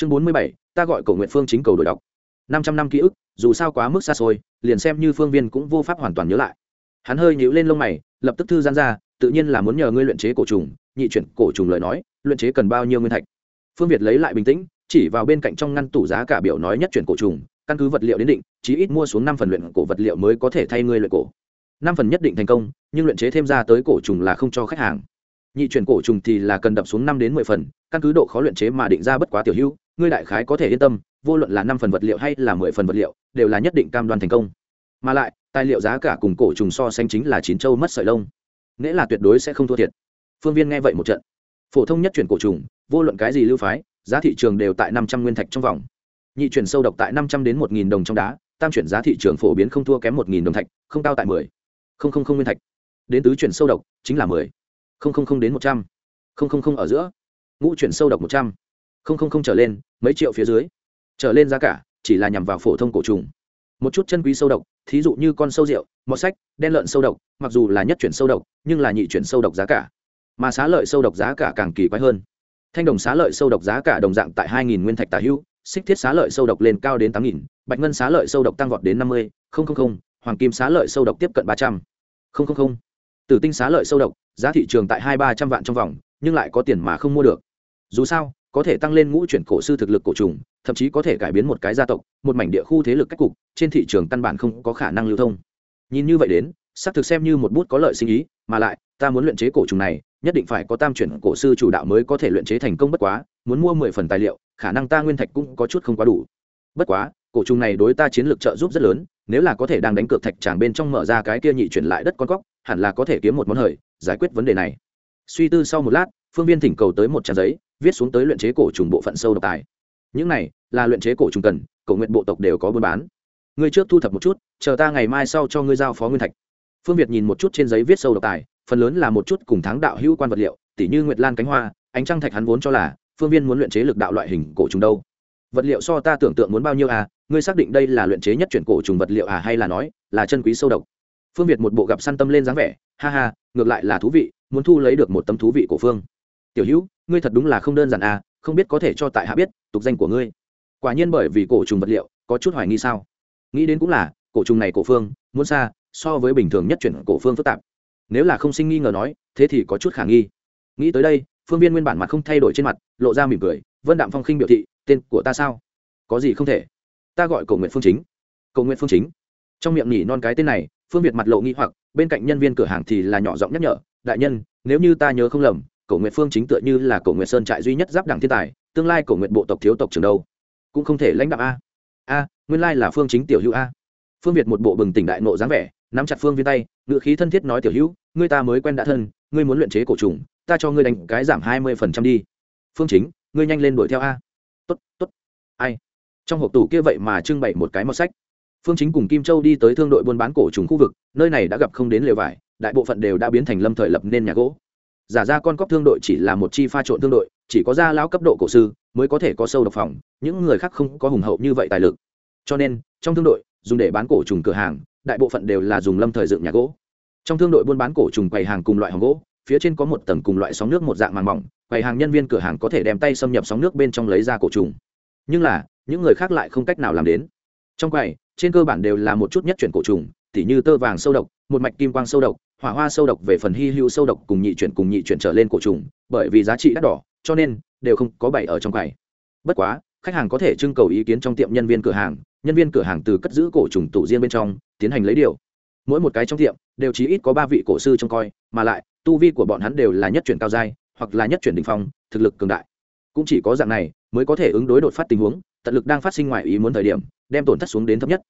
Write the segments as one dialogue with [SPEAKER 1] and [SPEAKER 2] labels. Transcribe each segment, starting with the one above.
[SPEAKER 1] chương bốn mươi bảy, ta gọi cổ nguyện phương chính cầu đổi đọc. năm trăm năm ký ức, dù sao quá mức xa xôi, liền xem như phương viên cũng vô pháp hoàn toàn nhớ lại. Hắn hơi nhíu lên lông mày, lập tức thư giãn ra, tự nhiên là muốn nhờ ngươi luyện chế cổ trùng, nhị chuyển cổ trùng lời nói, luyện chế cần bao nhiêu nguyên thạch. Phương việt lấy lại bình tĩnh, chỉ vào bên cạnh trong ngăn tủ giá cả biểu nói nhất chuyển cổ trùng, căn cứ vật liệu đến định, chí ít mua xuống năm phần luyện cổ vật liệu mới có thể thay ngươi luyện cổ. Năm phần nhất định thành công, nhưng luyện chế thêm ra tới cổ trùng là không cho khách hàng nhị chuyển cổ trùng thì là cần đập xuống năm đến mười phần, căn cứ độ khó luyện chế mà định ra bất quá tiểu hữu, ngươi đại khái có thể yên tâm, vô luận là năm phần vật liệu hay là mười phần vật liệu, đều là nhất định cam đoan thành công. Mà lại, tài liệu giá cả cùng cổ trùng so sánh chính là chín châu mất sợi lông. Nghĩa là tuyệt đối sẽ không thua thiệt. Phương viên nghe vậy một trận. Phổ thông nhất chuyển cổ trùng, vô luận cái gì lưu phái, giá thị trường đều tại năm trăm nguyên thạch trong vòng. Nhị chuyển sâu độc tại năm trăm đến một nghìn đồng trong đá, tam chuyển giá thị trường phổ biến không thua kém một nghìn đồng thạch, không cao tại mười. Không không không nguyên thạch. Đến tứ chuyển sâu độc chính là mười không không không đến một trăm, không không không ở giữa, ngũ chuyển sâu độc một trăm, không không không trở lên, mấy triệu phía dưới, trở lên giá cả, chỉ là nhằm vào phổ thông cổ trùng. Một chút chân quý sâu độc, thí dụ như con sâu rượu, mọt sách, đen lợn sâu độc, mặc dù là nhất chuyển sâu độc, nhưng là nhị chuyển sâu độc giá cả. Mà xá lợi sâu độc giá cả càng kỳ quái hơn. Thanh đồng xá lợi sâu độc giá cả đồng dạng tại hai nghìn nguyên thạch tả hữu, xích thiết xá lợi sâu độc lên cao đến tám nghìn, bạch ngân xá lợi sâu độc tăng vọt đến năm mươi hoàng kim xá lợi sâu độc tiếp cận ba trăm linh tử tinh xá lợi sâu độc, giá thị trường tại hai ba trăm vạn trong vòng, nhưng lại có tiền mà không mua được. Dù sao, có thể tăng lên ngũ chuyển cổ sư thực lực cổ trùng, thậm chí có thể cải biến một cái gia tộc, một mảnh địa khu thế lực cách cục, trên thị trường căn bản không có khả năng lưu thông. Nhìn như vậy đến, xác thực xem như một bút có lợi sinh ý, mà lại, ta muốn luyện chế cổ trùng này, nhất định phải có tam chuyển cổ sư chủ đạo mới có thể luyện chế thành công bất quá, muốn mua mười phần tài liệu, khả năng ta nguyên thạch cũng có chút không quá đủ. Bất quá, cổ trùng này đối ta chiến lược trợ giúp rất lớn nếu là có thể đang đánh cược thạch tràng bên trong mở ra cái kia nhị chuyển lại đất con cóc, hẳn là có thể kiếm một món hời, giải quyết vấn đề này. Suy tư sau một lát, phương viên thỉnh cầu tới một trang giấy, viết xuống tới luyện chế cổ trùng bộ phận sâu độc tài. Những này là luyện chế cổ trùng cần, cổ nguyện bộ tộc đều có buôn bán. Ngươi trước thu thập một chút, chờ ta ngày mai sau cho ngươi giao phó nguyên thạch. Phương việt nhìn một chút trên giấy viết sâu độc tài, phần lớn là một chút cùng tháng đạo hữu quan vật liệu, tỉ như nguyệt lan cánh hoa, ánh trăng thạch hắn vốn cho là phương viên muốn luyện chế lực đạo loại hình cổ trùng đâu vật liệu so ta tưởng tượng muốn bao nhiêu à? Ngươi xác định đây là luyện chế nhất chuyển cổ trùng vật liệu à hay là nói, là chân quý sâu độc? Phương việt một bộ gặp săn tâm lên dáng vẻ, ha ha, ngược lại là thú vị, muốn thu lấy được một tấm thú vị của phương. Tiểu hữu, ngươi thật đúng là không đơn giản à không biết có thể cho tại hạ biết, tục danh của ngươi. Quả nhiên bởi vì cổ trùng vật liệu, có chút hoài nghi sao? Nghĩ đến cũng là, cổ trùng này cổ phương, muốn xa, so với bình thường nhất chuyển cổ phương phức tạp. Nếu là không sinh nghi ngờ nói, thế thì có chút khả nghi. Nghĩ tới đây, phương viên nguyên bản mặt không thay đổi trên mặt, lộ ra mỉm cười, vân đạm phong khinh biểu thị tên của ta sao? Có gì không thể? Ta gọi cầu nguyện phương chính. Cầu nguyện phương chính. Trong miệng nhỉ non cái tên này, phương việt mặt lộ nghi hoặc, bên cạnh nhân viên cửa hàng thì là nhỏ giọng nhắc nhở, đại nhân, nếu như ta nhớ không lầm, cổ nguyện phương chính tựa như là cổ nguyện sơn trại duy nhất giáp đảng thiên tài, tương lai cổ nguyện bộ tộc thiếu tộc trường đâu? Cũng không thể lãnh đạo a. A, nguyên lai là phương chính tiểu hữu a. Phương việt một bộ bừng tỉnh đại nộ dáng vẻ, nắm chặt phương viên tay ngự khí thân thiết nói, tiểu hữu, ngươi ta mới quen đã thân, ngươi muốn luyện chế cổ trùng, ta cho ngươi đánh cái giảm hai mươi phần trăm đi. Phương chính, ngươi nhanh lên đuổi theo a tốt tốt. Ai? Trong hộp tủ kia vậy mà trưng bày một cái mọt sách. Phương chính cùng kim châu đi tới thương đội buôn bán cổ trùng khu vực, nơi này đã gặp không đến lều vải, đại bộ phận đều đã biến thành lâm thời lập nên nhà gỗ. Giả ra con cóc thương đội chỉ là một chi pha trộn thương đội, chỉ có gia lão cấp độ cổ sư mới có thể có sâu độc phòng, những người khác không có hùng hậu như vậy tài lực. Cho nên, trong thương đội, dùng để bán cổ trùng cửa hàng, đại bộ phận đều là dùng lâm thời dựng nhà gỗ. Trong thương đội buôn bán cổ trùng quầy hàng cùng loại hồng gỗ, phía trên có một tầng cùng loại sóng nước một dạng màng mỏng quầy hàng nhân viên cửa hàng có thể đem tay xâm nhập sóng nước bên trong lấy ra cổ trùng. Nhưng là, những người khác lại không cách nào làm đến. Trong quầy, trên cơ bản đều là một chút nhất chuyển cổ trùng, tỉ như tơ vàng sâu độc, một mạch kim quang sâu độc, hỏa hoa sâu độc về phần hy hữu sâu độc cùng nhị chuyển cùng nhị chuyển trở lên cổ trùng, bởi vì giá trị đắt đỏ, cho nên đều không có bảy ở trong quầy. Bất quá, khách hàng có thể trưng cầu ý kiến trong tiệm nhân viên cửa hàng, nhân viên cửa hàng từ cất giữ cổ trùng tủ riêng bên trong, tiến hành lấy điều. Mỗi một cái trong tiệm, đều chỉ ít có ba vị cổ sư trông coi, mà lại, tu vi của bọn hắn đều là nhất chuyển cao giai hoặc là nhất chuyển đỉnh phong, thực lực cường đại. Cũng chỉ có dạng này mới có thể ứng đối đột phát tình huống, tận lực đang phát sinh ngoài ý muốn thời điểm, đem tổn thất xuống đến thấp nhất.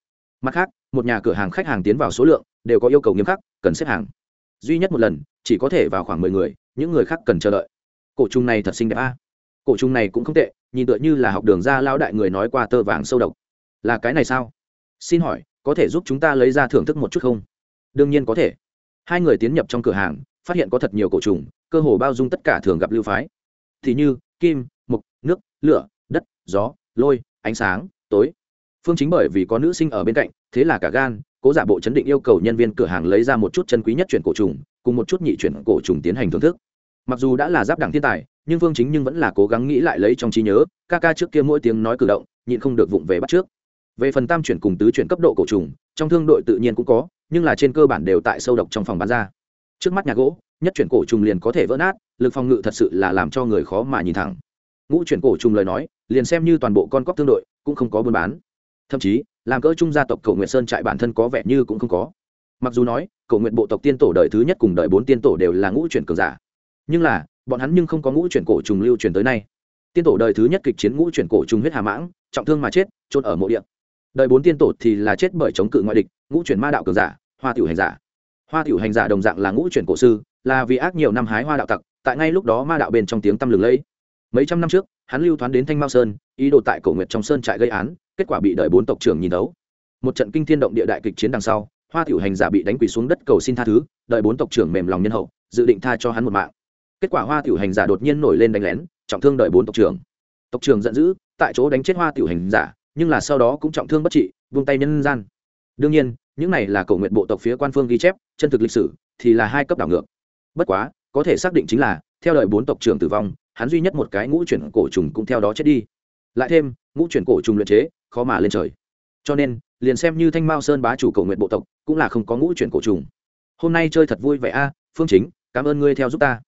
[SPEAKER 1] Mặt khác, một nhà cửa hàng khách hàng tiến vào số lượng đều có yêu cầu nghiêm khắc, cần xếp hàng. Duy nhất một lần, chỉ có thể vào khoảng mười người, những người khác cần chờ đợi. Cổ trùng này thật xinh đẹp a. Cổ trùng này cũng không tệ, nhìn tựa như là học đường ra lão đại người nói qua tơ vàng sâu độc. Là cái này sao? Xin hỏi, có thể giúp chúng ta lấy ra thưởng thức một chút không? Đương nhiên có thể. Hai người tiến nhập trong cửa hàng phát hiện có thật nhiều cổ trùng, cơ hồ bao dung tất cả thường gặp lưu phái. Thì như, kim mục nước, lửa, đất, gió, lôi, ánh sáng, tối. Phương chính bởi vì có nữ sinh ở bên cạnh, thế là cả gan, cố giả bộ chấn định yêu cầu nhân viên cửa hàng lấy ra một chút chân quý nhất chuyển cổ trùng, cùng một chút nhị chuyển cổ trùng tiến hành thưởng thức. Mặc dù đã là giáp đẳng thiên tài, nhưng phương chính nhưng vẫn là cố gắng nghĩ lại lấy trong trí nhớ, ca ca trước kia mỗi tiếng nói cử động, nhịn không được vụng về bắt trước. Về phần tam chuyển cùng tứ chuyển cấp độ cổ trùng, trong thương đội tự nhiên cũng có, nhưng là trên cơ bản đều tại sâu độc trong phòng bán ra trước mắt nhà gỗ, nhất chuyển cổ trùng liền có thể vỡ nát, lực phòng ngự thật sự là làm cho người khó mà nhìn thẳng. Ngũ chuyển cổ trùng lời nói, liền xem như toàn bộ con cóc tương đội, cũng không có buôn bán. Thậm chí, làm cỡ trung gia tộc cầu nguyện sơn trại bản thân có vẻ như cũng không có. Mặc dù nói cầu nguyện bộ tộc tiên tổ đời thứ nhất cùng đời bốn tiên tổ đều là ngũ chuyển cường giả. Nhưng là, bọn hắn nhưng không có ngũ chuyển cổ trùng lưu truyền tới nay. Tiên tổ đời thứ nhất kịch chiến ngũ chuyển cổ trùng huyết hà mãng, trọng thương mà chết trôn ở mộ điện đời bốn tiên tổ thì là chết bởi chống cự ngoại địch, ngũ chuyển ma đạo cường giả, hoa tiểu hành giả hoa tiểu hành giả đồng dạng là ngũ chuyển cổ sư, là vì ác nhiều năm hái hoa đạo tặc, tại ngay lúc đó ma đạo bên trong tiếng tăm lừng lẫy. Mấy trăm năm trước, hắn lưu thoán đến thanh mao sơn, ý đồ tại cổ nguyệt trong sơn trại gây án, kết quả bị đợi bốn tộc trưởng nhìn đấu một trận kinh thiên động địa đại kịch chiến đằng sau, hoa tiểu hành giả bị đánh quỳ xuống đất cầu xin tha thứ, đợi bốn tộc trưởng mềm lòng nhân hậu, dự định tha cho hắn một mạng. Kết quả hoa tiểu hành giả đột nhiên nổi lên đánh lén, trọng thương đợi bốn tộc trưởng. Tộc trưởng giận dữ, tại chỗ đánh chết hoa tiểu hành giả, nhưng là sau đó cũng trọng thương bất trị, vung tay nhân gian. Đương nhiên những này là cầu nguyện bộ tộc phía quan phương ghi chép, chân thực lịch sử, thì là hai cấp đảo ngược. Bất quá, có thể xác định chính là, theo lời bốn tộc trưởng tử vong, hắn duy nhất một cái ngũ chuyển cổ trùng cũng theo đó chết đi. Lại thêm, ngũ chuyển cổ trùng luyện chế, khó mà lên trời. Cho nên, liền xem như thanh mao sơn bá chủ cầu nguyện bộ tộc, cũng là không có ngũ chuyển cổ trùng. Hôm nay chơi thật vui vậy a, phương chính, cảm ơn ngươi theo giúp ta.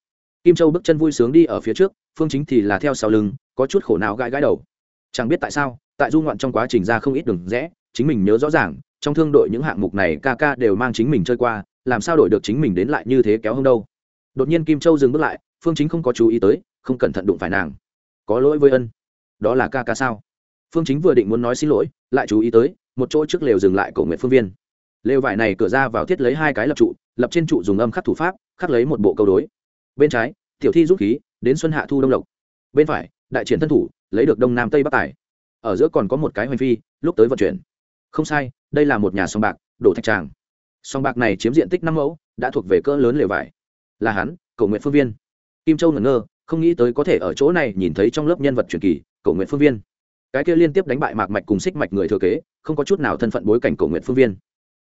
[SPEAKER 1] Kim châu bước chân vui sướng đi ở phía trước, phương chính thì là theo sau lưng, có chút khổ não gãi gãi đầu. Chẳng biết tại sao, tại du ngoạn trong quá trình ra không ít đường rẽ, chính mình nhớ rõ ràng trong thương đội những hạng mục này ca ca đều mang chính mình chơi qua, làm sao đổi được chính mình đến lại như thế kéo hông đâu. Đột nhiên kim châu dừng bước lại, phương chính không có chú ý tới, không cẩn thận đụng phải nàng. Có lỗi với ân. Đó là ca ca sao? Phương chính vừa định muốn nói xin lỗi, lại chú ý tới, một chỗ trước lều dừng lại cổ nguyện phương viên. Lều vải này cửa ra vào thiết lấy hai cái lập trụ, lập trên trụ dùng âm khắc thủ pháp, khắc lấy một bộ câu đối. Bên trái, tiểu thi rút khí, đến xuân hạ thu đông lộc. Bên phải, đại triển thân thủ, lấy được đông nam tây bắc tài. Ở giữa còn có một cái hoành phi, lúc tới vận chuyển. Không sai đây là một nhà sòng bạc, đổ thạch tràng. Sòng bạc này chiếm diện tích năm mẫu, đã thuộc về cỡ lớn lều vải. Là hắn, cầu nguyện phương viên. Kim châu ngẩn ngơ, không nghĩ tới có thể ở chỗ này nhìn thấy trong lớp nhân vật truyền kỳ, cầu nguyện phương viên. Cái kia liên tiếp đánh bại mạc mạch cùng xích mạch người thừa kế, không có chút nào thân phận bối cảnh cầu nguyện phương viên.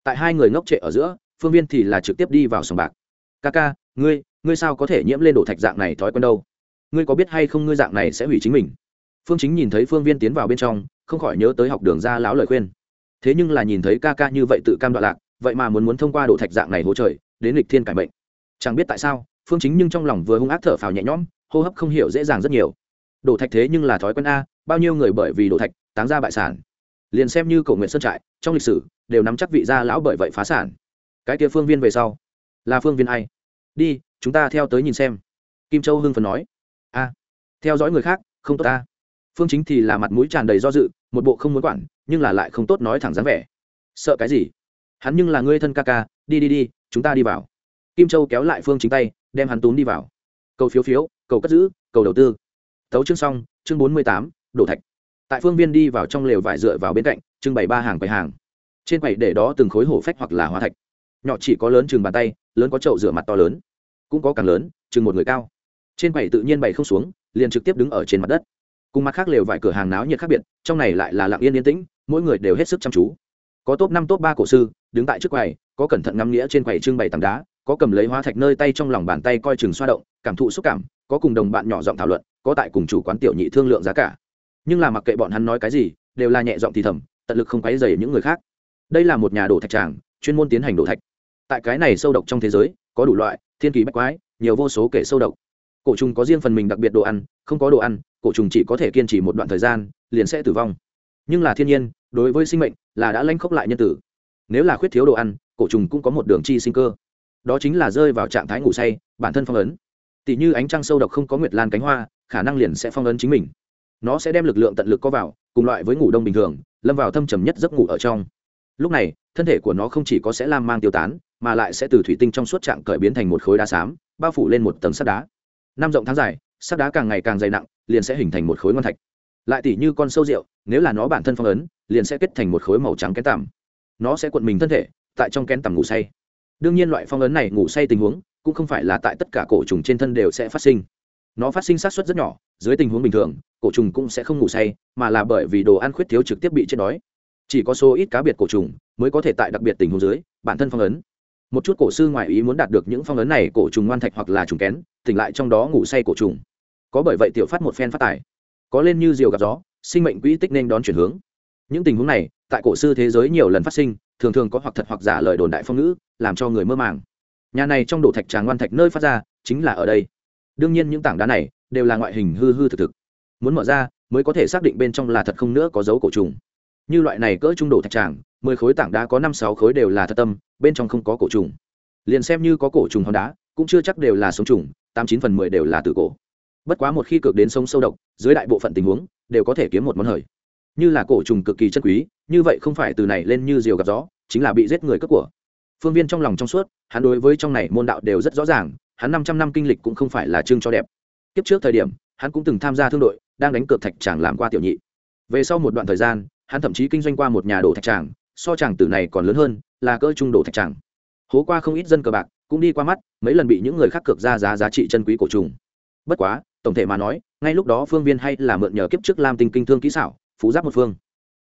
[SPEAKER 1] Tại hai người ngốc trệ ở giữa, phương viên thì là trực tiếp đi vào sòng bạc. Ca ca, ngươi ngươi sao có thể nhiễm lên đổ thạch dạng này thói quen đâu? Ngươi có biết hay không ngươi dạng này sẽ hủy chính mình? Phương chính nhìn thấy phương viên tiến vào bên trong, không khỏi nhớ tới học đường ra lão lời khuyên thế nhưng là nhìn thấy ca ca như vậy tự cam đoạn lạc, vậy mà muốn muốn thông qua đổ thạch dạng này hỗ trời, đến lịch thiên cải mệnh. Chẳng biết tại sao, phương chính nhưng trong lòng vừa hung ác thở phào nhẹ nhõm, hô hấp không hiểu dễ dàng rất nhiều. Đổ thạch thế nhưng là thói quen a, bao nhiêu người bởi vì đổ thạch, táng ra bại sản. Liền xem như cầu nguyện sơn trại, trong lịch sử, đều nắm chắc vị gia lão bởi vậy phá sản. Cái kia phương viên về sau, là phương viên ai? Đi, chúng ta theo tới nhìn xem. Kim châu hưng phần nói. A, theo dõi người khác, không tốt ta phương chính thì là mặt mũi tràn đầy do dự, một bộ không muốn quản, nhưng là lại không tốt nói thẳng dáng vẻ. Sợ cái gì? Hắn nhưng là ngươi thân ca ca, đi đi đi, chúng ta đi vào. Kim châu kéo lại phương chính tay, đem hắn túm đi vào. Cầu phiếu phiếu, cầu cất giữ, cầu đầu tư. Tấu chương xong, chương bốn mươi tám, đổ thạch. Tại phương viên đi vào trong lều vải dựa vào bên cạnh, trưng bày ba hàng quầy hàng. Trên quầy để đó từng khối hổ phách hoặc là hóa thạch. Nhỏ chỉ có lớn chừng bàn tay, lớn có chậu rửa mặt to lớn. Cũng có càng lớn, chừng một người cao. Trên quầy tự nhiên bày không xuống, liền trực tiếp đứng ở trên mặt đất cùng mặt khác lều vài cửa hàng náo nhiệt khác biệt, trong này lại là lặng yên yên tĩnh, mỗi người đều hết sức chăm chú. Có top năm, top ba cổ sư, đứng tại trước quầy, có cẩn thận ngắm nghĩa trên quầy trưng bày tảng đá, có cầm lấy hóa thạch nơi tay trong lòng bàn tay coi chừng xoa động, cảm thụ xúc cảm, có cùng đồng bạn nhỏ giọng thảo luận, có tại cùng chủ quán tiểu nhị thương lượng giá cả. Nhưng là mặc kệ bọn hắn nói cái gì, đều là nhẹ giọng thì thầm, tận lực không quấy dày những người khác. Đây là một nhà đổ thạch tràng, chuyên môn tiến hành đổ thạch. Tại cái này sâu độc trong thế giới, có đủ loại, thiên kỳ bách quái, nhiều vô số kể sâu độc. Cổ trùng có riêng phần mình đặc biệt đồ ăn, không có đồ ăn cổ trùng chỉ có thể kiên trì một đoạn thời gian, liền sẽ tử vong. Nhưng là thiên nhiên, đối với sinh mệnh là đã lanh khốc lại nhân tử. Nếu là khuyết thiếu đồ ăn, cổ trùng cũng có một đường chi sinh cơ. Đó chính là rơi vào trạng thái ngủ say, bản thân phong ấn. Tỷ như ánh trăng sâu độc không có nguyệt lan cánh hoa, khả năng liền sẽ phong ấn chính mình. Nó sẽ đem lực lượng tận lực có vào, cùng loại với ngủ đông bình thường, lâm vào thâm trầm nhất giấc ngủ ở trong. Lúc này, thân thể của nó không chỉ có sẽ lam mang tiêu tán, mà lại sẽ từ thủy tinh trong suốt trạng cởi biến thành một khối đá xám, bao phủ lên một tầng sắt đá. Năm rộng tháng dài sắt đá càng ngày càng dày nặng, liền sẽ hình thành một khối ngon thạch. Lại tỉ như con sâu rượu, nếu là nó bản thân phong ấn, liền sẽ kết thành một khối màu trắng kén tằm. Nó sẽ cuộn mình thân thể, tại trong kén tằm ngủ say. Đương nhiên loại phong ấn này ngủ say tình huống, cũng không phải là tại tất cả cổ trùng trên thân đều sẽ phát sinh. Nó phát sinh sát xuất rất nhỏ, dưới tình huống bình thường, cổ trùng cũng sẽ không ngủ say, mà là bởi vì đồ ăn khuyết thiếu trực tiếp bị chết đói. Chỉ có số ít cá biệt cổ trùng mới có thể tại đặc biệt tình huống dưới, bản thân phong ấn một chút cổ sư ngoại ý muốn đạt được những phong ấn này, cổ trùng ngoan thạch hoặc là trùng kén, tỉnh lại trong đó ngủ say cổ trùng. Có bởi vậy tiểu phát một phen phát tài. Có lên như diều gặp gió, sinh mệnh quỹ tích nên đón chuyển hướng. Những tình huống này, tại cổ sư thế giới nhiều lần phát sinh, thường thường có hoặc thật hoặc giả lời đồn đại phong ngữ, làm cho người mơ màng. Nhà này trong đổ thạch tràng ngoan thạch nơi phát ra, chính là ở đây. Đương nhiên những tảng đá này đều là ngoại hình hư hư thực thực. Muốn mở ra, mới có thể xác định bên trong là thật không nữa có dấu cổ trùng như loại này cỡ trung độ thạch tràng, mười khối tảng đá có năm sáu khối đều là thật tâm, bên trong không có cổ trùng. Liền xem như có cổ trùng hòn đá, cũng chưa chắc đều là sống trùng, tám chín phần mười đều là từ cổ. Bất quá một khi cực đến sông sâu độc, dưới đại bộ phận tình huống, đều có thể kiếm một món hời. Như là cổ trùng cực kỳ chân quý, như vậy không phải từ này lên như diều gặp gió, chính là bị giết người cướp của. Phương viên trong lòng trong suốt, hắn đối với trong này môn đạo đều rất rõ ràng, hắn năm trăm năm kinh lịch cũng không phải là chương cho đẹp. Kiếp trước thời điểm, hắn cũng từng tham gia thương đội, đang đánh cược thạch tràng làm qua tiểu nhị. Về sau một đoạn thời gian hắn thậm chí kinh doanh qua một nhà đồ thạch tràng, so tràng tử này còn lớn hơn, là cỡ trung đồ thạch tràng. Hố qua không ít dân cờ bạc, cũng đi qua mắt, mấy lần bị những người khác cược ra giá giá trị chân quý cổ trùng bất quá, tổng thể mà nói, ngay lúc đó phương viên hay là mượn nhờ kiếp trước lam tinh kinh thương kỹ xảo, phú giáp một phương.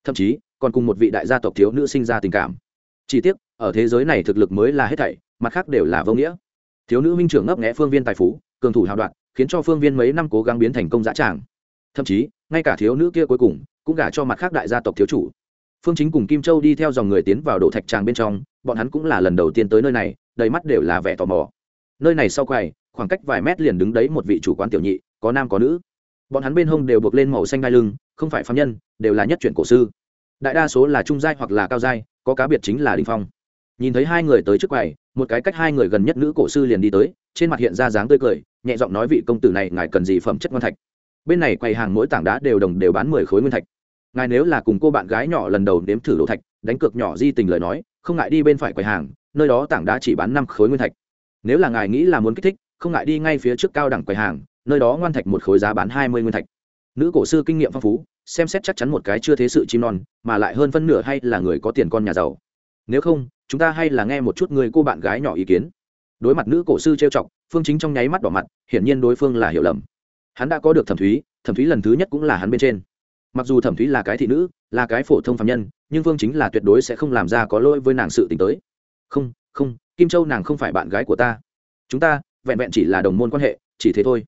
[SPEAKER 1] Thậm chí, còn cùng một vị đại gia tộc thiếu nữ sinh ra tình cảm. Chỉ tiếc, ở thế giới này thực lực mới là hết thảy, mặt khác đều là vô nghĩa. Thiếu nữ minh trưởng ngấp nghẽ phương viên tài phú, cường thủ hào đoạn khiến cho phương viên mấy năm cố gắng biến thành công dã tràng. Thậm chí ngay cả thiếu nữ kia cuối cùng cũng gả cho mặt khác đại gia tộc thiếu chủ. Phương chính cùng kim châu đi theo dòng người tiến vào đổ thạch tràng bên trong, bọn hắn cũng là lần đầu tiên tới nơi này, đầy mắt đều là vẻ tò mò. Nơi này sau quầy, khoảng cách vài mét liền đứng đấy một vị chủ quán tiểu nhị, có nam có nữ. Bọn hắn bên hông đều buộc lên màu xanh đai lưng, không phải phạm nhân, đều là nhất chuyển cổ sư. Đại đa số là trung giai hoặc là cao giai, có cá biệt chính là đình phong. Nhìn thấy hai người tới trước quầy, một cái cách hai người gần nhất nữ cổ sư liền đi tới, trên mặt hiện ra dáng tươi cười, nhẹ giọng nói vị công tử này ngài cần gì phẩm chất ngon thạch bên này quầy hàng mỗi tảng đá đều đồng đều bán mười khối nguyên thạch. Ngài nếu là cùng cô bạn gái nhỏ lần đầu nếm thử đồ thạch, đánh cược nhỏ di tình lời nói, không ngại đi bên phải quầy hàng, nơi đó tảng đá chỉ bán năm khối nguyên thạch. Nếu là ngài nghĩ là muốn kích thích, không ngại đi ngay phía trước cao đẳng quầy hàng, nơi đó ngoan thạch một khối giá bán hai mươi nguyên thạch. Nữ cổ sư kinh nghiệm phong phú, xem xét chắc chắn một cái chưa thế sự chim non, mà lại hơn phân nửa hay là người có tiền con nhà giàu. Nếu không, chúng ta hay là nghe một chút người cô bạn gái nhỏ ý kiến. Đối mặt nữ cổ sư trêu chọc, phương chính trong nháy mắt đỏ mặt, hiển nhiên đối phương là hiểu lầm hắn đã có được thẩm thúy thẩm thúy lần thứ nhất cũng là hắn bên trên. Mặc dù thẩm thúy là cái thị nữ, là cái phổ thông phạm nhân, nhưng phương chính là tuyệt đối sẽ không làm ra có lỗi với nàng sự t ì n h tới. Không không, kim châu nàng không phải bạn gái của ta. Chúng ta vẹn vẹn chỉ là đồng môn quan hệ, chỉ thế thôi.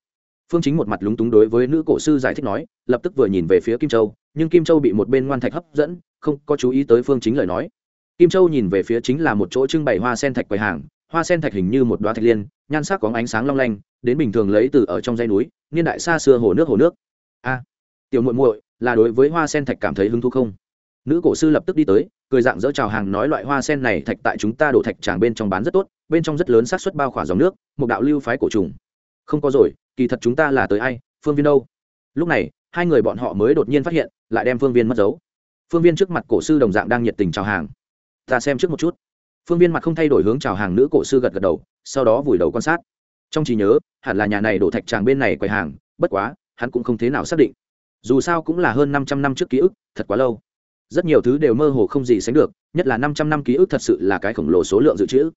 [SPEAKER 1] Phương chính một mặt lúng túng đối với nữ cổ sư giải thích nói, lập tức vừa nhìn về phía kim châu, nhưng kim châu bị một bên ngoan thạch hấp dẫn, không có chú ý tới phương chính lời nói. Kim châu nhìn về phía chính là một chỗ trưng bày hoa sen thạch quầy hàng hoa sen thạch hình như một đoá thạch liên, nhan sắc có ánh sáng long lanh, đến bình thường lấy từ ở trong dây núi, niên đại xa xưa hồ nước hồ nước. A, tiểu muội muội, là đối với hoa sen thạch cảm thấy hứng thú không? Nữ cổ sư lập tức đi tới, cười dạng dỡ chào hàng nói loại hoa sen này thạch tại chúng ta đổ thạch tràng bên trong bán rất tốt, bên trong rất lớn xác suất bao khỏa dòng nước, một đạo lưu phái cổ trùng. Không có rồi, kỳ thật chúng ta là tới ai, phương viên đâu? Lúc này, hai người bọn họ mới đột nhiên phát hiện, lại đem phương viên mất dấu. Phương viên trước mặt cổ sư đồng dạng đang nhiệt tình chào hàng. Ta xem trước một chút phương viên mặt không thay đổi hướng chào hàng nữ cổ sư gật gật đầu, sau đó vùi đầu quan sát. Trong trí nhớ, hẳn là nhà này đổ thạch tràng bên này quầy hàng, bất quá, hắn cũng không thế nào xác định. Dù sao cũng là hơn 500 năm trước ký ức, thật quá lâu. Rất nhiều thứ đều mơ hồ không gì sánh được, nhất là 500 năm ký ức thật sự là cái khổng lồ số lượng dự trữ.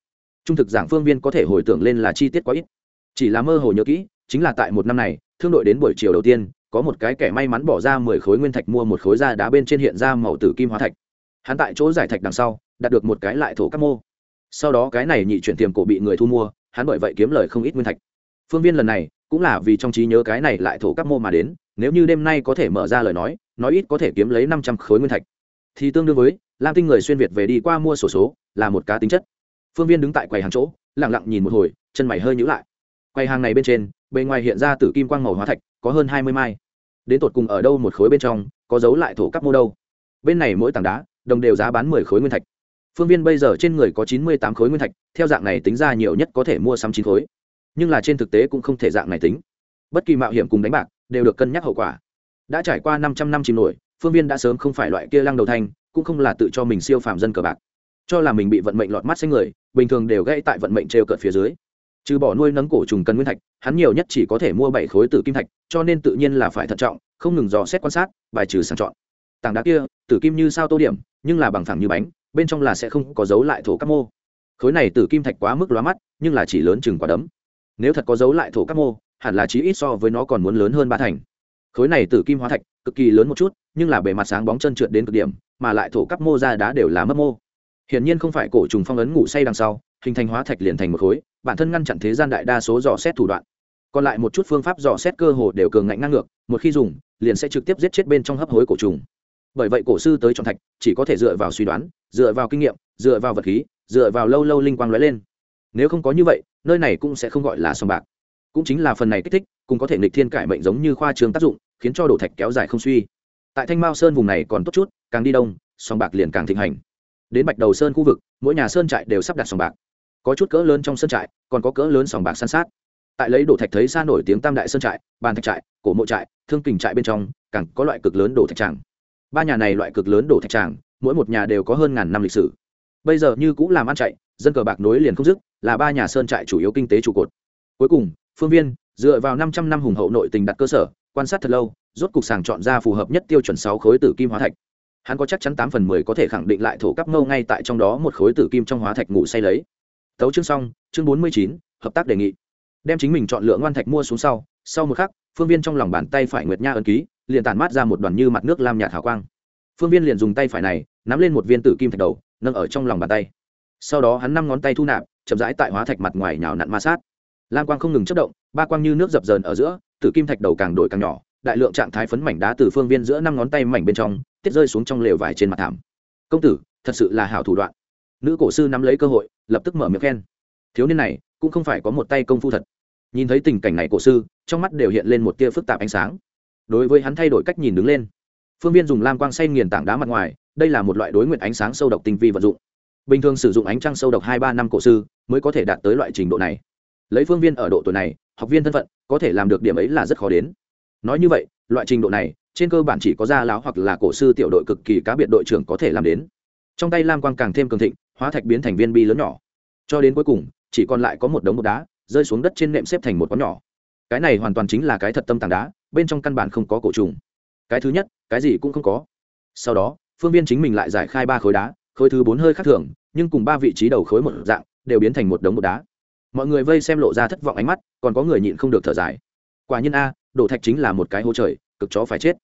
[SPEAKER 1] Trung thực giảng phương viên có thể hồi tưởng lên là chi tiết quá ít. Chỉ là mơ hồ nhớ kỹ, chính là tại một năm này, thương đội đến buổi chiều đầu tiên, có một cái kẻ may mắn bỏ ra mười khối nguyên thạch mua một khối da đá bên trên hiện ra màu tử kim hóa thạch. Hắn tại chỗ giải thạch đằng sau đạt được một cái lại thổ các mô. Sau đó cái này nhị chuyển tiềm cổ bị người thu mua hắn bởi vậy kiếm lời không ít nguyên thạch. Phương viên lần này cũng là vì trong trí nhớ cái này lại thổ các mô mà đến nếu như đêm nay có thể mở ra lời nói nói ít có thể kiếm lấy năm trăm khối nguyên thạch. Thì tương đương với lam tinh người xuyên việt về đi qua mua sổ số, là một cá tính chất. Phương viên đứng tại quầy hàng chỗ lẳng lặng nhìn một hồi chân mày hơi nhữ lại. Quầy hàng này bên trên bề ngoài hiện ra từ kim quang màu hóa thạch có hơn hai mươi mai. Đến tột cùng ở đâu một khối bên trong có dấu lại thổ các mô đâu? Bên này mỗi tảng đá đồng đều giá bán mười khối nguyên thạch phương viên bây giờ trên người có chín mươi tám khối nguyên thạch, theo dạng này tính ra nhiều nhất có thể mua sắm chín khối. Nhưng là trên thực tế cũng không thể dạng này tính. Bất kỳ mạo hiểm cùng đánh bạc đều được cân nhắc hậu quả. Đã trải qua năm trăm năm chìm nổi, phương viên đã sớm không phải loại kia lăng đầu thanh, cũng không là tự cho mình siêu phàm dân cờ bạc. Cho là mình bị vận mệnh lọt mắt xanh người, bình thường đều gãy tại vận mệnh trêu cợt phía dưới. Trừ bỏ nuôi nấng cổ trùng cần nguyên thạch, hắn nhiều nhất chỉ có thể mua bảy khối tử kim thạch, cho nên tự nhiên là phải thận trọng, không ngừng dò xét quan sát, bài trừ sàng chọn. Tảng đá kia, tử kim như sao tô điểm, nhưng là bằng thẳng như bánh bên trong là sẽ không có dấu lại thổ các mô. Khối này tử kim thạch quá mức lóa mắt, nhưng là chỉ lớn chừng quả đấm. Nếu thật có dấu lại thổ các mô, hẳn là chí ít so với nó còn muốn lớn hơn ba thành. Khối này từ kim hóa thạch, cực kỳ lớn một chút, nhưng là bề mặt sáng bóng chân trượt đến cực điểm, mà lại thổ các mô ra đá đều là mất mô. Hiển nhiên không phải cổ trùng phong ấn ngủ say đằng sau, hình thành hóa thạch liền thành một khối, bản thân ngăn chặn thế gian đại đa số dò xét thủ đoạn. Còn lại một chút phương pháp dò xét cơ hồ đều cường ngạnh ngang ngược, một khi dùng, liền sẽ trực tiếp giết chết bên trong hấp hối cổ trùng bởi vậy cổ sư tới chọn thạch, chỉ có thể dựa vào suy đoán, dựa vào kinh nghiệm, dựa vào vật khí, dựa vào lâu lâu linh quang lóe lên. Nếu không có như vậy, nơi này cũng sẽ không gọi là sòng bạc. Cũng chính là phần này kích thích cũng có thể nghịch thiên cải mệnh giống như khoa trường tác dụng, khiến cho đổ thạch kéo dài không suy. Tại thanh mao sơn vùng này còn tốt chút, càng đi đông, sòng bạc liền càng thịnh hành. Đến bạch đầu sơn khu vực, mỗi nhà sơn trại đều sắp đặt sòng bạc. Có chút cỡ lớn trong sơn trại, còn có cỡ lớn sòng bạc san sát. Tại lấy đổ thạch thấy xa nổi tiếng tam đại sơn trại, bàn thạch trại, cổ mộ trại, thương kình trại bên trong, càng có loại cực lớn đổ thạch tràng ba nhà này loại cực lớn đổ thạch tràng, mỗi một nhà đều có hơn ngàn năm lịch sử. Bây giờ như cũng làm ăn chạy, dân cờ bạc nối liền không dứt, là ba nhà sơn trại chủ yếu kinh tế trụ cột. Cuối cùng, phương viên, dựa vào năm trăm năm hùng hậu nội tình đặt cơ sở, quan sát thật lâu, rốt cục sàng chọn ra phù hợp nhất tiêu chuẩn sáu khối tử kim hóa thạch. Hắn có chắc chắn tám phần mười có thể khẳng định lại thổ cấp ngâu ngay tại trong đó một khối tử kim trong hóa thạch ngủ say lấy. Tấu chương xong, chương bốn mươi chín, hợp tác đề nghị. Đem chính mình chọn lựa ngoan thạch mua xuống sau sau một khắc, phương viên trong lòng bàn tay phải nguyệt nha ấn ký liền tản mát ra một đoàn như mặt nước lam nhạt hào quang. Phương viên liền dùng tay phải này, nắm lên một viên tử kim thạch đầu, nâng ở trong lòng bàn tay. Sau đó hắn năm ngón tay thu nạp, chậm rãi tại hóa thạch mặt ngoài nhào nặn ma sát. Lam quang không ngừng chất động, ba quang như nước dập dờn ở giữa, tử kim thạch đầu càng đổi càng nhỏ, đại lượng trạng thái phấn mảnh đá từ phương viên giữa năm ngón tay mảnh bên trong, tiết rơi xuống trong lều vải trên mặt thảm. Công tử, thật sự là hảo thủ đoạn. Nữ cổ sư nắm lấy cơ hội, lập tức mở miệng khen. Thiếu niên này, cũng không phải có một tay công phu thật. Nhìn thấy tình cảnh này, cổ sư, trong mắt đều hiện lên một tia phức tạp ánh sáng đối với hắn thay đổi cách nhìn đứng lên. Phương viên dùng lam quang xay nghiền tảng đá mặt ngoài, đây là một loại đối nguyện ánh sáng sâu độc tinh vi vật dụng. Bình thường sử dụng ánh trăng sâu độc hai ba năm cổ sư mới có thể đạt tới loại trình độ này. Lấy phương viên ở độ tuổi này, học viên thân phận có thể làm được điểm ấy là rất khó đến. Nói như vậy, loại trình độ này, trên cơ bản chỉ có gia láo hoặc là cổ sư tiểu đội cực kỳ cá biệt đội trưởng có thể làm đến. Trong tay lam quang càng thêm cường thịnh, hóa thạch biến thành viên bi lớn nhỏ. Cho đến cuối cùng, chỉ còn lại có một đống bột đá rơi xuống đất trên nệm xếp thành một quán nhỏ. Cái này hoàn toàn chính là cái thật tâm tảng đá bên trong căn bản không có cổ trùng. Cái thứ nhất, cái gì cũng không có. Sau đó, phương viên chính mình lại giải khai ba khối đá, khối thứ bốn hơi khác thường, nhưng cùng ba vị trí đầu khối một dạng, đều biến thành một đống một đá. Mọi người vây xem lộ ra thất vọng ánh mắt, còn có người nhịn không được thở dài. Quả nhiên a, đổ thạch chính là một cái hố trời, cực chó phải chết.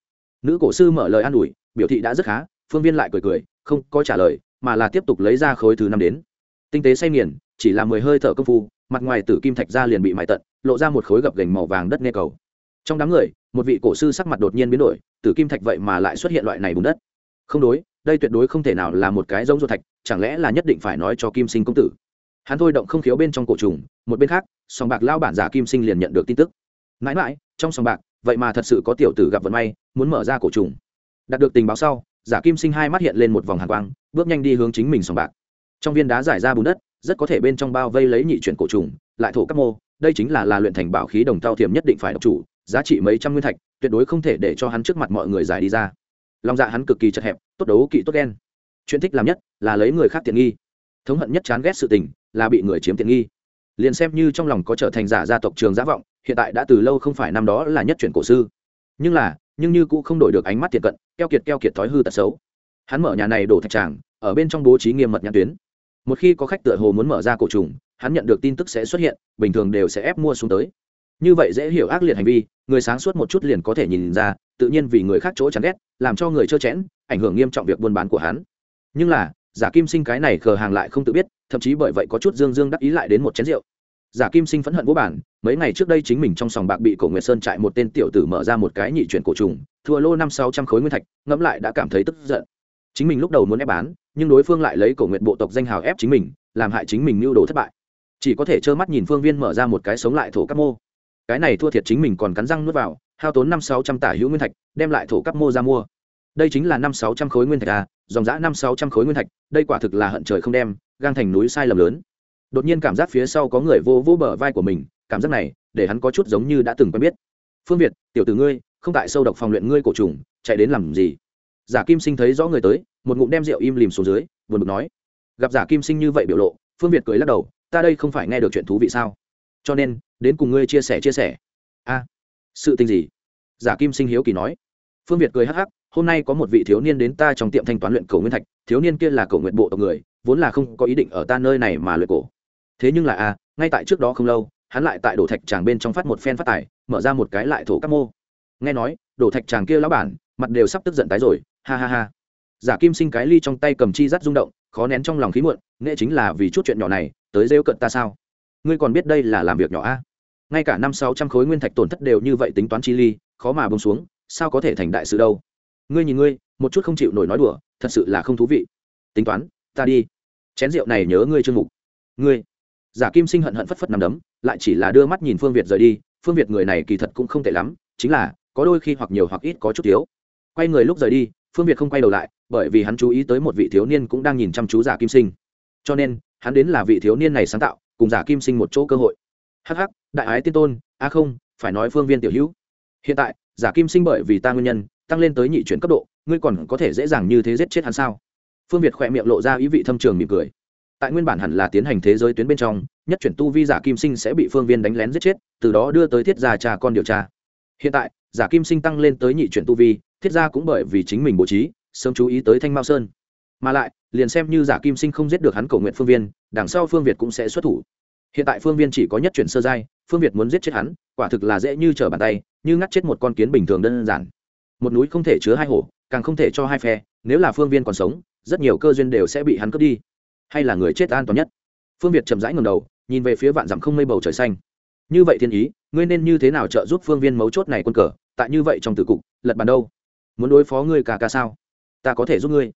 [SPEAKER 1] Nữ cổ sư mở lời an ủi, biểu thị đã rất khá, phương viên lại cười cười, không có trả lời, mà là tiếp tục lấy ra khối thứ năm đến. Tinh tế say nghiền, chỉ là mười hơi thở công phu, mặt ngoài tử kim thạch ra liền bị mại tận, lộ ra một khối gập gành màu vàng đất nghe cầu trong đám người, một vị cổ sư sắc mặt đột nhiên biến đổi, tử kim thạch vậy mà lại xuất hiện loại này bùn đất. Không đối, đây tuyệt đối không thể nào là một cái giống ruột thạch, chẳng lẽ là nhất định phải nói cho kim sinh công tử? Hắn thôi động không khiếu bên trong cổ trùng, một bên khác, sòng bạc lao bản giả kim sinh liền nhận được tin tức. Mãi mãi, trong sòng bạc, vậy mà thật sự có tiểu tử gặp vận may, muốn mở ra cổ trùng. Đạt được tình báo sau, giả kim sinh hai mắt hiện lên một vòng hàng quang, bước nhanh đi hướng chính mình sòng bạc. Trong viên đá giải ra bùn đất, rất có thể bên trong bao vây lấy nhị chuyển cổ trùng, lại thổ các mô, đây chính là là luyện thành bảo khí đồng thao thiểm nhất định phải độc chủ giá trị mấy trăm nguyên thạch, tuyệt đối không thể để cho hắn trước mặt mọi người giải đi ra. Lòng dạ hắn cực kỳ chật hẹp, tốt đấu kỵ tốt đen chuyện thích làm nhất là lấy người khác tiện nghi. Thống hận nhất chán ghét sự tình là bị người chiếm tiện nghi. Liền xem như trong lòng có trở thành giả gia tộc trường giả vọng, hiện tại đã từ lâu không phải năm đó là nhất chuyển cổ sư nhưng là, nhưng như cũng không đổi được ánh mắt tiện cận, keo kiệt keo kiệt thói hư tật xấu. Hắn mở nhà này đổ thạch tràng, ở bên trong bố trí nghiêm mật nhãn tuyến. Một khi có khách tựa hồ muốn mở ra cổ trùng, hắn nhận được tin tức sẽ xuất hiện, bình thường đều sẽ ép mua xuống tới như vậy dễ hiểu ác liệt hành vi, người sáng suốt một chút liền có thể nhìn ra, tự nhiên vì người khác chỗ chán ghét, làm cho người trơ chẽn, ảnh hưởng nghiêm trọng việc buôn bán của hắn. Nhưng là, giả kim sinh cái này khờ hàng lại không tự biết, thậm chí bởi vậy có chút dương dương đắc ý lại đến một chén rượu. Giả kim sinh phẫn hận vô bản, mấy ngày trước đây chính mình trong sòng bạc bị cổ nguyệt sơn trại một tên tiểu tử mở ra một cái nhị chuyển cổ trùng, thua lô năm sáu trăm khối nguyên thạch, ngẫm lại đã cảm thấy tức giận. Chính mình lúc đầu muốn ép bán, nhưng đối phương lại lấy cổ nguyệt bộ tộc danh hào ép chính mình, làm hại chính mình mưu đồ thất bại. Chỉ có thể trơ mắt nhìn phương viên mở ra một cái sống lại thổ các mô cái này thua thiệt chính mình còn cắn răng nuốt vào, hao tốn năm sáu trăm tả hữu nguyên thạch, đem lại thổ cấp mô ra mua. Đây chính là năm sáu trăm khối nguyên thạch à dòng giã năm sáu trăm khối nguyên thạch, đây quả thực là hận trời không đem, gang thành núi sai lầm lớn. Đột nhiên cảm giác phía sau có người vô vô bờ vai của mình, cảm giác này, để hắn có chút giống như đã từng quen biết. Phương việt, tiểu tử ngươi, không tại sâu độc phòng luyện ngươi cổ trùng, chạy đến làm gì? Giả kim sinh thấy rõ người tới, một ngụm đem rượu im lìm xuống dưới, buồn bực nói. Gặp giả kim sinh như vậy biểu lộ, phương việt cười lắc đầu, ta đây không phải nghe được chuyện thú vị sao? Cho nên, đến cùng ngươi chia sẻ chia sẻ. A, sự tình gì? Giả kim sinh hiếu kỳ nói. Phương việt cười hắc hắc, hôm nay có một vị thiếu niên đến ta trong tiệm thanh toán luyện cổ nguyên thạch. Thiếu niên kia là cổ nguyện bộ tộc người, vốn là không có ý định ở ta nơi này mà luyện cổ. Thế nhưng là a, ngay tại trước đó không lâu, hắn lại tại đổ thạch tràng bên trong phát một phen phát tài, mở ra một cái lại thổ các mô. Nghe nói, đổ thạch tràng kia lão bản, mặt đều sắp tức giận tái rồi, ha ha ha. Giả kim sinh cái ly trong tay cầm chi rắt rung động, khó nén trong lòng khí muộn, nghệ chính là vì chút chuyện nhỏ này, tới rêu cận ta sao? Ngươi còn biết đây là làm việc nhỏ a? Ngay cả năm sáu trăm khối nguyên thạch tổn thất đều như vậy tính toán chi ly, khó mà bông xuống, sao có thể thành đại sự đâu? Ngươi nhìn ngươi, một chút không chịu nổi nói đùa, thật sự là không thú vị. Tính toán, ta đi. Chén rượu này nhớ ngươi trương mục. Ngươi. Giả kim sinh hận hận phất phất nằm đấm, lại chỉ là đưa mắt nhìn phương việt rời đi. Phương việt người này kỳ thật cũng không tệ lắm, chính là, có đôi khi hoặc nhiều hoặc ít có chút thiếu. Quay người lúc rời đi, phương việt không quay đầu lại, bởi vì hắn chú ý tới một vị thiếu niên cũng đang nhìn chăm chú giả kim sinh. Cho nên, hắn đến là vị thiếu niên này sáng tạo cùng giả kim sinh một chỗ cơ hội. Hh đại ái tiên tôn, a không, phải nói phương viên tiểu hữu. Hiện tại, giả kim sinh bởi vì ta nguyên nhân, tăng lên tới nhị chuyển cấp độ, ngươi còn có thể dễ dàng như thế giết chết hắn sao? Phương việt khỏe miệng lộ ra ý vị thâm trường mỉm cười. Tại nguyên bản hẳn là tiến hành thế giới tuyến bên trong, nhất chuyển tu vi giả kim sinh sẽ bị phương viên đánh lén giết chết, từ đó đưa tới thiết gia cha con điều tra. Hiện tại, giả kim sinh tăng lên tới nhị chuyển tu vi, thiết gia cũng bởi vì chính mình bố trí, sớm chú ý tới thanh mao sơn mà lại, liền xem như giả kim sinh không giết được hắn cầu nguyện phương viên, đằng sau phương việt cũng sẽ xuất thủ. Hiện tại phương viên chỉ có nhất chuyển sơ giai, phương việt muốn giết chết hắn, quả thực là dễ như trở bàn tay, như ngắt chết một con kiến bình thường đơn giản. Một núi không thể chứa hai hổ càng không thể cho hai phe, nếu là phương viên còn sống, rất nhiều cơ duyên đều sẽ bị hắn cướp đi. Hay là người chết an toàn nhất. Phương việt chậm rãi ngầm đầu, nhìn về phía vạn dặm không mây bầu trời xanh. Như vậy thiên ý, ngươi nên như thế nào trợ giúp phương viên mấu chốt này quân cờ, tại như vậy trong tử cục, lật bàn đâu? Muốn đối phó ngươi cả ca sao? Ta có thể giúp ngươi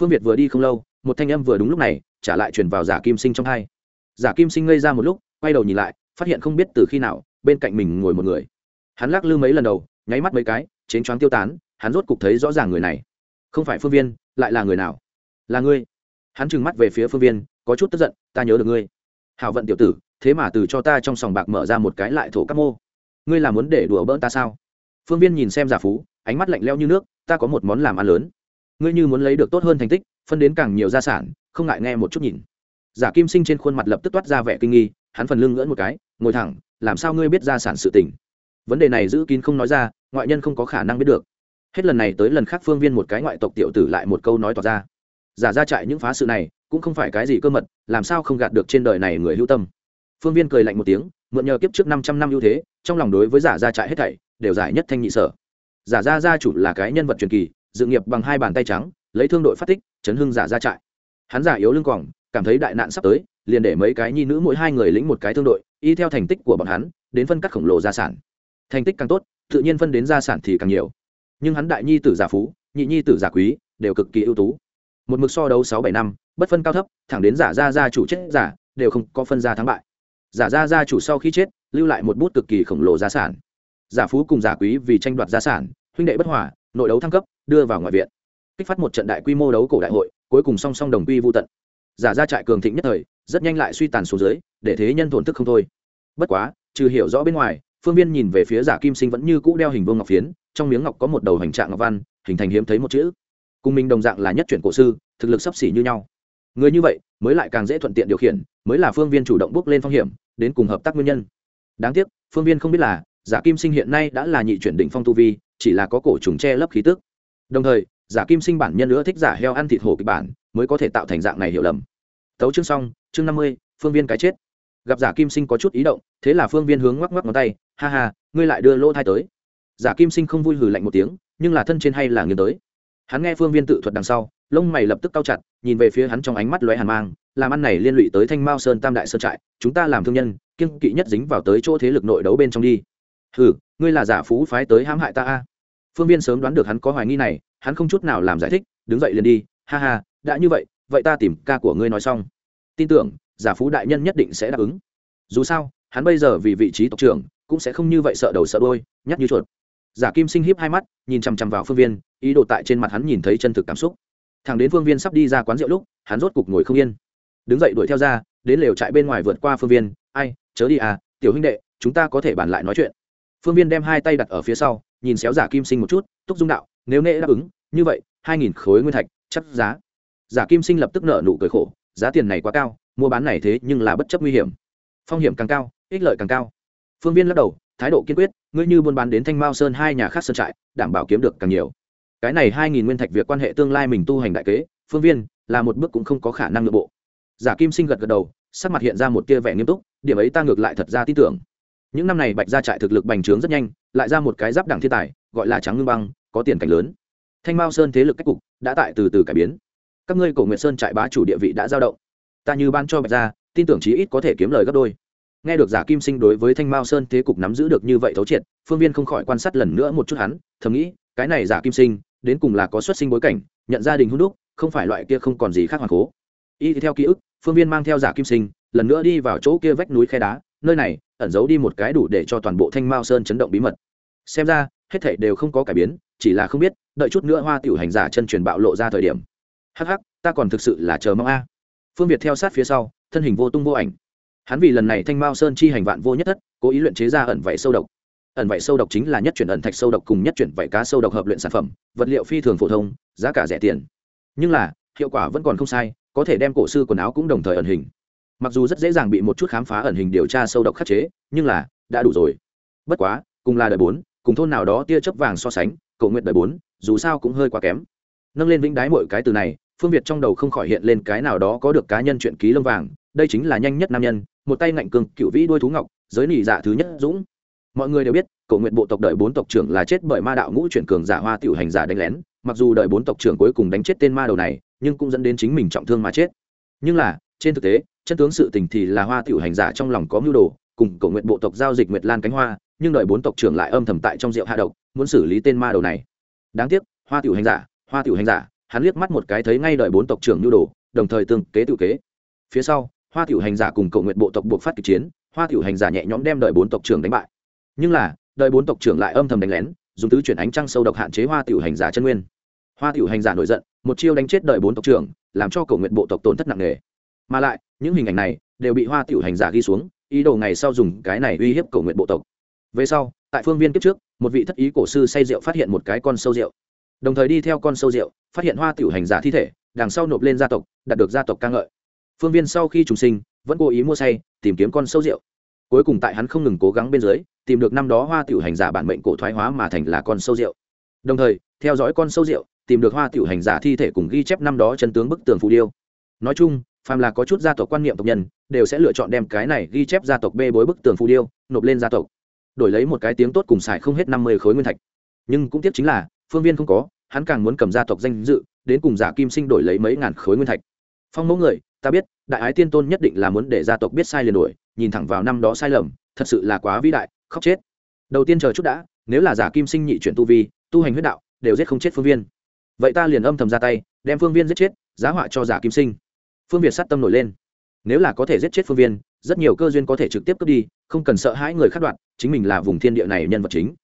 [SPEAKER 1] phương việt vừa đi không lâu, một thanh âm vừa đúng lúc này trả lại truyền vào giả kim sinh trong hai. Giả kim sinh ngây ra một lúc, quay đầu nhìn lại, phát hiện không biết từ khi nào, bên cạnh mình ngồi một người. Hắn lắc lư mấy lần đầu, nháy mắt mấy cái, chến choáng tiêu tán, hắn rốt cục thấy rõ ràng người này. Không phải phương viên, lại là người nào? Là ngươi. Hắn trừng mắt về phía phương viên, có chút tức giận, ta nhớ được ngươi. Hảo vận tiểu tử, thế mà từ cho ta trong sòng bạc mở ra một cái lại thổ các mô. Ngươi là muốn để đùa bỡn ta sao? Phương viên nhìn xem giả phú, ánh mắt lạnh leo như nước, ta có một món làm ăn lớn ngươi như muốn lấy được tốt hơn thành tích, phân đến càng nhiều gia sản, không ngại nghe một chút nhìn. Giả kim sinh trên khuôn mặt lập tức toát ra vẻ kinh nghi, hắn phần lưng ngỡn một cái, ngồi thẳng, làm sao ngươi biết gia sản sự tình? Vấn đề này giữ kín không nói ra, ngoại nhân không có khả năng biết được. Hết lần này tới lần khác phương viên một cái ngoại tộc tiểu tử lại một câu nói tỏ ra. Giả ra trại những phá sự này, cũng không phải cái gì cơ mật, làm sao không gạt được trên đời này người hữu tâm. Phương viên cười lạnh một tiếng, mượn nhờ kiếp trước năm trăm năm ưu thế, trong lòng đối với giả ra trại hết thảy, đều giải nhất thanh nhị sở. Giả ra gia chủ là cái nhân vật truyền kỳ dự nghiệp bằng hai bàn tay trắng, lấy thương đội phát tích, chấn hưng giả ra trại. Hắn giả yếu lưng còng cảm thấy đại nạn sắp tới, liền để mấy cái nhi nữ mỗi hai người lĩnh một cái thương đội, y theo thành tích của bọn hắn, đến phân cắt khổng lồ gia sản. Thành tích càng tốt, tự nhiên phân đến gia sản thì càng nhiều. Nhưng hắn đại nhi tử giả phú, nhị nhi tử giả quý, đều cực kỳ ưu tú. Một mực so đấu sáu bảy năm, bất phân cao thấp, thẳng đến giả gia gia chủ chết giả, đều không có phân ra thắng bại. Giả gia gia chủ sau khi chết, lưu lại một bút cực kỳ khổng lồ gia sản. Giả phú cùng giả quý vì tranh đoạt gia sản, huynh đệ bất hòa nội đấu thăng cấp, đưa vào ngoại viện. Kích phát một trận đại quy mô đấu cổ đại hội, cuối cùng song song đồng quy vô tận. Giả gia trại cường thịnh nhất thời, rất nhanh lại suy tàn xuống dưới, để thế nhân thổn thức không thôi. Bất quá, trừ hiểu rõ bên ngoài, phương viên nhìn về phía giả kim sinh vẫn như cũ đeo hình vương ngọc phiến, trong miếng ngọc có một đầu hành trạng ngọc văn, hình thành hiếm thấy một chữ. Cùng mình đồng dạng là nhất chuyển cổ sư, thực lực sấp xỉ như nhau. Người như vậy, mới lại càng dễ thuận tiện điều khiển, mới là phương viên chủ động bước lên phong hiểm, đến cùng hợp tác nguyên nhân. Đáng tiếc, phương viên không biết là, giả kim sinh hiện nay đã là nhị chuyển đỉnh phong tu vi chỉ là có cổ trùng che lấp khí tức. Đồng thời, giả kim sinh bản nhân nữa thích giả heo ăn thịt hổ kịch bản, mới có thể tạo thành dạng này hiểu lầm. Tấu chương xong, chương năm mươi, phương viên cái chết. Gặp giả kim sinh có chút ý động, thế là phương viên hướng ngoắc ngoắc ngón tay, ha ha, ngươi lại đưa lỗ thai tới. Giả kim sinh không vui hừ lạnh một tiếng, nhưng là thân trên hay là nghiêng tới. Hắn nghe phương viên tự thuật đằng sau, lông mày lập tức cao chặt, nhìn về phía hắn trong ánh mắt lóe hàn mang, làm ăn này liên lụy tới thanh mao sơn tam đại sơn trại, chúng ta làm thương nhân kiên kỵ nhất dính vào tới chỗ thế lực nội đấu bên trong đi. Ừ ngươi là giả phú phái tới hãm hại ta a phương viên sớm đoán được hắn có hoài nghi này, hắn không chút nào làm giải thích, đứng dậy liền đi, ha ha, đã như vậy vậy ta tìm ca của ngươi nói xong. Tin tưởng, giả phú đại nhân nhất định sẽ đáp ứng. Dù sao, hắn bây giờ vì vị trí tộc trưởng, cũng sẽ không như vậy sợ đầu sợ đôi nhắc như chuột. Giả kim sinh hiếp hai mắt, nhìn chằm chằm vào phương viên, ý đồ tại trên mặt hắn nhìn thấy chân thực cảm xúc. Thằng đến phương viên sắp đi ra quán rượu lúc, hắn rốt cục ngồi không yên. Đứng dậy đuổi theo ra, đến lều trại bên ngoài vượt qua phương viên, ai, chớ đi à tiểu huynh đệ, chúng ta có thể bàn lại nói chuyện. Phương viên đem hai tay đặt ở phía sau nhìn xéo giả kim sinh một chút, túc dung đạo, nếu nệ đáp ứng, như vậy, hai nghìn khối nguyên thạch, chắc giá. Giả kim sinh lập tức nợ nụ cười khổ, giá tiền này quá cao, mua bán này thế nhưng là bất chấp nguy hiểm. Phong hiểm càng cao, ích lợi càng cao. Phương viên lắc đầu, thái độ kiên quyết, ngươi như buôn bán đến thanh mao sơn hai nhà khác sơn trại, đảm bảo kiếm được càng nhiều. Cái này hai nghìn nguyên thạch việc quan hệ tương lai mình tu hành đại kế, phương viên, là một bước cũng không có khả năng nội bộ. Giả kim sinh gật gật đầu, sắc mặt hiện ra một tia vẻ nghiêm túc, điểm ấy ta ngược lại thật ra tin tưởng những năm này bạch gia trại thực lực bành trướng rất nhanh, lại ra một cái giáp đẳng thiên tài, gọi là trắng ngưng băng, có tiền cảnh lớn. Thanh mao sơn thế lực cách cục đã tại từ từ cải biến. Các ngươi cổ nguyệt sơn trại bá chủ địa vị đã giao động. Ta như ban cho bạch gia, tin tưởng chí ít có thể kiếm lời gấp đôi. Nghe được giả kim sinh đối với thanh mao sơn thế cục nắm giữ được như vậy thấu triệt, phương viên không khỏi quan sát lần nữa một chút hắn, thầm nghĩ, cái này giả kim sinh, đến cùng là có xuất sinh bối cảnh, nhận gia đình hút đúc, không phải loại kia không còn gì khác hoàng cố. Y theo ký ức, phương viên mang theo giả kim sinh, lần nữa đi vào chỗ kia vách núi khe đá nơi này ẩn giấu đi một cái đủ để cho toàn bộ thanh mao sơn chấn động bí mật xem ra hết thảy đều không có cải biến chỉ là không biết đợi chút nữa hoa tiểu hành giả chân truyền bạo lộ ra thời điểm hắc hắc ta còn thực sự là chờ mong a phương việt theo sát phía sau thân hình vô tung vô ảnh hắn vì lần này thanh mao sơn chi hành vạn vô nhất thất cố ý luyện chế ra ẩn vảy sâu độc ẩn vảy sâu độc chính là nhất chuyển ẩn thạch sâu độc cùng nhất chuyển vảy cá sâu độc hợp luyện sản phẩm vật liệu phi thường phổ thông giá cả rẻ tiền nhưng là hiệu quả vẫn còn không sai có thể đem cổ sư quần áo cũng đồng thời ẩn hình mặc dù rất dễ dàng bị một chút khám phá ẩn hình điều tra sâu độc khắc chế, nhưng là, đã đủ rồi. Bất quá, cùng là đời bốn, cùng thôn nào đó tia chớp vàng so sánh cầu nguyện đời bốn, dù sao cũng hơi quá kém. Nâng lên vĩnh đái mọi cái từ này, phương việt trong đầu không khỏi hiện lên cái nào đó có được cá nhân chuyện ký lông vàng, đây chính là nhanh nhất nam nhân, một tay ngạnh cường cựu vĩ đuôi thú ngọc, giới nỉ dạ thứ nhất dũng. Mọi người đều biết cầu nguyện bộ tộc đời bốn tộc trưởng là chết bởi ma đạo ngũ chuyển cường giả hoa tiểu hành giả đánh lén, mặc dù đời bốn tộc trưởng cuối cùng đánh chết tên ma đầu này, nhưng cũng dẫn đến chính mình trọng thương mà chết. Nhưng là trên thực tế, chân tướng sự tình thì là hoa tiểu hành giả trong lòng có mưu đồ, cùng cầu nguyện bộ tộc giao dịch nguyệt lan cánh hoa, nhưng đợi bốn tộc trưởng lại âm thầm tại trong rượu hạ độc, muốn xử lý tên ma đầu này. Đáng tiếc, hoa tiểu hành giả, hoa tiểu hành giả, hắn liếc mắt một cái thấy ngay đợi bốn tộc trưởng mưu đồ, đồng thời tương kế tự kế. Phía sau, hoa tiểu hành giả cùng cầu nguyện bộ tộc buộc phát kịch chiến, hoa tiểu hành giả nhẹ nhõm đem đợi bốn tộc trưởng đánh bại. Nhưng là, đợi bốn tộc trưởng lại âm thầm đánh lén, dùng tứ chuyển ánh trăng sâu độc hạn chế hoa tiểu hành giả chân nguyên. Hoa tiểu hành giả nổi giận, một chiêu đánh chết đợi bốn tộc trưởng, làm cho cầu nguyện bộ tộc tổn thất nặng nề mà lại, những hình ảnh này đều bị hoa tiểu hành giả ghi xuống, ý đồ ngày sau dùng cái này uy hiếp cầu nguyện bộ tộc. Về sau, tại phương viên kiếp trước, một vị thất ý cổ sư say rượu phát hiện một cái con sâu rượu. Đồng thời đi theo con sâu rượu, phát hiện hoa tiểu hành giả thi thể, đằng sau nộp lên gia tộc, đạt được gia tộc ca ngợi. Phương viên sau khi trùng sinh, vẫn cố ý mua say, tìm kiếm con sâu rượu. Cuối cùng tại hắn không ngừng cố gắng bên dưới, tìm được năm đó hoa tiểu hành giả bản mệnh cổ thoái hóa mà thành là con sâu rượu. Đồng thời, theo dõi con sâu rượu, tìm được hoa tiểu hành giả thi thể cùng ghi chép năm đó chân tướng bức tường phù điêu. Nói chung phàm là có chút gia tộc quan niệm tộc nhân, đều sẽ lựa chọn đem cái này ghi chép gia tộc bê bối bức tường phù điêu, nộp lên gia tộc. Đổi lấy một cái tiếng tốt cùng xài không hết năm mươi khối nguyên thạch. Nhưng cũng tiếc chính là, phương viên không có, hắn càng muốn cầm gia tộc danh dự, đến cùng giả kim sinh đổi lấy mấy ngàn khối nguyên thạch. Phong mẫu người, ta biết, đại ái tiên tôn nhất định là muốn để gia tộc biết sai liền đổi, nhìn thẳng vào năm đó sai lầm, thật sự là quá vĩ đại, khóc chết. Đầu tiên chờ chút đã, nếu là giả kim sinh nhị chuyển tu vi, tu hành huyết đạo, đều giết không chết phương viên. Vậy ta liền âm thầm ra tay, đem phương viên giết chết, giá họa cho giả kim sinh phương việt sát tâm nổi lên. Nếu là có thể giết chết phương viên, rất nhiều cơ duyên có thể trực tiếp cướp đi, không cần sợ hãi người khác đoạn chính mình là vùng thiên địa này nhân vật chính.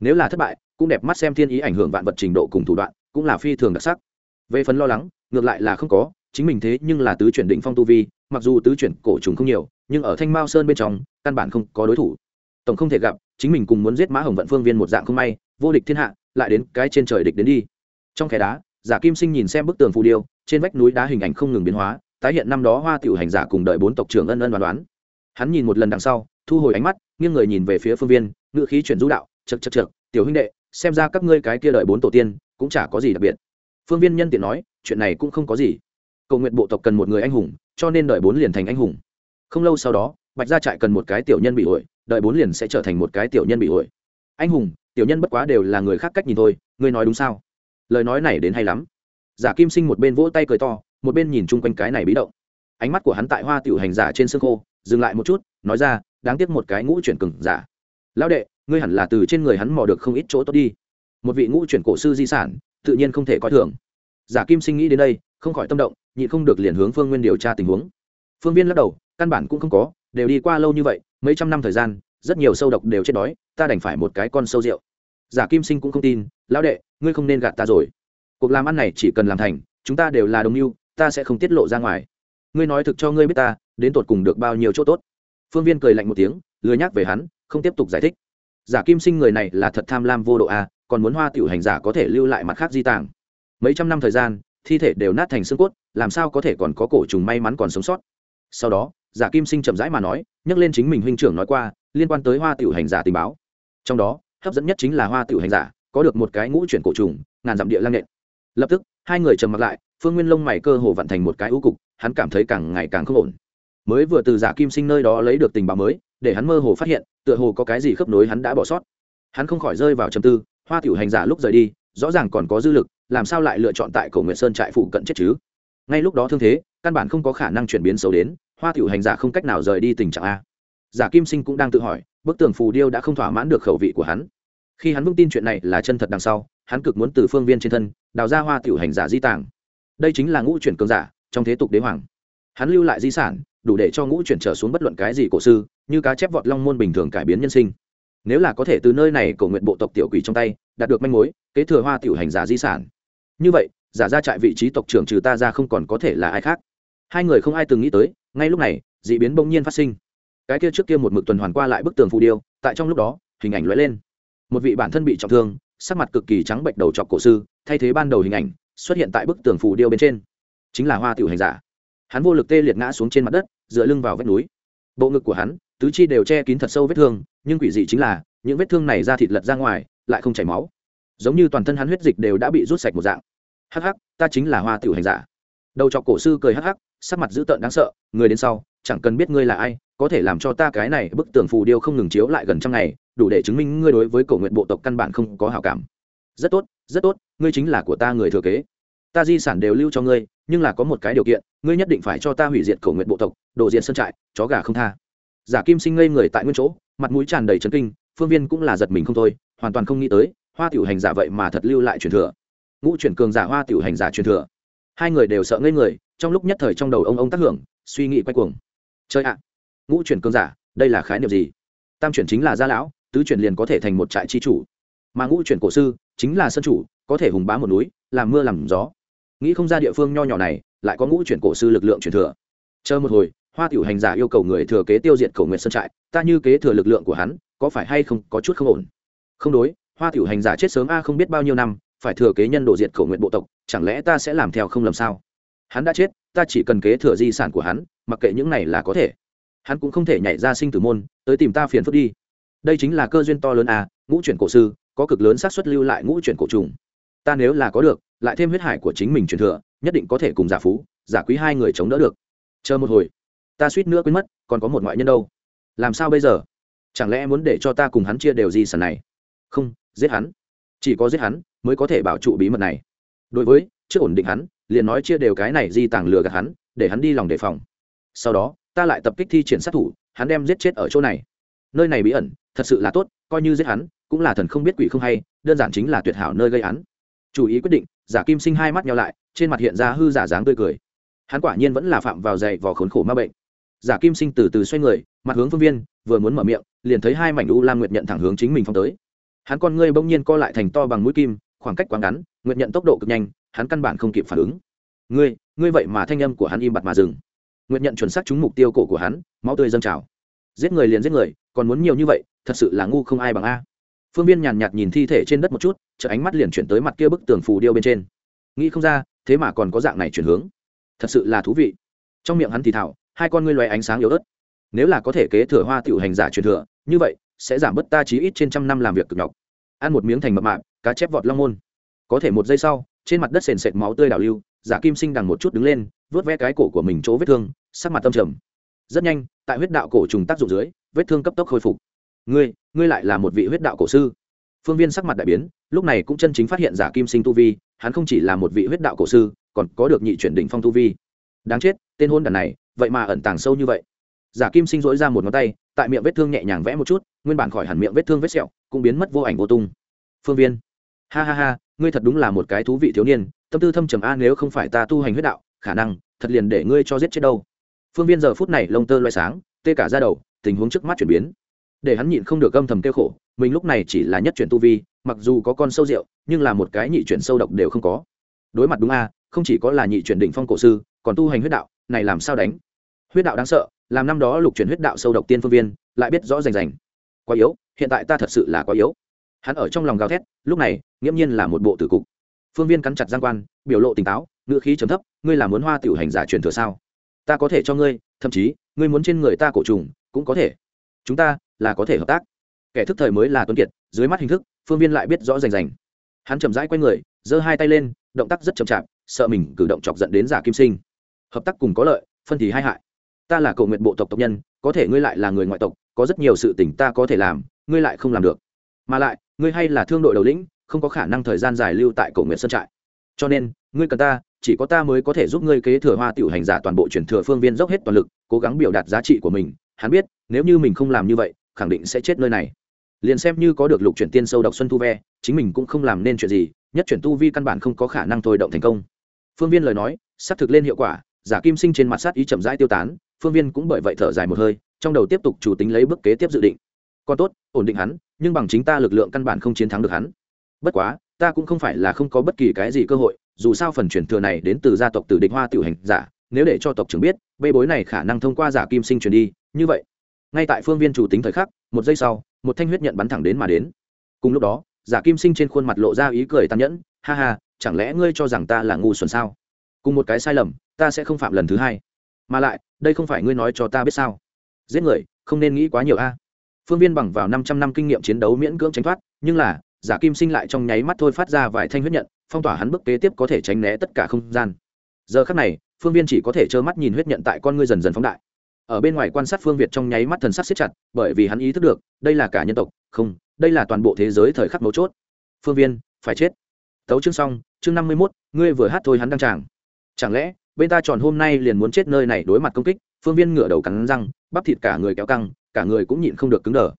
[SPEAKER 1] Nếu là thất bại, cũng đẹp mắt xem thiên ý ảnh hưởng vạn vật trình độ cùng thủ đoạn, cũng là phi thường đặc sắc. Về phần lo lắng, ngược lại là không có, chính mình thế nhưng là tứ chuyển định phong tu vi, mặc dù tứ chuyển cổ trùng không nhiều, nhưng ở thanh mao sơn bên trong, căn bản không có đối thủ. Tổng không thể gặp, chính mình cùng muốn giết mã hồng vận phương viên một dạng không may, vô địch thiên hạ, lại đến cái trên trời địch đến đi. Trong khe đá, giả kim sinh nhìn xem bức tường phù điêu, trên vách núi đá hình ảnh không ngừng biến hóa tái hiện năm đó hoa tiểu hành giả cùng đợi bốn tộc trưởng ân ân đoán đoán. Hắn nhìn một lần đằng sau, thu hồi ánh mắt, nghiêng người nhìn về phía phương viên ngựa khí chuyển du đạo chật chật chật tiểu huynh đệ, xem ra các ngươi cái kia đợi bốn tổ tiên, cũng chả có gì đặc biệt. Phương viên nhân tiện nói, chuyện này cũng không có gì. Cầu nguyện bộ tộc cần một người anh hùng, cho nên đợi bốn liền thành anh hùng. Không lâu sau đó, bạch gia trại cần một cái tiểu nhân bị ổi đợi bốn liền sẽ trở thành một cái tiểu nhân bị ổi anh hùng, tiểu nhân bất quá đều là người khác cách nhìn thôi, ngươi nói đúng sao? Lời nói này đến hay lắm. Giả kim sinh một bên vỗ tay cười to một bên nhìn chung quanh cái này bí động. Ánh mắt của hắn tại hoa tiểu hành giả trên xương khô, dừng lại một chút, nói ra, đáng tiếc một cái ngũ chuyển cừng giả. Lão đệ, ngươi hẳn là từ trên người hắn mò được không ít chỗ tốt đi. Một vị ngũ chuyển cổ sư di sản, tự nhiên không thể coi thường. Giả kim sinh nghĩ đến đây, không khỏi tâm động, nhịn không được liền hướng phương nguyên điều tra tình huống. Phương viên lắc đầu, căn bản cũng không có, đều đi qua lâu như vậy, mấy trăm năm thời gian, rất nhiều sâu độc đều chết đói, ta đành phải một cái con sâu rượu. Giả kim sinh cũng không tin, lão đệ, ngươi không nên gạt ta rồi. Cuộc làm ăn này chỉ cần làm thành, chúng ta đều là đồng mưu ta sẽ không tiết lộ ra ngoài. Ngươi nói thực cho ngươi biết ta, đến tột cùng được bao nhiêu chỗ tốt. Phương viên cười lạnh một tiếng, lười nhắc về hắn, không tiếp tục giải thích. Giả kim sinh người này là thật tham lam vô độ a còn muốn hoa tiểu hành giả có thể lưu lại mặt khác di tàng. Mấy trăm năm thời gian, thi thể đều nát thành xương cốt, làm sao có thể còn có cổ trùng may mắn còn sống sót? Sau đó, giả kim sinh chậm rãi mà nói, nhắc lên chính mình huynh trưởng nói qua, liên quan tới hoa tiểu hành giả tình báo. Trong đó, hấp dẫn nhất chính là hoa tiểu hành giả, có được một cái ngũ chuyển cổ trùng, ngàn dặm địa lang nện. Lập tức hai người trầm mặc lại, phương nguyên lông mày cơ hồ vặn thành một cái ưu cục, hắn cảm thấy càng ngày càng không ổn. Mới vừa từ giả kim sinh nơi đó lấy được tình báo mới, để hắn mơ hồ phát hiện, tựa hồ có cái gì khớp nối hắn đã bỏ sót. Hắn không khỏi rơi vào trầm tư, hoa tiểu hành giả lúc rời đi, rõ ràng còn có dư lực, làm sao lại lựa chọn tại cổ nguyện sơn trại phụ cận chết chứ? Ngay lúc đó thương thế, căn bản không có khả năng chuyển biến xấu đến, hoa tiểu hành giả không cách nào rời đi tình trạng a. Giả kim sinh cũng đang tự hỏi, bức tường phù điêu đã không thỏa mãn được khẩu vị của hắn. Khi hắn vững tin chuyện này là chân thật đằng sau hắn cực muốn từ phương viên trên thân, đào ra hoa tiểu hành giả di tàng. Đây chính là ngũ chuyển cường giả, trong thế tục đế hoàng. Hắn lưu lại di sản, đủ để cho ngũ chuyển trở xuống bất luận cái gì cổ sư, như cá chép vọt long môn bình thường cải biến nhân sinh. Nếu là có thể từ nơi này cầu nguyện bộ tộc tiểu quỷ trong tay, đạt được manh mối, kế thừa hoa tiểu hành giả di sản. Như vậy, giả ra trại vị trí tộc trưởng trừ ta ra không còn có thể là ai khác. Hai người không ai từng nghĩ tới, ngay lúc này, d ị biến bỗng nhiên phát sinh. Cái kia trước kia một mực tuần hoàn qua lại bức tường phù điêu, tại trong lúc đó, hình ảnh lóe lên. Một vị bản thân bị trọng thương sắc mặt cực kỳ trắng bệnh đầu chọc cổ sư, thay thế ban đầu hình ảnh, xuất hiện tại bức tường phù điêu bên trên. Chính là hoa tiểu hành giả. Hắn vô lực tê liệt ngã xuống trên mặt đất, dựa lưng vào vách núi. Bộ ngực của hắn, tứ chi đều che kín thật sâu vết thương, nhưng quỷ dị chính là, những vết thương này ra thịt lật ra ngoài, lại không chảy máu. Giống như toàn thân hắn huyết dịch đều đã bị rút sạch một dạng. Hắc hắc, ta chính là hoa tiểu hành giả. Đầu chọc cổ sư cười hắc hắc, sắc mặt dữ tợn đáng sợ, người đến sau, chẳng cần biết ngươi là ai, có thể làm cho ta cái này bức tường phù điêu không ngừng chiếu lại gần trăm ngày đủ để chứng minh ngươi đối với cổ nguyện bộ tộc căn bản không có hảo cảm. Rất tốt rất tốt, ngươi chính là của ta người thừa kế. Ta di sản đều lưu cho ngươi, nhưng là có một cái điều kiện, ngươi nhất định phải cho ta hủy diệt cổ nguyện bộ tộc, đổ diện sân trại, chó gà không tha. Giả kim sinh ngây người tại nguyên chỗ, mặt mũi tràn đầy trấn kinh, phương viên cũng là giật mình không thôi, hoàn toàn không nghĩ tới, hoa tiểu hành giả vậy mà thật lưu lại truyền thừa. Ngũ chuyển cường giả hoa tiểu hành giả truyền thừa. Hai người đều sợ ngây người, trong lúc nhất thời trong đầu ông ông tác hưởng, suy nghĩ quay cuồng. Chơi ạ! Ngũ chuyển cường giả, đây là khái niệm gì? Tam chuyển chính là gia lão tứ chuyển liền có thể thành một trại chi chủ. Mà ngũ chuyển cổ sư chính là sân chủ, có thể hùng bá một núi, làm mưa làm gió. Nghĩ không ra địa phương nho nhỏ này, lại có ngũ chuyển cổ sư lực lượng truyền thừa. Chờ một hồi, hoa tiểu hành giả yêu cầu người thừa kế tiêu diệt cầu nguyện sơn trại, ta như kế thừa lực lượng của hắn, có phải hay không có chút không ổn? Không đối, hoa tiểu hành giả chết sớm a không biết bao nhiêu năm, phải thừa kế nhân đồ diệt cầu nguyện bộ tộc, chẳng lẽ ta sẽ làm theo không làm sao? Hắn đã chết, ta chỉ cần kế thừa di sản của hắn, mặc kệ những này là có thể. Hắn cũng không thể nhảy ra sinh tử môn, tới tìm ta phiền phức đi đây chính là cơ duyên to lớn à ngũ chuyển cổ sư, có cực lớn xác suất lưu lại ngũ chuyển cổ trùng. Ta nếu là có được, lại thêm huyết hải của chính mình truyền thừa, nhất định có thể cùng giả phú, giả quý hai người chống đỡ được. Chờ một hồi. Ta suýt nữa quên mất, còn có một ngoại nhân đâu. Làm sao bây giờ? Chẳng lẽ muốn để cho ta cùng hắn chia đều di sản này? Không, giết hắn. Chỉ có giết hắn, mới có thể bảo trụ bí mật này. Đối với, trước ổn định hắn, liền nói chia đều cái này di tàng lừa gạt hắn, để hắn đi lòng đề phòng. Sau đó, ta lại tập kích thi triển sát thủ, hắn đem giết chết ở chỗ này nơi này bí ẩn, thật sự là tốt, coi như giết hắn, cũng là thần không biết quỷ không hay, đơn giản chính là tuyệt hảo nơi gây án. Chủ ý quyết định, giả kim sinh hai mắt nhau lại, trên mặt hiện ra hư giả dáng tươi cười. Hắn quả nhiên vẫn là phạm vào dày vò khốn khổ ma bệnh. Giả kim sinh từ từ xoay người, mặt hướng phương viên, vừa muốn mở miệng, liền thấy hai mảnh u lam nguyệt nhận thẳng hướng chính mình phong tới. Hắn con ngươi bỗng nhiên co lại thành to bằng mũi kim, khoảng cách quá ngắn, nguyệt nhận tốc độ cực nhanh, hắn căn bản không kịp phản ứng. Ngươi ngươi vậy mà thanh âm của hắn im bặt mà dừng. Nguyệt nhận chuẩn xác trúng mục tiêu cổ của hắn, máu tươi dâng trào. Giết người liền giết người còn muốn nhiều như vậy, thật sự là ngu không ai bằng a. Phương viên nhàn nhạt nhìn thi thể trên đất một chút chợ ánh mắt liền chuyển tới mặt kia bức tường phù điêu bên trên. Nghĩ không ra, thế mà còn có dạng này chuyển hướng. Thật sự là thú vị. Trong miệng hắn thì thảo, hai con ngươi loé ánh sáng yếu ớt. Nếu là có thể kế thừa hoa tiểu hành giả truyền thừa, như vậy, sẽ giảm bớt ta chí ít trên trăm năm làm việc cực nhọc. Ăn một miếng thành mập mạp, cá chép vọt long môn. Có thể một giây sau, trên mặt đất sền sệt máu tươi đảo lưu, giả kim sinh đằng một chút đứng lên vớt ve cái cổ của mình chỗ vết thương, sắc mặt tâm trầm. Rất nhanh, tại huyết đạo cổ trùng tác dụng dưới vết thương cấp tốc khôi phục. Ngươi ngươi lại là một vị huyết đạo cổ sư. Phương viên sắc mặt đại biến, lúc này cũng chân chính phát hiện giả kim sinh tu vi, hắn không chỉ là một vị huyết đạo cổ sư, còn có được nhị chuyển đỉnh phong tu vi. Đáng chết, tên hôn đàn này, vậy mà ẩn tàng sâu như vậy. Giả kim sinh dỗi ra một ngón tay, tại miệng vết thương nhẹ nhàng vẽ một chút, nguyên bản khỏi hẳn miệng vết thương vết sẹo, cũng biến mất vô ảnh vô tung. Phương viên, ha ha ha, ngươi thật đúng là một cái thú vị thiếu niên, tâm tư thâm trầm a, nếu không phải ta tu hành huyết đạo, khả năng, thật liền để ngươi cho giết chết đâu. Phương viên giờ phút này lông tơ loay sáng, tê cả ra đầu tình huống trước mắt chuyển biến. Để hắn nhịn không được âm thầm kêu khổ, mình lúc này chỉ là nhất chuyển tu vi, mặc dù có con sâu rượu, nhưng là một cái nhị chuyển sâu độc đều không có. Đối mặt đúng a, không chỉ có là nhị chuyển đỉnh phong cổ sư, còn tu hành huyết đạo, này làm sao đánh? Huyết đạo đáng sợ, làm năm đó lục chuyển huyết đạo sâu độc tiên phương viên, lại biết rõ rành rành. Quá yếu, hiện tại ta thật sự là quá yếu. Hắn ở trong lòng gào thét, lúc này, nghiễm nhiên là một bộ tử cục. Phương viên cắn chặt giang quan, biểu lộ tỉnh táo, ngữ khí chấm thấp, ngươi là muốn hoa tiểu hành giả truyền thừa sao? Ta có thể cho ngươi, thậm chí, ngươi muốn trên người ta cổ trùng cũng có thể. Chúng ta là có thể hợp tác. Kẻ thức thời mới là tuấn kiệt, dưới mắt hình thức, phương viên lại biết rõ rành rành. Hắn chậm rãi q u a y người, giơ hai tay lên, động tác rất chậm chạp, sợ mình cử động chọc dẫn đến giả kim sinh. Hợp tác cùng có lợi, phân thì hai hại. Ta là cầu nguyện bộ tộc tộc nhân, có thể ngươi lại là người ngoại tộc, có rất nhiều sự tỉnh ta có thể làm, ngươi lại không làm được. Mà lại, ngươi hay là thương đội đầu lĩnh, không có khả năng thời gian dài lưu tại cầu nguyện sơn trại. Cho nên, ngươi cần ta, chỉ có ta mới có thể giúp ngươi kế thừa hoa tiểu hành giả toàn bộ chuyển thừa phương viên dốc hết toàn lực, cố gắng biểu đạt giá trị của mình hắn biết, nếu như mình không làm như vậy, khẳng định sẽ chết nơi này. Liền xem như có được lục chuyển tiên sâu độc xuân thu ve, chính mình cũng không làm nên chuyện gì, nhất chuyển tu vi căn bản không có khả năng thôi động thành công. Phương viên lời nói xác thực lên hiệu quả, giả kim sinh trên mặt sát ý chậm rãi tiêu tán, phương viên cũng bởi vậy thở dài một hơi, trong đầu tiếp tục chủ tính lấy bước kế tiếp dự định. Còn tốt, ổn định hắn, nhưng bằng chính ta lực lượng căn bản không chiến thắng được hắn. Bất quá, ta cũng không phải là không có bất kỳ cái gì cơ hội, dù sao phần truyền thừa này đến từ gia tộc tử địch hoa tiểu hành giả nếu để cho tộc trưởng biết, bê bối này khả năng thông qua giả kim sinh truyền đi, như vậy, ngay tại phương viên chủ tính thời khắc, một giây sau, một thanh huyết nhận bắn thẳng đến mà đến. Cùng lúc đó, giả kim sinh trên khuôn mặt lộ ra ý cười tàn nhẫn, ha ha, chẳng lẽ ngươi cho rằng ta là ngu xuẩn sao? Cùng một cái sai lầm, ta sẽ không phạm lần thứ hai. Mà lại, đây không phải ngươi nói cho ta biết sao? Giết người, không nên nghĩ quá nhiều a. Phương viên bằng vào năm trăm năm kinh nghiệm chiến đấu miễn cưỡng tránh thoát, nhưng là, giả kim sinh lại trong nháy mắt thôi phát ra vài thanh huyết nhận, phong tỏa hắn bước kế tiếp có thể tránh né tất cả không gian. Giờ khắc này phương viên chỉ có thể trơ mắt nhìn huyết nhận tại con ngươi dần dần phóng đại. Ở bên ngoài quan sát phương việt trong nháy mắt thần sắc siết chặt, bởi vì hắn ý thức được, đây là cả nhân tộc, không, đây là toàn bộ thế giới thời khắc mấu chốt. Phương viên, phải chết. Tấu chương xong, chương năm mươi mốt, ngươi vừa hát thôi hắn đang tràng. Chẳng lẽ, bên ta tròn hôm nay liền muốn chết nơi này đối mặt công kích? Phương viên ngửa đầu cắn răng, bắp thịt cả người kéo căng, cả người cũng nhịn không được cứng đờ.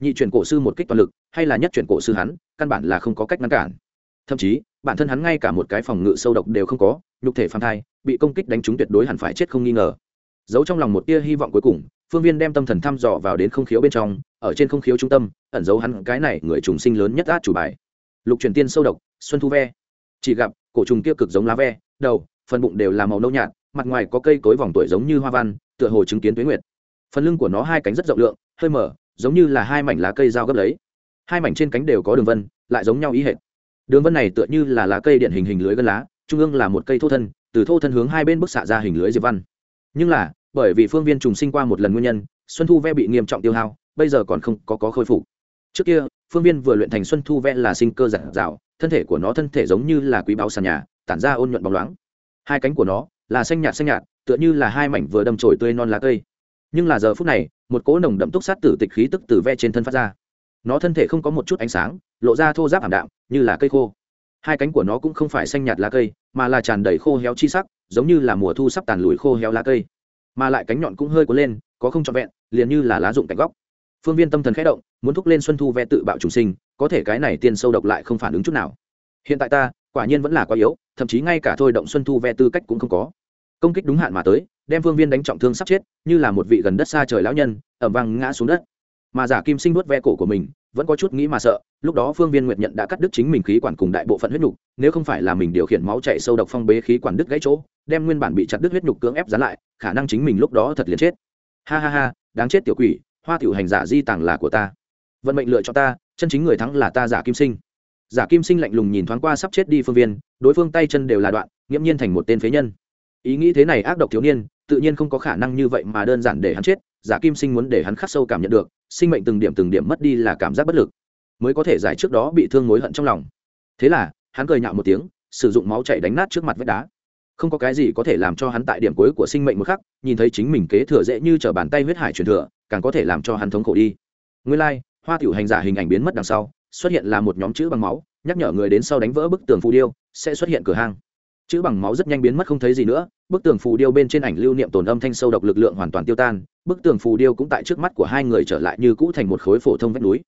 [SPEAKER 1] Nhị chuyển cổ sư một kích toàn lực, hay là nhất chuyển cổ sư hắn, căn bản là không có cách ngăn cản. Thậm chí bản thân hắn ngay cả một cái phòng ngự sâu độc đều không có, nhục thể phàm thai, bị công kích đánh trúng tuyệt đối hẳn phải chết không nghi ngờ. Giấu trong lòng một tia hy vọng cuối cùng, phương viên đem tâm thần thăm dò vào đến không khiếu bên trong, ở trên không khiếu trung tâm, ẩn giấu hắn cái này người trùng sinh lớn nhất át chủ bài. Lục truyền tiên sâu độc, xuân thu ve. Chỉ gặp, cổ trùng kia cực giống lá ve, đầu, phần bụng đều là màu nâu nhạt, mặt ngoài có cây cối vòng tuổi giống như hoa văn, tựa hồ chứng kiến tuế nguyệt. Phần lưng của nó hai cánh rất rộng lượng, hơi mở, giống như là hai mảnh lá cây dao gấp lấy. Hai mảnh trên cánh đều có đường vân, lại giống nhau ý hệt đường vân này tựa như là lá cây điện hình hình lưới gân lá trung ương là một cây thô thân từ thô thân hướng hai bên bức xạ ra hình lưới diệp văn. Nhưng là bởi vì phương viên trùng sinh qua một lần nguyên nhân xuân thu ve bị nghiêm trọng tiêu hao bây giờ còn không có, có khôi phục. Trước kia phương viên vừa luyện thành xuân thu ve là sinh cơ giản dạo thân thể của nó thân thể giống như là quý báo sàn nhà tản ra ôn nhuận bóng loáng. Hai cánh của nó là xanh nhạt xanh nhạt tựa như là hai mảnh vừa đâm trồi tươi non lá cây. Nhưng là giờ phút này một cỗ nồng đậm túc sát tử tịch khí tức từ ve trên thân phát ra. Nó thân thể không có một chút ánh sáng lộ ra thô giáp ảm đạm như là cây khô. Hai cánh của nó cũng không phải xanh nhạt lá cây, mà là tràn đầy khô héo chi sắc, giống như là mùa thu sắp tàn lùi khô héo lá cây. Mà lại cánh nhọn cũng hơi cuốn lên, có không trọn vẹn, liền như là lá dụng cạnh góc. Phương viên tâm thần khẽ động, muốn thúc lên xuân thu ve tự bạo trùng sinh, có thể cái này tiên sâu độc lại không phản ứng chút nào. Hiện tại ta, quả nhiên vẫn là quá yếu, thậm chí ngay cả thôi động xuân thu ve tư cách cũng không có. Công kích đúng hạn mà tới, đem phương viên đánh trọng thương sắp chết, như là một vị gần đất xa trời lão nhân ẩm vang ngã xuống đất. Mà giả kim sinh nuốt ve cổ của mình vẫn có chút nghĩ mà sợ, lúc đó phương viên nguyệt nhận đã cắt đứt chính mình khí quản cùng đại bộ phận huyết nhục, nếu không phải là mình điều khiển máu chạy sâu độc phong bế khí quản đứt gãy chỗ, đem nguyên bản bị chặt đứt huyết nhục cưỡng ép dán lại, khả năng chính mình lúc đó thật liền chết. Ha ha ha, đáng chết tiểu quỷ, hoa tiểu hành giả di tàng là của ta. Vận mệnh lựa cho ta, chân chính người thắng là ta giả kim sinh. Giả kim sinh lạnh lùng nhìn thoáng qua sắp chết đi phương viên, đối phương tay chân đều là đoạn, nghiễm nhiên thành một tên phế nhân. Ý nghĩ thế này ác độc thiếu niên tự nhiên không có khả năng như vậy mà đơn giản để hắn chết giả kim sinh muốn để hắn khắc sâu cảm nhận được sinh mệnh từng điểm từng điểm mất đi là cảm giác bất lực mới có thể giải trước đó bị thương mối hận trong lòng. Thế là hắn cười nhạo một tiếng sử dụng máu chảy đánh nát trước mặt vách đá. Không có cái gì có thể làm cho hắn tại điểm cuối của sinh mệnh một khắc nhìn thấy chính mình kế thừa dễ như t r ở bàn tay huyết hải truyền thừa càng có thể làm cho hắn thống khổ đi. Nguyên lai、like, hoa tiểu hành giả hình ảnh biến mất đằng sau xuất hiện là một nhóm chữ bằng máu nhắc nhở người đến sau đánh vỡ bức tường phù điêu sẽ xuất hiện cửa hang chữ bằng máu rất nhanh biến mất không thấy gì nữa, bức tường phù điêu bên trên ảnh lưu niệm tồn âm thanh sâu độc lực lượng hoàn toàn tiêu tan, bức tường phù điêu cũng tại trước mắt của hai người trở lại như cũ thành một khối phổ thông vách núi.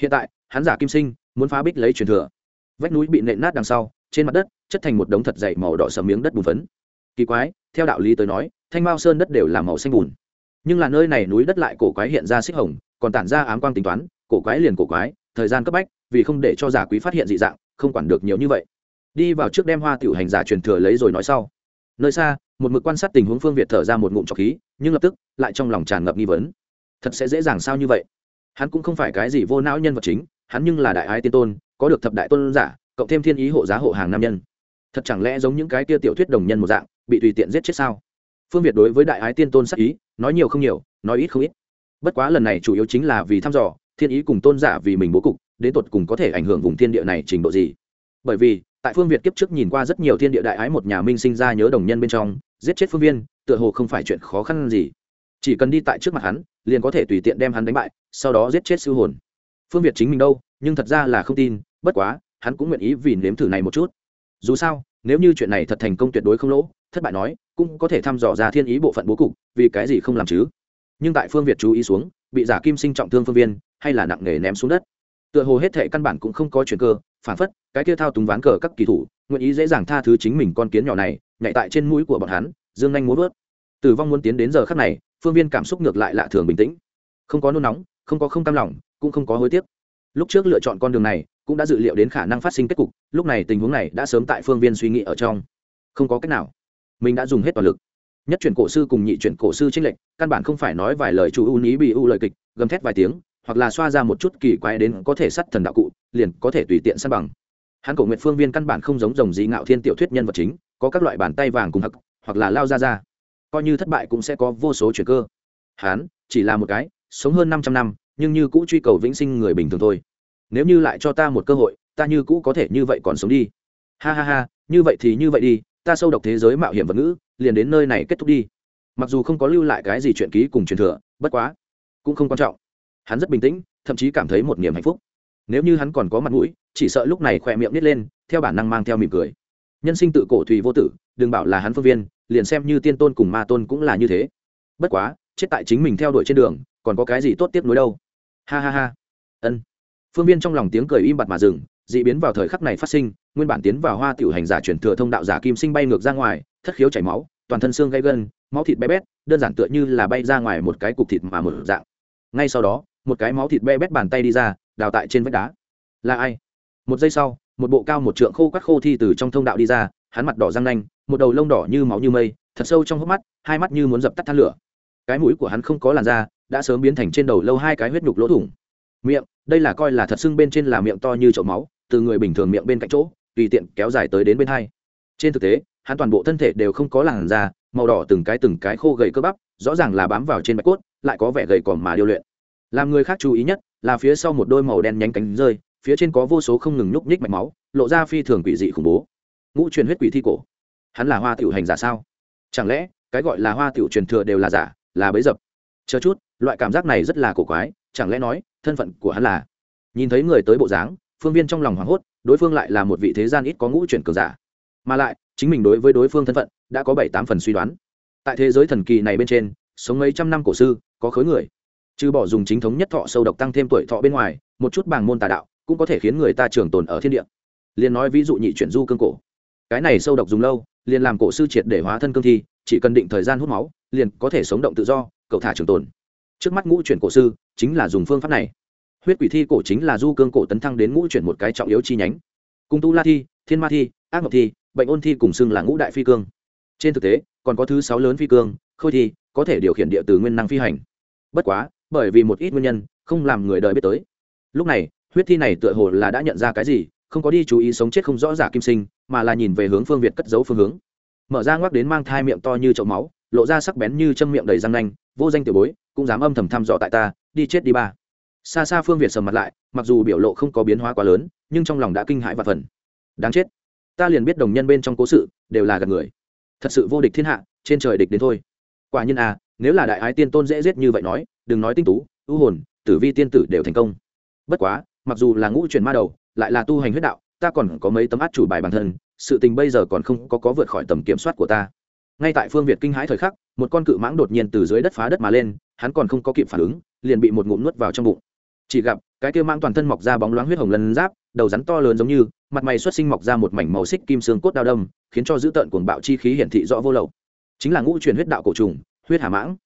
[SPEAKER 1] Hiện tại, hắn giả kim sinh, muốn phá bích lấy truyền thừa. Vách núi bị nện nát đằng sau, trên mặt đất, chất thành một đống thật dày màu đỏ sầm miếng đất bùn phấn. Kỳ quái, theo đạo lý tới nói, thanh mao sơn đất đều là màu xanh bùn. Nhưng là nơi này núi đất lại cổ quái hiện ra xích hồng, còn tản ra ám quang tính toán, cổ quái liền cổ quái, thời gian cấp bách, vì không để cho giả quý phát hiện dị dạng, không quản được nhiều như vậy đi vào trước đem hoa tiểu hành giả truyền thừa lấy rồi nói sau. Nơi xa, một mực quan sát tình huống phương việt thở ra một ngụm trọc khí, nhưng lập tức, lại trong lòng tràn ngập nghi vấn. Thật sẽ dễ dàng sao như vậy? Hắn cũng không phải cái gì vô não nhân vật chính, hắn nhưng là đại ái tiên tôn, có được thập đại tôn giả, cộng thêm thiên ý hộ giá hộ hàng nam nhân. Thật chẳng lẽ giống những cái tia tiểu thuyết đồng nhân một dạng, bị tùy tiện giết chết sao? Phương việt đối với đại ái tiên tôn sắc ý, nói nhiều không nhiều, nói ít không ít. Bất quá lần này chủ yếu chính là vì thăm dò, thiên ý cùng tôn giả vì mình bố cục, đến tột cùng có thể ảnh hưởng vùng thiên địa này trình độ gì. Bởi vì tại phương việt kiếp trước nhìn qua rất nhiều thiên địa đại ái một nhà minh sinh ra nhớ đồng nhân bên trong, giết chết phương viên, tựa hồ không phải chuyện khó khăn gì. Chỉ cần đi tại trước mặt hắn, liền có thể tùy tiện đem hắn đánh bại, sau đó giết chết siêu hồn. Phương việt chính mình đâu, nhưng thật ra là không tin, bất quá, hắn cũng nguyện ý vì nếm thử này một chút. Dù sao, nếu như chuyện này thật thành công tuyệt đối không lỗ, thất bại nói, cũng có thể thăm dò ra thiên ý bộ phận bố cục, vì cái gì không làm chứ? Nhưng tại phương việt chú ý xuống, bị giả kim sinh trọng thương phương viên, hay là nặng nề ném xuống đất. Tựa hồ hết thệ căn bản cũng không có chuyện cơ phản phất, cái kia thao túng ván cờ các kỳ thủ, nguyện ý dễ dàng tha thứ chính mình con kiến nhỏ này nhạy tại trên mũi của bọn hắn, dương nhanh muốn vớt. Tử vong muốn tiến đến giờ khắc này, phương viên cảm xúc ngược lại lạ thường bình tĩnh. Không có nôn nóng, không có không cam lòng, cũng không có hối tiếc. Lúc trước lựa chọn con đường này, cũng đã dự liệu đến khả năng phát sinh kết cục, lúc này tình huống này đã sớm tại phương viên suy nghĩ ở trong. Không có cách nào. Mình đã dùng hết toàn lực. Nhất chuyển cổ sư cùng nhị chuyển cổ sư trinh lệnh căn bản không phải nói vài lời chủ ưu ní bị ưu lời kịch, gầm thét vài tiếng, hoặc là xoa ra một chút kỳ quái đến có thể sắt thần đạo cụ liền có thể tùy tiện săn bằng. Hắn cổ nguyện phương viên căn bản không giống rồng dí ngạo thiên tiểu thuyết nhân vật chính, có các loại bàn tay vàng cùng hặc hoặc là lao ra ra. Coi như thất bại cũng sẽ có vô số chuyện cơ. Hắn chỉ là một cái, sống hơn 500 năm, nhưng như cũ truy cầu vĩnh sinh người bình thường thôi. Nếu như lại cho ta một cơ hội, ta như cũ có thể như vậy còn sống đi. Ha ha ha, như vậy thì như vậy đi, ta sâu độc thế giới mạo hiểm vật ngữ, liền đến nơi này kết thúc đi. Mặc dù không có lưu lại cái gì chuyện ký cùng truyền thừa, bất quá cũng không quan trọng. Hắn rất bình tĩnh, thậm chí cảm thấy một niềm hạnh phúc nếu như hắn còn có mặt mũi, chỉ sợ lúc này khỏe miệng nít lên, theo bản năng mang theo mỉm cười. Nhân sinh tự cổ thùy vô tử, đừng bảo là hắn phương viên, liền xem như tiên tôn cùng ma tôn cũng là như thế. Bất quá, chết tại chính mình theo đuổi trên đường, còn có cái gì tốt tiếp nối đâu? Ha ha ha. Ân. Phương viên trong lòng tiếng cười im bặt mà dừng d ị biến vào thời khắc này phát sinh, nguyên bản tiến vào hoa tiểu hành giả chuyển thừa thông đạo giả kim sinh bay ngược ra ngoài, thất khiếu chảy máu, toàn thân xương gây gân, máu thịt bé bét, đơn giản tựa như là bay ra ngoài một cái cục thịt mà mở dạng. Ngay sau đó, một cái máu thịt bé bét bàn tay đi ra đào tại trên vách đá. Là ai? Một giây sau, một bộ cao một trượng khô quắt khô thi từ trong thông đạo đi ra, hắn mặt đỏ răng nanh, một đầu lông đỏ như máu như mây, thật sâu trong hốc mắt, hai mắt như muốn dập tắt than lửa. Cái mũi của hắn không có làn da, đã sớm biến thành trên đầu lâu hai cái huyết nhục lỗ thủng. Miệng, đây là coi là thật sưng bên trên là miệng to như chậu máu, từ người bình thường miệng bên cạnh chỗ, tùy tiện kéo dài tới đến bên hai. Trên thực tế, hắn toàn bộ thân thể đều không có làn da, màu đỏ từng cái từng cái khô gầy cơ bắp, rõ ràng là bám vào trên bạch cốt, lại có vẻ gầy còm mà điêu luyện. Làm người khác chú ý nhất là phía sau một đôi màu đen nhánh cánh rơi, phía trên có vô số không ngừng nhúc nhích mạch máu, lộ ra phi thường quỷ dị khủng bố. Ngũ truyền huyết quỷ thi cổ. Hắn là hoa tiểu hành giả sao? Chẳng lẽ, cái gọi là hoa tiểu truyền thừa đều là giả, là bấy dập? Chờ chút, loại cảm giác này rất là cổ quái, chẳng lẽ nói, thân phận của hắn là? Nhìn thấy người tới bộ dáng, phương viên trong lòng hoảng hốt, đối phương lại là một vị thế gian ít có ngũ truyền cường giả. Mà lại, chính mình đối với đối phương thân phận, đã có bảy tám phần suy đoán. Tại thế giới thần kỳ này bên trên, sống mấy trăm năm cổ sư, có khối người chứ bỏ dùng chính thống nhất thọ sâu độc tăng thêm tuổi thọ bên ngoài, một chút bảng môn tà đạo cũng có thể khiến người ta trường tồn ở thiên địa. Liền nói ví dụ nhị chuyển du cương cổ. Cái này sâu độc dùng lâu, liền làm cổ sư triệt để hóa thân cương thi, chỉ cần định thời gian hút máu, liền có thể sống động tự do, cậu thả trường tồn. Trước mắt ngũ chuyển cổ sư chính là dùng phương pháp này. Huyết quỷ thi cổ chính là du cương cổ tấn thăng đến ngũ chuyển một cái trọng yếu chi nhánh. Cung tu la thi, thiên ma thi, ác mộc thi, bệnh ôn thi cùng xưng là ngũ đại phi cương. Trên thực tế, còn có thứ sáu lớn phi cương, khôi thi, có thể điều khiển địa từ nguyên năng phi hành. Bất quá bởi vì một ít nguyên nhân, không làm người đời biết tới. Lúc này, huyết thi này tựa hồ là đã nhận ra cái gì, không có đi chú ý sống chết không rõ giả kim sinh, mà là nhìn về hướng phương việt cất giấu phương hướng. Mở ra ngoắc đến mang thai miệng to như chậu máu, lộ ra sắc bén như châm miệng đầy răng nanh, vô danh tiểu bối, cũng dám âm thầm thăm dò tại ta, đi chết đi ba. Xa xa phương việt sầm mặt lại, mặc dù biểu lộ không có biến hóa quá lớn, nhưng trong lòng đã kinh hãi và phần đáng chết. Ta liền biết đồng nhân bên trong cố sự, đều là gần người. Thật sự vô địch thiên hạ, trên trời địch đến thôi. Quả nhiên à nếu là đại ái tiên tôn dễ giết như vậy nói đừng nói tinh tú, ưu hồn, tử vi tiên tử đều thành công. Bất quá, mặc dù là ngũ truyền ma đầu, lại là tu hành huyết đạo, ta còn có mấy tấm át chủ bài bản thân, sự tình bây giờ còn không có có vượt khỏi tầm kiểm soát của ta. Ngay tại phương việt kinh hãi thời khắc, một con cự mãng đột nhiên từ dưới đất phá đất mà lên, hắn còn không có kịp phản ứng, liền bị một ngụm nuốt vào trong bụng. Chỉ gặp, cái kia mãng toàn thân mọc ra bóng loáng huyết hồng lân giáp, đầu rắn to lớn giống như, mặt mày xuất sinh mọc ra một mảnh màu xích kim xương cốt đao đâm, khiến cho dữ tợn cuồng bạo chi khí hiển thị rõ vô lậu. Chính là ngũ truyền huyết đạo cổ trùng, huyết hà mãng.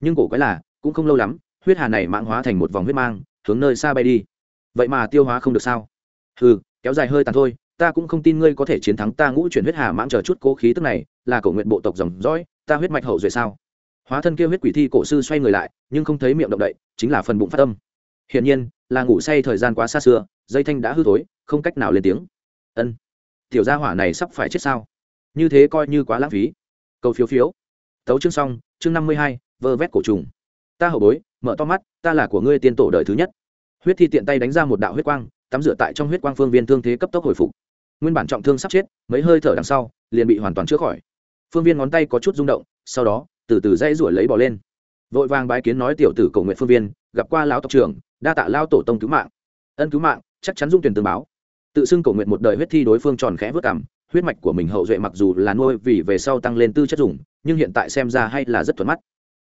[SPEAKER 1] Nhưng cổ quái là cũng không lâu lắm, huyết hà này mạng hóa thành một vòng huyết mang, hướng nơi xa bay đi. Vậy mà tiêu hóa không được sao? Ừ kéo dài hơi tàn thôi, ta cũng không tin ngươi có thể chiến thắng ta ngũ chuyển huyết hà mãng chờ chút cố khí tức này, là cầu nguyện bộ tộc dòng dõi, ta huyết mạch hậu duệ sao? Hóa thân kia huyết quỷ thi cổ sư xoay người lại, nhưng không thấy miệng động đậy, chính là phần bụng phát âm. hiển nhiên, là ngủ say thời gian quá xa xưa, dây thanh đã hư thối, không cách nào lên tiếng. Ân, tiểu gia hỏa này sắp phải chết sao? Như thế coi như quá lãng phí. Câu phiếu phiếu. Tấu chương xong, chương năm mươi hai, vơ vét cổ trùng ta hậu bối, mở to mắt, ta là của ngươi tiên tổ đời thứ nhất. Huyết thi tiện tay đánh ra một đạo huyết quang, tắm rửa tại trong huyết quang phương viên thương thế cấp tốc hồi phục. Nguyên bản trọng thương sắp chết, mấy hơi thở đằng sau, liền bị hoàn toàn chữa khỏi. Phương viên ngón tay có chút rung động, sau đó, từ từ dây ruổi lấy bỏ lên. Vội vàng bái kiến nói tiểu tử cầu nguyện phương viên, gặp qua lão tộc trưởng, đa tạ lao tổ tông cứu mạng. Ân cứu mạng, chắc chắn dung tuyển tương báo. Tự xưng cầu nguyện một đời huyết thi đối phương tròn khẽ vớt cảm huyết mạch của mình hậu duệ mặc dù là nuôi vì về sau tăng lên tư chất dùng, nhưng hiện tại xem ra hay là rất thuận mắt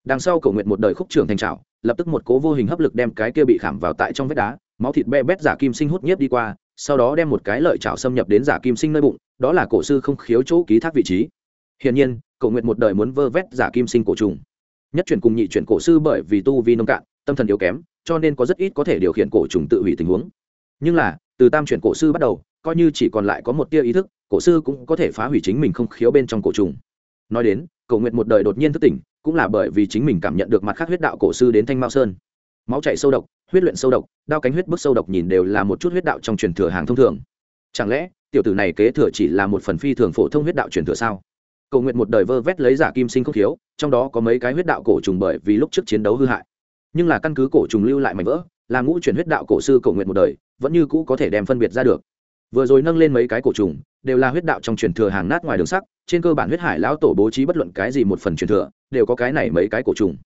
[SPEAKER 1] đằng sau cầu nguyện một đời khúc trưởng thành trào lập tức một cố vô hình hấp lực đem cái kia bị khảm vào tại trong vách đá, máu thịt be bét giả kim sinh hút nhiếp đi qua, sau đó đem một cái lợi chảo xâm nhập đến giả kim sinh nơi bụng, đó là cổ sư không khiếu chỗ ký thác vị trí. Hiển nhiên cầu nguyện một đời muốn vơ vét giả kim sinh cổ trùng. Nhất chuyển cùng nhị chuyển cổ sư bởi vì tu vi nông cạn, tâm thần yếu kém, cho nên có rất ít có thể điều khiển cổ trùng tự hủy tình huống. Nhưng là, từ tam chuyển cổ sư bắt đầu, coi như chỉ còn lại có một tia ý thức, cổ sư cũng có thể phá hủy chính mình không khiếu bên trong cổ trùng. Nói đến cầu nguyện một đời đột nhiên thức tỉnh, cũng là bởi vì chính mình cảm nhận được mặt khác huyết đạo cổ sư đến thanh mao sơn. Máu chảy sâu độc, huyết luyện sâu độc, đao cánh huyết bức sâu độc nhìn đều là một chút huyết đạo trong truyền thừa hàng thông thường. Chẳng lẽ, tiểu tử này kế thừa chỉ là một phần phi thường phổ thông huyết đạo truyền thừa sao? Cầu nguyện một đời vơ vét lấy giả kim sinh không thiếu, trong đó có mấy cái huyết đạo cổ trùng bởi vì lúc trước chiến đấu hư hại. Nhưng là căn cứ cổ trùng lưu lại mảnh vỡ, là ngũ chuyển huyết đạo cổ sư cầu nguyện một đời, vẫn như cũ có thể đem phân biệt ra được. Vừa rồi nâng lên mấy cái cổ trùng, đều là huyết đạo trong truyền thừa hàng nát ngoài đường sắc trên cơ bản huyết hải lão tổ bố trí bất luận cái gì một phần truyền thừa, đều có cái này mấy cái cổ trùng.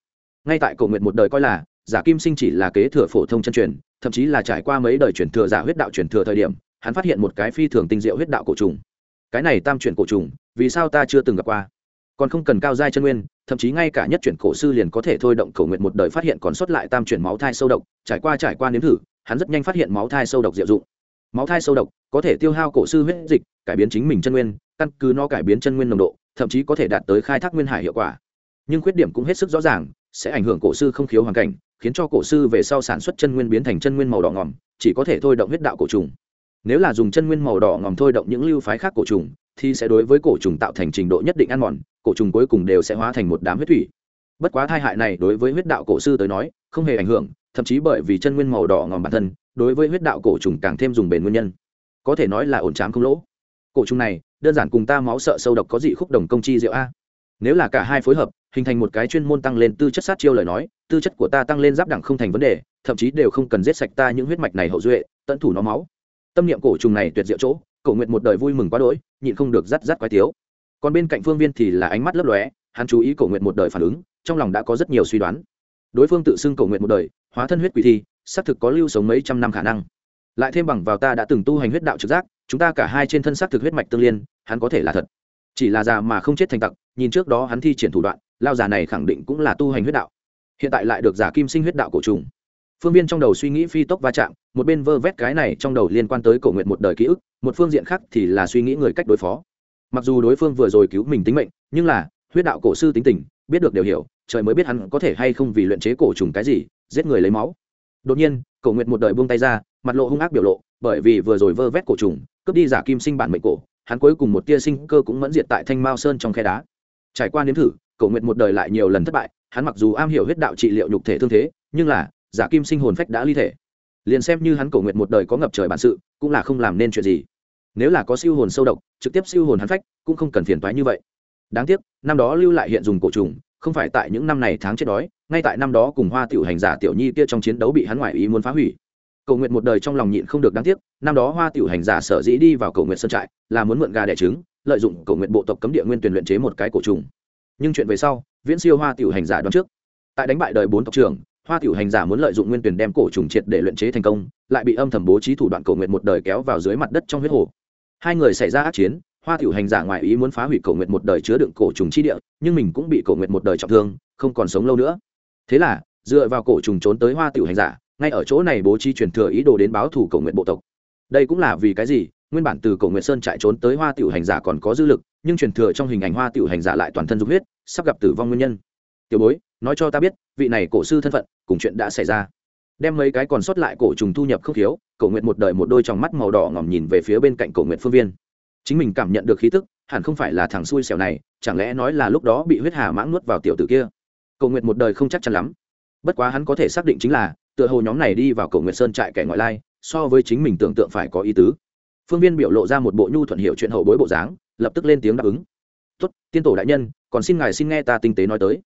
[SPEAKER 1] Ngay tại cổ nguyện một đời coi là, giả kim sinh chỉ là kế thừa phổ thông chân truyền, thậm chí là trải qua mấy đời truyền thừa giả huyết đạo truyền thừa thời điểm, hắn phát hiện một cái phi thường tinh diệu huyết đạo cổ trùng. Cái này tam chuyển cổ trùng, vì sao ta chưa từng gặp qua? Còn không cần cao giai chân nguyên, thậm chí ngay cả nhất chuyển cổ sư liền có thể thôi động cầu nguyện một đời phát hiện còn sót lại tam chuyển máu thai sâu độc, trải qua trải qua nếm thử, hắn rất nhanh phát hiện máu thai sâu độc diệu dụng. Máu thai sâu độc có thể tiêu hao cổ sư huyết dịch, cải biến chính mình chân nguyên căn cứ nó cải biến chân nguyên nồng độ, thậm chí có thể đạt tới khai thác nguyên hải hiệu quả. Nhưng khuyết điểm cũng hết sức rõ ràng, sẽ ảnh hưởng cổ sư không khiếu hoàn cảnh, khiến cho cổ sư về sau sản xuất chân nguyên biến thành chân nguyên màu đỏ ngòm, chỉ có thể thôi động huyết đạo cổ trùng. Nếu là dùng chân nguyên màu đỏ ngòm thôi động những lưu phái khác cổ trùng, thì sẽ đối với cổ trùng tạo thành trình độ nhất định ăn mòn, cổ trùng cuối cùng đều sẽ hóa thành một đám huyết thủy. Bất quá tai hại này đối với huyết đạo cổ sư tới nói, không hề ảnh hưởng, thậm chí bởi vì chân nguyên màu đỏ ngòm bản thân, đối với huyết đạo cổ trùng càng thêm dùng bền nguyên nhân. Có thể nói là ổn trám không lỗ. Cổ trùng này đơn giản cùng ta máu sợ sâu độc có dị khúc đồng công chi diệu a. Nếu là cả hai phối hợp, hình thành một cái chuyên môn tăng lên tư chất sát chiêu lời nói, tư chất của ta tăng lên giáp đẳng không thành vấn đề, thậm chí đều không cần giết sạch ta những huyết mạch này hậu duệ, tận thủ nó máu. Tâm niệm cổ trùng này tuyệt diệu chỗ, cổ nguyện một đời vui mừng quá đỗi, nhịn không được rắt rắt quái tiếu. Còn bên cạnh phương viên thì là ánh mắt lấp lóe, hắn chú ý cổ nguyện một đời phản ứng, trong lòng đã có rất nhiều suy đoán. Đối phương tự xưng cổ nguyện một đời, hóa thân huyết quỷ thi, xác thực có lưu sống mấy trăm năm khả năng. Lại thêm bằng vào ta đã từng tu hành huyết đạo trực giác chúng ta cả hai trên thân xác thực huyết mạch tương liên, hắn có thể là thật. Chỉ là già mà không chết thành tặc, nhìn trước đó hắn thi triển thủ đoạn, lao già này khẳng định cũng là tu hành huyết đạo. Hiện tại lại được giả kim sinh huyết đạo cổ trùng. Phương viên trong đầu suy nghĩ phi tốc va chạm, một bên vơ vét cái này trong đầu liên quan tới cổ nguyện một đời ký ức, một phương diện khác thì là suy nghĩ người cách đối phó. Mặc dù đối phương vừa rồi cứu mình tính mệnh, nhưng là, huyết đạo cổ sư tính tình, biết được đều hiểu, trời mới biết hắn có thể hay không vì luyện chế cổ trùng cái gì, giết người lấy máu. Đột nhiên, cổ nguyện một đời buông tay ra, mặt lộ hung ác biểu lộ, bởi vì vừa rồi vơ vét cổ trùng cướp đi giả kim sinh bản mệnh cổ, hắn cuối cùng một tia sinh cơ cũng mẫn diệt tại thanh mao sơn trong khe đá. Trải qua nếm thử cầu nguyện một đời lại nhiều lần thất bại, hắn mặc dù am hiểu huyết đạo trị liệu nhục thể thương thế, nhưng là, giả kim sinh hồn phách đã ly thể. Liền xem như hắn cầu nguyện một đời có ngập trời bản sự, cũng là không làm nên chuyện gì. Nếu là có siêu hồn sâu độc, trực tiếp siêu hồn hắn phách, cũng không cần phiền toái như vậy. Đáng tiếc, năm đó lưu lại hiện dùng cổ trùng, không phải tại những năm này tháng chết đói, ngay tại năm đó cùng hoa tiểu hành giả tiểu nhi kia trong chiến đấu bị hắn ngoại ý muốn phá hủy cầu nguyện một đời trong lòng nhịn không được đáng tiếc, năm đó hoa tiểu hành giả sở dĩ đi vào cầu nguyện sơn trại là muốn mượn gà đẻ trứng, lợi dụng cầu nguyện bộ tộc cấm địa nguyên tuyển luyện chế một cái cổ trùng. Nhưng chuyện về sau, viễn siêu hoa tiểu hành giả đoán trước. Tại đánh bại đời bốn tộc trưởng, hoa tiểu hành giả muốn lợi dụng nguyên tuyển đem cổ trùng triệt để luyện chế thành công, lại bị âm thầm bố trí thủ đoạn cầu nguyện một đời kéo vào dưới mặt đất trong huyết hồ. Hai người xảy ra ác chiến, hoa tiểu hành giả ngoại ý muốn phá hủy cầu nguyện một đời chứa đựng cổ trùng chi địa, nhưng mình cũng bị cầu nguyện một đời trọng thương, không còn sống lâu nữa. Thế là, dựa vào cổ trùng trốn tới hoa tiểu hành giả ngay ở chỗ này bố trí truyền thừa ý đồ đến báo thủ cầu nguyện bộ tộc. Đây cũng là vì cái gì? Nguyên bản từ cổ nguyện sơn chạy trốn tới hoa tiểu hành giả còn có dư lực, nhưng truyền thừa trong hình ảnh hoa tiểu hành giả lại toàn thân dục huyết, sắp gặp tử vong nguyên nhân. Tiểu bối, nói cho ta biết, vị này cổ sư thân phận, cùng chuyện đã xảy ra. Đem mấy cái còn sót lại cổ trùng thu nhập không thiếu cổ nguyện một đời một đôi trong mắt màu đỏ ngòm nhìn về phía bên cạnh cổ nguyện phương viên. Chính mình cảm nhận được khí tức, hẳn không phải là thằng xui xẻo này, chẳng lẽ nói là lúc đó bị huyết hà mãng nuốt vào tiểu tử kia? Cổ nguyện một đời không chắc chắn lắm. Bất quá hắn có thể xác định chính là tựa hồ nhóm này đi vào cầu nguyện sơn trại kẻ ngoại lai, so với chính mình tưởng tượng phải có ý tứ. Phương viên biểu lộ ra một bộ nhu thuận hiệu chuyện hậu bối bộ dáng, lập tức lên tiếng đáp ứng. Tốt, tiên tổ đại nhân, còn xin ngài xin nghe ta tinh tế nói tới.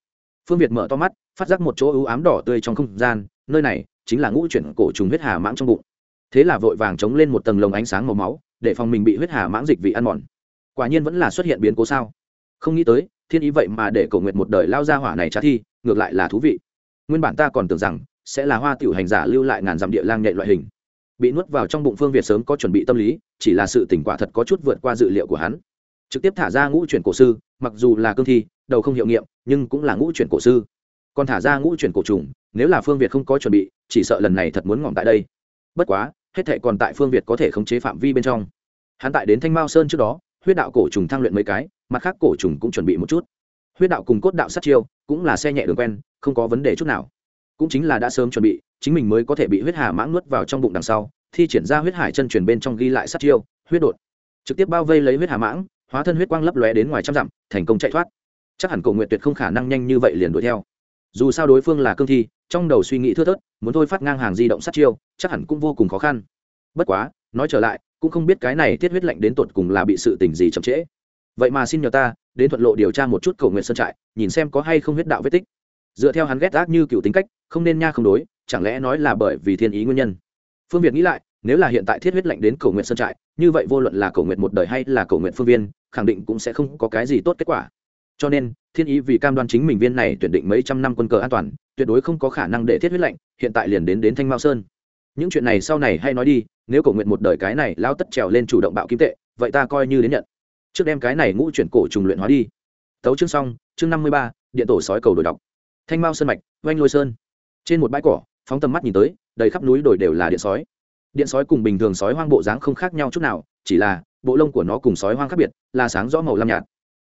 [SPEAKER 1] Phương việt mở to mắt, phát giác một chỗ ưu ám đỏ tươi trong không gian, nơi này chính là ngũ chuyển cổ trùng huyết hà mãng trong bụng. Thế là vội vàng chống lên một tầng lồng ánh sáng màu máu, để phòng mình bị huyết hà mãng dịch vị ăn mòn. Quả nhiên vẫn là xuất hiện biến cố sao? Không nghĩ tới, thiên ý vậy mà để cầu nguyện một đời lao ra hỏa này trả thi, ngược lại là thú vị. Nguyên bản ta còn tưởng rằng sẽ là hoa tiểu hành giả lưu lại ngàn dặm địa lang nhạy loại hình. Bị nuốt vào trong bụng phương việt sớm có chuẩn bị tâm lý, chỉ là sự tỉnh quả thật có chút vượt qua dự liệu của hắn. Trực tiếp thả ra ngũ chuyển cổ sư, mặc dù là cương thi, đầu không hiệu nghiệm, nhưng cũng là ngũ chuyển cổ sư. Còn thả ra ngũ chuyển cổ trùng, nếu là phương việt không có chuẩn bị, chỉ sợ lần này thật muốn ngỏm tại đây. Bất quá, hết thệ còn tại phương việt có thể khống chế phạm vi bên trong. Hắn tại đến thanh mao sơn trước đó, huyết đạo cổ trùng thăng luyện mấy cái, mặt khác cổ trùng cũng chuẩn bị một chút. Huyết đạo cùng cốt đạo sát chiêu, cũng là xe nhẹ đường quen, không có vấn đề chút nào cũng chính là đã sớm chuẩn bị, chính mình mới có thể bị huyết hà mãng nuốt vào trong bụng đằng sau, thi triển ra huyết hải chân truyền bên trong ghi lại sát chiêu, huyết đột. Trực tiếp bao vây lấy huyết hà mãng, hóa thân huyết quang lấp lóe đến ngoài trăm dặm, thành công chạy thoát. Chắc hẳn cổ nguyện tuyệt không khả năng nhanh như vậy liền đuổi theo. Dù sao đối phương là cương thi, trong đầu suy nghĩ thưa thớt, muốn thôi phát ngang hàng di động sát chiêu, chắc hẳn cũng vô cùng khó khăn. Bất quá, nói trở lại, cũng không biết cái này tiết huyết lệnh đến tột cùng là bị sự tình gì chậm trễ. Vậy mà xin nhờ ta, đến thuận lộ điều tra một chút cầu nguyện sơn trại, nhìn xem có hay không huyết đạo vết tích. Dựa theo hắn ghét ác như cựu tính cách không nên nha không đối, chẳng lẽ nói là bởi vì thiên ý nguyên nhân? Phương việt nghĩ lại, nếu là hiện tại thiết huyết lệnh đến cầu nguyện sơn trại, như vậy vô luận là cầu nguyện một đời hay là cầu nguyện phương viên, khẳng định cũng sẽ không có cái gì tốt kết quả. Cho nên, thiên ý vì cam đoan chính mình viên này tuyển định mấy trăm năm quân cờ an toàn, tuyệt đối không có khả năng để thiết huyết lệnh hiện tại liền đến đến thanh mao sơn. Những chuyện này sau này hay nói đi, nếu cầu nguyện một đời cái này lao tất trèo lên chủ động bạo kim tệ, vậy ta coi như đến nhận. Trước đem cái này ngũ chuyển cổ trùng luyện hóa đi. Tấu chương xong, chương năm mươi ba, điện tổ sói cầu đổi đọc. Thanh mao sơn mạch, oanh lôi sơn trên một bãi cỏ phóng tầm mắt nhìn tới đầy khắp núi đồi đều là điện sói. Điện sói cùng bình thường sói hoang bộ dáng không khác nhau chút nào chỉ là bộ lông của nó cùng sói hoang khác biệt là sáng rõ màu lam nhạt.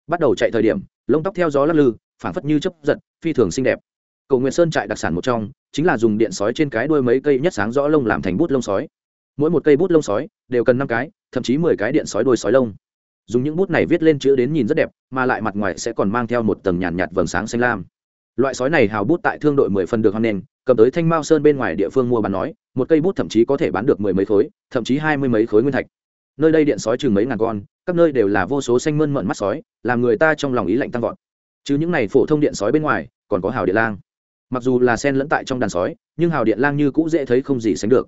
[SPEAKER 1] Bắt đầu chạy thời điểm lông tóc theo gió lắc lư phảng phất như chấp giật phi thường xinh đẹp. Cầu nguyện sơn trại đặc sản một trong chính là dùng điện sói trên cái đuôi mấy cây nhất sáng rõ lông làm thành bút lông sói. Mỗi một cây bút lông sói đều cần năm cái thậm chí mười cái điện sói đuôi sói lông. Dùng những bút này viết lên chữ đến nhìn rất đẹp mà lại mặt ngoài sẽ còn mang theo một tầng nhàn nhạt, nhạt vầng sáng xanh lam loại sói này hào bút tại thương đội mười phần được hoan nền cầm tới thanh mao sơn bên ngoài địa phương mua bán nói, một cây bút thậm chí có thể bán được mười mấy khối, thậm chí hai mươi mấy khối nguyên thạch. Nơi đây điện sói chừng mấy ngàn con, các nơi đều là vô số xanh mơn mận mắt sói, làm người ta trong lòng ý lạnh tăng vọt. Chứ những này phổ thông điện sói bên ngoài, còn có hào điện lang. Mặc dù là sen lẫn tại trong đàn sói, nhưng hào điện lang như cũ dễ thấy không gì sánh được.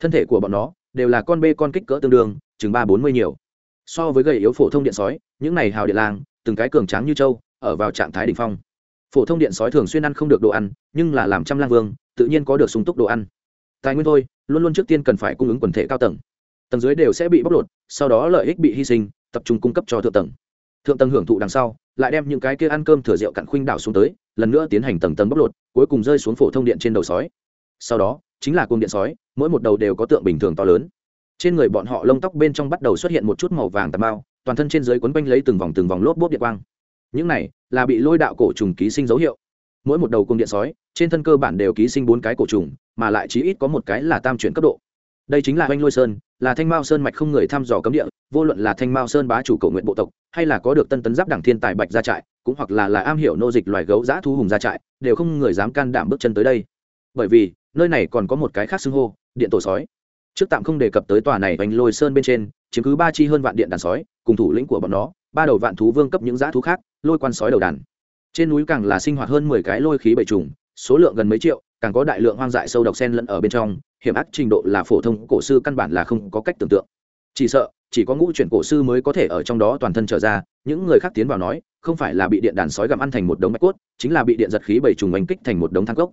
[SPEAKER 1] Thân thể của bọn nó đều là con bê con kích cỡ tương đương, chừng ba bốn mươi nhiều. So với gầy yếu phổ thông điện sói, những này hào điện lang, từng cái cường tráng như trâu, ở vào trạng thái đ ỉ n h phong phổ thông điện sói thường xuyên ăn không được đồ ăn, nhưng là làm trăm lang vương, tự nhiên có được sung túc đồ ăn. Tài nguyên thôi, luôn luôn trước tiên cần phải cung ứng quần thể cao tầng. Tầng dưới đều sẽ bị bóc lột, sau đó lợi ích bị hy sinh, tập trung cung cấp cho thượng tầng. Thượng tầng hưởng thụ đằng sau, lại đem những cái kia ăn cơm thừa rượu cặn khuynh đảo xuống tới, lần nữa tiến hành tầng tầng bóc lột, cuối cùng rơi xuống phổ thông điện trên đầu sói. Sau đó, chính là cung điện sói, mỗi một đầu đều có tượng bình thường to lớn. Trên người bọn họ lông tóc bên trong bắt đầu xuất hiện một chút màu vàng tà mao toàn thân trên dưới quấn quanh lấy từng vòng từng vòng lốp bốt điện quang những này là bị lôi đạo cổ trùng ký sinh dấu hiệu. Mỗi một đầu cung điện sói, trên thân cơ bản đều ký sinh bốn cái cổ trùng, mà lại chí ít có một cái là tam chuyển cấp độ. Đây chính là oanh lôi sơn, là thanh mao sơn mạch không người thăm dò cấm địa, vô luận là thanh mao sơn bá chủ cầu nguyện bộ tộc, hay là có được tân tấn giáp đảng thiên tài bạch gia trại, cũng hoặc là là am hiểu nô dịch loài gấu giã thu hùng gia trại, đều không người dám can đảm bước chân tới đây. Bởi vì, nơi này còn có một cái khác xưng hô, điện tổ sói. Trước tạm không đề cập tới tòa này oanh lôi sơn bên trên, chiếm cứ ba chi hơn vạn điện đàn sói cùng thủ lĩnh của bọn nó, ba đầu vạn thú vương cấp những dã thú khác, lôi quan sói đầu đàn. Trên núi càng là sinh hoạt hơn mười cái lôi khí bảy trùng số lượng gần mấy triệu, càng có đại lượng hoang dại sâu độc sen lẫn ở bên trong, hiểm ác trình độ là phổ thông, cổ sư căn bản là không có cách tưởng tượng. Chỉ sợ, chỉ có ngũ chuyển cổ sư mới có thể ở trong đó toàn thân trở ra, những người khác tiến vào nói, không phải là bị điện đàn sói gặm ăn thành một đống bạch cốt, chính là bị điện giật khí bảy trùng oanh kích thành một đống thang gốc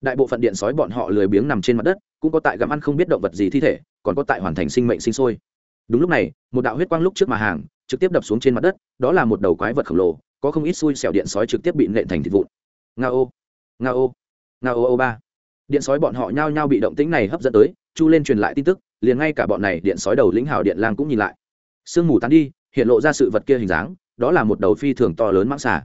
[SPEAKER 1] đại bộ phận điện sói bọn họ lười biếng nằm trên mặt đất, cũng có tại gặm ăn không biết động vật gì thi thể, còn có tại hoàn thành sinh mệnh sinh sôi đúng lúc này, một đạo huyết quang lúc trước mà hàng, trực tiếp đập xuống trên mặt đất, đó là một đầu quái vật khổng lồ, có không ít xui xẻo điện sói trực tiếp bị nện thành thịt vụn. Nga ô nga ô nga ô ô ba. Điện sói bọn họ nhao nhao bị động tĩnh này hấp dẫn tới, chu lên truyền lại tin tức, liền ngay cả bọn này điện sói đầu lĩnh hào điện lang cũng nhìn lại. Sương mù tán đi, hiện lộ ra sự vật kia hình dáng, đó là một đầu phi thường to lớn mãng xà.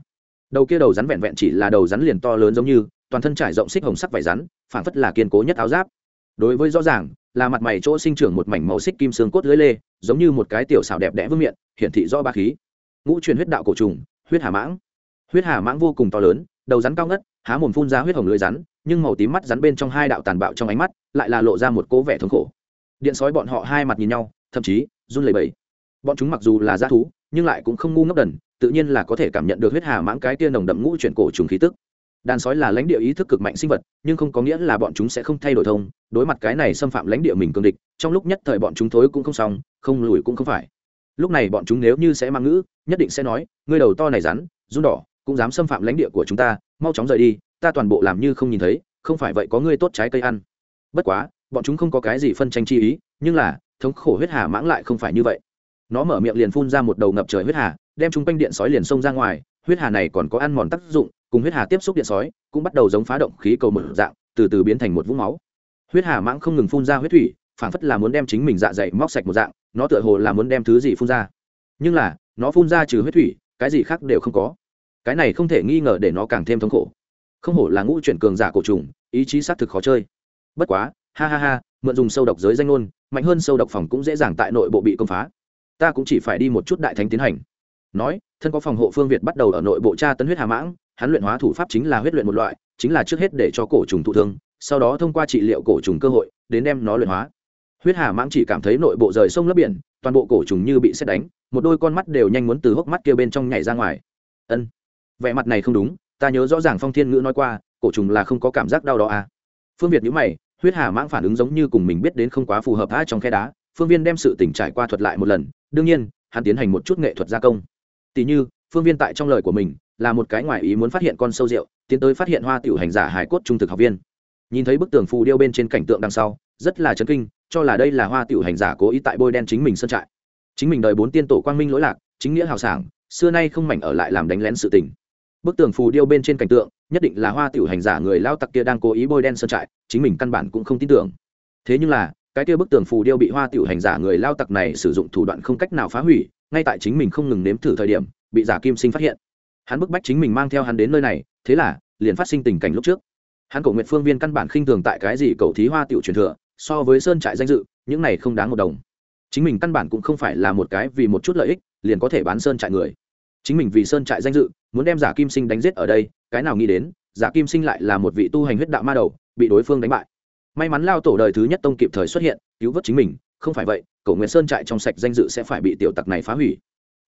[SPEAKER 1] Đầu kia đầu rắn vẹn vẹn chỉ là đầu rắn liền to lớn giống như, toàn thân trải rộng xích hồng sắc vải rắn phản phất là kiên cố nhất áo giáp. Đối với rõ ràng là mặt mày chỗ sinh trưởng một mảnh màu xích kim xương cốt lưới lê, giống như một cái tiểu xảo đẹp đẽ vương miệng hiển thị rõ ba khí. Ngũ truyền huyết đạo cổ trùng, huyết hà mãng. Huyết hà mãng vô cùng to lớn, đầu rắn cao ngất, há mồm phun ra huyết hồng lưới rắn, nhưng màu tím mắt rắn bên trong hai đạo tàn bạo trong ánh mắt, lại là lộ ra một cố vẻ thống khổ. Điện sói bọn họ hai mặt nhìn nhau, thậm chí, run lẩy bẩy. Bọn chúng mặc dù là g thú, nhưng lại cũng không ngu ngốc đần, tự nhiên là có thể cảm nhận được huyết hà mãng cái tia nồng đậm ngũ chuyển cổ trùng khí tức đàn sói là lãnh địa ý thức cực mạnh sinh vật, nhưng không có nghĩa là bọn chúng sẽ không thay đổi thông. Đối mặt cái này xâm phạm lãnh địa mình cương địch, trong lúc nhất thời bọn chúng thối cũng không xong, không lùi cũng không phải. Lúc này bọn chúng nếu như sẽ mang ngữ, nhất định sẽ nói, ngươi đầu to này rắn, run đỏ, cũng dám xâm phạm lãnh địa của chúng ta, mau chóng rời đi, ta toàn bộ làm như không nhìn thấy, không phải vậy có ngươi tốt trái cây ăn. Bất quá, bọn chúng không có cái gì phân tranh chi ý, nhưng là, thống khổ huyết hà mãng lại không phải như vậy. Nó mở miệng liền phun ra một đầu ngập trời huyết hà, đem chúng quanh điện sói liền xông ra ngoài, huyết hà này còn có ăn mòn tác dụng cùng huyết hà tiếp xúc điện sói, cũng bắt đầu giống phá động khí cầu mở dạng, từ từ biến thành một vũng máu. Huyết hà mãng không ngừng phun ra huyết thủy phản phất là muốn đem chính mình dạ dày móc sạch một dạng, nó tựa hồ là muốn đem thứ gì phun ra. Nhưng là, nó phun ra trừ huyết thủy, cái gì khác đều không có. Cái này không thể nghi ngờ để nó càng thêm thống khổ. Không hổ là ngũ chuyển cường giả cổ trùng, ý chí xác thực khó chơi. Bất quá, ha ha ha, mượn dùng sâu độc giới danh ngôn, mạnh hơn sâu độc phòng cũng dễ dàng tại nội bộ bị công phá. Ta cũng chỉ phải đi một chút đại thánh tiến hành. Nói, thân có phòng hộ phương việt bắt đầu ở nội bộ tra tấn huyết hà mãng hắn luyện hóa thủ pháp chính là huyết luyện một loại, chính là trước hết để cho cổ trùng thụ thương, sau đó thông qua trị liệu cổ trùng cơ hội, đến đem nó luyện hóa. Huyết hà mãng chỉ cảm thấy nội bộ rời sông lấp biển, toàn bộ cổ trùng như bị xét đánh, một đôi con mắt đều nhanh muốn từ hốc mắt kia bên trong nhảy ra ngoài. Ân, vẻ mặt này không đúng, ta nhớ rõ ràng phong thiên ngữ nói qua, cổ trùng là không có cảm giác đau đó à. Phương việt nhữ mày, huyết hà mãng phản ứng giống như cùng mình biết đến không quá phù hợp tha trong khe đá, phương viên đem sự tỉnh trải qua thuật lại một lần, đương nhiên, hắn tiến hành một chút nghệ thuật gia công. Tỷ như, phương viên tại trong lời của mình là một cái ngoài ý muốn phát hiện con sâu rượu, tiến tới phát hiện hoa tiểu hành giả hải cốt trung thực học viên. Nhìn thấy bức tường phù điêu bên trên cảnh tượng đằng sau, rất là chấn kinh, cho là đây là hoa tiểu hành giả cố ý tại bôi đen chính mình sơn trại. Chính mình đời bốn tiên tổ quang minh lỗi lạc, chính nghĩa hào sảng, xưa nay không mảnh ở lại làm đánh lén sự tình. Bức tường phù điêu bên trên cảnh tượng, nhất định là hoa tiểu hành giả người lao tặc kia đang cố ý bôi đen sơn trại, chính mình căn bản cũng không tin tưởng. Thế nhưng là, cái kia bức tường phù điêu bị hoa tiểu hành giả người lao tặc này sử dụng thủ đoạn không cách nào phá hủy, ngay tại chính mình không ngừng nếm thử thời điểm, bị giả kim sinh phát hiện hắn bức bách chính mình mang theo hắn đến nơi này, thế là, liền phát sinh tình cảnh lúc trước. Hắn cổ nguyện phương viên căn bản khinh thường tại cái gì cầu thí hoa tiểu truyền thừa, so với sơn trại danh dự, những này không đáng một đồng. Chính mình căn bản cũng không phải là một cái vì một chút lợi ích, liền có thể bán sơn trại người. Chính mình vì sơn trại danh dự, muốn đem giả kim sinh đánh giết ở đây, cái nào nghĩ đến, giả kim sinh lại là một vị tu hành huyết đạo ma đầu, bị đối phương đánh bại. May mắn lao tổ đời thứ nhất tông kịp thời xuất hiện, cứu vớt chính mình, không phải vậy, cổ nguyện sơn trại trong sạch danh dự sẽ phải bị tiểu tặc này phá hủy.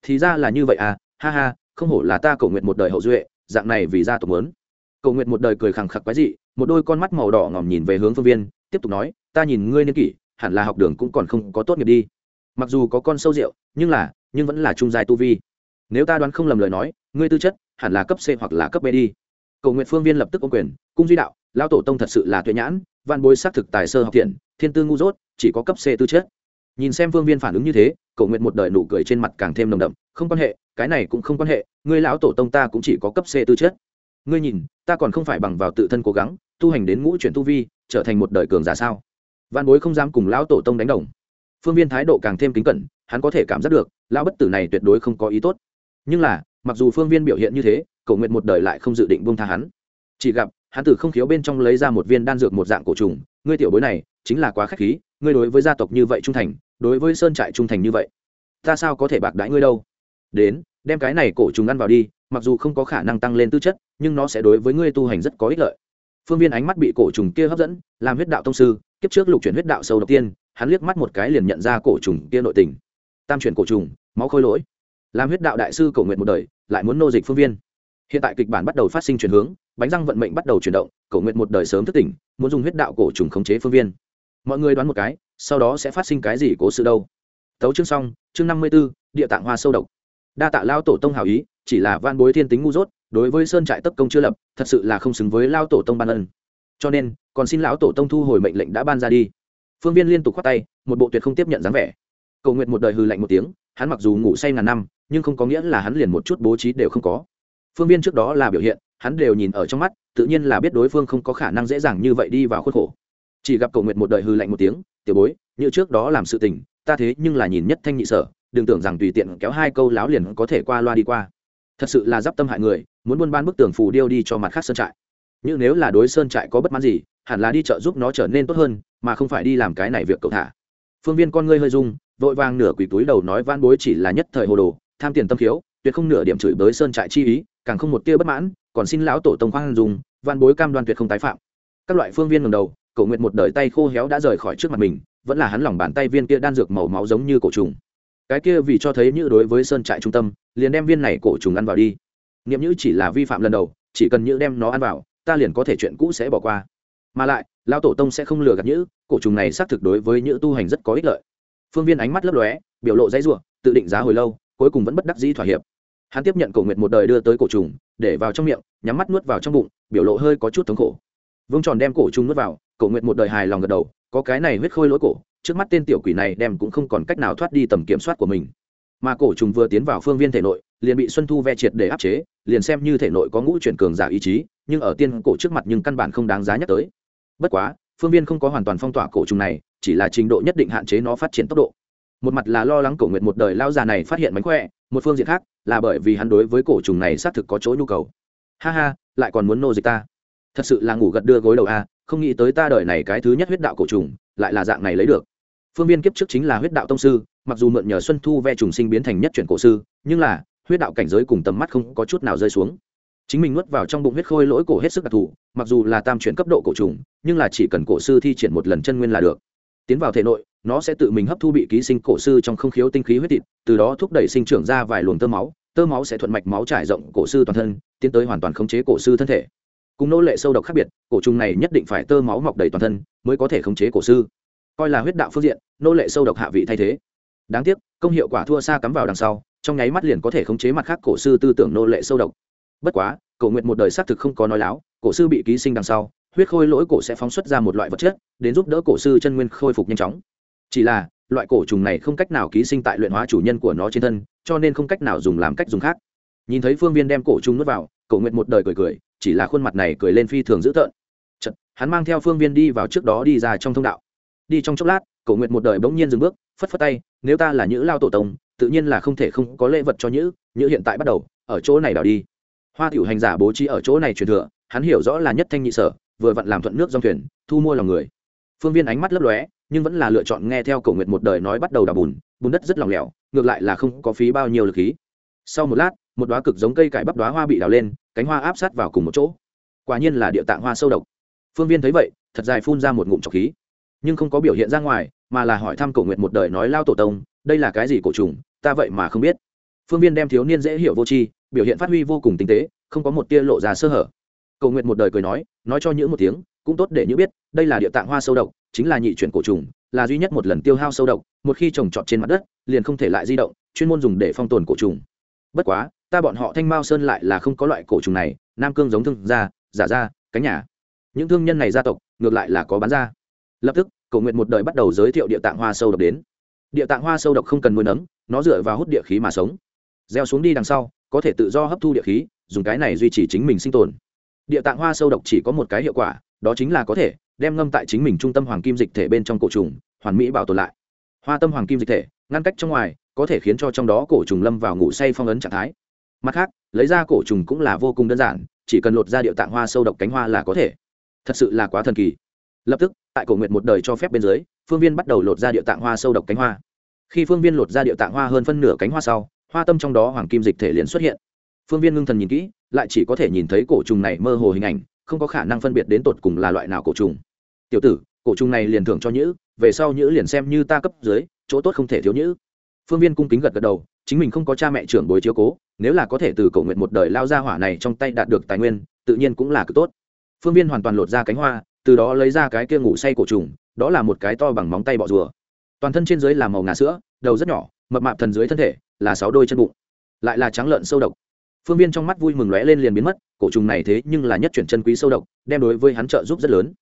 [SPEAKER 1] Thì ra là như vậy à ha ha không hổ là ta cầu nguyện một đời hậu duệ, dạng này vì gia tộc muốn. Cầu nguyện một đời cười khẳng khặc quái dị, một đôi con mắt màu đỏ ngòm nhìn về hướng phương viên, tiếp tục nói, ta nhìn ngươi niên kỷ, hẳn là học đường cũng còn không có tốt nghiệp đi. Mặc dù có con sâu rượu, nhưng là, nhưng vẫn là trung dài tu vi. Nếu ta đoán không lầm lời nói, ngươi tư chất, hẳn là cấp c hoặc là cấp b đi. Cầu nguyện phương viên lập tức ô quyền, cung duy đạo lao tổ tông thật sự là tuệ nhãn, văn bối xác thực tài sơ học thiện, thiên tư ngu dốt, chỉ có cấp c tư chất. Nhìn xem phương viên phản ứng như thế, cầu nguyện một đời nụ cười trên mặt càng thêm nồng đậm, không quan hệ cái này cũng không quan hệ, ngươi lão tổ tông ta cũng chỉ có cấp c tư chất. Ngươi nhìn, ta còn không phải bằng vào tự thân cố gắng, tu hành đến ngũ chuyển tu vi, trở thành một đời cường giả sao? Văn bối không dám cùng lão tổ tông đánh đồng. Phương viên thái độ càng thêm kính cẩn, hắn có thể cảm giác được, lão bất tử này tuyệt đối không có ý tốt. Nhưng là, mặc dù phương viên biểu hiện như thế cầu nguyện một đời lại không dự định buông tha hắn. Chỉ gặp, hắn từ không khiếu bên trong lấy ra một viên đan dược một dạng cổ trùng, ngươi tiểu bối này, chính là quá k h á c h khí, ngươi đối với gia tộc như vậy trung thành, đối với sơn trại trung thành như vậy, ta sao có thể bạc đãi ngươi đâu? Đến, đem cái này cổ trùng ăn vào đi, mặc dù không có khả năng tăng lên tư chất, nhưng nó sẽ đối với ngươi tu hành rất có ích lợi. Phương viên ánh mắt bị cổ trùng kia hấp dẫn, làm huyết đạo tông sư, kiếp trước lục chuyển huyết đạo sâu đầu tiên, hắn liếc mắt một cái liền nhận ra cổ trùng kia nội tình. Tam chuyển cổ trùng, máu khôi lỗi. Làm huyết đạo đại sư cầu nguyện một đời, lại muốn nô dịch phương viên. Hiện tại kịch bản bắt đầu phát sinh chuyển hướng, bánh răng vận mệnh bắt đầu chuyển động, cầu nguyện một đời sớm thức tỉnh, muốn dùng huyết đạo cổ trùng khống chế phương viên. Mọi người đoán một cái, sau đó sẽ phát sinh cái gì cố sự đâu? Tấu chương xong, chương năm mươi b ố địa tạng hoa sâu độc đa tạ lao tổ tông hào ý, chỉ là van bối thiên tính ngu dốt, đối với sơn trại tất công chưa lập, thật sự là không xứng với lao tổ tông ban ân. Cho nên, còn xin lão tổ tông thu hồi mệnh lệnh đã ban ra đi. Phương viên liên tục khoát tay, một bộ tuyệt không tiếp nhận dáng vẻ. Cầu nguyện một đời hư lạnh một tiếng, hắn mặc dù ngủ say ngàn năm, nhưng không có nghĩa là hắn liền một chút bố trí đều không có. Phương viên trước đó là biểu hiện, hắn đều nhìn ở trong mắt, tự nhiên là biết đối phương không có khả năng dễ dàng như vậy đi vào khuôn khổ. Chỉ gặp cầu nguyện một đời hư lạnh một tiếng, tiểu bối, như trước đó làm sự tình, ta thế nhưng là nhìn nhất thanh nhị sở đừng tưởng rằng tùy tiện kéo hai câu láo liền có thể qua loa đi qua. Thật sự là d i p tâm hại người, muốn buôn ban bức tường phù điêu đi cho mặt khác sơn trại. Nhưng nếu là đối sơn trại có bất mãn gì, hẳn là đi chợ giúp nó trở nên tốt hơn, mà không phải đi làm cái này việc cậu thả. Phương viên con ngươi hơi rung, vội vàng nửa quỳ túi đầu nói van bối chỉ là nhất thời hồ đồ, tham tiền tâm khiếu, tuyệt không nửa điểm chửi bới sơn trại chi ý, càng không một tia bất mãn, còn xin lão tổ tông khoan dùng van bối cam đoan tuyệt không tái phạm. Các loại phương viên ngầm đầu, cậu nguyện một đời tay khô héo đã rời khỏi trước mặt mình, vẫn là hắn lòng bàn tay viên kia đan dược màu máu giống như cổ trùng cái kia vì cho thấy như đối với sơn trại trung tâm, liền đem viên này cổ trùng ăn vào đi. Nghiệm như chỉ là vi phạm lần đầu, chỉ cần như đem nó ăn vào, ta liền có thể chuyện cũ sẽ bỏ qua. Mà lại lao tổ tông sẽ không lừa gạt nhữ, cổ trùng này xác thực đối với nhữ tu hành rất có ích lợi. Phương viên ánh mắt lấp lóe, biểu lộ dãy r u ộ tự định giá hồi lâu, cuối cùng vẫn bất đắc dĩ thỏa hiệp. Hắn tiếp nhận cổ nguyệt một đời đưa tới cổ trùng, để vào trong miệng, nhắm mắt nuốt vào trong bụng, biểu lộ hơi có chút thống khổ. Vương tròn đem cổ trùng nuốt vào, cổ nguyệt một đời hài lòng gật đầu, có cái này huyết khôi lỗi cổ trước mắt tên tiểu quỷ này đem cũng không còn cách nào thoát đi tầm kiểm soát của mình. Mà cổ trùng vừa tiến vào phương viên thể nội, liền bị xuân thu ve triệt để áp chế, liền xem như thể nội có ngũ chuyển cường giả ý chí, nhưng ở tiên cổ trước mặt nhưng căn bản không đáng giá nhắc tới. Bất quá, phương viên không có hoàn toàn phong tỏa cổ trùng này, chỉ là trình độ nhất định hạn chế nó phát triển tốc độ. Một mặt là lo lắng cổ nguyệt một đời lao già này phát hiện mánh khỏe, một phương diện khác là bởi vì hắn đối với cổ trùng này xác thực có chỗ nhu cầu. Ha ha, lại còn muốn nô dịch ta. Thật sự là ngủ gật đưa gối đầu a, không nghĩ tới ta đời này cái thứ nhất huyết đạo cổ trùng, lại là dạng này lấy được phương viên kiếp trước chính là huyết đạo tông sư, mặc dù mượn nhờ xuân thu ve trùng sinh biến thành nhất chuyển cổ sư, nhưng là, huyết đạo cảnh giới cùng tầm mắt không có chút nào rơi xuống. Chính mình nuốt vào trong bụng huyết khôi lỗi cổ hết sức đặc thù, mặc dù là tam chuyển cấp độ cổ trùng, nhưng là chỉ cần cổ sư thi triển một lần chân nguyên là được. Tiến vào thể nội, nó sẽ tự mình hấp thu bị ký sinh cổ sư trong không khiếu tinh khí huyết thịt, từ đó thúc đẩy sinh trưởng ra vài luồng tơ máu tơ máu sẽ thuận mạch máu trải rộng cổ sư toàn thân, tiến tới hoàn toàn khống chế cổ sư thân thể. Cùng nô lệ sâu độc khác biệt, cổ trùng này nhất định phải tơ máu mọc đầy toàn thân mới có thể khống chế cổ sư coi là huyết đạo phương diện nô lệ sâu độc hạ vị thay thế. Đáng tiếc công hiệu quả thua xa cắm vào đằng sau trong nháy mắt liền có thể khống chế mặt khác cổ sư tư tưởng nô lệ sâu độc. Bất quá cổ nguyện một đời xác thực không có nói láo cổ sư bị ký sinh đằng sau huyết khôi lỗi cổ sẽ phóng xuất ra một loại vật chất đến giúp đỡ cổ sư chân nguyên khôi phục nhanh chóng. Chỉ là loại cổ trùng này không cách nào ký sinh tại luyện hóa chủ nhân của nó trên thân cho nên không cách nào dùng làm cách dùng khác. Nhìn thấy phương viên đem cổ trùng nuốt vào cổ nguyện một đời cười cười chỉ là khuôn mặt này cười lên phi thường dữ tợn. Chật, hắn mang theo phương viên đi vào trước đó đi ra trong thông đạo đi trong chốc lát, cổ nguyện một đời bỗng nhiên dừng bước, phất phất tay, nếu ta là nhữ lao tổ tông, tự nhiên là không thể không có lễ vật cho nhữ nhữ hiện tại bắt đầu, ở chỗ này đào đi. Hoa tiểu hành giả bố trí ở chỗ này truyền thừa, hắn hiểu rõ là nhất thanh nhị sở, vừa vặn làm thuận nước dòng thuyền, thu mua lòng người. Phương viên ánh mắt lấp lóe, nhưng vẫn là lựa chọn nghe theo cổ nguyện một đời nói bắt đầu đào bùn bùn đất rất lòng lẻo, ngược lại là không có phí bao nhiêu lực khí. Sau một lát, một đoá cực giống cây cải bắp đoá hoa bị đào lên, cánh hoa áp sát vào cùng một chỗ. Quả nhiên là địa tạng hoa sâu độc. Phương viên thấy vậy, thật dài phun ra một ngụm trọc khí nhưng không có biểu hiện ra ngoài, mà là hỏi thăm cổ nguyện một đời nói lao tổ tông, đây là cái gì cổ trùng, ta vậy mà không biết. Phương viên đem thiếu niên dễ hiểu vô tri, biểu hiện phát huy vô cùng tinh tế, không có một tia lộ ra sơ hở. Cầu nguyện một đời cười nói nói cho những một tiếng, cũng tốt để nhữ biết, đây là địa tạng hoa sâu độc, chính là nhị chuyển cổ trùng, là duy nhất một lần tiêu hao sâu độc, một khi trồng trọt trên mặt đất, liền không thể lại di động, chuyên môn dùng để phong tồn cổ trùng. Bất quá, ta bọn họ thanh mao sơn lại là không có loại cổ trùng này, nam cương giống thương gia, giả ra, cánh nhà. Những thương nhân này gia tộc, ngược lại là có bán ra lập tức cầu nguyện một đời bắt đầu giới thiệu địa tạng hoa sâu độc đến. Địa tạng hoa sâu độc không cần nuôi nấng, nó dựa vào hút địa khí mà sống. Gieo xuống đi đằng sau, có thể tự do hấp thu địa khí, dùng cái này duy trì chính mình sinh tồn. Địa tạng hoa sâu độc chỉ có một cái hiệu quả, đó chính là có thể đem ngâm tại chính mình trung tâm hoàng kim dịch thể bên trong cổ trùng, hoàn mỹ bảo tồn lại. Hoa tâm hoàng kim dịch thể, ngăn cách trong ngoài, có thể khiến cho trong đó cổ trùng lâm vào ngủ say phong ấn trạng thái. Mặt khác, lấy ra cổ trùng cũng là vô cùng đơn giản, chỉ cần lột ra địa tạng hoa sâu độc cánh hoa là có thể. Thật sự là quá thần kỳ lập tức, tại cổ nguyện một đời cho phép bên dưới, phương viên bắt đầu lột ra địa tạng hoa sâu độc cánh hoa. Khi phương viên lột ra địa tạng hoa hơn phân nửa cánh hoa sau, hoa tâm trong đó hoàng kim dịch thể liền xuất hiện. Phương viên ngưng thần nhìn kỹ, lại chỉ có thể nhìn thấy cổ trùng này mơ hồ hình ảnh, không có khả năng phân biệt đến tột cùng là loại nào cổ trùng. Tiểu tử, cổ trùng này liền thưởng cho nhữ, về sau nhữ liền xem như ta cấp dưới, chỗ tốt không thể thiếu nhữ. Phương viên cung kính gật gật đầu, chính mình không có cha mẹ trưởng bối chiếu cố, nếu là có thể từ cổ nguyện một đời lao ra hỏa này trong tay đạt được tài nguyên, tự nhiên cũng là cực tốt. Phương viên hoàn toàn lột ra cánh hoa từ đó lấy ra cái kia ngủ say cổ trùng, đó là một cái to bằng móng tay bọ rùa. Toàn thân trên dưới là màu ngà sữa, đầu rất nhỏ, mập mạp thần dưới thân thể là sáu đôi chân bụng, lại là trắng lợn sâu độc. Phương viên trong mắt vui mừng lóe lên liền biến mất, cổ trùng này thế nhưng là nhất chuyển chân quý sâu độc, đem đối với hắn trợ giúp rất lớn.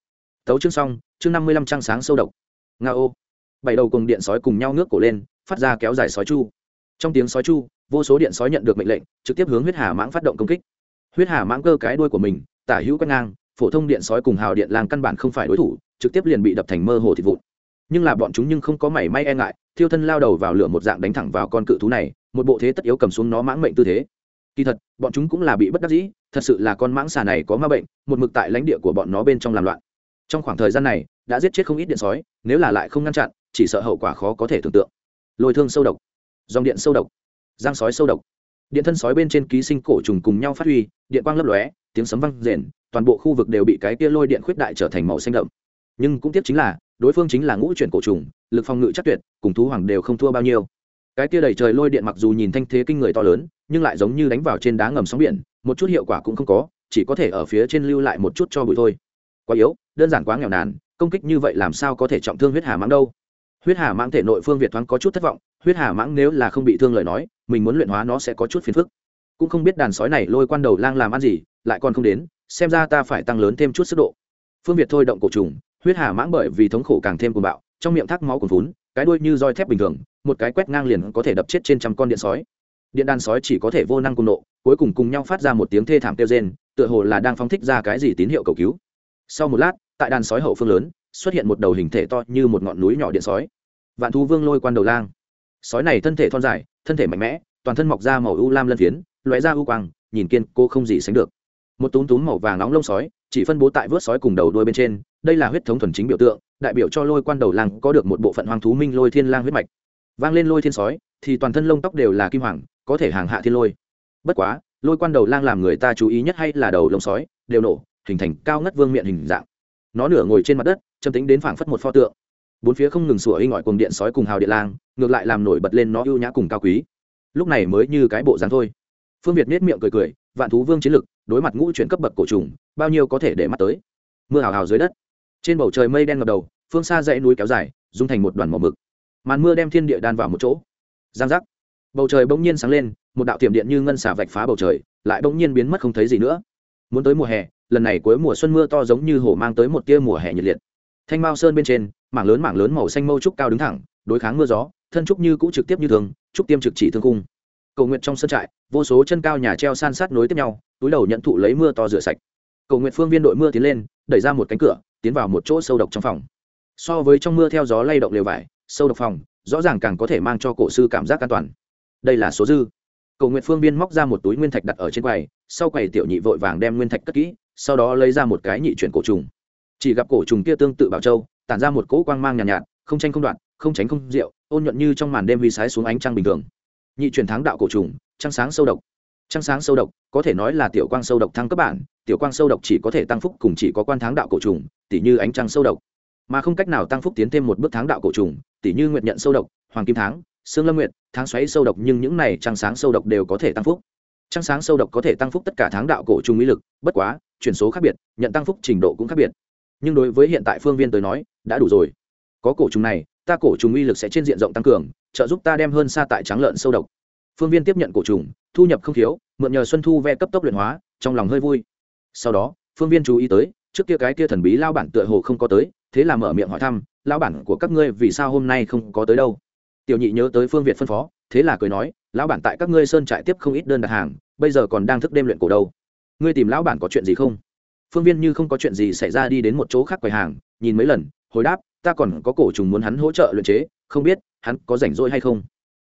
[SPEAKER 1] Tấu chương xong, chương năm mươi lăm trăng sáng sâu độc. Nga ô. Bảy đầu cùng điện sói cùng nhau ngước cổ lên, phát ra kéo dài sói chu. Trong tiếng sói chu, vô số điện sói nhận được mệnh lệnh, trực tiếp hướng huyết hà mãng phát động công kích. Huyết hà mãng cơ cái đuôi của mình, tả hữu quét ngang phổ thông điện sói cùng hào điện làng căn bản không phải đối thủ, trực tiếp liền bị đập thành mơ hồ thịt vụn. Nhưng là bọn chúng nhưng không có mảy may e ngại, thiêu thân lao đầu vào lửa một dạng đánh thẳng vào con cự thú này, một bộ thế tất yếu cầm xuống nó mãng mệnh tư thế. Kỳ thật, bọn chúng cũng là bị bất đắc dĩ, thật sự là con mãng xà này có ma bệnh, một mực tại lãnh địa của bọn nó bên trong làm loạn. Trong khoảng thời gian này, đã giết chết không ít điện sói, nếu là lại không ngăn chặn, chỉ sợ hậu quả khó có thể tưởng tượng. Lôi thương sâu độc, dòng điện sâu độc, giang sói sâu độc điện thân sói bên trên ký sinh cổ trùng cùng nhau phát huy, điện quang lấp lóe, tiếng sấm văng rền, toàn bộ khu vực đều bị cái kia lôi điện khuyết đại trở thành màu xanh đậm. Nhưng cũng tiếc chính là, đối phương chính là ngũ chuyển cổ trùng, lực phòng ngự chắc tuyệt, cùng thú hoàng đều không thua bao nhiêu. Cái kia đầy trời lôi điện mặc dù nhìn thanh thế kinh người to lớn, nhưng lại giống như đánh vào trên đá ngầm sóng biển, một chút hiệu quả cũng không có, chỉ có thể ở phía trên lưu lại một chút cho bụi thôi. Quá yếu, đơn giản quá nghèo nàn, công kích như vậy làm sao có thể trọng thương huyết hà mãng đâu? Huyết hà mãng thể nội phương việt thoáng có chút thất vọng, huyết hà mãng nếu là không bị thương lời nói mình muốn luyện hóa nó sẽ có chút phiền phức. Cũng không biết đàn sói này lôi quan đầu lang làm ăn gì, lại còn không đến, xem ra ta phải tăng lớn thêm chút sức độ. Phương việt thôi động cổ trùng, huyết hà mãng bởi vì thống khổ càng thêm cuồng bạo, trong miệng thác máu cuồn vốn cái đuôi như roi thép bình thường, một cái quét ngang liền có thể đập chết trên trăm con điện sói. Điện đàn sói chỉ có thể vô năng cùng nộ, cuối cùng cùng nhau phát ra một tiếng thê thảm kêu rên, tựa hồ là đang phóng thích ra cái gì tín hiệu cầu cứu. Sau một lát, tại đàn sói hậu phương lớn, xuất hiện một đầu hình thể to như một ngọn núi nhỏ điện sói. Vạn thú vương lôi quan đầu lang sói này thân thể thon dài, thân thể mạnh mẽ, toàn thân mọc ra màu u lam lân phiến loại ra u quang, nhìn kiên cô không gì sánh được. Một túm túm màu vàng nóng lông sói, chỉ phân bố tại vớt sói cùng đầu đuôi bên trên, đây là huyết thống thuần chính biểu tượng, đại biểu cho lôi quan đầu lang có được một bộ phận hoang thú minh lôi thiên lang huyết mạch. Vang lên lôi thiên sói, thì toàn thân lông tóc đều là kim hoàng, có thể hàng hạ thiên lôi. Bất quá, lôi quan đầu lang làm người ta chú ý nhất hay là đầu lông sói, đều nổ, hình thành cao ngất vương miệng hình dạng. Nó nửa ngồi trên mặt đất, châm tính đến phảng phất một pho tượng bốn phía không ngừng sủa y ngọi cùng điện sói cùng hào điện lang, ngược lại làm nổi bật lên nó ưu nhã cùng cao quý. Lúc này mới như cái bộ dáng thôi. Phương việt nết miệng cười cười, vạn thú vương chiến lực, đối mặt ngũ chuyển cấp bậc cổ trùng, bao nhiêu có thể để mắt tới. Mưa hào hào dưới đất. Trên bầu trời mây đen ngập đầu, phương xa dãy núi kéo dài, dung thành một đoàn màu mực. Màn mưa đem thiên địa đan vào một chỗ. Giang giác. Bầu trời bỗng nhiên sáng lên, một đạo tiềm điện như ngân xả vạch phá bầu trời, lại bỗng nhiên biến mất không thấy gì nữa. Muốn tới mùa hè, lần này cuối mùa xuân mưa to giống như hồ mang tới một tia mùa hè nhiệt liệt thanh mao sơn bên trên, mảng lớn mảng lớn màu xanh mâu trúc cao đứng thẳng, đối kháng mưa gió, thân trúc như cũ trực tiếp như thường, trúc tiêm trực chỉ thương cung cầu nguyện trong sân trại, vô số chân cao nhà treo san sát nối tiếp nhau, túi đầu nhận thụ lấy mưa to rửa sạch. Cầu nguyện phương viên đội mưa tiến lên, đẩy ra một cánh cửa, tiến vào một chỗ sâu độc trong phòng. So với trong mưa theo gió lay động lều vải, sâu độc phòng, rõ ràng càng có thể mang cho cổ sư cảm giác an toàn. Đây là số dư. Cầu nguyện phương viên móc ra một túi nguyên thạch đặt ở trên quầy, sau quầy tiểu nhị vội vàng đem nguyên thạch cất kỹ, sau đó lấy ra một cái nhị chuyển cổ trùng chỉ gặp cổ trùng kia tương tự bảo châu tản ra một cỗ quang mang nhàn nhạt, nhạt không tranh không đoạn không tránh không rượu ôn nhuận như trong màn đêm huy sái xuống ánh trăng bình thường. Nhị truyền thắng đạo cổ trùng trăng sáng sâu độc. Trăng sáng sâu độc có thể nói là tiểu quang sâu độc thăng cấp bản tiểu quang sâu độc chỉ có thể tăng phúc cùng chỉ có quan thắng đạo cổ trùng tỷ như ánh trăng sâu độc. Mà không cách nào tăng phúc tiến thêm một bước thắng đạo cổ trùng tỷ như nguyện nhận sâu độc hoàng kim tháng sương lâm nguyện tháng xoáy sâu độc nhưng những này trăng sáng sâu độc đều có thể tăng phúc. Trăng sáng sâu độc có thể tăng phúc tất cả tháng đạo cổ trùng mỹ lực bất quá chuyển số khác biệt nhận tăng phúc trình độ cũng khác biệt nhưng đối với hiện tại phương viên tới nói, đã đủ rồi. Có cổ trùng này, ta cổ trùng uy lực sẽ trên diện rộng tăng cường, trợ giúp ta đem hơn xa tại trắng lợn sâu độc. Phương viên tiếp nhận cổ trùng, thu nhập không thiếu, mượn nhờ xuân thu ve cấp tốc luyện hóa, trong lòng hơi vui. Sau đó, phương viên chú ý tới, trước kia cái kia thần bí lao bản tựa hồ không có tới, thế là mở miệng hỏi thăm, lao bản của các ngươi vì sao hôm nay không có tới đâu? Tiểu nhị nhớ tới phương việt phân phó, thế là cười nói, lão bản tại các ngươi sơn trại tiếp không ít đơn đặt hàng, bây giờ còn đang thức đêm luyện cổ đâu. Ngươi tìm lão bản có chuyện gì không? Phương viên như không có chuyện gì xảy ra đi đến một chỗ khác quầy hàng, nhìn mấy lần, hồi đáp, ta còn có cổ trùng muốn hắn hỗ trợ luyện chế, không biết hắn có rảnh rỗi hay không?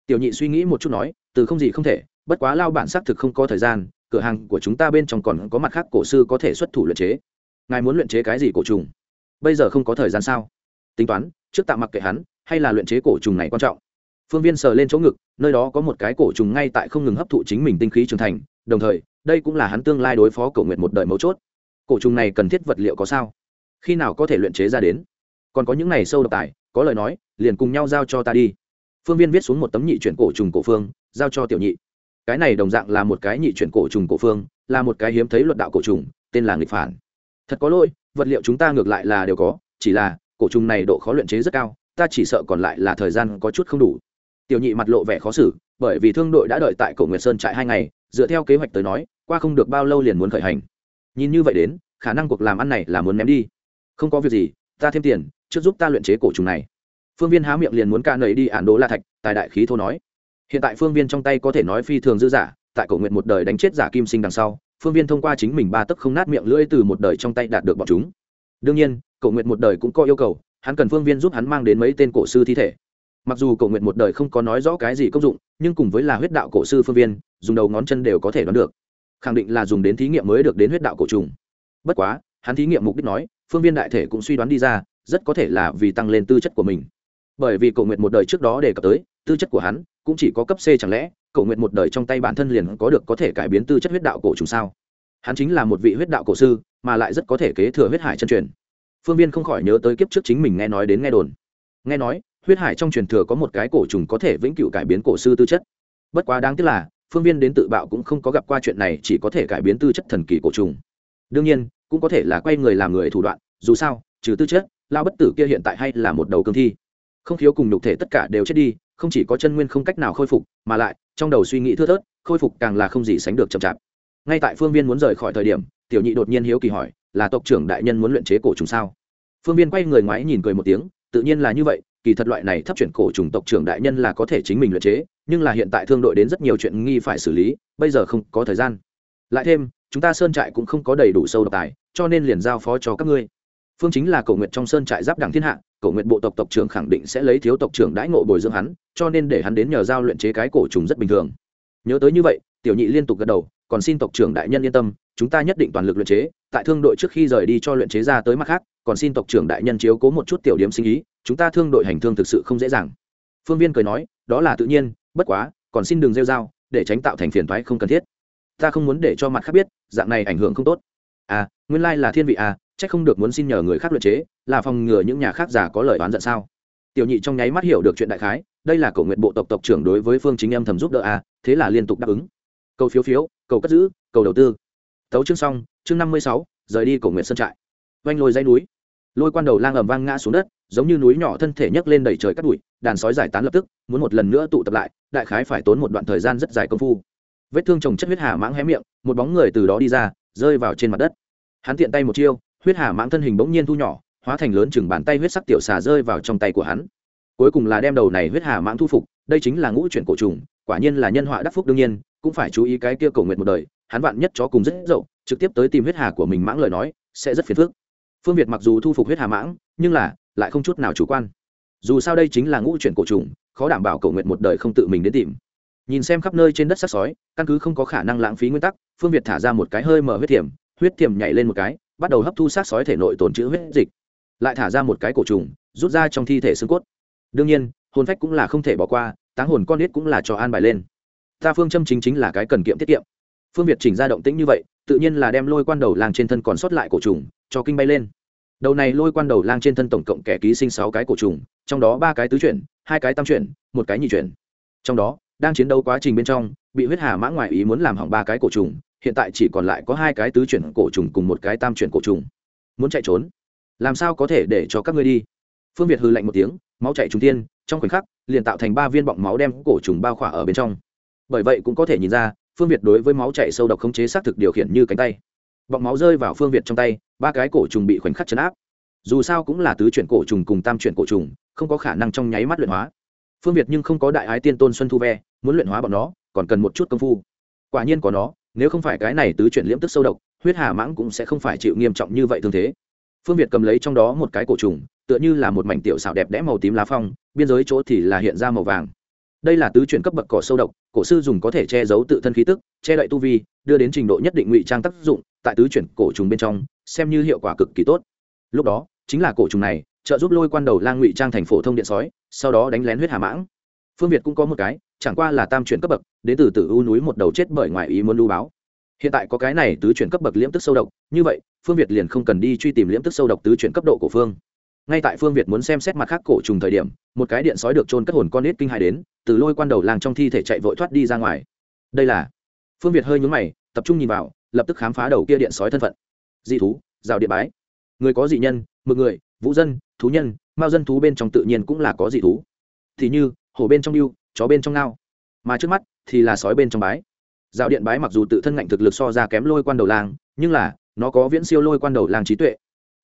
[SPEAKER 1] Tiểu nhị suy nghĩ một chút nói, từ không gì không thể, bất quá lao bản xác thực không có thời gian, cửa hàng của chúng ta bên trong còn có mặt khác cổ sư có thể xuất thủ luyện chế. Ngài muốn luyện chế cái gì cổ trùng? Bây giờ không có thời gian sao? Tính toán, trước tạm mặc kệ hắn, hay là luyện chế cổ trùng này quan trọng? Phương viên sờ lên chỗ ngực, nơi đó có một cái cổ trùng ngay tại không ngừng hấp thụ chính mình tinh khí trưởng thành, đồng thời, đây cũng là hắn tương lai đối phó cầu nguyện một đời mấu chốt cổ trùng này cần thiết vật liệu có sao? Khi nào có thể luyện chế ra đến? Còn có những này sâu độc tài, có lời nói, liền cùng nhau giao cho ta đi. Phương viên viết xuống một tấm nhị chuyển cổ trùng cổ phương, giao cho tiểu nhị. Cái này đồng dạng là một cái nhị chuyển cổ trùng cổ phương, là một cái hiếm thấy luận đạo cổ trùng, tên là nghịch phản. Thật có lỗi, vật liệu chúng ta ngược lại là đều có, chỉ là cổ trùng này độ khó luyện chế rất cao, ta chỉ sợ còn lại là thời gian có chút không đủ. Tiểu nhị mặt lộ vẻ khó xử, bởi vì thương đội đã đợi tại cổ nguyệt sơn trại hai ngày, dựa theo kế hoạch tới nói, qua không được bao lâu liền muốn khởi hành nhìn như vậy đến, khả năng cuộc làm ăn này là muốn ném đi. Không có việc gì, ta thêm tiền, trước giúp ta luyện chế cổ trùng này. Phương viên há miệng liền muốn ca nầy đi ản đỗ la thạch, tài đại khí thô nói. Hiện tại phương viên trong tay có thể nói phi thường dư giả, tại cổ nguyện một đời đánh chết giả kim sinh đằng sau, phương viên thông qua chính mình ba tấc không nát miệng lưỡi từ một đời trong tay đạt được bọn chúng. Đương nhiên, cổ nguyện một đời cũng có yêu cầu, hắn cần phương viên giúp hắn mang đến mấy tên cổ sư thi thể. Mặc dù cổ nguyện một đời không có nói rõ cái gì công dụng, nhưng cùng với là huyết đạo cổ sư phương viên, dùng đầu ngón chân đều có thể đoán được khẳng định là dùng đến thí nghiệm mới được đến huyết đạo cổ trùng. Bất quá, hắn thí nghiệm mục đích nói, phương viên đại thể cũng suy đoán đi ra, rất có thể là vì tăng lên tư chất của mình. Bởi vì cổ nguyện một đời trước đó đề cập tới, tư chất của hắn cũng chỉ có cấp c chẳng lẽ cổ nguyện một đời trong tay bản thân liền có được có thể cải biến tư chất huyết đạo cổ trùng sao? Hắn chính là một vị huyết đạo cổ sư, mà lại rất có thể kế thừa huyết hải chân truyền. Phương viên không khỏi nhớ tới kiếp trước chính mình nghe nói đến nghe đồn. Nghe nói, huyết hải trong truyền thừa có một cái cổ trùng có thể vĩnh cửu cải biến cổ sư tư chất. Bất quá đáng tiếc là phương viên đến tự bạo cũng không có gặp qua chuyện này, chỉ có thể cải biến tư chất thần kỳ cổ trùng. Đương nhiên, cũng có thể là quay người làm người thủ đoạn, dù sao, trừ tư chất, lao bất tử kia hiện tại hay là một đầu cương thi. Không khiếu cùng nhục thể tất cả đều chết đi, không chỉ có chân nguyên không cách nào khôi phục, mà lại, trong đầu suy nghĩ thưa thớt, khôi phục càng là không gì sánh được chậm chạp. Ngay tại phương viên muốn rời khỏi thời điểm, tiểu nhị đột nhiên hiếu kỳ hỏi, là tộc trưởng đại nhân muốn luyện chế cổ trùng sao? Phương viên quay người ngoái nhìn cười một tiếng, tự nhiên là như vậy, kỳ thật loại này thấp chuyển cổ trùng tộc trưởng đại nhân là có thể chính mình luyện chế nhưng là hiện tại thương đội đến rất nhiều chuyện nghi phải xử lý, bây giờ không có thời gian. Lại thêm, chúng ta sơn trại cũng không có đầy đủ sâu độc tài, cho nên liền giao phó cho các ngươi. Phương chính là cầu nguyện trong sơn trại giáp đảng thiên hạ cầu nguyện bộ tộc tộc trưởng khẳng định sẽ lấy thiếu tộc trưởng đãi ngộ bồi dưỡng hắn, cho nên để hắn đến nhờ giao luyện chế cái cổ trùng rất bình thường. Nhớ tới như vậy, tiểu nhị liên tục gật đầu, còn xin tộc trưởng đại nhân yên tâm, chúng ta nhất định toàn lực luyện chế, tại thương đội trước khi rời đi cho luyện chế ra tới mặt khác, còn xin tộc trưởng đại nhân chiếu cố một chút tiểu điểm sinh ý, chúng ta thương đội hành thương thực sự không dễ dàng. Phương viên cười nói, đó là tự nhiên bất quá, còn xin đừng rêu dao để tránh tạo thành phiền thoái không cần thiết. Ta không muốn để cho mặt khác biết, dạng này ảnh hưởng không tốt. À nguyên lai là thiên vị à chắc không được muốn xin nhờ người khác luyện chế, là phòng ngừa những nhà khác giả có lời oán giận sao? Tiểu nhị trong nháy mắt hiểu được chuyện đại khái, đây là cầu nguyện bộ tộc tộc trưởng đối với phương chính âm thầm giúp đỡ à thế là liên tục đáp ứng. Cầu phiếu phiếu, cầu cất giữ, cầu đầu tư. Tấu chương xong, chương năm mươi sáu, rời đi cầu nguyện sân trại. Oanh lôi dây núi. Lôi quan đầu lang ầm vang ngã xuống đất, giống như núi nhỏ thân thể nhấc lên đầy trời cắt bụi, đàn sói giải tán lập tức, muốn một lần nữa tụ tập lại đại khái phải tốn một đoạn thời gian rất dài công phu. Vết thương trồng chất huyết hà mãng hé miệng, một bóng người từ đó đi ra, rơi vào trên mặt đất. Hắn tiện tay một chiêu, huyết hà mãng thân hình bỗng nhiên thu nhỏ, hóa thành lớn chừng bàn tay huyết sắc tiểu xà rơi vào trong tay của hắn. Cuối cùng là đem đầu này huyết hà mãng thu phục, đây chính là ngũ chuyển cổ trùng, quả nhiên là nhân họa đắc phúc đương nhiên, cũng phải chú ý cái kia cầu nguyện một đời, hắn vạn nhất chó cùng rất dậu, trực tiếp tới tìm huyết hà của mình mãng lời nói, sẽ rất phiền phức. Phương việt mặc dù thu phục huyết hà mãng, nhưng là, lại không chút nào chủ quan. Dù sao đây chính là ngũ chuyển cổ trùng khó đảm bảo cầu nguyện một đời không tự mình đến tìm. Nhìn xem khắp nơi trên đất sắc sói, căn cứ không có khả năng lãng phí nguyên tắc, phương việt thả ra một cái hơi mở huyết thiểm huyết thiểm nhảy lên một cái, bắt đầu hấp thu sát sói thể nội tồn chữ huyết dịch. Lại thả ra một cái cổ trùng, rút ra trong thi thể xương cốt. Đương nhiên, hồn phách cũng là không thể bỏ qua, táng hồn con nít cũng là cho an bài lên. Ta phương châm chính chính là cái cần kiệm tiết kiệm. Phương việt chỉnh ra động tĩnh như vậy, tự nhiên là đem lôi quan đầu lang trên thân còn sót lại cổ trùng, cho kinh bay lên. Đầu này lôi quan đầu lang trên thân tổng cộng kẻ ký sinh sáu cái cổ trùng, trong đó ba cái tứ chuyển hai cái tam chuyển, một cái nhị chuyển. Trong đó, đang chiến đấu quá trình bên trong, bị huyết hà mã ngoại ý muốn làm hỏng ba cái cổ trùng, hiện tại chỉ còn lại có hai cái tứ chuyển cổ trùng cùng một cái tam chuyển cổ trùng. Muốn chạy trốn? Làm sao có thể để cho các ngươi đi? Phương việt hư lạnh một tiếng, máu chạy trùng tiên, trong khoảnh khắc, liền tạo thành ba viên bọng máu đem cổ trùng bao khỏa ở bên trong. Bởi vậy cũng có thể nhìn ra, phương việt đối với máu chạy sâu độc khống chế xác thực điều khiển như cánh tay. Bọng máu rơi vào phương việt trong tay, ba cái cổ trùng bị khoảnh khắc chấn áp dù sao cũng là tứ chuyển cổ trùng cùng tam chuyển cổ trùng, không có khả năng trong nháy mắt luyện hóa. Phương việt nhưng không có đại ái tiên tôn xuân thu ve, muốn luyện hóa bọn nó, còn cần một chút công phu. Quả nhiên có nó, nếu không phải cái này tứ chuyển liễm tức sâu độc, huyết hà mãng cũng sẽ không phải chịu nghiêm trọng như vậy thương thế. Phương việt cầm lấy trong đó một cái cổ trùng, tựa như là một mảnh tiểu xảo đẹp đẽ màu tím lá phong, biên giới chỗ thì là hiện ra màu vàng. Đây là tứ chuyển cấp bậc cỏ sâu độc, cổ sư dùng có thể che giấu tự thân khí tức, che đậy tu vi, đưa đến trình độ nhất định ngụy trang tác dụng, tại tứ chuyển cổ trùng bên trong, xem như hiệu quả cực kỳ tốt. Lúc đó chính là cổ trùng này, trợ giúp lôi quan đầu lang ngụy trang thành phổ thông điện sói, sau đó đánh lén huyết hà mãng. Phương việt cũng có một cái, chẳng qua là tam chuyển cấp bậc, đến từ từ u núi một đầu chết bởi ngoài ý muốn lưu báo. Hiện tại có cái này tứ chuyển cấp bậc liễm tức sâu độc, như vậy, phương việt liền không cần đi truy tìm liễm tức sâu độc tứ chuyển cấp độ của phương. Ngay tại phương việt muốn xem xét mặt khác cổ trùng thời điểm, một cái điện sói được trôn cất hồn con nít kinh hài đến, từ lôi quan đầu làng trong thi thể chạy vội thoát đi ra ngoài. Đây là, phương việt hơi nhún mày, tập trung nhìn vào, lập tức khám phá đầu kia điện sói thân phận. Dị thú, rào điện bái. Người có dị nhân mực người vũ dân thú nhân mao dân thú bên trong tự nhiên cũng là có dị thú. Thì như hổ bên trong yêu chó bên trong ngao. Mà trước mắt thì là sói bên trong bái. Dạo điện bái mặc dù tự thân ngạnh thực lực so ra kém lôi quan đầu làng, nhưng là nó có viễn siêu lôi quan đầu làng trí tuệ.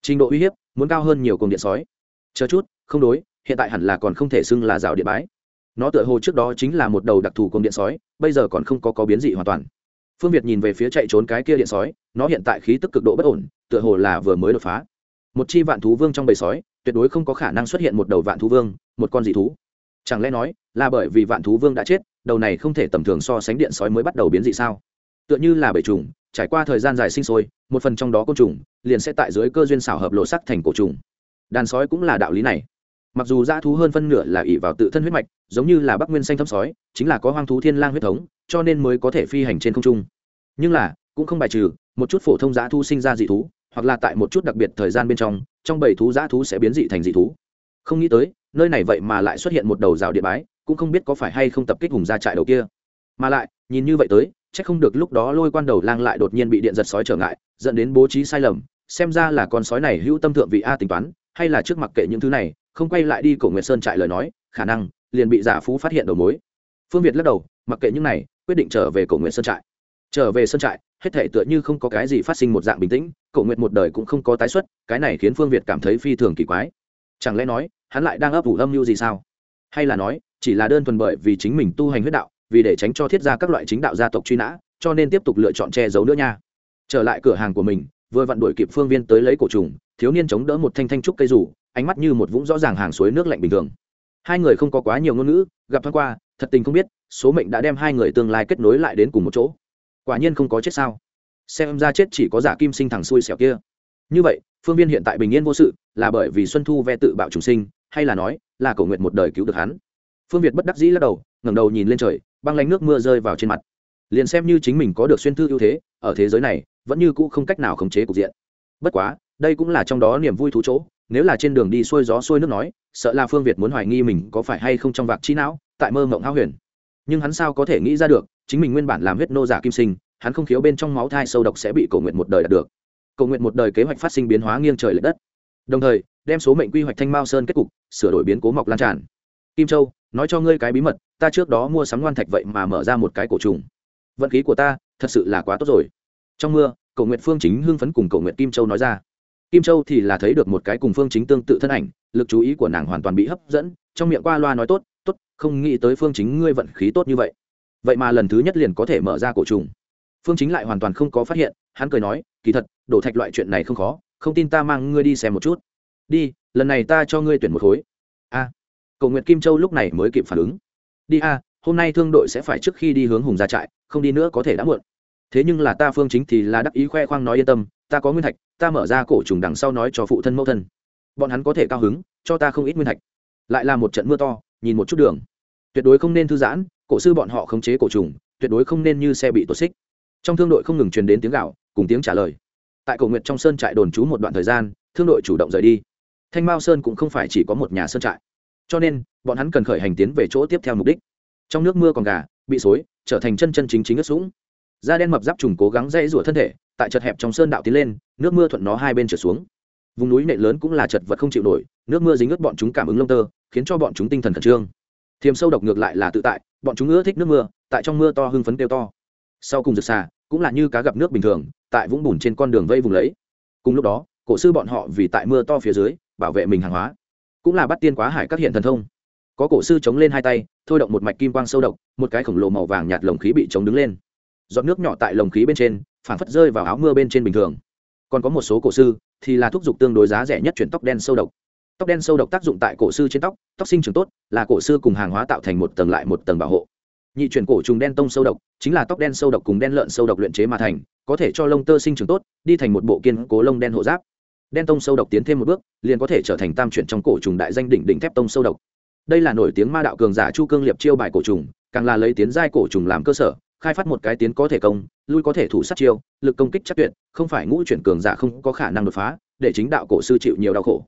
[SPEAKER 1] Trình độ uy hiếp muốn cao hơn nhiều cùng điện sói. Chờ chút không đối hiện tại hẳn là còn không thể xưng là dạo điện bái. Nó tựa hồ trước đó chính là một đầu đặc thù cùng điện sói bây giờ còn không có có biến dị hoàn toàn. Phương việt nhìn về phía chạy trốn cái kia điện sói nó hiện tại khí tức cực độ bất ổn tựa hồ là vừa mới đột phá một chi vạn thú vương trong bầy sói, tuyệt đối không có khả năng xuất hiện một đầu vạn thú vương, một con dị thú. Chẳng lẽ nói là bởi vì vạn thú vương đã chết, đầu này không thể tầm thường so sánh điện sói mới bắt đầu biến dị sao? Tựa như là bầy trùng, trải qua thời gian dài sinh sôi, một phần trong đó côn trùng liền sẽ tại dưới cơ duyên xảo hợp lộ sắc thành cổ trùng. Đàn sói cũng là đạo lý này. Mặc dù dã thú hơn phân nửa là ỷ vào tự thân huyết mạch, giống như là bắc nguyên xanh thâm sói, chính là có hoang thú thiên lang huyết thống, cho nên mới có thể phi hành trên không trung. Nhưng là, cũng không bài trừ, một chút phổ thông dã thú sinh ra dị thú hoặc là tại một chút đặc biệt thời gian bên trong trong bảy thú giã thú sẽ biến dị thành dị thú. Không nghĩ tới, nơi này vậy mà lại xuất hiện một đầu rào địa bái, cũng không biết có phải hay không tập kích hùng ra trại đầu kia. Mà lại, nhìn như vậy tới, chắc không được lúc đó lôi quan đầu lang lại đột nhiên bị điện giật sói trở ngại, dẫn đến bố trí sai lầm, xem ra là con sói này hữu tâm thượng vị a tính toán, hay là trước mặc kệ những thứ này, không quay lại đi cổ nguyệt sơn trại lời nói, khả năng liền bị giả phú phát hiện đầu mối. Phương việt lắc đầu, mặc kệ những này, quyết định trở về cổ nguyệt sơn trại trở về sân trại, hết thể tựa như không có cái gì phát sinh một dạng bình tĩnh cậu nguyệt một đời cũng không có tái xuất, cái này khiến phương việt cảm thấy phi thường kỳ quái. Chẳng lẽ nói, hắn lại đang ấp ủ âm mưu gì sao? Hay là nói, chỉ là đơn thuần bởi vì chính mình tu hành huyết đạo, vì để tránh cho thiết ra các loại chính đạo gia tộc truy nã, cho nên tiếp tục lựa chọn che giấu nữa nha. Trở lại cửa hàng của mình, vừa vặn đuổi kịp phương viên tới lấy cổ trùng, thiếu niên chống đỡ một thanh thanh trúc cây rủ, ánh mắt như một vũng rõ ràng hàng suối nước lạnh bình thường. Hai người không có quá nhiều ngôn ngữ, gặp thoáng qua, thật tình không biết, số mệnh đã đem hai người tương lai kết nối lại đến cùng một chỗ quả nhiên không có chết sao? Xem ra chết chỉ có giả kim sinh thằng xui xẻo kia. Như vậy, phương viên hiện tại bình yên vô sự, là bởi vì xuân thu ve tự bạo trùng sinh, hay là nói, là cầu nguyện một đời cứu được hắn? Phương việt bất đắc dĩ lắc đầu, ngẩng đầu nhìn lên trời, băng lánh nước mưa rơi vào trên mặt. Liền xem như chính mình có được xuyên thư ưu thế, ở thế giới này, vẫn như cũ không cách nào khống chế cục diện. Bất quá, đây cũng là trong đó niềm vui thú chỗ, nếu là trên đường đi xuôi gió xuôi nước nói, sợ là phương việt muốn hoài nghi mình có phải hay không trong vạc trí não, tại mơ mộng háo huyền. Nhưng hắn sao có thể nghĩ ra được chính mình nguyên bản làm huyết nô giả kim sinh, hắn không khiếu bên trong máu thai sâu độc sẽ bị cầu nguyện một đời đạt được. Cầu nguyện một đời kế hoạch phát sinh biến hóa nghiêng trời l ệ đất. Đồng thời, đem số mệnh quy hoạch thanh mao sơn kết cục, sửa đổi biến cố mọc lan tràn. Kim châu, nói cho ngươi cái bí mật, ta trước đó mua sắm ngoan thạch vậy mà mở ra một cái cổ trùng. Vận khí của ta, thật sự là quá tốt rồi. Trong mưa, cầu nguyện phương chính hưng phấn cùng cầu nguyện kim châu nói ra. Kim châu thì là thấy được một cái cùng phương chính tương tự thân ảnh, lực chú ý của nàng hoàn toàn bị hấp dẫn, trong miệng qua loa nói tốt tốt, không nghĩ tới phương chính ngươi vận khí tốt như vậy vậy mà lần thứ nhất liền có thể mở ra cổ trùng. Phương chính lại hoàn toàn không có phát hiện, hắn cười nói, kỳ thật, đổ thạch loại chuyện này không khó, không tin ta mang ngươi đi xem một chút. Đi, lần này ta cho ngươi tuyển một khối. A. Cầu nguyện kim châu lúc này mới kịp phản ứng. Đi a, hôm nay thương đội sẽ phải trước khi đi hướng hùng ra trại, không đi nữa có thể đã muộn. Thế nhưng là ta phương chính thì là đắc ý khoe khoang nói yên tâm, ta có nguyên thạch, ta mở ra cổ trùng đằng sau nói cho phụ thân mẫu thân. Bọn hắn có thể cao hứng, cho ta không ít nguyên thạch. Lại là một trận mưa to, nhìn một chút đường. Tuyệt đối không nên thư giãn cổ sư bọn họ khống chế cổ trùng, tuyệt đối không nên như xe bị tuột xích. Trong thương đội không ngừng truyền đến tiếng gạo cùng tiếng trả lời. Tại cầu nguyện trong sơn trại đồn trú một đoạn thời gian, thương đội chủ động rời đi. Thanh mao sơn cũng không phải chỉ có một nhà sơn trại. Cho nên, bọn hắn cần khởi hành tiến về chỗ tiếp theo mục đích. Trong nước mưa còn gà, bị xối, trở thành chân chân chính chính ướt sũng. Da đen mập giáp trùng cố gắng dãy rủa thân thể, tại chật hẹp trong sơn đạo tiến lên, nước mưa thuận nó hai bên trở xuống. Vùng núi nệ lớn cũng là chật vật không chịu nổi, nước mưa dính ướt bọn chúng cảm ứng lông tơ, khiến cho bọn chúng tinh thần khẩn trương thiềm sâu độc ngược lại là tự tại, bọn chúng ưa thích nước mưa, tại trong mưa to hưng phấn kêu to. Sau cùng rực xà, cũng là như cá gặp nước bình thường, tại vũng bùn trên con đường vây vùng lấy. Cùng lúc đó, cổ sư bọn họ vì tại mưa to phía dưới, bảo vệ mình hàng hóa. Cũng là bắt tiên quá hải các hiện thần thông. Có cổ sư chống lên hai tay, thôi động một mạch kim quang sâu độc, một cái khổng lồ màu vàng nhạt lồng khí bị chống đứng lên. Giọt nước nhỏ tại lồng khí bên trên phản phất rơi vào áo mưa bên trên bình thường. Còn có một số cổ sư, thì là thuốc giục tương đối giá rẻ nhất chuyển tóc đen sâu độc tóc đen sâu độc tác dụng tại cổ sư trên tóc tóc sinh trưởng tốt, là cổ sư cùng hàng hóa tạo thành một tầng lại một tầng bảo hộ. Nhị chuyển cổ trùng đen tông sâu độc, chính là tóc đen sâu độc cùng đen lợn sâu độc luyện chế mà thành, có thể cho lông tơ sinh trưởng tốt, đi thành một bộ kiên cố lông đen hộ giáp. Đen tông sâu độc tiến thêm một bước, liền có thể trở thành tam chuyển trong cổ trùng đại danh đỉnh đỉnh thép tông sâu độc. Đây là nổi tiếng ma đạo cường giả chu cương liệp chiêu bài cổ trùng, càng là lấy tiến giai cổ trùng làm cơ sở, khai phát một cái tiến có thể công, lui có thể thủ sát chiêu, lực công kích chắc tuyệt, không phải ngũ chuyển cường giả không có khả năng đột phá, để chính đạo cổ sư chịu nhiều đau khổ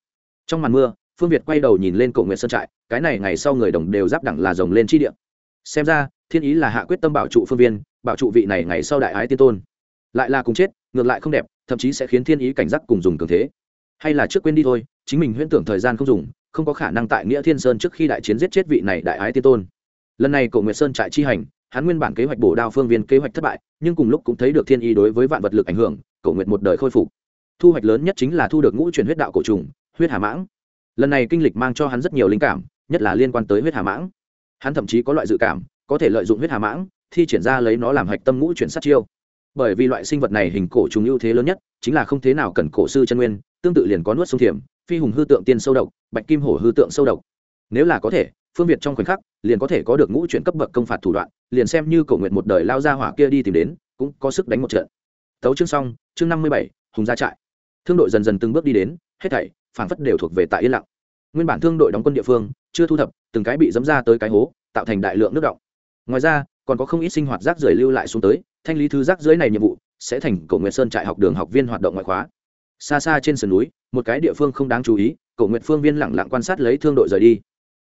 [SPEAKER 1] trong màn mưa, phương việt quay đầu nhìn lên cổ nguyện sơn trại, cái này ngày sau người đồng đều giáp đẳng là rồng lên chi điện xem ra, thiên ý là hạ quyết tâm bảo trụ phương viên, bảo trụ vị này ngày sau đại ái tiên tôn. Lại là cùng chết, ngược lại không đẹp, thậm chí sẽ khiến thiên ý cảnh giác cùng dùng cường thế. Hay là trước quên đi thôi, chính mình huyễn tưởng thời gian không dùng, không có khả năng tại nghĩa thiên sơn trước khi đại chiến giết chết vị này đại ái tiên tôn. Lần này cổ nguyệt sơn trại chi hành, hắn nguyên bản kế hoạch bổ đao phương viên kế hoạch thất bại, nhưng cùng lúc cũng thấy được thiên ý đối với vạn vật lực ảnh hưởng cổ nguyệt một đời khôi phục. Thu hoạch lớn nhất chính là thu được ngũ truyền huyết đạo cổ trùng huyết hà mãng. Lần này kinh lịch mang cho hắn rất nhiều linh cảm, nhất là liên quan tới huyết hà mãng. Hắn thậm chí có loại dự cảm, có thể lợi dụng huyết hà mãng, thi triển ra lấy nó làm hạch tâm ngũ chuyển sát chiêu. Bởi vì loại sinh vật này hình cổ trùng ưu thế lớn nhất, chính là không thế nào cần cổ sư chân nguyên, tương tự liền có nuốt sông thiểm, phi hùng hư tượng tiên sâu độc, bạch kim hổ hư tượng sâu độc. Nếu là có thể, phương việt trong khoảnh khắc, liền có thể có được ngũ chuyển cấp bậc công phạt thủ đoạn, liền xem như cầu nguyện một đời lao ra hỏa kia đi tìm đến, cũng có sức đánh một trận. Tấu chương xong, chương năm mươi bảy, hùng ra trại. Thương đội dần dần từng bước đi đến, hết thảy phản phất đều thuộc về tại yên lặng. Nguyên bản thương đội đóng quân địa phương, chưa thu thập, từng cái bị dẫm ra tới cái hố, tạo thành đại lượng nước động. Ngoài ra, còn có không ít sinh hoạt rác rưởi lưu lại xuống tới, thanh lý thứ rác dưới này nhiệm vụ, sẽ thành cổ nguyện sơn trại học đường học viên hoạt động ngoại khóa. Xa xa trên sườn núi, một cái địa phương không đáng chú ý, cổ nguyện phương viên lẳng lặng quan sát lấy thương đội rời đi.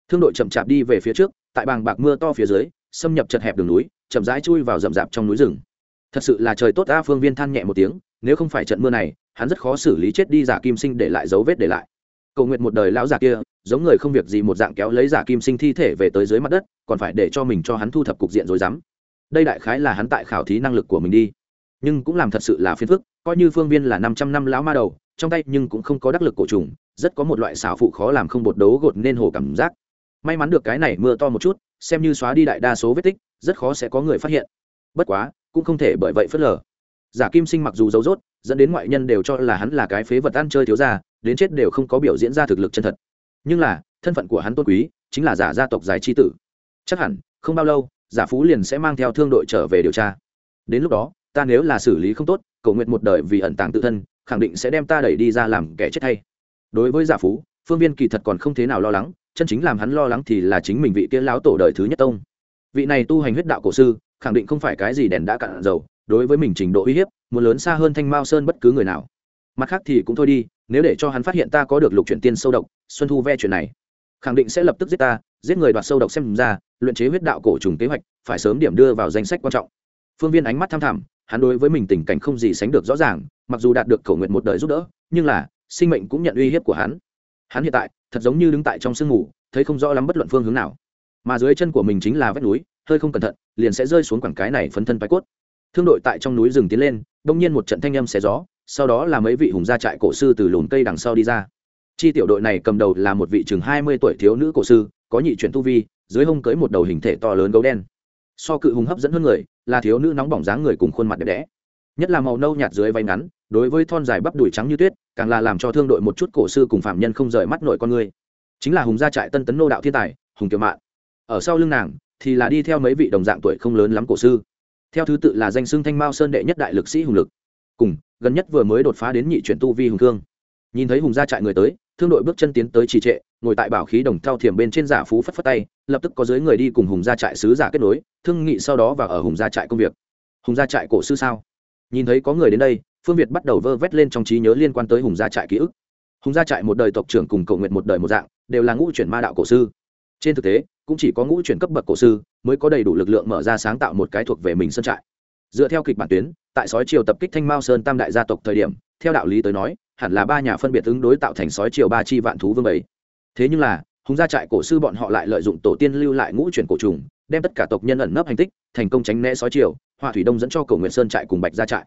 [SPEAKER 1] Thương đội chậm chạp đi về phía trước, tại bàng bạc mưa to phía dưới, xâm nhập chật hẹp đường núi, chậm rãi chui vào rậm rạp trong núi rừng. Thật sự là trời tốt, a phương viên than nhẹ một tiếng nếu không phải trận mưa này, hắn rất khó xử lý chết đi giả kim sinh để lại dấu vết để lại. Cầu nguyện một đời lão già kia, giống người không việc gì một dạng kéo lấy giả kim sinh thi thể về tới dưới mặt đất, còn phải để cho mình cho hắn thu thập cục diện rồi dám. Đây đại khái là hắn tại khảo thí năng lực của mình đi. Nhưng cũng làm thật sự là phiền phức, coi như phương viên là năm trăm năm lão ma đầu, trong tay nhưng cũng không có đắc lực cổ trùng, rất có một loại xảo phụ khó làm không bột đấu gột nên hồ cảm giác. May mắn được cái này mưa to một chút, xem như xóa đi đại đa số vết tích, rất khó sẽ có người phát hiện. Bất quá, cũng không thể bởi vậy phớt lờ giả kim sinh mặc dù dấu dốt dẫn đến ngoại nhân đều cho là hắn là cái phế vật ăn chơi thiếu ra đến chết đều không có biểu diễn ra thực lực chân thật. Nhưng là, thân phận của hắn tôn quý, chính là giả gia tộc giải tri tử. Chắc hẳn, không bao lâu, giả phú liền sẽ mang theo thương đội trở về điều tra. Đến lúc đó, ta nếu là xử lý không tốt, cầu nguyện một đời vì ẩn tàng tự thân, khẳng định sẽ đem ta đẩy đi ra làm kẻ chết thay. Đối với giả phú, phương viên kỳ thật còn không thế nào lo lắng, chân chính làm hắn lo lắng thì là chính mình vị kia lão tổ đời thứ nhất tông. Vị này tu hành huyết đạo cổ sư, khẳng định không phải cái gì đèn đã cạn dầu đối với mình trình độ uy hiếp, muốn lớn xa hơn thanh mao sơn bất cứ người nào. Mặt khác thì cũng thôi đi, nếu để cho hắn phát hiện ta có được lục chuyển tiên sâu độc, xuân thu ve chuyện này. Khẳng định sẽ lập tức giết ta, giết người đoạt sâu độc xem ra, luyện chế huyết đạo cổ trùng kế hoạch, phải sớm điểm đưa vào danh sách quan trọng. Phương viên ánh mắt tham thẳm, hắn đối với mình tình cảnh không gì sánh được rõ ràng, mặc dù đạt được cầu nguyện một đời giúp đỡ, nhưng là, sinh mệnh cũng nhận uy hiếp của hắn. Hắn hiện tại, thật giống như đứng tại trong sương mù, thấy không rõ lắm bất luận phương hướng nào. Mà dưới chân của mình chính là vách núi, hơi không cẩn thận, liền sẽ rơi xuống quảng cái này phấn thân bái cốt thương đội tại trong núi rừng tiến lên, đông nhiên một trận thanh âm xé gió, sau đó là mấy vị hùng gia trại cổ sư từ lùm cây đằng sau đi ra. Chi tiểu đội này cầm đầu là một vị chừng hai mươi tuổi thiếu nữ cổ sư, có nhị chuyển tu vi, dưới hông cưới một đầu hình thể to lớn gấu đen. So cự hùng hấp dẫn hơn người, là thiếu nữ nóng bỏng dáng người cùng khuôn mặt đẹp đẽ. Nhất là màu nâu nhạt dưới váy ngắn, đối với thon dài bắp đùi trắng như tuyết, càng là làm cho thương đội một chút cổ sư cùng phạm nhân không rời mắt nội con người. Chính là hùng gia trại tân tấn nô đạo thiên tài, hùng kiều mạn. Ở sau lưng nàng thì là đi theo mấy vị đồng dạng tuổi không lớn lắm cổ sư theo thứ tự là danh xưng thanh mao sơn đệ nhất đại lực sĩ hùng lực. Cùng, gần nhất vừa mới đột phá đến nhị chuyển tu vi hùng thương nhìn thấy hùng gia trại người tới, thương đội bước chân tiến tới trì trệ, ngồi tại bảo khí đồng thao thiểm bên trên giả phú phất phất tay, lập tức có dưới người đi cùng hùng gia trại sứ giả kết nối, thương nghị sau đó và ở hùng gia trại công việc. Hùng gia trại cổ sư sao? Nhìn thấy có người đến đây, phương việt bắt đầu vơ vét lên trong trí nhớ liên quan tới hùng gia trại ký ức. Hùng gia trại một đời tộc trưởng cùng cầu nguyện một đời một dạng, đều là ngũ chuyển ma đạo cổ sư. Trên thực tế cũng chỉ có ngũ chuyển cấp bậc cổ sư mới có đầy đủ lực lượng mở ra sáng tạo một cái thuộc về mình sân trại. Dựa theo kịch bản tuyến, tại sói triều tập kích thanh mao sơn tam đại gia tộc thời điểm, theo đạo lý tới nói, hẳn là ba nhà phân biệt ứng đối tạo thành sói triều ba chi vạn thú vương bảy. Thế nhưng là hùng gia trại cổ sư bọn họ lại lợi dụng tổ tiên lưu lại ngũ chuyển cổ trùng, đem tất cả tộc nhân ẩn nấp hành tích, thành công tránh né sói triều hòa thủy đông dẫn cho cầu nguyện sơn trại cùng bạch gia trại.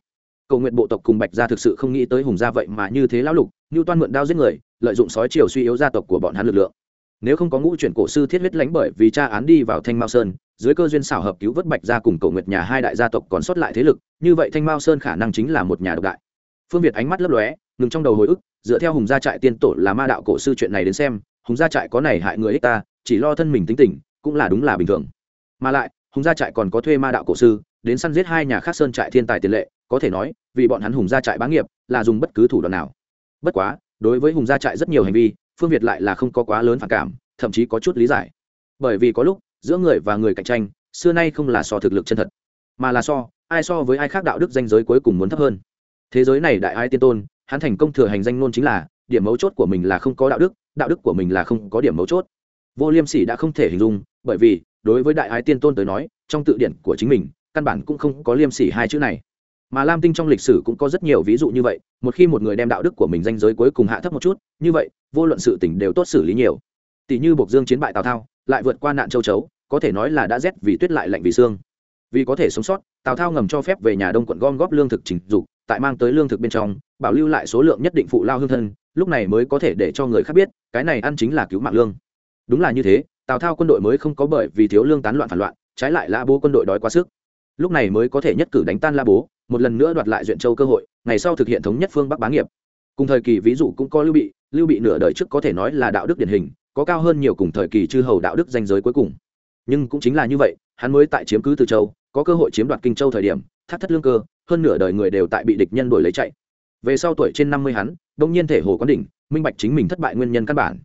[SPEAKER 1] Cầu nguyện bộ tộc cùng bạch gia thực sự không nghĩ tới hùng gia vậy mà như thế lão lục như toan mượn đao giết người, lợi dụng sói triều suy yếu gia tộc của bọn hắn lực lượng nếu không có ngũ chuyển cổ sư thiết huyết lãnh bởi vì cha án đi vào thanh mao sơn, dưới cơ duyên xảo hợp cứu vớt bạch gia cùng cầu nguyệt nhà hai đại gia tộc còn sót lại thế lực, như vậy thanh mao sơn khả năng chính là một nhà độc đại. Phương việt ánh mắt lấp lóe, ngừng trong đầu hồi ức, dựa theo hùng gia trại tiên tổ là ma đạo cổ sư chuyện này đến xem, hùng gia trại có này hại người ích ta, chỉ lo thân mình tính tình, cũng là đúng là bình thường. Mà lại, hùng gia trại còn có thuê ma đạo cổ sư, đến săn giết hai nhà khác sơn trại thiên tài tiền lệ, có thể nói, vì bọn hắn hùng gia trại bá nghiệp, là dùng bất cứ thủ đoạn nào. Bất quá, đối với hùng gia trại rất nhiều hành vi phương việt lại là không có quá lớn phản cảm, thậm chí có chút lý giải. Bởi vì có lúc, giữa người và người cạnh tranh, xưa nay không là so thực lực chân thật, mà là so, ai so với ai khác đạo đức danh giới cuối cùng muốn thấp hơn. Thế giới này đại ai tiên tôn, hắn thành công thừa hành danh ngôn chính là, điểm mấu chốt của mình là không có đạo đức đạo đức của mình là không có điểm mấu chốt. Vô liêm sỉ đã không thể hình dung, bởi vì, đối với đại ái tiên tôn tới nói, trong tự điển của chính mình, căn bản cũng không có liêm sỉ hai chữ này mà lam tinh trong lịch sử cũng có rất nhiều ví dụ như vậy, một khi một người đem đạo đức của mình danh giới cuối cùng hạ thấp một chút, như vậy, vô luận sự tỉnh đều tốt xử lý nhiều. Tỷ như buộc dương chiến bại tào thao, lại vượt qua nạn châu chấu, có thể nói là đã rét vì tuyết lại lạnh vì xương. Vì có thể sống sót, tào thao ngầm cho phép về nhà đông quận gom góp lương thực trình dục tại mang tới lương thực bên trong, bảo lưu lại số lượng nhất định phụ lao hương thân, lúc này mới có thể để cho người khác biết, cái này ăn chính là cứu mạng lương. Đúng là như thế, tào thao quân đội mới không có bởi vì thiếu lương tán loạn phản loạn, trái lại la bố quân đội đói quá sức. Lúc này mới có thể nhất cử đánh tan la bố một lần nữa đoạt lại duyện châu cơ hội, ngày sau thực hiện thống nhất phương bắc bá nghiệp. Cùng thời kỳ ví dụ cũng có lưu bị lưu bị nửa đời trước có thể nói là đạo đức điển hình, có cao hơn nhiều cùng thời kỳ chư hầu đạo đức danh giới cuối cùng. Nhưng cũng chính là như vậy, hắn mới tại chiếm cứ từ châu, có cơ hội chiếm đoạt kinh châu thời điểm, thắt thất lương cơ, hơn nửa đời người đều tại bị địch nhân đuổi lấy chạy. Về sau tuổi trên năm mươi hắn, đông nhiên thể hồ quán đỉnh, minh bạch chính mình thất bại nguyên nhân căn bản.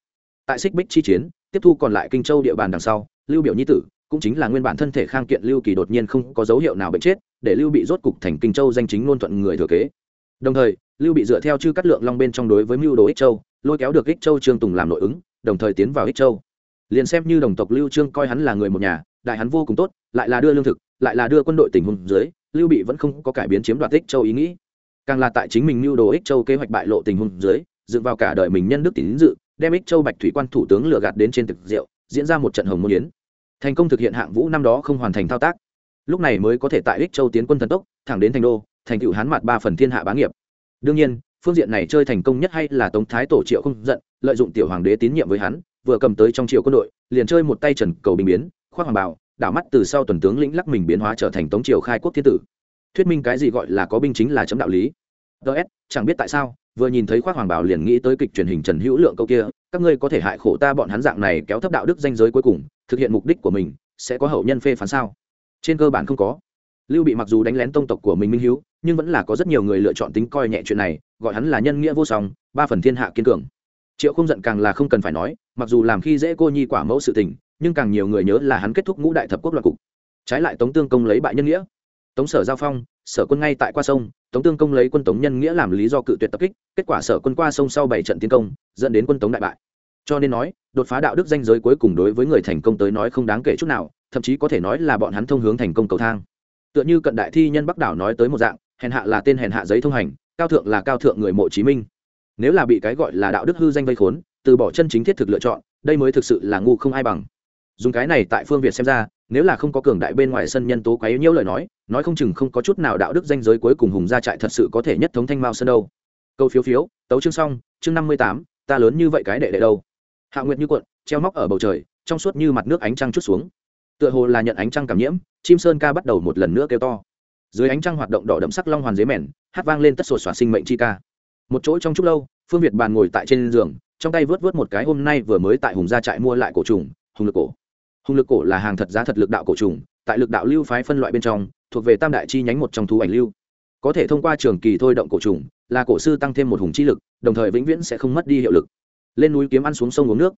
[SPEAKER 1] Tại xích bích chi chiến, tiếp thu còn lại kinh châu địa bàn đằng sau, lưu biểu nhi tử, cũng chính là nguyên bản thân thể khang kiện lưu kỳ đột nhiên không có dấu hiệu nào bệnh chết để lưu bị rốt cục thành kinh châu danh chính ngôn thuận người thừa kế. Đồng thời, lưu bị dựa theo chư cắt lượng long bên trong đối với mưu đồ ích châu, lôi kéo được ích châu trương tùng làm nội ứng, đồng thời tiến vào ích châu. Liền xem như đồng tộc lưu trương coi hắn là người một nhà, đại hắn vô cùng tốt, lại là đưa lương thực, lại là đưa quân đội tình huống dưới, lưu bị vẫn không có cải biến chiếm đoạt ích châu ý nghĩ. Càng là tại chính mình mưu đồ ích châu kế hoạch bại lộ tình huống dưới, dựng vào cả đời mình nhân đức tín dự, đem ích châu bạch thủy quan thủ tướng lừa gạt đến trên thực diệu diễn ra một trận hồng môn yến. Thành công thực hiện hạng vũ năm đó không hoàn thành thao tác lúc này mới có thể tại ích châu tiến quân thần tốc, thẳng đến thành đô, thành cựu hán mặt ba phần thiên hạ bá nghiệp. Đương nhiên, phương diện này chơi thành công nhất hay là tống thái tổ triệu không giận, lợi dụng tiểu hoàng đế tín nhiệm với hắn, vừa cầm tới trong triều quân đội, liền chơi một tay trần cầu bình biến, khoác hoàng bảo đảo mắt từ sau tuần tướng lĩnh lắc mình biến hóa trở thành tống triều khai quốc thiên tử. Thuyết minh cái gì gọi là có binh chính là chấm đạo lý. Ts chẳng biết tại sao, vừa nhìn thấy khoác hoàng bảo liền nghĩ tới kịch truyền hình trần hữu lượng câu kia, các ngươi có thể hại khổ ta bọn hắn dạng này kéo thấp đạo đức danh giới cuối cùng, thực hiện mục đích của mình, sẽ có hậu nhân phê phán sao? Trên cơ bản không có. Lưu bị mặc dù đánh lén tông tộc của mình minh hiếu, nhưng vẫn là có rất nhiều người lựa chọn tính coi nhẹ chuyện này, gọi hắn là nhân nghĩa vô song, ba phần thiên hạ kiên cường. Triệu không giận càng là không cần phải nói, mặc dù làm khi dễ cô nhi quả mẫu sự tình, nhưng càng nhiều người nhớ là hắn kết thúc ngũ đại thập quốc loạt cục. Trái lại tống tương công lấy bại nhân nghĩa. Tống sở giao phong, sở quân ngay tại qua sông, tống tương công lấy quân tống nhân nghĩa làm lý do cự tuyệt tập kích, kết quả sở quân qua sông sau bảy trận tiến công, dẫn đến quân tống đại bại. Cho nên nói, đột phá đạo đức danh giới cuối cùng đối với người thành công tới nói không đáng kể chút nào thậm chí có thể nói là bọn hắn thông hướng thành công cầu thang. Tựa như cận đại thi nhân bắc đảo nói tới một dạng, hèn hạ là tên hèn hạ giấy thông hành, cao thượng là cao thượng người mộ chí minh. Nếu là bị cái gọi là đạo đức hư danh vây khốn, từ bỏ chân chính thiết thực lựa chọn, đây mới thực sự là ngu không ai bằng. Dùng cái này tại phương việt xem ra, nếu là không có cường đại bên ngoài sân nhân tố quấy nhiễu lời nói nói không chừng không có chút nào đạo đức danh giới cuối cùng hùng gia trại thật sự có thể nhất thống thanh mao sơn đâu. Câu phiếu phiếu, tấu chương xong, chương năm mươi tám, ta lớn như vậy cái đệ đệ đâu? Hạ nguyệt như cuộn, treo móc ở bầu trời, trong suốt như mặt nước ánh trăng chút xuống tựa hồ là nhận ánh trăng cảm nhiễm, chim sơn ca bắt đầu một lần nữa kêu to. Dưới ánh trăng hoạt động đỏ đậm sắc long hoàn dế mèn hát vang lên tất sột xoa sinh mệnh chi ca. Một chỗ trong chúc lâu, phương việt bàn ngồi tại trên giường, trong tay vớt vớt một cái hôm nay vừa mới tại hùng gia trại mua lại cổ trùng, hùng lực cổ. Hùng lực cổ là hàng thật giá thật lực đạo cổ trùng, tại lực đạo lưu phái phân loại bên trong, thuộc về tam đại chi nhánh một trong thú ảnh lưu. Có thể thông qua trường kỳ thôi động cổ trùng, là cổ sư tăng thêm một hùng chi lực, đồng thời vĩnh viễn sẽ không mất đi hiệu lực. Lên núi kiếm ăn xuống sông uống nước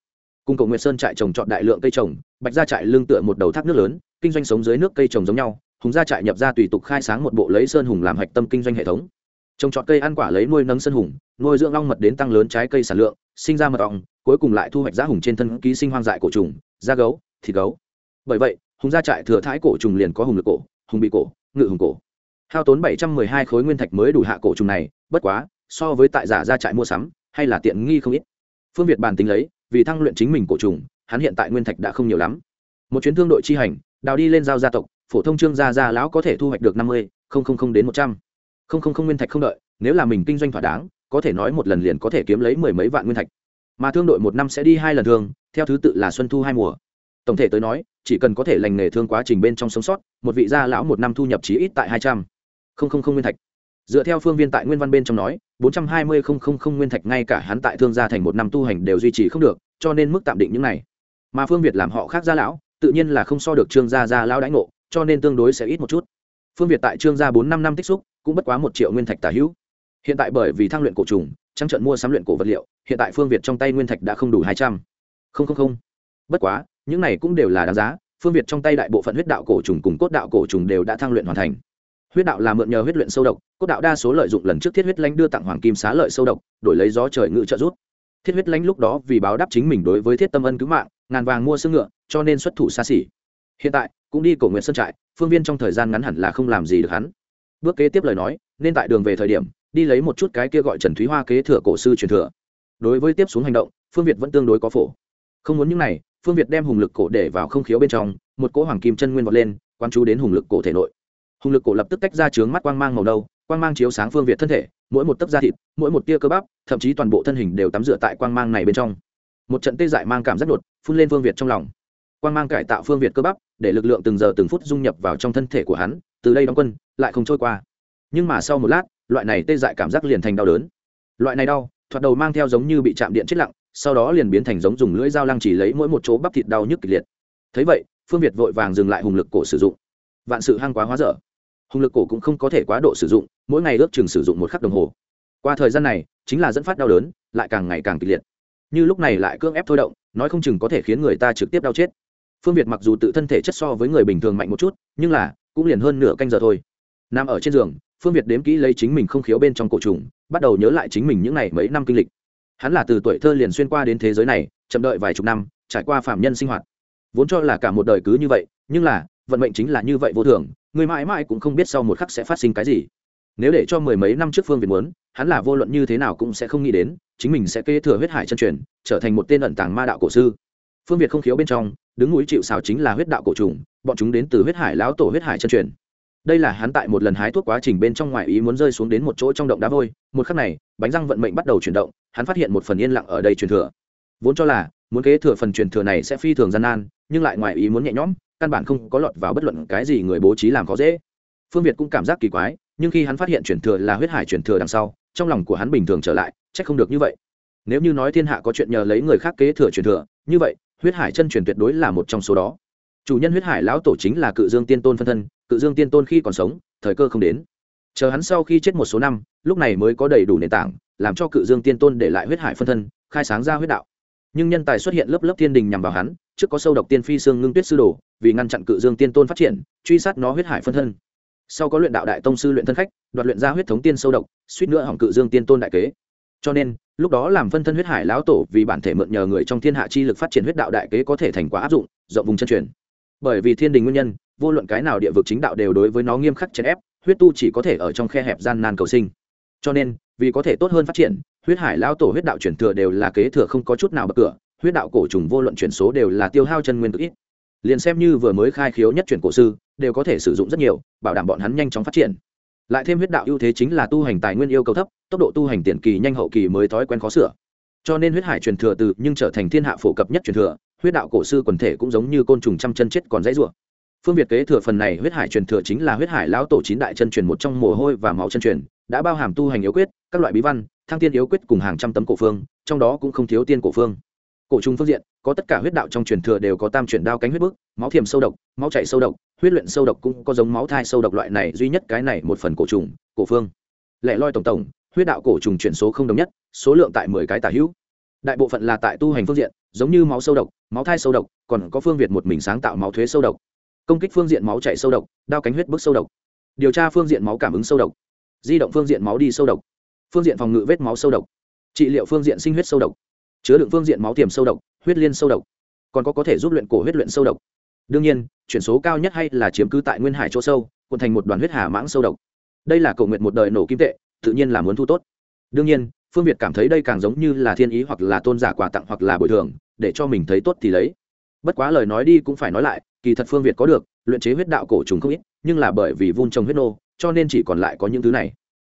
[SPEAKER 1] cùng cầu nguyệt sơn trại trồng trọt đại lượng cây trồng, bạch gia trại lương tựa một đầu thác nước lớn, kinh doanh sống dưới nước cây trồng giống nhau, hùng gia trại nhập ra tùy tục khai sáng một bộ lấy sơn hùng làm hạch tâm kinh doanh hệ thống. Trồng trọt cây ăn quả lấy nuôi nấng sơn hùng, nuôi dưỡng long mật đến tăng lớn trái cây sản lượng, sinh ra mật ong, cuối cùng lại thu hoạch giá hùng trên thân ký sinh hoang dại cổ trùng, da gấu, thịt gấu. Bởi vậy, hùng gia trại thừa thái cổ trùng liền có hùng lực cổ, hùng bị cổ, ngự hùng cổ. Hao tốn bảy trăm mười hai khối nguyên thạch mới đủ hạ cổ trùng này, bất quá, so với tại giả gia trại mua sắm, hay là tiện nghi không ít. Phương việt bàn tính lấy vì thăng luyện chính mình cổ trùng, hắn hiện tại nguyên thạch đã không nhiều lắm. Một chuyến thương đội chi hành, đào đi lên giao gia tộc, phổ thông trương gia gia lão có thể thu hoạch được năm mươi đến một trăm. Linh nguyên thạch không đợi, nếu là mình kinh doanh thỏa đáng, có thể nói một lần liền có thể kiếm lấy mười mấy vạn nguyên thạch. Mà thương đội một năm sẽ đi hai lần thương, theo thứ tự là xuân thu hai mùa. Tổng thể tới nói, chỉ cần có thể lành nghề thương quá trình bên trong sống sót, một vị gia lão một năm thu nhập chí ít tại hai trăm. Linh nguyên thạch dựa theo phương viên tại nguyên văn bên trong nói, bốn trăm hai mươi nguyên thạch ngay cả hắn tại thương gia thành một năm tu hành đều duy trì không được, cho nên mức tạm định những này. Mà phương việt làm họ khác gia lão, tự nhiên là không so được trương gia gia lão đãi ngộ, cho nên tương đối sẽ ít một chút. Phương việt tại trương gia bốn năm năm tích xúc, cũng bất quá một triệu nguyên thạch tả hữu. Hiện tại bởi vì thăng luyện cổ trùng, trắng trận mua sắm luyện cổ vật liệu, hiện tại phương việt trong tay nguyên thạch đã không đủ hai trăm. Linh bất quá, những này cũng đều là đáng giá, phương việt trong tay đại bộ phận huyết đạo cổ trùng cùng cốt đạo cổ trùng đều đã thăng luyện hoàn thành huyết đạo là mượn nhờ huyết luyện sâu độc, cốt đạo đa số lợi dụng lần trước thiết huyết lãnh đưa tặng hoàng kim xá lợi sâu độc, đổi lấy gió trời ngự trợ rút thiết huyết lãnh lúc đó vì báo đáp chính mình đối với thiết tâm ân cứu mạng, ngàn vàng mua xương ngựa, cho nên xuất thủ xa xỉ. Hiện tại, cũng đi cổ nguyện sơn trại, phương viên trong thời gian ngắn hẳn là không làm gì được hắn. Bước kế tiếp lời nói, nên tại đường về thời điểm, đi lấy một chút cái kia gọi trần thúy hoa kế thừa cổ sư truyền thừa. Đối với tiếp xuống hành động, phương việt vẫn tương đối có phổ. Không muốn những này, phương việt đem hùng lực cổ để vào không khiếu bên trong, một cỗ hoàng kim chân nguyên vọt lên quan chú đến hùng lực cổ thể nội hùng lực cổ lập tức tách ra trướng mắt quang mang màu đâu quang mang chiếu sáng phương việt thân thể, mỗi một tấc da thịt, mỗi một tia cơ bắp, thậm chí toàn bộ thân hình đều tắm rửa tại quang mang này bên trong. Một trận tê dại mang cảm giác đột phun lên phương việt trong lòng. Quang mang cải tạo phương việt cơ bắp, để lực lượng từng giờ từng phút dung nhập vào trong thân thể của hắn, từ đây đóng quân, lại không trôi qua. Nhưng mà sau một lát, loại này tê dại cảm giác liền thành đau đớn. Loại này đau, thoạt đầu mang theo giống như bị chạm điện chết lặng, sau đó liền biến thành giống dùng lưỡi dao lăng chỉ lấy mỗi một chỗ bắp thịt đau nhức kịch liệt. Thấy vậy, phương việt vội vàng dừng lại hùng lực cổ sử dụng. Vạn sự hăng quá hóa dở hùng lực cổ cũng không có thể quá độ sử dụng, mỗi ngày ước chừng sử dụng một khắc đồng hồ. Qua thời gian này, chính là dẫn phát đau đớn, lại càng ngày càng kịch liệt. Như lúc này lại cưỡng ép thôi động, nói không chừng có thể khiến người ta trực tiếp đau chết. Phương việt mặc dù tự thân thể chất so với người bình thường mạnh một chút, nhưng là, cũng liền hơn nửa canh giờ thôi. Nằm ở trên giường, phương việt đếm kỹ lấy chính mình không khiếu bên trong cổ trùng, bắt đầu nhớ lại chính mình những ngày mấy năm kinh lịch. Hắn là từ tuổi thơ liền xuyên qua đến thế giới này, chậm đợi vài chục năm, trải qua phạm nhân sinh hoạt. Vốn cho là cả một đời cứ như vậy, nhưng là, vận mệnh chính là như vậy vô thường người mãi mãi cũng không biết sau một khắc sẽ phát sinh cái gì. Nếu để cho mười mấy năm trước phương việt muốn, hắn là vô luận như thế nào cũng sẽ không nghĩ đến, chính mình sẽ kế thừa huyết hải chân truyền, trở thành một tên ẩn tàng ma đạo cổ sư. Phương việt không khiếu bên trong, đứng núi chịu xào chính là huyết đạo cổ trùng, bọn chúng đến từ huyết hải lão tổ huyết hải chân truyền. Đây là hắn tại một lần hái thuốc quá trình bên trong ngoài ý muốn rơi xuống đến một chỗ trong động đá vôi, một khắc này, bánh răng vận mệnh bắt đầu chuyển động, hắn phát hiện một phần yên lặng ở đây truyền thừa. Vốn cho là, muốn kế thừa phần truyền thừa này sẽ phi thường gian nan, nhưng lại ngoài ý muốn nhẹ nhõm căn bản không có lọt vào bất luận cái gì người bố trí làm khó dễ. Phương việt cũng cảm giác kỳ quái, nhưng khi hắn phát hiện truyền thừa là huyết hải truyền thừa đằng sau, trong lòng của hắn bình thường trở lại c h ắ c không được như vậy. Nếu như nói thiên hạ có chuyện nhờ lấy người khác kế thừa truyền thừa, như vậy, huyết hải chân truyền tuyệt đối là một trong số đó. Chủ nhân huyết hải lão tổ chính là cự dương tiên tôn phân thân, cự dương tiên tôn khi còn sống, thời cơ không đến. Chờ hắn sau khi chết một số năm, lúc này mới có đầy đủ nền tảng, làm cho cự dương tiên tôn để lại huyết hải phân thân, khai sáng ra huyết đạo nhưng nhân tài xuất hiện lớp lớp thiên đình nhằm vào hắn, trước có sâu độc tiên phi xương ngưng tuyết sư đồ, vì ngăn chặn cự dương tiên tôn phát triển, truy sát nó huyết hải phân thân. Sau có luyện đạo đại tông sư luyện thân khách, đoạt luyện ra huyết thống tiên sâu độc, suýt nữa hỏng cự dương tiên tôn đại kế. Cho nên, lúc đó làm phân thân huyết hải lão tổ vì bản thể mượn nhờ người trong thiên hạ chi lực phát triển huyết đạo đại kế có thể thành quả áp dụng, rộng vùng chân truyền. Bởi vì thiên đình nguyên nhân, vô luận cái nào địa vực chính đạo đều đối với nó nghiêm khắc chèn ép, huyết tu chỉ có thể ở trong khe hẹp gian nan cầu sinh. Cho nên, vì có thể tốt hơn phát triển huyết hải lão tổ huyết đạo chuyển thừa đều là kế thừa không có chút nào bậc cửa, huyết đạo cổ trùng vô luận chuyển số đều là tiêu hao chân nguyên cực ít. Liền xem như vừa mới khai khiếu nhất chuyển cổ sư, đều có thể sử dụng rất nhiều, bảo đảm bọn hắn nhanh chóng phát triển. Lại thêm huyết đạo ưu thế chính là tu hành tài nguyên yêu cầu thấp, tốc độ tu hành tiền kỳ nhanh hậu kỳ mới thói quen khó sửa. Cho nên huyết hải truyền thừa từ nhưng trở thành thiên hạ phổ cập nhất truyền thừa, huyết đạo cổ sư quần thể cũng giống như côn trùng trăm chân chết còn dãy rủa. Phương việt kế thừa phần này huyết hải truyền thừa chính là huyết hải lão tổ chín đại chân truyền một trong mồ hôi và máu chân truyền, đã bao hàm tu hành yếu quyết, các loại bí văn Thang tiên yếu quyết cùng hàng trăm tấm cổ phương, trong đó cũng không thiếu tiên cổ phương. Cổ trùng phương diện, có tất cả huyết đạo trong truyền thừa đều có tam chuyển đao cánh huyết bức, máu thiềm sâu độc, máu chảy sâu độc, huyết luyện sâu độc cũng có giống máu thai sâu độc loại này, duy nhất cái này một phần cổ trùng, cổ phương. Lẻ loi tổng tổng, huyết đạo cổ trùng chuyển số không đồng nhất, số lượng tại mười cái tả hữu. Đại bộ phận là tại tu hành phương diện, giống như máu sâu độc, máu thai sâu độc, còn có phương việt một mình sáng tạo máu thuế sâu độc. Công kích phương diện máu chảy sâu độc, đao cánh huyết bức sâu độc. Điều tra phương diện máu cảm ứng sâu độc. Di động phương diện máu đi sâu độc phương diện phòng ngự vết máu sâu độc, trị liệu phương diện sinh huyết sâu độc, chứa đựng phương diện máu tiềm sâu độc, huyết liên sâu độc, còn có có thể giúp luyện cổ huyết luyện sâu độc. Đương nhiên, chuyển số cao nhất hay là chiếm cứ tại nguyên hải chỗ sâu quận thành một đoàn huyết hà mãng sâu độc. Đây là cầu nguyện một đời nổ kim tệ, tự nhiên là muốn thu tốt. Đương nhiên, phương việt cảm thấy đây càng giống như là thiên ý hoặc là tôn giả quà tặng hoặc là bồi thường, để cho mình thấy tốt thì lấy. Bất quá lời nói đi cũng phải nói lại, kỳ thật phương việt có được, luyện chế huyết đạo cổ trùng không ít, nhưng là bởi vì vun trồng huyết nô, cho nên chỉ còn lại có những thứ này.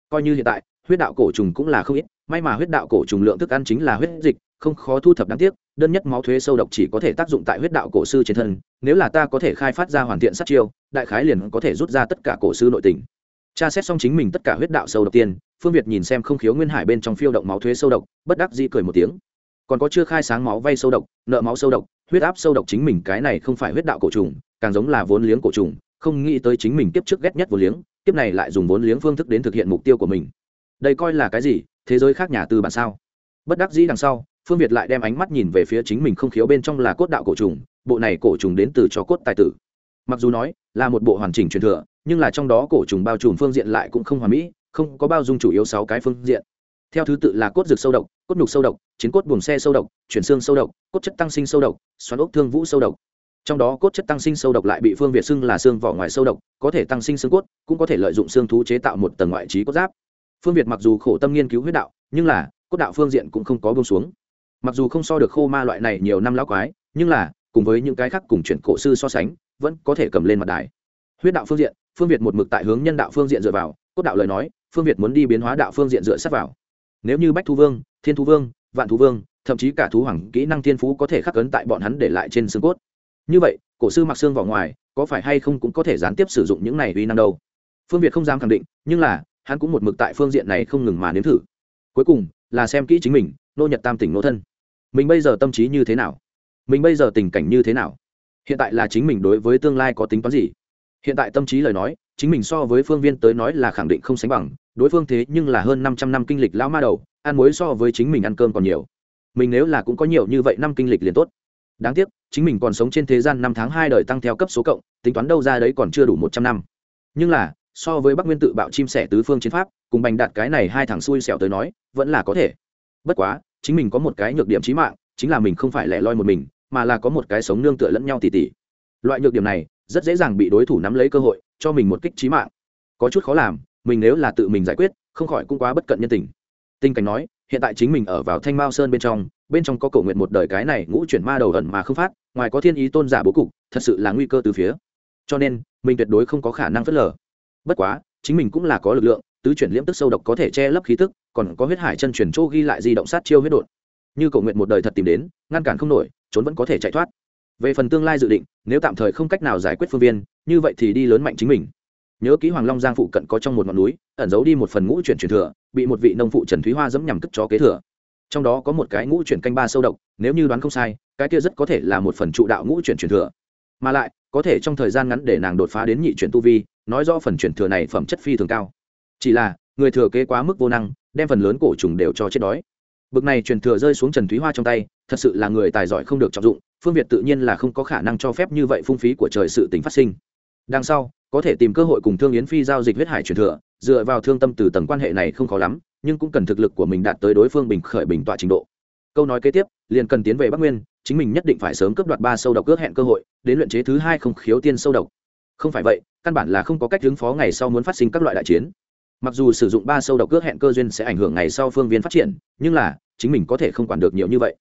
[SPEAKER 1] Coi như hiện tại huyết đạo cổ trùng cũng là không ít, may mà huyết đạo cổ trùng lượng thức ăn chính là huyết dịch, không khó thu thập đáng tiếc, đơn nhất máu thuế sâu độc chỉ có thể tác dụng tại huyết đạo cổ sư trên thân, nếu là ta có thể khai phát ra hoàn thiện sát chiêu, đại khái liền có thể rút ra tất cả cổ sư nội tình. Tra xét xong chính mình tất cả huyết đạo sâu độc tiên, phương việt nhìn xem không khiếu nguyên hải bên trong phiêu động máu thuế sâu độc, bất đắc di cười một tiếng. Còn có chưa khai sáng máu vay sâu độc, nợ máu sâu độc, huyết áp sâu độc chính mình cái này không phải huyết đạo cổ trùng, càng giống là vốn liếng cổ trùng, không nghĩ tới chính mình tiếp trước ghét nhất vốn liếng tiếp này lại dùng vốn liếng phương thức đến thực hiện mục tiêu của mình đây coi là cái gì, thế giới khác nhà từ bản sao? Bất đắc dĩ đằng sau, phương việt lại đem ánh mắt nhìn về phía chính mình không khiếu bên trong là cốt đạo cổ trùng, bộ này cổ trùng đến từ cho cốt tài tử. Mặc dù nói, là một bộ hoàn chỉnh truyền thừa, nhưng là trong đó cổ trùng bao trùm phương diện lại cũng không hoàn mỹ, không có bao dung chủ yếu sáu cái phương diện. Theo thứ tự là cốt dược sâu độc, cốt nhục sâu độc, chiến cốt buồng xe sâu độc, chuyển xương sâu độc, cốt chất tăng sinh sâu độc, xoắn ốc thương vũ sâu độc. Trong đó cốt chất tăng sinh sâu độc lại bị phương việt xưng là xương vỏ ngoài sâu độc, có thể tăng sinh xương cốt, cũng có thể lợi dụng xương thú chế tạo một tầng ngoại trí cốt giáp phương việt mặc dù khổ tâm nghiên cứu huyết đạo, nhưng là, cốt đạo phương diện cũng không có bông xuống. Mặc dù không so được khô ma loại này nhiều năm lão quái, nhưng là, cùng với những cái khác cùng chuyển cổ sư so sánh, vẫn có thể cầm lên mặt đài. Huyết đạo phương diện, phương việt một mực tại hướng nhân đạo phương diện dựa vào, cốt đạo lời nói, phương việt muốn đi biến hóa đạo phương diện dựa sát vào. Nếu như bách thu vương, thiên thu vương, vạn thu vương, thậm chí cả thú hoàng, kỹ năng thiên phú có thể khắc ấn tại bọn hắn để lại trên xương cốt. Như vậy, cổ sư mặc xương vào ngoài, có phải hay không cũng có thể gián tiếp sử dụng những này uy năng đâu? Phương việt không dám khẳng định, nhưng là hắn cũng một mực tại phương diện này không ngừng mà nếm thử. Cuối cùng, là xem kỹ chính mình, nô nhật tam tỉnh nô thân. Mình bây giờ tâm trí như thế nào? Mình bây giờ tình cảnh như thế nào? Hiện tại là chính mình đối với tương lai có tính toán gì? Hiện tại tâm trí lời nói, chính mình so với phương viên tới nói là khẳng định không sánh bằng, đối phương thế nhưng là hơn 500 năm kinh lịch lão ma đầu, ăn muối so với chính mình ăn cơm còn nhiều. Mình nếu là cũng có nhiều như vậy năm kinh lịch liền tốt. Đáng tiếc, chính mình còn sống trên thế gian năm tháng hai đời tăng theo cấp số cộng, tính toán đâu ra đấy còn chưa đủ một trăm năm. Nhưng là so với bắc nguyên tự bạo chim sẻ tứ phương chiến pháp, cùng bành đạt cái này hai thằng xui xẻo tới nói, vẫn là có thể. Bất quá, chính mình có một cái nhược điểm chí mạng, chính là mình không phải lẻ loi một mình, mà là có một cái sống nương tựa lẫn nhau tỉ tỉ. Loại nhược điểm này, rất dễ dàng bị đối thủ nắm lấy cơ hội, cho mình một kích trí mạng. Có chút khó làm, mình nếu là tự mình giải quyết, không khỏi cũng quá bất cận nhân tình. Tinh cảnh nói, hiện tại chính mình ở vào thanh mao sơn bên trong bên trong có cầu nguyện một đời cái này ngũ chuyển ma đầu ẩn mà không phát, ngoài có thiên ý tôn giả bố cục, thật sự là nguy cơ từ phía. Cho nên, mình tuyệt đối không có khả năng phớt lờ bất quá, chính mình cũng là có lực lượng, tứ chuyển liễm tức sâu độc có thể che lấp khí tức, còn có huyết hải chân chuyển chỗ ghi lại di động sát chiêu huyết đột như cầu nguyện một đời thật tìm đến, ngăn cản không nổi, trốn vẫn có thể chạy thoát. Về phần tương lai dự định, nếu tạm thời không cách nào giải quyết phương viên, như vậy thì đi lớn mạnh chính mình. Nhớ ký hoàng long giang phụ cận có trong một ngọn núi, ẩn giấu đi một phần ngũ chuyển truyền thừa, bị một vị nông phụ trần thúy hoa dẫm nhằm cất chó kế thừa. Trong đó có một cái ngũ chuyển canh ba sâu độc, nếu như đoán không sai, cái kia rất có thể là một phần trụ đạo ngũ chuyển truyền thừa. Mà lại, có thể trong thời gian ngắn để nàng đột phá đến nhị chuyển tu vi nói rõ phần truyền thừa này phẩm chất phi thường cao. Chỉ là, người thừa kế quá mức vô năng, đem phần lớn cổ trùng đều cho chết đói. Bực này truyền thừa rơi xuống trần thúy hoa trong tay, thật sự là người tài giỏi không được trọng dụng, phương việt tự nhiên là không có khả năng cho phép như vậy phung phí của trời sự tính phát sinh. Đằng sau, có thể tìm cơ hội cùng thương yến phi giao dịch huyết hải truyền thừa, dựa vào thương tâm từ tầng quan hệ này không khó lắm, nhưng cũng cần thực lực của mình đạt tới đối phương bình khởi bình tọa trình độ. Câu nói kế tiếp, liền cần tiến về bắc nguyên, chính mình nhất định phải sớm cướp đoạt ba sâu độc ước hẹn cơ hội, đến luyện chế thứ hai không khiếu tiên sâu độc không phải vậy, căn bản là không có cách ứng phó ngày sau muốn phát sinh các loại đại chiến. Mặc dù sử dụng ba sâu độc ước hẹn cơ duyên sẽ ảnh hưởng ngày sau phương viên phát triển, nhưng là, chính mình có thể không quản được nhiều như vậy.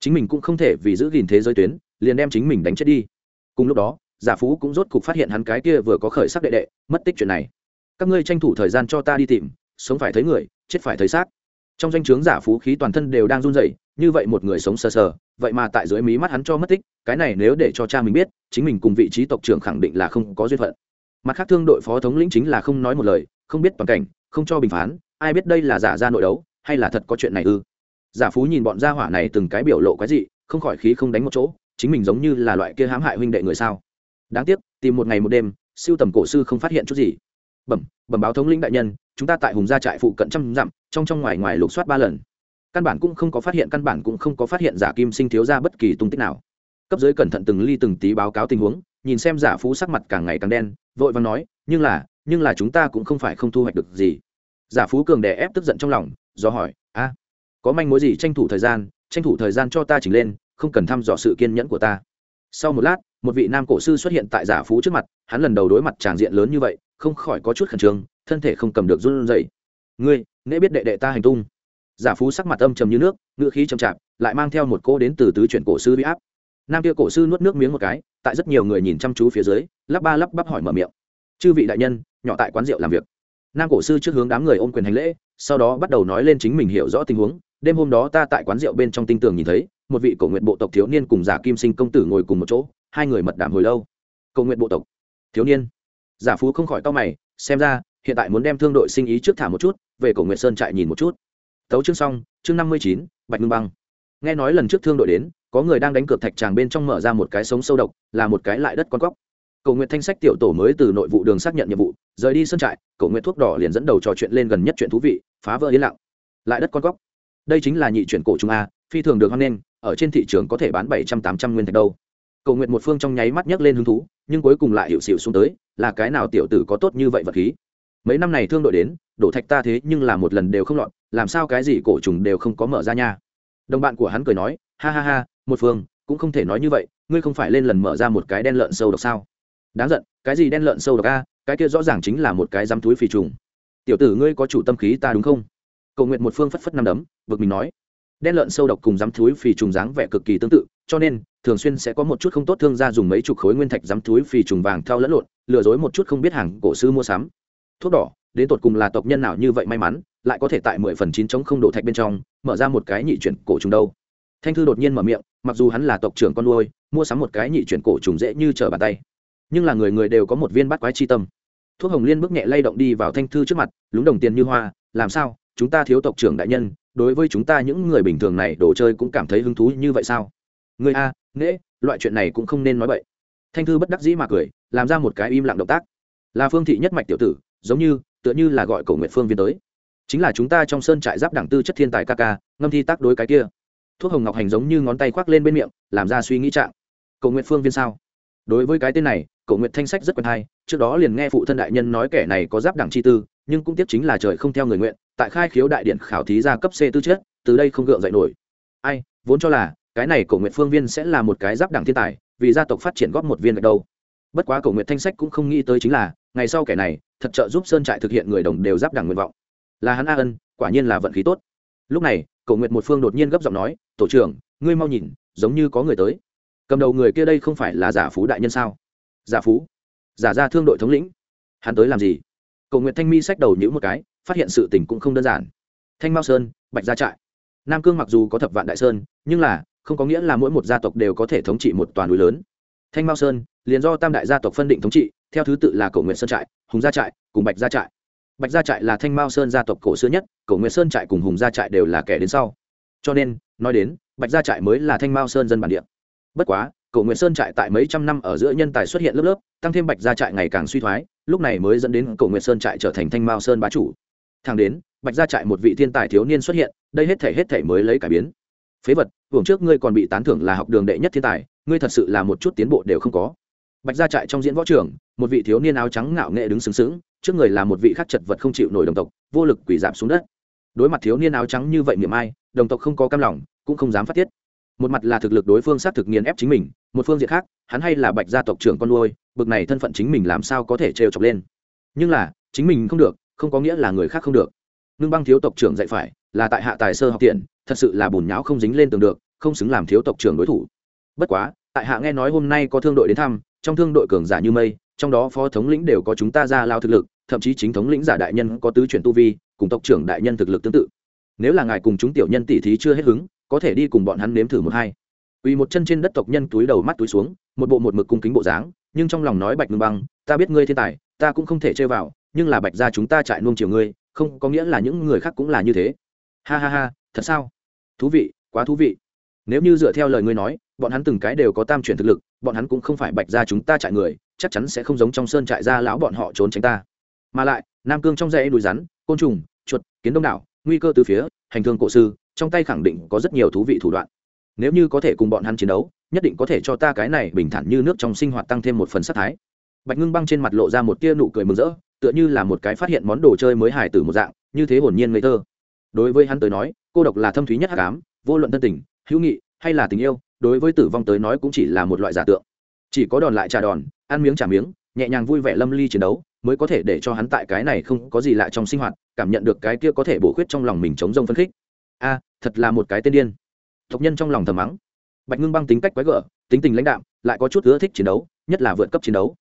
[SPEAKER 1] Chính mình cũng không thể vì giữ gìn thế giới tuyến, liền đem chính mình đánh chết đi. Cùng lúc đó, giả phú cũng rốt cục phát hiện hắn cái kia vừa có khởi sắc đệ đệ, mất tích chuyện này. Các ngươi tranh thủ thời gian cho ta đi tìm, sống phải thấy người, chết phải thấy xác trong danh o chướng giả phú khí toàn thân đều đang run rẩy, như vậy một người sống sờ sờ, vậy mà tại dưới mí mắt hắn cho mất tích, cái này nếu để cho cha mình biết, chính mình cùng vị trí tộc trưởng khẳng định là không có duyên phận. Mặt khác thương đội phó thống lĩnh chính là không nói một lời, không biết toàn cảnh, không cho bình phán, ai biết đây là giả ra nội đấu, hay là thật có chuyện này ư? Giả phú nhìn bọn gia hỏa này từng cái biểu lộ cái gì không khỏi khí không đánh một chỗ, chính mình giống như là loại kia hãm hại huynh đệ người sao? Đáng tiếc, tìm một ngày một đêm, siêu tầm cổ sư không phát hiện chút gì. Bẩm bẩm báo thống lĩnh đại nhân chúng ta tại hùng gia trại phụ cận trăm dặm, trong trong ngoài ngoài lục soát ba lần. Căn bản cũng không có phát hiện, căn bản cũng không có phát hiện giả kim sinh thiếu ra bất kỳ tung tích nào. Cấp dưới cẩn thận từng ly từng tí báo cáo tình huống, nhìn xem giả phú sắc mặt càng ngày càng đen, vội vàng nói, nhưng là nhưng là chúng ta cũng không phải không thu hoạch được gì. Giả phú cường đè ép tức giận trong lòng, do hỏi, a, có manh mối gì tranh thủ thời gian, tranh thủ thời gian cho ta chỉnh lên, không cần thăm dò sự kiên nhẫn của ta. Sau một lát, một vị nam cổ sư xuất hiện tại giả phú trước mặt, hắn lần đầu đối mặt tràng diện lớn như vậy, không khỏi có chút khẩn trương thân thể không cầm được run dậy ngươi, nễ biết đệ đệ ta hành tung. Giả phú sắc mặt âm trầm như nước, ngữ khí chậm chạp, lại mang theo một cô đến từ tứ chuyển cổ sư bị áp. Nam kia cổ sư nuốt nước miếng một cái, tại rất nhiều người nhìn chăm chú phía dưới, lắp ba lắp bắp hỏi mở miệng. Chư vị đại nhân, nhỏ tại quán rượu làm việc. Nam cổ sư trước hướng đám người ôm quyền hành lễ, sau đó bắt đầu nói lên chính mình hiểu rõ tình huống. Đêm hôm đó ta tại quán rượu bên trong tinh tường nhìn thấy, một vị cổ nguyện bộ tộc thiếu niên cùng giả kim sinh công tử ngồi cùng một chỗ, hai người mật đảm hồi lâu. Cầu nguyện bộ tộc thiếu niên? Giả phú không khỏi to mày, xem ra hiện tại muốn đem thương đội sinh ý trước thả một chút, về cổ nguyện sơn trại nhìn một chút. Tấu chương xong, chương năm mươi chín, bạch ngưng băng. Nghe nói lần trước thương đội đến, có người đang đánh cược thạch tràng bên trong mở ra một cái sống sâu độc, là một cái lại đất con cóc. Cầu nguyện thanh sách tiểu tổ mới từ nội vụ đường xác nhận nhiệm vụ, rời đi sân trại cầu nguyện thuốc đỏ liền dẫn đầu trò chuyện lên gần nhất chuyện thú vị, phá vỡ yên lặng. Lại đất con cóc. Đây chính là nhị chuyển cổ trung a, phi thường được hoan nghênh, ở trên thị trường có thể bán bảy trăm tám trăm nguyên thạch đâu. Cầu nguyện một phương trong nháy mắt nhấc lên hứng thú, nhưng cuối cùng lại hiệu xịu xuống tới, là cái nào tiểu tử có tốt như vậy vật khí? Mấy năm này thương đội đến, đổ thạch ta thế nhưng là một lần đều không lọt, làm sao cái gì cổ trùng đều không có mở ra nha. Đồng bạn của hắn cười nói, ha ha ha, một phương, cũng không thể nói như vậy, ngươi không phải lên lần mở ra một cái đen lợn sâu độc sao? Đáng giận, cái gì đen lợn sâu độc a, cái kia rõ ràng chính là một cái dăm túi phì trùng. Tiểu tử ngươi có chủ tâm khí ta đúng không? Cầu nguyện một phương phất phất năm đấm vực mình nói, đen lợn sâu độc cùng dám thúi phì trùng dáng vẻ cực kỳ tương tự, cho nên, thường xuyên sẽ có một chút không tốt thương gia dùng mấy chục khối nguyên thạch dám thúi phì trùng vàng theo lẫn lộn, lừa dối một chút không biết hàng cổ sư mua sắm thuốc đỏ, đến tột cùng là tộc nhân nào như vậy may mắn, lại có thể tại mười phần chín chống không đổ thạch bên trong, mở ra một cái nhị chuyển cổ trùng đâu. Thanh thư đột nhiên mở miệng, mặc dù hắn là tộc trưởng con nuôi, mua sắm một cái nhị chuyển cổ trùng dễ như trở bàn tay. Nhưng là người người đều có một viên bắt quái chi tâm. Thuốc hồng liên bước nhẹ lay động đi vào thanh thư trước mặt, lúng đồng tiền như hoa, làm sao? Chúng ta thiếu tộc trưởng đại nhân, đối với chúng ta những người bình thường này đồ chơi cũng cảm thấy hứng thú như vậy sao? Người a nễ loại chuyện này cũng không nên nói vậy thanh thư bất đắc dĩ mà cười, làm ra một cái im lặng động tác. Là phương thị nhất mạch tiểu tử giống như, tựa như là gọi cổ nguyện phương viên tới. Chính là chúng ta trong sơn trại giáp đẳng tư chất thiên tài ca ca, ngâm thi tác đối cái kia. Thuốc hồng ngọc hành giống như ngón tay khoác lên bên miệng, làm ra suy nghĩ trạng. Cổ nguyện phương viên sao? Đối với cái tên này, cổ nguyện thanh sách rất quen hay, trước đó liền nghe phụ thân đại nhân nói kẻ này có giáp đẳng chi tư, nhưng cũng tiếp chính là trời không theo người nguyện, tại khai khiếu đại điện khảo thí ra cấp c tư chất, từ đây không gượng dậy nổi. Ai, vốn cho là, cái này cổ nguyện phương viên sẽ là một cái giáp đẳng thiên tài, vì gia tộc phát triển góp một viên gạch đâu bất quá cổ nguyện thanh sách cũng không nghĩ tới chính là, ngày sau kẻ này, thật trợ giúp sơn trại thực hiện người đồng đều giáp đẳng nguyện vọng. Là hắn a ân, quả nhiên là vận khí tốt. Lúc này, cổ nguyện một phương đột nhiên gấp giọng nói, tổ trưởng, ngươi mau nhìn, giống như có người tới. Cầm đầu người kia đây không phải là giả phú đại nhân sao? Giả phú? Giả ra thương đội thống lĩnh. Hắn tới làm gì? Cầu nguyện thanh mi sách đầu nhữ một cái, phát hiện sự tình cũng không đơn giản. Thanh mao sơn, bạch gia trại. Nam cương mặc dù có thập vạn đại sơn, nhưng là, không có nghĩa là mỗi một gia tộc đều có thể thống trị một toàn núi lớn thanh mao sơn, liền do tam đại gia tộc phân định thống trị, theo thứ tự là Cổ nguyện sơn trại, hùng gia trại, cùng bạch gia trại. Bạch gia trại là thanh mao sơn gia tộc cổ xưa nhất, Cổ nguyện sơn trại cùng hùng gia trại đều là kẻ đến sau. Cho nên, nói đến, bạch gia trại mới là thanh mao sơn dân bản địa. Bất quá, Cổ nguyện sơn trại tại mấy trăm năm ở giữa nhân tài xuất hiện lớp lớp, tăng thêm bạch gia trại ngày càng suy thoái, lúc này mới dẫn đến Cổ nguyện sơn trại trở thành thanh mao sơn bá chủ. Thang đến, bạch gia trại một vị thiên tài thiếu niên xuất hiện, đây hết thể hết thể mới lấy cải biến. Phế vật, hưởng trước ngươi còn bị tán thưởng là học đường đệ nhất thiên tài ngươi thật sự là một chút tiến bộ đều không có. Bạch gia trại trong diễn võ trường, một vị thiếu niên áo trắng ngạo nghệ đứng sướng sướng trước người là một vị khác chật vật không chịu nổi đồng tộc, vô lực quỷ giảm xuống đất. Đối mặt thiếu niên áo trắng như vậy miệng ai, đồng tộc không có cam lòng, cũng không dám phát tiết. Một mặt là thực lực đối phương sát thực nghiền ép chính mình, một phương diện khác, hắn hay là bạch gia tộc trưởng con nuôi, bực này thân phận chính mình làm sao có thể trêu chọc lên. Nhưng là, chính mình không được, không có nghĩa là người khác không được. Ngưng băng thiếu tộc trưởng dạy phải, là tại hạ tài sơ học tiện, thật sự là bùn nháo không dính lên tường được, không xứng làm thiếu tộc trưởng đối thủ bất quá, tại hạ nghe nói hôm nay có thương đội đến thăm, trong thương đội cường giả như mây, trong đó phó thống lĩnh đều có chúng ta ra lao thực lực, thậm chí chính thống lĩnh giả đại nhân có tứ chuyển tu vi, cùng tộc trưởng đại nhân thực lực tương tự. Nếu là ngài cùng chúng tiểu nhân tỷ thí chưa hết hứng, có thể đi cùng bọn hắn nếm thử một hai. Uy một chân trên đất tộc nhân túi đầu mắt túi xuống, một bộ một mực cung kính bộ dáng, nhưng trong lòng nói bạch ngưng băng, ta biết ngươi thiên tài, ta cũng không thể chơi vào, nhưng là bạch gia chúng ta trại nuông chiều ngươi, không có nghĩa là những người khác cũng là như thế. Ha ha ha, thật sao? Thú vị, quá thú vị. Nếu như dựa theo lời ngươi nói bọn hắn từng cái đều có tam chuyển thực lực, bọn hắn cũng không phải bạch ra chúng ta trại người, chắc chắn sẽ không giống trong sơn trại ra lão bọn họ trốn tránh ta. Mà lại, nam cương trong dãy đùi rắn, côn trùng, chuột, kiến đông đảo, nguy cơ từ phía, hành thương cổ sư, trong tay khẳng định có rất nhiều thú vị thủ đoạn. Nếu như có thể cùng bọn hắn chiến đấu, nhất định có thể cho ta cái này bình thản như nước trong sinh hoạt tăng thêm một phần sắc thái. Bạch ngưng băng trên mặt lộ ra một tia nụ cười mừng rỡ, tựa như là một cái phát hiện món đồ chơi mới hài tử một dạng, như thế hồn nhiên ngây thơ. Đối với hắn tới nói, cô độc là thâm thúy nhất hắc ám, vô luận thân tình, hữu nghị, hay là tình yêu đối với tử vong tới nói cũng chỉ là một loại giả tượng. Chỉ có đòn lại trả đòn, ăn miếng trả miếng, nhẹ nhàng vui vẻ lâm ly chiến đấu, mới có thể để cho hắn tại cái này không có gì lạ trong sinh hoạt, cảm nhận được cái kia có thể bổ khuyết trong lòng mình chống rông phân khích. A, thật là một cái tên điên. Tộc nhân trong lòng thầm mắng. Bạch ngưng băng tính cách quái gở, tính tình lãnh đạm, lại có chút ưa thích chiến đấu, nhất là vượt cấp chiến đấu.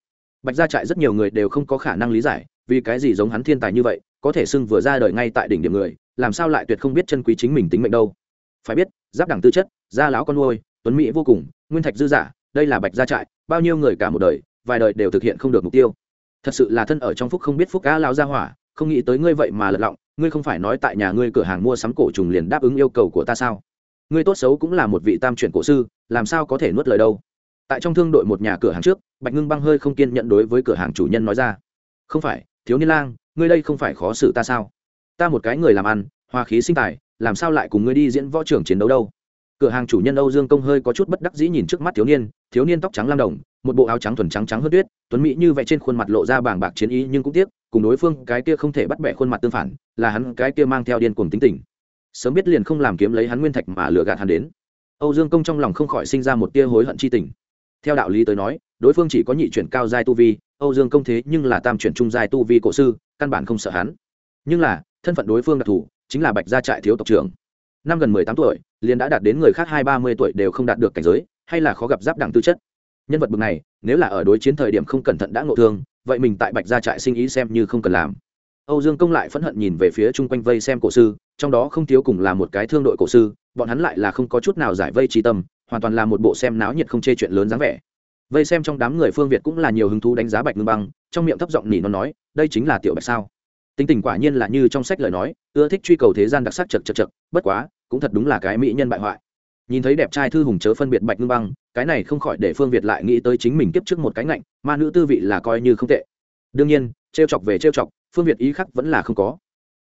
[SPEAKER 1] Bạch gia trại rất nhiều người đều không có khả năng lý giải, vì cái gì giống hắn thiên tài như vậy, có thể xưng vừa ra đời ngay tại đỉnh điểm người, làm sao lại tuyệt không biết chân quý chính mình tính mệnh đâu. Phải biết, giáp đẳng tư chất gia lão con nuôi tuấn mỹ vô cùng, nguyên thạch dư giả, đây là bạch gia trại, bao nhiêu người cả một đời, vài đời đều thực hiện không được mục tiêu. Thật sự là thân ở trong phúc không biết phúc cá lao gia hỏa, không nghĩ tới ngươi vậy mà lật lọng, ngươi không phải nói tại nhà ngươi cửa hàng mua sắm cổ trùng liền đáp ứng yêu cầu của ta sao? Ngươi tốt xấu cũng là một vị tam chuyển cổ sư, làm sao có thể nuốt lời đâu? Tại trong thương đội một nhà cửa hàng trước, bạch ngưng băng hơi không kiên nhận đối với cửa hàng chủ nhân nói ra. Không phải, thiếu niên lang, ngươi đây không phải khó xử ta sao? Ta một cái người làm ăn, hoa khí sinh tài, làm sao lại cùng ngươi đi diễn võ trưởng chiến đấu đâu? Cửa hàng chủ nhân âu dương công hơi có chút bất đắc dĩ nhìn trước mắt thiếu niên thiếu niên tóc trắng lam đồng, một bộ áo trắng thuần trắng trắng hơn tuyết, tuấn mỹ như vậy trên khuôn mặt lộ ra bàng bạc chiến ý nhưng cũng tiếc, cùng đối phương cái kia không thể bắt bẻ khuôn mặt tương phản, là hắn cái kia mang theo điên cuồng tính tình. Sớm biết liền không làm kiếm lấy hắn nguyên thạch mà lừa gạt hắn đến. Âu dương công trong lòng không khỏi sinh ra một tia hối hận chi tình. Theo đạo lý tới nói, đối phương chỉ có nhị chuyển cao giai tu vi, âu dương công thế nhưng là tam chuyển trung giai tu vi cổ sư, căn bản không sợ hắn. Nhưng là, thân phận đối phương đặc thù, chính là bạch gia trại thiếu tộc trưởng. Năm gần mười tám tuổi liền đã đạt đến người khác hai ba mươi tuổi đều không đạt được cảnh giới, hay là khó gặp giáp đẳng tư chất. Nhân vật bực này, nếu là ở đối chiến thời điểm không cẩn thận đã ngộ thương, vậy mình tại bạch gia trại sinh ý xem như không cần làm. Âu dương công lại phẫn hận nhìn về phía chung quanh vây xem cổ sư, trong đó không thiếu cùng là một cái thương đội cổ sư, bọn hắn lại là không có chút nào giải vây trí tâm, hoàn toàn là một bộ xem náo nhiệt không chê chuyện lớn dáng vẻ. Vây xem trong đám người phương việt cũng là nhiều hứng thú đánh giá bạch ngưng băng, trong miệng thấp giọng nỉ nó nói, đây chính là tiểu bạch sao? Tính tình quả nhiên là như trong sách lời nói, ưa thích truy cầu thế gian đặc sắc chật chật chật, bất quá cũng thật đúng là cái mỹ nhân bại hoại. Nhìn thấy đẹp trai thư hùng chớ phân biệt bạch ngưng băng, cái này không khỏi để phương việt lại nghĩ tới chính mình kiếp trước một cái ngạnh, ma nữ tư vị là coi như không tệ. Đương nhiên, trêu chọc về trêu chọc, phương việt ý khắc vẫn là không có.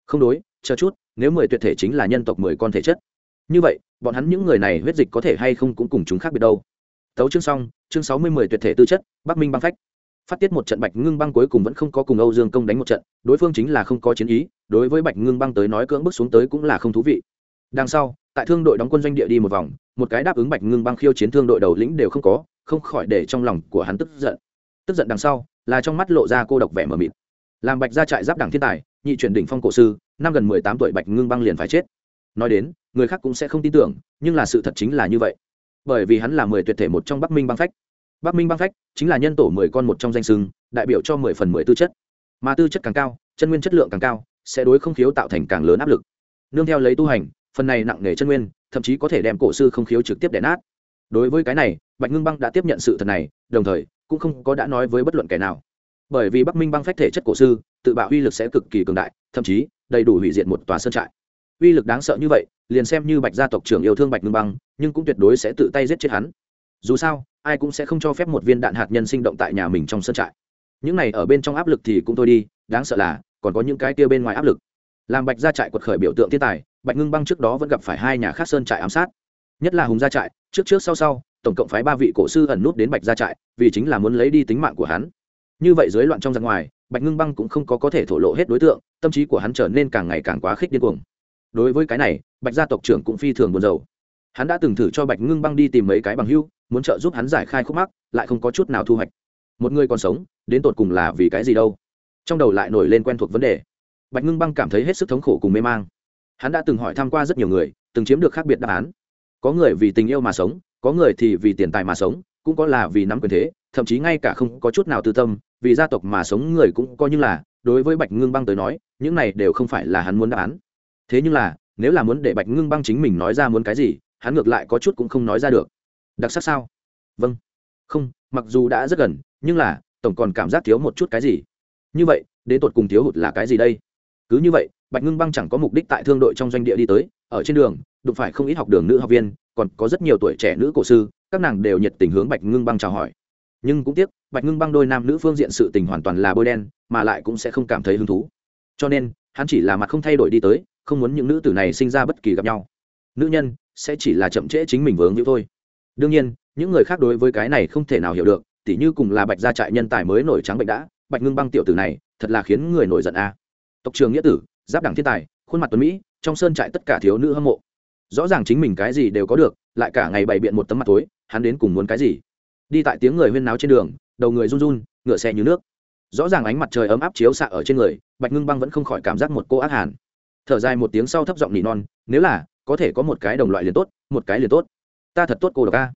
[SPEAKER 1] Không đối, chờ chút, nếu mười tuyệt thể chính là nhân tộc mười con thể chất. Như vậy, bọn hắn những người này huyết dịch có thể hay không cũng cùng chúng khác biệt đâu. Tấu chương xong, chương sáu mươi mười tuyệt thể tư chất, bắc minh băng phách. Phát tiết một trận bạch ngưng băng cuối cùng vẫn không có cùng âu dương công đánh một trận, đối phương chính là không có chiến ý, đối với bạch ngưng băng tới nói cưỡng bước xuống tới cũng là không thú vị đằng sau, tại thương đội đóng quân doanh địa đi một vòng, một cái đáp ứng bạch ngưng băng khiêu chiến thương đội đầu lĩnh đều không có, không khỏi để trong lòng của hắn tức giận. Tức giận đằng sau, là trong mắt lộ ra cô độc vẻ mờ mịt. Làm bạch ra trại giáp đảng thiên tài, nhị chuyển đỉnh phong cổ sư, năm gần mười tám tuổi bạch ngưng băng liền phải chết. Nói đến, người khác cũng sẽ không tin tưởng, nhưng là sự thật chính là như vậy. Bởi vì hắn là mười tuyệt thể một trong bắc minh băng phách. Bắc minh băng phách chính là nhân tổ mười con một trong danh sưng đại biểu cho mười phần mười tư chất. Mà tư chất càng cao, chân nguyên chất lượng càng cao, sẽ đối không khiếu tạo thành càng lớn áp lực. Nương theo lấy tu hành phần này nặng nề chân nguyên, thậm chí có thể đem cổ sư không khiếu trực tiếp đè nát. Đối với cái này, bạch ngưng băng đã tiếp nhận sự thật này, đồng thời, cũng không có đã nói với bất luận kẻ nào. Bởi vì bắc minh băng phách thể chất cổ sư, tự bạo uy lực sẽ cực kỳ cường đại, thậm chí, đầy đủ hủy diệt một tòa sơn trại. Uy lực đáng sợ như vậy, liền xem như bạch gia tộc trưởng yêu thương bạch ngưng băng, nhưng cũng tuyệt đối sẽ tự tay giết chết hắn. Dù sao, ai cũng sẽ không cho phép một viên đạn hạt nhân sinh động tại nhà mình trong sân trại. Những này ở bên trong áp lực thì cũng thôi đi, đáng sợ là, còn có những cái kia bên ngoài áp lực. Làm bạch gia trại quật khởi biểu tượng thiên tài bạch ngưng băng trước đó vẫn gặp phải hai nhà khác sơn trại ám sát. Nhất là hùng gia trại, trước trước sau sau, tổng cộng phái ba vị cổ sư ẩn nút đến bạch gia trại, vì chính là muốn lấy đi tính mạng của hắn. Như vậy dưới loạn trong giặc ngoài, bạch ngưng băng cũng không có có thể thổ lộ hết đối tượng, tâm trí của hắn trở nên càng ngày càng quá khích điên cuồng. Đối với cái này, bạch gia tộc trưởng cũng phi thường buồn rầu. Hắn đã từng thử cho bạch ngưng băng đi tìm mấy cái bằng hưu muốn trợ giúp hắn giải khai khúc mắc, lại không có chút nào thu hoạch. Một người còn sống, đến tột cùng là vì cái gì đâu? Trong đầu lại nổi lên quen thuộc vấn đề. Bạch ngưng băng cảm thấy hết sức thống khổ cùng mê mang hắn đã từng hỏi tham q u a rất nhiều người, từng chiếm được khác biệt đáp án. Có người vì tình yêu mà sống, có người thì vì tiền tài mà sống, cũng có là vì nắm quyền thế, thậm chí ngay cả không có chút nào tư tâm, vì gia tộc mà sống người cũng coi như là, đối với bạch ngưng băng tới nói, những này đều không phải là hắn muốn đáp án. Thế nhưng là, nếu là muốn để bạch ngưng băng chính mình nói ra muốn cái gì, hắn ngược lại có chút cũng không nói ra được. Đặc sắc sao? Vâng. Không, mặc dù đã rất gần, nhưng là, tổng còn cảm giác thiếu một chút cái gì. Như vậy, đến tột cùng thiếu hụt là cái gì đây? Cứ như vậy bạch ngưng băng chẳng có mục đích tại thương đội trong doanh địa đi tới, ở trên đường, đụng phải không ít học đường nữ học viên, còn có rất nhiều tuổi trẻ nữ cổ sư, các nàng đều nhiệt tình hướng bạch ngưng băng chào hỏi. Nhưng cũng tiếc, bạch ngưng băng đôi nam nữ phương diện sự tình hoàn toàn là bôi đen, mà lại cũng sẽ không cảm thấy hứng thú. Cho nên, hắn chỉ là mặt không thay đổi đi tới, không muốn những nữ tử này sinh ra bất kỳ gặp nhau. Nữ nhân sẽ chỉ là chậm trễ chính mình vướng như thôi. Đương nhiên, những người khác đối với cái này không thể nào hiểu được, tỉ như cùng là bạch gia trại nhân tài mới nổi trắng bệnh đã, bạch ngưng băng tiểu tử này thật là khiến người nổi giận a. Tộc trường nghĩa tử giáp đẳng thiên tài, khuôn mặt tuấn mỹ, trong sơn trại tất cả thiếu nữ hâm mộ. Rõ ràng chính mình cái gì đều có được, lại cả ngày bày biện một tấm mặt tối hắn đến cùng muốn cái gì? Đi tại tiếng người huyên náo trên đường, đầu người run run, ngựa xe như nước. Rõ ràng ánh mặt trời ấm áp chiếu xạ ở trên người, bạch ngưng băng vẫn không khỏi cảm giác một cô ác hàn. Thở dài một tiếng sau thấp giọng nỉ non, nếu là, có thể có một cái đồng loại liền tốt, một cái liền tốt. Ta thật tốt cô độc ca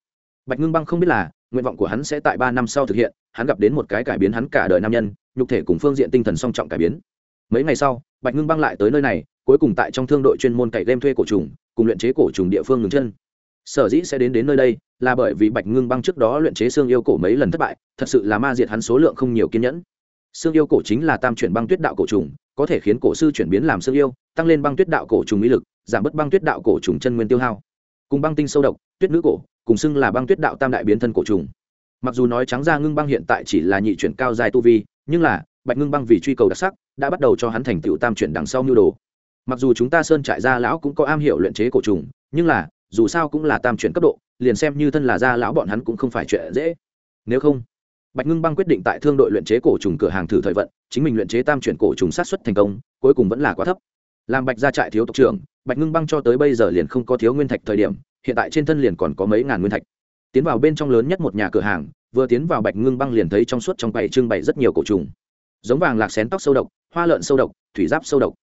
[SPEAKER 1] bạch ngưng băng không biết là, nguyện vọng của hắn sẽ tại ba năm sau thực hiện, hắn gặp đến một cái cải biến hắn cả đời nam nhân, nhục thể cùng phương diện tinh thần song trọng cải biến mấy ngày sau, bạch ngưng băng lại tới nơi này, cuối cùng tại trong thương đội chuyên môn cày game thuê cổ trùng, cùng luyện chế cổ trùng địa phương ngừng chân. Sở dĩ sẽ đến đến nơi đây, là bởi vì bạch ngưng băng trước đó luyện chế xương yêu cổ mấy lần thất bại, thật sự là ma diệt hắn số lượng không nhiều kiên nhẫn. Xương yêu cổ chính là tam chuyển băng tuyết đạo cổ trùng, có thể khiến cổ sư chuyển biến làm xương yêu, tăng lên băng tuyết đạo cổ trùng mỹ lực, giảm bớt băng tuyết đạo cổ trùng chân nguyên tiêu hao. Cùng băng tinh sâu độc, tuyết nữ cổ, cùng xưng là băng tuyết đạo tam đại biến thân cổ trùng. Mặc dù nói trắng ra ngưng băng hiện tại chỉ là nhị chuyển cao dài tu vi, nhưng là bạch ngưng băng vì truy cầu đặc sắc, đã bắt đầu cho hắn thành tựu tam chuyển đằng sau mưu đồ. Mặc dù chúng ta sơn trại gia lão cũng có am hiểu luyện chế cổ trùng, nhưng là, dù sao cũng là tam chuyển cấp độ, liền xem như thân là gia lão bọn hắn cũng không phải chuyện dễ. Nếu không, bạch ngưng băng quyết định tại thương đội luyện chế cổ trùng cửa hàng thử thời vận, chính mình luyện chế tam chuyển cổ trùng sát xuất thành công, cuối cùng vẫn là quá thấp. Làm bạch gia trại thiếu tộc trưởng, bạch ngưng băng cho tới bây giờ liền không có thiếu nguyên thạch thời điểm, hiện tại trên thân liền còn có mấy ngàn nguyên thạch. Tiến vào bên trong lớn nhất một nhà cửa hàng, vừa tiến vào bạch ngưng băng liền thấy trong suốt trong quầy trưng bày rất nhiều cổ trùng giống vàng lạc xén tóc sâu độc, hoa lợn sâu độc, thủy giáp sâu độc.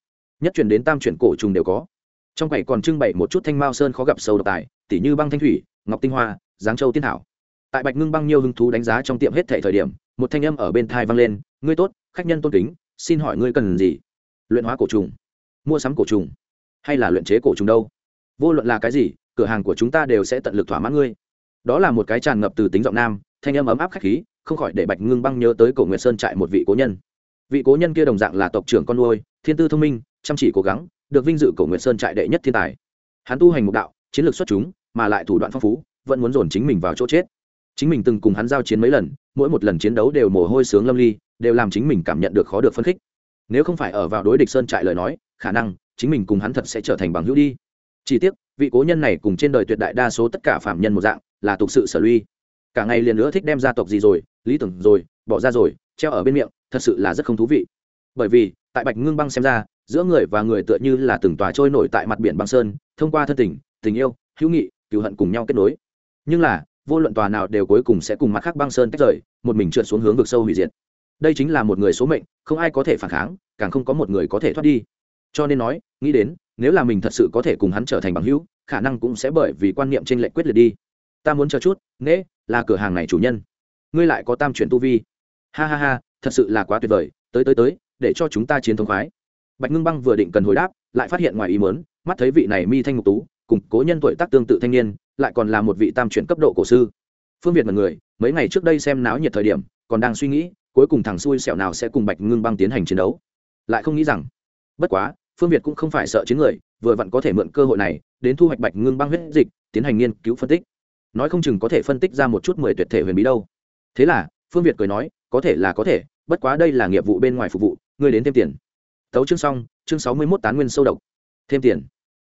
[SPEAKER 1] Nhất chuyển đến tam chuyển cổ trùng đều có. Trong quầy còn trưng bày một chút thanh mao sơn khó gặp sâu độc tài, tỉ như băng thanh thủy, ngọc tinh hoa, giáng châu tiên thảo. Tại bạch ngưng băng nhiều hứng thú đánh giá trong tiệm hết thể thời điểm, một thanh âm ở bên thai vang lên, ngươi tốt, khách nhân tôn kính, xin hỏi ngươi cần gì? Luyện hóa cổ trùng. Mua sắm cổ trùng. Hay là luyện chế cổ trùng đâu? Vô luận là cái gì, cửa hàng của chúng ta đều sẽ tận lực thỏa mãn ngươi. Đó là một cái tràn ngập từ tính giọng nam, thanh âm ấm áp khách khí, không khỏi để bạch ngưng băng nhớ tới cổ nguyệt sơn trại một vị cố nhân vị cố nhân kia đồng dạng là tộc trưởng con nuôi, thiên tư thông minh, chăm chỉ cố gắng, được vinh dự cổ nguyệt sơn trại đệ nhất thiên tài. Hắn tu hành một đạo, chiến lược xuất chúng, mà lại thủ đoạn phong phú, vẫn muốn dồn chính mình vào chỗ chết. Chính mình từng cùng hắn giao chiến mấy lần, mỗi một lần chiến đấu đều mồ hôi sướng lâm ly, đều làm chính mình cảm nhận được khó được phân khích. Nếu không phải ở vào đối địch sơn trại lời nói, khả năng chính mình cùng hắn thật sẽ trở thành bằng hữu đi. Chỉ tiếc, vị cố nhân này cùng trên đời tuyệt đại đa số tất cả phạm nhân một dạng, là tục sự sở luy cả ngày liền nữa thích đem gia tộc gì rồi, lý tưởng rồi bỏ ra rồi, treo ở bên miệng, thật sự là rất không thú vị. Bởi vì, tại bạch ngưng băng xem ra, giữa người và người tựa như là từng tòa trôi nổi tại mặt biển băng sơn, thông qua thân tình tình yêu, hữu nghị cựu hận cùng nhau kết nối. Nhưng là, vô luận tòa nào đều cuối cùng sẽ cùng mặt khác băng sơn tách rời, một mình trượt xuống hướng vực sâu hủy diệt. Đây chính là một người số mệnh, không ai có thể phản kháng, càng không có một người có thể thoát đi. Cho nên nói, nghĩ đến, nếu là mình thật sự có thể cùng hắn trở thành bằng hữu, khả năng cũng sẽ bởi vì quan niệm t r ê n lệch quyết liệt đi. Ta muốn chờ chút nễ là cửa hàng này chủ nhân. Ngươi lại có tam chuyển tu vi ha ha ha, thật sự là quá tuyệt vời. Tới tới tới, để cho chúng ta chiến thống khoái. Bạch ngưng băng vừa định cần hồi đáp, lại phát hiện ngoài ý mớn mắt thấy vị này mi thanh ngục tú, cùng cố nhân tuổi tác tương tự thanh niên, lại còn là một vị tam chuyển cấp độ cổ sư. Phương việt mật người, mấy ngày trước đây xem náo nhiệt thời điểm, còn đang suy nghĩ, cuối cùng thằng xui xẻo nào sẽ cùng bạch ngưng băng tiến hành chiến đấu. Lại không nghĩ rằng, bất quá, phương việt cũng không phải sợ chiến người, vừa vặn có thể mượn cơ hội này, đến thu hoạch bạch ngưng băng huyết dịch, tiến hành nghiên cứu phân tích. Nói không chừng có thể phân tích ra một chút mười tuyệt thể huyền bí đâu. Thế là, phương việt cười nói có thể là có thể, bất quá đây là nghiệp vụ bên ngoài phục vụ, ngươi đến thêm tiền. Tấu chương xong, chương sáu mươi mốt tán nguyên sâu độc. Thêm tiền.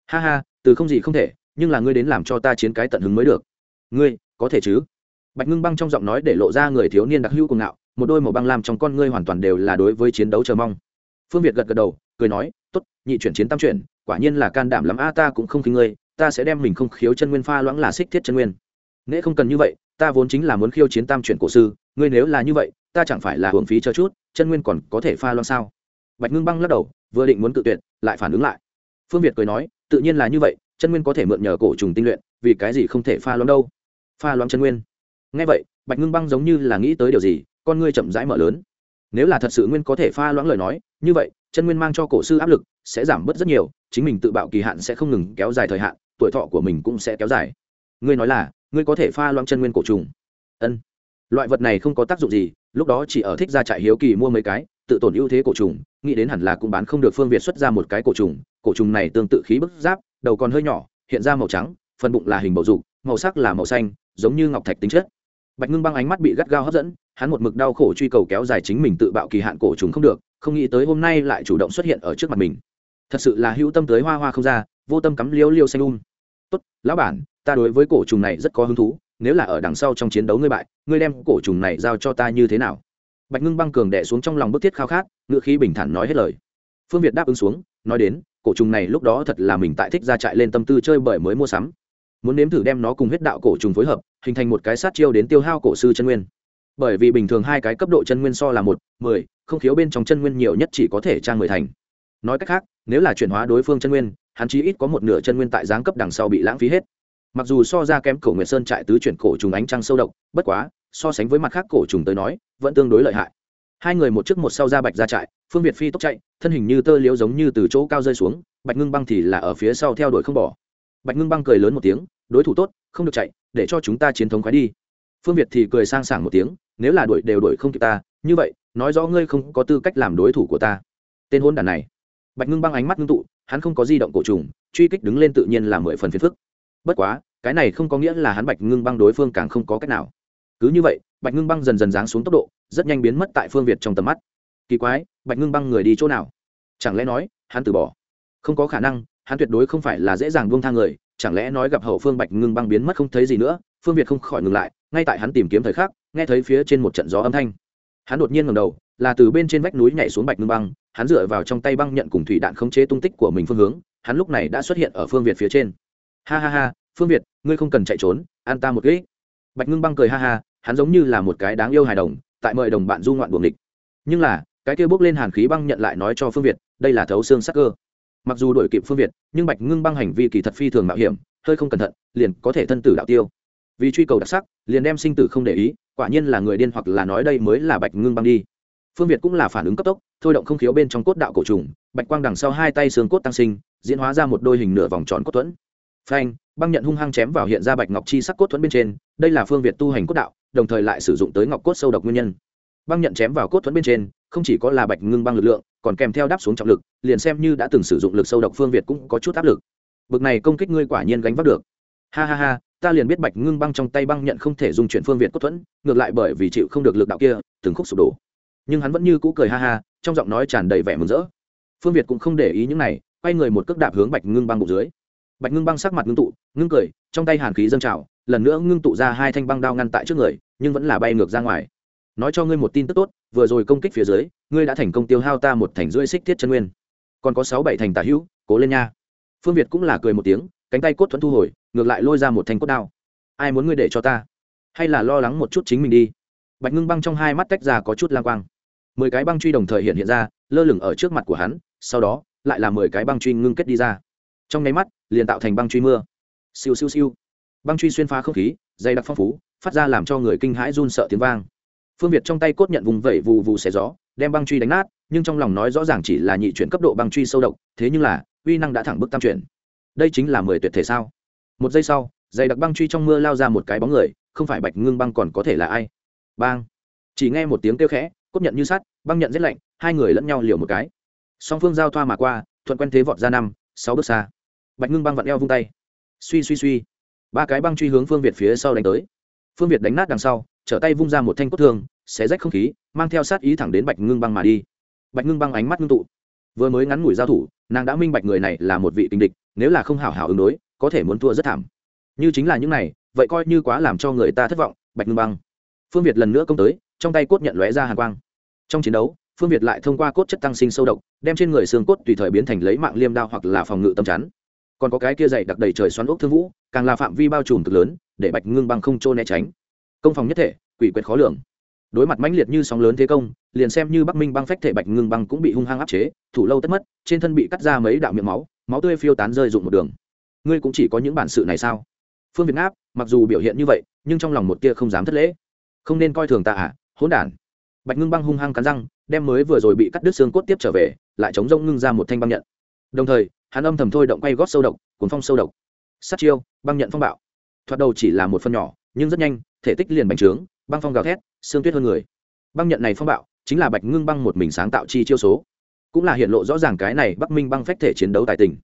[SPEAKER 1] Ha ha, từ không gì không thể, nhưng là ngươi đến làm cho ta chiến cái tận hứng mới được. Ngươi, có thể chứ? Bạch ngưng băng trong giọng nói để lộ ra người thiếu niên đặc hữu cùng ngạo, một đôi màu băng làm trong con ngươi hoàn toàn đều là đối với chiến đấu chờ mong. Phương việt gật gật đầu, cười nói t ố t nhị chuyển chiến tam chuyển, quả nhiên là can đảm lắm. A, ta cũng không khí ngươi, ta sẽ đem mình không khiếu chân nguyên pha loãng là xích thiết chân nguyên. Nễ không cần như vậy, ta vốn chính là muốn khiêu chiến tam chuyển cổ sư, ngươi nếu là như vậy ta chẳng phải là hưởng phí cho chút, chân nguyên còn có thể pha loãng sao? Bạch ngưng băng lắc đầu, vừa định muốn cự tuyệt, lại phản ứng lại. Phương việt cười nói, tự nhiên là như vậy, chân nguyên có thể mượn nhờ cổ trùng tinh luyện, vì cái gì không thể pha loãng đâu? Pha loãng chân nguyên. Ngay vậy, bạch ngưng băng giống như là nghĩ tới điều gì, con ngươi chậm rãi mở lớn. Nếu là thật sự nguyên có thể pha loãng lời nói, như vậy, chân nguyên mang cho cổ sư áp lực sẽ giảm bớt rất nhiều, chính mình tự bạo kỳ hạn sẽ không ngừng kéo dài thời hạn, tuổi thọ của mình cũng sẽ kéo dài. Ngươi nói là, ngươi có thể pha loãng chân nguyên cổ trùng. Ân. Loại vật này không có tác dụng gì lúc đó chỉ ở thích ra trại hiếu kỳ mua mấy cái, tự tổn ưu thế cổ trùng, nghĩ đến hẳn là cũng bán không được phương việt xuất ra một cái cổ trùng cổ trùng này tương tự khí bức giáp, đầu còn hơi nhỏ, hiện ra màu trắng, phần bụng là hình bầu dục, màu sắc là màu xanh, giống như ngọc thạch tính chất. Bạch ngưng băng ánh mắt bị gắt gao hấp dẫn, hắn một mực đau khổ truy cầu kéo dài chính mình tự bạo kỳ hạn cổ trùng không được, không nghĩ tới hôm nay lại chủ động xuất hiện ở trước mặt mình. Thật sự là hữu tâm tới hoa hoa không ra, vô tâm cắm liêu liêu xanh um. Tốt, lão bản, ta đối với cổ trùng này rất có hứng thú nếu là ở đằng sau trong chiến đấu ngươi bại, ngươi đem cổ trùng này giao cho ta như thế nào? Bạch ngưng băng cường đẻ xuống trong lòng bức thiết khao khát, ngựa khí bình thản nói hết lời. Phương việt đáp ứng xuống, nói đến, cổ trùng này lúc đó thật là mình tại thích ra trại lên tâm tư chơi bởi mới mua sắm. Muốn nếm thử đem nó cùng huyết đạo cổ trùng phối hợp, hình thành một cái sát chiêu đến tiêu hao cổ sư chân nguyên. Bởi vì bình thường hai cái cấp độ chân nguyên so là một, mười, không khiếu bên trong chân nguyên nhiều nhất chỉ có thể trang mười thành. Nói cách khác, nếu là chuyển hóa đối phương chân nguyên, hắn chí ít có một nửa chân nguyên tại giáng cấp đằng sau bị lãng phí hết mặc dù so ra kém cổ nguyệt sơn trại tứ chuyển cổ trùng ánh trăng sâu độc, bất quá, so sánh với mặt khác cổ trùng tới nói, vẫn tương đối lợi hại. Hai người một trước một sau ra bạch ra trại, phương việt phi tốc chạy, thân hình như tơ liễu giống như từ chỗ cao rơi xuống, bạch ngưng băng thì là ở phía sau theo đuổi không bỏ. Bạch ngưng băng cười lớn một tiếng, đối thủ tốt, không được chạy, để cho chúng ta chiến thống khoái đi. Phương việt thì cười sang sảng một tiếng, nếu là đuổi đều đuổi không kịp ta, như vậy, nói rõ ngươi không có tư cách làm đối thủ của ta. Tên hôn đàn này. Bạch ngưng băng ánh mắt ngưng tụ, hắn không có di động cổ trùng, truy kích đứng lên tự nhiên là mười phần phiền phức bất quá, cái này không có nghĩa là hắn bạch ngưng băng đối phương càng không có cách nào. Cứ như vậy, bạch ngưng băng dần dần giáng xuống tốc độ, rất nhanh biến mất tại phương việt trong tầm mắt. Kỳ quái, bạch ngưng băng người đi chỗ nào? Chẳng lẽ nói, hắn từ bỏ? Không có khả năng, hắn tuyệt đối không phải là dễ dàng buông thang người, chẳng lẽ nói gặp hậu phương bạch ngưng băng biến mất không thấy gì nữa, phương việt không khỏi ngừng lại, ngay tại hắn tìm kiếm thời khắc, nghe thấy phía trên một trận gió âm thanh. Hắn đột nhiên ngầm đầu, là từ bên trên vách núi nhảy xuống bạch ngưng băng, hắn dựa vào trong tay băng nhận cùng thủy đạn khống chế tung tích của mình phương hướng, hắn lúc này đã xuất hiện ở phương việt phía trên ha ha ha, phương việt, ngươi không cần chạy trốn, an ta một kỹ bạch ngưng băng cười ha ha, hắn giống như là một cái đáng yêu hài đồng, tại mời đồng bạn du ngoạn buồng địch nhưng là, cái kia bước lên hàn khí băng nhận lại nói cho phương việt, đây là thấu xương sắc cơ. Mặc dù đổi kịp phương việt, nhưng bạch ngưng băng hành vi kỳ thật phi thường mạo hiểm, hơi không cẩn thận, liền có thể thân tử đạo tiêu. Vì truy cầu đặc sắc, liền đem sinh tử không để ý, quả nhiên là người điên hoặc là nói đây mới là bạch ngưng băng đi. Phương việt cũng là phản ứng cấp tốc, thôi động không khiếu bên trong cốt đạo cổ trùng, bạch quang đằng sau hai tay xương cốt tăng sinh, diễn hóa ra một đôi hình nửa vòng tròn cốt thuẫn phanh, băng nhận hung hăng chém vào hiện ra bạch ngọc chi sắc cốt thuẫn bên trên, đây là phương việt tu hành cốt đạo, đồng thời lại sử dụng tới ngọc cốt sâu độc nguyên nhân. Băng nhận chém vào cốt thuẫn bên trên, không chỉ có là bạch ngưng băng lực lượng, còn kèm theo đáp xuống trọng lực, liền xem như đã từng sử dụng lực sâu độc phương việt cũng có chút áp lực. Bực này công kích ngươi quả nhiên gánh vác được. Ha ha ha, ta liền biết bạch ngưng băng trong tay băng nhận không thể dùng chuyển phương việt cốt thuẫn, ngược lại bởi vì chịu không được lực đạo kia, từng khúc sụp đổ. Nhưng hắn vẫn như cũ cười ha ha, trong giọng nói tràn đầy vẻ mừng rỡ. Phương việt cũng không để ý những này, quay người một cước đạp hướng bạch ngưng băng bụng dưới bạch ngưng băng sắc mặt ngưng tụ, ngưng cười, trong tay hàn khí dâng trào, lần nữa ngưng tụ ra hai thanh băng đao ngăn tại trước người, nhưng vẫn là bay ngược ra ngoài. Nói cho ngươi một tin tức tốt, vừa rồi công kích phía dưới, ngươi đã thành công tiêu hao ta một thành rưỡi xích thiết chân nguyên. Còn có sáu bảy thành tả hữu, cố lên nha. Phương việt cũng là cười một tiếng, cánh tay cốt thuẫn thu hồi, ngược lại lôi ra một thanh cốt đao. Ai muốn ngươi để cho ta? Hay là lo lắng một chút chính mình đi? Bạch ngưng băng trong hai mắt tách ra có chút lang quang. Mười cái băng truy đồng thời hiện hiện ra, lơ lửng ở trước mặt của hắn, sau đó, lại là mười cái băng truy ngưng kết đi ra. Trong nháy mắt liền tạo thành băng truy mưa. Siêu siêu siêu. Băng truy xuyên phá không khí, dày đặc phong phú, phát ra làm cho người kinh hãi run sợ tiếng vang. Phương việt trong tay cốt nhận vùng vẩy vù vù xẻ gió, đem băng truy đánh nát, nhưng trong lòng nói rõ ràng chỉ là nhị chuyển cấp độ băng truy sâu độc, thế nhưng là, uy năng đã thẳng bức tam chuyển. Đây chính là mười tuyệt thể sao? Một giây sau, dày đặc băng truy trong mưa lao ra một cái bóng người, không phải bạch ngưng băng còn có thể là ai? Bang. Chỉ nghe một tiếng kêu khẽ, cốt nhận như sắt, băng nhận rét lạnh, hai người lẫn nhau liều một cái. Song phương giao thoa mà qua, thuận quen thế vọt ra năm, sáu bước xa bạch ngưng băng vặn eo vung tay. Suy suy suy. Ba cái băng truy hướng phương việt phía sau đánh tới. Phương việt đánh nát đằng sau, trở tay vung ra một thanh cốt thương, xé rách không khí, mang theo sát ý thẳng đến bạch ngưng băng mà đi. Bạch ngưng băng ánh mắt ngưng tụ. Vừa mới ngắn ngủi giao thủ, nàng đã minh bạch người này là một vị tình địch, nếu là không hảo hảo ứng đối, có thể muốn thua rất thảm. Như chính là những này, vậy coi như quá làm cho người ta thất vọng, bạch ngưng băng. Phương việt lần nữa công tới, trong tay cốt nhận lóe ra hàng quang. Trong chiến đấu, phương việt lại thông qua cốt chất tăng sinh sâu độc, đem trên người xương cốt tùy thời biến thành lấy mạng liêm đao hoặc là phòng ngự tâm chắn còn có cái kia dày đặc đầy trời xoắn ốc thương vũ, càng là phạm vi bao trùm cực lớn, để bạch ngưng băng không trôn né tránh. Công phòng nhất thể, quỷ quyệt khó lường. Đối mặt mãnh liệt như sóng lớn thế công, liền xem như bắc minh băng phách thể bạch ngưng băng cũng bị hung hăng áp chế, thủ lâu tất mất, trên thân bị cắt ra mấy đạo miệng máu máu tươi phiêu tán rơi rụng một đường. Ngươi cũng chỉ có những bản sự này sao? Phương việt ngáp, mặc dù biểu hiện như vậy, nhưng trong lòng một tia không dám thất lễ. Không nên coi thường ta à hỗn đản. Bạch ngưng băng hung hăng cắn răng, đem mới vừa rồi bị cắt đứt xương cốt tiếp trở về, lại chống rông ngưng ra một thanh băng nhận. Đồng thời hắn âm thầm thôi động quay gót sâu độc cuốn phong sâu độc. Sát chiêu, băng nhận phong bạo. Thoạt đầu chỉ là một phần nhỏ, nhưng rất nhanh, thể tích liền bành trướng, băng phong gào thét, xương tuyết hơn người. Băng nhận này phong bạo, chính là bạch ngưng băng một mình sáng tạo chi chiêu số. Cũng là hiện lộ rõ ràng cái này bắc minh băng phách thể chiến đấu tài tình.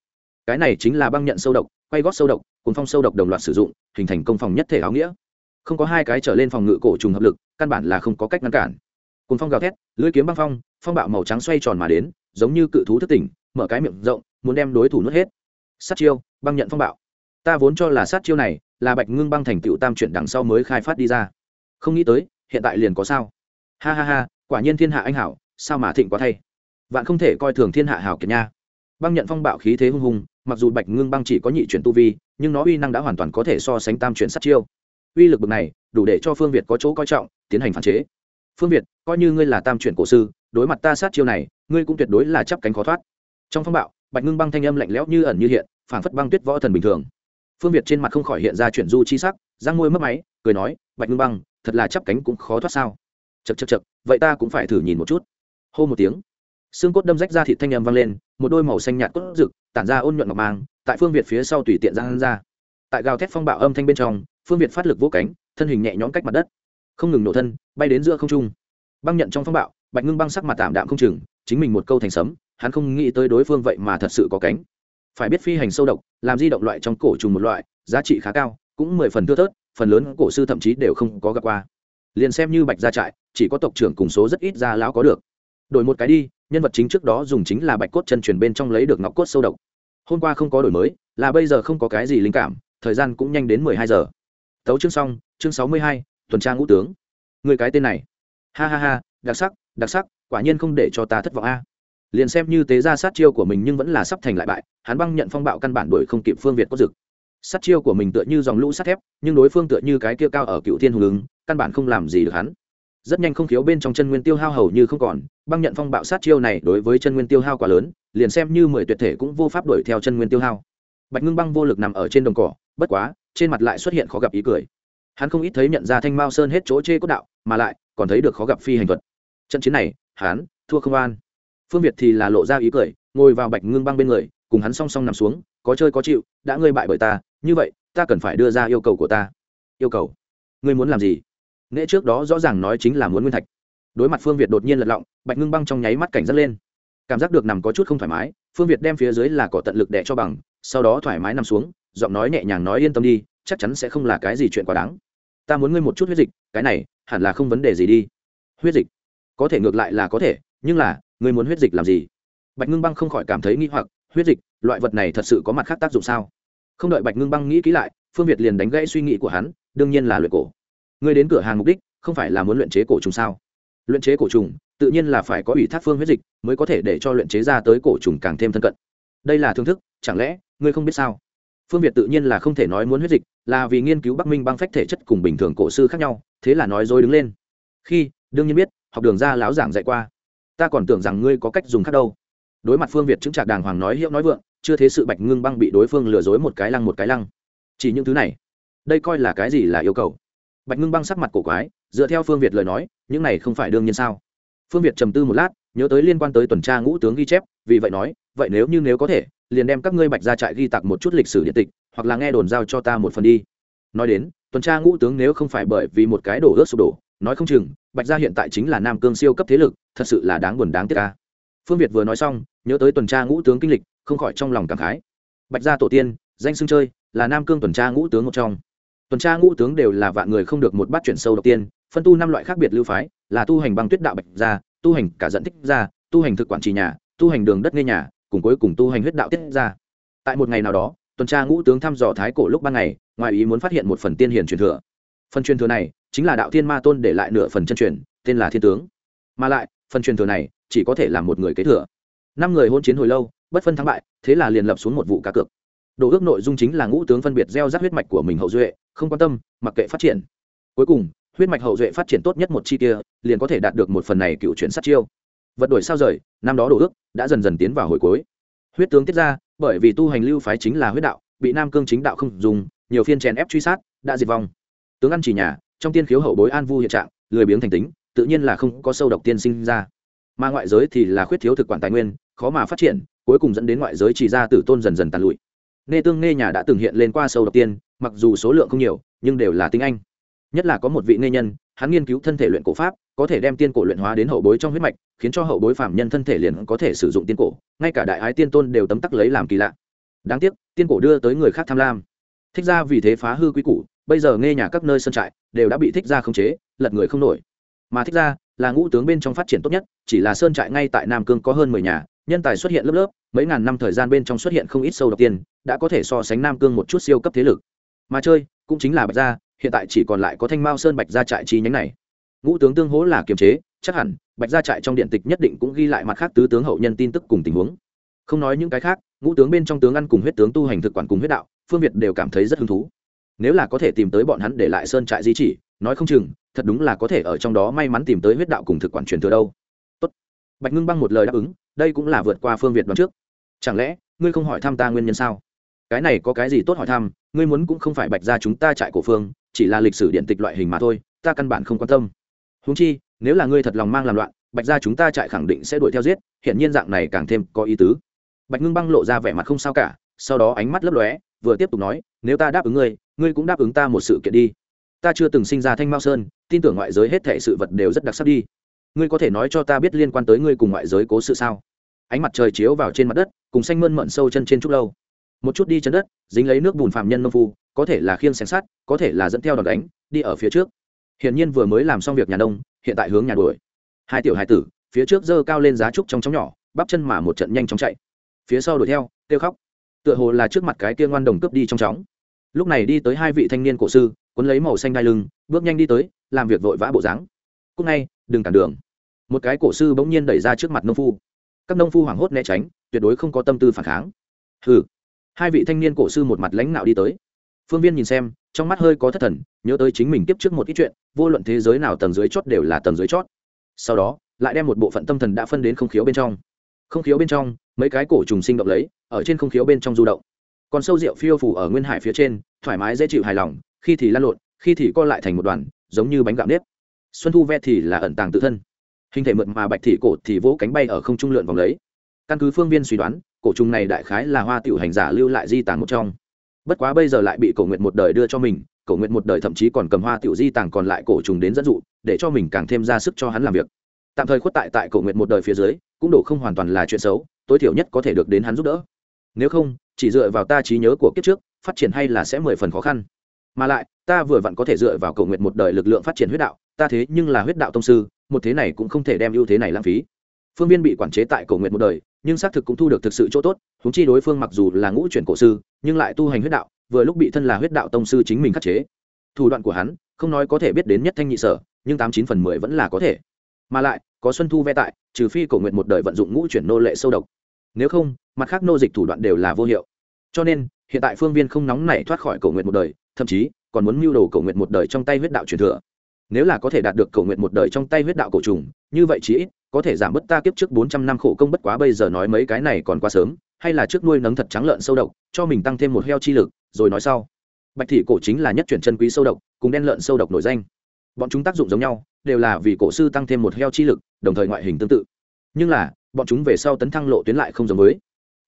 [SPEAKER 1] Cái này chính là băng nhận sâu độc, quay gót sâu độc cuốn phong sâu độc đồng loạt sử dụng, hình thành công phòng nhất thể áo nghĩa. Không có hai cái trở lên phòng ngự cổ trùng hợp lực, căn bản là không có cách ngăn cản. Cuốn phong gào thét, lưỡi kiếm băng phong phong bạo màu trắng xoay tròn mà đến, giống như cự thú thất tỉnh mở cái miệng rộng, muốn đem đối thủ nuốt hết. Sát chiêu, băng nhận phong bạo. Ta vốn cho là sát chiêu này là bạch ngưng băng thành tựu tam chuyển đằng sau mới khai phát đi ra. Không nghĩ tới, hiện tại liền có sao. Ha ha ha, quả nhiên thiên hạ anh hảo, sao mà thịnh quá thay. Vạn không thể coi thường thiên hạ hảo kiệt nha. Băng nhận phong bạo khí thế hung hùng, mặc dù bạch ngưng băng chỉ có nhị chuyển tu vi, nhưng nó uy năng đã hoàn toàn có thể so sánh tam chuyển sát chiêu. Uy lực bực này, đủ để cho phương việt có chỗ coi trọng, tiến hành phản chế. Phương việt, coi như ngươi là tam chuyển cổ sư, đối mặt ta sát chiêu này, ngươi cũng tuyệt đối là chấp cánh khó thoát trong phong bạo, bạch ngưng băng thanh âm lạnh lẽo như ẩn như hiện, phảng phất băng tuyết võ thần bình thường. Phương việt trên mặt không khỏi hiện ra chuyển du chi sắc, răng môi mất máy, cười nói, bạch ngưng băng, thật là chắp cánh cũng khó thoát sao? Chật chật chật vậy ta cũng phải thử nhìn một chút. Hô một tiếng, xương cốt đâm rách ra thịt thanh âm vang lên, một đôi màu xanh nhạt cốt rực, tản ra ôn nhuận ngọc mang, tại phương việt phía sau tùy tiện ra ra. Tại gào thét phong bạo âm thanh bên trong, phương việt phát lực vỗ cánh, thân hình nhẹ nhõm cách mặt đất. Không ngừng nổ thân, bay đến giữa không trung. Băng nhận trong phong bạo, bạch ngưng băng sắc mặt tạm đạm không chừng, chính mình một câu thành sấm hắn không nghĩ tới đối phương vậy mà thật sự có cánh. Phải biết phi hành sâu độc, làm di động loại trong cổ trùng một loại, giá trị khá cao, cũng mười phần thưa thớt, phần lớn cổ sư thậm chí đều không có gặp qua. Liền xem như bạch gia trại, chỉ có tộc trưởng cùng số rất ít gia lão có được. Đổi một cái đi, nhân vật chính trước đó dùng chính là bạch cốt chân truyền bên trong lấy được ngọc cốt sâu độc. Hôm qua không có đổi mới, là bây giờ không có cái gì linh cảm, thời gian cũng nhanh đến mười hai giờ. Tấu chương xong, chương sáu mươi hai, tuần tra ngũ tướng. Người cái tên này. Ha ha ha, đặc sắc đặc sắc, quả nhiên không để cho ta thất vọng a liền xem như tế ra sát chiêu của mình nhưng vẫn là sắp thành lại bại, hắn băng nhận phong bạo căn bản đuổi không kịp phương việt có dực sát chiêu của mình tựa như dòng lũ sắt thép, nhưng đối phương tựa như cái kia cao ở cựu thiên hùng ứng, căn bản không làm gì được hắn. Rất nhanh không khiếu bên trong chân nguyên tiêu hao hầu như không còn, băng nhận phong bạo sát chiêu này đối với chân nguyên tiêu hao quá lớn, liền xem như mười tuyệt thể cũng vô pháp đuổi theo chân nguyên tiêu hao. Bạch ngưng băng vô lực nằm ở trên đồng cỏ, bất quá, trên mặt lại xuất hiện khó gặp ý cười. Hắn không ít thấy nhận ra thanh mao sơn hết chỗ chê cốt đạo, mà lại còn thấy được khó gặp phi hành thuật. Trận chiến này, hắn thua không an phương việt thì là lộ ra ý cười, ngồi vào bạch ngưng băng bên người, cùng hắn song song nằm xuống, có chơi có chịu, đã ngươi bại bởi ta, như vậy, ta cần phải đưa ra yêu cầu của ta. Yêu cầu? Ngươi muốn làm gì? Nghệ trước đó rõ ràng nói chính là muốn nguyên thạch. Đối mặt phương việt đột nhiên lật lọng, bạch ngưng băng trong nháy mắt cảnh giác lên. Cảm giác được nằm có chút không thoải mái, phương việt đem phía dưới là cỏ tận lực đẻ cho bằng, sau đó thoải mái nằm xuống, giọng nói nhẹ nhàng nói yên tâm đi, chắc chắn sẽ không là cái gì chuyện quá đáng. Ta muốn ngươi một chút huyết dịch, cái này hẳn là không vấn đề gì đi. Huyết dịch? Có thể ngược lại là có thể, nhưng là ngươi muốn huyết dịch làm gì? Bạch ngưng băng không khỏi cảm thấy nghi hoặc, huyết dịch, loại vật này thật sự có mặt khác tác dụng sao? Không đợi bạch ngưng băng nghĩ kỹ lại, phương việt liền đánh gãy suy nghĩ của hắn, đương nhiên là luyện cổ. Ngươi đến cửa hàng mục đích, không phải là muốn luyện chế cổ trùng sao? Luyện chế cổ trùng, tự nhiên là phải có ủy thác phương huyết dịch mới có thể để cho luyện chế ra tới cổ trùng càng thêm thân cận. Đây là thương thức, chẳng lẽ, ngươi không biết sao? Phương việt tự nhiên là không thể nói muốn huyết dịch, là vì nghiên cứu bắc minh băng phách thể chất cùng bình thường cổ sư khác nhau, thế là nói dối đứng lên. Khi, đương nhiên biết, học đường ra láo giảng dạy qua ta còn tưởng rằng ngươi có cách dùng khác đâu. Đối mặt phương việt chứng trạc đàng hoàng nói hiệu nói vượng, chưa thế sự bạch ngưng băng bị đối phương lừa dối một cái lăng một cái lăng. Chỉ những thứ này, đây coi là cái gì là yêu cầu? Bạch ngưng băng sắc mặt cổ quái, dựa theo phương việt lời nói, những này không phải đương nhiên sao? Phương việt trầm tư một lát, nhớ tới liên quan tới tuần tra ngũ tướng ghi chép, vì vậy nói, vậy nếu như nếu có thể, liền đem các ngươi bạch ra trại ghi tặc một chút lịch sử điện tịch, hoặc là nghe đồn giao cho ta một phần đi. Nói đến, tuần tra ngũ tướng nếu không phải bởi vì một cái đổ ướt sụp đổ, nói không chừng, bạch gia hiện tại chính là nam cương siêu cấp thế lực thật sự là đáng buồn đáng tiếc ca. Phương việt vừa nói xong, nhớ tới tuần tra ngũ tướng kinh lịch, không khỏi trong lòng cảm khái. Bạch gia tổ tiên, danh xưng chơi, là nam cương tuần tra ngũ tướng một trong. Tuần tra ngũ tướng đều là vạn người không được một bát chuyển sâu đầu tiên, phân tu năm loại khác biệt lưu phái, là tu hành băng tuyết đạo bạch gia, tu hành cả dẫn thích gia, tu hành thực quản trì nhà, tu hành đường đất nghe nhà, cùng cuối cùng tu hành huyết đạo tiết gia. Tại một ngày nào đó, tuần tra ngũ tướng thăm dò thái cổ lúc ban ngày, ngoài ý muốn phát hiện một phần tiên hiền truyền thừa. Phần truyền thừa này, chính là đạo thiên ma tôn để lại nửa phần chân truyền, tên là thiên tướng. Mà lại phần truyền thừa này chỉ có thể là một người kế thừa. Năm người hôn chiến hồi lâu, bất phân thắng bại, thế là liền lập xuống một vụ cá cược. Đồ ước nội dung chính là ngũ tướng phân biệt gieo rắc huyết mạch của mình hậu duệ, không quan tâm, mặc kệ phát triển. Cuối cùng, huyết mạch hậu duệ phát triển tốt nhất một chi kia, liền có thể đạt được một phần này cựu chuyển sát chiêu. Vật đổi sao rời, năm đó đồ ước đã dần dần tiến vào hồi cuối. Huyết tướng tiết ra, bởi vì tu hành lưu phái chính là huyết đạo, bị nam cương chính đạo không dùng, nhiều phiên chèn ép truy sát, đã diệt vong. Tướng ăn chỉ nhà, trong tiên khiếu hậu bối an vu hiện trạng, lười biếng thành tính tự nhiên là không có sâu độc tiên sinh ra. Mà ngoại giới thì là khuyết thiếu thực quản tài nguyên, khó mà phát triển, cuối cùng dẫn đến ngoại giới chỉ ra tử tôn dần dần tàn lụi. Nê tương nê nhà đã từng hiện lên qua sâu độc tiên, mặc dù số lượng không nhiều, nhưng đều là tiếng anh. Nhất là có một vị nê nhân, hắn nghiên cứu thân thể luyện cổ pháp, có thể đem tiên cổ luyện hóa đến hậu bối trong huyết mạch, khiến cho hậu bối phạm nhân thân thể liền có thể sử dụng tiên cổ, ngay cả đại ái tiên tôn đều tấm tắc lấy làm kỳ lạ. Đáng tiếc, tiên cổ đưa tới người khác tham lam. Thích ra vì thế phá hư quy củ, bây giờ nghe nhà các nơi sân trại đều đã bị thích ra khống chế, lật người không nổi mà thích ra, là ngũ tướng bên trong phát triển tốt nhất, chỉ là sơn trại ngay tại nam cương có hơn mười nhà, nhân tài xuất hiện lớp lớp, mấy ngàn năm thời gian bên trong xuất hiện không ít sâu độc tiên, đã có thể so sánh nam cương một chút siêu cấp thế lực. Mà chơi, cũng chính là bạch gia, hiện tại chỉ còn lại có thanh mao sơn bạch gia trại chi nhánh này. Ngũ tướng tương hỗ là kiềm chế, chắc hẳn, bạch gia trại trong điện tịch nhất định cũng ghi lại mặt khác tứ tướng hậu nhân tin tức cùng tình huống. Không nói những cái khác, ngũ tướng bên trong tướng ăn cùng huyết tướng tu hành thực quản cùng huyết đạo, phương việt đều cảm thấy rất hứng thú. Nếu là có thể tìm tới bọn hắn để lại sơn trại di chỉ nói không chừng, thật đúng là có thể ở trong đó may mắn tìm tới huyết đạo cùng thực quản truyền thừa đâu. Tốt. bạch ngưng băng một lời đáp ứng, đây cũng là vượt qua phương việt đoán trước. Chẳng lẽ, ngươi không hỏi thăm ta nguyên nhân sao? Cái này có cái gì tốt hỏi thăm, ngươi muốn cũng không phải bạch ra chúng ta trại cổ phương, chỉ là lịch sử điện tịch loại hình mà thôi, ta căn bản không quan tâm. Húng chi, nếu là ngươi thật lòng mang làm loạn, bạch ra chúng ta trại khẳng định sẽ đuổi theo giết hiện nhiên dạng này càng thêm có ý tứ. Bạch ngưng băng lộ ra vẻ mặt không sao cả, sau đó ánh mắt lấp lóe, vừa tiếp tục nói, nếu ta đáp ứng ngươi ngươi cũng đáp ứng ta một sự kiện đi ta chưa từng sinh ra thanh mao sơn, tin tưởng ngoại giới hết thệ sự vật đều rất đặc sắc đi. Ngươi có thể nói cho ta biết liên quan tới ngươi cùng ngoại giới cố sự sao? Ánh mặt trời chiếu vào trên mặt đất, cùng xanh mơn mận sâu chân trên trúc lâu. Một chút đi chân đất, dính lấy nước bùn phạm nhân nông phu, có thể là khiêng xén sát có thể là dẫn theo đòn đánh, đi ở phía trước. Hiển nhiên vừa mới làm xong việc nhà nông, hiện tại hướng nhà đuổi. Hai tiểu hai tử, phía trước dơ cao lên giá trúc trong chóng nhỏ, bắp chân mà một trận nhanh chóng chạy. Phía sau đuổi theo, kêu khóc. Tựa hồ là trước mặt cái kia ngoan đồng cướp đi trong chóng. Lúc này đi tới hai vị thanh niên cổ sư cuốn lấy màu xanh đai lưng, bước nhanh đi tới, làm việc vội vã bộ dáng. Cúc ngay, đừng cản đường. Một cái cổ sư bỗng nhiên đẩy ra trước mặt nông phu. Các nông phu hoảng hốt né tránh, tuyệt đối không có tâm tư phản kháng. Hừ. Hai vị thanh niên cổ sư một mặt lãnh nạo đi tới. Phương viên nhìn xem, trong mắt hơi có thất thần, nhớ tới chính mình tiếp trước một ít chuyện, vô luận thế giới nào tầng dưới chót đều là tầng dưới chót. Sau đó, lại đem một bộ phận tâm thần đã phân đến không khiếu bên trong. Không khiếu bên trong, mấy cái cổ trùng sinh động lấy, ở trên không khiếu bên trong du động. Còn sâu rượu phiêu phủ ở nguyên hải phía trên, thoải mái dễ chịu hài lòng khi thì lan lộn, khi thì co lại thành một đoàn, giống như bánh gạo nếp. Xuân thu ve thì là ẩn tàng tự thân. Hình thể mượt mà bạch thị cổ thì vỗ cánh bay ở không trung lượn vòng lấy. Căn cứ phương viên suy đoán, cổ trùng này đại khái là hoa tiểu hành giả lưu lại di tàng một trong. Bất quá bây giờ lại bị cổ nguyện một đời đưa cho mình, cổ nguyện một đời thậm chí còn cầm hoa tiểu di tàng còn lại cổ trùng đến dẫn dụ, để cho mình càng thêm ra sức cho hắn làm việc. Tạm thời khuất tại tại cổ nguyện một đời phía dưới, cũng đổ không hoàn toàn là chuyện xấu, tối thiểu nhất có thể được đến hắn giúp đỡ. Nếu không, chỉ dựa vào ta trí nhớ của kiếp trước, phát triển hay là sẽ mười phần khó khăn mà lại, ta vừa vặn có thể dựa vào cầu nguyện một đời lực lượng phát triển huyết đạo, ta thế nhưng là huyết đạo tông sư, một thế này cũng không thể đem ưu thế này lãng phí. Phương viên bị quản chế tại cầu nguyện một đời, nhưng xác thực cũng thu được thực sự chỗ tốt húng chi đối phương mặc dù là ngũ chuyển cổ sư, nhưng lại tu hành huyết đạo, vừa lúc bị thân là huyết đạo tông sư chính mình khắc chế. Thủ đoạn của hắn, không nói có thể biết đến nhất thanh nhị sở, nhưng tám chín phần mười vẫn là có thể. Mà lại, có xuân thu ve tại, trừ phi cầu nguyện một đời vận dụng ngũ chuyển nô lệ sâu độc. Nếu không, mặt khác nô dịch thủ đoạn đều là vô hiệu. Cho nên, hiện tại phương viên không nóng nảy thoát khỏi cầu nguyện một đời thậm chí còn muốn mưu đồ cầu nguyện một đời trong tay huyết đạo truyền thừa. Nếu là có thể đạt được cầu nguyện một đời trong tay huyết đạo cổ trùng, như vậy chí ít có thể giảm bớt ta kiếp trước bốn trăm năm khổ công bất quá bây giờ nói mấy cái này còn quá sớm, hay là trước nuôi nấng thật trắng lợn sâu độc, cho mình tăng thêm một heo chi lực, rồi nói sau. Bạch thị cổ chính là nhất chuyển chân quý sâu độc, cùng đen lợn sâu độc nổi danh. Bọn chúng tác dụng giống nhau, đều là vì cổ sư tăng thêm một heo chi lực, đồng thời ngoại hình tương tự. Nhưng là, bọn chúng về sau tấn thăng lộ tuyến lại không giống với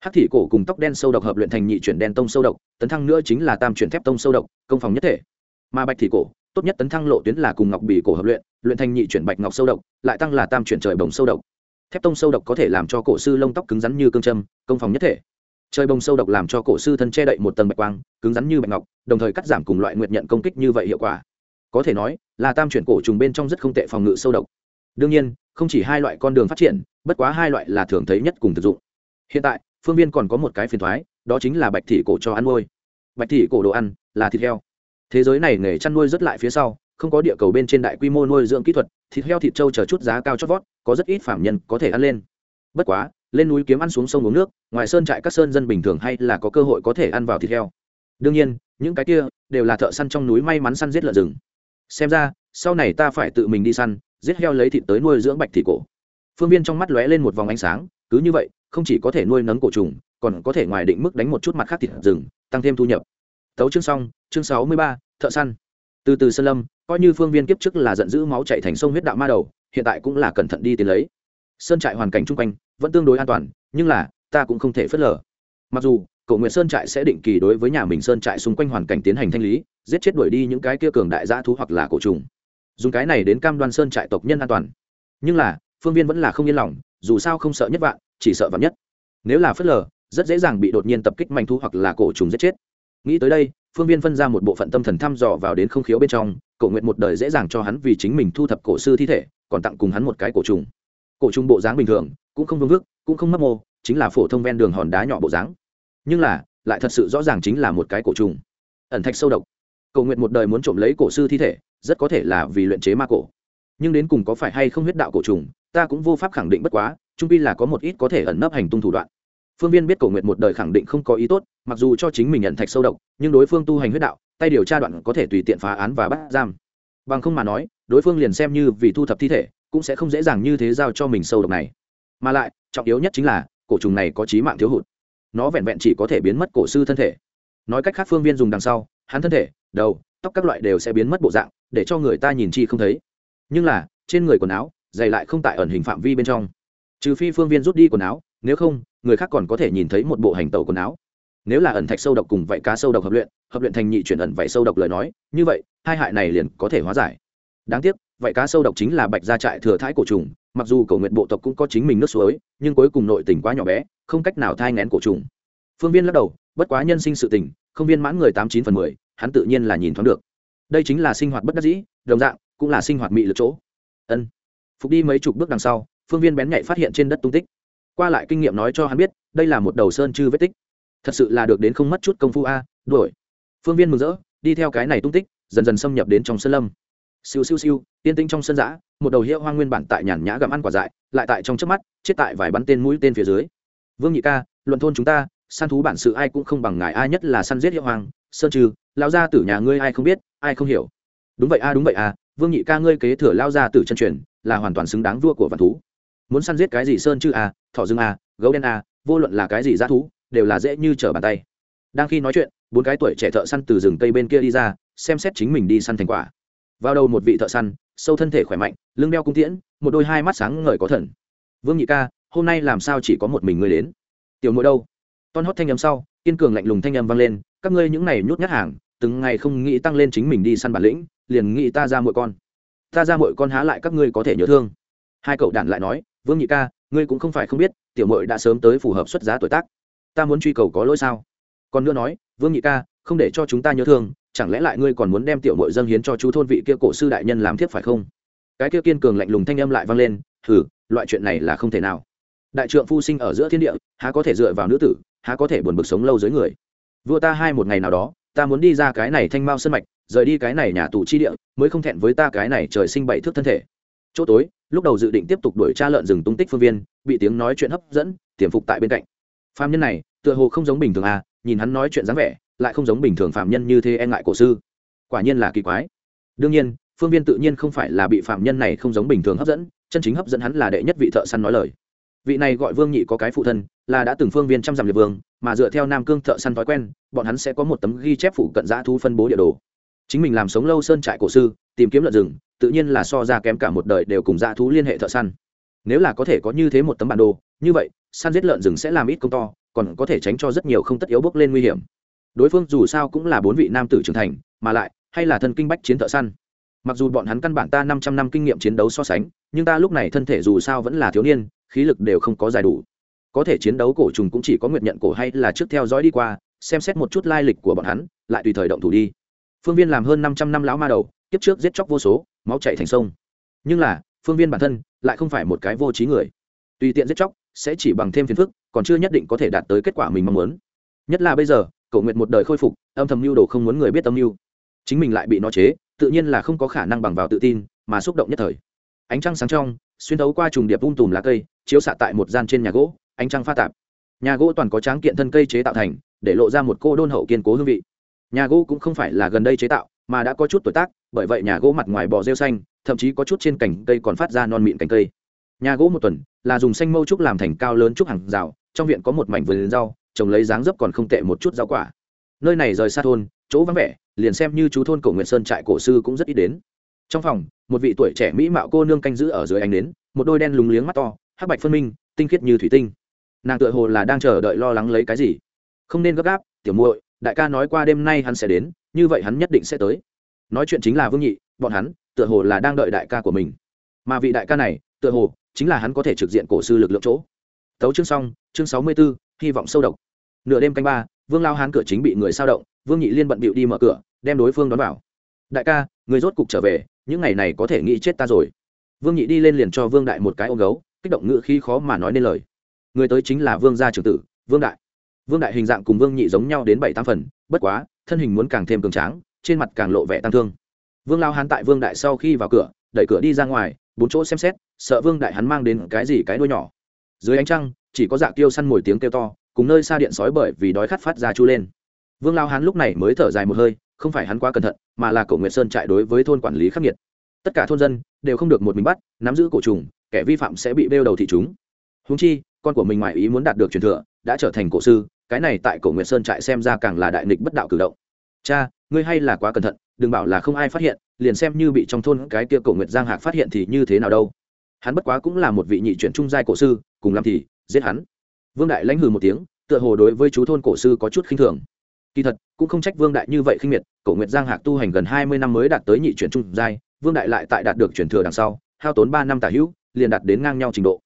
[SPEAKER 1] hắc thị cổ cùng tóc đen sâu độc hợp luyện thành nhị chuyển đen tông sâu độc, tấn thăng nữa chính là tam chuyển thép tông sâu độc, công phòng nhất thể. Mà bạch thị cổ, tốt nhất tấn thăng lộ tuyến là cùng ngọc bì cổ hợp luyện luyện thành nhị chuyển bạch ngọc sâu độc, lại tăng là tam chuyển trời bồng sâu độc. Thép tông sâu độc có thể làm cho cổ sư lông tóc cứng rắn như cương châm, công phòng nhất thể. Trời bồng sâu độc làm cho cổ sư thân che đậy một tầng bạch quang, cứng rắn như bạch ngọc, đồng thời cắt giảm cùng loại nguyện nhận công kích như vậy hiệu quả. Có thể nói, là tam chuyển cổ trùng bên trong rất không tệ phòng ngự sâu độc. Đương nhiên, không chỉ hai loại con đường phát triển, bất quá hai loại là thường thấy nhất cùng thực dụng. Hiện tại phương viên còn có một cái phiền thoái, đó chính là bạch thị cổ cho ăn nuôi. Bạch thị cổ đồ ăn là thịt heo. Thế giới này nghề chăn nuôi rất lại phía sau, không có địa cầu bên trên đại quy mô nuôi dưỡng kỹ thuật, thịt heo thịt trâu chờ chút giá cao chót vót, có rất ít phạm nhân có thể ăn lên. Bất quá, lên núi kiếm ăn xuống sông uống nước, ngoài sơn trại các sơn dân bình thường hay là có cơ hội có thể ăn vào thịt heo. Đương nhiên, những cái kia đều là thợ săn trong núi may mắn săn giết lợn rừng. Xem ra, sau này ta phải tự mình đi săn, giết heo lấy thịt tới nuôi dưỡng bạch thị cổ. Phương viên trong mắt lóe lên một vòng ánh sáng cứ như vậy, không chỉ có thể nuôi nấng cổ trùng, còn có thể ngoài định mức đánh một chút mặt khác thịt rừng, tăng thêm thu nhập. Tấu chương xong, chương sáu mươi ba, thợ săn. Từ từ sơn lâm, coi như phương viên kiếp trước là giận dữ máu chạy thành sông huyết đạo ma đầu, hiện tại cũng là cẩn thận đi tiến lấy. Sơn trại hoàn cảnh chung quanh vẫn tương đối an toàn, nhưng là, ta cũng không thể phớt lờ. Mặc dù cậu nguyện sơn trại sẽ định kỳ đối với nhà mình sơn trại xung quanh hoàn cảnh tiến hành thanh lý, giết chết đuổi đi những cái kia cường đại dã thú hoặc là cổ trùng. Dùng cái này đến cam đoan sơn trại tộc nhân an toàn. Nhưng là, phương viên vẫn là không yên lòng dù sao không sợ nhất vạn, chỉ sợ vạn nhất. Nếu là phớt lờ, rất dễ dàng bị đột nhiên tập kích manh thu hoặc là cổ trùng giết chết. Nghĩ tới đây, phương viên phân ra một bộ phận tâm thần thăm dò vào đến không khiếu bên trong, cổ nguyện một đời dễ dàng cho hắn vì chính mình thu thập cổ sư thi thể, còn tặng cùng hắn một cái cổ trùng. Cổ trùng bộ dáng bình thường, cũng không vương vức, cũng không mấp mô, chính là phổ thông ven đường hòn đá nhỏ bộ dáng. Nhưng là, lại thật sự rõ ràng chính là một cái cổ trùng. Ẩn thạch sâu độc. Cầu nguyện một đời muốn trộm lấy cổ sư thi thể, rất có thể là vì luyện chế ma cổ. Nhưng đến cùng có phải hay không huyết đạo cổ trùng ta cũng vô pháp khẳng định bất quá, trung pi là có một ít có thể ẩn nấp hành tung thủ đoạn. Phương viên biết cầu nguyện một đời khẳng định không có ý tốt, mặc dù cho chính mình nhận thạch sâu độc, nhưng đối phương tu hành huyết đạo, tay điều tra đoạn có thể tùy tiện phá án và bắt giam. Bằng không mà nói, đối phương liền xem như vì thu thập thi thể, cũng sẽ không dễ dàng như thế giao cho mình sâu độc này. Mà lại, trọng yếu nhất chính là, cổ trùng này có trí mạng thiếu hụt. Nó vẹn vẹn chỉ có thể biến mất cổ sư thân thể. Nói cách khác phương viên dùng đằng sau, hắn thân thể, đầu, tóc các loại đều sẽ biến mất bộ dạng, để cho người ta nhìn chi không thấy. Nhưng là, trên người quần áo dày lại không tại ẩn hình phạm vi bên trong. Trừ phi phương viên rút đi quần áo, nếu không, người khác còn có thể nhìn thấy một bộ hành tàu quần áo. Nếu là ẩn thạch sâu độc cùng vậy cá sâu độc hợp luyện hợp luyện thành nhị chuyển ẩn vậy sâu độc lời nói, như vậy, hai hại này liền có thể hóa giải. Đáng tiếc, vậy cá sâu độc chính là bạch gia trại thừa thái cổ trùng, mặc dù cầu nguyện bộ tộc cũng có chính mình nước suối, nhưng cuối cùng nội tình quá nhỏ bé, không cách nào thai ngén cổ trùng. Phương viên lắc đầu, bất quá nhân sinh sự tình, không viên mãn người tám chín phần mười, hắn tự nhiên là nhìn thoáng được. Đây chính là sinh hoạt bất đắc dĩ, đồng dạng, cũng là sinh hoạt mị lực chỗ. Ân phục đi mấy chục bước đằng sau, phương viên bén nhạy phát hiện trên đất tung tích. Qua lại kinh nghiệm nói cho hắn biết, đây là một đầu sơn chư vết tích. Thật sự là được đến không mất chút công phu a, đuổi. Phương viên mừng rỡ, đi theo cái này tung tích, dần dần xâm nhập đến trong sân lâm. Siêu siêu siêu, tiên tinh trong sân giã, một đầu hiệu hoang nguyên bản tại nhàn nhã gặm ăn quả dại, lại tại trong trước mắt, chết tại vài bắn tên mũi tên phía dưới. Vương nhị ca, luận thôn chúng ta, săn thú bản sự ai cũng không bằng ngài, ai nhất là săn giết hiệu hoang, sơn trừ lao ra tử nhà ngươi ai không biết, ai không hiểu. Đúng vậy a, đúng vậy a, vương nhị ca ngươi kế thừa lao ra tử chân truyền là hoàn toàn xứng đáng vua của vạn thú. Muốn săn giết cái gì sơn chư a, thỏ rừng a, gấu đen a, vô luận là cái gì dã thú, đều là dễ như trở bàn tay. Đang khi nói chuyện, bốn cái tuổi trẻ thợ săn từ rừng cây bên kia đi ra, xem xét chính mình đi săn thành quả. Vào đầu một vị thợ săn, sâu thân thể khỏe mạnh, lưng đeo cung tiễn, một đôi hai mắt sáng ngời có thần. Vương nhị ca, hôm nay làm sao chỉ có một mình ngươi đến? Tiểu mỗi đâu? Ton hót thanh âm sau, kiên cường lạnh lùng thanh âm vang lên, các ngươi những này nhút nhát hàng, từng ngày không nghĩ tăng lên chính mình đi săn bản lĩnh, liền nghĩ ta ra mỗi con ta ra mọi con há lại các ngươi có thể nhớ thương. Hai cậu đàn lại nói, vương nhị ca, ngươi cũng không phải không biết, tiểu mội đã sớm tới phù hợp xuất giá tuổi tác. Ta muốn truy cầu có lỗi sao? Còn nữa nói, vương nhị ca, không để cho chúng ta nhớ thương, chẳng lẽ lại ngươi còn muốn đem tiểu mội dâng hiến cho chú thôn vị kia cổ sư đại nhân làm thiếp phải không? Cái kia kiên cường lạnh lùng thanh âm lại vang lên thử loại chuyện này là không thể nào. Đại trượng phu sinh ở giữa thiên địa, há có thể dựa vào nữ tử, há có thể buồn bực sống lâu dưới người. Vua ta hai một ngày nào đó, ta muốn đi ra cái này thanh mao sân mạch rời đi cái này nhà tù chi địa, mới không thẹn với ta cái này trời sinh bảy thước thân thể. Chỗ tối, lúc đầu dự định tiếp tục đuổi tra lợn rừng tung tích phương viên, bị tiếng nói chuyện hấp dẫn, tiềm phục tại bên cạnh. Phạm nhân này, tựa hồ không giống bình thường à nhìn hắn nói chuyện dáng vẻ, lại không giống bình thường phạm nhân như thế e ngại cổ sư. Quả nhiên là kỳ quái. Đương nhiên, phương viên tự nhiên không phải là bị phạm nhân này không giống bình thường hấp dẫn, chân chính hấp dẫn hắn là đệ nhất vị thợ săn nói lời. Vị này gọi vương nhị có cái phụ thân, là đã từng phương viên trăm dặm liệt vương, mà dựa theo nam cương thợ săn thói quen, bọn hắn sẽ có một tấm ghi chép phụ cận giã thu phân bố địa đồ chính mình làm sống lâu sơn trại cổ sư, tìm kiếm lợn rừng, tự nhiên là so ra kém cả một đời đều cùng dã thú liên hệ thợ săn. Nếu là có thể có như thế một tấm bản đồ, như vậy, săn giết lợn rừng sẽ làm ít công to, còn có thể tránh cho rất nhiều không tất yếu bước lên nguy hiểm. Đối phương dù sao cũng là bốn vị nam tử trưởng thành, mà lại, hay là thân kinh bách chiến thợ săn. Mặc dù bọn hắn căn bản ta năm trăm năm kinh nghiệm chiến đấu so sánh, nhưng ta lúc này thân thể dù sao vẫn là thiếu niên, khí lực đều không có giải đủ. Có thể chiến đấu cổ trùng cũng chỉ có nguyện nhận cổ hay là trước theo dõi đi qua, xem xét một chút lai lịch của bọn hắn, lại tùy thời động thủ đi phương viên làm hơn năm trăm năm lão ma đầu, kiếp trước giết chóc vô số, máu chạy thành sông. Nhưng là, phương viên bản thân lại không phải một cái vô trí người. Tùy tiện giết chóc sẽ chỉ bằng thêm phiền phức, còn chưa nhất định có thể đạt tới kết quả mình mong muốn. Nhất là bây giờ, cậu nguyện một đời khôi phục, âm thầm mưu đồ không muốn người biết âm mưu. Chính mình lại bị nó chế, tự nhiên là không có khả năng bằng vào tự tin, mà xúc động nhất thời. Ánh trăng sáng trong, xuyên thấu qua trùng điệp vung tùm lá cây, chiếu xạ tại một gian trên nhà gỗ, ánh trăng pha tạp. Nhà gỗ toàn có tráng kiện thân cây chế tạo thành, để lộ ra một cô đôn hậu kiên cố hương vị nhà gỗ cũng không phải là gần đây chế tạo, mà đã có chút tuổi tác, bởi vậy nhà gỗ mặt ngoài bò rêu xanh, thậm chí có chút trên cành cây còn phát ra non mịn cành cây. Nhà gỗ một tuần là dùng xanh mâu trúc làm thành cao lớn trúc hàng rào, trong viện có một mảnh vườn rau, trồng lấy dáng dấp còn không tệ một chút rau quả. Nơi này rời xa thôn, chỗ vắng vẻ, liền xem như chú thôn cổ nguyện sơn trại cổ sư cũng rất ít đến. Trong phòng, một vị tuổi trẻ mỹ mạo cô nương canh giữ ở dưới ánh nến, một đôi đen lúng liếng mắt to, hắc bạch phân minh, tinh khiết như thủy tinh. Nàng tựa hồ là đang chờ đợi lo lắng lấy cái gì. Không nên gấp gáp, tiểu muội đại ca nói qua đêm nay hắn sẽ đến, như vậy hắn nhất định sẽ tới. Nói chuyện chính là vương nhị, bọn hắn, tựa hồ là đang đợi đại ca của mình. Mà vị đại ca này, tựa hồ, chính là hắn có thể trực diện cổ sư lực lượng chỗ. Tấu chương xong, chương sáu mươi b ố hy vọng sâu độc. Nửa đêm canh ba, vương lao hán cửa chính bị người sao động, vương nhị liên bận bịu đi mở cửa, đem đối phương đón vào. Đại ca, người rốt cục trở về, những ngày này có thể nghĩ chết ta rồi. Vương nhị đi lên liền cho vương đại một cái ô gấu, kích động ngữ khí khó mà nói nên lời. Người tới chính là vương gia trưởng tử, vương đại vương đại hình dạng cùng vương nhị giống nhau đến bảy tam phần, bất quá, thân hình muốn càng thêm cường tráng, trên mặt càng lộ vẻ tăng thương. Vương lao hán tại vương đại sau khi vào cửa, đẩy cửa đi ra ngoài, bốn chỗ xem xét, sợ vương đại hắn mang đến cái gì cái đuôi nhỏ. Dưới ánh trăng, chỉ có dạ tiêu săn mồi tiếng kêu to, cùng nơi xa điện sói bởi vì đói khát phát ra chu lên. Vương lao hán lúc này mới thở dài một hơi, không phải hắn quá cẩn thận, mà là cổ nguyệt sơn trại đối với thôn quản lý khắc nghiệt. Tất cả thôn dân đều không được một mình bắt, nắm giữ cổ trùng, kẻ vi phạm sẽ bị bêu đầu thị chúng. Húng chi, con của mình ngoài ý muốn đạt được truyền thừa đã trở thành cổ sư, cái này tại cổ nguyệt sơn trại xem ra càng là đại nghịch bất đạo cử động. Cha, ngươi hay là quá cẩn thận, đừng bảo là không ai phát hiện, liền xem như bị trong thôn cái kia cổ nguyệt giang hạc phát hiện thì như thế nào đâu. Hắn bất quá cũng là một vị nhị chuyển trung giai cổ sư, cùng làm thì giết hắn. Vương đại lãnh hừ một tiếng, tựa hồ đối với chú thôn cổ sư có chút khinh thường. Kỳ thật, cũng không trách vương đại như vậy khinh miệt, cổ nguyệt giang hạc tu hành gần hai mươi năm mới đạt tới nhị chuyển trung giai, vương đại lại tại đạt được chuyển thừa đằng sau, hao tốn ba năm tả hữu, liền đạt đến ngang nhau trình độ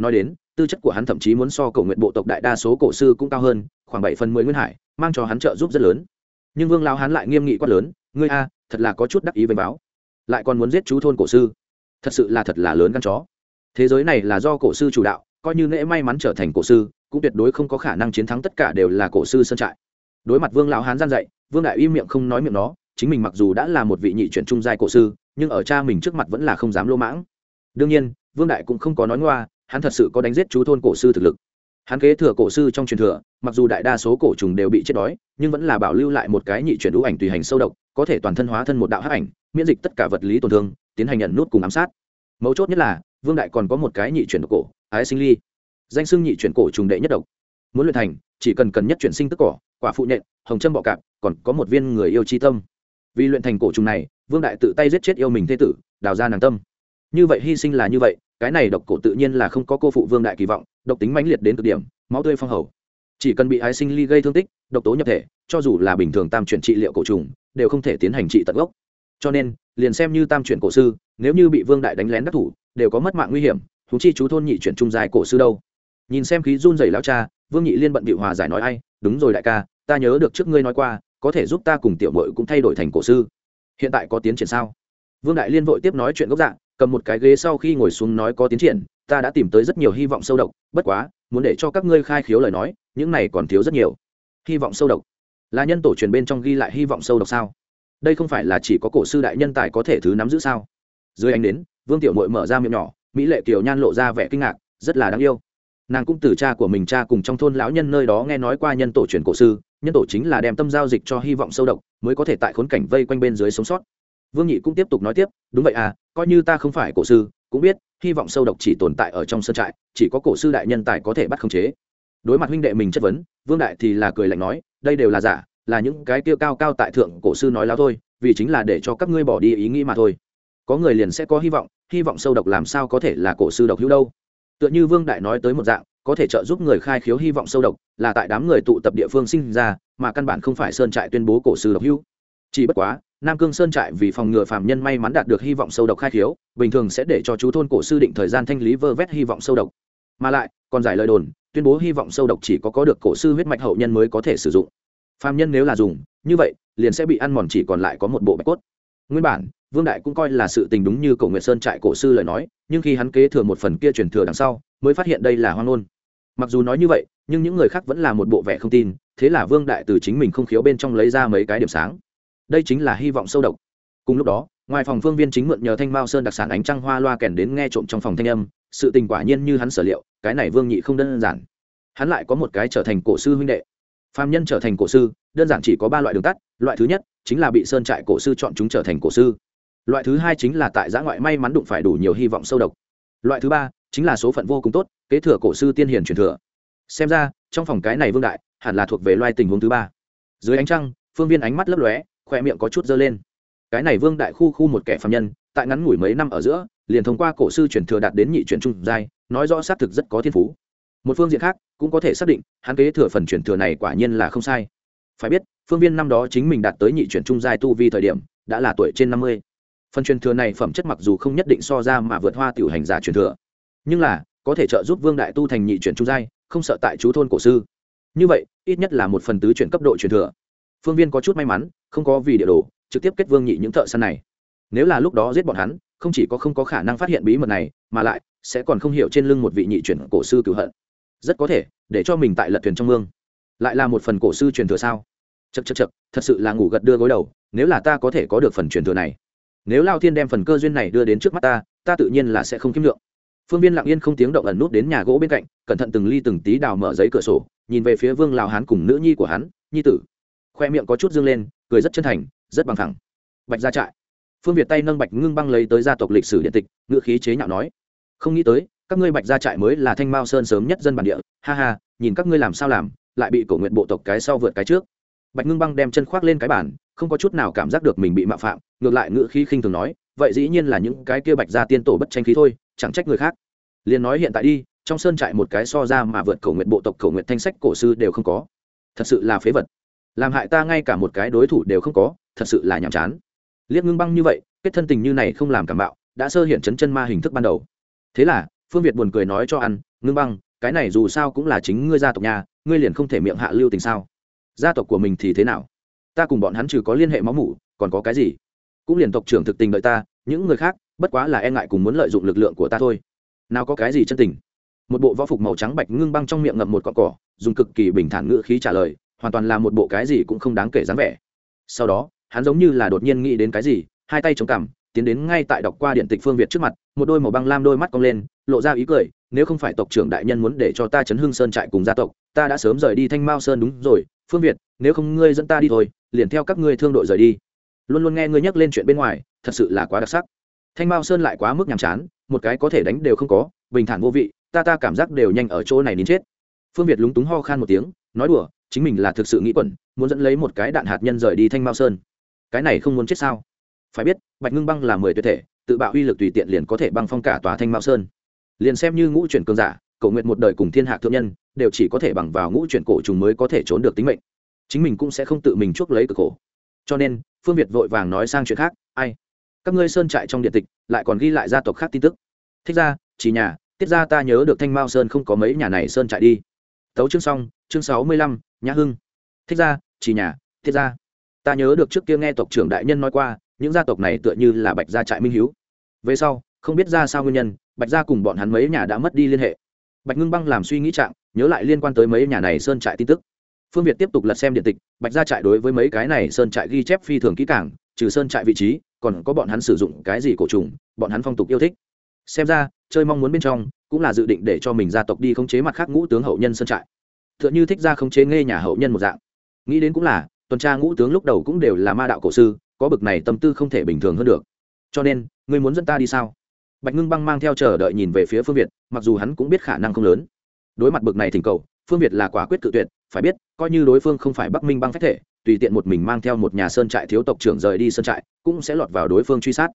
[SPEAKER 1] nói đến, tư chất của hắn thậm chí muốn so cổ nguyện bộ tộc đại đa số cổ sư cũng cao hơn, khoảng bảy phần mười nguyên hải, mang cho hắn trợ giúp rất lớn. Nhưng vương lao hắn lại nghiêm nghị quát lớn, ngươi a, thật là có chút đắc ý vênh báo lại còn muốn giết chú thôn cổ sư. Thật sự là thật là lớn căn chó. Thế giới này là do cổ sư chủ đạo, coi như nễ may mắn trở thành cổ sư, cũng tuyệt đối không có khả năng chiến thắng tất cả đều là cổ sư sơn trại. Đối mặt vương lão hán gian dạy, vương đại im miệng không nói miệng nó, chính mình mặc dù đã là một vị nhị chuyển trung giai cổ sư, nhưng ở cha mình trước mặt vẫn là không dám lô mãng. Đương nhiên, vương đại cũng không có nói ngoa hắn thật sự có đánh giết chú thôn cổ sư thực lực. Hắn kế thừa cổ sư trong truyền thừa, mặc dù đại đa số cổ trùng đều bị chết đói, nhưng vẫn là bảo lưu lại một cái nhị chuyển đũ ảnh tùy hành sâu độc, có thể toàn thân hóa thân một đạo hắc ảnh, miễn dịch tất cả vật lý tổn thương, tiến hành nhận nút cùng ám sát. Mấu chốt nhất là, vương đại còn có một cái nhị chuyển độc cổ, ái sinh ly. Danh xưng nhị chuyển cổ trùng đệ nhất độc. Muốn luyện thành, chỉ cần cần nhất chuyển sinh tức cỏ, quả phụ nhện, hồng châm bọ cạp, còn có một viên người yêu chi tâm. Vì luyện thành cổ trùng này, vương đại tự tay giết chết yêu mình thế tử, đào ra nàng tâm như vậy hy sinh là như vậy, cái này độc cổ tự nhiên là không có cô phụ vương đại kỳ vọng, độc tính mãnh liệt đến cực điểm, máu tươi phong hầu. Chỉ cần bị ái sinh ly gây thương tích, độc tố nhập thể, cho dù là bình thường tam chuyển trị liệu cổ trùng, đều không thể tiến hành trị tận gốc. Cho nên, liền xem như tam chuyển cổ sư, nếu như bị vương đại đánh lén đắc thủ, đều có mất mạng nguy hiểm thú chi chú thôn nhị chuyển trung dài cổ sư đâu. Nhìn xem khí run rẩy lao cha, vương nhị liên bận bị hòa giải nói ai, đúng rồi đại ca, ta nhớ được trước ngươi nói qua, có thể giúp ta cùng tiểu mội cũng thay đổi thành cổ sư. Hiện tại có tiến triển sao? Vương đại liên vội tiếp nói chuyện gốc dạng cầm một cái ghế sau khi ngồi xuống nói có tiến triển, ta đã tìm tới rất nhiều hy vọng sâu độc, bất quá, muốn để cho các ngươi khai khiếu lời nói, những này còn thiếu rất nhiều. Hy vọng sâu độc. Là nhân tổ truyền bên trong ghi lại hy vọng sâu độc sao? Đây không phải là chỉ có cổ sư đại nhân tài có thể thứ nắm giữ sao? Dưới ánh đến vương tiểu mội mở ra miệng nhỏ, mỹ lệ kiều nhan lộ ra vẻ kinh ngạc, rất là đáng yêu. Nàng cũng từ cha của mình cha cùng trong thôn lão nhân nơi đó nghe nói qua nhân tổ truyền cổ sư, nhân tổ chính là đem tâm giao dịch cho hy vọng sâu độc, mới có thể tại khốn cảnh vây quanh bên dưới sống sót vương nhị cũng tiếp tục nói tiếp, đúng vậy à coi như ta không phải cổ sư, cũng biết, hy vọng sâu độc chỉ tồn tại ở trong sân trại, chỉ có cổ sư đại nhân tài có thể bắt khống chế. Đối mặt huynh đệ mình chất vấn, vương đại thì là cười lạnh nói, đây đều là giả, là những cái kia cao cao tại thượng cổ sư nói láo thôi, vì chính là để cho các ngươi bỏ đi ý nghĩ mà thôi. Có người liền sẽ có hy vọng hy vọng sâu độc làm sao có thể là cổ sư độc hữu đâu. Tựa như vương đại nói tới một dạng, có thể trợ giúp người khai khiếu hy vọng sâu độc, là tại đám người tụ tập địa phương sinh ra, mà căn bản không phải sơn trại tuyên bố cổ sư độc hữu. Chỉ bất quá nam cương sơn trại vì phòng ngừa phạm nhân may mắn đạt được hy vọng sâu độc khai khiếu, bình thường sẽ để cho chú thôn cổ sư định thời gian thanh lý vơ vét hy vọng sâu độc. Mà lại, còn giải lời đồn, tuyên bố hy vọng sâu độc chỉ có có được cổ sư huyết mạch hậu nhân mới có thể sử dụng. Phạm nhân nếu là dùng, như vậy, liền sẽ bị ăn mòn chỉ còn lại có một bộ bạch cốt. Nguyên bản, vương đại cũng coi là sự tình đúng như cổ nguyệt sơn trại cổ sư lời nói, nhưng khi hắn kế thừa một phần kia truyền thừa đằng sau, mới phát hiện đây là hoang ngôn. Mặc dù nói như vậy, nhưng những người khác vẫn là một bộ vẻ không tin, thế là vương đại từ chính mình không khiếu bên trong lấy ra mấy cái điểm sáng đây chính là hy vọng sâu độc. Cùng lúc đó, ngoài phòng phương viên chính mượn nhờ thanh mao sơn đặc sản ánh trăng hoa loa kèn đến nghe trộm trong phòng thanh âm, sự tình quả nhiên như hắn sở liệu, cái này vương nhị không đơn giản. Hắn lại có một cái trở thành cổ sư huynh đệ. Phạm nhân trở thành cổ sư, đơn giản chỉ có ba loại đường tắt, loại thứ nhất chính là bị sơn trại cổ sư chọn chúng trở thành cổ sư. Loại thứ hai chính là tại giã ngoại may mắn đụng phải đủ nhiều hy vọng sâu độc. Loại thứ ba chính là số phận vô cùng tốt, kế thừa cổ sư tiên hiền truyền thừa. Xem ra, trong phòng cái này vương đại, hẳn là thuộc về loài tình huống thứ ba. Dưới ánh trăng, phương viên ánh mắt lấp lóe khoe miệng có chút dơ lên. Cái này vương đại khu khu một kẻ phạm nhân, tại ngắn ngủi mấy năm ở giữa, liền thông qua cổ sư truyền thừa đạt đến nhị truyền trung giai, nói rõ xác thực rất có thiên phú. Một phương diện khác, cũng có thể xác định, hắn kế thừa phần truyền thừa này quả nhiên là không sai. Phải biết, phương viên năm đó chính mình đạt tới nhị truyền trung giai tu vi thời điểm, đã là tuổi trên năm mươi. Phần truyền thừa này phẩm chất mặc dù không nhất định so ra mà vượt hoa tiểu hành giả truyền thừa, nhưng là, có thể trợ giúp vương đại tu thành nhị truyền trung giai, không sợ tại chú thôn cổ sư. Như vậy, ít nhất là một phần tứ chuyển cấp độ truyền thừa phương viên có chút may mắn, không có vì địa đồ, trực tiếp kết vương nhị những thợ săn này. Nếu là lúc đó giết bọn hắn, không chỉ có không có khả năng phát hiện bí mật này, mà lại sẽ còn không hiểu trên lưng một vị nhị chuyển cổ sư cửu hận. Rất có thể, để cho mình tại lật thuyền trong mương. Lại là một phần cổ sư truyền thừa sao? Chật chật chật thật sự là ngủ gật đưa gối đầu, nếu là ta có thể có được phần truyền thừa này. Nếu lao thiên đem phần cơ duyên này đưa đến trước mắt ta ta tự nhiên là sẽ không kiếm lượng. Phương viên lặng yên không tiếng động ẩn nút đến nhà gỗ bên cạnh, cẩn thận từng ly từng tí đào mở giấy cửa sổ, nhìn về phía vương lào hán cùng nữ nhi của hắn, nhi tử khoe miệng có chút dương lên, cười rất chân thành, rất bằng thẳng. Bạch ra trại. Phương việt tay nâng bạch ngưng băng lấy tới gia tộc lịch sử điện tịch, ngữ khí chế nhạo nói, không nghĩ tới, các ngươi bạch gia trại mới là thanh mao sơn sớm nhất dân bản địa. Ha ha, nhìn các ngươi làm sao làm, lại bị cổ nguyện bộ tộc cái sau vượt cái trước. Bạch ngưng băng đem chân khoác lên cái bản không có chút nào cảm giác được mình bị mạo phạm, ngược lại ngữ khí khinh thường nói, vậy dĩ nhiên là những cái kia bạch gia tiên tổ bất tranh khí thôi, chẳng trách người khác. Liền nói hiện tại đi, trong sơn trại một cái so ra mà vượt cổ nguyện bộ tộc cổ nguyện thanh sách cổ sư đều không có. Thật sự là phế vật làm hại ta ngay cả một cái đối thủ đều không có, thật sự là nhàm chán. Liếc ngưng băng như vậy, kết thân tình như này không làm cảm bạo, đã sơ hiện chấn chân ma hình thức ban đầu. Thế là, phương việt buồn cười nói cho ăn, ngưng băng, cái này dù sao cũng là chính ngươi gia tộc nhà, ngươi liền không thể miệng hạ lưu tình sao? Gia tộc của mình thì thế nào? Ta cùng bọn hắn trừ có liên hệ máu mủ, còn có cái gì? Cũng liền tộc trưởng thực tình đợi ta, những người khác, bất quá là e ngại cùng muốn lợi dụng lực lượng của ta thôi. Nào có cái gì chân tình? Một bộ võ phục màu trắng bạch ngưng băng trong miệng ngậm một cọn cỏ, dùng cực kỳ bình thản ngữ khí trả lời hoàn toàn là một bộ cái gì cũng không đáng kể dáng vẻ. Sau đó, hắn giống như là đột nhiên nghĩ đến cái gì, hai tay chống cằm, tiến đến ngay tại đọc qua điện tịch phương việt trước mặt, một đôi màu băng lam đôi mắt cong lên, lộ ra ý cười, nếu không phải tộc trưởng đại nhân muốn để cho ta chấn hưng sơn trại cùng gia tộc, ta đã sớm rời đi thanh mao sơn đúng rồi, phương việt, nếu không ngươi dẫn ta đi thôi, liền theo các ngươi thương đội rời đi. Luôn luôn nghe ngươi nhắc lên chuyện bên ngoài, thật sự là quá đặc sắc. Thanh mao sơn lại quá mức nhàm chán, một cái có thể đánh đều không có, bình thản vô vị, ta ta cảm giác đều nhanh ở chỗ này đến chết. Phương việt lúng túng ho khan một tiếng, nói đùa chính mình là thực sự nghĩ quẩn, muốn dẫn lấy một cái đạn hạt nhân rời đi thanh mao sơn. Cái này không muốn chết sao? Phải biết, bạch ngưng băng là mười tuyệt thể, tự bạo uy lực tùy tiện liền có thể băng phong cả tòa thanh mao sơn. Liền xem như ngũ chuyển cường giả, cầu nguyện một đời cùng thiên hạ thượng nhân, đều chỉ có thể bằng vào ngũ chuyển cổ trùng mới có thể trốn được tính mệnh. Chính mình cũng sẽ không tự mình chuốc lấy cực khổ. Cho nên, phương việt vội vàng nói sang chuyện khác, ai? Các ngươi sơn trại trong điện tịch, lại còn ghi lại gia tộc khác tin tức. Thích ra, chỉ nhà, tiết ra ta nhớ được thanh mao sơn không có mấy nhà này sơn trại đi. Tấu chương xong chương sáu mươi lăm, nhã hưng. Thích ra chỉ nhà, thiết ra ta nhớ được trước kia nghe tộc trưởng đại nhân nói qua, những gia tộc này tựa như là bạch gia trại minh hiếu. Về sau, không biết ra sao nguyên nhân, bạch gia cùng bọn hắn mấy nhà đã mất đi liên hệ. Bạch ngưng băng làm suy nghĩ trạng, nhớ lại liên quan tới mấy nhà này sơn trại tin tức. Phương việt tiếp tục lật xem điện tịch, bạch gia trại đối với mấy cái này sơn trại ghi chép phi thường kỹ cảng trừ sơn trại vị trí, còn có bọn hắn sử dụng cái gì cổ trùng, bọn hắn phong tục yêu thích. Xem ra, chơi mong muốn bên trong, cũng là dự định để cho mình gia tộc đi khống chế mặt khác ngũ tướng hậu nhân sơn trại t h ư ợ n thích ra khống chế nghe nhà hậu nhân một dạng. Nghĩ đến cũng là, tuần tra ngũ tướng lúc đầu cũng đều là ma đạo cổ sư, có bực này tâm tư không thể bình thường hơn được. Cho nên, ngươi muốn dẫn ta đi sao? Bạch ngưng băng mang theo chờ đợi nhìn về phía phương việt, mặc dù hắn cũng biết khả năng không lớn. Đối mặt bực này thỉnh cầu, phương việt là quả quyết cự tuyệt, phải biết, coi như đối phương không phải bắc minh băng phách thể, tùy tiện một mình mang theo một nhà sơn trại thiếu tộc trưởng rời đi sơn trại, cũng sẽ lọt vào đối phương truy sát.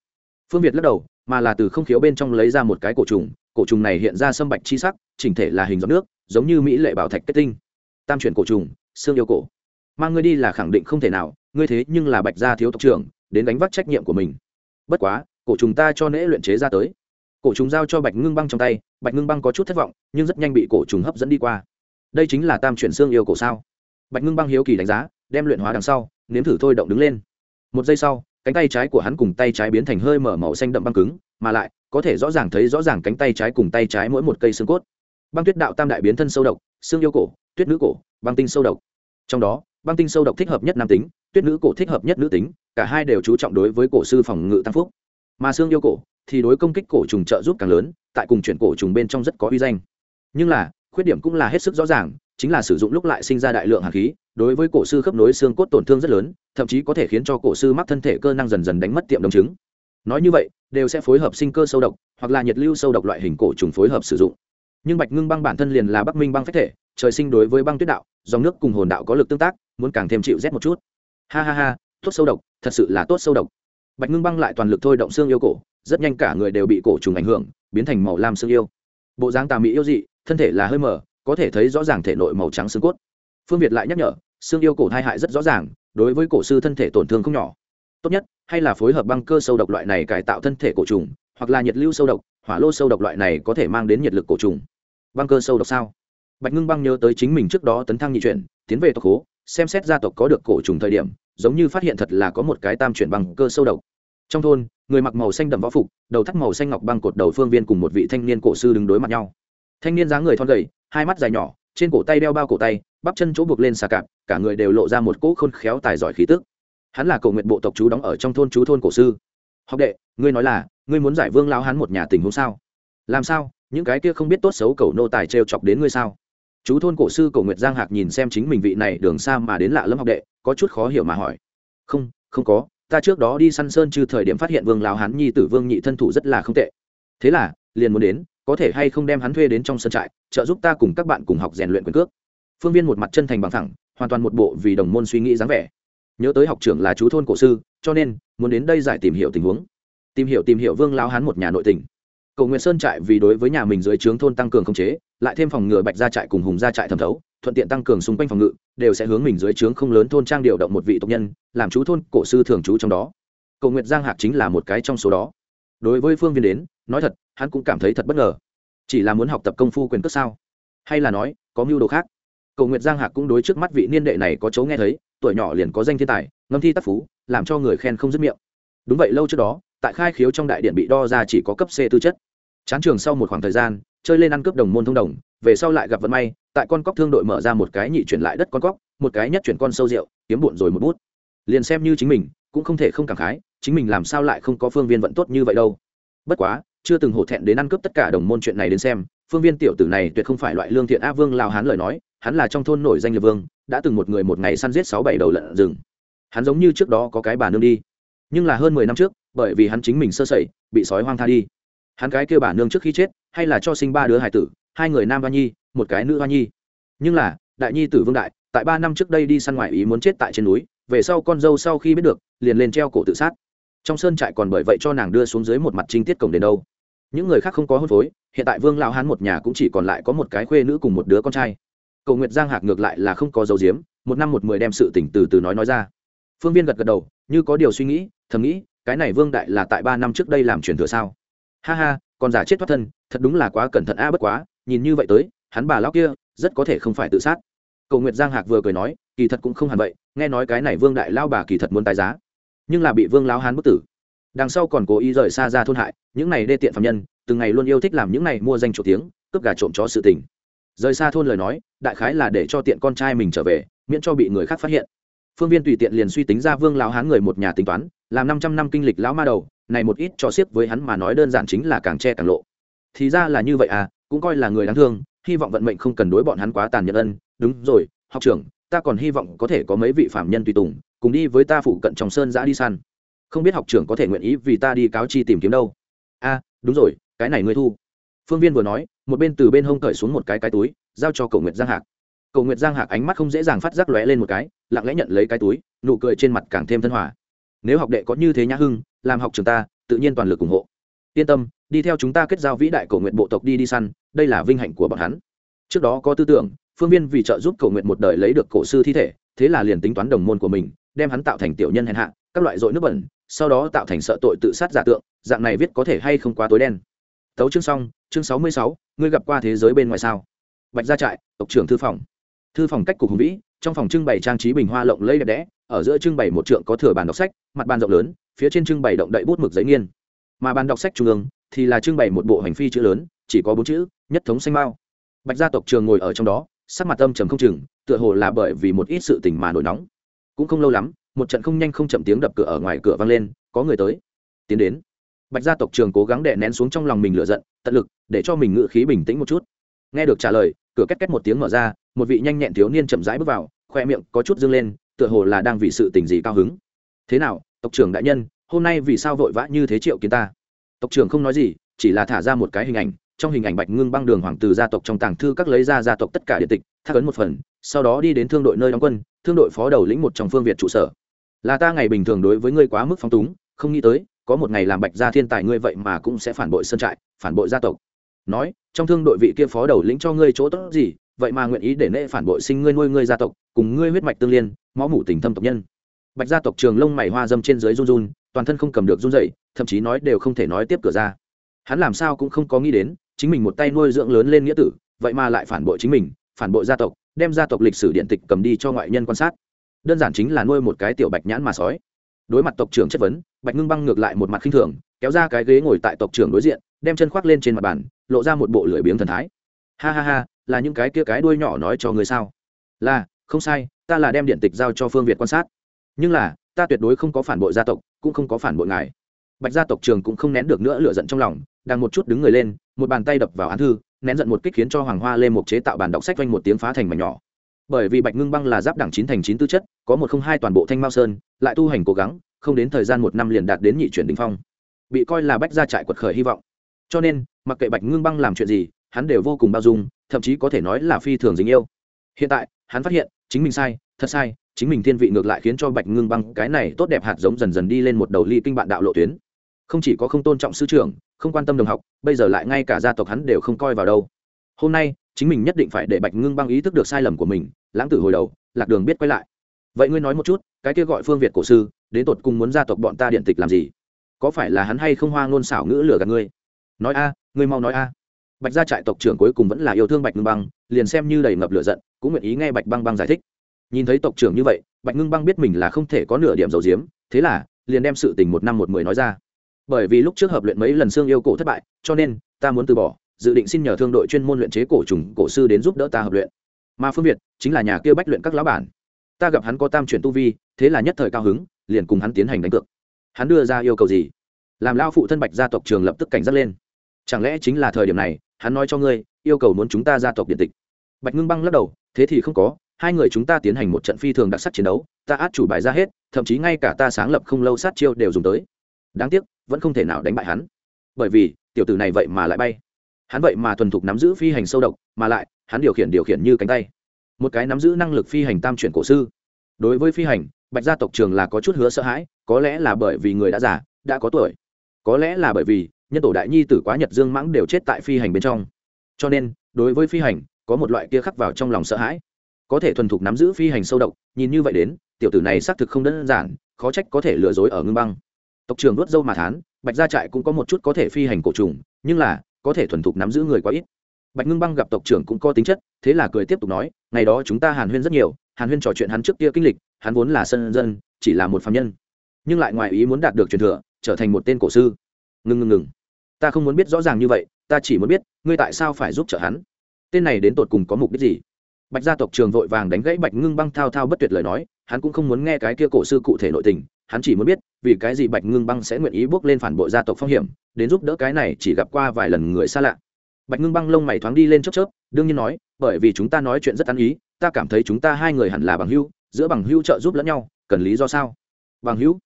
[SPEAKER 1] Phương việt lắc đầu, mà là từ không khiếu bên trong lấy ra một cái cổ trùng cổ trùng này hiện ra sâm bạch chi sắc chỉnh thể là hình giọt nước, giống như mỹ lệ bảo thạch kết tinh. Tam chuyển cổ trùng, xương yêu cổ. Mang ngươi đi là khẳng định không thể nào, ngươi thế nhưng là bạch gia thiếu tộc trưởng, đến đánh vác trách nhiệm của mình. Bất quá, cổ trùng ta cho nễ luyện chế ra tới. Cổ trùng giao cho bạch ngưng băng trong tay, bạch ngưng băng có chút thất vọng, nhưng rất nhanh bị cổ trùng hấp dẫn đi qua. Đây chính là tam chuyển xương yêu cổ sao? Bạch ngưng băng hiếu kỳ đánh giá, đem luyện hóa đằng sau, nếm thử thôi động đứng lên. Một giây sau, cánh tay trái của hắn cùng tay trái biến thành hơi mở màu xanh đậm băng cứng, mà lại, có thể rõ ràng thấy rõ ràng cánh tay trái cùng tay trái mỗi một cây xương cốt băng tuyết đạo tam đại biến thân sâu độc, xương yêu cổ, tuyết nữ cổ, băng tinh sâu độc. Trong đó, băng tinh sâu độc thích hợp nhất nam tính, tuyết nữ cổ thích hợp nhất nữ tính, cả hai đều chú trọng đối với cổ sư phòng ngự tam phúc. Mà xương yêu cổ thì đối công kích cổ trùng trợ giúp càng lớn, tại cùng chuyển cổ trùng bên trong rất có uy danh. Nhưng là, khuyết điểm cũng là hết sức rõ ràng, chính là sử dụng lúc lại sinh ra đại lượng hạt khí, đối với cổ sư khớp nối xương cốt tổn thương rất lớn, thậm chí có thể khiến cho cổ sư mắc thân thể cơ năng dần dần đánh mất tiệm đồng chứng. Nói như vậy, đều sẽ phối hợp sinh cơ sâu độc, hoặc là nhiệt lưu sâu độc loại hình cổ trùng phối hợp sử dụng nhưng bạch ngưng băng bản thân liền là bắc minh băng phách thể, trời sinh đối với băng tuyết đạo, dòng nước cùng hồn đạo có lực tương tác, muốn càng thêm chịu rét một chút. Ha ha ha, tốt sâu độc, thật sự là tốt sâu độc. Bạch ngưng băng lại toàn lực thôi động xương yêu cổ, rất nhanh cả người đều bị cổ trùng ảnh hưởng, biến thành màu lam xương yêu. Bộ dáng tà mỹ yêu dị, thân thể là hơi mở có thể thấy rõ ràng thể nội màu trắng xương cốt. Phương việt lại nhắc nhở, xương yêu cổ thai hại rất rõ ràng, đối với cổ sư thân thể tổn thương không nhỏ. Tốt nhất, hay là phối hợp băng cơ sâu độc loại này cải tạo thân thể cổ trùng, hoặc là nhiệt lưu sâu độc, hỏa lô sâu độc loại này có thể mang đến nhiệt lực cổ trùng băng cơ sâu độc sao? Bạch ngưng băng nhớ tới chính mình trước đó tấn thăng nhị chuyển, tiến về tộc hố, xem xét gia tộc có được cổ trùng thời điểm, giống như phát hiện thật là có một cái tam chuyển băng cơ sâu độc. Trong thôn, người mặc màu xanh đậm võ phục, đầu thắt màu xanh ngọc băng cột đầu phương viên cùng một vị thanh niên cổ sư đứng đối mặt nhau. Thanh niên dáng người thon gầy, hai mắt dài nhỏ, trên cổ tay đeo bao cổ tay, bắp chân chỗ buộc lên xà cạp, cả người đều lộ ra một cỗ khôn khéo tài giỏi khí tức. Hắn là cầu nguyện bộ tộc chú đóng ở trong thôn chú thôn cổ sư. Học đệ, ngươi nói là, ngươi muốn giải vương lao hắn một nhà tình huống sao? Làm sao? Những cái kia không biết tốt xấu cầu nô tài t chọc đến ngươi sao? Chú thôn cổ sư cổ nguyệt giang hạc nhìn xem chính mình vị này đường xa mà đến lạ lâm học đệ, có chút khó hiểu mà hỏi. Không không có, ta trước đó đi săn sơn trừ thời điểm phát hiện vương lão hán nhi tử vương nhị thân thủ rất là không tệ. Thế là, liền muốn đến, có thể hay không đem hắn thuê đến trong sân trại, trợ giúp ta cùng các bạn cùng học rèn luyện quyền cước. Phương viên một mặt chân thành bằng thẳng, hoàn toàn một bộ vì đồng môn suy nghĩ dáng vẻ. Nhớ tới học trưởng là chú thôn cổ sư, cho nên, muốn đến đây giải tìm hiểu tình huống. Tìm hiểu tìm hiểu vương lao hán một nhà nội tình cầu nguyện sơn trại vì đối với nhà mình dưới trướng thôn tăng cường khống chế, lại thêm phòng ngừa bạch gia trại cùng hùng gia trại thẩm thấu, thuận tiện tăng cường xung quanh phòng ngự, đều sẽ hướng mình dưới trướng không lớn thôn trang điều động một vị tộc nhân, làm chú thôn cổ sư thường trú trong đó. Cầu nguyện giang hạc chính là một cái trong số đó. Đối với phương viên đến, nói thật, hắn cũng cảm thấy thật bất ngờ. Chỉ là muốn học tập công phu quyền cước sao? Hay là nói, có mưu đồ khác? Cầu nguyệt giang hạc cũng đối trước mắt vị niên đệ này có chấu nghe thấy, tuổi nhỏ liền có danh thiên tài, ngâm thi tác phú, làm cho người khen không dứt miệng. Đúng vậy, lâu trước đó tại khai khiếu trong đại điện bị đo ra chỉ có cấp c tư chất. Chán trường sau một khoảng thời gian, chơi lên ăn cướp đồng môn thông đồng, về sau lại gặp vận may, tại con cóc thương đội mở ra một cái nhị chuyển lại đất con cóc, một cái nhất chuyển con sâu rượu, kiếm buồn rồi một bút. Liền xem như chính mình, cũng không thể không cảm khái, chính mình làm sao lại không có phương viên vận tốt như vậy đâu. Bất quá, chưa từng hổ thẹn đến ăn cướp tất cả đồng môn chuyện này đến xem, phương viên tiểu tử này tuyệt không phải loại lương thiện a vương lao hán lời nói, hắn là trong thôn nổi danh liệt vương, đã từng một người một ngày săn giết sáu bảy đầu lợn rừng. Hắn giống như trước đó có cái bà nương đi, nhưng là hơn mười năm trước bởi vì hắn chính mình sơ sẩy, bị sói hoang tha đi. Hắn cái kêu bà nương trước khi chết, hay là cho sinh ba đứa hải tử, hai người nam hoa nhi, một cái nữ hoa nhi. Nhưng là, đại nhi tử vương đại, tại ba năm trước đây đi săn ngoại ý muốn chết tại trên núi, về sau con dâu sau khi biết được, liền lên treo cổ tự sát. Trong sơn trại còn bởi vậy cho nàng đưa xuống dưới một mặt trinh tiết cổng đến đâu. Những người khác không có hôn phối, hiện tại vương lão hán một nhà cũng chỉ còn lại có một cái khuê nữ cùng một đứa con trai. Cầu nguyệt giang hạc ngược lại là không có dấu diếm một năm một mười đem sự tỉnh từ từ nói nói ra. Phương viên gật gật đầu, như có điều suy nghĩ, thầm nghĩ cái này vương đại là tại ba năm trước đây làm truyền thừa sao? Ha ha còn giả chết thoát thân, thật đúng là quá cẩn thận a à, bất quá, nhìn như vậy tới, hắn bà lão kia, rất có thể không phải tự sát. Cầu nguyệt giang hạc vừa cười nói, kỳ thật cũng không hẳn vậy, nghe nói cái này vương đại lao bà kỳ thật muốn tái giá, nhưng là bị vương lão hán bức tử. Đằng sau còn cố ý rời xa ra thôn hại, những này đê tiện phạm nhân, từng ngày luôn yêu thích làm những này mua danh chỗ tiếng, cướp gà trộm chó sự tình. Rời xa thôn lời nói, đại khái là để cho tiện con trai mình trở về, miễn cho bị người khác phát hiện phương viên tùy tiện liền suy tính ra vương lão hán người một nhà tính toán, làm năm trăm năm kinh lịch lão ma đầu, này một ít cho xiếc với hắn mà nói đơn giản chính là càng che càng lộ. Thì ra là như vậy à cũng coi là người đáng thương, hy vọng vận mệnh không cần đối bọn hắn quá tàn nhẫn ân. Đúng rồi, học trưởng, ta còn hy vọng có thể có mấy vị phạm nhân tùy tùng, cùng đi với ta phụ cận trong sơn giã đi săn. Không biết học trưởng có thể nguyện ý vì ta đi cáo chi tìm kiếm đâu. A đúng rồi, cái này ngươi thu. Phương viên vừa nói, một bên từ bên hông cởi xuống một cái cái túi, giao cho cậu nguyệt giang hạc cầu nguyệt giang hạc ánh mắt không dễ dàng phát giác lóe lên một cái, lặng lẽ nhận lấy cái túi, nụ cười trên mặt càng thêm thân hòa. Nếu học đệ có như thế nhã hưng, làm học trường ta, tự nhiên toàn lực ủng hộ. Yên tâm, đi theo chúng ta kết giao vĩ đại cầu nguyện bộ tộc đi đi săn, đây là vinh hạnh của bọn hắn. Trước đó có tư tưởng, phương viên vì trợ giúp cầu nguyện một đời lấy được cổ sư thi thể, thế là liền tính toán đồng môn của mình, đem hắn tạo thành tiểu nhân hèn hạ, các loại dội nước bẩn, sau đó tạo thành sợ tội tự sát giả tượng, dạng này viết có thể hay không quá tối đen. Tấu chương xong, chương sáu mươi sáu, ngươi gặp qua thế giới bên ngoài sao? Bạch gia trại, tộc trưởng thư phòng thư phòng cách cục hùng vĩ, trong phòng trưng bày trang trí bình hoa lộng lẫy đẹp đẽ, ở giữa trưng bày một trượng có thừa bàn đọc sách, mặt bàn rộng lớn, phía trên trưng bày động đậy bút mực giấy nghiên. Mà bàn đọc sách trung ương thì là trưng bày một bộ hành phi chữ lớn, chỉ có bốn chữ, nhất thống xanh mao. Bạch gia tộc trường ngồi ở trong đó, sắc mặt âm trầm không chừng, tựa hồ là bởi vì một ít sự tình mà nổi nóng. Cũng không lâu lắm, một trận không nhanh không chậm tiếng đập cửa ở ngoài cửa vang lên, có người tới. Tiến đến. Bạch gia tộc trường cố gắng đè nén xuống trong lòng mình lựa giận, tận lực, để cho mình ngự khí bình tĩnh một chút nghe được trả lời, cửa két két một tiếng mở ra, một vị nhanh nhẹn thiếu niên chậm rãi bước vào, khoe miệng có chút dâng lên, tựa hồ là đang vì sự tình gì cao hứng. Thế nào, tộc trưởng đại nhân, hôm nay vì sao vội vã như thế triệu kiến ta? Tộc trưởng không nói gì, chỉ là thả ra một cái hình ảnh, trong hình ảnh bạch ngưng băng đường hoàng từ gia tộc trong tàng thư các lấy ra gia tộc tất cả địa tịch, thác ấn một phần, sau đó đi đến thương đội nơi đóng quân, thương đội phó đầu lĩnh một trong phương việt trụ sở. Là ta ngày bình thường đối với ngươi quá mức phong túng, không nghĩ tới, có một ngày làm bạch gia thiên tài ngươi vậy mà cũng sẽ phản bội sơn trại, phản bội gia tộc nói, trong thương đội vị kia phó đầu lĩnh cho ngươi chỗ tốt gì, vậy mà nguyện ý để nệ phản bội sinh ngươi nuôi ngươi gia tộc, cùng ngươi huyết mạch tương liên mó mủ tình thâm tộc nhân. Bạch gia tộc trường lông mày hoa dâm trên dưới run run, toàn thân không cầm được run dậy thậm chí nói đều không thể nói tiếp cửa ra. Hắn làm sao cũng không có nghĩ đến, chính mình một tay nuôi dưỡng lớn lên nghĩa tử, vậy mà lại phản bội chính mình, phản bội gia tộc, đem gia tộc lịch sử điện tịch cầm đi cho ngoại nhân quan sát. Đơn giản chính là nuôi một cái tiểu bạch nhãn mà sói. Đối mặt tộc trưởng chất vấn, bạch ngưng băng ngược lại một mặt khinh thường, kéo ra cái ghế ngồi tại tộc trưởng đối diện đem chân khoác lên trên mặt bàn, lộ ra một bộ lưỡi biếng thần thái. Ha ha ha, là những cái kia cái đuôi nhỏ nói cho người sao? Là, không sai, ta là đem điện tịch giao cho phương việt quan sát. Nhưng là, ta tuyệt đối không có phản bội gia tộc, cũng không có phản bội ngài. Bạch gia tộc trường cũng không nén được nữa lựa giận trong lòng, đang một chút đứng người lên, một bàn tay đập vào án thư, nén giận một kích khiến cho hoàng hoa lên một chế tạo bản đọc sách quanh một tiếng phá thành mảnh nhỏ. Bởi vì bạch ngưng băng là giáp đẳng chín thành chín tư chất, có một không hai toàn bộ thanh mao sơn, lại tu hành cố gắng, không đến thời gian một năm liền đạt đến nhị chuyển đình phong. Bị coi là bách gia trại quật khởi hy vọng cho nên, mặc kệ bạch ngưng băng làm chuyện gì, hắn đều vô cùng bao dung, thậm chí có thể nói là phi thường dính yêu. Hiện tại, hắn phát hiện, chính mình sai, thật sai, chính mình thiên vị ngược lại khiến cho bạch ngưng băng cái này tốt đẹp hạt giống dần dần đi lên một đầu ly kinh bạn đạo lộ tuyến. Không chỉ có không tôn trọng sư trưởng, không quan tâm đồng học, bây giờ lại ngay cả gia tộc hắn đều không coi vào đâu. Hôm nay, chính mình nhất định phải để bạch ngưng băng ý thức được sai lầm của mình, lãng tử hồi đầu, lạc đường biết quay lại. Vậy ngươi nói một chút, cái kia gọi phương việt cổ sư, đến tột cùng muốn gia tộc bọn ta điện tịch làm gì? Có phải là hắn hay không hoa ngôn xảo ngữ lừa gạt ngươi? Nói a, ngươi mau nói a. Bạch gia trại tộc trưởng cuối cùng vẫn là yêu thương bạch ngưng băng, liền xem như đầy ngập lửa giận, cũng nguyện ý nghe bạch băng băng giải thích. Nhìn thấy tộc trưởng như vậy, bạch ngưng băng biết mình là không thể có nửa điểm dầu diếm thế là liền đem sự tình một năm một mười nói ra. Bởi vì lúc trước hợp luyện mấy lần xương yêu cổ thất bại, cho nên ta muốn từ bỏ, dự định xin nhờ thương đội chuyên môn luyện chế cổ trùng cổ sư đến giúp đỡ ta hợp luyện. Mà phương việt chính là nhà kia bách luyện các lão bản. Ta gặp hắn có tam chuyển tu vi, thế là nhất thời cao hứng, liền cùng hắn tiến hành đánh cược. Hắn đưa ra yêu cầu gì? Làm lao phụ thân bạch gia tộc trường lập tức cảnh giác lên chẳng lẽ chính là thời điểm này, hắn nói cho ngươi, yêu cầu muốn chúng ta gia tộc điện tịch. Bạch ngưng băng lắc đầu, thế thì không có, hai người chúng ta tiến hành một trận phi thường đặc sắc chiến đấu, ta át chủ bài ra hết, thậm chí ngay cả ta sáng lập không lâu sát chiêu đều dùng tới. Đáng tiếc, vẫn không thể nào đánh bại hắn. Bởi vì, tiểu tử này vậy mà lại bay. Hắn vậy mà thuần thục nắm giữ phi hành sâu độc, mà lại, hắn điều khiển điều khiển như cánh tay. Một cái nắm giữ năng lực phi hành tam chuyển cổ sư. Đối với phi hành, bạch gia tộc trường là có chút hứa sợ hãi, có lẽ là bởi vì người đã già, đã có tuổi. Có lẽ là bởi vì nhân tổ đại nhi tử quá nhật dương mãng đều chết tại phi hành bên trong. Cho nên, đối với phi hành, có một loại kia khắc vào trong lòng sợ hãi. Có thể thuần thục nắm giữ phi hành sâu độc, nhìn như vậy đến, tiểu tử này xác thực không đơn giản, khó trách có thể lừa dối ở ngưng băng. Tộc trường đốt dâu mà thán, bạch gia trại cũng có một chút có thể phi hành cổ trùng, nhưng là, có thể thuần thục nắm giữ người quá ít. Bạch ngưng băng gặp tộc trưởng cũng có tính chất, thế là cười tiếp tục nói, ngày đó chúng ta hàn huyên rất nhiều, hàn huyên trò chuyện hắn trước kia kinh lịch, hắn vốn là sân dân, chỉ là một phạm nhân. Nhưng lại ngoài ý muốn đạt được truyền thừa, trở thành một tên cổ sư ngừng ngừng ngừng. Ta không muốn biết rõ ràng như vậy, ta chỉ muốn biết, ngươi tại sao phải giúp trợ hắn? Tên này đến tột cùng có mục đích gì? Bạch gia tộc trường vội vàng đánh gãy bạch ngưng băng thao thao bất tuyệt lời nói, hắn cũng không muốn nghe cái kia cổ sư cụ thể nội tình, hắn chỉ muốn biết, vì cái gì bạch ngưng băng sẽ nguyện ý bước lên phản bội gia tộc phong hiểm, đến giúp đỡ cái này chỉ gặp qua vài lần người xa lạ. Bạch ngưng băng lông mày thoáng đi lên chớp chớp, đương nhiên nói, bởi vì chúng ta nói chuyện rất ăn ý, ta cảm thấy chúng ta hai người hẳn là bằng hữu, giữa bằng hữu trợ giúp lẫn nhau, cần lý do sao? Bằng hữu?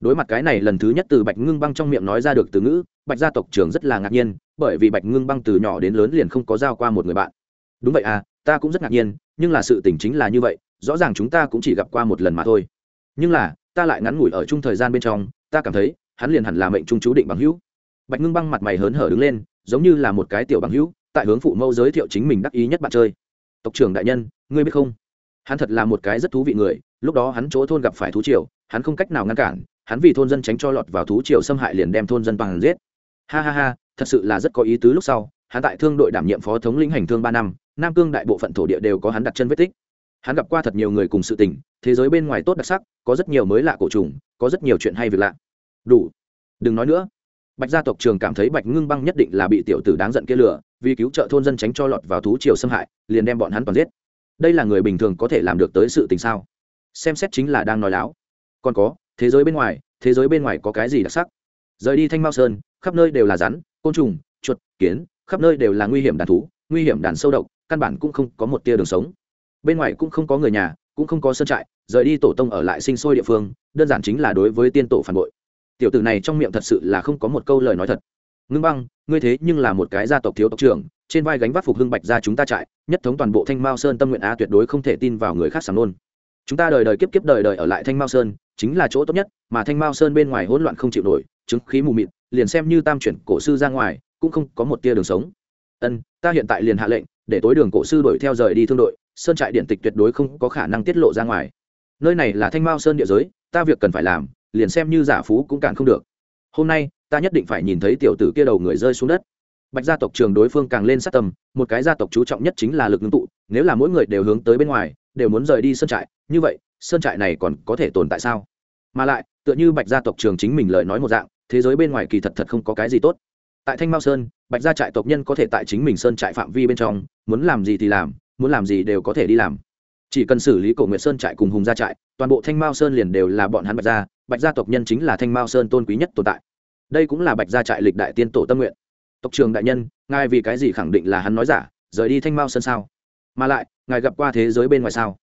[SPEAKER 1] Đối mặt cái này lần thứ nhất từ bạch ngưng băng trong miệng nói ra được từ ngữ, bạch gia tộc trưởng rất là ngạc nhiên, bởi vì bạch ngưng băng từ nhỏ đến lớn liền không có giao qua một người bạn. Đúng vậy à ta cũng rất ngạc nhiên, nhưng là sự tình chính là như vậy, rõ ràng chúng ta cũng chỉ gặp qua một lần mà thôi. Nhưng là, ta lại ngắn ngủi ở chung thời gian bên trong, ta cảm thấy, hắn liền hẳn là mệnh trung chú định bằng hữu. Bạch ngưng băng mặt mày hớn hở đứng lên, giống như là một cái tiểu bằng hữu, tại hướng phụ mẫu giới thiệu chính mình đắc ý nhất bạn chơi. Tộc trưởng đại nhân, ngươi biết không? Hắn thật là một cái rất thú vị người, lúc đó hắn chỗ thôn gặp phải thú triều, hắn không cách nào ngăn cản hắn vì thôn dân tránh cho lọt vào thú triều xâm hại liền đem thôn dân bằng giết. Ha ha ha, thật sự là rất có ý tứ lúc sau, hắn tại thương đội đảm nhiệm phó thống lĩnh hành thương ba năm, nam cương đại bộ phận thổ địa đều có hắn đặt chân vết tích. Hắn gặp qua thật nhiều người cùng sự tình, thế giới bên ngoài tốt đặc sắc, có rất nhiều mới lạ cổ trùng, có rất nhiều chuyện hay việc lạ. Đủ. Đừng nói nữa. Bạch gia tộc trường cảm thấy bạch ngưng băng nhất định là bị tiểu tử đáng giận kia lừa, vì cứu trợ thôn dân tránh cho lọt vào thú triều xâm hại, liền đem bọn hắn toàn giết. Đây là người bình thường có thể làm được tới sự tình sao? Xem xét chính là đang nói láo. Còn có thế giới bên ngoài, thế giới bên ngoài có cái gì đặc sắc? Rời đi thanh mao sơn, khắp nơi đều là rắn, côn trùng, chuột, kiến, khắp nơi đều là nguy hiểm đàn thú, nguy hiểm đàn sâu độc, căn bản cũng không có một tia đường sống. Bên ngoài cũng không có người nhà, cũng không có sơn trại, rời đi tổ tông ở lại sinh sôi địa phương, đơn giản chính là đối với tiên tổ phản bội. Tiểu tử này trong miệng thật sự là không có một câu lời nói thật. Ngưng băng, ngươi thế nhưng là một cái gia tộc thiếu tộc trưởng, trên vai gánh vác phục hưng bạch ra chúng ta trại, nhất thống toàn bộ thanh mao sơn tâm nguyện a tuyệt đối không thể tin vào người khác sàng nôn chúng ta đời đời kiếp kiếp đời đời ở lại thanh mao sơn, chính là chỗ tốt nhất, mà thanh mao sơn bên ngoài hỗn loạn không chịu nổi, chứng khí mù mịt, liền xem như tam chuyển cổ sư ra ngoài, cũng không có một tia đường sống. Ân, ta hiện tại liền hạ lệnh, để tối đường cổ sư đuổi theo rời đi thương đội, sơn trại điện tịch tuyệt đối không có khả năng tiết lộ ra ngoài. Nơi này là thanh mao sơn địa giới, ta việc cần phải làm, liền xem như giả phú cũng cản không được. Hôm nay, ta nhất định phải nhìn thấy tiểu tử kia đầu người rơi xuống đất. Bạch gia tộc trường đối phương càng lên sát tầm một cái gia tộc chú trọng nhất chính là lực ngưng tụ, nếu là mỗi người đều hướng tới bên ngoài đều muốn rời đi sơn trại, như vậy, sơn trại này còn có thể tồn tại sao? Mà lại, tựa như bạch gia tộc trường chính mình lời nói một dạng, thế giới bên ngoài kỳ thật thật không có cái gì tốt. Tại thanh mao sơn, bạch gia trại tộc nhân có thể tại chính mình sơn trại phạm vi bên trong, muốn làm gì thì làm, muốn làm gì đều có thể đi làm. Chỉ cần xử lý cổ nguyệt sơn trại cùng hùng gia trại, toàn bộ thanh mao sơn liền đều là bọn hắn bạch gia bạch gia tộc nhân chính là thanh mao sơn tôn quý nhất tồn tại. Đây cũng là bạch gia trại lịch đại tiên tổ tâm nguyện. Tộc trường đại nhân, ngài vì cái gì khẳng định là hắn nói giả, rời đi thanh mao sơn sao? Mà lại ngài gặp qua thế giới bên ngoài sao?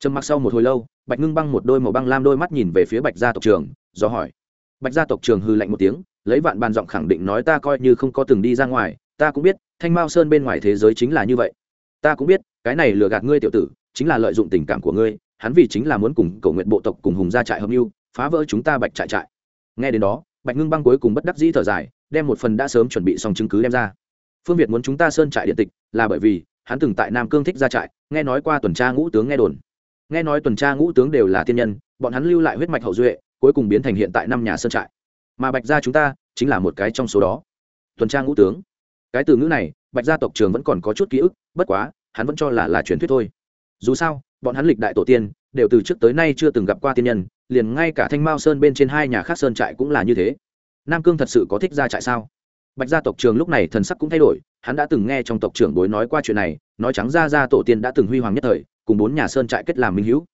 [SPEAKER 1] Trầm mặc sau một hồi lâu, bạch ngưng băng một đôi màu băng lam đôi mắt nhìn về phía bạch gia tộc trường do hỏi. Bạch gia tộc trường hư lạnh một tiếng, lấy vạn bàn giọng khẳng định nói ta coi như không có từng đi ra ngoài, ta cũng biết, thanh mao sơn bên ngoài thế giới chính là như vậy. Ta cũng biết, cái này lừa gạt ngươi tiểu tử, chính là lợi dụng tình cảm của ngươi, hắn vì chính là muốn cùng cầu nguyện bộ tộc cùng hùng gia trại hợp mưu, phá vỡ chúng ta bạch trại trại. Nghe đến đó, bạch ngưng băng cuối cùng bất đắc dĩ thở dài, đem một phần đã sớm chuẩn bị xong chứng cứ đem ra. Phương việt muốn chúng ta sơn trại điện tịch, là bởi vì hắn từng tại nam cương thích ra trại, nghe nói qua tuần tra ngũ tướng nghe đồn. Nghe nói tuần tra ngũ tướng đều là tiên nhân, bọn hắn lưu lại huyết mạch hậu duệ, cuối cùng biến thành hiện tại năm nhà sơn trại. Mà bạch gia chúng ta, chính là một cái trong số đó. Tuần tra ngũ tướng. Cái từ ngữ này, bạch gia tộc trường vẫn còn có chút ký ức, bất quá, hắn vẫn cho là là truyền thuyết thôi. Dù sao, bọn hắn lịch đại tổ tiên, đều từ trước tới nay chưa từng gặp qua tiên nhân, liền ngay cả thanh mao sơn bên trên hai nhà khác sơn trại cũng là như thế. Nam cương thật sự có thích ra trại sao? Bạch gia tộc trường lúc này thần sắc cũng thay đổi, hắn đã từng nghe trong tộc trưởng bối nói qua chuyện này, nói trắng ra ra tổ tiên đã từng huy hoàng nhất thời, cùng bốn nhà sơn trại kết làm minh hữu.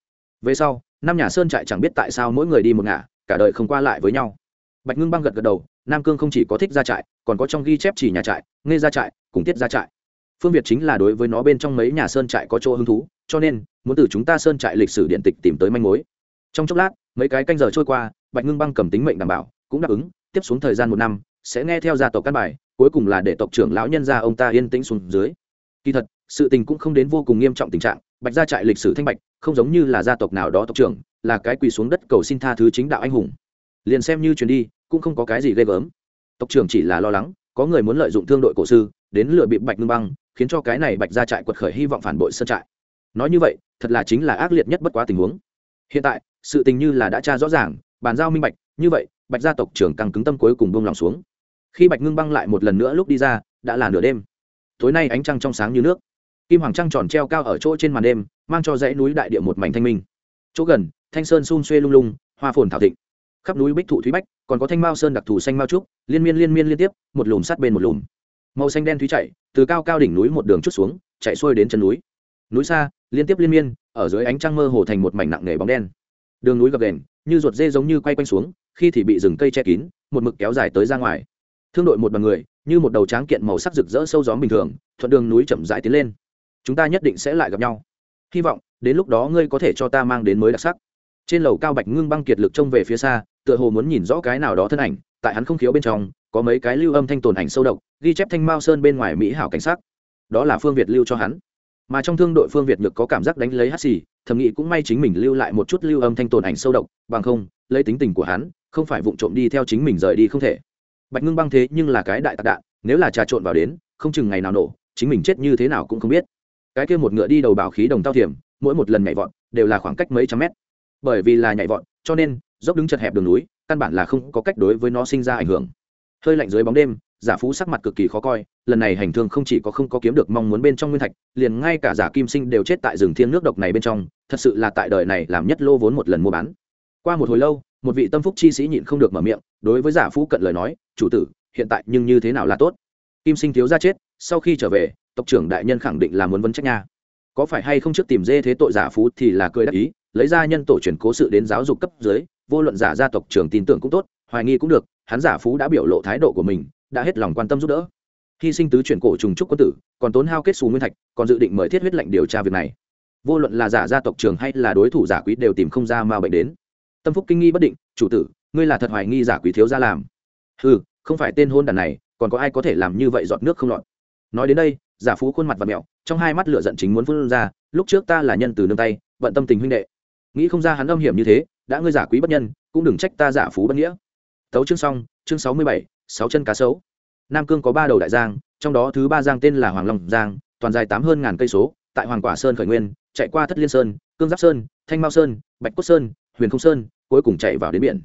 [SPEAKER 1] Về sau, năm nhà sơn trại chẳng biết tại sao mỗi người đi một ngả, cả đời không qua lại với nhau. Bạch ngưng băng gật gật đầu, nam cương không chỉ có thích gia trại, còn có trong ghi chép chỉ nhà trại nghe gia trại, cùng tiết gia trại. Phương việt chính là đối với nó bên trong mấy nhà sơn trại có chỗ hứng thú, cho nên, muốn từ chúng ta sơn trại lịch sử điện tịch tìm tới manh mối. Trong chốc lát, mấy cái canh giờ trôi qua, bạch ngưng băng cầm tính mệnh đảm bảo, cũng đáp ứng, tiếp xuống thời gian một năm sẽ nghe theo gia tộc căn bài, cuối cùng là để tộc trưởng lão nhân gia ông ta yên tĩnh xuống dưới. Kỳ thật, sự tình cũng không đến vô cùng nghiêm trọng tình trạng, bạch gia trại lịch sử thanh bạch, không giống như là gia tộc nào đó tộc trưởng, là cái quỳ xuống đất cầu xin tha thứ chính đạo anh hùng. Liền xem như chuyến đi, cũng không có cái gì ghê gớm. Tộc trưởng chỉ là lo lắng, có người muốn lợi dụng thương đội cổ sư, đến lựa bịp bạch ngưng băng, khiến cho cái này bạch gia trại quật khởi hy vọng phản bội sơn trại. Nói như vậy, thật là chính là ác liệt nhất bất quá tình huống. Hiện tại, sự tình như là đã tra rõ ràng, bàn giao minh bạch, như vậy bạch gia tộc trưởng càng cứng tâm cuối cùng buông lòng xuống. Khi bạch ngưng băng lại một lần nữa lúc đi ra, đã là nửa đêm. Tối nay ánh trăng trong sáng như nước. Kim hoàng trăng tròn treo cao ở chỗ trên màn đêm, mang cho dãy núi đại địa một mảnh thanh minh. Chỗ gần, thanh sơn xun xuê lung lung, hoa phồn thảo thịnh. Khắp núi bích thụ thúy bách, còn có thanh mao sơn đặc thù xanh mao trúc, liên miên liên miên liên tiếp, một lùm sát bên một lùm. Màu xanh đen thúy chạy từ cao cao đỉnh núi một đường chút xuống, chạy xuôi đến chân núi. Núi xa, liên tiếp liên miên, ở dưới ánh trăng mơ hồ thành một mảnh nặng nề bóng đen. Đường núi gập đền như ruột dê giống như quay quanh xuống khi thì bị rừng cây che kín, một mực kéo dài tới ra ngoài. Thương đội một bằng người, như một đầu tráng kiện màu sắc rực rỡ sâu gió bình thường, thuận đường núi chậm rãi tiến lên. Chúng ta nhất định sẽ lại gặp nhau. Hy vọng, đến lúc đó ngươi có thể cho ta mang đến mới đặc sắc. Trên lầu cao bạch ngưng băng kiệt lực trông về phía xa, tựa hồ muốn nhìn rõ cái nào đó thân ảnh, tại hắn không khiếu bên trong, có mấy cái lưu âm thanh tồn ảnh sâu độc, ghi chép thanh mao sơn bên ngoài mỹ hảo cảnh sát đó là phương việt lưu cho hắn. Mà trong thương đội phương việt nhược có cảm giác đánh lấy hắt xì, thầm nghĩ cũng may chính mình lưu lại một chút lưu âm thanh tồn ảnh sâu độc, bằng không, lấy tính tình của hắn không phải vụng trộm đi theo chính mình rời đi không thể. Bạch ngưng băng thế nhưng là cái đại tạc đạn, nếu là trà trộn vào đến, không chừng ngày nào nổ, chính mình chết như thế nào cũng không biết. Cái kia một ngựa đi đầu bảo khí đồng tao thiểm, mỗi một lần nhảy vọt, đều là khoảng cách mấy trăm mét. Bởi vì là nhảy vọt, cho nên, dốc đứng chật hẹp đường núi, căn bản là không có cách đối với nó sinh ra ảnh hưởng. Hơi lạnh dưới bóng đêm, giả phú sắc mặt cực kỳ khó coi, lần này hành thương không chỉ có không có kiếm được mong muốn bên trong nguyên thạch, liền ngay cả giả kim sinh đều chết tại rừng thiên nước độc này bên trong, thật sự là tại đời này làm nhất lô vốn một lần mua bán. Qua một hồi lâu một vị tâm phúc chi sĩ nhịn không được mở miệng, đối với giả phú cận lời nói, chủ tử, hiện tại nhưng như thế nào là tốt? Kim sinh thiếu ra chết, sau khi trở về, tộc trưởng đại nhân khẳng định là muốn vấn trách nha. Có phải hay không trước tìm dê thế tội giả phú thì là cười đắc ý, lấy ra nhân tổ truyền cố sự đến giáo dục cấp dưới, vô luận giả gia tộc trưởng tin tưởng cũng tốt, hoài nghi cũng được, hắn giả phú đã biểu lộ thái độ của mình, đã hết lòng quan tâm giúp đỡ. Hy sinh tứ chuyển cổ trùng trúc quân tử, còn tốn hao kết xù nguyên thạch, còn dự định mời thiết huyết lệnh điều tra việc này. Vô luận là giả gia tộc trường hay là đối thủ giả quý đều tìm không ra mà bệnh đến tâm phúc kinh nghi bất định, chủ tử, ngươi là thật hoài nghi giả quý thiếu gia làm. Ừ không phải tên hôn đàn này, còn có ai có thể làm như vậy giọt nước không lọt? Nói đến đây, giả phú khuôn mặt và mẹo, trong hai mắt lửa giận chính muốn vươn ra, lúc trước ta là nhân từ nương tay, vận tâm tình huynh đệ. Nghĩ không ra hắn âm hiểm như thế, đã ngươi giả quý bất nhân, cũng đừng trách ta giả phú bất nghĩa. Tấu chương xong, chương sáu mươi bảy, sáu chân cá sấu. Nam cương có ba đầu đại giang, trong đó thứ ba giang tên là hoàng long giang, toàn dài tám hơn ngàn cây số, tại hoàng quả sơn khởi nguyên, chạy qua thất liên sơn, cương giáp sơn, thanh mao sơn, bạch cốt sơn huyền không sơn, cuối cùng chạy vào đến biển.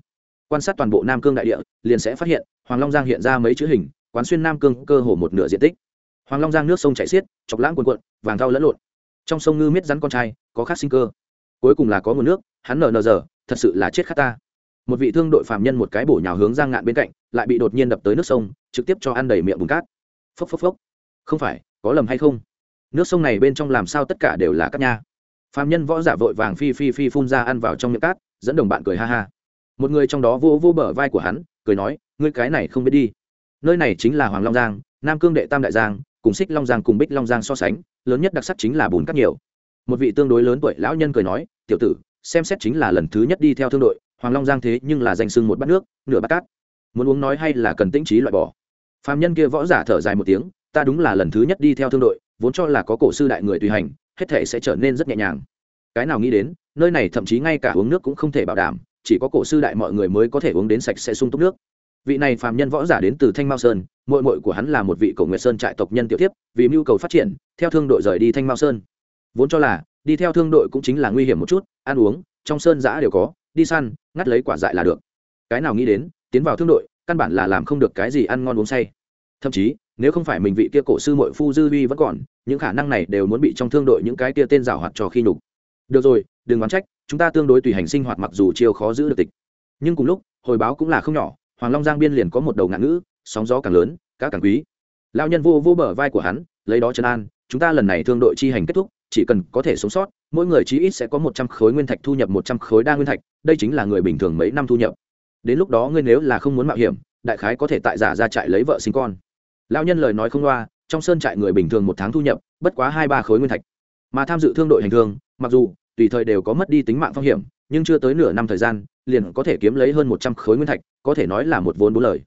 [SPEAKER 1] Quan sát toàn bộ nam cương đại địa, liền sẽ phát hiện, hoàng long giang hiện ra mấy chữ hình, quán xuyên nam cương cơ hồ một nửa diện tích. Hoàng long giang nước sông chảy xiết, chọc lãng cuồn cuộn, vàng thau lẫn lộn. Trong sông ngư miết rắn con trai, có khác sinh cơ. Cuối cùng là có nguồn nước, hắn nở nở giờ thật sự là chết khát ta. Một vị thương đội phạm nhân một cái bổ nhào hướng giang ngạn bên cạnh, lại bị đột nhiên đập tới nước sông, trực tiếp cho ăn đầy miệng bùn cát. Phốc phốc phốc. Không phải, có lầm hay không? Nước sông này bên trong làm sao tất cả đều là cát nha? Phạm nhân võ giả vội vàng phi phi phi phun ra ăn vào trong miệng cát, dẫn đồng bạn cười ha ha. Một người trong đó vô vô bờ vai của hắn, cười nói, ngươi cái này không biết đi. Nơi này chính là hoàng long giang, nam cương đệ tam đại giang, cùng xích long giang cùng bích long giang so sánh, lớn nhất đặc sắc chính là bùn cát nhiều. Một vị tương đối lớn tuổi lão nhân cười nói, tiểu tử, xem xét chính là lần thứ nhất đi theo thương đội, hoàng long giang thế nhưng là danh sưng một bát nước, nửa bát cát. Muốn uống nói hay là cần tĩnh trí loại bỏ? Phạm nhân kia võ giả thở dài một tiếng, ta đúng là lần thứ nhất đi theo thương đội, vốn cho là có cổ sư đại người tùy hành hết thể sẽ trở nên rất nhẹ nhàng. Cái nào nghĩ đến, nơi này thậm chí ngay cả uống nước cũng không thể bảo đảm, chỉ có cổ sư đại mọi người mới có thể uống đến sạch sẽ sung túc nước. Vị này phàm nhân võ giả đến từ thanh mao sơn mội mội của hắn là một vị cổ nguyệt sơn trại tộc nhân tiểu tiếp vì mưu cầu phát triển, theo thương đội rời đi thanh mao sơn. Vốn cho là, đi theo thương đội cũng chính là nguy hiểm một chút, ăn uống, trong sơn giã đều có, đi săn, ngắt lấy quả dại là được. Cái nào nghĩ đến, tiến vào thương đội, căn bản là làm không được cái gì ăn ngon uống say. Thậm chí, nếu không phải mình vị kia cổ sư mội phu dư vi vẫn còn những khả năng này đều muốn bị trong thương đội những cái kia tên giảo hoạt trò khi nhục. Được rồi, đừng oán trách, chúng ta tương đối tùy hành sinh hoạt mặc dù chiêu khó giữ được tịch. Nhưng cùng lúc, hồi báo cũng là không nhỏ, hoàng long giang biên liền có một đầu ngạn ngữ, sóng gió càng lớn, cá càng quý. Lao nhân vô vô bờ vai của hắn, lấy đó chân an, chúng ta lần này thương đội chi hành kết thúc, chỉ cần có thể sống sót, mỗi người chí ít sẽ có một trăm khối nguyên thạch thu nhập, một trăm khối đa nguyên thạch, đây chính là người bình thường mấy năm thu nhập. Đến lúc đó ngươi nếu là không muốn mạo hiểm, đại khái có thể tại giả ra trại lấy vợ sinh con. Lao nhân lời nói không loa trong sơn trại người bình thường một tháng thu nhập, bất quá hai ba khối nguyên thạch. Mà tham dự thương đội hành thương mặc dù, tùy thời đều có mất đi tính mạng phong hiểm, nhưng chưa tới nửa năm thời gian, liền có thể kiếm lấy hơn một trăm khối nguyên thạch, có thể nói là một vốn bốn lời.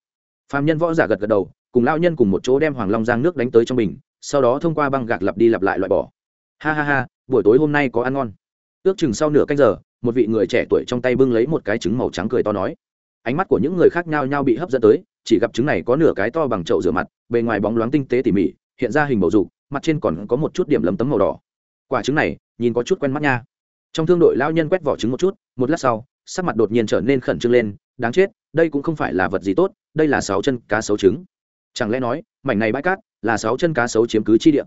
[SPEAKER 1] Phạm nhân võ giả gật gật đầu, cùng lao nhân cùng một chỗ đem hoàng long giang nước đánh tới trong bình, sau đó thông qua băng gạc lặp đi lặp lại loại bỏ. Ha ha ha, buổi tối hôm nay có ăn ngon. Ước chừng sau nửa canh giờ, một vị người trẻ tuổi trong tay bưng lấy một cái trứng màu trắng cười to nói. Ánh mắt của những người khác nhau nhau bị hấp dẫn tới chỉ gặp trứng này có nửa cái to bằng chậu rửa mặt, bề ngoài bóng loáng tinh tế tỉ mỉ, hiện ra hình bầu dục, mặt trên còn có một chút điểm lấm tấm màu đỏ. Quả trứng này, nhìn có chút quen mắt nha. Trong thương đội lao nhân quét vỏ trứng một chút, một lát sau, sắc mặt đột nhiên trở nên khẩn trương lên, đáng chết, đây cũng không phải là vật gì tốt, đây là sáu chân cá sấu trứng. Chẳng lẽ nói, mảnh này bãi cát là sáu chân cá sấu chiếm cứ chi địa?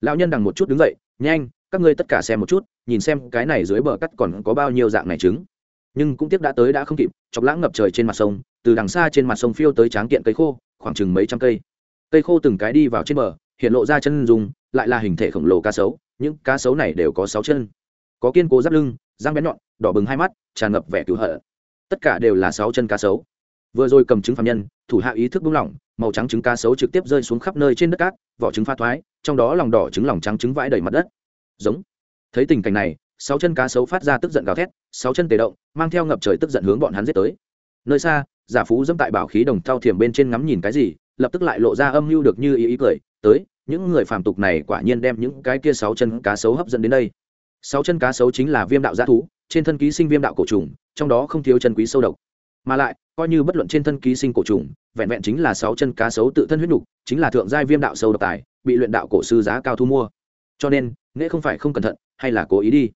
[SPEAKER 1] Lão nhân đằng một chút đứng dậy, nhanh, các ngươi tất cả xem một chút, nhìn xem cái này dưới bờ cắt còn có bao nhiêu dạng này trứng. Nhưng cũng tiếc đã tới đã không kịp, chọc lãng ngập trời trên mặt sông từ đằng xa trên mặt sông phiêu tới tráng kiện cây khô, khoảng chừng mấy trăm cây. Cây khô từng cái đi vào trên bờ, hiện lộ ra chân dùng lại là hình thể khổng lồ cá sấu, những cá sấu này đều có sáu chân. Có kiên cố giáp lưng, răng bén nhọn, đỏ bừng hai mắt, tràn ngập vẻ cứu hở tất cả đều là sáu chân cá sấu. Vừa rồi cầm trứng phạm nhân, thủ hạ ý thức buông lỏng, màu trắng trứng cá sấu trực tiếp rơi xuống khắp nơi trên đất cát, vỏ trứng pha thoái, trong đó lòng đỏ trứng, lòng trắng trứng vãi đầy mặt đất. Giống. Thấy tình cảnh này, sáu chân cá sấu phát ra tức giận gào thét, sáu chân tề động, mang theo ngập trời tức giận hướng bọn hắn giết tới. Nơi xa giả phú dẫm tại bảo khí đồng thao thiềm bên trên ngắm nhìn cái gì, lập tức lại lộ ra âm mưu được như ý ý cười, tới, những người phàm tục này quả nhiên đem những cái kia sáu chân cá sấu hấp dẫn đến đây. Sáu chân cá sấu chính là viêm đạo g thú, trên thân ký sinh viêm đạo cổ trùng, trong đó không thiếu chân quý sâu độc. Mà lại, coi như bất luận trên thân ký sinh cổ trùng, vẹn vẹn chính là sáu chân cá sấu tự thân huyết nhục, chính là thượng giai viêm đạo sâu độc tài, bị luyện đạo cổ sư giá cao thu mua. Cho nên nghệ không phải không cẩn thận, hay là cố ý đi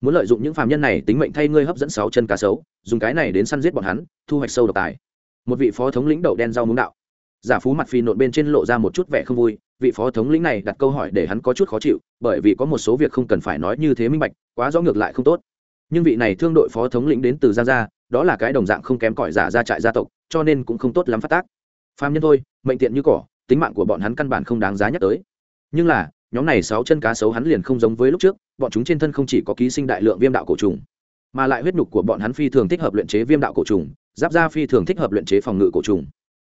[SPEAKER 1] muốn lợi dụng những phàm nhân này tính mệnh thay ngươi hấp dẫn sáu chân cá sấu, dùng cái này đến săn giết bọn hắn, thu hoạch sâu độc tài. Một vị phó thống lĩnh đậu đen rau muống đạo. Giả phú mặt phi nộn bên trên lộ ra một chút vẻ không vui, vị phó thống lĩnh này đặt câu hỏi để hắn có chút khó chịu, bởi vì có một số việc không cần phải nói như thế minh bạch, quá rõ ngược lại không tốt. Nhưng vị này thương đội phó thống lĩnh đến từ giang gia, đó là cái đồng dạng không kém cỏi giả ra trại gia tộc, cho nên cũng không tốt lắm phát tác. Phàm nhân thôi, mệnh tiện như cỏ, tính mạng của bọn hắn căn bản không đáng giá nhắc tới. Nhưng là, nhóm này sáu chân cá sấu hắn liền không giống với lúc trước bọn chúng trên thân không chỉ có ký sinh đại lượng viêm đạo cổ trùng, mà lại huyết nhục của bọn hắn phi thường thích hợp luyện chế viêm đạo cổ trùng, giáp da phi thường thích hợp luyện chế phòng ngự cổ trùng.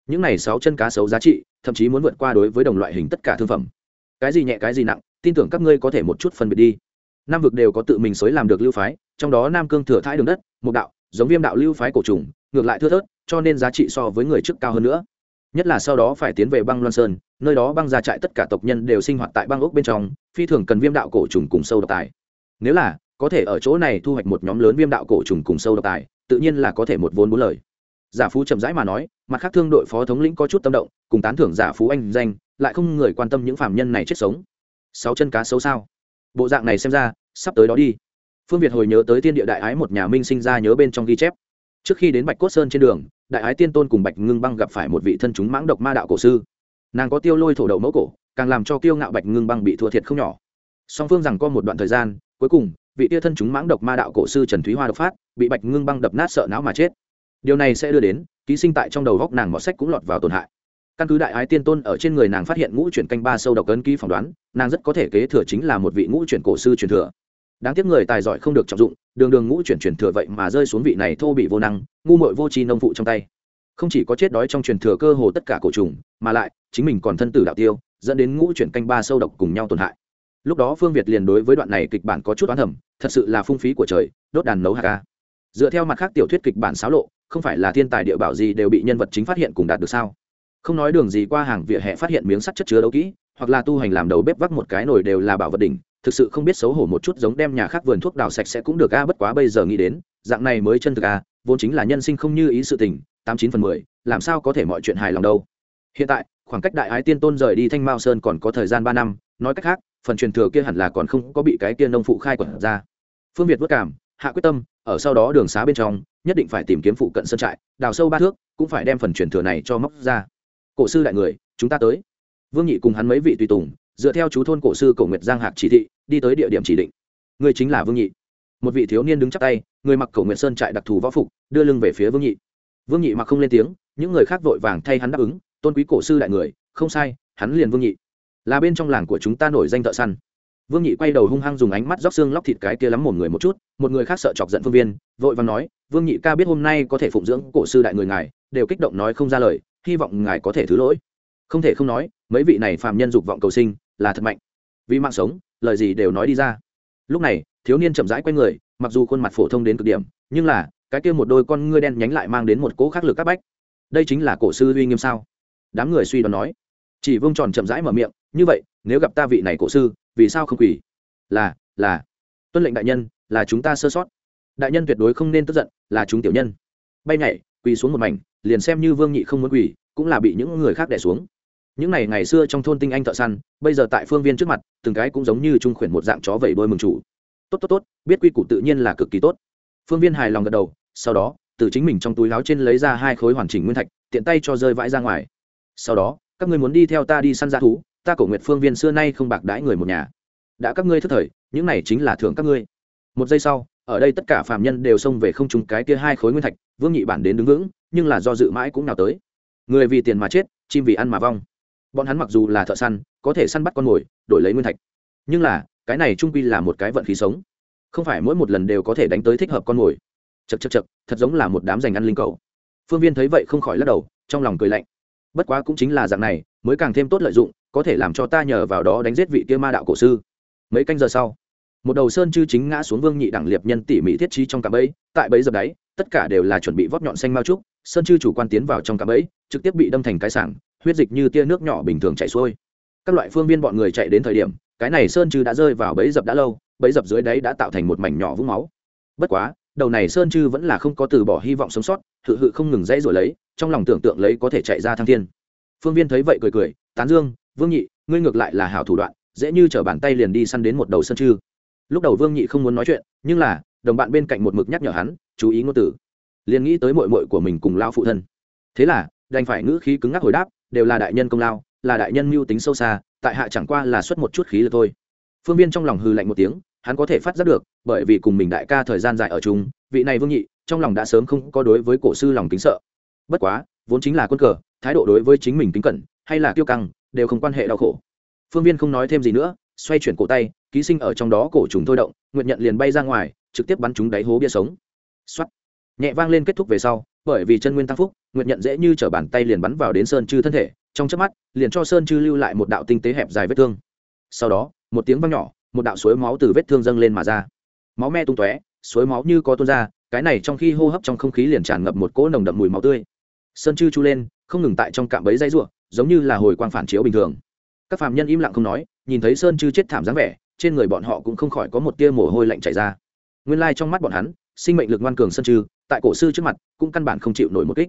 [SPEAKER 1] Những này sáu chân cá sấu giá trị, thậm chí muốn vượt qua đối với đồng loại hình tất cả thương phẩm. Cái gì nhẹ, cái gì nặng, tin tưởng các ngươi có thể một chút phân biệt đi. Nam vực đều có tự mình xới làm được lưu phái, trong đó nam cương thừa thãi đường đất một đạo, giống viêm đạo lưu phái cổ trùng, ngược lại thưa thớt, cho nên giá trị so với người trước cao hơn nữa. Nhất là sau đó phải tiến về băng loan sơn, nơi đó băng ra trại tất cả tộc nhân đều sinh hoạt tại băng ốc bên trong phi thường cần viêm đạo cổ trùng cùng sâu độc tài. Nếu là, có thể ở chỗ này thu hoạch một nhóm lớn viêm đạo cổ trùng cùng sâu độc tài, tự nhiên là có thể một vốn bốn lời. Giả phú chậm rãi mà nói, mặt khác thương đội phó thống lĩnh có chút tâm động, cùng tán thưởng giả phú anh danh, lại không người quan tâm những phạm nhân này chết sống. Sáu chân cá sấu sao? Bộ dạng này xem ra, sắp tới đó đi. Phương việt hồi nhớ tới tiên địa đại ái một nhà minh sinh ra nhớ bên trong ghi chép. Trước khi đến bạch cốt sơn trên đường, đại ái tiên tôn cùng bạch ngưng băng gặp phải một vị thân chúng mãng độc ma đạo cổ sư. Nàng có tiêu lôi thổ đậu mẫu cổ càng làm cho kiêu ngạo bạch ngưng băng bị thua thiệt không nhỏ. Song phương rằng có một đoạn thời gian, cuối cùng, vị tia thân chúng mãng độc ma đạo cổ sư trần thúy hoa độc phát, bị bạch ngưng băng đập nát sợ não mà chết. Điều này sẽ đưa đến, ký sinh tại trong đầu góc nàng mọt sách cũng lọt vào tổn hại. Căn cứ đại ái tiên tôn ở trên người nàng phát hiện ngũ chuyển canh ba sâu độc ấn ký phỏng đoán, nàng rất có thể kế thừa chính là một vị ngũ chuyển cổ sư truyền thừa. Đáng tiếc người tài giỏi không được trọng dụng, đường đường ngũ chuyển truyền thừa vậy mà rơi xuống vị này thô bị vô năng, ngu mội vô tri nông phụ trong tay. Không chỉ có chết đói trong truyền thừa cơ hồ tất cả cổ trùng, mà lại, chính mình còn thân tử đạo tiêu dẫn đến ngũ chuyển canh ba sâu độc cùng nhau tổn hại. Lúc đó phương việt liền đối với đoạn này kịch bản có chút oán thẩm thật sự là phung phí của trời, đốt đàn nấu hạ ca dựa theo mặt khác tiểu thuyết kịch bản xáo lộ, không phải là thiên tài địa bảo gì đều bị nhân vật chính phát hiện cùng đạt được sao? Không nói đường gì qua hàng vỉa hè phát hiện miếng sắt chất chứa đấu kỹ, hoặc là tu hành làm đầu bếp vắt một cái nồi đều là bảo vật đỉnh, thực sự không biết xấu hổ một chút giống đem nhà khác vườn thuốc đào sạch sẽ cũng được a, bất quá bây giờ nghĩ đến, dạng này mới chân thực a, vốn chính là nhân sinh không như ý sự tình, tám chín phần mười, làm sao có thể mọi chuyện hài lòng đâu? Hiện tại khoảng cách đại ái tiên tôn rời đi thanh mao sơn còn có thời gian ba năm nói cách khác phần truyền thừa kia hẳn là còn không có bị cái kia nông phụ khai quẩn ra phương việt vất cảm hạ quyết tâm ở sau đó đường xá bên trong nhất định phải tìm kiếm phụ cận sơn trại đào sâu ba thước cũng phải đem phần truyền thừa này cho móc ra cổ sư đại người chúng ta tới vương nhị cùng hắn mấy vị tùy tùng dựa theo chú thôn cổ sư cổ nguyệt giang hạc chỉ thị đi tới địa điểm chỉ định người chính là vương nhị một vị thiếu niên đứng chắc tay người mặc cổ nguyệt sơn trại đặc thù võ phục đưa lưng về phía vương nhị vương nhị mặc không lên tiếng những người khác vội vàng thay hắn đáp ứng tôn quý cổ sư đại người, không sai, hắn liền vương nhị. Là bên trong làng của chúng ta nổi danh thợ săn. Vương nhị quay đầu hung hăng dùng ánh mắt róc xương lóc thịt cái kia lắm một người một chút, một người khác sợ chọc giận phương viên, vội vàng nói, vương nhị ca biết hôm nay có thể phụng dưỡng cổ sư đại người ngài, đều kích động nói không ra lời, hy vọng ngài có thể thứ lỗi. Không thể không nói, mấy vị này phạm nhân dục vọng cầu sinh, là thật mạnh. Vì mạng sống, lời gì đều nói đi ra. Lúc này, thiếu niên chậm rãi q u a y người, mặc dù khuôn mặt phổ thông đến cực điểm, nhưng là, cái kia một đôi con ngươi đen nhánh lại mang đến một cỗ khắc lực các bách. Đây chính là cổ sư uy nghiêm sao? Đám người suy đoán nói. Chỉ vương tròn chậm rãi mở miệng, như vậy, nếu gặp ta vị này cổ sư, vì sao không quỳ? Là là, tuân lệnh đại nhân, là chúng ta sơ sót. Đại nhân tuyệt đối không nên tức giận, là chúng tiểu nhân. Bay nhảy, quỳ xuống một mảnh, liền xem như vương nhị không muốn quỳ, cũng là bị những người khác đẻ xuống. Những ngày ngày xưa trong thôn tinh anh thợ săn, bây giờ tại phương viên trước mặt, từng cái cũng giống như trung khuyển một dạng chó vẩy đôi mừng chủ. Tốt tốt tốt, biết quy củ tự nhiên là cực kỳ tốt. Phương viên hài lòng gật đầu, sau đó, từ chính mình trong túi láo trên lấy ra hai khối hoàn chỉnh nguyên thạch, tiện tay cho rơi vãi ra ngoài sau đó, các ngươi muốn đi theo ta đi săn ra thú, ta cổ nguyệt phương viên xưa nay không bạc đãi người một nhà. Đã các ngươi thức thời, những này chính là thưởng các ngươi. Một giây sau, ở đây tất cả phạm nhân đều xông về không trúng cái kia hai khối nguyên thạch, vương nhị bản đến đứng vững, nhưng là do dự mãi cũng nào tới. Người vì tiền mà chết, chim vì ăn mà vong. Bọn hắn mặc dù là thợ săn, có thể săn bắt con mồi, đổi lấy nguyên thạch. Nhưng là, cái này trung quy là một cái vận khí sống. Không phải mỗi một lần đều có thể đánh tới thích hợp con mồi. Chật chật chật thật giống là một đám giành ăn linh cầu. Phương viên thấy vậy không khỏi lắc đầu, trong lòng cười lạnh bất quá cũng chính là dạng này, mới càng thêm tốt lợi dụng, có thể làm cho ta nhờ vào đó đánh giết vị kia ma đạo cổ sư. Mấy canh giờ sau, một đầu sơn chư chính ngã xuống vương nhị đẳng liệt nhân tỉ mỉ thiết trí trong cạm bẫy. Tại bẫy dập đáy, tất cả đều là chuẩn bị vót nhọn xanh mao trúc. Sơn chư chủ quan tiến vào trong cạm bẫy, trực tiếp bị đâm thành cái sảng, huyết dịch như tia nước nhỏ bình thường chảy xuôi. Các loại phương viên bọn người chạy đến thời điểm, cái này sơn chư đã rơi vào bẫy dập đã lâu, bẫy dập dưới đáy đã tạo thành một mảnh nhỏ vũng máu. Bất quá đầu này sơn chư vẫn là không có từ bỏ hy vọng sống sót, hự hự không ngừng dãy rồi lấy, trong lòng tưởng tượng lấy có thể chạy ra thăng thiên. Phương viên thấy vậy cười cười, tán dương, vương nhị, ngươi ngược lại là hảo thủ đoạn, dễ như t bàn tay liền đi săn đến một đầu sơn chư. Lúc đầu vương nhị không muốn nói chuyện, nhưng là, đồng bạn bên cạnh một mực nhắc nhở hắn, chú ý ngôn tử. Liền nghĩ tới mội mội của mình cùng lao phụ thân. Thế là, đành phải ngữ khí cứng ngắc hồi đáp, đều là đại nhân công lao, là đại nhân mưu tính sâu xa, tại hạ chẳng qua là xuất một chút khí lực thôi. Phương viên trong lòng hư lạnh một tiếng hắn có thể phát giác được, bởi vì cùng mình đại ca thời gian dài ở chung, vị này vương nhị, trong lòng đã sớm không có đối với cổ sư lòng kính sợ. Bất quá, vốn chính là quân cờ, thái độ đối với chính mình kính cẩn, hay là kiêu căng, đều không quan hệ đau khổ. Phương viên không nói thêm gì nữa, xoay chuyển cổ tay, ký sinh ở trong đó cổ trùng thôi động nguyện nhận liền bay ra ngoài, trực tiếp bắn chúng đáy hố bia sống. X nhẹ vang lên kết thúc về sau, bởi vì chân nguyên tăng phúc nguyện nhận dễ như t bàn tay liền bắn vào đến sơn chư thân thể, trong chớp mắt, liền cho sơn chư lưu lại một đạo tinh tế hẹp dài vết thương. Sau đó, một tiếng vang nhỏ một đạo suối máu từ vết thương dâng lên mà ra. Máu me tung tóe, suối máu như có tuôn ra, cái này trong khi hô hấp trong không khí liền tràn ngập một cỗ nồng đậm mùi máu tươi. Sơn chư chu lên, không ngừng tại trong cạm bẫy dây ruộng giống như là hồi quang phản chiếu bình thường. Các phạm nhân im lặng không nói, nhìn thấy sơn chư chết thảm dáng vẻ, trên người bọn họ cũng không khỏi có một tia mồ hôi lạnh chảy ra. Nguyên lai trong mắt bọn hắn, sinh mệnh lực ngoan cường sơn chư, tại cổ sư trước mặt, cũng căn bản không chịu nổi một kích.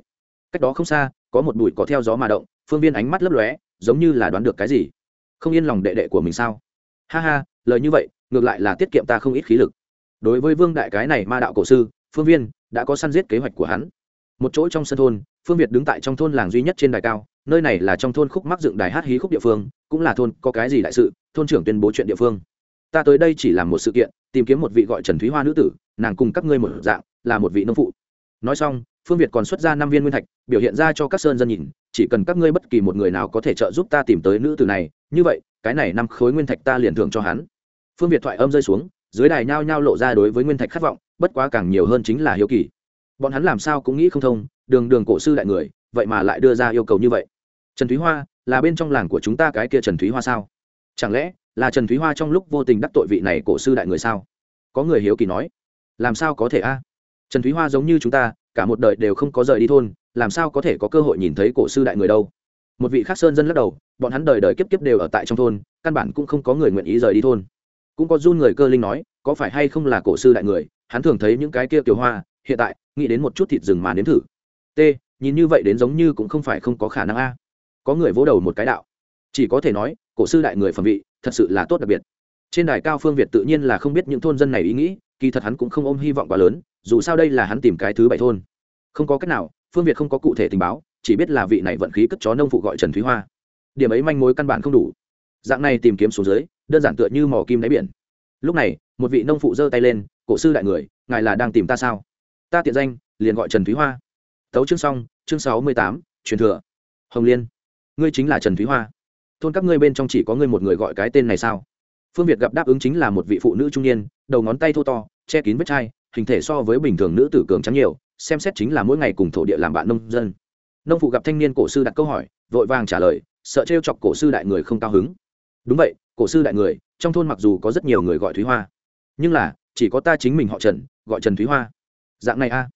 [SPEAKER 1] Cách đó không xa, có một bụi có theo gió mà động, phương viên ánh mắt lấp lóe, giống như là đoán được cái gì. Không yên lòng đệ đệ của mình sao? Ha ha lời như vậy, ngược lại là tiết kiệm ta không ít khí lực. Đối với vương đại cái này ma đạo cổ sư, phương viên đã có săn giết kế hoạch của hắn. Một chỗ trong sân thôn, phương việt đứng tại trong thôn làng duy nhất trên đài cao, nơi này là trong thôn khúc mắc dựng đài hát hí khúc địa phương, cũng là thôn có cái gì đại sự, thôn trưởng tuyên bố chuyện địa phương. Ta tới đây chỉ là một sự kiện, tìm kiếm một vị gọi trần thúy hoa nữ tử, nàng cùng các ngươi một dạng, là một vị nông phụ. Nói xong, phương việt còn xuất ra năm viên nguyên thạch, biểu hiện ra cho các sơn dân nhìn, chỉ cần các ngươi bất kỳ một người nào có thể trợ giúp ta tìm tới nữ tử này như vậy, cái này năm khối nguyên thạch ta liền thưởng cho hắn. Phương việt thoại âm rơi xuống, dưới đài nhao nhao lộ ra đối với nguyên thạch khát vọng, bất quá càng nhiều hơn chính là hiếu kỳ. Bọn hắn làm sao cũng nghĩ không thông, đường đường cổ sư đại người, vậy mà lại đưa ra yêu cầu như vậy. Trần thúy hoa, là bên trong làng của chúng ta cái kia trần thúy hoa sao? Chẳng lẽ, là trần thúy hoa trong lúc vô tình đắc tội vị này cổ sư đại người sao? Có người hiếu kỳ nói. Làm sao có thể a? Trần thúy hoa giống như chúng ta, cả một đời đều không có rời đi thôn, làm sao có thể có cơ hội nhìn thấy cổ sư đại người đâu? Một vị khác sơn dân lắc đầu, bọn hắn đời đời kiếp kiếp đều ở tại trong thôn, căn bản cũng không có người nguyện ý rời đi thôn. Cũng có run người cơ linh nói, có phải hay không là cổ sư đại người, hắn thường thấy những cái kia kiều hoa, hiện tại, nghĩ đến một chút thịt rừng mà nếm thử. T, nhìn như vậy đến giống như cũng không phải không có khả năng a. Có người vỗ đầu một cái đạo. Chỉ có thể nói, cổ sư đại người phẩm vị, thật sự là tốt đặc biệt. Trên đài cao phương việt tự nhiên là không biết những thôn dân này ý nghĩ, kỳ thật hắn cũng không ôm hy vọng quá lớn, dù sao đây là hắn tìm cái thứ bảy thôn. Không có cách nào, phương việt không có cụ thể tình báo chỉ biết là vị này vận khí cất chó nông phụ gọi trần thúy hoa. Điểm ấy manh mối căn bản không đủ. Dạng này tìm kiếm số dưới, đơn giản tựa như mò kim đáy biển. Lúc này, một vị nông phụ giơ tay lên, cổ sư đại người, ngài là đang tìm ta sao? Ta tiện danh, liền gọi trần thúy hoa. Tấu chương xong, chương sáu mươi tám, truyền thừa. Hồng liên, ngươi chính là trần thúy hoa. Thôn các ngươi bên trong chỉ có ngươi một người gọi cái tên này sao? Phương việt gặp đáp ứng chính là một vị phụ nữ trung niên, đầu ngón tay thô to, che kín vết chai, hình thể so với bình thường nữ tử cường trắng nhiều, xem xét chính là mỗi ngày cùng thổ địa làm bạn nông dân nông phụ gặp thanh niên cổ sư đặt câu hỏi, vội vàng trả lời, sợ trêu chọc cổ sư đại người không cao hứng. Đúng vậy, cổ sư đại người, trong thôn mặc dù có rất nhiều người gọi thúy hoa, nhưng là, chỉ có ta chính mình họ trần, gọi trần thúy hoa. Dạng này a.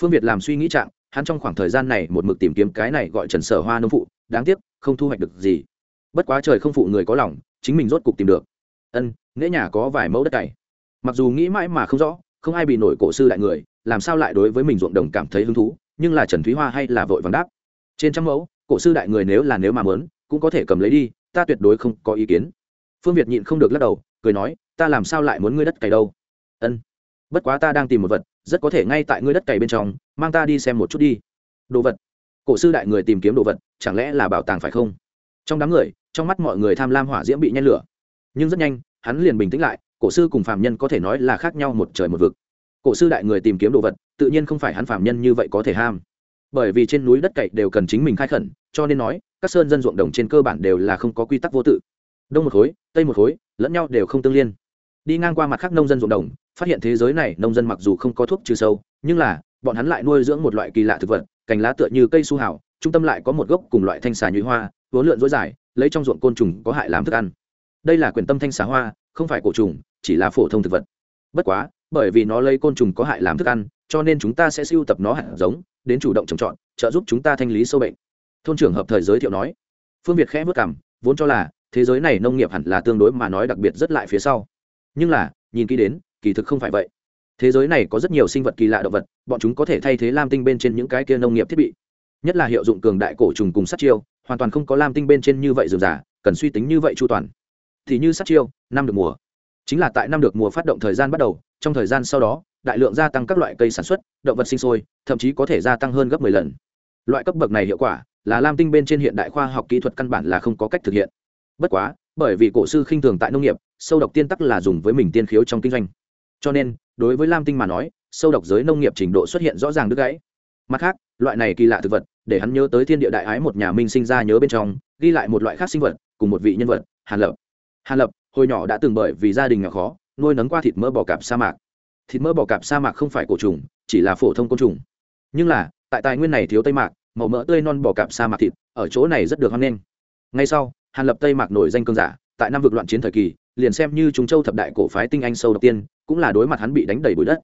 [SPEAKER 1] Phương việt làm suy nghĩ trạng, hắn trong khoảng thời gian này một mực tìm kiếm cái này gọi trần sở hoa nông phụ, đáng tiếc, không thu hoạch được gì. Bất quá trời không phụ người có lòng, chính mình rốt cục tìm được. Ân nễ nhà có vài mẫu đất cày. Mặc dù nghĩ mãi mà không rõ, không ai bị nổi cổ sư đại người, làm sao lại đối với mình ruộng đồng cảm thấy hứng thú, nhưng là trần thúy hoa hay là vội vàng đáp trên trăm mẫu, cổ sư đại người nếu là nếu mà mớn cũng có thể cầm lấy đi, ta tuyệt đối không có ý kiến. Phương việt nhịn không được lắc đầu, cười nói, ta làm sao lại muốn ngươi đất cày đâu? Ân. Bất quá ta đang tìm một vật, rất có thể ngay tại ngươi đất cày bên trong, mang ta đi xem một chút đi. Đồ vật. Cổ sư đại người tìm kiếm đồ vật, chẳng lẽ là bảo tàng phải không? Trong đám người, trong mắt mọi người tham lam hỏa diễm bị nhen lửa. Nhưng rất nhanh, hắn liền bình tĩnh lại, cổ sư cùng phạm nhân có thể nói là khác nhau một trời một vực. Cổ sư đại người tìm kiếm đồ vật, tự nhiên không phải hắn phạm nhân như vậy có thể ham bởi vì trên núi đất cày đều cần chính mình khai khẩn, cho nên nói, các sơn dân ruộng đồng trên cơ bản đều là không có quy tắc vô tự. Đông một khối, tây một khối, lẫn nhau đều không tương liên. Đi ngang qua mặt khác nông dân ruộng đồng, phát hiện thế giới này nông dân mặc dù không có thuốc trừ sâu, nhưng là, bọn hắn lại nuôi dưỡng một loại kỳ lạ thực vật, cành lá tựa như cây su hảo trung tâm lại có một gốc cùng loại thanh xà nhụy hoa, vốn lượn dối dài, lấy trong ruộng côn trùng có hại làm thức ăn. Đây là quyển tâm thanh xà hoa, không phải cổ trùng, chỉ là phổ thông thực vật. Bất quá, bởi vì nó lấy côn trùng có hại làm thức ăn, cho nên chúng ta sẽ siêu tập nó hạt giống đến chủ động trồng trọt, trợ giúp chúng ta thanh lý sâu bệnh. Thôn trưởng hợp thời giới thiệu nói, phương việt khẽ vất cảm, vốn cho là thế giới này nông nghiệp hẳn là tương đối mà nói đặc biệt rất lại phía sau. Nhưng là, nhìn kỹ đến, kỳ thực không phải vậy. Thế giới này có rất nhiều sinh vật kỳ lạ động vật, bọn chúng có thể thay thế lam tinh bên trên những cái kia nông nghiệp thiết bị. Nhất là hiệu dụng cường đại cổ trùng cùng sát chiêu, hoàn toàn không có lam tinh bên trên như vậy dườm giả cần suy tính như vậy chu toàn. Thì như sát chiêu, năm được mùa. Chính là tại năm được mùa phát động thời gian bắt đầu, trong thời gian sau đó đại lượng gia tăng các loại cây sản xuất, động vật sinh sôi, thậm chí có thể gia tăng hơn gấp 10 lần. Loại cấp bậc này hiệu quả là lam tinh bên trên hiện đại khoa học kỹ thuật căn bản là không có cách thực hiện. Bất quá, bởi vì cổ sư khinh thường tại nông nghiệp, sâu độc tiên tắc là dùng với mình tiên khiếu trong kinh doanh. Cho nên, đối với lam tinh mà nói, sâu độc giới nông nghiệp trình độ xuất hiện rõ ràng đứt gãy. Mặt khác, loại này kỳ lạ thực vật, để hắn nhớ tới thiên địa đại ái một nhà minh sinh ra nhớ bên trong, ghi lại một loại khác sinh vật, cùng một vị nhân vật, hàn lập. Hàn lập, hồi nhỏ đã từng bởi vì gia đình nghèo khó, nuôi nấng qua thịt mỡ bò cạp sa mạc thịt mỡ bò cạp sa mạc không phải cổ trùng, chỉ là phổ thông côn trùng. Nhưng là, tại tài nguyên này thiếu tây mạc, màu mỡ tươi non bò cạp sa mạc thịt, ở chỗ này rất được hoan nghênh. Ngay sau, hàn lập tây mạc nổi danh cơn giả, tại năm vực loạn chiến thời kỳ, liền xem như chúng châu thập đại cổ phái tinh anh sâu đầu tiên, cũng là đối mặt hắn bị đánh đầy bụi đất.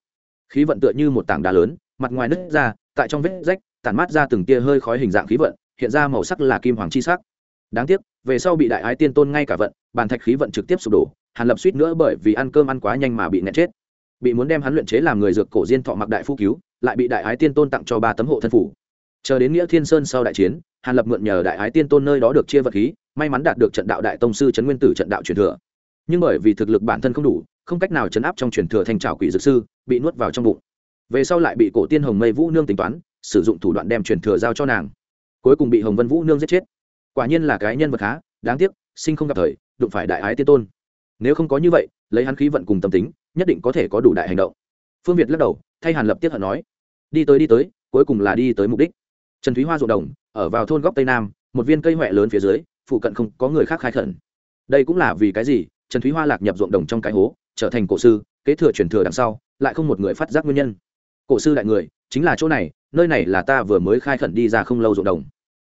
[SPEAKER 1] Khí vận tựa như một tảng đá lớn, mặt ngoài nứt ra, tại trong vết rách, tản mát ra từng tia hơi khói hình dạng khí vận, hiện ra màu sắc là kim hoàng chi sắc. Đáng tiếc, về sau bị đại ái tiên tôn ngay cả vận, bàn thạch khí vận trực tiếp sụp đổ, hàn lập suýt nữa bởi vì ăn cơm ăn quá nhanh mà bị nẹt chết bị muốn đem hắn luyện chế làm người dược cổ diên thọ mặc đại phu cứu, lại bị đại ái tiên tôn tặng cho ba tấm hộ thân phủ. Chờ đến nghĩa thiên sơn sau đại chiến, hàn lập mượn nhờ đại ái tiên tôn nơi đó được chia vật khí, may mắn đạt được trận đạo đại tông sư trấn nguyên tử trận đạo truyền thừa. Nhưng bởi vì thực lực bản thân không đủ, không cách nào chấn áp trong truyền thừa thành trào quỷ dược sư, bị nuốt vào trong bụng. Về sau lại bị cổ tiên hồng mây vũ nương tính toán, sử dụng thủ đoạn đem truyền thừa giao cho nàng. Cuối cùng bị hồng vân vũ nương giết chết. Quả nhiên là cái nhân vật khá, đáng tiếc, sinh không gặp thời, đụng phải đại ái tiên tôn. Nếu không có như vậy, lấy hắn khí vận cùng tâm tính nhất định có thể có đủ đại hành động. Phương việt lắc đầu, thay hàn lập tiếp hận nói, đi tới đi tới, cuối cùng là đi tới mục đích. Trần thúy hoa ruộng đồng, ở vào thôn góc tây nam, một viên cây huệ lớn phía dưới, phụ cận không có người khác khai khẩn. Đây cũng là vì cái gì? Trần thúy hoa lạc nhập ruộng đồng trong cái hố, trở thành cổ sư, kế thừa truyền thừa đằng sau, lại không một người phát giác nguyên nhân. Cổ sư đại người, chính là chỗ này, nơi này là ta vừa mới khai khẩn đi ra không lâu ruộng đồng.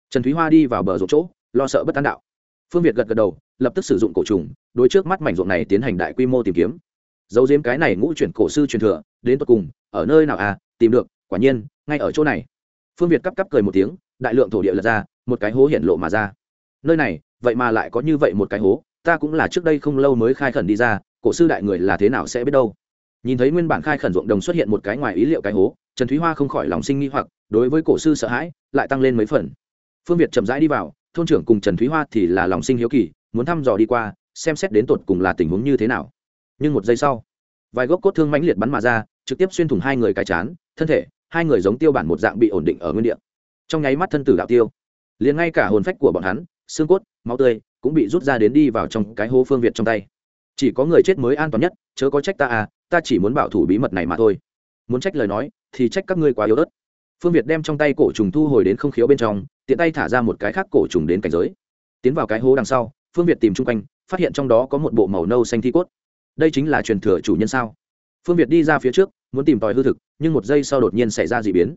[SPEAKER 1] Trần thúy hoa đi vào bờ ruộng chỗ, lo sợ bất tán đạo. Phương việt gật gật đầu, lập tức sử dụng cổ trùng, đối trước mắt mảnh ruộng này tiến hành đại quy mô tìm kiếm dấu diếm cái này ngũ chuyển cổ sư truyền thừa, đến tận cùng, ở nơi nào à tìm được, quả nhiên, ngay ở chỗ này. Phương việt cắp cắp cười một tiếng, đại lượng thổ địa lật ra, một cái hố hiện lộ mà ra. Nơi này, vậy mà lại có như vậy một cái hố, ta cũng là trước đây không lâu mới khai khẩn đi ra, cổ sư đại người là thế nào sẽ biết đâu. Nhìn thấy nguyên bản khai khẩn ruộng đồng xuất hiện một cái ngoài ý liệu cái hố, trần thúy hoa không khỏi lòng sinh nghi hoặc, đối với cổ sư sợ hãi, lại tăng lên mấy phần. Phương việt chậm rãi đi vào, thôn trưởng cùng trần thúy hoa thì là lòng sinh hiếu kỳ, muốn thăm dò đi qua, xem xét đến tột cùng là tình huống như thế nào nhưng một giây sau, vài gốc cốt thương mãnh liệt bắn mà ra, trực tiếp xuyên thủng hai người cái chán, thân thể, hai người giống tiêu bản một dạng bị ổn định ở nguyên địa. Trong nháy mắt thân tử đạo tiêu, liền ngay cả hồn phách của bọn hắn, xương cốt, máu tươi cũng bị rút ra đến đi vào trong cái hố phương việt trong tay. Chỉ có người chết mới an toàn nhất, chớ có trách ta à ta chỉ muốn bảo thủ bí mật này mà thôi. Muốn trách lời nói, thì trách các ngươi quá yếu ớt. Phương việt đem trong tay cổ trùng thu hồi đến không khiếu bên trong, tiện tay thả ra một cái khác cổ trùng đến cảnh giới. Tiến vào cái hố đằng sau, phương việt tìm chung quanh, phát hiện trong đó có một bộ màu nâu xanh thi cốt đây chính là truyền thừa chủ nhân sao? Phương việt đi ra phía trước, muốn tìm tòi hư thực, nhưng một giây sau đột nhiên xảy ra d ị biến.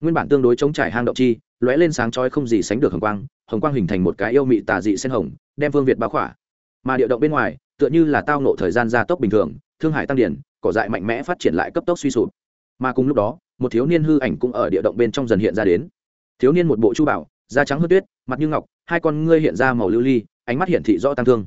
[SPEAKER 1] Nguyên bản tương đối chống trải hang động chi, lóe lên sáng trói không gì sánh được hồng quang hồng quang hình thành một cái yêu mị tà dị sen hồng, đem phương việt bao khỏa. Mà địa động bên ngoài, tựa như là tao nộ thời gian gia tốc bình thường, thương hải tăng điển, cỏ dại mạnh mẽ phát triển lại cấp tốc suy sụp. Mà cùng lúc đó, một thiếu niên hư ảnh cũng ở địa động bên trong dần hiện ra đến. Thiếu niên một bộ chu bảo, da trắng hớt tuyết, mặt như ngọc, hai con ngươi hiện ra màu lưu ly, ánh mắt hiển thị rõ tăng thương.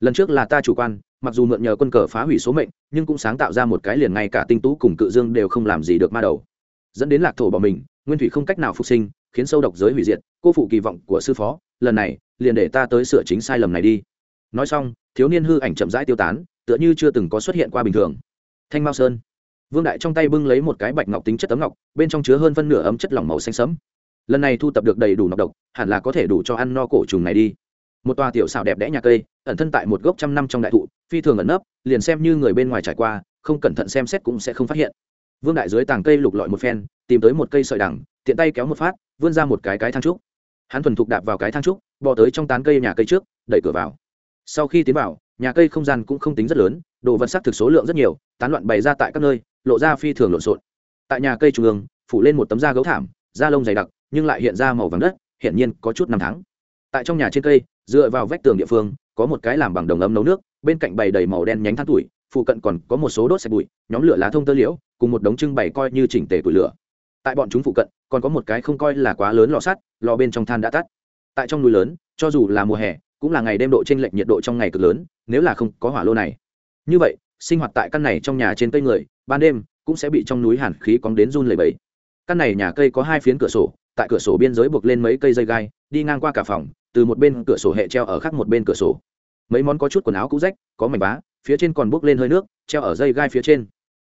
[SPEAKER 1] Lần trước là ta chủ quan mặc dù mượn nhờ quân cờ phá hủy số mệnh, nhưng cũng sáng tạo ra một cái liền ngay cả tinh tú cùng cự dương đều không làm gì được ma đầu. Dẫn đến lạc thổ bỏ mình, nguyên thủy không cách nào phục sinh, khiến sâu độc giới hủy diệt, cô phụ kỳ vọng của sư phó, lần này, liền để ta tới sửa chính sai lầm này đi. Nói xong, thiếu niên hư ảnh chậm rãi tiêu tán, tựa như chưa từng có xuất hiện qua bình thường. Thanh mao sơn. Vương đại trong tay bưng lấy một cái bạch ngọc tính chất tấm ngọc, bên trong chứa hơn phân nửa ấm chất lỏng màu xanh sẫm. Lần này thu tập được đầy đủ nọc độc, hẳn là có thể đủ cho ăn no cổ trùng này đi. Một tòa tiểu xào đẹp đẽ nhà cây, ẩn thân tại một gốc trăm năm trong đại thụ phi thường ẩn nấp, liền xem như người bên ngoài trải qua, không cẩn thận xem xét cũng sẽ không phát hiện. Vương đại dưới tàng cây lục lọi một phen, tìm tới một cây sợi đằng, tiện tay kéo một phát, vươn ra một cái cái thang trúc. Hắn thuần thục đạp vào cái thang trúc, bò tới trong tán cây nhà cây trước, đẩy cửa vào. Sau khi tiến vào, nhà cây không gian cũng không tính rất lớn, đồ vật sắc thực số lượng rất nhiều, tán loạn bày ra tại các nơi, lộ ra phi thường lộn xộn. Tại nhà cây trung ương, phủ lên một tấm da gấu thảm, da lông dày đặc, nhưng lại hiện ra màu vàng đất, hiển nhiên có chút năm tháng. Tại trong nhà trên cây, dựa vào vách tường địa phương, có một cái làm bằng đồng ấm nấu nước bên cạnh bày đầy màu đen nhánh than tuổi, phụ cận còn có một số đốt sạch bụi, nhóm lửa lá thông tơ liễu, cùng một đống trưng bày coi như chỉnh tề củi lửa. Tại bọn chúng phụ cận, còn có một cái không coi là quá lớn lò sắt, lò bên trong than đã tắt. Tại trong núi lớn, cho dù là mùa hè, cũng là ngày đêm độ trên lệch nhiệt độ trong ngày cực lớn, nếu là không có hỏa lô này. Như vậy, sinh hoạt tại căn này trong nhà trên cây người, ban đêm cũng sẽ bị trong núi hàn khí cóng đến run lẩy bẩy. Căn này nhà cây có hai phiến cửa sổ, tại cửa sổ biên giới buộc lên mấy cây dây gai, đi ngang qua cả phòng, từ một bên cửa sổ hệ treo ở khác một bên cửa sổ mấy món có chút quần áo cũ rách có mảnh vá, phía trên còn bốc lên hơi nước treo ở dây gai phía trên.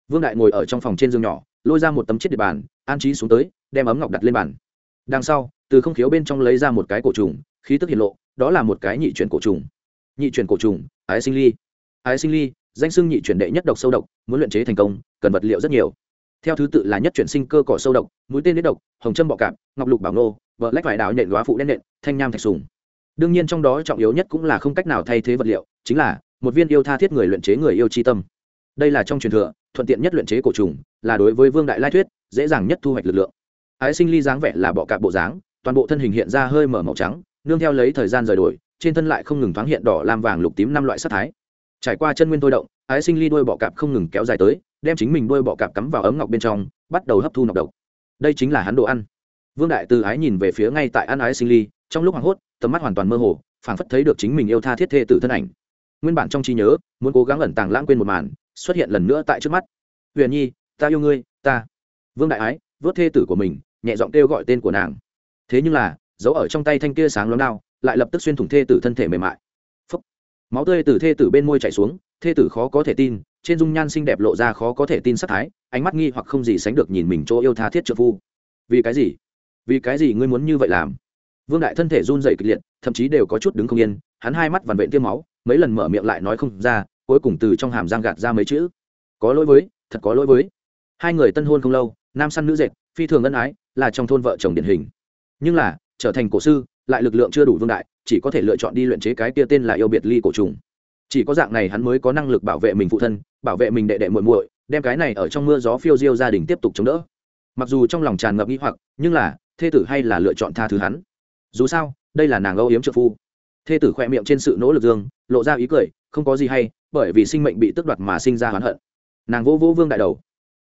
[SPEAKER 1] Vương đại ngồi ở trong phòng trên giường nhỏ lôi ra một tấm chiếc địa bàn an trí xuống tới đem ấm ngọc đặt lên bàn. Đằng sau từ không khiếu bên trong lấy ra một cái cổ trùng khí tức hiện lộ đó là một cái nhị chuyển cổ trùng. Nhị chuyển cổ trùng ái sinh ly. Ái sinh ly danh xưng nhị chuyển đệ nhất độc sâu độc muốn luyện chế thành công cần vật liệu rất nhiều. Theo thứ tự là nhất chuyển sinh cơ cỏ sâu độc mũi tên đế độc hồng châm bọ cạp ngọc lục bảo nô vợ lách vải đào nhện góa phụ đen nện thanh nham thạch sùng đương nhiên trong đó trọng yếu nhất cũng là không cách nào thay thế vật liệu, chính là một viên yêu tha thiết người luyện chế người yêu chi tâm. Đây là trong truyền thừa, thuận tiện nhất luyện chế cổ trùng, là đối với vương đại lai thuyết, dễ dàng nhất thu hoạch lực lượng. Ái sinh ly dáng vẻ là bọ cạp bộ dáng, toàn bộ thân hình hiện ra hơi mở màu trắng, nương theo lấy thời gian rời đổi, trên thân lại không ngừng thoáng hiện đỏ, lam vàng, lục tím năm loại sắc thái. Trải qua chân nguyên thôi động, ái sinh ly đuôi bọ cạp không ngừng kéo dài tới, đem chính mình đuôi bọ cạp cắm vào ấm ngọc bên trong, bắt đầu hấp thu nọc độc. Đây chính là hắn đồ ăn. Vương đại từ ái nhìn về phía ngay tại ăn ái sinh ly, trong lúc hoảng hốt tầm mắt hoàn toàn mơ hồ, phảng phất thấy được chính mình yêu tha thiết thê tử thân ảnh. Nguyên bản trong trí nhớ, muốn cố gắng ẩn tàng lãng quên một màn, xuất hiện lần nữa tại trước mắt. Huyền nhi, ta yêu ngươi, ta. Vương đại ái vớt thê tử của mình, nhẹ giọng kêu gọi tên của nàng. Thế nhưng là, dấu ở trong tay thanh kia sáng lóng đao, lại lập tức xuyên thủng thê tử thân thể mềm mại. Phúc. máu tươi từ thê tử bên môi chảy xuống, thê tử khó có thể tin, trên dung nhan xinh đẹp lộ ra khó có thể tin sắc thái, ánh mắt nghi hoặc không gì sánh được nhìn mình chỗ yêu tha thiết trợ phu. Vì cái gì? Vì cái gì ngươi muốn như vậy làm? Vương đại thân thể run dày kịch liệt, thậm chí đều có chút đứng không yên, hắn hai mắt vằn vện tiêm máu, mấy lần mở miệng lại nói không ra, cuối cùng từ trong hàm giang gạt ra mấy chữ. Có lỗi với, thật có lỗi với. Hai người tân hôn không lâu, nam săn nữ dệt, phi thường ân ái, là trong thôn vợ chồng điển hình. Nhưng là, trở thành cổ sư, lại lực lượng chưa đủ vương đại, chỉ có thể lựa chọn đi luyện chế cái kia tên là yêu biệt ly cổ trùng. Chỉ có dạng này hắn mới có năng lực bảo vệ mình phụ thân, bảo vệ mình đệ đệ muội muội, đem cái này ở trong mưa gió phiêu diêu gia đình tiếp tục chống đỡ. Mặc dù trong lòng tràn ngập nghi hoặc, nhưng là, thê tử hay là lựa chọn tha thứ hắn dù sao, đây là nàng âu yếm trợ phu. Thê tử khoe miệng trên sự nỗ lực dương, lộ ra ý cười, không có gì hay, bởi vì sinh mệnh bị tước đoạt mà sinh ra hoán hận. Nàng vỗ vỗ vương đại đầu.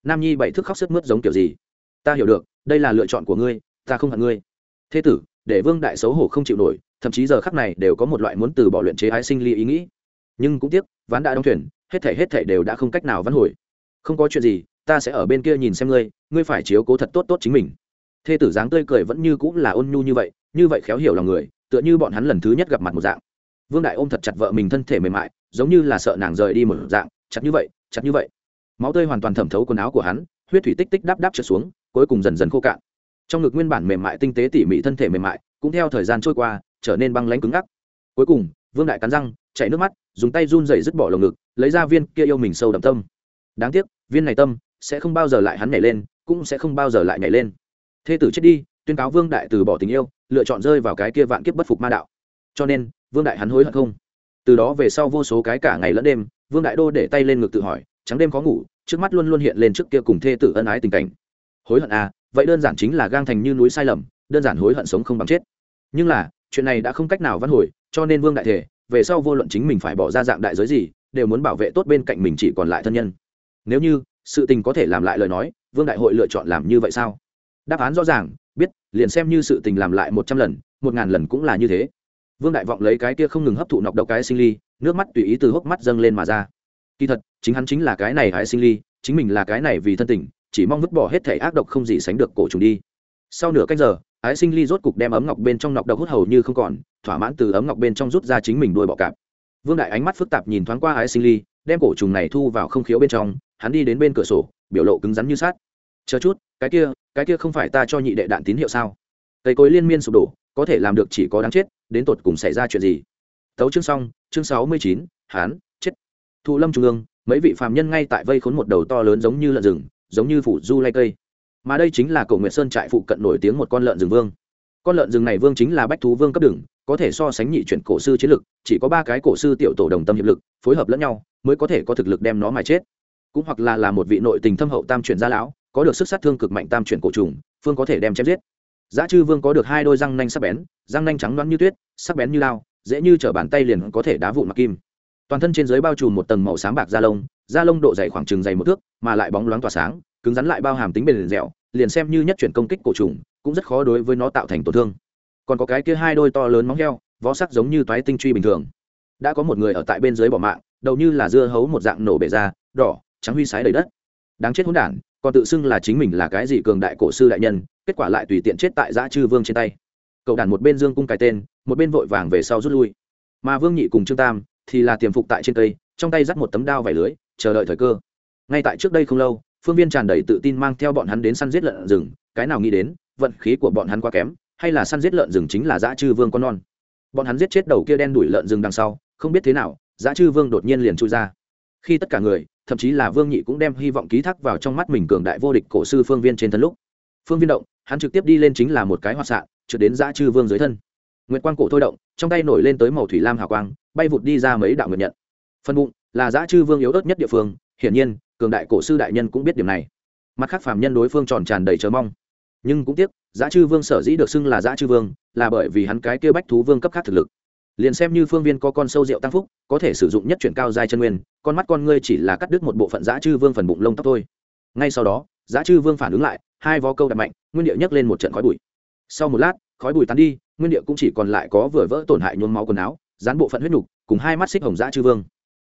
[SPEAKER 1] Nam nhi bảy thức khóc sức mướt giống kiểu gì? Ta hiểu được, đây là lựa chọn của ngươi, ta không hận ngươi. Thế tử, để vương đại xấu hổ không chịu nổi, thậm chí giờ khắc này đều có một loại muốn từ bỏ luyện chế ái sinh ly ý nghĩ. Nhưng cũng tiếc, ván đã đóng thuyền, hết thể hết thể đều đã không cách nào vắn hồi. Không có chuyện gì, ta sẽ ở bên kia nhìn xem ngươi ngươi phải chiếu cố thật tốt tốt chính mình. Thê tử dáng tươi cười vẫn như cũng là ôn nhu như vậy như vậy khéo hiểu lòng người, tựa như bọn hắn lần thứ nhất gặp mặt một dạng. Vương đại ôm thật chặt vợ mình thân thể mềm mại, giống như là sợ nàng rời đi một dạng, chặt như vậy, chặt như vậy. Máu tươi hoàn toàn thẩm thấu quần áo của hắn, huyết thủy tích tích đáp đáp trượt xuống, cuối cùng dần dần khô cạn. Trong ngực nguyên bản mềm mại tinh tế tỉ mỉ thân thể mềm mại, cũng theo thời gian trôi qua, trở nên băng lánh cứng ngắc. Cuối cùng, vương đại cắn răng, chảy nước mắt, dùng tay run dày dứt bỏ lồng ngực, lấy ra viên kia yêu mình sâu đậm tâm. Đáng tiếc, viên này tâm sẽ không bao giờ lại hắn nhảy lên, cũng sẽ không bao giờ lại nhảy lên. Thê tử chết đi tuyên cáo vương đại từ bỏ tình yêu, lựa chọn rơi vào cái kia vạn kiếp bất phục ma đạo. Cho nên, vương đại hắn hối hận không? Từ đó về sau vô số cái cả ngày lẫn đêm, vương đại đô để tay lên ngực tự hỏi, trắng đêm có ngủ, trước mắt luôn luôn hiện lên trước kia cùng thê tử ân ái tình cảnh. Hối hận à vậy đơn giản chính là gang thành như núi sai lầm, đơn giản hối hận sống không bằng chết. Nhưng là, chuyện này đã không cách nào văn hồi, cho nên vương đại thể, về sau vô luận chính mình phải bỏ ra dạng đại giới gì, đều muốn bảo vệ tốt bên cạnh mình chỉ còn lại thân nhân. Nếu như, sự tình có thể làm lại lời nói, vương đại hội lựa chọn làm như vậy sao? Đáp án rõ ràng biết, liền xem như sự tình làm lại một trăm lần, một ngàn lần cũng là như thế. Vương đại vọng lấy cái kia không ngừng hấp thụ nọc độc cái sinh ly, nước mắt tùy ý từ hốc mắt dâng lên mà ra. Kỳ thật, chính hắn chính là cái này hái sinh ly, chính mình là cái này vì thân tình, chỉ mong vứt bỏ hết thể ác độc không gì sánh được cổ trùng đi. Sau nửa cách giờ ái sinh ly rốt cục đem ấm ngọc bên trong nọc độc hút hầu như không còn, thỏa mãn từ ấm ngọc bên trong rút ra chính mình đuôi bọ cạp. Vương đại ánh mắt phức tạp nhìn thoáng qua ái sinh ly, đem cổ trùng này thu vào không khiếu bên trong, hắn đi đến bên cửa sổ, biểu lộ cứng rắn như sát chờ chút, cái kia cái kia không phải ta cho nhị đệ đạn tín hiệu sao? Cây cối liên miên sụp đổ, có thể làm được chỉ có đáng chết, đến tột cùng xảy ra chuyện gì? Tấu chương xong, chương sáu mươi chín, hán, chết. Thụ lâm trung ương, mấy vị phàm nhân ngay tại vây khốn một đầu to lớn giống như lợn rừng, giống như phủ du lay cây. Mà đây chính là cổ nguyệt sơn trại phụ cận nổi tiếng một con lợn rừng vương. Con lợn rừng này vương chính là bách thú vương cấp đường, có thể so sánh nhị chuyển cổ sư chiến lực, chỉ có ba cái cổ sư tiểu tổ đồng tâm hiệp lực, phối hợp lẫn nhau, mới có thể có thực lực đem nó mà chết. Cũng hoặc là là một vị nội tình thâm hậu tam chuyển gia lão có được sức sát thương cực mạnh tam chuyển cổ trùng, phương có thể đem chém giết. Giá chư vương có được hai đôi răng nanh sắc bén, răng nanh trắng loáng như tuyết, sắc bén như lao, dễ như t bàn tay liền có thể đá vụn mặc kim. Toàn thân trên dưới bao trùm một tầng màu sáng bạc da lông da lông độ dày khoảng chừng dày một thước, mà lại bóng loáng tỏa sáng, cứng rắn lại bao hàm tính bền dẻo, liền xem như nhất chuyển công kích cổ trùng, cũng rất khó đối với nó tạo thành tổn thương. Còn có cái kia hai đôi to lớn móng heo vó sắc giống như toái tinh truy bình thường. Đã có một người ở tại bên dưới bỏ mạng, đầu như là dưa hấu một dạng nổ bể ra, đỏ, trắng huy sái đầy đất. Đáng chết hỗn đản còn tự xưng là chính mình là cái gì cường đại cổ sư đại nhân, kết quả lại tùy tiện chết tại giã chư vương trên tay. Cậu đàn một bên dương cung cái tên, một bên vội vàng về sau rút lui. Mà vương nhị cùng trương tam thì là tiềm phục tại trên cây, trong tay dắt một tấm đao vải lưới, chờ đợi thời cơ. Ngay tại trước đây không lâu, phương viên tràn đầy tự tin mang theo bọn hắn đến săn giết lợn rừng, cái nào nghĩ đến, vận khí của bọn hắn quá kém, hay là săn giết lợn rừng chính là dã chư vương con non. Bọn hắn giết chết đầu kia đen đuổi lợn rừng đằng sau, không biết thế nào, dã chư vương đột nhiên liền chui ra khi tất cả người, thậm chí là vương nhị cũng đem hy vọng ký thác vào trong mắt mình cường đại vô địch cổ sư phương viên trên thân lúc. Phương viên động, hắn trực tiếp đi lên chính là một cái hoạt xạ trượt đến giã chư vương dưới thân. Nguyệt quang cổ thôi động, trong tay nổi lên tới màu thủy lam hào quang, bay vụt đi ra mấy đạo nguyệt nhận. Phân bụng, là giã chư vương yếu ớt nhất địa phương, hiển nhiên, cường đại cổ sư đại nhân cũng biết điểm này. Mặt khác phàm nhân đối phương tròn tràn đầy chờ mong. Nhưng cũng tiếc giá chư vương sở dĩ được xưng là giá chư vương, là bởi vì hắn cái kia bách thú vương cấp khác thực lực liền xem như phương viên có con sâu rượu tăng phúc, có thể sử dụng nhất chuyển cao dài chân nguyên, con mắt con ngươi chỉ là cắt đứt một bộ phận giá chư vương phần bụng lông tóc thôi. Ngay sau đó giá chư vương phản ứng lại, hai vó câu đập mạnh, nguyên địa nhấc lên một trận khói bụi. Sau một lát, khói bụi tán đi, nguyên địa cũng chỉ còn lại có vừa vỡ tổn hại nhuốm máu quần áo, dán bộ phận huyết nhục cùng hai mắt xích hồng giá chư vương.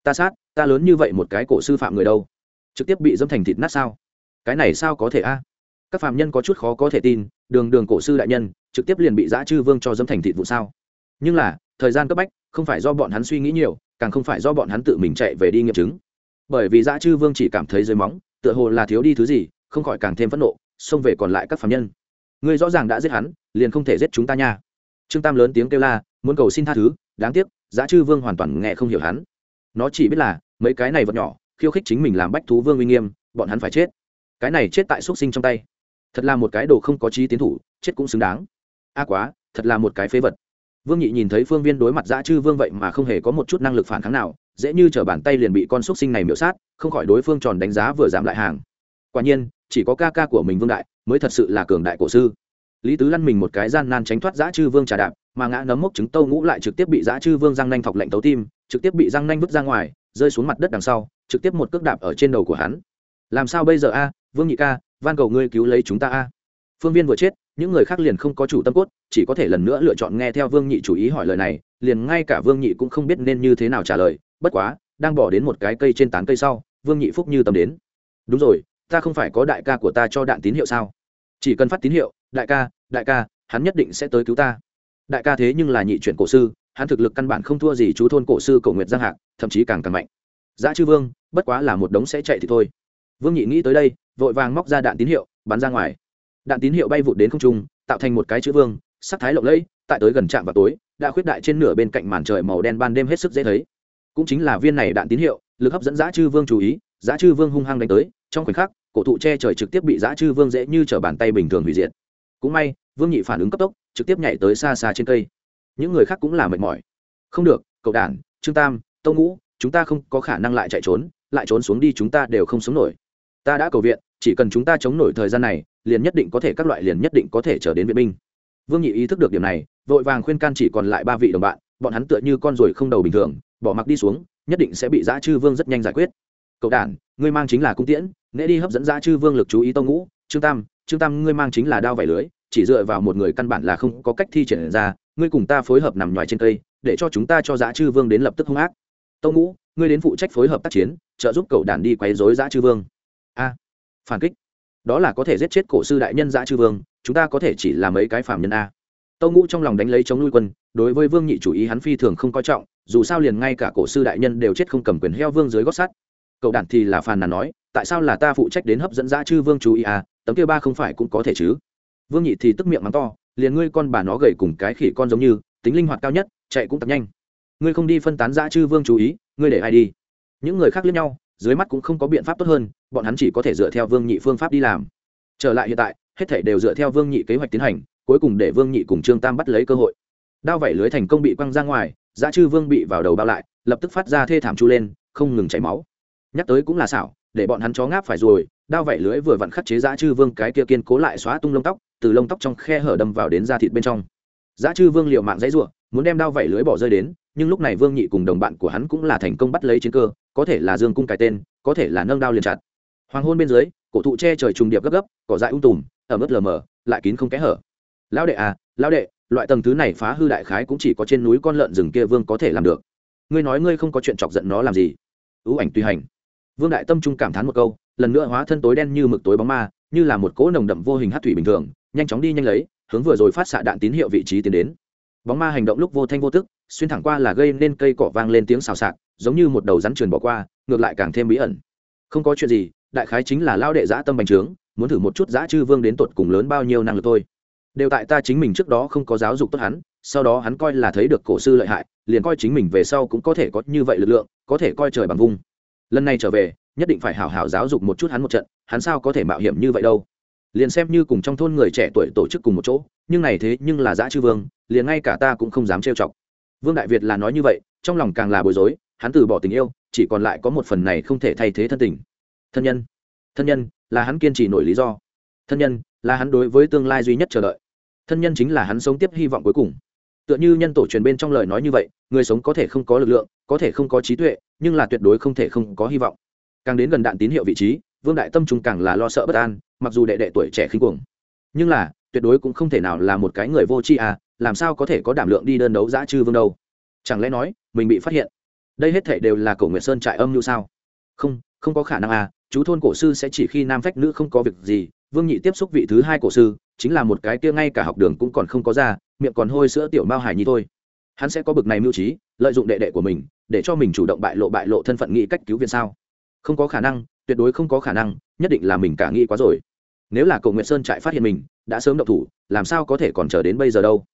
[SPEAKER 1] Ta sát, ta lớn như vậy một cái cổ sư phạm người đâu? Trực tiếp bị dâm thành thịt nát sao? Cái này sao có thể a? Các phạm nhân có chút khó có thể tin, đường đường cổ sư đại nhân, trực tiếp liền bị giã chư vương cho dâm thành thịt vụ sao? Nhưng là thời gian cấp bách, không phải do bọn hắn suy nghĩ nhiều, càng không phải do bọn hắn tự mình chạy về đi nghiệm chứng. Bởi vì dã chư vương chỉ cảm thấy dưới móng, tựa hồ là thiếu đi thứ gì, không khỏi càng thêm phẫn nộ, xông về còn lại các phạm nhân. Ngươi rõ ràng đã giết hắn, liền không thể giết chúng ta nha. Trương tam lớn tiếng kêu la, muốn cầu xin tha thứ, đáng tiếc giá chư vương hoàn toàn nghe không hiểu hắn. Nó chỉ biết là, mấy cái này vật nhỏ, khiêu khích chính mình làm bách thú vương uy nghiêm, bọn hắn phải chết. Cái này chết tại xúc sinh trong tay. Thật là một cái đồ không có trí tiến thủ, chết cũng xứng đáng. A quá, thật là một cái phế vật vương nhị nhìn thấy phương viên đối mặt dã chư vương vậy mà không hề có một chút năng lực phản kháng nào, dễ như t bàn tay liền bị con xúc sinh này miễu sát, không khỏi đối phương tròn đánh giá vừa giảm lại hàng. Quả nhiên, chỉ có ca ca của mình vương đại mới thật sự là cường đại cổ sư. Lý tứ lăn mình một cái gian nan tránh thoát dã chư vương trà đạp, mà ngã nấm mốc trứng tâu ngũ lại trực tiếp bị dã chư vương răng nanh thọc lạnh tấu tim, trực tiếp bị răng nanh vứt ra ngoài, rơi xuống mặt đất đằng sau, trực tiếp một cước đạp ở trên đầu của hắn. Làm sao bây giờ a? Vương nhị ca, van cầu ngươi cứu lấy chúng ta a phương viên vừa chết, những người khác liền không có chủ tâm cốt, chỉ có thể lần nữa lựa chọn nghe theo vương nhị chủ ý hỏi lời này, liền ngay cả vương nhị cũng không biết nên như thế nào trả lời, bất quá, đang bỏ đến một cái cây trên tán cây sau, vương nhị phúc như tầm đến. Đúng rồi, ta không phải có đại ca của ta cho đạn tín hiệu sao? Chỉ cần phát tín hiệu, đại ca đại ca, hắn nhất định sẽ tới cứu ta. Đại ca thế nhưng là nhị chuyển cổ sư, hắn thực lực căn bản không thua gì chú thôn cổ sư cổ nguyệt giang hạc, thậm chí càng càng mạnh. Giá chư vương, bất quá là một đống sẽ chạy thì thôi. Vương nhị nghĩ tới đây, vội vàng móc ra đạn tín hiệu, bắn ra ngoài đạn tín hiệu bay vụt đến không trung, tạo thành một cái chữ vương, sắc thái lộng lẫy, tại tới gần trạm vào tối, đã khuyết đại trên nửa bên cạnh màn trời màu đen ban đêm hết sức dễ thấy. Cũng chính là viên này đạn tín hiệu, lực hấp dẫn giá chư vương chú ý giá chư vương hung hăng đánh tới, trong khoảnh khắc, cổ thụ che trời trực tiếp bị giá chư vương dễ như t bàn tay bình thường hủy diệt. Cũng may, vương nhị phản ứng cấp tốc, trực tiếp nhảy tới xa xa trên cây. Những người khác cũng là mệt mỏi. Không được, cậu đản trương tam, tâu ngũ, chúng ta không có khả năng lại chạy trốn, lại trốn xuống đi chúng ta đều không sống nổi ta đã cầu viện, chỉ cần chúng ta chống nổi thời gian này, liền nhất định có thể, các loại liền nhất định có thể trở đến viện binh. Vương nhị ý thức được điểm này, vội vàng khuyên can chỉ còn lại ba vị đồng bạn, bọn hắn tựa như con ruồi không đầu bình thường, bỏ mặc đi xuống, nhất định sẽ bị giã chư vương rất nhanh giải quyết. Cậu đản, ngươi mang chính là cung tiễn nễ đi hấp dẫn giã chư vương lực chú ý tông ngũ, trương tam trương tam ngươi mang chính là đao vải lưới, chỉ dựa vào một người căn bản là không có cách thi triển ra, ngươi cùng ta phối hợp nằm ngoài trên cây, để cho chúng ta cho giã chư vương đến lập tức hung ác. Tông ngũ, ngươi đến phụ trách phối hợp tác chiến, trợ giúp cậu đản đi quấy rối giã chư vương a, phản kích. Đó là có thể giết chết cổ sư đại nhân dã chư vương, chúng ta có thể chỉ là mấy cái phạm nhân a. Tâu ngũ trong lòng đánh lấy chống nuôi quân, đối với vương nhị chủ ý hắn phi thường không coi trọng, dù sao liền ngay cả cổ sư đại nhân đều chết không cầm quyền heo vương dưới gót sắt. Cậu đản thì là phàn nàn nói, tại sao là ta phụ trách đến hấp dẫn dã chư vương chú ý à tấm kia ba không phải cũng có thể chứ? Vương nhị thì tức miệng mắng to, liền ngươi con bà nó gầy cùng cái khỉ con giống như, tính linh hoạt cao nhất, chạy cũng tập nhanh. Ngươi không đi phân tán dã chư vương chú ý, ngươi để ai đi? Những người khác lẫn nhau dưới mắt cũng không có biện pháp tốt hơn, bọn hắn chỉ có thể dựa theo vương nhị phương pháp đi làm. Trở lại hiện tại, hết thể đều dựa theo vương nhị kế hoạch tiến hành, cuối cùng để vương nhị cùng trương tam bắt lấy cơ hội. Đao vẩy lưới thành công bị quăng ra ngoài, giá chư vương bị vào đầu bao lại, lập tức phát ra thê thảm chu lên, không ngừng chảy máu. Nhắc tới cũng là xảo, để bọn hắn chó ngáp phải rồi, đao vẩy lưới vừa vặn khắc chế giá chư vương cái kia kiên cố lại xóa tung lông tóc, từ lông tóc trong khe hở đâm vào đến da thịt bên trong. Giá chư vương liệu mạng dãy ruộng muốn đem đao vẩy lưới bỏ rơi đến nhưng lúc này vương nhị cùng đồng bạn của hắn cũng là thành công bắt lấy chiến cơ, có thể là dương cung cái tên, có thể là nâng đao liền chặt. Hoàng hôn bên dưới, cổ thụ che trời trùng điệp gấp gấp, cỏ dại ung tùm ở mức lờ mờ, lại kín không kẽ hở. Lão đệ à lão đệ, loại tầng thứ này phá hư đại khái cũng chỉ có trên núi con lợn rừng kia vương có thể làm được. Ngươi nói ngươi không có chuyện chọc giận nó làm gì? Ưu ảnh tùy hành. Vương đại tâm trung cảm thán một câu, lần nữa hóa thân tối đen như mực tối bóng ma, như là một cỗ nồng đậm vô hình hát thủy bình thường, nhanh chóng đi nhanh lấy, hướng vừa rồi phát xạ đạn tín hiệu vị trí tiến đến. Bóng ma hành động lúc vô thanh vô tức xuyên thẳng qua là gây nên cây cỏ vang lên tiếng xào xạc, giống như một đầu rắn truyền bỏ qua, ngược lại càng thêm bí ẩn. Không có chuyện gì, đại khái chính là lao đệ giã tâm bành trướng, muốn thử một chút giã chư vương đến tột cùng lớn bao nhiêu năng lực thôi. Đều tại ta chính mình trước đó không có giáo dục tốt hắn, sau đó hắn coi là thấy được cổ sư lợi hại, liền coi chính mình về sau cũng có thể có như vậy lực lượng, có thể coi trời bằng vung. Lần này trở về, nhất định phải hảo hảo giáo dục một chút hắn một trận, hắn sao có thể mạo hiểm như vậy đâu. Liền xem như cùng trong thôn người trẻ tuổi tổ chức cùng một chỗ, nhưng này thế nhưng là dã chư vương, liền ngay cả ta cũng không dám trêu chọc vương đại việt là nói như vậy, trong lòng càng là bối rối, hắn từ bỏ tình yêu, chỉ còn lại có một phần này không thể thay thế thân tình. Thân nhân. Thân nhân là hắn kiên trì nổi lý do. Thân nhân là hắn đối với tương lai duy nhất chờ đợi. Thân nhân chính là hắn sống tiếp hy vọng cuối cùng. Tựa như nhân tổ truyền bên trong lời nói như vậy, người sống có thể không có lực lượng, có thể không có trí tuệ, nhưng là tuyệt đối không thể không có hy vọng. Càng đến gần đạn tín hiệu vị trí, vương đại tâm trung càng là lo sợ bất an, mặc dù đệ đệ tuổi trẻ khinh cuồng. Nhưng là, tuyệt đối cũng không thể nào là một cái người vô tri à làm sao có thể có đảm lượng đi đơn đấu giã chư vương đâu? Chẳng lẽ nói, mình bị phát hiện? Đây hết thể đều là cổ nguyệt sơn trại âm như sao? Không không có khả năng à chú thôn cổ sư sẽ chỉ khi nam phách nữ không có việc gì, vương nhị tiếp xúc vị thứ hai cổ sư, chính là một cái kia ngay cả học đường cũng còn không có ra, miệng còn hôi sữa tiểu mao hải nhi thôi. Hắn sẽ có bực này mưu trí, lợi dụng đệ đệ của mình, để cho mình chủ động bại lộ bại lộ thân phận nghĩ cách cứu viện sao? Không có khả năng, tuyệt đối không có khả năng, nhất định là mình cả nghĩ quá rồi. Nếu là cầu nguyện sơn trại phát hiện mình, đã sớm động thủ, làm sao có thể còn chờ đến bây giờ đâu?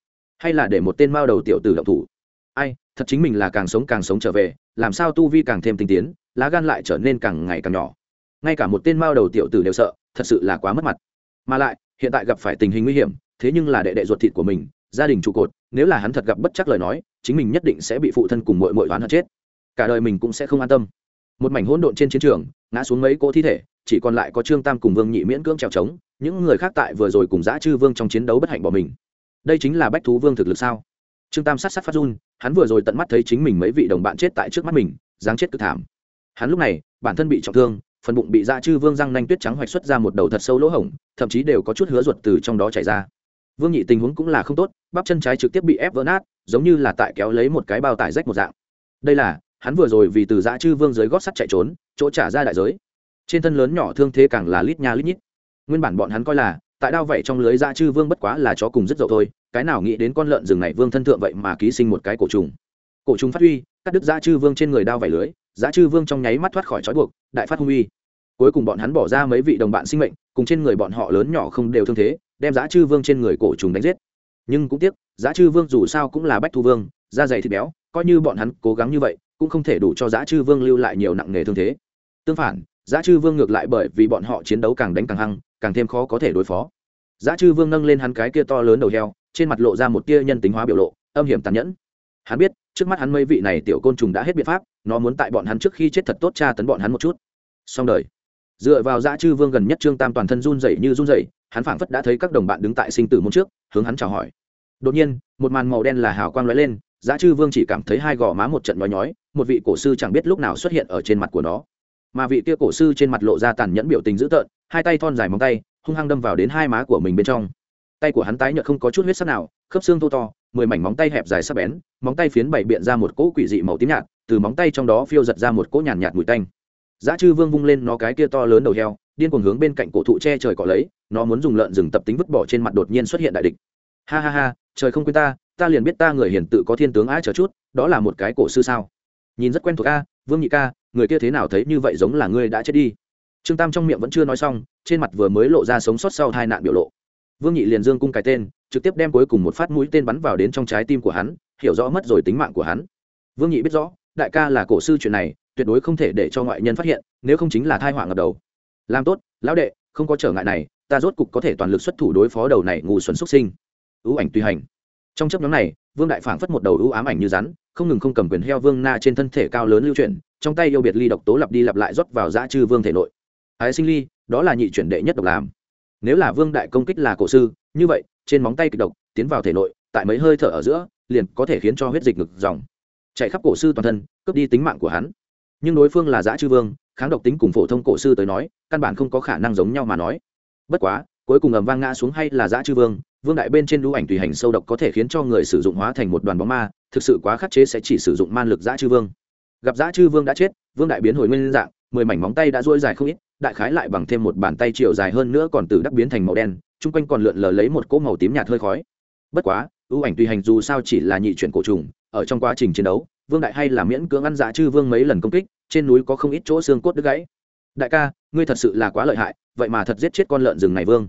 [SPEAKER 1] Hay là để một tên mao đầu tiểu tử động thủ? Ai, thật chính mình là càng sống càng sống trở về, làm sao tu vi càng thêm tinh tiến, lá gan lại trở nên càng ngày càng nhỏ. Ngay cả một tên mao đầu tiểu tử đều sợ, thật sự là quá mất mặt. Mà lại, hiện tại gặp phải tình hình nguy hiểm, thế nhưng là đệ đệ ruột thịt của mình, gia đình trụ cột, nếu là hắn thật gặp bất chắc lời nói, chính mình nhất định sẽ bị phụ thân cùng mội mội đoán hận chết. Cả đời mình cũng sẽ không an tâm. Một mảnh hỗn độn trên chiến trường, ngã xuống mấy cỗ thi thể, chỉ còn lại có trương tam cùng vương nhị miễn cưỡng trèo trống, những người khác tại vừa rồi cùng giã chư vương trong chiến đấu bất hạnh bỏ mình đây chính là bách thú vương thực lực sao? Trương tam sát sát phát run, hắn vừa rồi tận mắt thấy chính mình mấy vị đồng bạn chết tại trước mắt mình, dáng chết cực thảm. Hắn lúc này, bản thân bị trọng thương, phần bụng bị dạ chư vương răng nanh tuyết trắng hoạch xuất ra một đầu thật sâu lỗ hổng, thậm chí đều có chút hứa ruột từ trong đó chảy ra. Vương nhị tình huống cũng là không tốt, bắp chân trái trực tiếp bị ép vỡ nát, giống như là tại kéo lấy một cái bao tải rách một dạng. Đây là, hắn vừa rồi vì từ dã chư vương dưới gót sắt chạy trốn, chỗ trả ra đại giới. Trên thân lớn nhỏ thương thế càng là lít nha lít nhít. Nguyên bản bọn hắn coi là tại đao vậy trong lưới dã chư vương bất quá là chó cùng rất dậu thôi, cái nào nghĩ đến con lợn rừng này vương thân thượng vậy mà ký sinh một cái cổ trùng. Cổ trùng phát huy, cắt đứt dã chư vương trên người đao vảy lưới giá chư vương trong nháy mắt thoát khỏi trói buộc, đại phát hung uy. Cuối cùng bọn hắn bỏ ra mấy vị đồng bạn sinh mệnh, cùng trên người bọn họ lớn nhỏ không đều thương thế, đem giá chư vương trên người cổ trùng đánh giết. Nhưng cũng tiếc giá chư vương dù sao cũng là bách thu vương, da dày thịt béo, coi như bọn hắn cố gắng như vậy, cũng không thể đủ cho giá chư vương lưu lại nhiều nặng nề thương thế. Tương phản giá chư vương ngược lại bởi vì bọn họ chiến đấu càng đánh càng hăng càng thêm khó có thể đối phó. Giá chư vương nâng lên hắn cái kia to lớn đầu heo, trên mặt lộ ra một tia nhân tính hóa biểu lộ, âm hiểm tàn nhẫn. Hắn biết, trước mắt hắn mấy vị này tiểu côn trùng đã hết biện pháp, nó muốn tại bọn hắn trước khi chết thật tốt tra tấn bọn hắn một chút. Xong đời. Dựa vào dã chư vương gần nhất trương tam toàn thân run rẩy như run rẩy, hắn phảng phất đã thấy các đồng bạn đứng tại sinh tử môn trước, hướng hắn chào hỏi. Đột nhiên, một màn màu đen là hào quang lóe lên, giá chư vương chỉ cảm thấy hai gò má một trận nhói nhói, một vị cổ sư chẳng biết lúc nào xuất hiện ở trên mặt của nó. Mà vị kia cổ sư trên mặt lộ ra tàn nhẫn biểu tình dữ tợn hai tay thon dài móng tay hung hăng đâm vào đến hai má của mình bên trong. Tay của hắn tái nhợt không có chút huyết sắc nào khớp xương thô to mười mảnh móng tay hẹp dài sắc bén móng tay phiến bảy biện ra một cỗ quỷ dị màu tím nhạt từ móng tay trong đó phiêu giật ra một cỗ nhàn nhạt, nhạt mùi tanh. Giá chư vương vung lên nó cái kia to lớn đầu heo điên cuồng hướng bên cạnh cổ thụ che trời cọ lấy nó muốn dùng lợn rừng tập tính vứt bỏ trên mặt đột nhiên xuất hiện đại địch. Ha ha ha trời không quên ta ta liền biết ta người hiền tự có thiên tướng ái chờ chút đó là một cái cổ sư sao. Nhìn rất quen thuộc a vương nhị ca người kia thế nào thấy như vậy giống là ngươi đã chết đi trương tam trong miệng vẫn chưa nói xong, trên mặt vừa mới lộ ra sống sót sau hai nạn biểu lộ. Vương nhị liền dương cung cái tên, trực tiếp đem cuối cùng một phát mũi tên bắn vào đến trong trái tim của hắn, hiểu rõ mất rồi tính mạng của hắn. Vương nhị biết rõ, đại ca là cổ sư chuyện này, tuyệt đối không thể để cho ngoại nhân phát hiện, nếu không chính là thai họa ngập đầu. Làm tốt, lão đệ, không có trở ngại này, ta rốt cục có thể toàn lực xuất thủ đối phó đầu này ngu xuẩn xuất sinh. Ưu ảnh tùy hành. Trong chấp nhóm này, vương đại phảng phất một đầu ưu ám ảnh như rắn, không ngừng không cầm quyền heo vương na trên thân thể cao lớn lưu chuyển, trong tay yêu biệt ly độc tố lặp đi lặp lại rót vào dã chư vương thể nội ái sinh ly, đó là nhị chuyển đệ nhất độc làm. Nếu là vương đại công kích là cổ sư, như vậy, trên móng tay kịch độc, tiến vào thể nội, tại mấy hơi thở ở giữa, liền có thể khiến cho huyết dịch ngực dòng. Chạy khắp cổ sư toàn thân, cướp đi tính mạng của hắn. Nhưng đối phương là giã chư vương, kháng độc tính cùng phổ thông cổ sư tới nói, căn bản không có khả năng giống nhau mà nói. Bất quá, cuối cùng ầm vang ngã xuống hay là giã chư vương vương đại bên trên lũ ảnh tùy hành sâu độc có thể khiến cho người sử dụng hóa thành một đoàn bóng ma, thực sự quá khắc chế sẽ chỉ sử dụng man lực giã chư vương. Gặp giã chư vương đã chết, vương đại biến hồi nguyên dạng, mười mảnh móng tay đã dỗi dài không ít đại khái lại bằng thêm một bàn tay chiều dài hơn nữa còn từ đắc biến thành màu đen, chung quanh còn lượn lờ lấy một cỗ màu tím nhạt hơi khói. Bất quá, ưu ảnh tùy hành dù sao chỉ là nhị chuyển cổ trùng, ở trong quá trình chiến đấu, vương đại hay là miễn cưỡng ăn dạ chư vương mấy lần công kích, trên núi có không ít chỗ xương cốt đứt gãy. Đại ca, ngươi thật sự là quá lợi hại, vậy mà thật giết chết con lợn rừng này vương.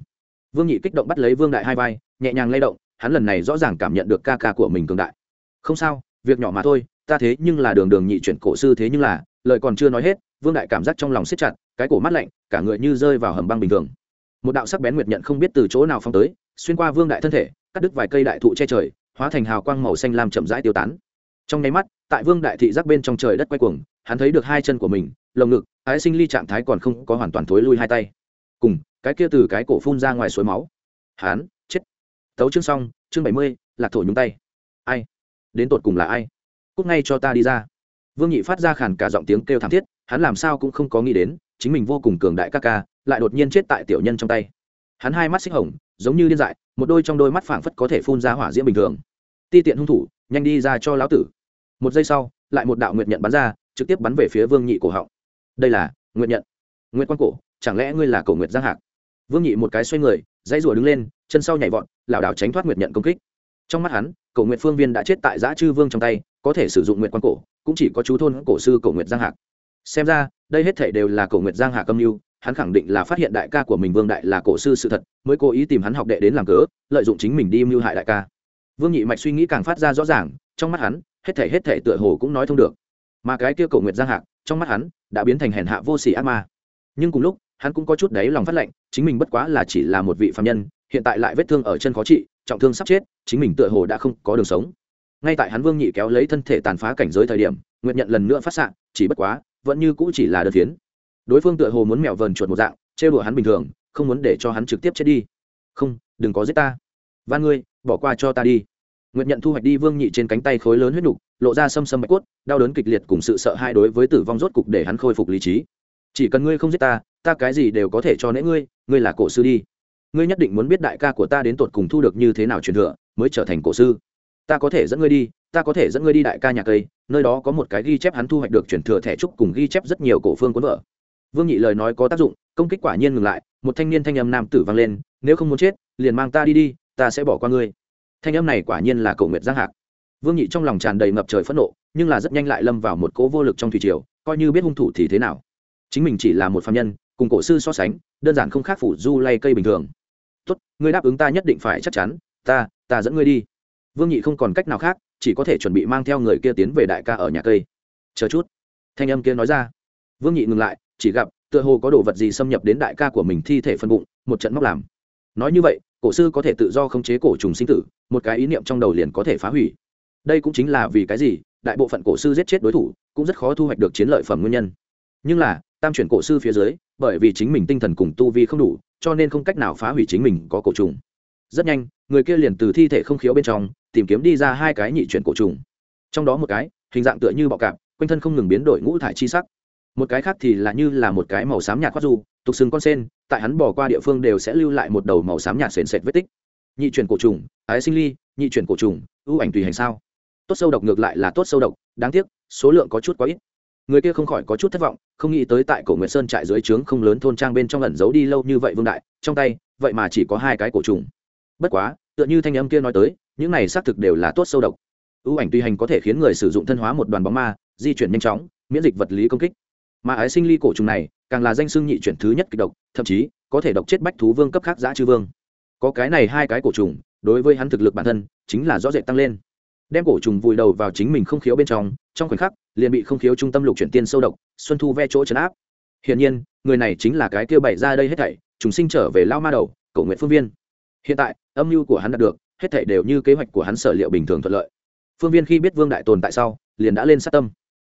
[SPEAKER 1] Vương nhị kích động bắt lấy vương đại hai vai, nhẹ nhàng lay động, hắn lần này rõ ràng cảm nhận được ca ca của mình cường đại. Không sao, việc nhỏ mà thôi, ta thế nhưng là đường đường nhị chuyển cổ sư thế nhưng là, lời còn chưa nói hết vương đại cảm giác trong lòng siết chặt, cái cổ mắt lạnh, cả người như rơi vào hầm băng bình thường. Một đạo sắc bén nguyệt nhận không biết từ chỗ nào phong tới, xuyên qua vương đại thân thể, cắt đứt vài cây đại thụ che trời, hóa thành hào quang màu xanh lam chậm rãi tiêu tán. Trong nháy mắt, tại vương đại thị giác bên trong trời đất quay cuồng, hắn thấy được hai chân của mình, lồng ngực, ái sinh ly trạng thái còn không có hoàn toàn thối lui hai tay. Cùng, cái kia từ cái cổ phun ra ngoài suối máu. Hắn, chết. Tấu chương xong, chương bảy mươi, lạc thổ nhúng tay. Ai? Đến tột cùng là ai? Cúc ngay cho ta đi ra. Vương nhị phát ra khàn cả giọng tiếng kêu thảm thiết hắn làm sao cũng không có nghĩ đến, chính mình vô cùng cường đại ca ca, lại đột nhiên chết tại tiểu nhân trong tay. Hắn hai mắt xích hồng, giống như điên dại, một đôi trong đôi mắt phảng phất có thể phun ra hỏa diễm bình thường. Ti tiện hung thủ, nhanh đi ra cho lão tử. Một giây sau, lại một đạo nguyệt nhận bắn ra, trực tiếp bắn về phía vương nhị cổ họng. Đây là nguyệt nhận. Nguyệt quan cổ, chẳng lẽ ngươi là cổ nguyệt giang hạc? Vương nhị một cái xoay người, dãy rùa đứng lên, chân sau nhảy vọt, lảo đảo tránh thoát nguyệt nhận công kích. Trong mắt hắn, cổ nguyệt phương viên đã chết tại giã chư vương trong tay, có thể sử dụng nguyệt quan cổ, cũng chỉ có chú thôn cổ sư cổ nguyệt giang hạc xem ra, đây hết thể đều là cổ nguyệt giang hạ câm mưu hắn khẳng định là phát hiện đại ca của mình vương đại là cổ sư sự thật, mới cố ý tìm hắn học đệ đến làm cớ, lợi dụng chính mình đi mưu hại đại ca. Vương nhị mạch suy nghĩ càng phát ra rõ ràng, trong mắt hắn, hết thể hết thể tựa hồ cũng nói thông được. Mà cái kia cổ nguyệt giang hạc trong mắt hắn, đã biến thành hèn hạ vô sỉ ác ma. Nhưng cùng lúc, hắn cũng có chút đấy lòng phát lệnh, chính mình bất quá là chỉ là một vị phạm nhân, hiện tại lại vết thương ở chân khó trị, trọng thương sắp chết, chính mình tựa hồ đã không có đường sống. Ngay tại hắn vương nhị kéo lấy thân thể tàn phá cảnh giới thời điểm nguyện nhận lần nữa phát xạ, chỉ bất quá vẫn như cũ chỉ là đơn phiến. Đối phương tựa hồ muốn mèo vờn chuột một dạng, trêu đùa hắn bình thường, không muốn để cho hắn trực tiếp chết đi. Không, đừng có giết ta. Van ngươi, bỏ qua cho ta đi. Nguyện nhận thu hoạch đi vương nhị trên cánh tay khối lớn huyết nục, lộ ra xâm xâm bạch quất đau đớn kịch liệt cùng sự sợ hãi đối với tử vong rốt cục để hắn khôi phục lý trí. Chỉ cần ngươi không giết ta ta cái gì đều có thể cho nễ ngươi ngươi là cổ sư đi. Ngươi nhất định muốn biết đại ca của ta đến tột cùng thu được như thế nào truyền thừa, mới trở thành cổ sư. Ta có thể dẫn ngươi đi, ta có thể dẫn ngươi đi đại ca nhà cây nơi đó có một cái ghi chép hắn thu hoạch được chuyển thừa thẻ trúc cùng ghi chép rất nhiều cổ phương cuốn vợ vương nhị lời nói có tác dụng, công kích quả nhiên ngừng lại, một thanh niên thanh âm nam tử vang lên, nếu không muốn chết, liền mang ta đi đi, ta sẽ bỏ qua ngươi. Thanh âm này quả nhiên là cầu nguyệt giang hạc. Vương nhị trong lòng tràn đầy ngập trời phẫn nộ, nhưng là rất nhanh lại lâm vào một cỗ vô lực trong thủy triều, coi như biết hung thủ thì thế nào. Chính mình chỉ là một phạm nhân, cùng cổ sư so sánh, đơn giản không khác phủ du lay cây bình thường. Tốt, ngươi đáp ứng ta nhất định phải chắc chắn, ta ta dẫn ngươi đi. Vương nhị không còn cách nào khác chỉ có thể chuẩn bị mang theo người kia tiến về đại ca ở nhà cây. Chờ chút. Thanh âm kia nói ra. Vương nhị ngừng lại, chỉ gặp, tựa hồ có đồ vật gì xâm nhập đến đại ca của mình thi thể phân bụng, một trận móc làm. Nói như vậy, cổ sư có thể tự do khống chế cổ trùng sinh tử, một cái ý niệm trong đầu liền có thể phá hủy. Đây cũng chính là vì cái gì, đại bộ phận cổ sư giết chết đối thủ, cũng rất khó thu hoạch được chiến lợi phẩm nguyên nhân. Nhưng là, tam chuyển cổ sư phía dưới, bởi vì chính mình tinh thần cùng tu vi không đủ, cho nên không cách nào phá hủy chính mình có cổ trùng rất nhanh, người kia liền từ thi thể không khiếu bên trong, tìm kiếm đi ra hai cái nhị chuyển cổ trùng. Trong đó một cái, hình dạng tựa như bọ cạp, quanh thân không ngừng biến đổi ngũ thải chi sắc. Một cái khác thì là như là một cái màu xám nhạt khoác du, tục xương con sen, tại hắn bỏ qua địa phương đều sẽ lưu lại một đầu màu xám nhạt sền sệt vết tích. Nhị chuyển cổ trùng, ái sinh ly, nhị chuyển cổ trùng, ưu ảnh tùy hành sao? Tốt sâu độc ngược lại là tốt sâu độc, đáng tiếc, số lượng có chút quá ít. Người kia không khỏi có chút thất vọng, không nghĩ tới tại cổ nguyệt sơn trại dưới trướng không lớn thôn trang bên trong ẩn giấu đi lâu như vậy vương đại, trong tay, vậy mà chỉ có hai cái cổ trùng bất quá, tựa như thanh âm kia nói tới, những này xác thực đều là tốt sâu độc. Ưu ảnh tùy hành có thể khiến người sử dụng thân hóa một đoàn bóng ma, di chuyển nhanh chóng, miễn dịch vật lý công kích. Mà ái sinh ly cổ trùng này, càng là danh xưng nhị chuyển thứ nhất kịch độc, thậm chí, có thể độc chết bách thú vương cấp khác giã chư vương. Có cái này hai cái cổ trùng, đối với hắn thực lực bản thân, chính là rõ rệt tăng lên. Đem cổ trùng vùi đầu vào chính mình không khiếu bên trong trong khoảnh khắc, liền bị không khiếu trung tâm lục chuyển tiên sâu độc, xuân thu ve chỗ chấn áp. Hiển nhiên, người này chính là cái kêu bày ra đây hết thảy chúng sinh trở về lao ma đầu cổ nguyện phương viên hiện tại, âm mưu của hắn đạt được, hết thể đều như kế hoạch của hắn sở liệu bình thường thuận lợi. Phương viên khi biết vương đại tồn tại sau, liền đã lên sát tâm.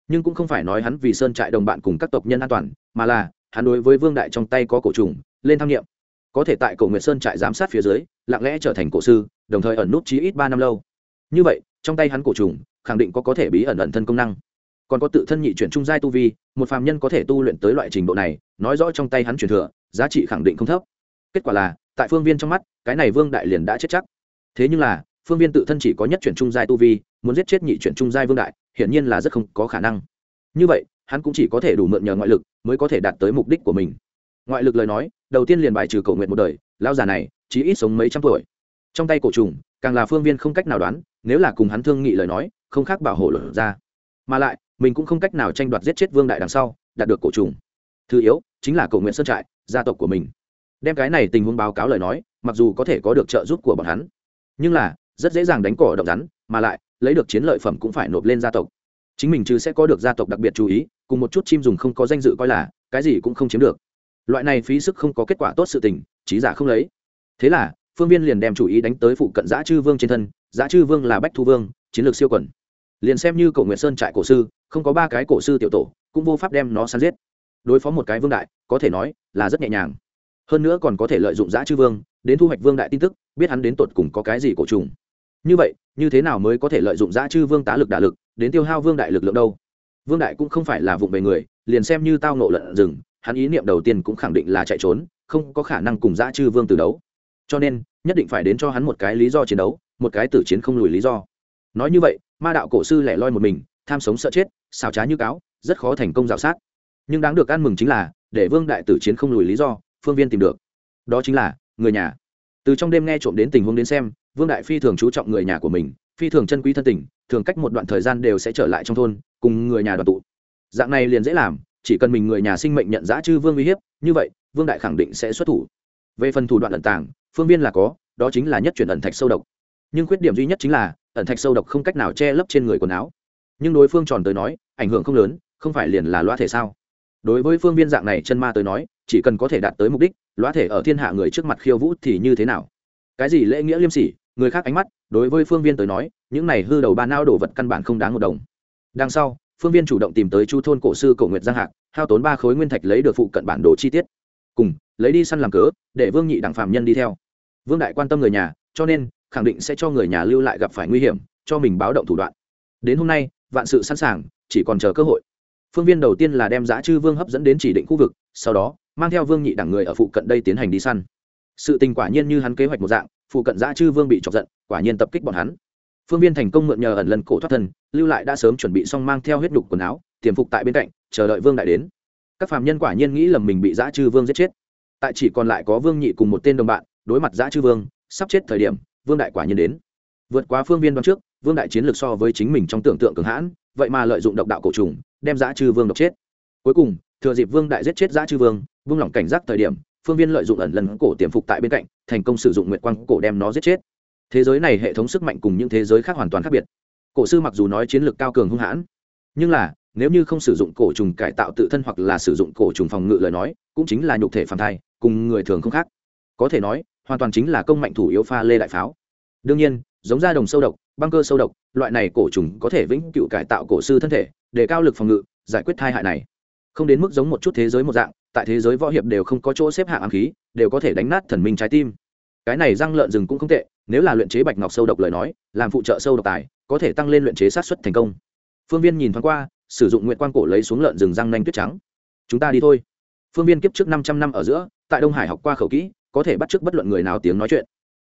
[SPEAKER 1] Nhưng cũng không phải nói hắn vì sơn trại đồng bạn cùng các tộc nhân an toàn, mà là, hắn đối với vương đại trong tay có cổ trùng, lên tham nghiệm. Có thể tại cổ nguyệt sơn trại giám sát phía dưới, lặng lẽ trở thành cổ sư, đồng thời ẩn nút chí ít ba năm lâu. Như vậy, trong tay hắn cổ trùng, khẳng định có có thể bí ẩn ẩn thân công năng. Còn có tự thân nhị chuyển trung giai tu vi, một phàm nhân có thể tu luyện tới loại trình độ này, nói rõ trong tay hắn truyền thừa, giá trị khẳng định không thấp. Kết quả là tại phương viên trong mắt, cái này vương đại liền đã chết chắc. Thế nhưng là, phương viên tự thân chỉ có nhất chuyển trung giai tu vi, muốn giết chết nhị chuyển trung giai vương đại, hiển nhiên là rất không có khả năng. Như vậy, hắn cũng chỉ có thể đủ mượn nhờ ngoại lực mới có thể đạt tới mục đích của mình. Ngoại lực lời nói, đầu tiên liền bài trừ cầu nguyện một đời lao già này, chỉ ít sống mấy trăm tuổi. Trong tay cổ trùng, càng là phương viên không cách nào đoán, nếu là cùng hắn thương nghị lời nói, không khác bảo hộ lửa ra. Mà lại, mình cũng không cách nào tranh đoạt giết chết vương đại đằng sau, đạt được cổ trùng. Thứ yếu, chính là cầu nguyện sơn trại, gia tộc của mình đem cái này tình huống báo cáo lời nói, mặc dù có thể có được trợ giúp của bọn hắn, nhưng là, rất dễ dàng đánh cỏ động rắn, mà lại, lấy được chiến lợi phẩm cũng phải nộp lên gia tộc. Chính mình chứ sẽ có được gia tộc đặc biệt chú ý, cùng một chút chim dùng không có danh dự coi là, cái gì cũng không chiếm được. Loại này phí sức không có kết quả tốt sự tình, trí giả không lấy. Thế là, phương viên liền đem chủ ý đánh tới phụ cận giã chư vương trên thân, giã chư vương là bách thu vương, chiến lược siêu quẩn liền xem như cổ nguyện sơn trại cổ sư, không có ba cái cổ sư tiểu tổ, cũng vô pháp đem nó săn giết. Đối phó một cái vương đại, có thể nói là rất nhẹ nhàng hơn nữa còn có thể lợi dụng giã chư vương đến thu hoạch vương đại tin tức, biết hắn đến tột cùng có cái gì cổ trùng. Như vậy, như thế nào mới có thể lợi dụng giã chư vương tá lực đả lực đến tiêu hao vương đại lực lượng đâu? Vương đại cũng không phải là vụng về người, liền xem như tao nộ lợn rừng, hắn ý niệm đầu tiên cũng khẳng định là chạy trốn, không có khả năng cùng giã chư vương từ đấu. Cho nên, nhất định phải đến cho hắn một cái lý do chiến đấu, một cái tử chiến không lùi lý do. Nói như vậy, ma đạo cổ sư lẻ loi một mình, tham sống sợ chết xào trá như cáo, rất khó thành công dạo sát. Nhưng đáng được ăn mừng chính là, để vương đại tử chiến không lùi lý do phương viên tìm được. Đó chính là người nhà. Từ trong đêm nghe trộm đến tình huống đến xem, vương đại phi thường chú trọng người nhà của mình, phi thường chân quý thân tình, thường cách một đoạn thời gian đều sẽ trở lại trong thôn, cùng người nhà đoàn tụ. Dạng này liền dễ làm, chỉ cần mình người nhà sinh mệnh nhận giã chư vương uy hiếp, như vậy, vương đại khẳng định sẽ xuất thủ. Về phần thủ đoạn ẩn tàng, phương viên là có, đó chính là nhất chuyển ẩn thạch sâu độc. Nhưng khuyết điểm duy nhất chính là, ẩn thạch sâu độc không cách nào che lấp trên người quần áo. Nhưng đối phương tròn tới nói, ảnh hưởng không lớn, không phải liền là loa thể sao? Đối với phương viên dạng này chân ma tới nói, chỉ cần có thể đạt tới mục đích loa thể ở thiên hạ người trước mặt khiêu vũ thì như thế nào? Cái gì lễ nghĩa liêm sỉ, người khác ánh mắt, đối với phương viên tới nói, những này hư đầu ba nao đồ vật căn bản không đáng một đồng. Đằng sau, phương viên chủ động tìm tới chu thôn cổ sư cổ nguyệt giang hạc, hao tốn ba khối nguyên thạch lấy được phụ cận bản đồ chi tiết. Cùng, lấy đi săn làm cớ, để vương nhị đặng phạm nhân đi theo. Vương đại quan tâm người nhà, cho nên, khẳng định sẽ cho người nhà lưu lại gặp phải nguy hiểm, cho mình báo động thủ đoạn. Đến hôm nay, vạn sự sẵn sàng, chỉ còn chờ cơ hội phương viên đầu tiên là đem giã chư vương hấp dẫn đến chỉ định khu vực, sau đó, mang theo vương nhị đẳng người ở phụ cận đây tiến hành đi săn. Sự tình quả nhiên như hắn kế hoạch một dạng, phụ cận giã chư vương bị chọc giận, quả nhiên tập kích bọn hắn. Phương viên thành công mượn nhờ ẩn lần cổ thoát thân, lưu lại đã sớm chuẩn bị xong mang theo huyết nhục quần áo, tiềm phục tại bên cạnh, chờ đợi vương đại đến. Các phạm nhân quả nhiên nghĩ lầm mình bị giã chư vương giết chết. Tại chỉ còn lại có vương nhị cùng một tên đồng bạn, đối mặt giã chư vương, sắp chết thời điểm, vương đại quả nhiên đến. Vượt qua phương viên đoán trước, vương đại chiến lược so với chính mình trong tưởng tượng cường hãn, vậy mà lợi dụng độc đạo cổ trùng đem giã chư vương độc chết. Cuối cùng, thừa dịp vương đại giết chết giã chư vương vương lỏng cảnh giác thời điểm, phương viên lợi dụng ẩn lần cổ tiềm phục tại bên cạnh, thành công sử dụng nguyệt quang cổ đem nó giết chết. Thế giới này hệ thống sức mạnh cùng những thế giới khác hoàn toàn khác biệt. Cổ sư mặc dù nói chiến lược cao cường hung hãn, nhưng là, nếu như không sử dụng cổ trùng cải tạo tự thân hoặc là sử dụng cổ trùng phòng ngự lời nói, cũng chính là nhục thể phản thai, cùng người thường không khác. Có thể nói, hoàn toàn chính là công mạnh thủ yếu pha lê đại pháo. Đương nhiên, giống da đồng sâu độc, băng cơ sâu độc, loại này cổ trùng có thể vĩnh cựu cải tạo cổ sư thân thể để cao lực phòng ngự, giải quyết thai hại này. Không đến mức giống một chút thế giới một dạng, tại thế giới võ hiệp đều không có chỗ xếp hạng ám khí, đều có thể đánh nát thần minh trái tim. Cái này răng lợn rừng cũng không tệ, nếu là luyện chế bạch ngọc sâu độc lời nói, làm phụ trợ sâu độc tài, có thể tăng lên luyện chế sát xuất thành công. Phương viên nhìn thoáng qua, sử dụng nguyện quan cổ lấy xuống lợn rừng răng nanh tuyết trắng. Chúng ta đi thôi. Phương viên kiếp trước năm trăm năm ở giữa, tại đông hải học qua khẩu kỹ, có thể bắt chước bất luận người nào tiếng nói chuyện.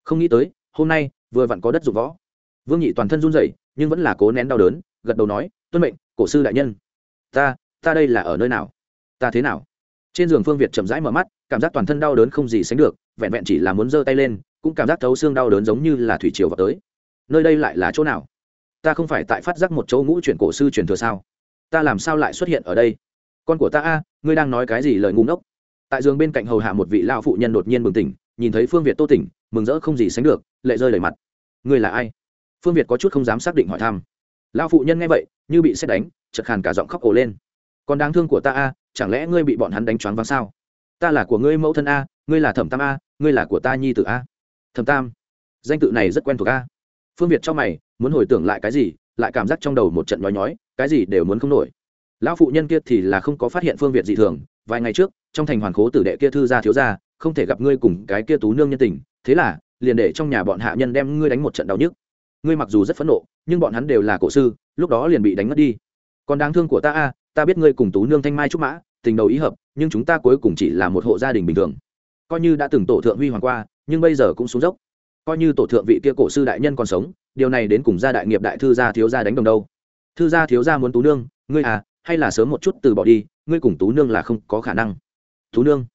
[SPEAKER 1] Không nghĩ tới, hôm nay, vừa vặn có đất dụng võ. Vương nhị toàn thân run rẩy, nhưng vẫn là cố nén đau đớn gật đầu nói, tuân mệnh, cổ sư đại nhân. Ta ta đây là ở nơi nào? Ta thế nào? Trên giường phương việt chậm rãi mở mắt, cảm giác toàn thân đau đớn không gì sánh được, vẹn vẹn chỉ là muốn giơ tay lên, cũng cảm giác thấu xương đau đớn giống như là thủy triều vào tới. Nơi đây lại là chỗ nào? Ta không phải tại phát giác một chỗ ngũ chuyển cổ sư truyền thừa sao? Ta làm sao lại xuất hiện ở đây? Con của ta a, ngươi đang nói cái gì lời ngu ngốc? Tại giường bên cạnh hầu hạ một vị lao phụ nhân đột nhiên bừng tỉnh, nhìn thấy phương việt tô tỉnh, mừng rỡ không gì sánh được, lệ rơi lời mặt. Ngươi là ai? Phương việt có chút không dám xác định hỏi thăm lao phụ nhân nghe vậy, như bị xét đánh chật khàn cả giọng khóc ổ lên. Còn đáng thương của ta a, chẳng lẽ ngươi bị bọn hắn đánh choáng váng sao? Ta là của ngươi mẫu thân a, ngươi là thẩm tam a, ngươi là của ta nhi tử a. Thẩm tam, danh tự này rất quen thuộc a. Phương việt cho mày, muốn hồi tưởng lại cái gì, lại cảm giác trong đầu một trận nhói nhói, cái gì đều muốn không nổi. Lão phụ nhân kia thì là không có phát hiện phương việt dị thường, vài ngày trước, trong thành hoàn khố tử đệ kia thư gia thiếu gia, không thể gặp ngươi cùng cái kia tú nương nhân tình, thế là, liền để trong nhà bọn hạ nhân đem ngươi đánh một trận đau nhức ngươi mặc dù rất phẫn nộ, nhưng bọn hắn đều là cổ sư, lúc đó liền bị đánh mất đi. Còn đáng thương của ta a, ta biết ngươi cùng tú nương thanh mai trúc mã, tình đầu ý hợp, nhưng chúng ta cuối cùng chỉ là một hộ gia đình bình thường. Coi như đã từng tổ thượng huy hoàng qua, nhưng bây giờ cũng xuống dốc. Coi như tổ thượng vị kia cổ sư đại nhân còn sống, điều này đến cùng gia đại nghiệp đại thư gia thiếu gia đánh đồng đâu. Thư gia thiếu gia muốn tú nương, ngươi à hay là sớm một chút từ bỏ đi, ngươi cùng tú nương là không có khả năng. Tú nương,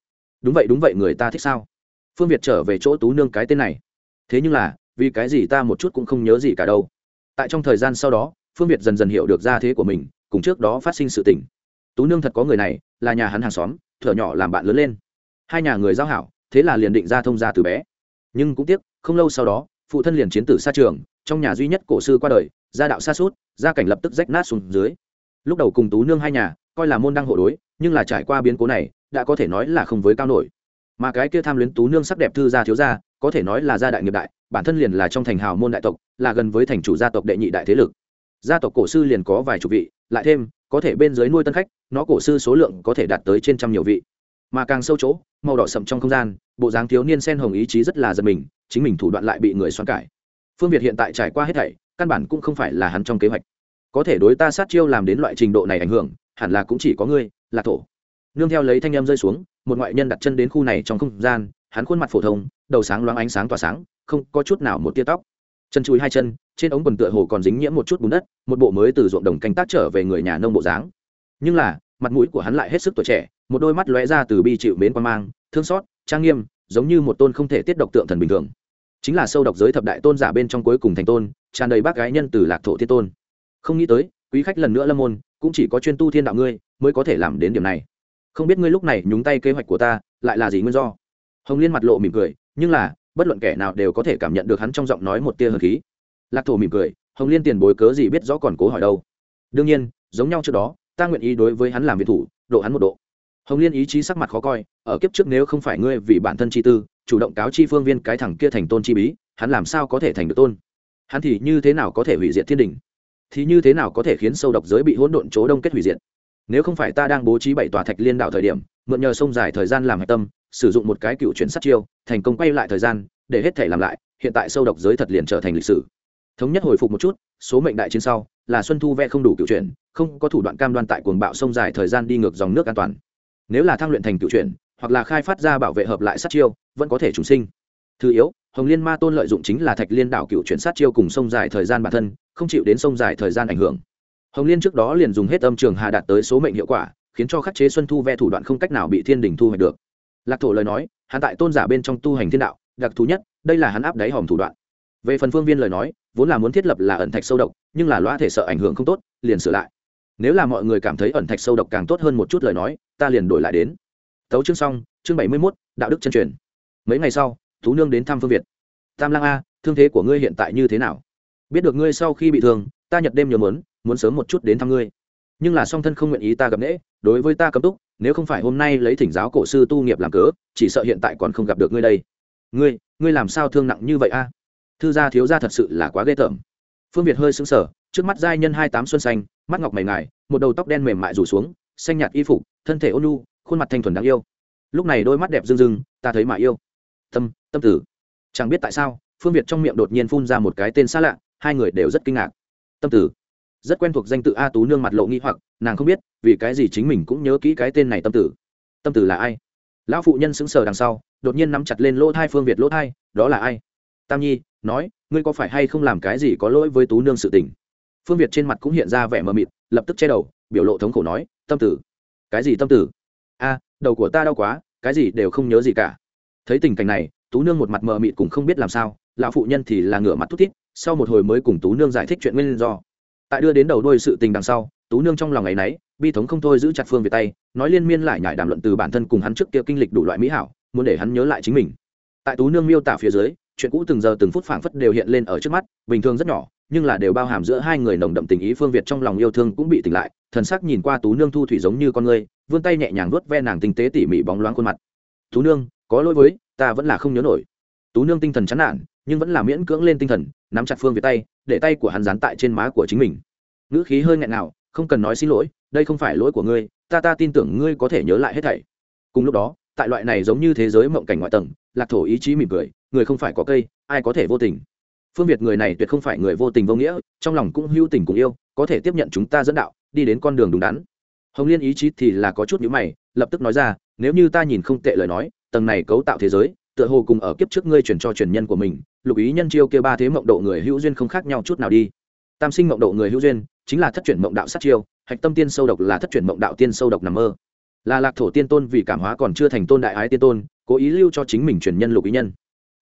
[SPEAKER 1] đúng vậy đúng vậy, người ta thích sao? Phương việt trở về chỗ tú nương cái tên này. Thế nhưng là vì cái gì ta một chút cũng không nhớ gì cả đâu. Tại trong thời gian sau đó, phương việt dần dần hiểu được gia thế của mình, cùng trước đó phát sinh sự tình. Tú nương thật có người này, là nhà hắn hàng xóm, thở nhỏ làm bạn lớn lên. Hai nhà người giao hảo, thế là liền định ra thông gia từ bé. Nhưng cũng tiếc, không lâu sau đó, phụ thân liền chiến tử xa trường, trong nhà duy nhất cổ sư qua đời, gia đạo xa suốt, gia cảnh lập tức rách nát xuống dưới. Lúc đầu cùng tú nương hai nhà, coi là môn đăng hộ đối, nhưng là trải qua biến cố này, đã có thể nói là không với cao nổi. Mà cái kia tham luyến tú nương sắc đẹp thư gia thiếu gia, có thể nói là gia đại nghiệp đại bản thân liền là trong thành hào môn đại tộc, là gần với thành chủ gia tộc đệ nhị đại thế lực. Gia tộc cổ sư liền có vài chục vị, lại thêm, có thể bên dưới nuôi tân khách, nó cổ sư số lượng có thể đạt tới trên trăm nhiều vị. Mà càng sâu chỗ, màu đỏ sậm trong không gian, bộ dáng thiếu niên sen hồng ý chí rất là giật mình, chính mình thủ đoạn lại bị người xoắn cải. Phương việt hiện tại trải qua hết thảy, căn bản cũng không phải là hắn trong kế hoạch. Có thể đối ta sát chiêu làm đến loại trình độ này ảnh hưởng, hẳn là cũng chỉ có ngươi, là thổ. Nương theo lấy thanh em rơi xuống, một ngoại nhân đặt chân đến khu này trong không gian, hắn khuôn mặt phổ thông, đầu sáng loáng ánh sáng tỏa sáng không có chút nào một tia tóc. Chân chùi hai chân, trên ống quần tựa hồ còn dính nhiễm một chút bùn đất, một bộ mới từ ruộng đồng canh tác trở về người nhà nông bộ dáng. Nhưng là, mặt mũi của hắn lại hết sức tuổi trẻ, một đôi mắt lóe ra từ bi chịu mến quan mang, thương xót, trang nghiêm, giống như một tôn không thể tiết độc tượng thần bình thường. Chính là sâu độc giới thập đại tôn giả bên trong cuối cùng thành tôn, tràn đầy bác gái nhân từ lạc thổ thiên tôn. Không nghĩ tới, quý khách lần nữa lâm môn, cũng chỉ có chuyên tu thiên đạo ngươi, mới có thể làm đến điểm này. Không biết ngươi lúc này nhúng tay kế hoạch của ta, lại là gì nguyên do? Hồng liên mặt lộ mỉm cười, nhưng là bất luận kẻ nào đều có thể cảm nhận được hắn trong giọng nói một tia hờ khí. Lạc thổ mỉm cười, hồng liên tiền bối cớ gì biết rõ còn cố hỏi đâu? Đương nhiên, giống nhau trước đó, ta nguyện ý đối với hắn làm việc thủ, độ hắn một độ. Hồng liên ý chí sắc mặt khó coi, ở kiếp trước nếu không phải ngươi vì bản thân chi tư, chủ động cáo chi phương viên cái thằng kia thành tôn chi bí, hắn làm sao có thể thành được tôn? Hắn thì như thế nào có thể hủy diệt thiên đình? Thì như thế nào có thể khiến sâu độc giới bị hỗn độn chỗ đông kết hủy diệt? Nếu không phải ta đang bố trí bảy tòa thạch liên đạo thời điểm, mượn nhờ sông dài thời gian làm hạch tâm sử dụng một cái cựu chuyển sát chiêu, thành công quay lại thời gian, để hết thể làm lại, hiện tại sâu độc giới thật liền trở thành lịch sử. Thống nhất hồi phục một chút, số mệnh đại chiến sau, là xuân thu vẽ không đủ cựu chuyển, không có thủ đoạn cam đoan tại cuồng bạo sông dài thời gian đi ngược dòng nước an toàn. Nếu là thăng luyện thành cựu chuyển, hoặc là khai phát ra bảo vệ hợp lại sát chiêu, vẫn có thể trùng sinh. Thứ yếu, hồng liên ma tôn lợi dụng chính là thạch liên đảo cựu chuyển sát chiêu cùng sông dài thời gian bản thân, không chịu đến sông dài thời gian ảnh hưởng. Hồng liên trước đó liền dùng hết âm trường hà đạt tới số mệnh hiệu quả, khiến cho khắc chế xuân thu ve thủ đoạn không cách nào bị thiên đình thu hoạch được lạc thổ lời nói, hắn tại tôn giả bên trong tu hành thiên đạo, đặc thù nhất, đây là hắn áp đáy hòm thủ đoạn. Về phần phương viên lời nói, vốn là muốn thiết lập là ẩn thạch sâu độc, nhưng là loa thể sợ ảnh hưởng không tốt, liền sửa lại. Nếu là mọi người cảm thấy ẩn thạch sâu độc càng tốt hơn một chút lời nói, ta liền đổi lại đến. Tấu chương xong, chương bảy mươi mốt, đạo đức chân truyền. Mấy ngày sau tú nương đến thăm phương việt. Tam lang a, thương thế của ngươi hiện tại như thế nào? Biết được ngươi sau khi bị thương, ta nhật đêm nhớ mớn muốn sớm một chút đến thăm ngươi nhưng là song thân không nguyện ý ta gặp nễ, đối với ta cấm túc, nếu không phải hôm nay lấy thỉnh giáo cổ sư tu nghiệp làm cớ, chỉ sợ hiện tại còn không gặp được ngươi đây. Ngươi ngươi làm sao thương nặng như vậy a? Thư gia thiếu gia thật sự là quá ghê tởm. Phương việt hơi sững sờ, trước mắt giai nhân hai tám xuân xanh, mắt ngọc mày ngài, một đầu tóc đen mềm mại rủ xuống, xanh nhạt y phục, thân thể ôn nhu, khuôn mặt thanh thuần đáng yêu. Lúc này đôi mắt đẹp rưng rưng, ta thấy mà yêu. Tâm tâm tử. Chẳng biết tại sao, phương việt trong miệng đột nhiên phun ra một cái tên xa lạ, hai người đều rất kinh ngạc. Tâm tử rất quen thuộc danh tự a tú nương mặt lộ nghi hoặc, nàng không biết, vì cái gì chính mình cũng nhớ kỹ cái tên này tâm tử. Tâm tử là ai? Lão phụ nhân sững sờ đằng sau, đột nhiên nắm chặt lên lỗ thai phương việt lỗ thai, đó là ai? Tam nhi, nói, ngươi có phải hay không làm cái gì có lỗi với tú nương sự tình? Phương việt trên mặt cũng hiện ra vẻ mờ mịt, lập tức che đầu, biểu lộ thống khổ nói, tâm tử. Cái gì tâm tử? A, đầu của ta đau quá, cái gì đều không nhớ gì cả. Thấy tình cảnh này, tú nương một mặt mờ mịt cũng không biết làm sao, lão phụ nhân thì là ngửa mặt thút thít, sau một hồi mới cùng tú nương giải thích chuyện nguyên do tại đưa đến đầu đuôi sự tình đằng sau, tú nương trong lòng ngày nấy, bi thống không thôi giữ chặt phương về tay, nói liên miên lại nhải đàm luận từ bản thân cùng hắn trước kia kinh lịch đủ loại mỹ hảo, muốn để hắn nhớ lại chính mình. Tại tú nương miêu tả phía dưới, chuyện cũ từng giờ từng phút phảng phất đều hiện lên ở trước mắt, bình thường rất nhỏ, nhưng là đều bao hàm giữa hai người nồng đậm tình ý phương việt trong lòng yêu thương cũng bị tỉnh lại, thần sắc nhìn qua tú nương thu thủy giống như con người, vươn tay nhẹ nhàng vuốt ve nàng tinh tế tỉ mỉ bóng loáng khuôn mặt. Tú nương, có lỗi với, ta vẫn là không nhớ nổi. Tú nương tinh thần chán nản nhưng vẫn là miễn cưỡng lên tinh thần, nắm chặt phương việt tay, để tay của hắn dán tại trên má của chính mình. Ngữ khí hơi nghẹn nào không cần nói xin lỗi, đây không phải lỗi của ngươi, ta ta tin tưởng ngươi có thể nhớ lại hết thảy. Cùng lúc đó, tại loại này giống như thế giới mộng cảnh ngoại tầng, lạc thổ ý chí mỉm cười, người không phải có cây, ai có thể vô tình. Phương việt người này tuyệt không phải người vô tình vô nghĩa, trong lòng cũng hữu tình cũng yêu, có thể tiếp nhận chúng ta dẫn đạo, đi đến con đường đúng đắn. Hồng liên ý chí thì là có chút nhữ mày, lập tức nói ra, nếu như ta nhìn không tệ lời nói, tầng này cấu tạo thế giới tựa hồ cùng ở kiếp trước ngươi chuyển cho truyền nhân của mình, lục ý nhân chiêu kia ba thế mộng độ người hữu duyên không khác nhau chút nào đi. Tam sinh mộng độ người hữu duyên, chính là thất chuyển mộng đạo sát chiêu, hạch tâm tiên sâu độc là thất chuyển mộng đạo tiên sâu độc nằm mơ. Là lạc thổ tiên tôn vì cảm hóa còn chưa thành tôn đại ái tiên tôn, cố ý lưu cho chính mình truyền nhân lục ý nhân.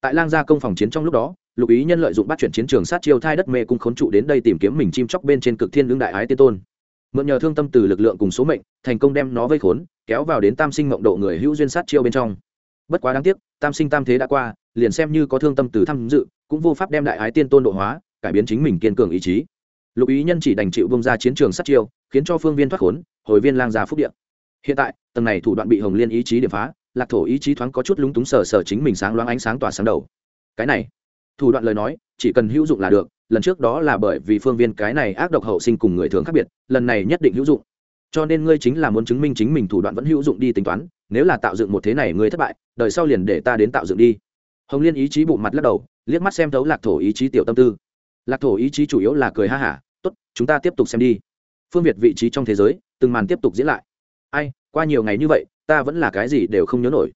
[SPEAKER 1] Tại lang gia công phòng chiến trong lúc đó, lục ý nhân lợi dụng bắt chuyển chiến trường sát chiêu thai đất mê cung khốn trụ đến đây tìm kiếm mình chim chóc bên trên cực thiên lương đại ái tiên tôn. Mượn nhờ thương tâm từ lực lượng cùng số mệnh, thành công đem nó vây khốn, kéo vào đến tam sinh mộng độ người hữu duyên sát chiêu bên trong bất quá đáng tiếc, tam sinh tam thế đã qua, liền xem như có thương tâm từ tham dự, cũng vô pháp đem đại ái tiên tôn độ hóa, cải biến chính mình kiên cường ý chí. Lục ý nhân chỉ đành chịu bông ra chiến trường sát chiêu, khiến cho phương viên thoát khốn, hồi viên lang ra phúc điện hiện tại, tầng này thủ đoạn bị hồng liên ý chí điểm phá, lạc thổ ý chí thoáng có chút lúng túng sờ sờ chính mình sáng loáng ánh sáng tỏa sáng đầu. Cái này, thủ đoạn lời nói, chỉ cần hữu dụng là được, lần trước đó là bởi vì phương viên cái này ác độc hậu sinh cùng người thường khác biệt, lần này nhất định hữu dụng. Cho nên ngươi chính là muốn chứng minh chính mình thủ đoạn vẫn hữu dụng đi tính toán nếu là tạo dựng một thế này ngươi thất bại, đời sau liền để ta đến tạo dựng đi. Hồng liên ý chí bụng mặt lắc đầu, liếc mắt xem thấu lạc thổ ý chí tiểu tâm tư. Lạc thổ ý chí chủ yếu là cười ha hả, tốt, chúng ta tiếp tục xem đi. Phương việt vị trí trong thế giới, từng màn tiếp tục diễn lại. Ai, qua nhiều ngày như vậy, ta vẫn là cái gì đều không nhớ nổi.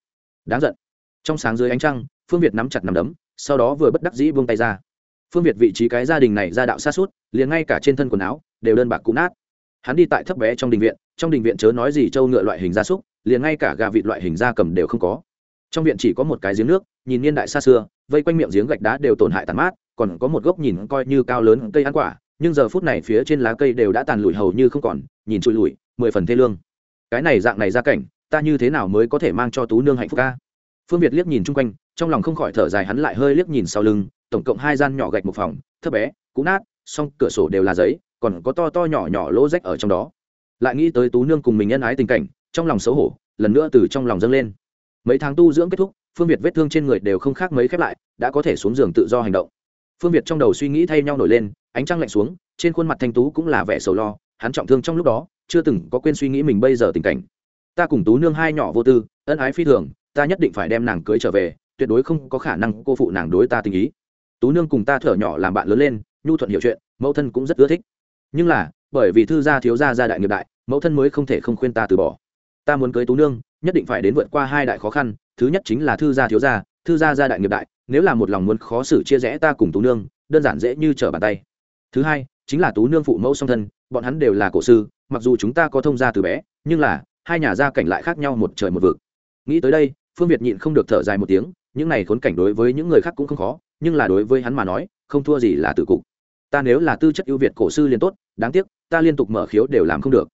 [SPEAKER 1] Đáng giận. Trong sáng dưới ánh trăng, phương việt nắm chặt nắm đấm, sau đó vừa bất đắc dĩ buông tay ra. Phương việt vị trí cái gia đình này ra đạo xa suốt, liền ngay cả trên thân quần áo đều đơn bạc cũ nát. Hắn đi tại thấp bé trong đình viện, trong đình viện chớ nói gì trâu ngựa loại hình gia súc liền ngay cả gà vịt loại hình da cầm đều không có. Trong viện chỉ có một cái giếng nước, nhìn niên đại xa xưa, vây quanh miệng giếng gạch đá đều tổn hại tàn mát, còn có một gốc nhìn coi như cao lớn cây ăn quả, nhưng giờ phút này phía trên lá cây đều đã tàn lụi hầu như không còn, nhìn trụi lụi, mười phần thê lương. Cái này dạng này ra cảnh, ta như thế nào mới có thể mang cho tú nương hạnh phúc ca? Phương việt liếc nhìn chung quanh, trong lòng không khỏi thở dài hắn lại hơi liếc nhìn sau lưng, tổng cộng hai gian nhỏ gạch một phòng, thấp bé, cũ nát, song cửa sổ đều là giấy, còn có to to nhỏ nhỏ lỗ rách ở trong đó. Lại nghĩ tới tú nương cùng mình nhân ái tình cảnh trong lòng xấu hổ, lần nữa từ trong lòng dâng lên. Mấy tháng tu dưỡng kết thúc, phương việt vết thương trên người đều không khác mấy khép lại, đã có thể xuống giường tự do hành động. Phương việt trong đầu suy nghĩ thay nhau nổi lên, ánh trăng lạnh xuống, trên khuôn mặt thanh tú cũng là vẻ sầu lo, hắn trọng thương trong lúc đó, chưa từng có quên suy nghĩ mình bây giờ tình cảnh. Ta cùng tú nương hai nhỏ vô tư, ân ái phi thường, ta nhất định phải đem nàng cưới trở về, tuyệt đối không có khả năng cô phụ nàng đối ta tình ý. Tú nương cùng ta thở nhỏ làm bạn lớn lên, nhu thuận hiểu chuyện, mẫu thân cũng rất ưa thích. Nhưng là, bởi vì thư gia thiếu gia gia đại nghiệp đại, mẫu thân mới không thể không khuyên ta từ bỏ ta muốn cưới tú nương, nhất định phải đến vượt qua hai đại khó khăn, thứ nhất chính là thư gia thiếu gia, thư gia gia đại nghiệp đại, nếu là một lòng muốn khó xử chia rẽ ta cùng tú nương, đơn giản dễ như trở bàn tay. Thứ hai, chính là tú nương phụ mẫu song thân, bọn hắn đều là cổ sư, mặc dù chúng ta có thông gia từ bé, nhưng là, hai nhà gia cảnh lại khác nhau một trời một vực. Nghĩ tới đây, phương việt nhịn không được thở dài một tiếng, những này khốn cảnh đối với những người khác cũng không khó, nhưng là đối với hắn mà nói, không thua gì là tử cục. Ta nếu là tư chất ưu việt cổ sư liền tốt, đáng tiếc, ta liên tục mở khiếu đều làm không được.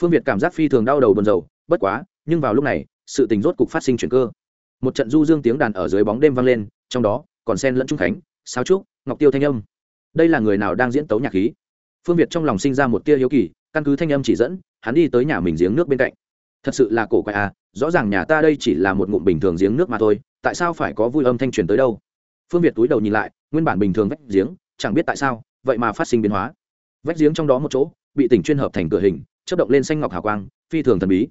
[SPEAKER 1] Phương việt cảm giác phi thường đau đầu buồn rầu bất quá, nhưng vào lúc này, sự tình rốt cục phát sinh chuyển cơ. Một trận du dương tiếng đàn ở dưới bóng đêm vang lên, trong đó, còn sen lẫn trung khánh sao trúc, ngọc tiêu thanh âm. Đây là người nào đang diễn tấu nhạc khí? Phương việt trong lòng sinh ra một tia hiếu kỳ, căn cứ thanh âm chỉ dẫn, hắn đi tới nhà mình giếng nước bên cạnh. Thật sự là cổ quái à rõ ràng nhà ta đây chỉ là một ngụm bình thường giếng nước mà thôi, tại sao phải có vui âm thanh truyền tới đâu? Phương việt túi đầu nhìn lại, nguyên bản bình thường vách giếng, chẳng biết tại sao, vậy mà phát sinh biến hóa. Vách giếng trong đó một chỗ, bị tỉnh chuyên hợp thành cửa hình chất động lên xanh ngọc hào quang, phi thường thần bí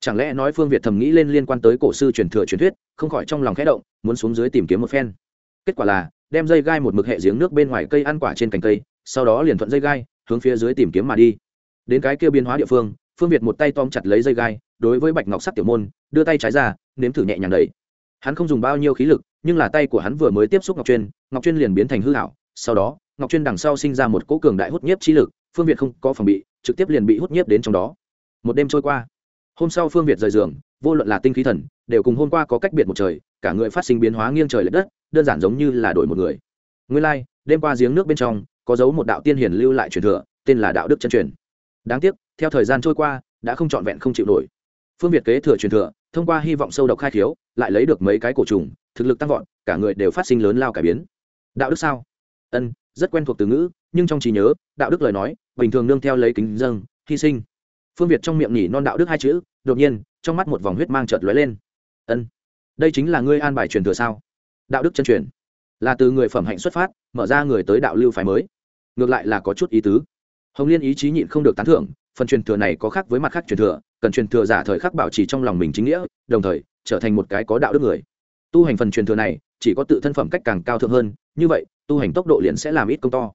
[SPEAKER 1] chẳng lẽ nói phương việt thầm nghĩ lên liên quan tới cổ sư truyền thừa truyền thuyết, không khỏi trong lòng khẽ động, muốn xuống dưới tìm kiếm một phen. Kết quả là, đem dây gai một mực hệ giếng nước bên ngoài cây ăn quả trên cành cây, sau đó liền thuận dây gai, hướng phía dưới tìm kiếm mà đi. Đến cái kia biến hóa địa phương phương việt một tay tóm chặt lấy dây gai, đối với bạch ngọc sắc tiểu môn, đưa tay trái ra, nếm thử nhẹ nhàng đầy hắn không dùng bao nhiêu khí lực, nhưng là tay của hắn vừa mới tiếp xúc ngọc chuyên ngọc chuyên liền biến thành hư hảo sau đó, ngọc chuyên đằng sau sinh ra một cỗ cường đại hút nhiếp trí lực, phương việt không có phòng bị, trực tiếp liền bị hút nhiếp đến trong đó. Một đêm trôi qua hôm sau phương việt rời giường vô luận là tinh khí thần đều cùng hôm qua có cách biệt một trời cả người phát sinh biến hóa nghiêng trời l ệ đất đơn giản giống như là đổi một người. Nguyên lai、like, đêm qua giếng nước bên trong có dấu một đạo tiên hiền lưu lại truyền thừa tên là đạo đức chân truyền. Đáng tiếc theo thời gian trôi qua đã không trọn vẹn không chịu nổi. Phương việt kế thừa truyền thừa thông qua hy vọng sâu độc khai khiếu lại lấy được mấy cái cổ trùng thực lực tăng vọt cả người đều phát sinh lớn lao cải biến. Đạo đức sao? Ân rất quen thuộc từ ngữ nhưng trong trí nhớ đạo đức lời nói bình thường nương theo lấy kính dâng hy sinh phương việt trong miệng nhỉ non đạo đức hai chữ, đột nhiên, trong mắt một vòng huyết mang chợt lóe lên. Ân, đây chính là ngươi an bài truyền thừa sao? Đạo đức chân truyền. Là từ người phẩm hạnh xuất phát, mở ra người tới đạo lưu phái mới. Ngược lại là có chút ý tứ. Hồng liên ý chí nhịn không được tán thưởng, phần truyền thừa này có khác với mặt khác truyền thừa, cần truyền thừa giả thời khắc bảo trì trong lòng mình chính nghĩa, đồng thời, trở thành một cái có đạo đức người. Tu hành phần truyền thừa này, chỉ có tự thân phẩm cách càng cao thượng hơn, như vậy, tu hành tốc độ liền sẽ làm ít công to.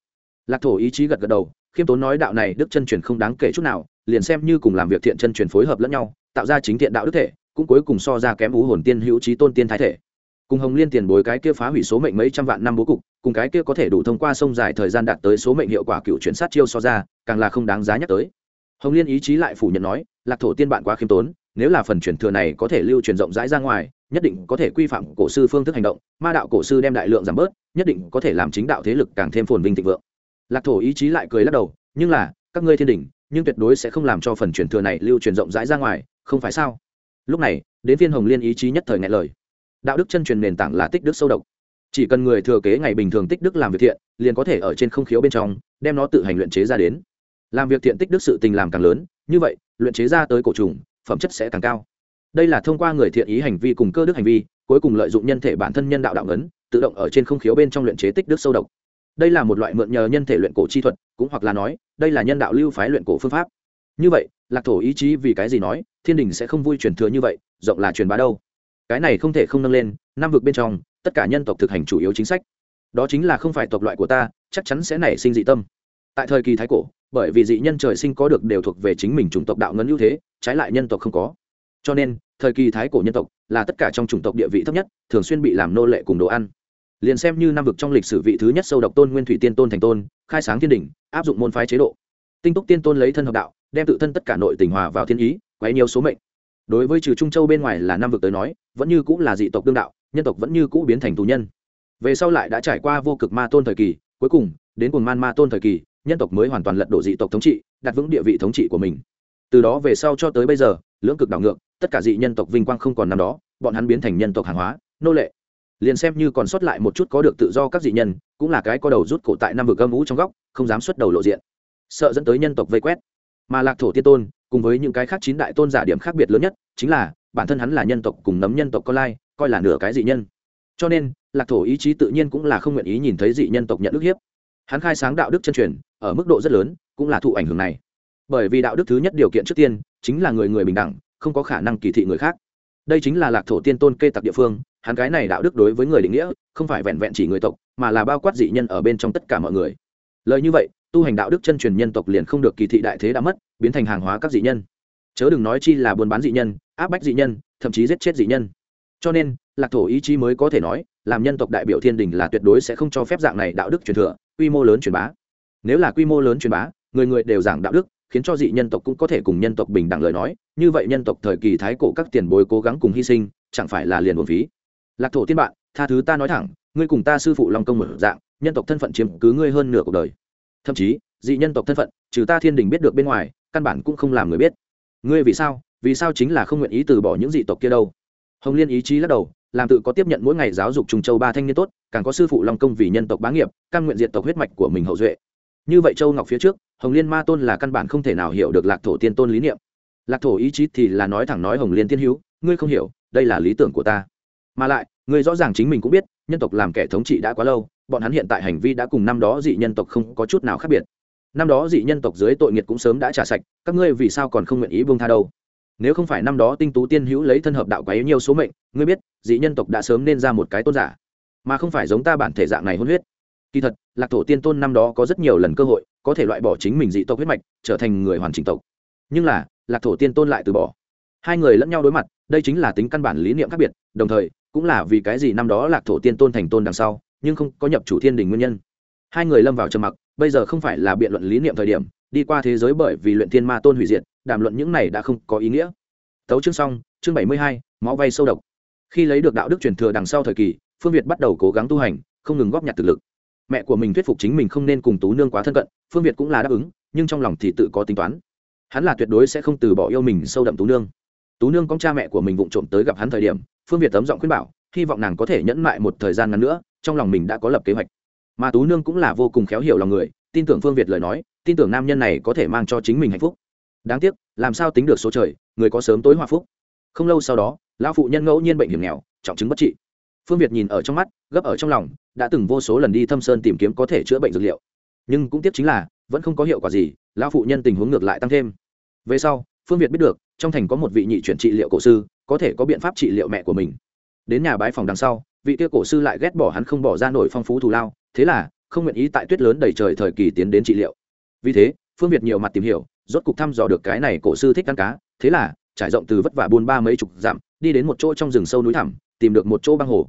[SPEAKER 1] Lạc thổ ý chí gật gật đầu, khiêm tốn nói đạo này đức chân truyền không đáng kể chút nào liền xem như cùng làm việc thiện chân truyền phối hợp lẫn nhau, tạo ra chính thiện đạo đức thể, cũng cuối cùng so ra kém ú hồn tiên hữu trí tôn tiên thái thể. Cùng hồng liên tiền bối cái kia phá hủy số mệnh mấy trăm vạn năm bố cục, cùng cái kia có thể đủ thông qua sông dài thời gian đạt tới số mệnh hiệu quả cựu chuyển sát chiêu so ra, càng là không đáng giá nhắc tới. Hồng liên ý chí lại phủ nhận nói, lạc thổ tiên bạn quá khiêm tốn, nếu là phần truyền thừa này có thể lưu truyền rộng rãi ra ngoài, nhất định có thể quy phạm cổ sư phương thức hành động, ma đạo cổ sư đem đại lượng giảm bớt, nhất định có thể làm chính đạo thế lực càng thêm phồn vinh thịnh vượng. Lạc thổ ý chí lại cười lắc đầu, nhưng là, các ngươi thiên đình nhưng tuyệt đối sẽ không làm cho phần truyền thừa này lưu truyền rộng rãi ra ngoài, không phải sao? Lúc này, đến phiên hồng liên ý chí nhất thời ngại lời. Đạo đức chân truyền nền tảng là tích đức sâu độc. Chỉ cần người thừa kế ngày bình thường tích đức làm việc thiện, liền có thể ở trên không khiếu bên trong, đem nó tự hành luyện chế ra đến. Làm việc thiện tích đức sự tình làm càng lớn, như vậy, luyện chế ra tới cổ trùng, phẩm chất sẽ càng cao. Đây là thông qua người thiện ý hành vi cùng cơ đức hành vi, cuối cùng lợi dụng nhân thể bản thân nhân đạo đạo ngấn tự động ở trên không khiếu bên trong luyện chế tích đức sâu độc. Đây là một loại mượn nhờ nhân thể luyện cổ chi thuật cũng hoặc là nói, đây là nhân đạo lưu phái luyện cổ phương pháp. Như vậy, lạc thổ ý chí vì cái gì nói, thiên đình sẽ không vui truyền thừa như vậy, rộng là truyền bá đâu. Cái này không thể không nâng lên, năm vực bên trong, tất cả nhân tộc thực hành chủ yếu chính sách. Đó chính là không phải tộc loại của ta, chắc chắn sẽ nảy sinh dị tâm. Tại thời kỳ thái cổ, bởi vì dị nhân trời sinh có được đều thuộc về chính mình chủng tộc đạo ngấn ưu thế, trái lại nhân tộc không có. Cho nên, thời kỳ thái cổ nhân tộc là tất cả trong chủng tộc địa vị thấp nhất, thường xuyên bị làm nô lệ cùng đồ ăn liền xem như năm vực trong lịch sử vị thứ nhất sâu độc tôn nguyên thủy tiên tôn thành tôn, khai sáng thiên đỉnh, áp dụng môn phái chế độ. Tinh túc tiên tôn lấy thân hợp đạo, đem tự thân tất cả nội tình hòa vào thiên ý, quấy nhiều số mệnh. Đối với trừ trung châu bên ngoài là năm vực tới nói, vẫn như cũng là dị tộc đương đạo, nhân tộc vẫn như cũ biến thành tù nhân. Về sau lại đã trải qua vô cực ma tôn thời kỳ, cuối cùng, đến cùng man ma tôn thời kỳ, nhân tộc mới hoàn toàn lật đổ dị tộc thống trị, đặt vững địa vị thống trị của mình. Từ đó về sau cho tới bây giờ, lưỡng cực đảo ngược, tất cả dị nhân tộc vinh quang không còn nằm đó, bọn hắn biến thành nhân tộc hàng hóa, nô lệ liền xem như còn sót lại một chút có được tự do các dị nhân, cũng là cái có đầu rút cổ tại năm vực âm ú trong góc, không dám xuất đầu lộ diện. Sợ dẫn tới nhân tộc vây quét. Mà lạc thổ tiên tôn, cùng với những cái khác chín đại tôn giả điểm khác biệt lớn nhất, chính là, bản thân hắn là nhân tộc cùng nấm nhân tộc con lai, coi là nửa cái dị nhân. Cho nên, lạc thổ ý chí tự nhiên cũng là không nguyện ý nhìn thấy dị nhân tộc nhận ức hiếp. Hắn khai sáng đạo đức chân truyền, ở mức độ rất lớn, cũng là thụ ảnh hưởng này. Bởi vì đạo đức thứ nhất điều kiện trước tiên, chính là người người bình đẳng, không có khả năng kỳ thị người khác. Đây chính là lạc thổ tiên tôn kê tặc địa phương hắn cái này đạo đức đối với người định nghĩa, không phải vẹn vẹn chỉ người tộc, mà là bao quát dị nhân ở bên trong tất cả mọi người. Lời như vậy, tu hành đạo đức chân truyền nhân tộc liền không được kỳ thị đại thế đã mất, biến thành hàng hóa các dị nhân. Chớ đừng nói chi là buôn bán dị nhân, áp bách dị nhân, thậm chí giết chết dị nhân. Cho nên, lạc thổ ý chí mới có thể nói, làm nhân tộc đại biểu thiên đình là tuyệt đối sẽ không cho phép dạng này đạo đức truyền thừa, quy mô lớn truyền bá. Nếu là quy mô lớn truyền bá, người người đều giảng đạo đức, khiến cho dị nhân tộc cũng có thể cùng nhân tộc bình đẳng lời nói, như vậy nhân tộc thời kỳ thái cổ các tiền bối cố gắng cùng hy sinh, chẳng phải là liền bổn phí lạc thổ tiên bạn, tha thứ ta nói thẳng, ngươi cùng ta sư phụ long công mở dạng, nhân tộc thân phận chiếm cứ ngươi hơn nửa cuộc đời. Thậm chí, dị nhân tộc thân phận, trừ ta thiên đình biết được bên ngoài, căn bản cũng không làm người biết. Ngươi vì sao? Vì sao chính là không nguyện ý từ bỏ những dị tộc kia đâu? Hồng liên ý chí lắc đầu, làm tự có tiếp nhận mỗi ngày giáo dục trùng châu ba thanh niên tốt, càng có sư phụ long công vì nhân tộc bá nghiệp căn nguyện diện tộc huyết mạch của mình hậu duệ. Như vậy châu ngọc phía trước, hồng liên ma tôn là căn bản không thể nào hiểu được lạc thổ tiên tôn lý niệm. Lạc thổ ý chí thì là nói thẳng nói hồng liên tiên hữu, ngươi không hiểu, đây là lý tưởng của ta mà lại ngươi rõ ràng chính mình cũng biết, nhân tộc làm kẻ thống trị đã quá lâu, bọn hắn hiện tại hành vi đã cùng năm đó dị nhân tộc không có chút nào khác biệt. Năm đó dị nhân tộc dưới tội nghiệt cũng sớm đã trả sạch, các ngươi vì sao còn không nguyện ý buông tha đâu? Nếu không phải năm đó tinh tú tiên hữu lấy thân hợp đạo quấy nhiều số mệnh, ngươi biết, dị nhân tộc đã sớm nên ra một cái tôn giả. Mà không phải giống ta bản thể dạng này hôn huyết. Kỳ thật, lạc thổ tiên tôn năm đó có rất nhiều lần cơ hội, có thể loại bỏ chính mình dị tộc huyết mạch, trở thành người hoàn chỉnh tộc. Nhưng là, lạc thổ tiên tôn lại từ bỏ. Hai người lẫn nhau đối mặt, đây chính là tính căn bản lý niệm khác biệt, đồng thời cũng là vì cái gì năm đó lạc thổ tiên tôn thành tôn đằng sau, nhưng không có nhập chủ thiên đình nguyên nhân. Hai người lâm vào trầm mặc, bây giờ không phải là biện luận lý niệm thời điểm, đi qua thế giới bởi vì luyện thiên ma tôn hủy diệt, đàm luận những này đã không có ý nghĩa. Tấu chương xong, chương bảy mươi hai, máu vay sâu độc. Khi lấy được đạo đức truyền thừa đằng sau thời kỳ, phương việt bắt đầu cố gắng tu hành, không ngừng góp nhặt thực lực. Mẹ của mình thuyết phục chính mình không nên cùng tú nương quá thân cận, phương việt cũng là đáp ứng, nhưng trong lòng thì tự có tính toán. Hắn là tuyệt đối sẽ không từ bỏ yêu mình sâu đậm tú nương. Tú nương con cha mẹ của mình vụng trộm tới gặp hắn thời điểm phương việt tấm giọng khuyên bảo, hy vọng nàng có thể nhẫn mại một thời gian ngắn nữa, trong lòng mình đã có lập kế hoạch. Mà tú nương cũng là vô cùng khéo hiểu lòng người, tin tưởng phương việt lời nói, tin tưởng nam nhân này có thể mang cho chính mình hạnh phúc. Đáng tiếc, làm sao tính được số trời, người có sớm tối hòa phúc. Không lâu sau đó, lão phụ nhân ngẫu nhiên bệnh hiểm nghèo, trọng chứng bất trị. Phương việt nhìn ở trong mắt, gấp ở trong lòng, đã từng vô số lần đi thâm sơn tìm kiếm có thể chữa bệnh dược liệu. Nhưng cũng tiếc chính là, vẫn không có hiệu quả gì, lão phụ nhân tình huống ngược lại tăng thêm. Về sau, phương việt biết được, trong thành có một vị nhị chuyển trị liệu cổ sư có thể có biện pháp trị liệu mẹ của mình. Đến nhà bái phòng đằng sau, vị kia cổ sư lại ghét bỏ hắn không bỏ ra nổi phong phú thù lao, thế là không nguyện ý tại tuyết lớn đầy trời thời kỳ tiến đến trị liệu. Vì thế, phương việt nhiều mặt tìm hiểu, rốt cục thăm dò được cái này cổ sư thích ăn cá, thế là trải rộng từ vất vả buôn ba mấy chục dặm, đi đến một chỗ trong rừng sâu núi thẳm, tìm được một chỗ băng hồ.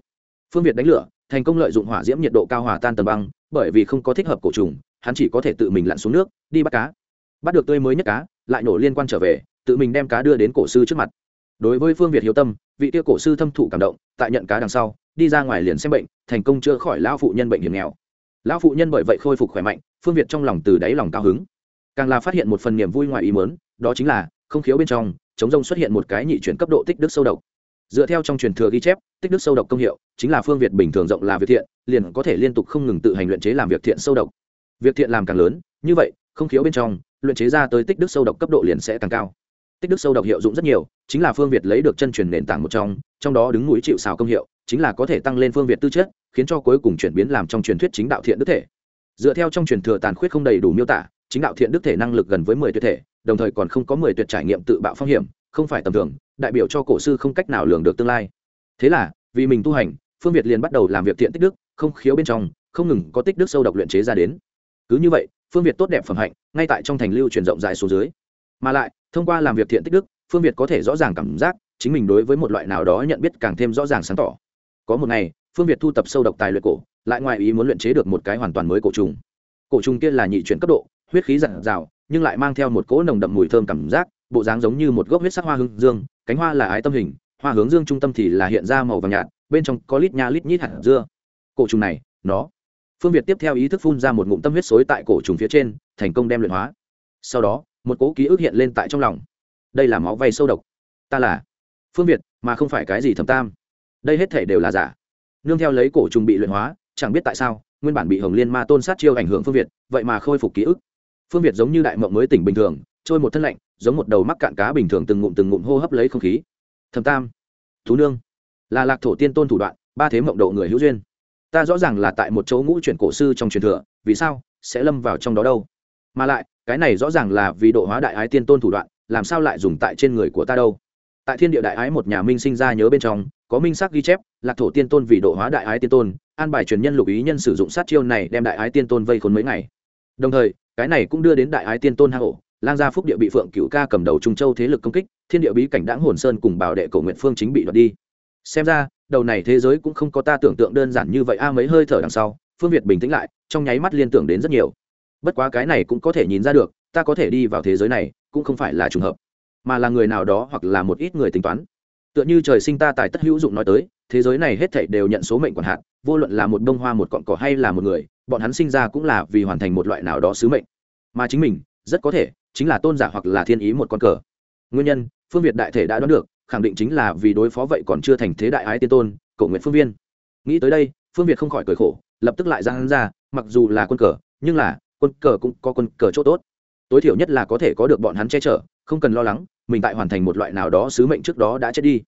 [SPEAKER 1] Phương việt đánh lửa, thành công lợi dụng hỏa diễm nhiệt độ cao hòa tan tầng băng, bởi vì không có thích hợp cổ trùng, hắn chỉ có thể tự mình lặn xuống nước, đi bắt cá. Bắt được tươi mới nhất cá, lại nổ liên quan trở về, tự mình đem cá đưa đến cổ sư trước mặt đối với phương việt hiếu tâm, vị tiêu cổ sư thâm thụ cảm động, tại nhận cá đằng sau, đi ra ngoài liền xem bệnh, thành công chữa khỏi lão phụ nhân bệnh hiểm nghèo. Lão phụ nhân bởi vậy khôi phục khỏe mạnh, phương việt trong lòng từ đáy lòng cao hứng. Càng là phát hiện một phần niềm vui ngoài ý mớn đó chính là, không khiếu bên trong, chống rông xuất hiện một cái nhị chuyển cấp độ tích đức sâu độc. Dựa theo trong truyền thừa ghi chép, tích đức sâu độc công hiệu, chính là phương việt bình thường rộng là việc thiện, liền có thể liên tục không ngừng tự hành luyện chế làm việc thiện sâu độc. Việc thiện làm càng lớn, như vậy, không khiếu bên trong, luyện chế ra tới tích đức sâu độc cấp độ liền sẽ càng cao tích đức sâu độc hiệu dụng rất nhiều, chính là phương việt lấy được chân truyền nền tảng một trong trong đó đứng núi chịu xào công hiệu, chính là có thể tăng lên phương việt tư chất, khiến cho cuối cùng chuyển biến làm trong truyền thuyết chính đạo thiện đức thể. Dựa theo trong truyền thừa tàn khuyết không đầy đủ miêu tả, chính đạo thiện đức thể năng lực gần với mười tuyệt thể, đồng thời còn không có mười tuyệt trải nghiệm tự bạo phong hiểm, không phải tầm thường, đại biểu cho cổ sư không cách nào lường được tương lai. Thế là, vì mình tu hành, phương việt liền bắt đầu làm việc thiện tích đức, không khiếu bên trong, không ngừng có tích đức sâu độc luyện chế ra đến. Cứ như vậy, phương việt tốt đẹp phẩm hạnh, ngay tại trong thành lưu truyền rộng rãi xuống dưới mà lại, thông qua làm việc thiện tích đức, phương việt có thể rõ ràng cảm giác chính mình đối với một loại nào đó nhận biết càng thêm rõ ràng sáng tỏ. Có một ngày, phương việt thu tập sâu độc tài luyện cổ, lại ngoài ý muốn luyện chế được một cái hoàn toàn mới cổ trùng. Cổ trùng kia là nhị chuyển cấp độ, huyết khí dặn dào, nhưng lại mang theo một cỗ nồng đậm mùi thơm cảm giác, bộ dáng giống như một gốc huyết sắc hoa hướng dương, cánh hoa là ái tâm hình, hoa hướng dương trung tâm thì là hiện ra màu vàng nhạt, bên trong có lít nha lít nhít hạt dưa. Cổ trùng này, nó. Phương việt tiếp theo ý thức phun ra một ngụm tâm huyết xối tại cổ trùng phía trên, thành công đem luyện hóa. Sau đó một cỗ ký ức hiện lên tại trong lòng. Đây là máu vay sâu độc. Ta là phương việt, mà không phải cái gì thầm tam. Đây hết thể đều là giả. Nương theo lấy cổ trùng bị luyện hóa, chẳng biết tại sao, nguyên bản bị hồng liên ma tôn sát chiêu ảnh hưởng phương việt, vậy mà khôi phục ký ức. Phương việt giống như đại mộng mới tỉnh bình thường, trôi một thân lạnh, giống một đầu mắc cạn cá bình thường từng ngụm từng ngụm hô hấp lấy không khí. Thầm tam, thú nương. Là lạc thổ tiên tôn thủ đoạn, ba thế mộng độ người hữu duyên. Ta rõ ràng là tại một chỗ ngũ chuyển cổ sư trong truyền thừa, vì sao sẽ lâm vào trong đó đâu? Mà lại cái này rõ ràng là vì độ hóa đại ái tiên tôn thủ đoạn, làm sao lại dùng tại trên người của ta đâu? Tại thiên địa đại ái một nhà minh sinh ra nhớ bên trong, có minh sắc ghi chép, lạc thổ tiên tôn vì độ hóa đại ái tiên tôn, an bài truyền nhân lục ý nhân sử dụng sát chiêu này đem đại ái tiên tôn vây khốn mấy ngày. Đồng thời, cái này cũng đưa đến đại ái tiên tôn hạ hổ lang gia phúc địa bị phượng cựu ca cầm đầu trung châu thế lực công kích, thiên địa bí cảnh đãng hồn sơn cùng bảo đệ cầu nguyện phương chính bị đoạt đi. Xem ra, đầu này thế giới cũng không có ta tưởng tượng đơn giản như vậy a à, mấy hơi thở đằng sau, phương việt bình tĩnh lại, trong nháy mắt liên tưởng đến rất nhiều bất quá cái này cũng có thể nhìn ra được, ta có thể đi vào thế giới này, cũng không phải là trùng hợp, mà là người nào đó hoặc là một ít người tính toán. Tựa như trời sinh ta tại tất hữu dụng nói tới, thế giới này hết thảy đều nhận số mệnh còn hạn vô luận là một bông hoa một cọn cỏ hay là một người, bọn hắn sinh ra cũng là vì hoàn thành một loại nào đó sứ mệnh. Mà chính mình, rất có thể, chính là tôn giả hoặc là thiên ý một con cờ. Nguyên nhân, phương việt đại thể đã đoán được, khẳng định chính là vì đối phó vậy còn chưa thành thế đại ái tiên tôn cầu nguyện phương viên. Nghĩ tới đây, phương việt không khỏi cười khổ, lập tức lại ra hắn ra, mặc dù là quân cờ, nhưng là quân cờ cũng có quân cờ chỗ tốt. Tối thiểu nhất là có thể có được bọn hắn che chở, không cần lo lắng, mình tại hoàn thành một loại nào đó sứ mệnh trước đó đã chết đi.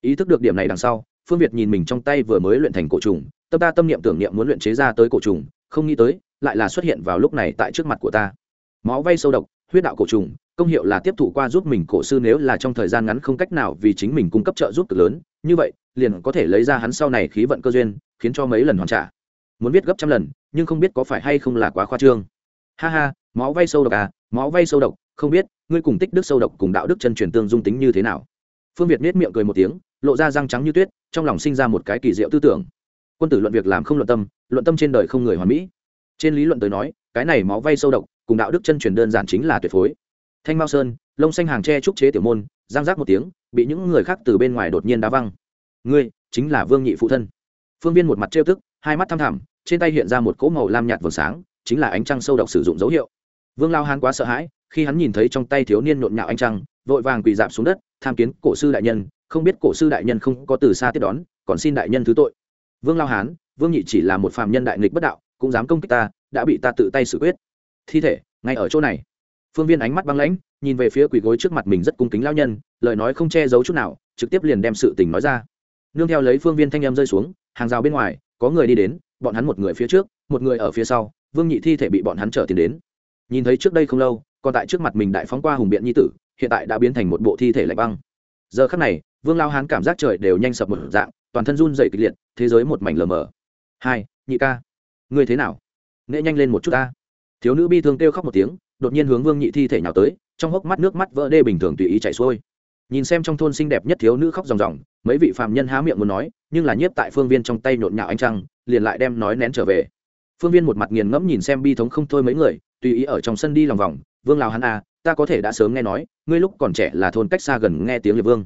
[SPEAKER 1] Ý thức được điểm này đằng sau, phương việt nhìn mình trong tay vừa mới luyện thành cổ trùng, tâm ta tâm niệm tưởng niệm muốn luyện chế ra tới cổ trùng, không nghĩ tới, lại là xuất hiện vào lúc này tại trước mặt của ta. Máu vay sâu độc, huyết đạo cổ trùng, công hiệu là tiếp thụ qua giúp mình cổ sư nếu là trong thời gian ngắn không cách nào vì chính mình cung cấp trợ giúp cực lớn, như vậy, liền có thể lấy ra hắn sau này khí vận cơ duyên, khiến cho mấy lần hoàn trả. Muốn biết gấp trăm lần, nhưng không biết có phải hay không là quá khoa trương ha ha, máu vay sâu độc à máu vay sâu độc, không biết, ngươi cùng tích đức sâu độc cùng đạo đức chân truyền tương dung tính như thế nào? Phương việt nết miệng cười một tiếng, lộ ra răng trắng như tuyết, trong lòng sinh ra một cái kỳ diệu tư tưởng. Quân tử luận việc làm không luận tâm luận tâm trên đời không người hoàn mỹ. Trên lý luận tới nói, cái này máu vay sâu độc cùng đạo đức chân truyền đơn giản chính là tuyệt phối. Thanh mao sơn, lông xanh hàng tre trúc chế tiểu môn giang giác một tiếng, bị những người khác từ bên ngoài đột nhiên đá văng. Ngươi, chính là vương nhị phụ thân. Phương viên một mặt trêu tức, hai mắt thăm thẳm, trên tay hiện ra một cỗ màu lam nhạt vầng sáng chính là ánh trăng sâu độc sử dụng dấu hiệu. Vương lao hán quá sợ hãi, khi hắn nhìn thấy trong tay thiếu niên nhộn nhạo ánh trăng, vội vàng quỳ dạp xuống đất, tham kiến cổ sư đại nhân, không biết cổ sư đại nhân không có từ xa tiếp đón, còn xin đại nhân thứ tội. Vương lao hán, vương nhị chỉ là một phàm nhân đại nghịch bất đạo, cũng dám công kích ta, đã bị ta tự tay xử quyết. Thi thể, ngay ở chỗ này. Phương viên ánh mắt băng lãnh, nhìn về phía quỳ gối trước mặt mình rất cung kính lao nhân, lời nói không che giấu chút nào, trực tiếp liền đem sự tình nói ra. Nương theo lấy phương viên thanh em rơi xuống, hàng rào bên ngoài, có người đi đến, bọn hắn một người phía trước, một người ở phía sau vương nhị thi thể bị bọn hắn trở tiền đến. Nhìn thấy trước đây không lâu, còn tại trước mặt mình đại phóng qua hùng biện nhi tử, hiện tại đã biến thành một bộ thi thể lạnh băng. Giờ khắc này, vương lao hán cảm giác trời đều nhanh sập một dạng, toàn thân run dậy kịch liệt, thế giới một mảnh lờ mờ. Hai, nhị ca, ngươi thế nào? Nghệ nhanh lên một chút ta. Thiếu nữ bi thương kêu khóc một tiếng, đột nhiên hướng vương nhị thi thể nhào tới, trong hốc mắt nước mắt vỡ đê bình thường tùy ý chảy xuôi. Nhìn xem trong thôn xinh đẹp nhất thiếu nữ khóc ròng ròng, mấy vị phạm nhân há miệng muốn nói, nhưng là nhiếp tại phương viên trong tay nhộn nhạo anh trăng, liền lại đem nói nén trở về phương viên một mặt nghiền ngẫm nhìn xem bi thống không thôi mấy người, tùy ý ở trong sân đi lòng vòng, vương lào hắn à ta có thể đã sớm nghe nói, ngươi lúc còn trẻ là thôn cách xa gần nghe tiếng liệt vương.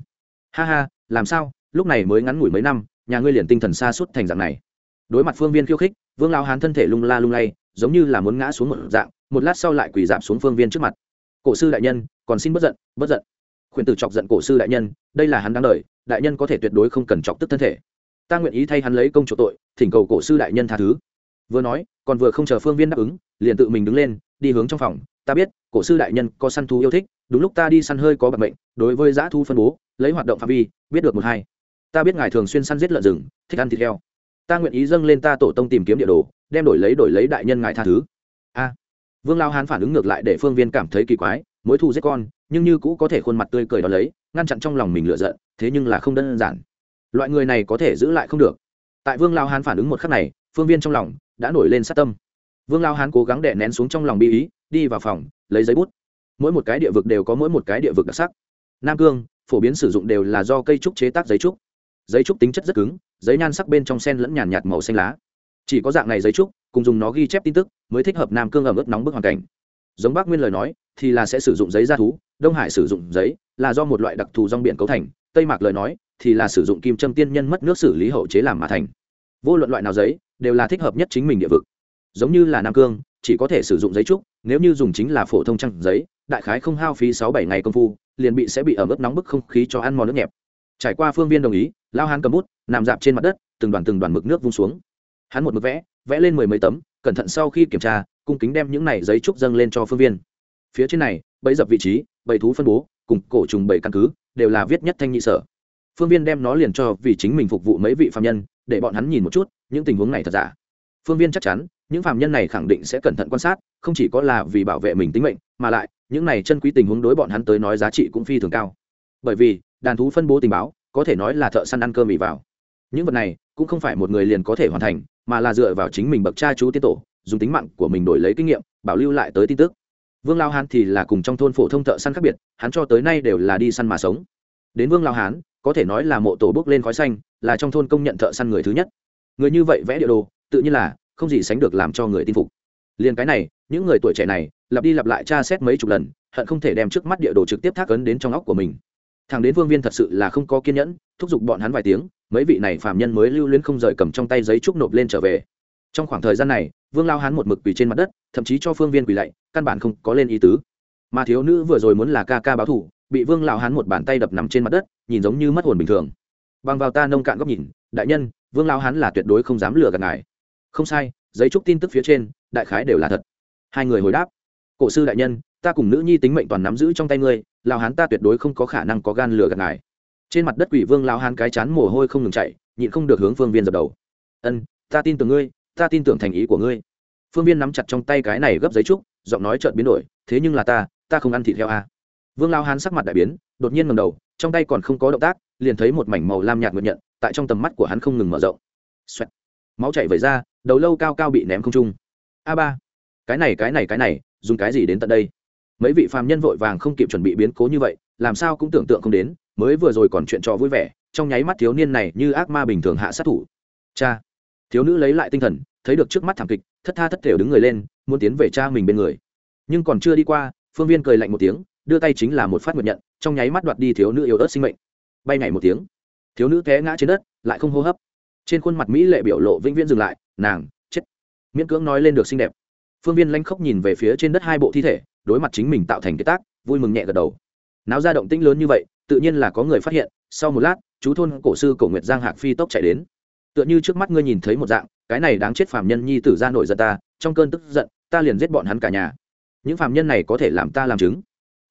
[SPEAKER 1] Ha ha, làm sao, lúc này mới ngắn ngủi mấy năm, nhà ngươi liền tinh thần xa suốt thành dạng này. Đối mặt phương viên khiêu khích, vương lao hán thân thể lung la lung lay, giống như là muốn ngã xuống một dạng, một lát sau lại quỳ dạp xuống phương viên trước mặt. Cổ sư đại nhân, còn xin bất giận bất giận. Khuyên tử chọc giận cổ sư đại nhân, đây là hắn đáng đời, đại nhân có thể tuyệt đối không cần chọc tức thân thể. Ta nguyện ý thay hắn lấy công chỗ tội, thỉnh cầu cổ sư đại nhân tha thứ vừa nói, còn vừa không chờ phương viên đáp ứng, liền tự mình đứng lên, đi hướng trong phòng. Ta biết, cổ sư đại nhân có săn thú yêu thích, đúng lúc ta đi săn hơi có bạc bệnh đối với giã thu phân bố, lấy hoạt động phạm vi, biết được một hai. Ta biết ngài thường xuyên săn giết lợn rừng, thích ăn thịt heo. Ta nguyện ý dâng lên ta tổ tông tìm kiếm địa đồ, đem đổi lấy đổi lấy đại nhân ngài tha thứ. A. Vương lao hán phản ứng ngược lại để phương viên cảm thấy kỳ quái, mối thu giết con, nhưng như cũ có thể khuôn mặt tươi cười đó lấy, ngăn chặn trong lòng mình lựa giận, thế nhưng là không đơn giản. Loại người này có thể giữ lại không được. Tại vương lao hán phản ứng một khắc này, phương viên trong lòng đã nổi lên sát tâm. Vương lao hán cố gắng đè nén xuống trong lòng bi ý, đi vào phòng, lấy giấy bút. Mỗi một cái địa vực đều có mỗi một cái địa vực đặc sắc. Nam cương, phổ biến sử dụng đều là do cây trúc chế tác giấy trúc. Giấy trúc tính chất rất cứng, giấy nhan sắc bên trong sen lẫn nhàn nhạt màu xanh lá. Chỉ có dạng này giấy trúc, cùng dùng nó ghi chép tin tức, mới thích hợp nam cương ẩm ướt nóng bức hoàn cảnh. Giống bác nguyên lời nói, thì là sẽ sử dụng giấy da thú, đông hải sử dụng giấy, là do một loại đặc thù rong biển cấu thành. Tây mạc lời nói, thì là sử dụng kim châm tiên nhân mất nước xử lý hậu chế làm mà thành. Vô luận loại nào giấy đều là thích hợp nhất chính mình địa vực. Giống như là nam cương, chỉ có thể sử dụng giấy trúc, nếu như dùng chính là phổ thông trăng giấy, đại khái không hao phí sáu bảy ngày công phu, liền bị sẽ bị ẩm ướt nóng bức không khí cho ăn mòn nước nhẹp. Trải qua phương viên đồng ý, lao hán cầm bút, nằm dạp trên mặt đất, từng đoàn từng đoàn mực nước vung xuống. Hắn một mực vẽ vẽ lên mười mấy tấm, cẩn thận sau khi kiểm tra, cung kính đem những này giấy trúc dâng lên cho phương viên. Phía trên này bẫy dập vị trí bẫy thú phân bố, cùng cổ trùng bẫy căn cứ, đều là viết nhất thanh nhị sở. Phương viên đem nó liền cho vì chính mình phục vụ mấy vị phạm nhân để bọn hắn nhìn một chút, những tình huống này thật giả. Phương viên chắc chắn, những phạm nhân này khẳng định sẽ cẩn thận quan sát, không chỉ có là vì bảo vệ mình tính mệnh, mà lại, những này chân quý tình huống đối bọn hắn tới nói giá trị cũng phi thường cao. Bởi vì, đàn thú phân bố tình báo, có thể nói là thợ săn ăn cơm ỉ vào. Những vật này, cũng không phải một người liền có thể hoàn thành, mà là dựa vào chính mình bậc cha chú tiết tổ, dùng tính mạng của mình đổi lấy kinh nghiệm, bảo lưu lại tới tin tức. Vương lao hán thì là cùng trong thôn phổ thông thợ săn khác biệt, hắn cho tới nay đều là đi săn mà sống đến vương lao hán, có thể nói là mộ tổ bước lên khói xanh, là trong thôn công nhận thợ săn người thứ nhất. Người như vậy vẽ địa đồ, tự nhiên là không gì sánh được làm cho người tin phục. Liền cái này, những người tuổi trẻ này, lặp đi lặp lại tra xét mấy chục lần, hận không thể đem trước mắt địa đồ trực tiếp thác ấn đến trong óc của mình. Thằng đến vương viên thật sự là không có kiên nhẫn, thúc giục bọn hắn vài tiếng, mấy vị này phạm nhân mới lưu luyến không rời cầm trong tay giấy trúc nộp lên trở về. Trong khoảng thời gian này, vương lao hán một mực quỳ trên mặt đất, thậm chí cho phương viên quỳ lạy, căn bản không có lên ý tứ. Mà thiếu nữ vừa rồi muốn là ca ca báo thủ bị vương Lão hán một bàn tay đập nằm trên mặt đất, nhìn giống như mất hồn bình thường. Bằng vào ta nông cạn góc nhìn, đại nhân, vương Lão hán là tuyệt đối không dám lừa gạt ngài. Không sai, giấy trúc tin tức phía trên, đại khái đều là thật. Hai người hồi đáp. Cổ sư đại nhân, ta cùng nữ nhi tính mệnh toàn nắm giữ trong tay ngươi, Lão hán ta tuyệt đối không có khả năng có gan lừa gạt ngài. Trên mặt đất quỷ vương Lão hán cái chán mồ hôi không ngừng chạy nhịn không được hướng phương viên dập đầu. Ân, ta tin tưởng ngươi, ta tin tưởng thành ý của ngươi. Phương viên nắm chặt trong tay cái này gấp giấy trúc, giọng nói chợt biến đổi, thế nhưng là ta ta không ăn thịt heo à vương lao hán sắc mặt đại biến, đột nhiên ngầm đầu, trong tay còn không có động tác, liền thấy một mảnh màu lam nhạt nguyện nhận, tại trong tầm mắt của hắn không ngừng mở rộng. Xoẹt. máu chảy vẩy ra, đầu lâu cao cao bị ném không trung. A ba. Cái này cái này cái này, dùng cái gì đến tận đây? Mấy vị phàm nhân vội vàng không kịp chuẩn bị biến cố như vậy, làm sao cũng tưởng tượng không đến, mới vừa rồi còn chuyện trò vui vẻ, trong nháy mắt thiếu niên này như ác ma bình thường hạ sát thủ. Cha. Thiếu nữ lấy lại tinh thần, thấy được trước mắt thảm kịch, thất tha thất thểu đứng người lên, muốn tiến về cha mình bên người. Nhưng còn chưa đi qua, phương viên cười lạnh một tiếng đưa tay chính là một phát nguyện nhận, trong nháy mắt đoạt đi thiếu nữ yếu ớt sinh mệnh. Bay ngày một tiếng, thiếu nữ té ngã trên đất, lại không hô hấp. Trên khuôn mặt mỹ lệ biểu lộ vĩnh viễn dừng lại, nàng, chết. Miễn cưỡng nói lên được xinh đẹp. Phương viên lanh khóc nhìn về phía trên đất hai bộ thi thể, đối mặt chính mình tạo thành cái tác, vui mừng nhẹ gật đầu. Náo ra động tĩnh lớn như vậy, tự nhiên là có người phát hiện, sau một lát, chú thôn cổ sư cổ nguyệt giang hạc phi tốc chạy đến. Tựa như trước mắt ngươi nhìn thấy một dạng, cái này đáng chết phàm nhân nhi tử ra nổi giận ta, trong cơn tức giận, ta liền giết bọn hắn cả nhà. Những phàm nhân này có thể làm ta làm chứng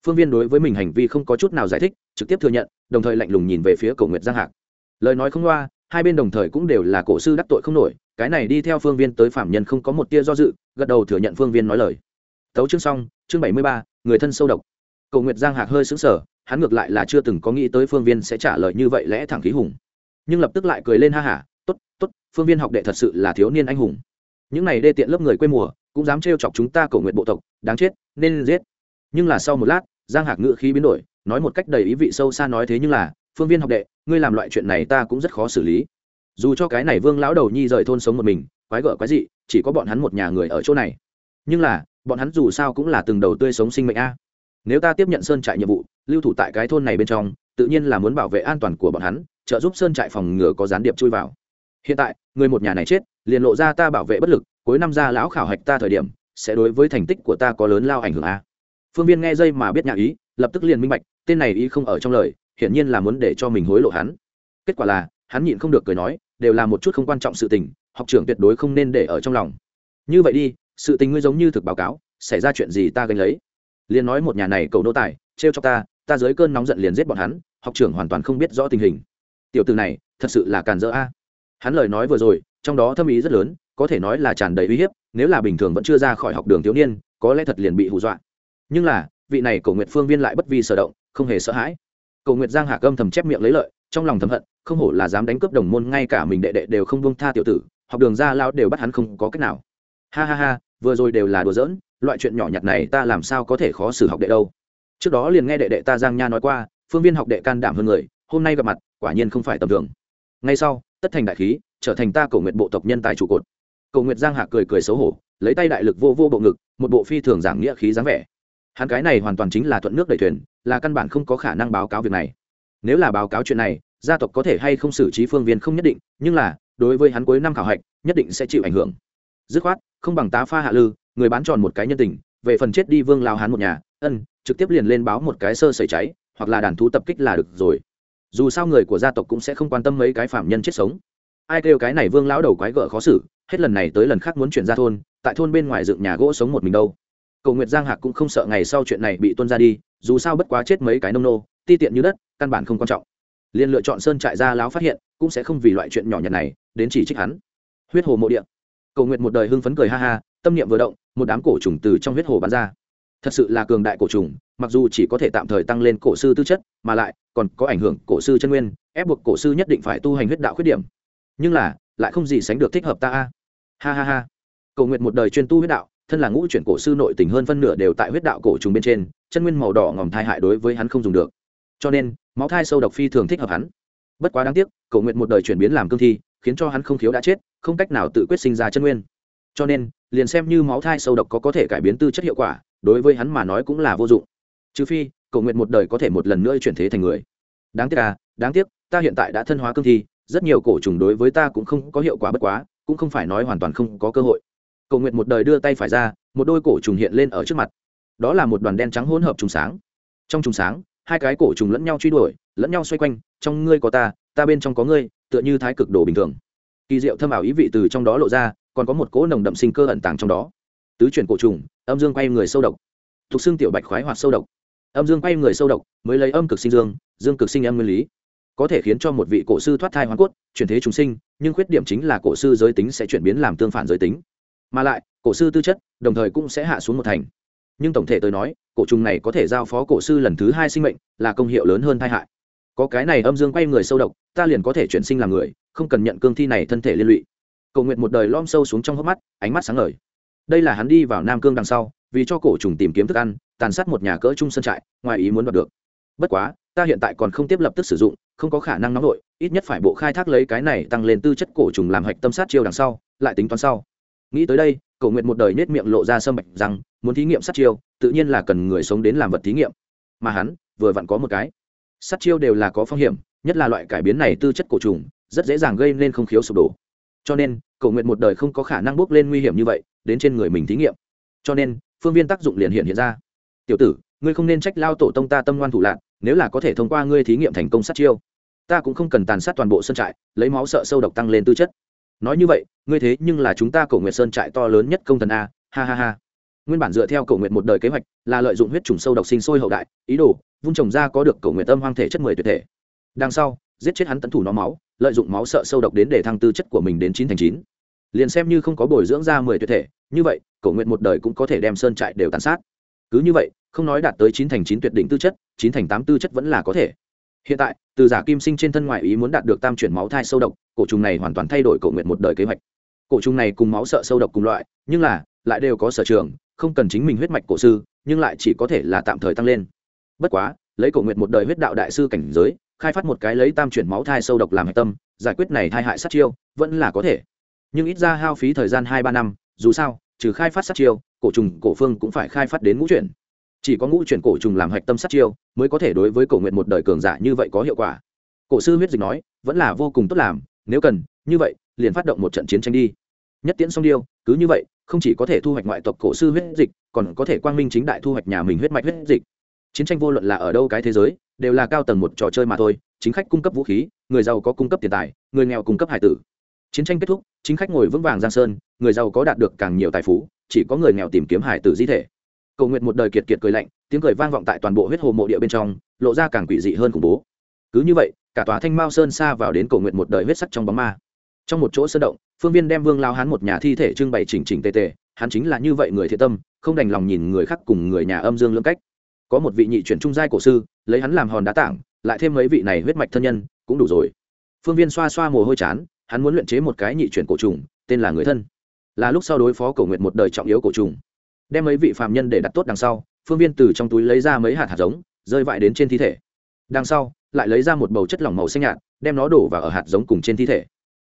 [SPEAKER 1] phương viên đối với mình hành vi không có chút nào giải thích, trực tiếp thừa nhận, đồng thời lạnh lùng nhìn về phía cổ nguyệt giang hạc. Lời nói không loa, hai bên đồng thời cũng đều là cổ sư đắc tội không nổi, cái này đi theo phương viên tới phạm nhân không có một tia do dự, gật đầu thừa nhận phương viên nói lời. Tấu chương xong, chương bảy mươi ba, người thân sâu độc. Cầu nguyệt giang hạc hơi xứng sở hắn ngược lại là chưa từng có nghĩ tới phương viên sẽ trả lời như vậy lẽ thẳng khí hùng. Nhưng lập tức lại cười lên ha hả t ố t t ố t phương viên học đệ thật sự là thiếu niên anh hùng. Những này đê tiện lớp người quê mùa, cũng dám trêu chọc chúng ta cầu nguyện bộ tộc, đáng chết, nên giết. Nhưng là sau một lát giang hạc ngữ khí biến đổi, nói một cách đầy ý vị sâu xa nói thế nhưng là, phương viên học đệ, ngươi làm loại chuyện này ta cũng rất khó xử lý. Dù cho cái này vương lão đầu nhi rời thôn sống một mình, quái gở quái dị, chỉ có bọn hắn một nhà người ở chỗ này. Nhưng là, bọn hắn dù sao cũng là từng đầu tươi sống sinh mệnh a. Nếu ta tiếp nhận sơn trại nhiệm vụ, lưu thủ tại cái thôn này bên trong, tự nhiên là muốn bảo vệ an toàn của bọn hắn, trợ giúp sơn trại phòng ngừa có gián điệp chui vào. Hiện tại, người một nhà này chết, liền lộ ra ta bảo vệ bất lực, cuối năm ra lão khảo hạch ta thời điểm, sẽ đối với thành tích của ta có lớn lao ảnh hưởng a phương viên nghe dây mà biết nhà ý, lập tức liền minh bạch, tên này ý không ở trong lời, hiển nhiên là muốn để cho mình hối lộ hắn. Kết quả là, hắn nhịn không được cười nói, đều là một chút không quan trọng sự tình, học trưởng tuyệt đối không nên để ở trong lòng. Như vậy đi, sự tình ngươi giống như thực báo cáo, xảy ra chuyện gì ta gánh lấy. Liền nói một nhà này cầu nô tài, trêu cho ta ta dưới cơn nóng giận liền giết bọn hắn, học trưởng hoàn toàn không biết rõ tình hình. Tiểu từ này, thật sự là càn dỡ a. Hắn lời nói vừa rồi, trong đó thâm ý rất lớn, có thể nói là tràn đầy uy hiếp, nếu là bình thường vẫn chưa ra khỏi học đường thiếu niên, có lẽ thật liền bị hù dọa nhưng là, vị này cầu nguyệt phương viên lại bất vi sở động, không hề sợ hãi. Cầu nguyệt giang hạ cơm thầm chép miệng lấy lợi, trong lòng thầm hận, không hổ là dám đánh cướp đồng môn, ngay cả mình đệ đệ đều không buông tha tiểu tử, học đường ra lao đều bắt hắn không có cách nào. Ha ha ha, vừa rồi đều là đùa giỡn, loại chuyện nhỏ nhặt này ta làm sao có thể khó xử học đệ đâu. Trước đó liền nghe đệ đệ ta giang nha nói qua, phương viên học đệ can đảm hơn người, hôm nay gặp mặt, quả nhiên không phải tầm thường. Ngay sau, tất thành đại khí, trở thành ta cầu nguyện bộ tộc nhân tài trụ cột. Cầu nguyện giang hạ cười cười xấu hổ, lấy tay đại lực vô vô bộ ngực, một bộ phi thường giảng nghĩa khí dáng vẻ hắn cái này hoàn toàn chính là thuận nước đẩy thuyền, là căn bản không có khả năng báo cáo việc này. Nếu là báo cáo chuyện này, gia tộc có thể hay không xử trí phương viên không nhất định, nhưng là, đối với hắn cuối năm khảo hạch, nhất định sẽ chịu ảnh hưởng. Dứt khoát, không bằng tá pha hạ lư, người bán tròn một cái nhân tình, về phần chết đi vương lao hắn một nhà, ân, trực tiếp liền lên báo một cái sơ xảy cháy, hoặc là đàn thú tập kích là được rồi. Dù sao người của gia tộc cũng sẽ không quan tâm mấy cái phạm nhân chết sống. Ai kêu cái này vương lão đầu quái gở khó xử, hết lần này tới lần khác muốn chuyển ra thôn, tại thôn bên ngoài dựng nhà gỗ sống một mình đâu cầu nguyệt giang hạc cũng không sợ ngày sau chuyện này bị tuân ra đi, dù sao bất quá chết mấy cái nông nô, ti tiện như đất, căn bản không quan trọng. Liền lựa chọn sơn trại ra lão phát hiện, cũng sẽ không vì loại chuyện nhỏ nhặt này, đến chỉ trích hắn. Huyết hồ mộ địa. Cầu nguyệt một đời hưng phấn cười ha ha, tâm niệm vừa động, một đám cổ trùng từ trong huyết hồ bắn ra. Thật sự là cường đại cổ trùng, mặc dù chỉ có thể tạm thời tăng lên cổ sư tư chất, mà lại còn có ảnh hưởng cổ sư chân nguyên, ép buộc cổ sư nhất định phải tu hành huyết đạo khuyết điểm. Nhưng là, lại không gì sánh được thích hợp ta a. Ha ha ha. Cầu nguyện một đời chuyên tu huyết đạo thân là ngũ chuyển cổ sư nội tình hơn phân nửa đều tại huyết đạo cổ trùng bên trên, chân nguyên màu đỏ ngòm thai hại đối với hắn không dùng được. Cho nên, máu thai sâu độc phi thường thích hợp hắn. Bất quá đáng tiếc cầu nguyện một đời chuyển biến làm cương thi, khiến cho hắn không khiếu đã chết, không cách nào tự quyết sinh ra chân nguyên. Cho nên, liền xem như máu thai sâu độc có có thể cải biến tư chất hiệu quả, đối với hắn mà nói cũng là vô dụng. Trừ phi cầu nguyện một đời có thể một lần nữa chuyển thế thành người. Đáng tiếc à đáng tiếc, ta hiện tại đã thân hóa cương thi, rất nhiều cổ trùng đối với ta cũng không có hiệu quả bất quá, cũng không phải nói hoàn toàn không có cơ hội cầu nguyện một đời đưa tay phải ra, một đôi cổ trùng hiện lên ở trước mặt. Đó là một đoàn đen trắng hỗn hợp trùng sáng. Trong trùng sáng, hai cái cổ trùng lẫn nhau truy đuổi, lẫn nhau xoay quanh, trong ngươi có ta ta bên trong có ngươi, tựa như thái cực đồ bình thường. Kỳ diệu thâm ảo ý vị từ trong đó lộ ra, còn có một cỗ nồng đậm sinh cơ ẩn tàng trong đó. Tứ chuyển cổ trùng, âm dương quay người sâu độc. Thuộc xương tiểu bạch khoái hoạt sâu độc. Âm dương quay người sâu độc, mới lấy âm cực sinh dương dương cực sinh âm nguyên lý. Có thể khiến cho một vị cổ sư thoát thai hoàn cốt, chuyển thế chúng sinh, nhưng khuyết điểm chính là cổ sư giới tính sẽ chuyển biến làm tương phản giới tính mà lại, cổ sư tư chất, đồng thời cũng sẽ hạ xuống một thành. Nhưng tổng thể tôi nói, cổ trùng này có thể giao phó cổ sư lần thứ hai sinh mệnh là công hiệu lớn hơn tai hại. Có cái này âm dương quay người sâu độc, ta liền có thể chuyển sinh làm người, không cần nhận cương thi này thân thể liên lụy. Cầu nguyện một đời lom sâu xuống trong hốc mắt, ánh mắt sáng ngời. Đây là hắn đi vào nam cương đằng sau, vì cho cổ trùng tìm kiếm thức ăn, tàn sát một nhà cỡ trung sân trại, ngoài ý muốn đoạt được. Bất quá, ta hiện tại còn không tiếp lập tức sử dụng, không có khả năng nóng nổi, ít nhất phải bộ khai thác lấy cái này tăng lên tư chất cổ trùng làm hạch tâm sát chiêu đằng sau, lại tính toán sau nghĩ tới đây cầu nguyện một đời nết miệng lộ ra sâm bạch rằng, muốn thí nghiệm sát chiêu, tự nhiên là cần người sống đến làm vật thí nghiệm. Mà hắn, vừa vặn có một cái. Sát chiêu đều là có phong hiểm, nhất là loại cải biến này tư chất cổ trùng, rất dễ dàng gây nên không khiếu sụp đổ. Cho nên cầu nguyện một đời không có khả năng bước lên nguy hiểm như vậy, đến trên người mình thí nghiệm. Cho nên, phương viên tác dụng liền hiện hiện ra. Tiểu tử, ngươi không nên trách lao tổ tông ta tâm ngoan thủ lạc nếu là có thể thông qua ngươi thí nghiệm thành công sát chiêu, ta cũng không cần tàn sát toàn bộ sân trại, lấy máu sợ sâu độc tăng lên tư chất nói như vậy, ngươi thế nhưng là chúng ta cổ nguyện sơn trại to lớn nhất công thần a, ha ha ha. Nguyên bản dựa theo cổ nguyện một đời kế hoạch, là lợi dụng huyết trùng sâu độc sinh sôi hậu đại, ý đồ, vung trồng ra có được cổ nguyện tâm hoang thể chất mười tuyệt thể. Đằng sau, giết chết hắn tận thủ nó máu, lợi dụng máu sợ sâu độc đến để thăng tư chất của mình đến chín thành chín. Liền xem như không có bồi dưỡng ra mười tuyệt thể, như vậy, cổ nguyện một đời cũng có thể đem sơn trại đều tàn sát. Cứ như vậy, không nói đạt tới chín thành chín tuyệt đỉnh tư chất, chín thành tám tư chất vẫn là có thể hiện tại, từ giả kim sinh trên thân ngoại ý muốn đạt được tam chuyển máu thai sâu độc, cổ trùng này hoàn toàn thay đổi cổ nguyện một đời kế hoạch. Cổ trùng này cùng máu sợ sâu độc cùng loại, nhưng là, lại đều có sở trường, không cần chính mình huyết mạch cổ sư, nhưng lại chỉ có thể là tạm thời tăng lên. Bất quá, lấy cổ nguyện một đời huyết đạo đại sư cảnh giới, khai phát một cái lấy tam chuyển máu thai sâu độc làm hạch tâm, giải quyết này thai hại sát chiêu, vẫn là có thể. Nhưng ít ra hao phí thời gian hai ba năm, dù sao, trừ khai phát sát chiêu, cổ trùng, cổ phương cũng phải khai phát đến ngũ chuyển chỉ có ngũ chuyển cổ trùng làm hạch tâm sát chiêu, mới có thể đối với cổ nguyện một đời cường giả như vậy có hiệu quả. Cổ sư huyết dịch nói, vẫn là vô cùng tốt làm, nếu cần, như vậy, liền phát động một trận chiến tranh đi. Nhất tiễn song điêu, cứ như vậy, không chỉ có thể thu hoạch ngoại tộc cổ sư huyết dịch, còn có thể quang minh chính đại thu hoạch nhà mình huyết mạch huyết dịch. Chiến tranh vô luận là ở đâu cái thế giới, đều là cao tầng một trò chơi mà thôi, chính khách cung cấp vũ khí, người giàu có cung cấp tiền tài, người nghèo cung cấp hải tử. Chiến tranh kết thúc, chính khách ngồi vững vàng giang sơn, người giàu có đạt được càng nhiều tài phú, chỉ có người nghèo tìm kiếm hải tử di thể cầu nguyện một đời kiệt kiệt cười lạnh, tiếng cười vang vọng tại toàn bộ huyết hồ mộ địa bên trong, lộ ra càng quỷ dị hơn khủng bố. Cứ như vậy, cả tòa thanh mao sơn xa vào đến cầu nguyện một đời huyết sắc trong bóng ma. Trong một chỗ sơn động, phương viên đem vương lao hắn một nhà thi thể trưng bày chỉnh chỉnh tề tề, hắn chính là như vậy người thiện tâm, không đành lòng nhìn người khác cùng người nhà âm dương lưỡng cách. Có một vị nhị chuyển trung giai cổ sư, lấy hắn làm hòn đá tảng, lại thêm mấy vị này huyết mạch thân nhân, cũng đủ rồi. Phương viên xoa xoa mồ hôi chán, hắn muốn luyện chế một cái nhị chuyển cổ trùng, tên là người thân. Là lúc sau đối phó cổ nguyện một đời trọng yếu cổ trùng đem mấy vị phạm nhân để đặt tốt đằng sau phương viên từ trong túi lấy ra mấy hạt hạt giống rơi vãi đến trên thi thể. Đằng sau lại lấy ra một bầu chất lỏng màu xanh nhạt đem nó đổ vào ở hạt giống cùng trên thi thể.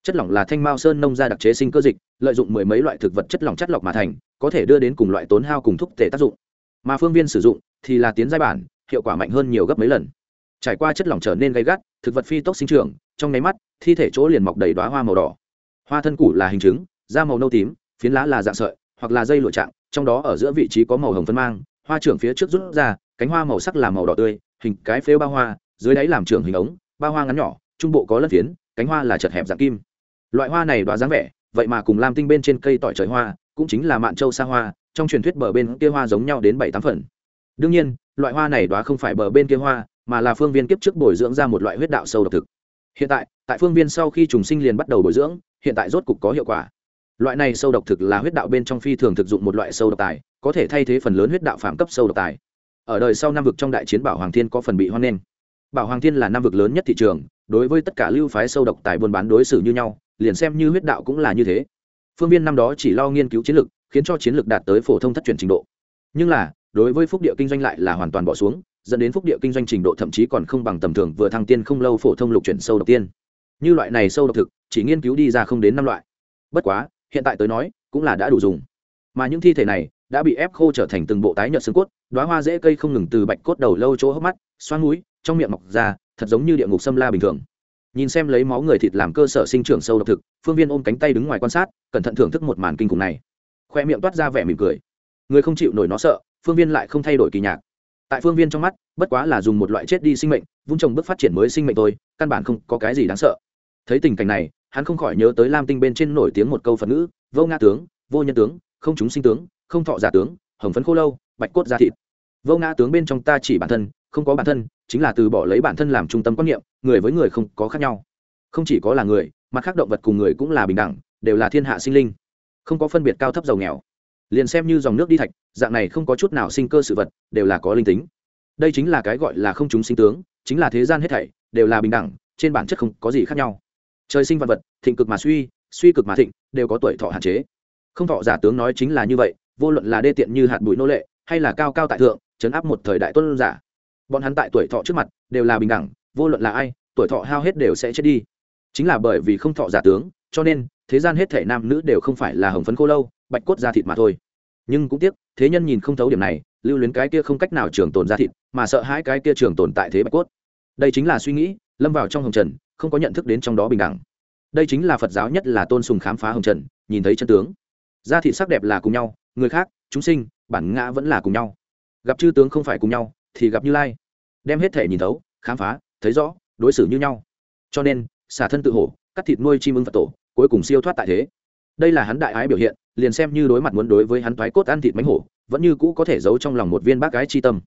[SPEAKER 1] Chất lỏng là thanh mao sơn nông ra đặc chế sinh cơ dịch lợi dụng mười mấy loại thực vật chất lỏng chất lọc mà thành có thể đưa đến cùng loại tốn hao cùng thúc tể tác dụng. Mà phương viên sử dụng thì là tiến giai bản hiệu quả mạnh hơn nhiều gấp mấy lần. Trải qua chất lỏng trở nên gây gắt thực vật phi tốc sinh trưởng trong nháy mắt thi thể chỗ liền mọc đầy đoá hoa màu đỏ. Hoa thân củ là hình trứng, da màu nâu tím phiến lá là dạng sợi hoặc là dây lụa trạng trong đó ở giữa vị trí có màu hồng phân mang, hoa trưởng phía trước rút ra, cánh hoa màu sắc là màu đỏ tươi, hình cái phếu ba hoa, dưới đáy làm trưởng hình ống, ba hoa ngắn nhỏ, trung bộ có lân phiến, cánh hoa là chật hẹp dạng kim. Loại hoa này đoá dáng vẻ, vậy mà cùng lam tinh bên trên cây tỏi trời hoa, cũng chính là mạn châu sa hoa, trong truyền thuyết bờ bên kia hoa giống nhau đến bảy tám phần. Đương nhiên, loại hoa này đoá không phải bờ bên kia hoa, mà là phương viên kiếp trước bồi dưỡng ra một loại huyết đạo sâu độc thực. Hiện tại tại phương viên sau khi trùng sinh liền bắt đầu bồi dưỡng, hiện tại rốt cục có hiệu quả loại này sâu độc thực là huyết đạo bên trong phi thường thực dụng một loại sâu độc tài, có thể thay thế phần lớn huyết đạo phạm cấp sâu độc tài. Ở đời sau năm vực trong đại chiến bảo hoàng thiên có phần bị hoan nghênh. Bảo hoàng thiên là năm vực lớn nhất thị trường, đối với tất cả lưu phái sâu độc tài buôn bán đối xử như nhau, liền xem như huyết đạo cũng là như thế. Phương viên năm đó chỉ lo nghiên cứu chiến lược khiến cho chiến lược đạt tới phổ thông thất truyền trình độ. Nhưng là, đối với phúc địa kinh doanh lại là hoàn toàn bỏ xuống, dẫn đến phúc địa kinh doanh trình độ thậm chí còn không bằng tầm thường vừa thăng tiên không lâu phổ thông lục chuyển sâu độc tiên. Như loại này sâu độc thực, chỉ nghiên cứu đi ra không đến năm loại. Bất quá hiện tại tới nói, cũng là đã đủ dùng. Mà những thi thể này đã bị ép khô trở thành từng bộ tái nhợt xương cốt đoá hoa dễ cây không ngừng từ bạch cốt đầu lâu chỗ hốc mắt xoan núi trong miệng mọc ra, thật giống như địa ngục xâm la bình thường. Nhìn xem lấy máu người thịt làm cơ sở sinh trưởng sâu độc thực, phương viên ôm cánh tay đứng ngoài quan sát, cẩn thận thưởng thức một màn kinh khủng này. Khoe miệng toát ra vẻ mỉm cười. Người không chịu nổi nó sợ, phương viên lại không thay đổi kỳ nhạc. Tại phương viên trong mắt, bất quá là dùng một loại chết đi sinh mệnh, vung trồng bước phát triển mới sinh mệnh tôi căn bản không có cái gì đáng sợ. Thấy tình cảnh này hắn không khỏi nhớ tới lam tinh bên trên nổi tiếng một câu phật ngữ, vô nga tướng, vô nhân tướng, không chúng sinh tướng, không thọ giả tướng, hồng phấn khô lâu, bạch cốt da thịt. Vô nga tướng bên trong ta chỉ bản thân, không có bản thân, chính là từ bỏ lấy bản thân làm trung tâm quan niệm, người với người không có khác nhau. Không chỉ có là người mà khác động vật cùng người cũng là bình đẳng, đều là thiên hạ sinh linh. Không có phân biệt cao thấp giàu nghèo. Liền xem như dòng nước đi thạch, dạng này không có chút nào sinh cơ sự vật, đều là có linh tính. Đây chính là cái gọi là không chúng sinh tướng, chính là thế gian hết thảy, đều là bình đẳng, trên bản chất không có gì khác nhau trời sinh vật vật, thịnh cực mà suy suy cực mà thịnh, đều có tuổi thọ hạn chế. Không thọ giả tướng nói chính là như vậy, vô luận là đê tiện như hạt bụi nô lệ, hay là cao cao tại thượng chấn áp một thời đại tuân giả. Bọn hắn tại tuổi thọ trước mặt, đều là bình đẳng, vô luận là ai, tuổi thọ hao hết đều sẽ chết đi. Chính là bởi vì không thọ giả tướng, cho nên, thế gian hết thể nam nữ đều không phải là hồng phấn khô lâu, bạch cốt da thịt mà thôi. Nhưng cũng tiếc, thế nhân nhìn không thấu điểm này, lưu luyến cái kia không cách nào trường tồn da thịt, mà sợ hãi cái kia trường tồn tại thế bạch cốt. Đây chính là suy nghĩ, lâm vào trong hồng trần không có nhận thức đến trong đó bình đẳng. Đây chính là phật giáo nhất là tôn sùng khám phá hồng trần, nhìn thấy chân tướng. Gia thị sắc đẹp là cùng nhau, người khác, chúng sinh, bản ngã vẫn là cùng nhau. Gặp chư tướng không phải cùng nhau, thì gặp như lai. Đem hết thể nhìn thấu, khám phá, thấy rõ, đối xử như nhau. Cho nên, xả thân tự hổ, cắt thịt nuôi chim ưng phật tổ, cuối cùng siêu thoát tại thế. Đây là hắn đại ái biểu hiện, liền xem như đối mặt muốn đối với hắn thoái cốt ăn thịt mánh hổ, vẫn như cũ có thể giấu trong lòng một viên bác gái chi tâm.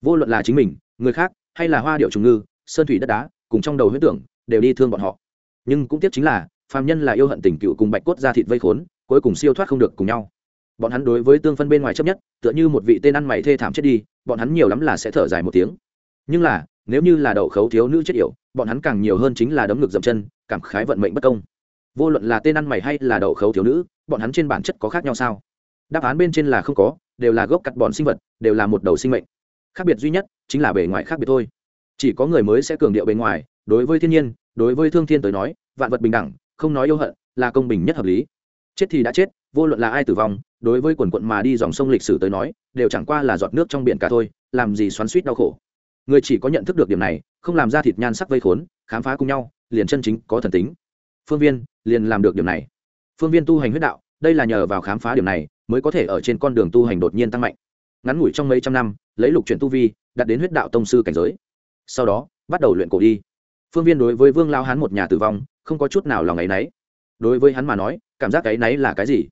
[SPEAKER 1] Vô luận là chính mình, người khác, hay là hoa điệu trùng ngư, sơn thủy đất đá, cùng trong đầu huyết tưởng đều đi thương bọn họ. Nhưng cũng tiếc chính là, phàm nhân là yêu hận tình cựu cùng bạch cốt ra thịt vây khốn, cuối cùng siêu thoát không được cùng nhau. Bọn hắn đối với tương phân bên ngoài chấp nhất, tựa như một vị tên ăn mày thê thảm chết đi, bọn hắn nhiều lắm là sẽ thở dài một tiếng. Nhưng là, nếu như là đậu khấu thiếu nữ chết yểu, bọn hắn càng nhiều hơn chính là đấm ngực dậm chân, cảm khái vận mệnh bất công. Vô luận là tên ăn mày hay là đậu khấu thiếu nữ, bọn hắn trên bản chất có khác nhau sao? Đáp án bên trên là không có, đều là gốc cắt bọn sinh vật, đều là một đầu sinh mệnh. Khác biệt duy nhất, chính là bề ngoài khác biệt thôi. Chỉ có người mới sẽ cường điệu bề ngoài, đối với thiên nhiên đối với thương thiên tới nói, vạn vật bình đẳng, không nói yêu hận, là công bình nhất hợp lý. Chết thì đã chết, vô luận là ai tử vong, đối với quần quận mà đi dòng sông lịch sử tới nói, đều chẳng qua là giọt nước trong biển cả thôi, làm gì xoắn suýt đau khổ. Người chỉ có nhận thức được điểm này, không làm ra thịt nhan sắc vây khốn, khám phá cùng nhau, liền chân chính có thần tính. Phương viên liền làm được điểm này. Phương viên tu hành huyết đạo, đây là nhờ vào khám phá điểm này, mới có thể ở trên con đường tu hành đột nhiên tăng mạnh. Ngắn ngủi trong mấy trăm năm, lấy lục chuyển tu vi đặt đến huyết đạo tông sư cảnh giới. Sau đó, bắt đầu luyện cổ đi phương viên đối với vương lao hán một nhà tử vong, không có chút nào lòng ấ y náy. Đối với hắn mà nói, cảm giác ấ y náy là cái gì?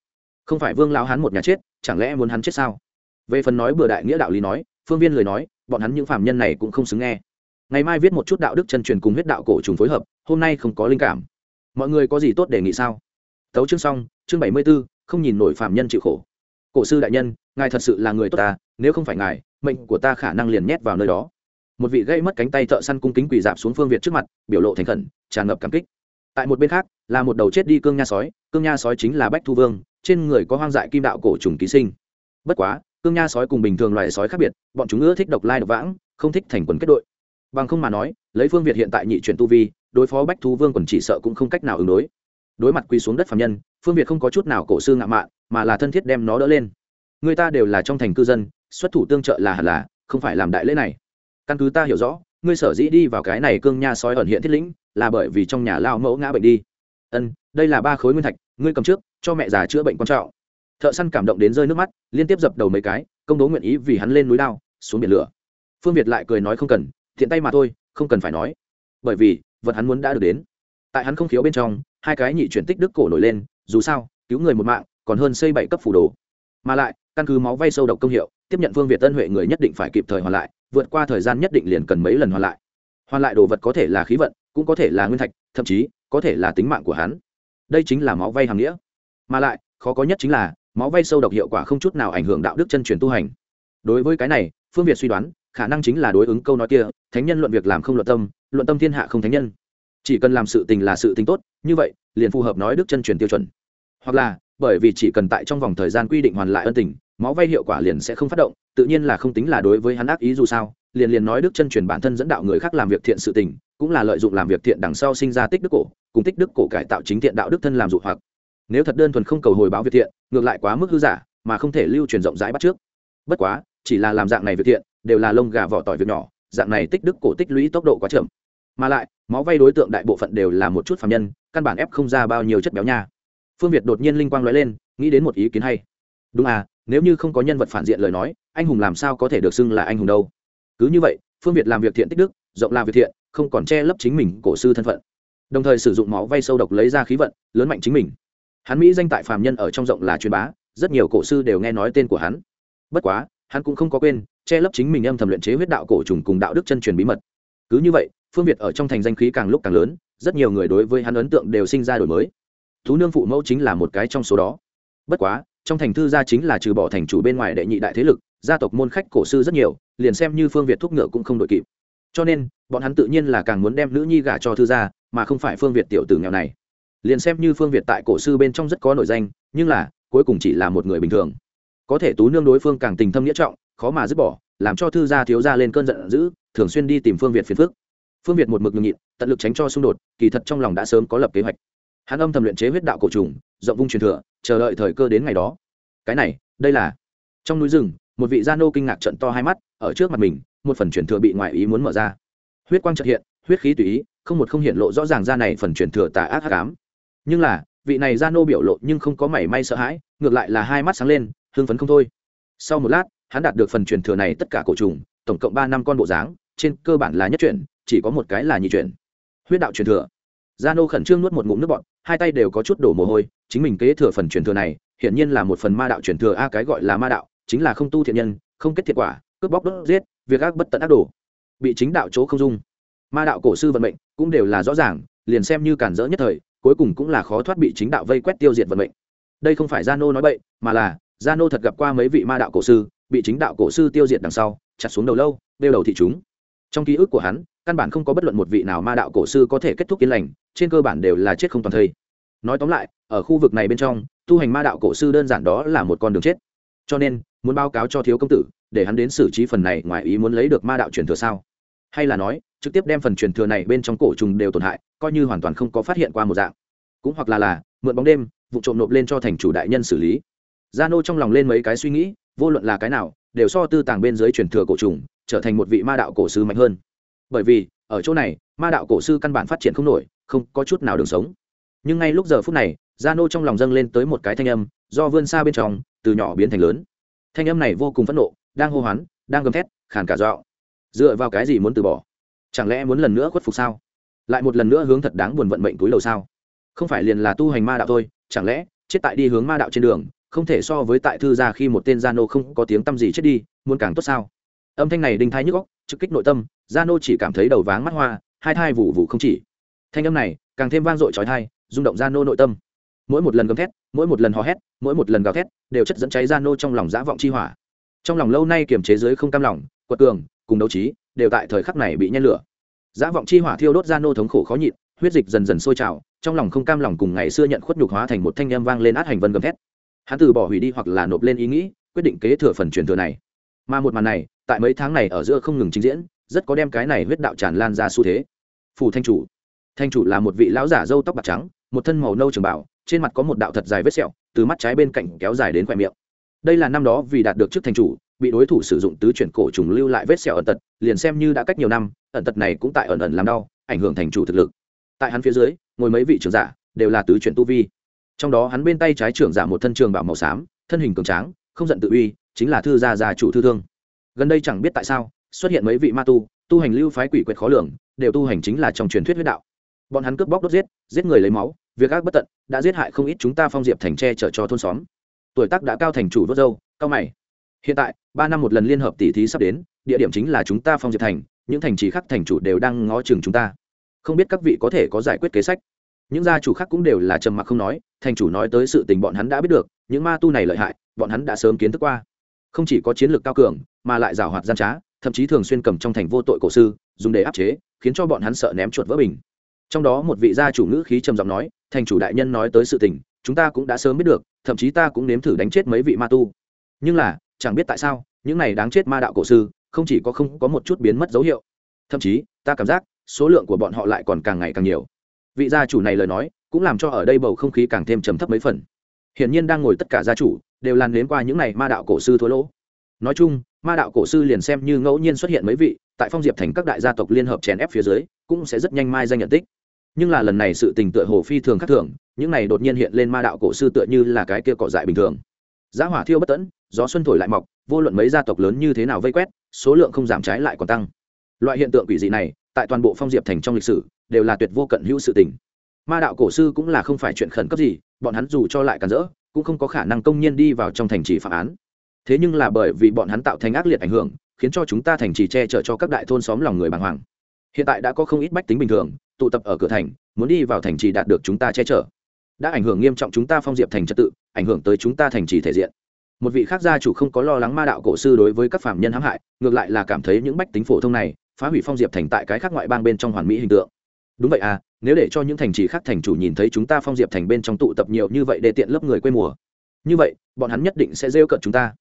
[SPEAKER 1] Không phải vương lao hán một nhà chết, chẳng lẽ muốn hắn chết sao? Về phần nói bừa đại nghĩa đạo lý nói, phương viên lời nói, bọn hắn những phạm nhân này cũng không xứng nghe. Ngày mai viết một chút đạo đức chân truyền cùng huyết đạo cổ trùng phối hợp, hôm nay không có linh cảm. Mọi người có gì tốt đề nghị sao? Tấu chương xong, chương bảy mươi b ố không nhìn nổi phạm nhân chịu khổ. Cổ sư đại nhân, ngài thật sự là người tốt ta, nếu không phải ngài, mệnh của ta khả năng liền nhét vào nơi đó một vị gây mất cánh tay thợ săn cung kính quỳ dạp xuống phương việt trước mặt, biểu lộ thành khẩn, tràn ngập cảm kích. Tại một bên khác, là một đầu chết đi cương nha sói, cương nha sói chính là bách thu vương, trên người có hoang dại kim đạo cổ trùng ký sinh. Bất quá, cương nha sói cùng bình thường loài sói khác biệt, bọn chúng ưa thích độc lai độc vãng, không thích thành quần kết đội. Bằng không mà nói, lấy phương việt hiện tại nhị chuyển tu vi, đối phó bách thu vương còn chỉ sợ cũng không cách nào ứng đối. Đối mặt quỳ xuống đất phạm nhân, phương việt không có chút nào cổ sư ngạo mạn, mà là thân thiết đem nó đỡ lên. Người ta đều là trong thành cư dân, xuất thủ tương trợ là hẳn là, không phải làm đại lễ này căn cứ ta hiểu rõ, ngươi sở dĩ đi vào cái này cương nha sói ẩn hiện thiết lĩnh là bởi vì trong nhà lao mẫu ngã bệnh đi. Ân, đây là ba khối nguyên thạch, ngươi cầm trước, cho mẹ già chữa bệnh quan trọng. Thợ săn cảm động đến rơi nước mắt, liên tiếp dập đầu mấy cái, công đố nguyện ý vì hắn lên núi lao, xuống biển lửa. Phương việt lại cười nói không cần, thiện tay mà thôi, không cần phải nói. Bởi vì, vật hắn muốn đã được đến. Tại hắn không khiếu bên trong, hai cái nhị chuyển tích đức cổ nổi lên, dù sao, cứu người một mạng, còn hơn xây bảy cấp phủ đồ. Mà lại, căn cứ máu vay sâu độc công hiệu, tiếp nhận phương việt tân huệ người nhất định phải kịp thời hoàn lại vượt qua thời gian nhất định liền cần mấy lần hoàn lại. Hoàn lại đồ vật có thể là khí vận, cũng có thể là nguyên thạch, thậm chí có thể là tính mạng của hắn. Đây chính là máu vay hàng nghĩa. Mà lại, khó có nhất chính là, máu vay sâu độc hiệu quả không chút nào ảnh hưởng đạo đức chân truyền tu hành. Đối với cái này, phương việt suy đoán, khả năng chính là đối ứng câu nói kia, thánh nhân luận việc làm không luận tâm luận tâm thiên hạ không thánh nhân. Chỉ cần làm sự tình là sự tình tốt, như vậy, liền phù hợp nói đức chân truyền tiêu chuẩn. Hoặc là, bởi vì chỉ cần tại trong vòng thời gian quy định hoàn lại ân tình máu vay hiệu quả liền sẽ không phát động, tự nhiên là không tính là đối với hắn ác ý dù sao, liền liền nói đức chân truyền bản thân dẫn đạo người khác làm việc thiện sự tình, cũng là lợi dụng làm việc thiện đằng sau sinh ra tích đức cổ, cùng tích đức cổ cải tạo chính thiện đạo đức thân làm dụ hoặc. Nếu thật đơn thuần không cầu hồi báo việc thiện, ngược lại quá mức hư giả, mà không thể lưu truyền rộng rãi bắt trước. Bất quá, chỉ là làm dạng này việc thiện, đều là lông gà vỏ tỏi việc nhỏ, dạng này tích đức cổ tích lũy tốc độ quá chậm. Mà lại, máu vay đối tượng đại bộ phận đều là một chút phạm nhân, căn bản ép không ra bao nhiêu chất béo nha. Phương việt đột nhiên linh quang nói lên, nghĩ đến một ý kiến hay. Đúng à nếu như không có nhân vật phản diện lời nói, anh hùng làm sao có thể được xưng là anh hùng đâu? Cứ như vậy, phương việt làm việc thiện tích đức, rộng làm việc thiện, không còn che lấp chính mình cổ sư thân phận. Đồng thời sử dụng máu vay sâu độc lấy ra khí vận, lớn mạnh chính mình. Hắn mỹ danh tại phàm nhân ở trong rộng là truyền bá, rất nhiều cổ sư đều nghe nói tên của hắn. Bất quá, hắn cũng không có quên, che lấp chính mình âm thầm luyện chế huyết đạo cổ trùng cùng đạo đức chân truyền bí mật. Cứ như vậy, phương việt ở trong thành danh khí càng lúc càng lớn, rất nhiều người đối với hắn ấn tượng đều sinh ra đổi mới. Thú nương phụ mẫu chính là một cái trong số đó. Bất quá trong thành thư gia chính là trừ bỏ thành chủ bên ngoài đệ nhị đại thế lực, gia tộc môn khách cổ sư rất nhiều, liền xem như phương việt thúc ngựa cũng không đội kịp. Cho nên, bọn hắn tự nhiên là càng muốn đem nữ nhi gả cho thư gia, mà không phải phương việt tiểu tử nghèo này. Liền xem như phương việt tại cổ sư bên trong rất có nội danh, nhưng là, cuối cùng chỉ là một người bình thường. Có thể tú nương đối phương càng tình thâm nghĩa trọng, khó mà dứt bỏ, làm cho thư gia thiếu gia lên cơn giận dữ, thường xuyên đi tìm phương việt phiền phức. Phương việt một mực nhường nhịn, tận lực tránh cho xung đột, kỳ thật trong lòng đã sớm có lập kế hoạch. Hắn âm thầm luyện chế huyết đạo cổ trùng rộng vung truyền thừa, chờ đợi thời cơ đến ngày đó. Cái này, đây là trong núi rừng, một vị gia nô kinh ngạc trận to hai mắt, ở trước mặt mình, một phần truyền thừa bị ngoại ý muốn mở ra. Huyết quang trợ hiện, huyết khí tùy ý, không một không hiện lộ rõ ràng ra này phần truyền thừa tà ác hắc ám. Nhưng là, vị này gia nô biểu lộ nhưng không có mảy may sợ hãi, ngược lại là hai mắt sáng lên, hưng phấn không thôi. Sau một lát, hắn đạt được phần truyền thừa này tất cả cổ trùng, tổng cộng ba năm con bộ dáng, trên cơ bản là nhất chuyển, chỉ có một cái là nhị chuyển. Huyết đạo truyền thừa. Gia nô khẩn trương nuốt một ngụm nước bọt hai tay đều có chút đổ mồ hôi, chính mình kế thừa phần truyền thừa này, hiển nhiên là một phần ma đạo truyền thừa a, cái gọi là ma đạo, chính là không tu thiện nhân, không kết thiệt quả, cướp bóc đốt giết, việc ác bất tận ác đổ bị chính đạo chỗ không dung. Ma đạo cổ sư vận mệnh cũng đều là rõ ràng, liền xem như cản rỡ nhất thời, cuối cùng cũng là khó thoát bị chính đạo vây quét tiêu diệt vận mệnh. Đây không phải gia nô nói bậy, mà là, gia nô thật gặp qua mấy vị ma đạo cổ sư, bị chính đạo cổ sư tiêu diệt đằng sau, chặt xuống đầu lâu đeo đầu thị chúng. Trong ký ức của hắn, căn bản không có bất luận một vị nào ma đạo cổ sư có thể kết thúc yên lành, trên cơ bản đều là chết không toàn thây nói tóm lại, ở khu vực này bên trong, tu hành ma đạo cổ sư đơn giản đó là một con đường chết. Cho nên, muốn báo cáo cho thiếu công tử, để hắn đến xử trí phần này ngoài ý muốn lấy được ma đạo truyền thừa sao? Hay là nói, trực tiếp đem phần truyền thừa này bên trong cổ trùng đều tổn hại, coi như hoàn toàn không có phát hiện qua một dạng. Cũng hoặc là là, mượn bóng đêm, vụ trộm nộp lên cho thành chủ đại nhân xử lý. Gia nô trong lòng lên mấy cái suy nghĩ, vô luận là cái nào, đều so tư tàng bên dưới truyền thừa cổ trùng, trở thành một vị ma đạo cổ sư mạnh hơn. Bởi vì, ở chỗ này, ma đạo cổ sư căn bản phát triển không nổi, không có chút nào đường sống nhưng ngay lúc giờ phút này gia nô trong lòng dâng lên tới một cái thanh âm, do vươn xa bên trong, từ nhỏ biến thành lớn. Thanh âm này vô cùng phẫn nộ, đang hô hoán, đang gầm thét, khàn cả dọa dựa vào cái gì muốn từ bỏ? Chẳng lẽ muốn lần nữa khuất phục sao? Lại một lần nữa hướng thật đáng buồn vận mệnh túi đầu sao? Không phải liền là tu hành ma đạo thôi, chẳng lẽ chết tại đi hướng ma đạo trên đường, không thể so với tại thư gia khi một tên gia nô không có tiếng tăm gì chết đi, muốn càng tốt sao? Âm thanh này đinh thai nhức góc trực kích nội tâm gia nô chỉ cảm thấy đầu váng mắt hoa, hai thai vụ vụ không chỉ. Thanh âm này càng thêm vang dội trói thai rung động gia nô nội tâm. Mỗi một lần gầm thét, mỗi một lần hò hét, mỗi một lần gào thét đều chất dẫn cháy gia nô trong lòng dã vọng chi hỏa. Trong lòng lâu nay kiềm chế giới không cam lòng, quật cường, cùng đấu trí đều tại thời khắc này bị nhen lửa. Dã vọng chi hỏa thiêu đốt gia nô thống khổ khó nhịn, huyết dịch dần dần sôi trào, trong lòng không cam lòng cùng ngày xưa nhận khuất nhục hóa thành một thanh em vang lên át hành vân gầm thét. Hắn từ bỏ hủy đi hoặc là nộp lên ý nghĩ, quyết định kế thừa phần truyền thừa này. Mà một màn này, tại mấy tháng này ở giữa không ngừng trình diễn, rất có đem cái này huyết đạo tràn lan ra xu thế. Phủ thanh chủ. Thanh chủ là một vị lão giả râu tóc bạc trắng một thân màu nâu trường bảo, trên mặt có một đạo thật dài vết sẹo, từ mắt trái bên cạnh kéo dài đến khoe miệng. Đây là năm đó vì đạt được chức thành chủ, bị đối thủ sử dụng tứ chuyển cổ trùng lưu lại vết sẹo ẩn tật, liền xem như đã cách nhiều năm, ẩn tật này cũng tại ẩn ẩn làm đau, ảnh hưởng thành chủ thực lực. Tại hắn phía dưới, ngồi mấy vị trưởng giả đều là tứ chuyển tu vi. Trong đó hắn bên tay trái trưởng giả một thân trường bảo màu xám, thân hình cường tráng, không giận tự uy, chính là thư gia gia chủ thư thương. Gần đây chẳng biết tại sao, xuất hiện mấy vị ma tu tu hành lưu phái quỷ quyệt khó lường, đều tu hành chính là trong truyền thuyết huyết đạo bọn hắn cướp bóc đốt giết giết người lấy máu, việc ác bất tận, đã giết hại không ít chúng ta phong diệp thành tre chở cho thôn xóm. Tuổi tác đã cao thành chủ vớt dâu cao mày. Hiện tại, ba năm một lần liên hợp tỷ thí sắp đến, địa điểm chính là chúng ta phong diệp thành, những thành trì khác thành chủ đều đang ngó chừng chúng ta. Không biết các vị có thể có giải quyết kế sách. Những gia chủ khác cũng đều là trầm mặc không nói, thành chủ nói tới sự tình bọn hắn đã biết được, những ma tu này lợi hại, bọn hắn đã sớm kiến thức qua. Không chỉ có chiến lược cao cường, mà lại giảo hoạt gian trá, thậm chí thường xuyên cầm trong thành vô tội cổ sư, dùng để áp chế, khiến cho bọn hắn sợ ném chuột vỡ bình trong đó một vị gia chủ ngữ khí trầm giọng nói, thành chủ đại nhân nói tới sự tình, chúng ta cũng đã sớm biết được, thậm chí ta cũng nếm thử đánh chết mấy vị ma tu. Nhưng là, chẳng biết tại sao, những này đáng chết ma đạo cổ sư, không chỉ có không có một chút biến mất dấu hiệu, thậm chí, ta cảm giác, số lượng của bọn họ lại còn càng ngày càng nhiều. Vị gia chủ này lời nói, cũng làm cho ở đây bầu không khí càng thêm trầm thấp mấy phần. Hiển nhiên đang ngồi tất cả gia chủ, đều làn đến qua những này ma đạo cổ sư thua lỗ. Nói chung, ma đạo cổ sư liền xem như ngẫu nhiên xuất hiện mấy vị, tại phong diệp thành các đại gia tộc liên hợp chèn ép phía dưới, cũng sẽ rất nhanh mai danh nhận tích nhưng là lần này sự tình tựa hồ phi thường khác thường, những này đột nhiên hiện lên ma đạo cổ sư tựa như là cái kia cỏ dại bình thường. Giá hỏa thiêu bất tẫn, gió xuân thổi lại mọc, vô luận mấy gia tộc lớn như thế nào vây quét, số lượng không giảm trái lại còn tăng. Loại hiện tượng quỷ dị này, tại toàn bộ phong diệp thành trong lịch sử, đều là tuyệt vô cận hữu sự tình. Ma đạo cổ sư cũng là không phải chuyện khẩn cấp gì, bọn hắn dù cho lại cản rỡ, cũng không có khả năng công nhiên đi vào trong thành trì phạm án. Thế nhưng là bởi vì bọn hắn tạo thành ác liệt ảnh hưởng, khiến cho chúng ta thành trì che chở cho các đại thôn xóm lòng người bàng hoàng hiện tại đã có không ít bách tính bình thường, tụ tập ở cửa thành, muốn đi vào thành trì đạt được chúng ta che chở. Đã ảnh hưởng nghiêm trọng chúng ta phong diệp thành trật tự, ảnh hưởng tới chúng ta thành trì thể diện. Một vị khác gia chủ không có lo lắng ma đạo cổ sư đối với các phạm nhân hãm hại, ngược lại là cảm thấy những bách tính phổ thông này, phá hủy phong diệp thành tại cái khác ngoại bang bên trong hoàn mỹ hình tượng. Đúng vậy à nếu để cho những thành trì khác thành chủ nhìn thấy chúng ta phong diệp thành bên trong tụ tập nhiều như vậy để tiện lớp người quê mùa. Như vậy, bọn hắn nhất định sẽ rêu cận chúng ta.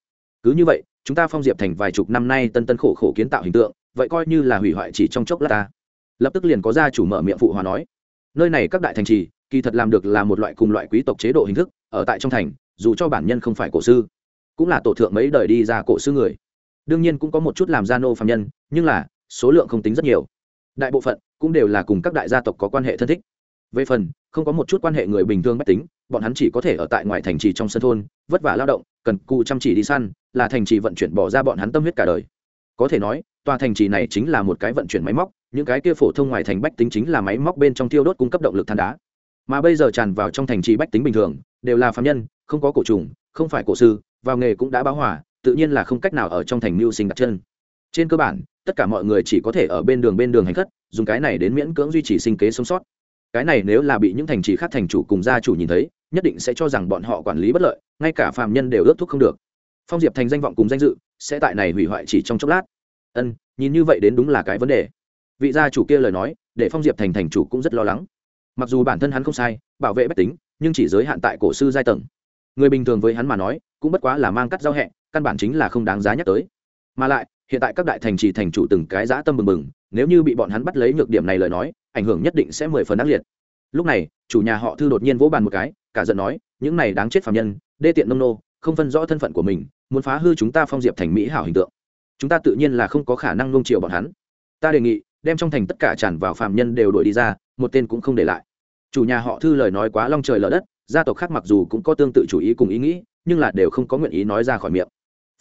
[SPEAKER 1] Cứ như vậy, chúng ta phong diệp thành vài chục năm nay tân tân khổ khổ kiến tạo hình tượng vậy coi như là hủy hoại chỉ trong chốc lát ta. Lập tức liền có gia chủ mở miệng phụ hòa nói, nơi này các đại thành trì, kỳ thật làm được là một loại cùng loại quý tộc chế độ hình thức, ở tại trong thành, dù cho bản nhân không phải cổ sư, cũng là tổ thượng mấy đời đi ra cổ sư người. Đương nhiên cũng có một chút làm gia nô phạm nhân, nhưng là, số lượng không tính rất nhiều. Đại bộ phận cũng đều là cùng các đại gia tộc có quan hệ thân thích. Về phần, không có một chút quan hệ người bình thường mách tính, bọn hắn chỉ có thể ở tại ngoài thành trì trong sân thôn, vất vả lao động, cần cụ chăm chỉ đi săn, là thành trì vận chuyển bỏ ra bọn hắn tâm huyết cả đời có thể nói, tòa thành trì này chính là một cái vận chuyển máy móc, những cái kia phổ thông ngoài thành bách tính chính là máy móc bên trong tiêu đốt cung cấp động lực than đá. Mà bây giờ tràn vào trong thành trì bách tính bình thường, đều là phạm nhân, không có cổ trùng, không phải cổ sư, vào nghề cũng đã báo hỏa tự nhiên là không cách nào ở trong thành mưu sinh đặt chân. Trên cơ bản, tất cả mọi người chỉ có thể ở bên đường bên đường hành khất, dùng cái này đến miễn cưỡng duy trì sinh kế sống sót. Cái này nếu là bị những thành trì khác thành chủ cùng gia chủ nhìn thấy, nhất định sẽ cho rằng bọn họ quản lý bất lợi, ngay cả phạm nhân đều ước thúc không được. Phong diệp thành danh vọng cùng danh dự sẽ tại này hủy hoại chỉ trong chốc lát. Ân, nhìn như vậy đến đúng là cái vấn đề. Vị gia chủ kia lời nói, để phong diệp thành thành chủ cũng rất lo lắng. Mặc dù bản thân hắn không sai, bảo vệ bách tính, nhưng chỉ giới hạn tại cổ sư giai tầng. Người bình thường với hắn mà nói, cũng bất quá là mang cắt giao hẹ, căn bản chính là không đáng giá nhắc tới. Mà lại, hiện tại các đại thành trì thành chủ từng cái dã tâm bừng bừng, nếu như bị bọn hắn bắt lấy nhược điểm này lời nói, ảnh hưởng nhất định sẽ mười phần ác liệt. Lúc này, chủ nhà họ thư đột nhiên vỗ bàn một cái, cả giận nói, những này đáng chết phạm nhân, đê tiện nông nô không phân rõ thân phận của mình, muốn phá hư chúng ta phong diệp thành mỹ hảo hình tượng. Chúng ta tự nhiên là không có khả năng nung chiều bọn hắn. Ta đề nghị, đem trong thành tất cả tràn vào phạm nhân đều đuổi đi ra, một tên cũng không để lại. Chủ nhà họ thư lời nói quá long trời lở đất, gia tộc khác mặc dù cũng có tương tự chủ ý cùng ý nghĩ, nhưng là đều không có nguyện ý nói ra khỏi miệng.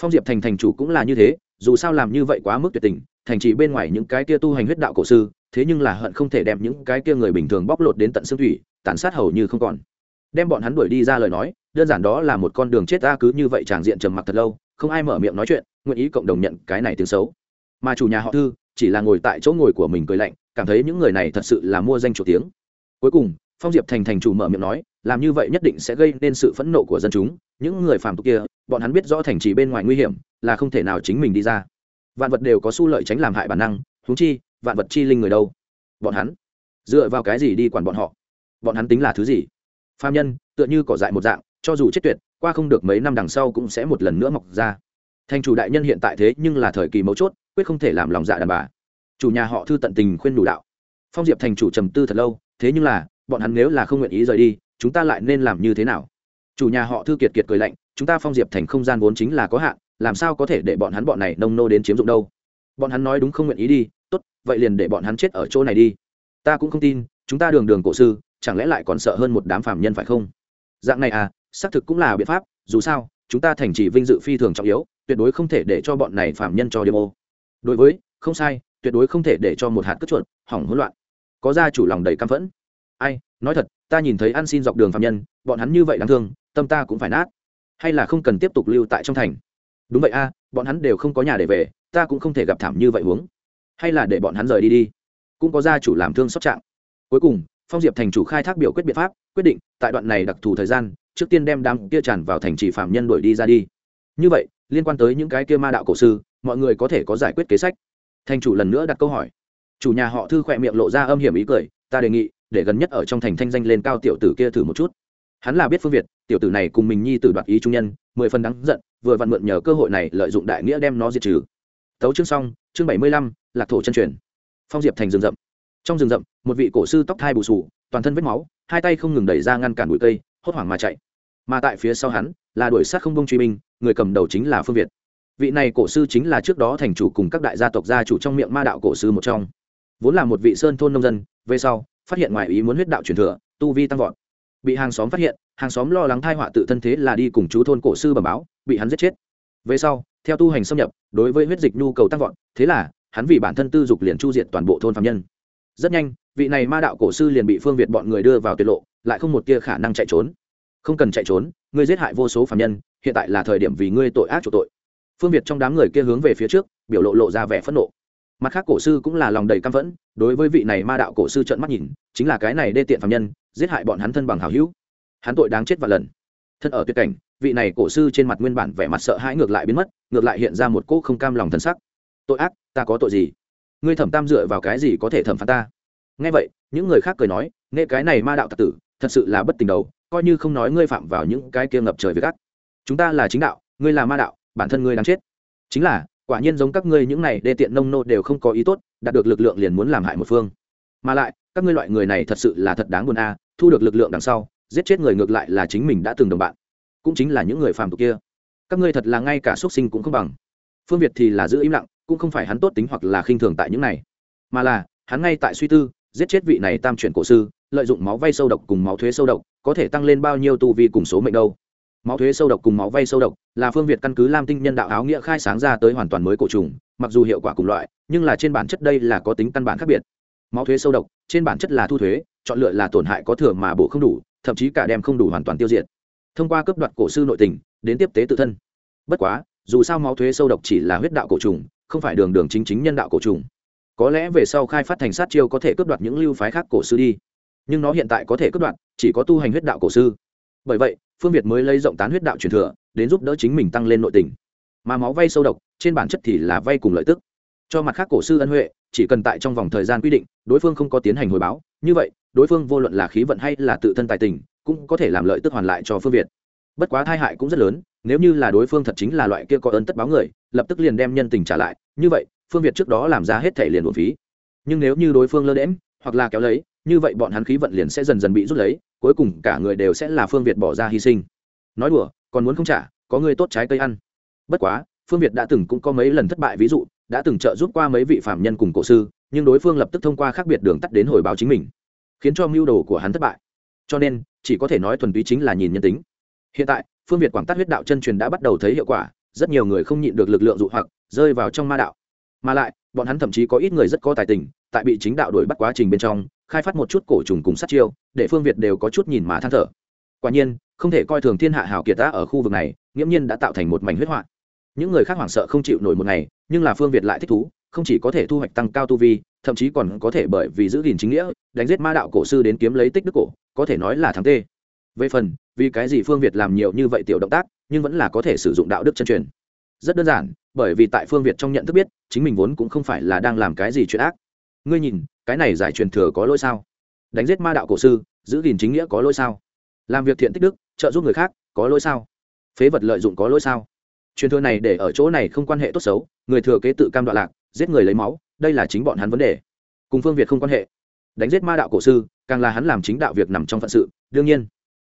[SPEAKER 1] Phong diệp thành thành chủ cũng là như thế, dù sao làm như vậy quá mức tuyệt tình, thành trì bên ngoài những cái kia tu hành huyết đạo cổ sư, thế nhưng là hận không thể đem những cái kia người bình thường bóc lột đến tận xương thủy, tàn sát hầu như không còn. Đem bọn hắn đuổi đi ra lời nói đơn giản đó là một con đường chết ta cứ như vậy tràng diện trầm mặc thật lâu, không ai mở miệng nói chuyện, nguyện ý cộng đồng nhận cái này tiếng xấu. Mà chủ nhà họ thư chỉ là ngồi tại chỗ ngồi của mình cười lạnh, cảm thấy những người này thật sự là mua danh chủ tiếng. Cuối cùng, phong diệp thành thành chủ mở miệng nói, làm như vậy nhất định sẽ gây nên sự phẫn nộ của dân chúng. Những người phàm tục kia, bọn hắn biết rõ thành trì bên ngoài nguy hiểm, là không thể nào chính mình đi ra. Vạn vật đều có su lợi tránh làm hại bản năng húng chi, vạn vật chi linh người đâu? Bọn hắn, dựa vào cái gì đi quản bọn họ? Bọn hắn tính là thứ gì? Phàm nhân, tựa như cỏ dại một dạng cho dù chết tuyệt, qua không được mấy năm đằng sau cũng sẽ một lần nữa mọc ra. Thành chủ đại nhân hiện tại thế nhưng là thời kỳ mấu chốt, quyết không thể làm lòng dạ đàn bà. Chủ nhà họ thư tận tình khuyên đủ đạo. Phong diệp thành chủ trầm tư thật lâu, thế nhưng là, bọn hắn nếu là không nguyện ý rời đi, chúng ta lại nên làm như thế nào? Chủ nhà họ thư kiệt kiệt cười lạnh, chúng ta phong diệp thành không gian vốn chính là có hạn, làm sao có thể để bọn hắn bọn này nông nô đến chiếm dụng đâu? Bọn hắn nói đúng không nguyện ý đi, tốt, vậy liền để bọn hắn chết ở chỗ này đi. Ta cũng không tin, chúng ta đường đường cổ sư, chẳng lẽ lại còn sợ hơn một đám phàm nhân phải không? Dạng này à xác thực cũng là biện pháp, dù sao, chúng ta thành trì vinh dự phi thường trọng yếu, tuyệt đối không thể để cho bọn này phạm nhân cho demo đối với, không sai, tuyệt đối không thể để cho một hạt cất chuột, hỏng hỗn loạn. Có gia chủ lòng đầy căm phẫn. Ai, nói thật, ta nhìn thấy ăn xin dọc đường phạm nhân, bọn hắn như vậy đáng thương, tâm ta cũng phải nát. Hay là không cần tiếp tục lưu tại trong thành? Đúng vậy a, bọn hắn đều không có nhà để về, ta cũng không thể gặp thảm như vậy huống. Hay là để bọn hắn rời đi đi. Cũng có gia chủ làm thương xót trạng. Cuối cùng, phong diệp thành chủ khai thác biểu quyết biện pháp, quyết định, tại đoạn này đặc thù thời gian trước tiên đem đám kia tràn vào thành trì phạm nhân đuổi đi ra đi. Như vậy, liên quan tới những cái kia ma đạo cổ sư, mọi người có thể có giải quyết kế sách. Thành chủ lần nữa đặt câu hỏi. Chủ nhà họ thư khỏe miệng lộ ra âm hiểm ý cười, ta đề nghị, để gần nhất ở trong thành thanh danh lên cao tiểu tử kia thử một chút. Hắn là biết phương việt, tiểu tử này cùng mình nhi tử đoạt ý trung nhân, mười phần đáng giận, vừa vặn mượn nhờ cơ hội này lợi dụng đại nghĩa đem nó diệt trừ. Tấu chương xong, chương bảy mươi lăm, lạc thổ chân truyền. Phong diệp thành rừng rậm. Trong rừng rậm, một vị cổ sư tóc thai bù sù, toàn thân vết máu, hai tay không ngừng đẩy ra ngăn cản bụi cây, hốt hoảng mà chạy mà tại phía sau hắn là đuổi sát không bông truy binh, người cầm đầu chính là phương việt. Vị này cổ sư chính là trước đó thành chủ cùng các đại gia tộc gia chủ trong miệng ma đạo cổ sư một trong. Vốn là một vị sơn thôn nông dân, về sau, phát hiện ngoài ý muốn huyết đạo truyền thừa, tu vi tăng vọt. Bị hàng xóm phát hiện, hàng xóm lo lắng thai họa tự thân thế là đi cùng chú thôn cổ sư bẩm báo, bị hắn giết chết. Về sau, theo tu hành xâm nhập, đối với huyết dịch nhu cầu tăng vọt, thế là, hắn vì bản thân tư dục liền chu diệt toàn bộ thôn phạm nhân. Rất nhanh, vị này ma đạo cổ sư liền bị phương việt bọn người đưa vào tuyệt lộ, lại không một tia khả năng chạy trốn không cần chạy trốn, ngươi giết hại vô số phạm nhân, hiện tại là thời điểm vì ngươi tội ác chủ tội. Phương việt trong đám người kia hướng về phía trước, biểu lộ lộ ra vẻ phẫn nộ. Mặt khác cổ sư cũng là lòng đầy căm phẫn, đối với vị này ma đạo cổ sư trợn mắt nhìn, chính là cái này đê tiện phạm nhân, giết hại bọn hắn thân bằng hào hữu. Hắn tội đáng chết và lần. Thân ở tuyệt cảnh, vị này cổ sư trên mặt nguyên bản vẻ mặt sợ hãi ngược lại biến mất, ngược lại hiện ra một cỗ không cam lòng thân sắc. Tội ác, ta có tội gì? Ngươi thẩm tam dựa vào cái gì có thể thẩm phán ta? Nghe vậy, những người khác cười nói nghe cái này ma đạo tặc tử, thật sự là bất tình đầu coi như không nói ngươi phạm vào những cái kia ngập trời với gắt chúng ta là chính đạo, ngươi là ma đạo, bản thân ngươi đáng chết. Chính là, quả nhiên giống các ngươi những này đê tiện nông nô đều không có ý tốt, đạt được lực lượng liền muốn làm hại một phương. Mà lại, các ngươi loại người này thật sự là thật đáng buồn a à, thu được lực lượng đằng sau, giết chết người ngược lại là chính mình đã từng đồng bạn. Cũng chính là những người phàm tục kia. Các ngươi thật là ngay cả xuất sinh cũng không bằng. Phương việt thì là giữ im lặng, cũng không phải hắn tốt tính hoặc là khinh thường tại những này. Mà là, hắn ngay tại suy tư, giết chết vị này tam chuyển cổ sư lợi dụng máu vay sâu độc cùng máu thuế sâu độc, có thể tăng lên bao nhiêu tu vi cùng số mệnh đâu? Máu thuế sâu độc cùng máu vay sâu độc là phương việt căn cứ lam tinh nhân đạo áo nghĩa khai sáng ra tới hoàn toàn mới cổ trùng, mặc dù hiệu quả cùng loại, nhưng là trên bản chất đây là có tính căn bản khác biệt. Máu thuế sâu độc, trên bản chất là thu thuế, chọn lựa là tổn hại có thừa mà bổ không đủ, thậm chí cả đem không đủ hoàn toàn tiêu diệt. Thông qua cấp đoạt cổ sư nội tình, đến tiếp tế tự thân. Bất quá, dù sao máu thuế sâu độc chỉ là huyết đạo cổ trùng, không phải đường đường chính chính nhân đạo cổ trùng. Có lẽ về sau khai phát thành sát chiêu có thể cướp đoạt những lưu phái khác cổ sư đi nhưng nó hiện tại có thể cướp đoạt, chỉ có tu hành huyết đạo cổ sư. Bởi vậy, phương việt mới lấy rộng tán huyết đạo truyền thừa, đến giúp đỡ chính mình tăng lên nội tình. Mà máu vay sâu độc, trên bản chất thì là vay cùng lợi tức. Cho mặt khác cổ sư ân huệ, chỉ cần tại trong vòng thời gian quy định, đối phương không có tiến hành hồi báo, như vậy, đối phương vô luận là khí vận hay là tự thân tài tình, cũng có thể làm lợi tức hoàn lại cho phương việt. Bất quá tai hại cũng rất lớn, nếu như là đối phương thật chính là loại kia có ơn tất báo người, lập tức liền đem nhân tình trả lại, như vậy, phương việt trước đó làm ra hết thể liền một phí. Nhưng nếu như đối phương lơ đễm hoặc là kéo lấy như vậy bọn hắn khí vận liền sẽ dần dần bị rút lấy, cuối cùng cả người đều sẽ là phương việt bỏ ra hy sinh. Nói đùa, còn muốn không trả, có người tốt trái cây ăn. Bất quá, phương việt đã từng cũng có mấy lần thất bại, ví dụ, đã từng trợ giúp qua mấy vị phạm nhân cùng cổ sư, nhưng đối phương lập tức thông qua khác biệt đường tắt đến hồi báo chính mình, khiến cho mưu đồ của hắn thất bại. Cho nên, chỉ có thể nói thuần túy chính là nhìn nhân tính. Hiện tại, phương việt quảng tát huyết đạo chân truyền đã bắt đầu thấy hiệu quả, rất nhiều người không nhịn được lực lượng dụ hoặc, rơi vào trong ma đạo. Mà lại, bọn hắn thậm chí có ít người rất có tài tình, tại bị chính đạo đuổi bắt quá trình bên trong khai phát một chút cổ trùng cùng sát chiêu, để phương việt đều có chút nhìn mà than thở. Quả nhiên, không thể coi thường thiên hạ hào kiệt đã ở khu vực này, nghiễm nhiên đã tạo thành một mảnh huyết họa. Những người khác hoảng sợ không chịu nổi một ngày, nhưng là phương việt lại thích thú, không chỉ có thể thu hoạch tăng cao tu vi, thậm chí còn có thể bởi vì giữ gìn chính nghĩa, đánh giết ma đạo cổ sư đến kiếm lấy tích đức cổ, có thể nói là thắng tê. Về phần, vì cái gì phương việt làm nhiều như vậy tiểu động tác, nhưng vẫn là có thể sử dụng đạo đức chân truyền. Rất đơn giản, bởi vì tại phương việt trong nhận thức biết, chính mình vốn cũng không phải là đang làm cái gì chuyện ác ngươi nhìn, cái này giải truyền thừa có lỗi sao? Đánh giết ma đạo cổ sư, giữ gìn chính nghĩa có lỗi sao? Làm việc thiện tích đức, trợ giúp người khác, có lỗi sao? Phế vật lợi dụng có lỗi sao? Truyền thừa này để ở chỗ này không quan hệ tốt xấu, người thừa kế tự cam đoạn lạc, giết người lấy máu, đây là chính bọn hắn vấn đề. Cùng phương việt không quan hệ. Đánh giết ma đạo cổ sư, càng là hắn làm chính đạo việc nằm trong phận sự, đương nhiên.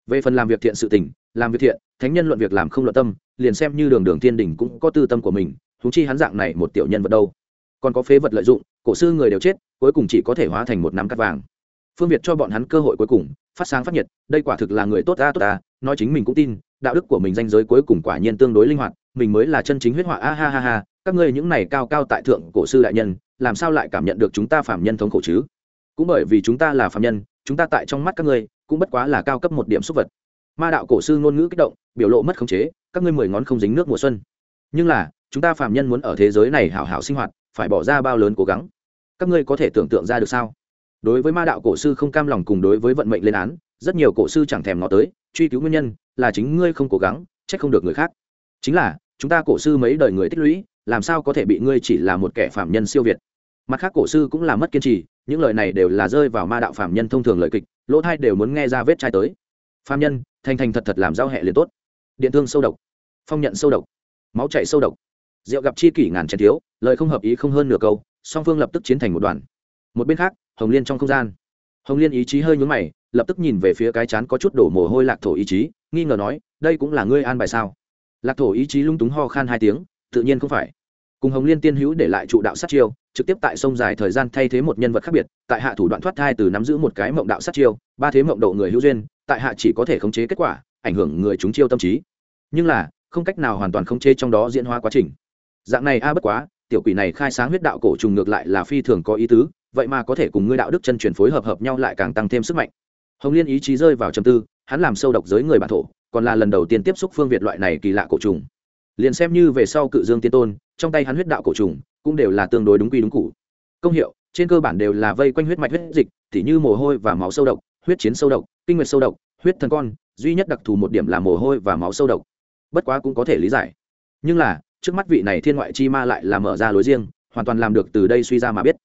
[SPEAKER 1] Về phần làm việc thiện sự tình, làm việc thiện, thánh nhân luận việc làm không luận tâm, liền xem như đường đường thiên đình cũng có tư tâm của mình thú chi hắn dạng này một tiểu nhân vật đâu còn có phế vật lợi dụng, cổ sư người đều chết, cuối cùng chỉ có thể hóa thành một nắm cắt vàng. Phương việt cho bọn hắn cơ hội cuối cùng, phát sáng phát nhiệt, đây quả thực là người tốt ta tốt ta, nói chính mình cũng tin, đạo đức của mình danh giới cuối cùng quả nhiên tương đối linh hoạt, mình mới là chân chính huyết họa, a ha ha ha, các ngươi những này cao cao tại thượng cổ sư đại nhân, làm sao lại cảm nhận được chúng ta phạm nhân thống khổ chứ? Cũng bởi vì chúng ta là phạm nhân, chúng ta tại trong mắt các ngươi, cũng bất quá là cao cấp một điểm xúc vật. Ma đạo cổ sư ngôn ngữ kích động, biểu lộ mất khống chế, các ngươi mười ngón không dính nước mùa xuân. Nhưng là, chúng ta phạm nhân muốn ở thế giới này hảo hảo sinh hoạt phải bỏ ra bao lớn cố gắng. Các ngươi có thể tưởng tượng ra được sao? Đối với ma đạo cổ sư không cam lòng cùng đối với vận mệnh lên án, rất nhiều cổ sư chẳng thèm ngó tới, truy cứu nguyên nhân là chính ngươi không cố gắng, trách không được người khác. Chính là, chúng ta cổ sư mấy đời người tích lũy, làm sao có thể bị ngươi chỉ là một kẻ phạm nhân siêu việt? Mặt khác cổ sư cũng là mất kiên trì, những lời này đều là rơi vào ma đạo phạm nhân thông thường lời kịch, lỗ thai đều muốn nghe ra vết chai tới. Phạm nhân, thành thành thật thật làm giao hệ liền tốt. Điện thương sâu độc, phong nhận sâu độc, máu chảy sâu độc rượu gặp chi kỷ ngàn chén thiếu, lời không hợp ý không hơn nửa câu, song phương lập tức chiến thành một đoàn. Một bên khác, hồng liên trong không gian. Hồng liên ý chí hơi nhún mày, lập tức nhìn về phía cái chán có chút đổ mồ hôi lạc thổ ý chí, nghi ngờ nói, đây cũng là ngươi an bài sao? Lạc thổ ý chí lung túng ho khan hai tiếng, tự nhiên không phải. Cùng hồng liên tiên hữu để lại trụ đạo sát chiêu, trực tiếp tại sông dài thời gian thay thế một nhân vật khác biệt, tại hạ thủ đoạn thoát thai từ nắm giữ một cái mộng đạo sát chiêu, ba thế mộng độ người hữu duyên, tại hạ chỉ có thể khống chế kết quả, ảnh hưởng người chúng chiêu tâm trí. Nhưng là, không cách nào hoàn toàn khống chế trong đó diễn hóa quá trình dạng này a, bất quá, tiểu quỷ này khai sáng huyết đạo cổ trùng ngược lại là phi thường có ý tứ, vậy mà có thể cùng ngươi đạo đức chân truyền phối hợp hợp nhau lại càng tăng thêm sức mạnh. Hồng liên ý chí rơi vào trầm tư, hắn làm sâu độc giới người bản thổ, còn là lần đầu tiên tiếp xúc phương việt loại này kỳ lạ cổ trùng. Liền xem như về sau cự dương tiên tôn, trong tay hắn huyết đạo cổ trùng, cũng đều là tương đối đúng quy đúng cụ công hiệu, trên cơ bản đều là vây quanh huyết mạch huyết dịch, tỉ như mồ hôi và máu sâu độc, huyết chiến sâu độc, kinh nguyệt sâu độc, huyết thần con, duy nhất đặc thù một điểm là mồ hôi và máu sâu độc. Bất quá cũng có thể lý giải. Nhưng là trước mắt vị này thiên ngoại chi ma lại là mở ra lối riêng, hoàn toàn làm được từ đây suy ra mà biết.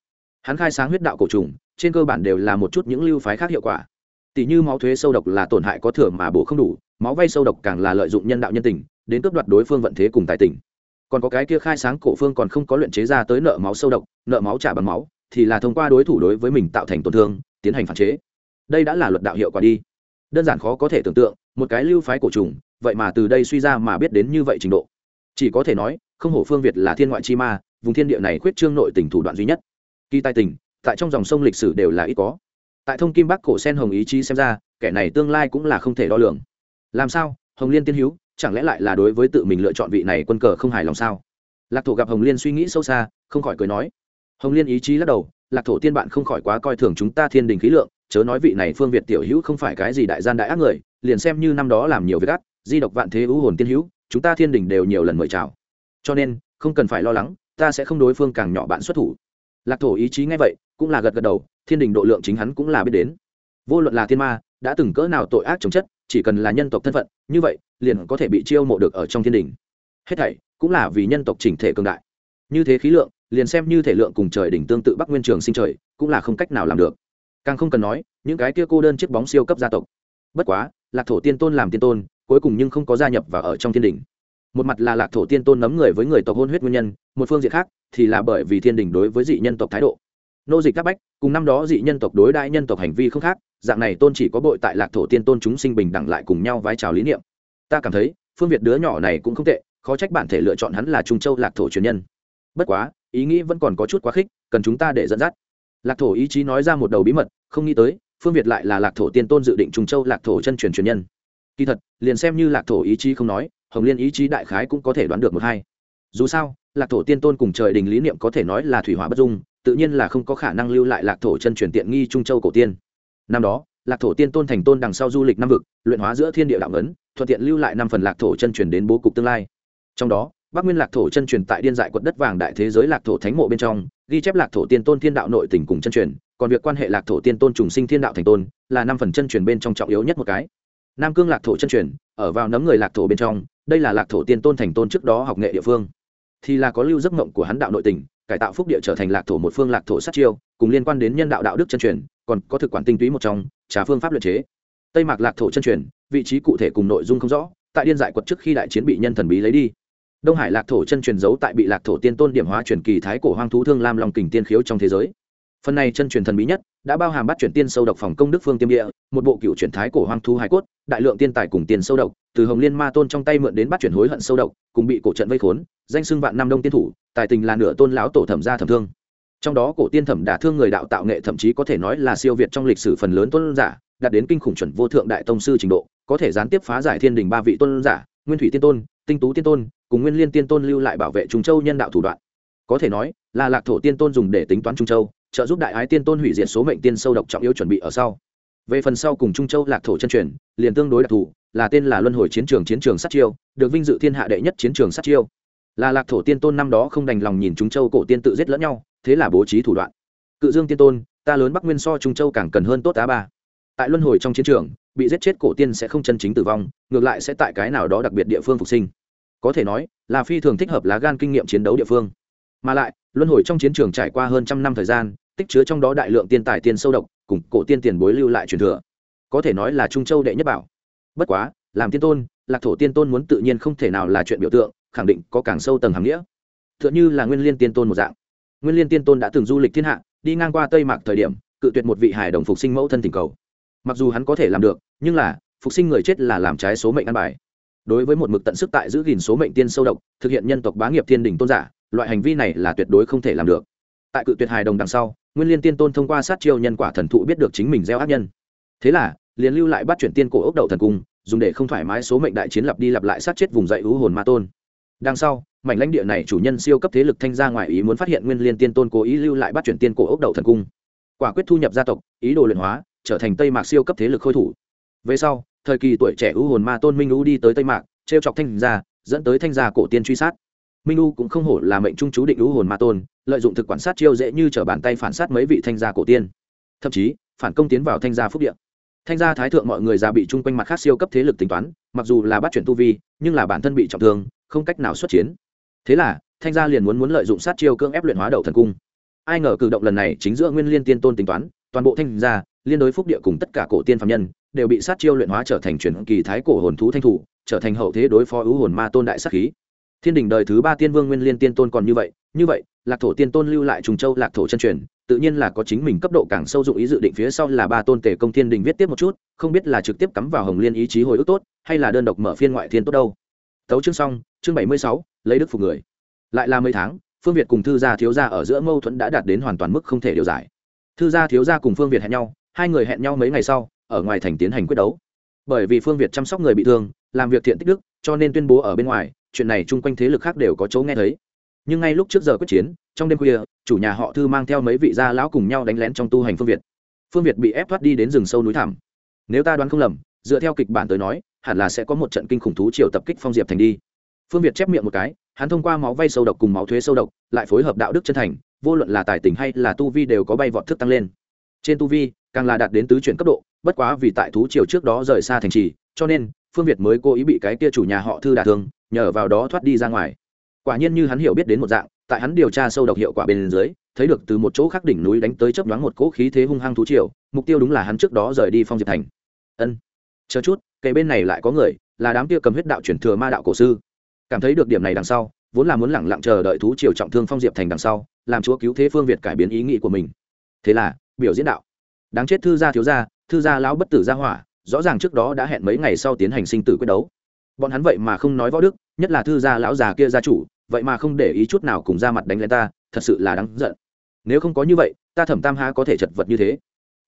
[SPEAKER 1] Hắn khai sáng huyết đạo cổ trùng, trên cơ bản đều là một chút những lưu phái khác hiệu quả. Tỷ như máu thuế sâu độc là tổn hại có thừa mà bổ không đủ, máu vay sâu độc càng là lợi dụng nhân đạo nhân tình, đến cướp đoạt đối phương vận thế cùng tài tình. Còn có cái kia khai sáng cổ phương còn không có luyện chế ra tới nợ máu sâu độc, nợ máu trả bằng máu, thì là thông qua đối thủ đối với mình tạo thành tổn thương, tiến hành phản chế. Đây đã là luật đạo hiệu quả đi. Đơn giản khó có thể tưởng tượng, một cái lưu phái cổ trùng, vậy mà từ đây suy ra mà biết đến như vậy trình độ chỉ có thể nói, không hổ phương việt là thiên ngoại chi ma, vùng thiên địa này khuyết trương nội tình thủ đoạn duy nhất. Kỳ tài tình, tại trong dòng sông lịch sử đều là ít có. Tại thông kim bắc cổ sen hồng ý chí xem ra, kẻ này tương lai cũng là không thể đo lường. Làm sao? Hồng liên tiên hữu chẳng lẽ lại là đối với tự mình lựa chọn vị này quân cờ không hài lòng sao? Lạc thổ gặp hồng liên suy nghĩ sâu xa, không khỏi cười nói. Hồng liên ý chí lắc đầu, lạc thổ tiên bạn không khỏi quá coi thường chúng ta thiên đình khí lượng, chớ nói vị này phương việt tiểu hữu không phải cái gì đại gian đại ác người, liền xem như năm đó làm nhiều việc ác, di độc vạn thế ưu hồn tiên hữu chúng ta thiên đình đều nhiều lần mời chào. Cho nên, không cần phải lo lắng, ta sẽ không đối phương càng nhỏ bạn xuất thủ. Lạc thổ ý chí ngay vậy, cũng là gật gật đầu, thiên đình độ lượng chính hắn cũng là biết đến. Vô luận là thiên ma, đã từng cỡ nào tội ác chống chất, chỉ cần là nhân tộc thân phận, như vậy, liền có thể bị chiêu mộ được ở trong thiên đình hết thảy, cũng là vì nhân tộc chỉnh thể cường đại. Như thế khí lượng, liền xem như thể lượng cùng trời đỉnh tương tự bắc nguyên trường sinh trời, cũng là không cách nào làm được. Càng không cần nói, những cái kia cô đơn chiếc bóng siêu cấp gia tộc. Bất quá, lạc thổ tiên tôn làm tiên tôn cuối cùng nhưng không có gia nhập và ở trong thiên đình. Một mặt là lạc thổ tiên tôn nấm người với người tộc hôn huyết nguyên nhân, một phương diện khác thì là bởi vì thiên đình đối với dị nhân tộc thái độ. Nô dịch các bách, cùng năm đó dị nhân tộc đối đại nhân tộc hành vi không khác, dạng này tôn chỉ có bội tại lạc thổ tiên tôn chúng sinh bình đẳng lại cùng nhau vái trào lý niệm. Ta cảm thấy, phương việt đứa nhỏ này cũng không tệ, khó trách bản thể lựa chọn hắn là trung châu lạc thổ truyền nhân. Bất quá, ý nghĩ vẫn còn có chút quá khích, cần chúng ta để dẫn dắt. Lạc thổ ý chí nói ra một đầu bí mật, không nghĩ tới, phương việt lại là lạc thổ tiên tôn dự định trung châu lạc thổ chân truyền truyền nhân kỳ thật, liền xem như lạc thổ ý chí không nói, hồng liên ý chí đại khái cũng có thể đoán được một hai. Dù sao, lạc thổ tiên tôn cùng trời đình lý niệm có thể nói là thủy hỏa bất dung, tự nhiên là không có khả năng lưu lại lạc thổ chân truyền tiện nghi trung châu cổ tiên. Năm đó, lạc thổ tiên tôn thành tôn đằng sau du lịch năm vực, luyện hóa giữa thiên địa đạo ấn, thuận tiện lưu lại năm phần lạc thổ chân truyền đến bố cục tương lai. Trong đó, bắc nguyên lạc thổ chân truyền tại điên dại quận đất vàng đại thế giới lạc thổ thánh mộ bên trong, ghi chép lạc thổ tiên tôn thiên đạo nội tỉnh cùng chân truyền, còn việc quan hệ lạc thổ tiên tôn trùng sinh thiên đạo thành tôn, là năm phần chân truyền bên trong trọng yếu nhất một cái nam cương lạc thổ chân truyền, ở vào nấm người lạc thổ bên trong, đây là lạc thổ tiên tôn thành tôn trước đó học nghệ địa phương. Thì là có lưu giấc mộng của hắn đạo nội tình, cải tạo phúc địa trở thành lạc thổ một phương lạc thổ sát chiêu, cùng liên quan đến nhân đạo đạo đức chân truyền, còn có thực quản tinh túy một trong, trà phương pháp luật chế. Tây mạc lạc thổ chân truyền, vị trí cụ thể cùng nội dung không rõ, tại điên dại quật trước khi đại chiến bị nhân thần bí lấy đi. Đông hải lạc thổ chân truyền giấu tại bị lạc thổ tiên tôn điểm hóa truyền kỳ thái cổ hoang thú thương lam lòng kình tiên khiếu trong thế giới. Phần này chân truyền thần bí nhất, đã bao hàm bắt chuyển tiên sâu độc phòng công đức phương tiêm địa một bộ cựu chuyển thái cổ hoang thú hải cốt, đại lượng tiên tài cùng tiền sâu độc, từ hồng liên ma tôn trong tay mượn đến bắt chuyển hối hận sâu độc, cùng bị cổ trận vây khốn, danh xưng vạn năm đông tiên thủ, tài tình là nửa tôn lão tổ thẩm gia thẩm thương. Trong đó cổ tiên thẩm đả thương người đạo tạo nghệ thậm chí có thể nói là siêu việt trong lịch sử phần lớn tôn giả, đạt đến kinh khủng chuẩn vô thượng đại tông sư trình độ, có thể gián tiếp phá giải thiên đình ba vị tôn giả, nguyên thủy tiên tôn, tinh tú tiên tôn, cùng nguyên liên tiên tôn lưu lại bảo vệ trung châu nhân đạo thủ đoạn. Có thể nói, là lạc thổ tiên tôn dùng để tính toán trung châu, trợ giúp đại ái tiên tôn hủy diệt số mệnh tiên sâu độc trọng yếu chuẩn bị ở sau về phần sau cùng trung châu lạc thổ chân truyền, liền tương đối đặc thù, là tên là luân hồi chiến trường chiến trường sát chiêu, được vinh dự thiên hạ đệ nhất chiến trường sát chiêu. Là lạc thổ tiên tôn năm đó không đành lòng nhìn trung châu cổ tiên tự giết lẫn nhau, thế là bố trí thủ đoạn. Cự dương tiên tôn, ta lớn bắc nguyên so trung châu càng cần hơn tốt á ba. Tại luân hồi trong chiến trường, bị giết chết cổ tiên sẽ không chân chính tử vong, ngược lại sẽ tại cái nào đó đặc biệt địa phương phục sinh. Có thể nói, là phi thường thích hợp lá gan kinh nghiệm chiến đấu địa phương. Mà lại, luân hồi trong chiến trường trải qua hơn trăm năm thời gian tích chứa trong đó đại lượng tiên tài tiên sâu độc, cùng cổ tiên tiền bối lưu lại truyền thừa. Có thể nói là trung châu đệ nhất bảo. Bất quá, làm tiên tôn, lạc thổ tiên tôn muốn tự nhiên không thể nào là chuyện biểu tượng, khẳng định có càng sâu tầng hàm nghĩa. T h ư ợ n h ư là nguyên liên tiên tôn một dạng. Nguyên liên tiên tôn đã từng du lịch thiên hạ, đi ngang qua tây mạc thời điểm, cự tuyệt một vị hải đồng phục sinh mẫu thân tình cầu. Mặc dù hắn có thể làm được, nhưng là, phục sinh người chết là làm trái số mệnh ăn bài. Đối với một mực tận sức tại giữ gìn số mệnh tiên sâu độc, thực hiện nhân tộc bá nghiệp thiên đình tôn giả, loại hành vi này là tuyệt đối không thể làm được tại cự tuyệt hài đồng đằng sau, nguyên liên tiên tôn thông qua sát chiêu nhân quả thần thụ biết được chính mình gieo ác nhân. Thế là, liền lưu lại bắt chuyển tiên cổ ốc đậu thần cung, dùng để không thoải mái số mệnh đại chiến lặp đi lặp lại sát chết vùng dậy hữu hồn ma tôn. Đằng sau, mảnh lãnh địa này chủ nhân siêu cấp thế lực thanh ra ngoài ý muốn phát hiện nguyên liên tiên tôn cố ý lưu lại bắt chuyển tiên cổ ốc đậu thần cung. Quả quyết thu nhập gia tộc, ý đồ luyện hóa, trở thành tây mạc siêu cấp thế lực khôi thủ. Về sau, thời kỳ tuổi trẻ hữu hồn ma tôn minh ưu đi tới tây mạc t chọc thanh gia, dẫn tới thanh gia cổ tiên truy sát minh u cũng không hổ là mệnh trung chú định lũ hồn ma tôn, lợi dụng thực quản sát chiêu dễ như t r ở bàn tay phản sát mấy vị thanh gia cổ tiên. Thậm chí, phản công tiến vào thanh gia phúc điện thanh gia thái thượng mọi người già bị chung quanh mặt khác siêu cấp thế lực tính toán, mặc dù là bắt chuyển tu vi, nhưng là bản thân bị trọng thương, không cách nào xuất chiến. Thế là, thanh gia liền muốn muốn lợi dụng sát chiêu cưỡng ép luyện hóa đầu thần cung. Ai ngờ cử động lần này chính giữa nguyên liên tiên tôn tính toán, toàn bộ thanh gia, liên đối phúc địa cùng tất cả cổ tiên phạm nhân, đều bị sát chiêu luyện hóa trở thành truyền kỳ thái cổ hồn thú thanh thủ, trở thành hậu thế đối phó ưu hồn ma tôn đại sắc khí thiên đình đời thứ ba tiên vương nguyên liên tiên tôn còn như vậy như vậy, lạc thổ tiên tôn lưu lại trùng châu, lạc thổ chân truyền, tự nhiên là có chính mình cấp độ càng sâu dụng ý dự định phía sau là ba tôn tể công thiên đình viết tiếp một chút, không biết là trực tiếp cắm vào hồng liên ý chí hồi ức tốt, hay là đơn độc mở phiên ngoại thiên tốt đâu. Tấu chương xong, chương bảy mươi sáu, lấy đức phục người. Lại là mấy tháng, phương việt cùng thư gia thiếu gia ở giữa mâu thuẫn đã đạt đến hoàn toàn mức không thể điều giải. Thư gia thiếu gia cùng phương việt hẹn nhau, hai người hẹn nhau mấy ngày sau, ở ngoài thành tiến hành quyết đấu. Bởi vì phương việt chăm sóc người bị thương, làm việc thiện tích đức, cho nên tuyên bố ở bên ngoài chuyện này chung quanh thế lực khác đều có chỗ nghe thấy. Nhưng ngay lúc trước giờ quyết chiến, trong đêm khuya, chủ nhà họ thư mang theo mấy vị gia lão cùng nhau đánh lén trong tu hành phương việt. Phương việt bị ép thoát đi đến rừng sâu núi thảm nếu ta đoán không lầm, dựa theo kịch bản tới nói, hẳn là sẽ có một trận kinh khủng thú triều tập kích phong diệp thành đi. Phương việt chép miệng một cái, hắn thông qua máu vay sâu độc cùng máu thuế sâu độc, lại phối hợp đạo đức chân thành, vô luận là tài tình hay là tu vi đều có bay vọt thức tăng lên. Trên tu vi, càng là đạt đến tứ chuyển cấp độ, bất quá vì tại thú triều trước đó rời xa thành trì, cho nên phương việt mới cố ý bị cái kia chủ nhà họ thư đả thương nhờ vào đó thoát đi ra ngoài. Quả nhiên như hắn hiểu biết đến một dạng, tại hắn điều tra sâu độc hiệu quả bên dưới, thấy được từ một chỗ khác đỉnh núi đánh tới chớp nhoáng một cỗ khí thế hung hăng thú triều, mục tiêu đúng là hắn trước đó rời đi phong diệp thành. Ân, chờ chút kệ bên này lại có người, là đám kia cầm huyết đạo chuyển thừa ma đạo cổ sư. Cảm thấy được điểm này đằng sau, vốn là muốn lẳng lặng chờ đợi thú triều trọng thương phong diệp thành đằng sau, làm chúa cứu thế phương việt cải biến ý nghĩ của mình. Thế là, biểu diễn đạo. Đáng chết thư gia thiếu gia, thư gia lão bất tử gia hỏa, rõ ràng trước đó đã hẹn mấy ngày sau tiến hành sinh tử quyết đấu bọn hắn vậy mà không nói võ đức, nhất là thư gia lão già kia gia chủ, vậy mà không để ý chút nào cùng ra mặt đánh lên ta, thật sự là đáng giận. Nếu không có như vậy, ta thẩm tam há có thể chật vật như thế.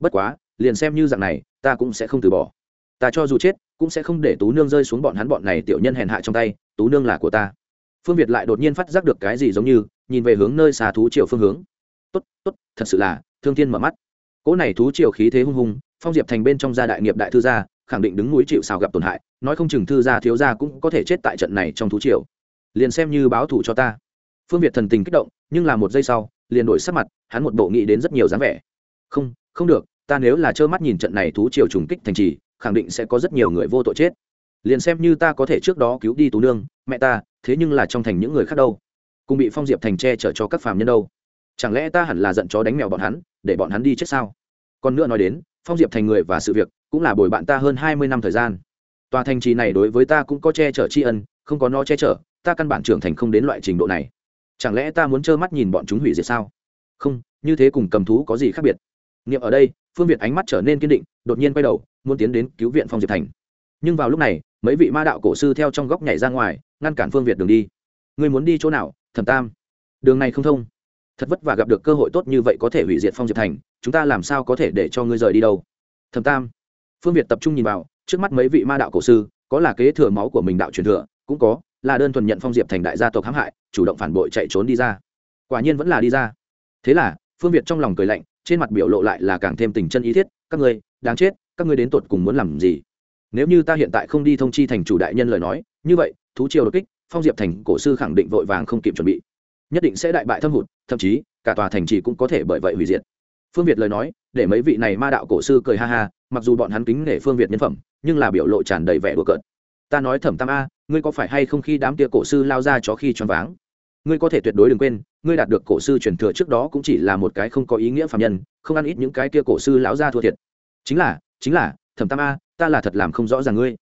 [SPEAKER 1] Bất quá, liền xem như dạng này, ta cũng sẽ không từ bỏ. Ta cho dù chết, cũng sẽ không để tú nương rơi xuống bọn hắn bọn này tiểu nhân hèn hạ trong tay, tú nương là của ta. Phương việt lại đột nhiên phát giác được cái gì giống như, nhìn về hướng nơi xà thú triều phương hướng. Tốt tốt, thật sự là, thương thiên mở mắt. Cỗ này thú triều khí thế hung hùng, phong diệp thành bên trong gia đại nghiệp đại thư gia khẳng định đứng núi chịu xào gặp tổn hại, nói không chừng thư gia thiếu gia cũng có thể chết tại trận này trong thú triều. Liền xem như báo thù cho ta. Phương việt thần tình kích động, nhưng là một giây sau, liền đổi sắc mặt, hắn một bộ nghĩ đến rất nhiều dáng vẻ. Không không được, ta nếu là trơ mắt nhìn trận này thú triều trùng kích thành trì, khẳng định sẽ có rất nhiều người vô tội chết. Liền xem như ta có thể trước đó cứu đi tú nương, mẹ ta, thế nhưng là trong thành những người khác đâu? Cùng bị phong diệp thành che chở cho các phàm nhân đâu? Chẳng lẽ ta hẳn là giận chó đánh mèo bọn hắn, để bọn hắn đi chết sao? Còn nữa nói đến, phong diệp thành người và sự việc cũng là bồi bạn ta hơn hai mươi năm thời gian. Tòa thành trì này đối với ta cũng có che chở tri ân, không có no che chở, ta căn bản trưởng thành không đến loại trình độ này. Chẳng lẽ ta muốn trơ mắt nhìn bọn chúng hủy diệt sao? Không, như thế cùng cầm thú có gì khác biệt? Niệm ở đây, phương việt ánh mắt trở nên kiên định, đột nhiên quay đầu, muốn tiến đến cứu viện phong diệp thành. Nhưng vào lúc này, mấy vị ma đạo cổ sư theo trong góc nhảy ra ngoài, ngăn cản phương việt đường đi. Người muốn đi chỗ nào, thẩm tam? Đường này không thông. Thật vất vả gặp được cơ hội tốt như vậy có thể hủy diệt phong diệp thành, chúng ta làm sao có thể để cho ngươi rời đi đâu? Thẩm tam? Phương việt tập trung nhìn vào, trước mắt mấy vị ma đạo cổ sư, có là kế thừa máu của mình đạo truyền thừa, cũng có là đơn thuần nhận phong diệp thành đại gia tộc hãm hại, chủ động phản bội chạy trốn đi ra. Quả nhiên vẫn là đi ra. Thế là, phương việt trong lòng cười lạnh, trên mặt biểu lộ lại là càng thêm tình chân ý thiết, các ngươi, đáng chết, các ngươi đến tột cùng muốn làm gì? Nếu như ta hiện tại không đi thông chi thành chủ đại nhân lời nói, như vậy, thú triều đột kích, phong diệp thành cổ sư khẳng định vội vàng không kịp chuẩn bị. Nhất định sẽ đại bại thâm hụt, thậm chí, cả tòa thành trì cũng có thể bởi vậy hủy diệt. Phương việt lời nói, để mấy vị này ma đạo cổ sư cười ha ha mặc dù bọn hắn kính nể phương việt nhân phẩm, nhưng là biểu lộ tràn đầy vẻ đùa cợt. Ta nói thẩm tam a, ngươi có phải hay không khi đám kia cổ sư lao ra cho khi choáng váng? Ngươi có thể tuyệt đối đừng quên, ngươi đạt được cổ sư truyền thừa trước đó cũng chỉ là một cái không có ý nghĩa phạm nhân, không ăn ít những cái kia cổ sư lão ra thua thiệt. Chính là chính là thẩm tam a, ta là thật làm không rõ ràng ngươi.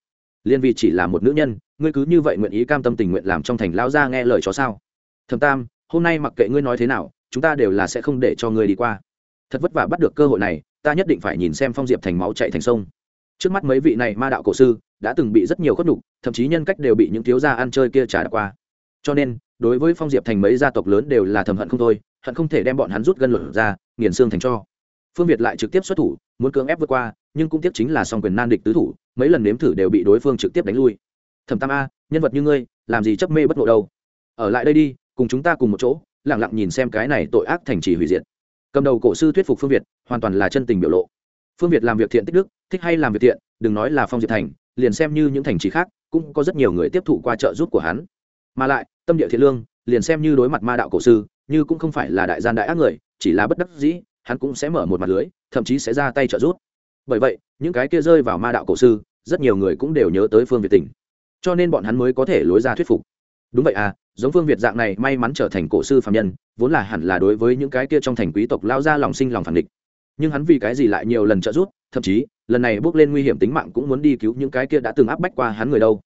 [SPEAKER 1] Liên vì chỉ là một nữ nhân, ngươi cứ như vậy nguyện ý cam tâm tình nguyện làm trong thành lão gia nghe lời chó sao? Thẩm tam, hôm nay mặc kệ ngươi nói thế nào, chúng ta đều là sẽ không để cho ngươi đi qua. Thật vất vả bắt được cơ hội này ta nhất định phải nhìn xem phong diệp thành máu chạy thành sông. Trước mắt mấy vị này ma đạo cổ sư đã từng bị rất nhiều khuất nhục, thậm chí nhân cách đều bị những thiếu gia ăn chơi kia trả đã qua. Cho nên, đối với phong diệp thành mấy gia tộc lớn đều là thầm hận không thôi, hận không thể đem bọn hắn rút gân luận ra, nghiền xương thành cho. Phương việt lại trực tiếp xuất thủ, muốn cưỡng ép vượt qua, nhưng cũng tiếp chính là song quyền nan địch tứ thủ, mấy lần nếm thử đều bị đối phương trực tiếp đánh lui. Thẩm tam a, nhân vật như ngươi, làm gì chấp mê bất ngộ đâu? Ở lại đây đi, cùng chúng ta cùng một chỗ lẳng lặng nhìn xem cái này tội ác thành trì hủy diệt cầm đầu cổ sư thuyết phục phương việt, hoàn toàn là chân tình biểu lộ. Phương việt làm việc thiện tích đức, thích hay làm việc thiện, đừng nói là phong diệt thành, liền xem như những thành trì khác, cũng có rất nhiều người tiếp thụ qua trợ giúp của hắn. Mà lại, tâm địa thiện lương, liền xem như đối mặt ma đạo cổ sư, như cũng không phải là đại gian đại ác người, chỉ là bất đắc dĩ, hắn cũng sẽ mở một mặt lưới, thậm chí sẽ ra tay trợ giúp. Bởi vậy, những cái kia rơi vào ma đạo cổ sư, rất nhiều người cũng đều nhớ tới phương việt tỉnh cho nên bọn hắn mới có thể lối ra thuyết phục đúng vậy à giống phương việt dạng này may mắn trở thành cổ sư phạm nhân, vốn là hẳn là đối với những cái kia trong thành quý tộc lao ra lòng sinh lòng phản địch. Nhưng hắn vì cái gì lại nhiều lần trợ giúp, thậm chí, lần này bước lên nguy hiểm tính mạng cũng muốn đi cứu những cái kia đã từng áp bách qua hắn người đâu.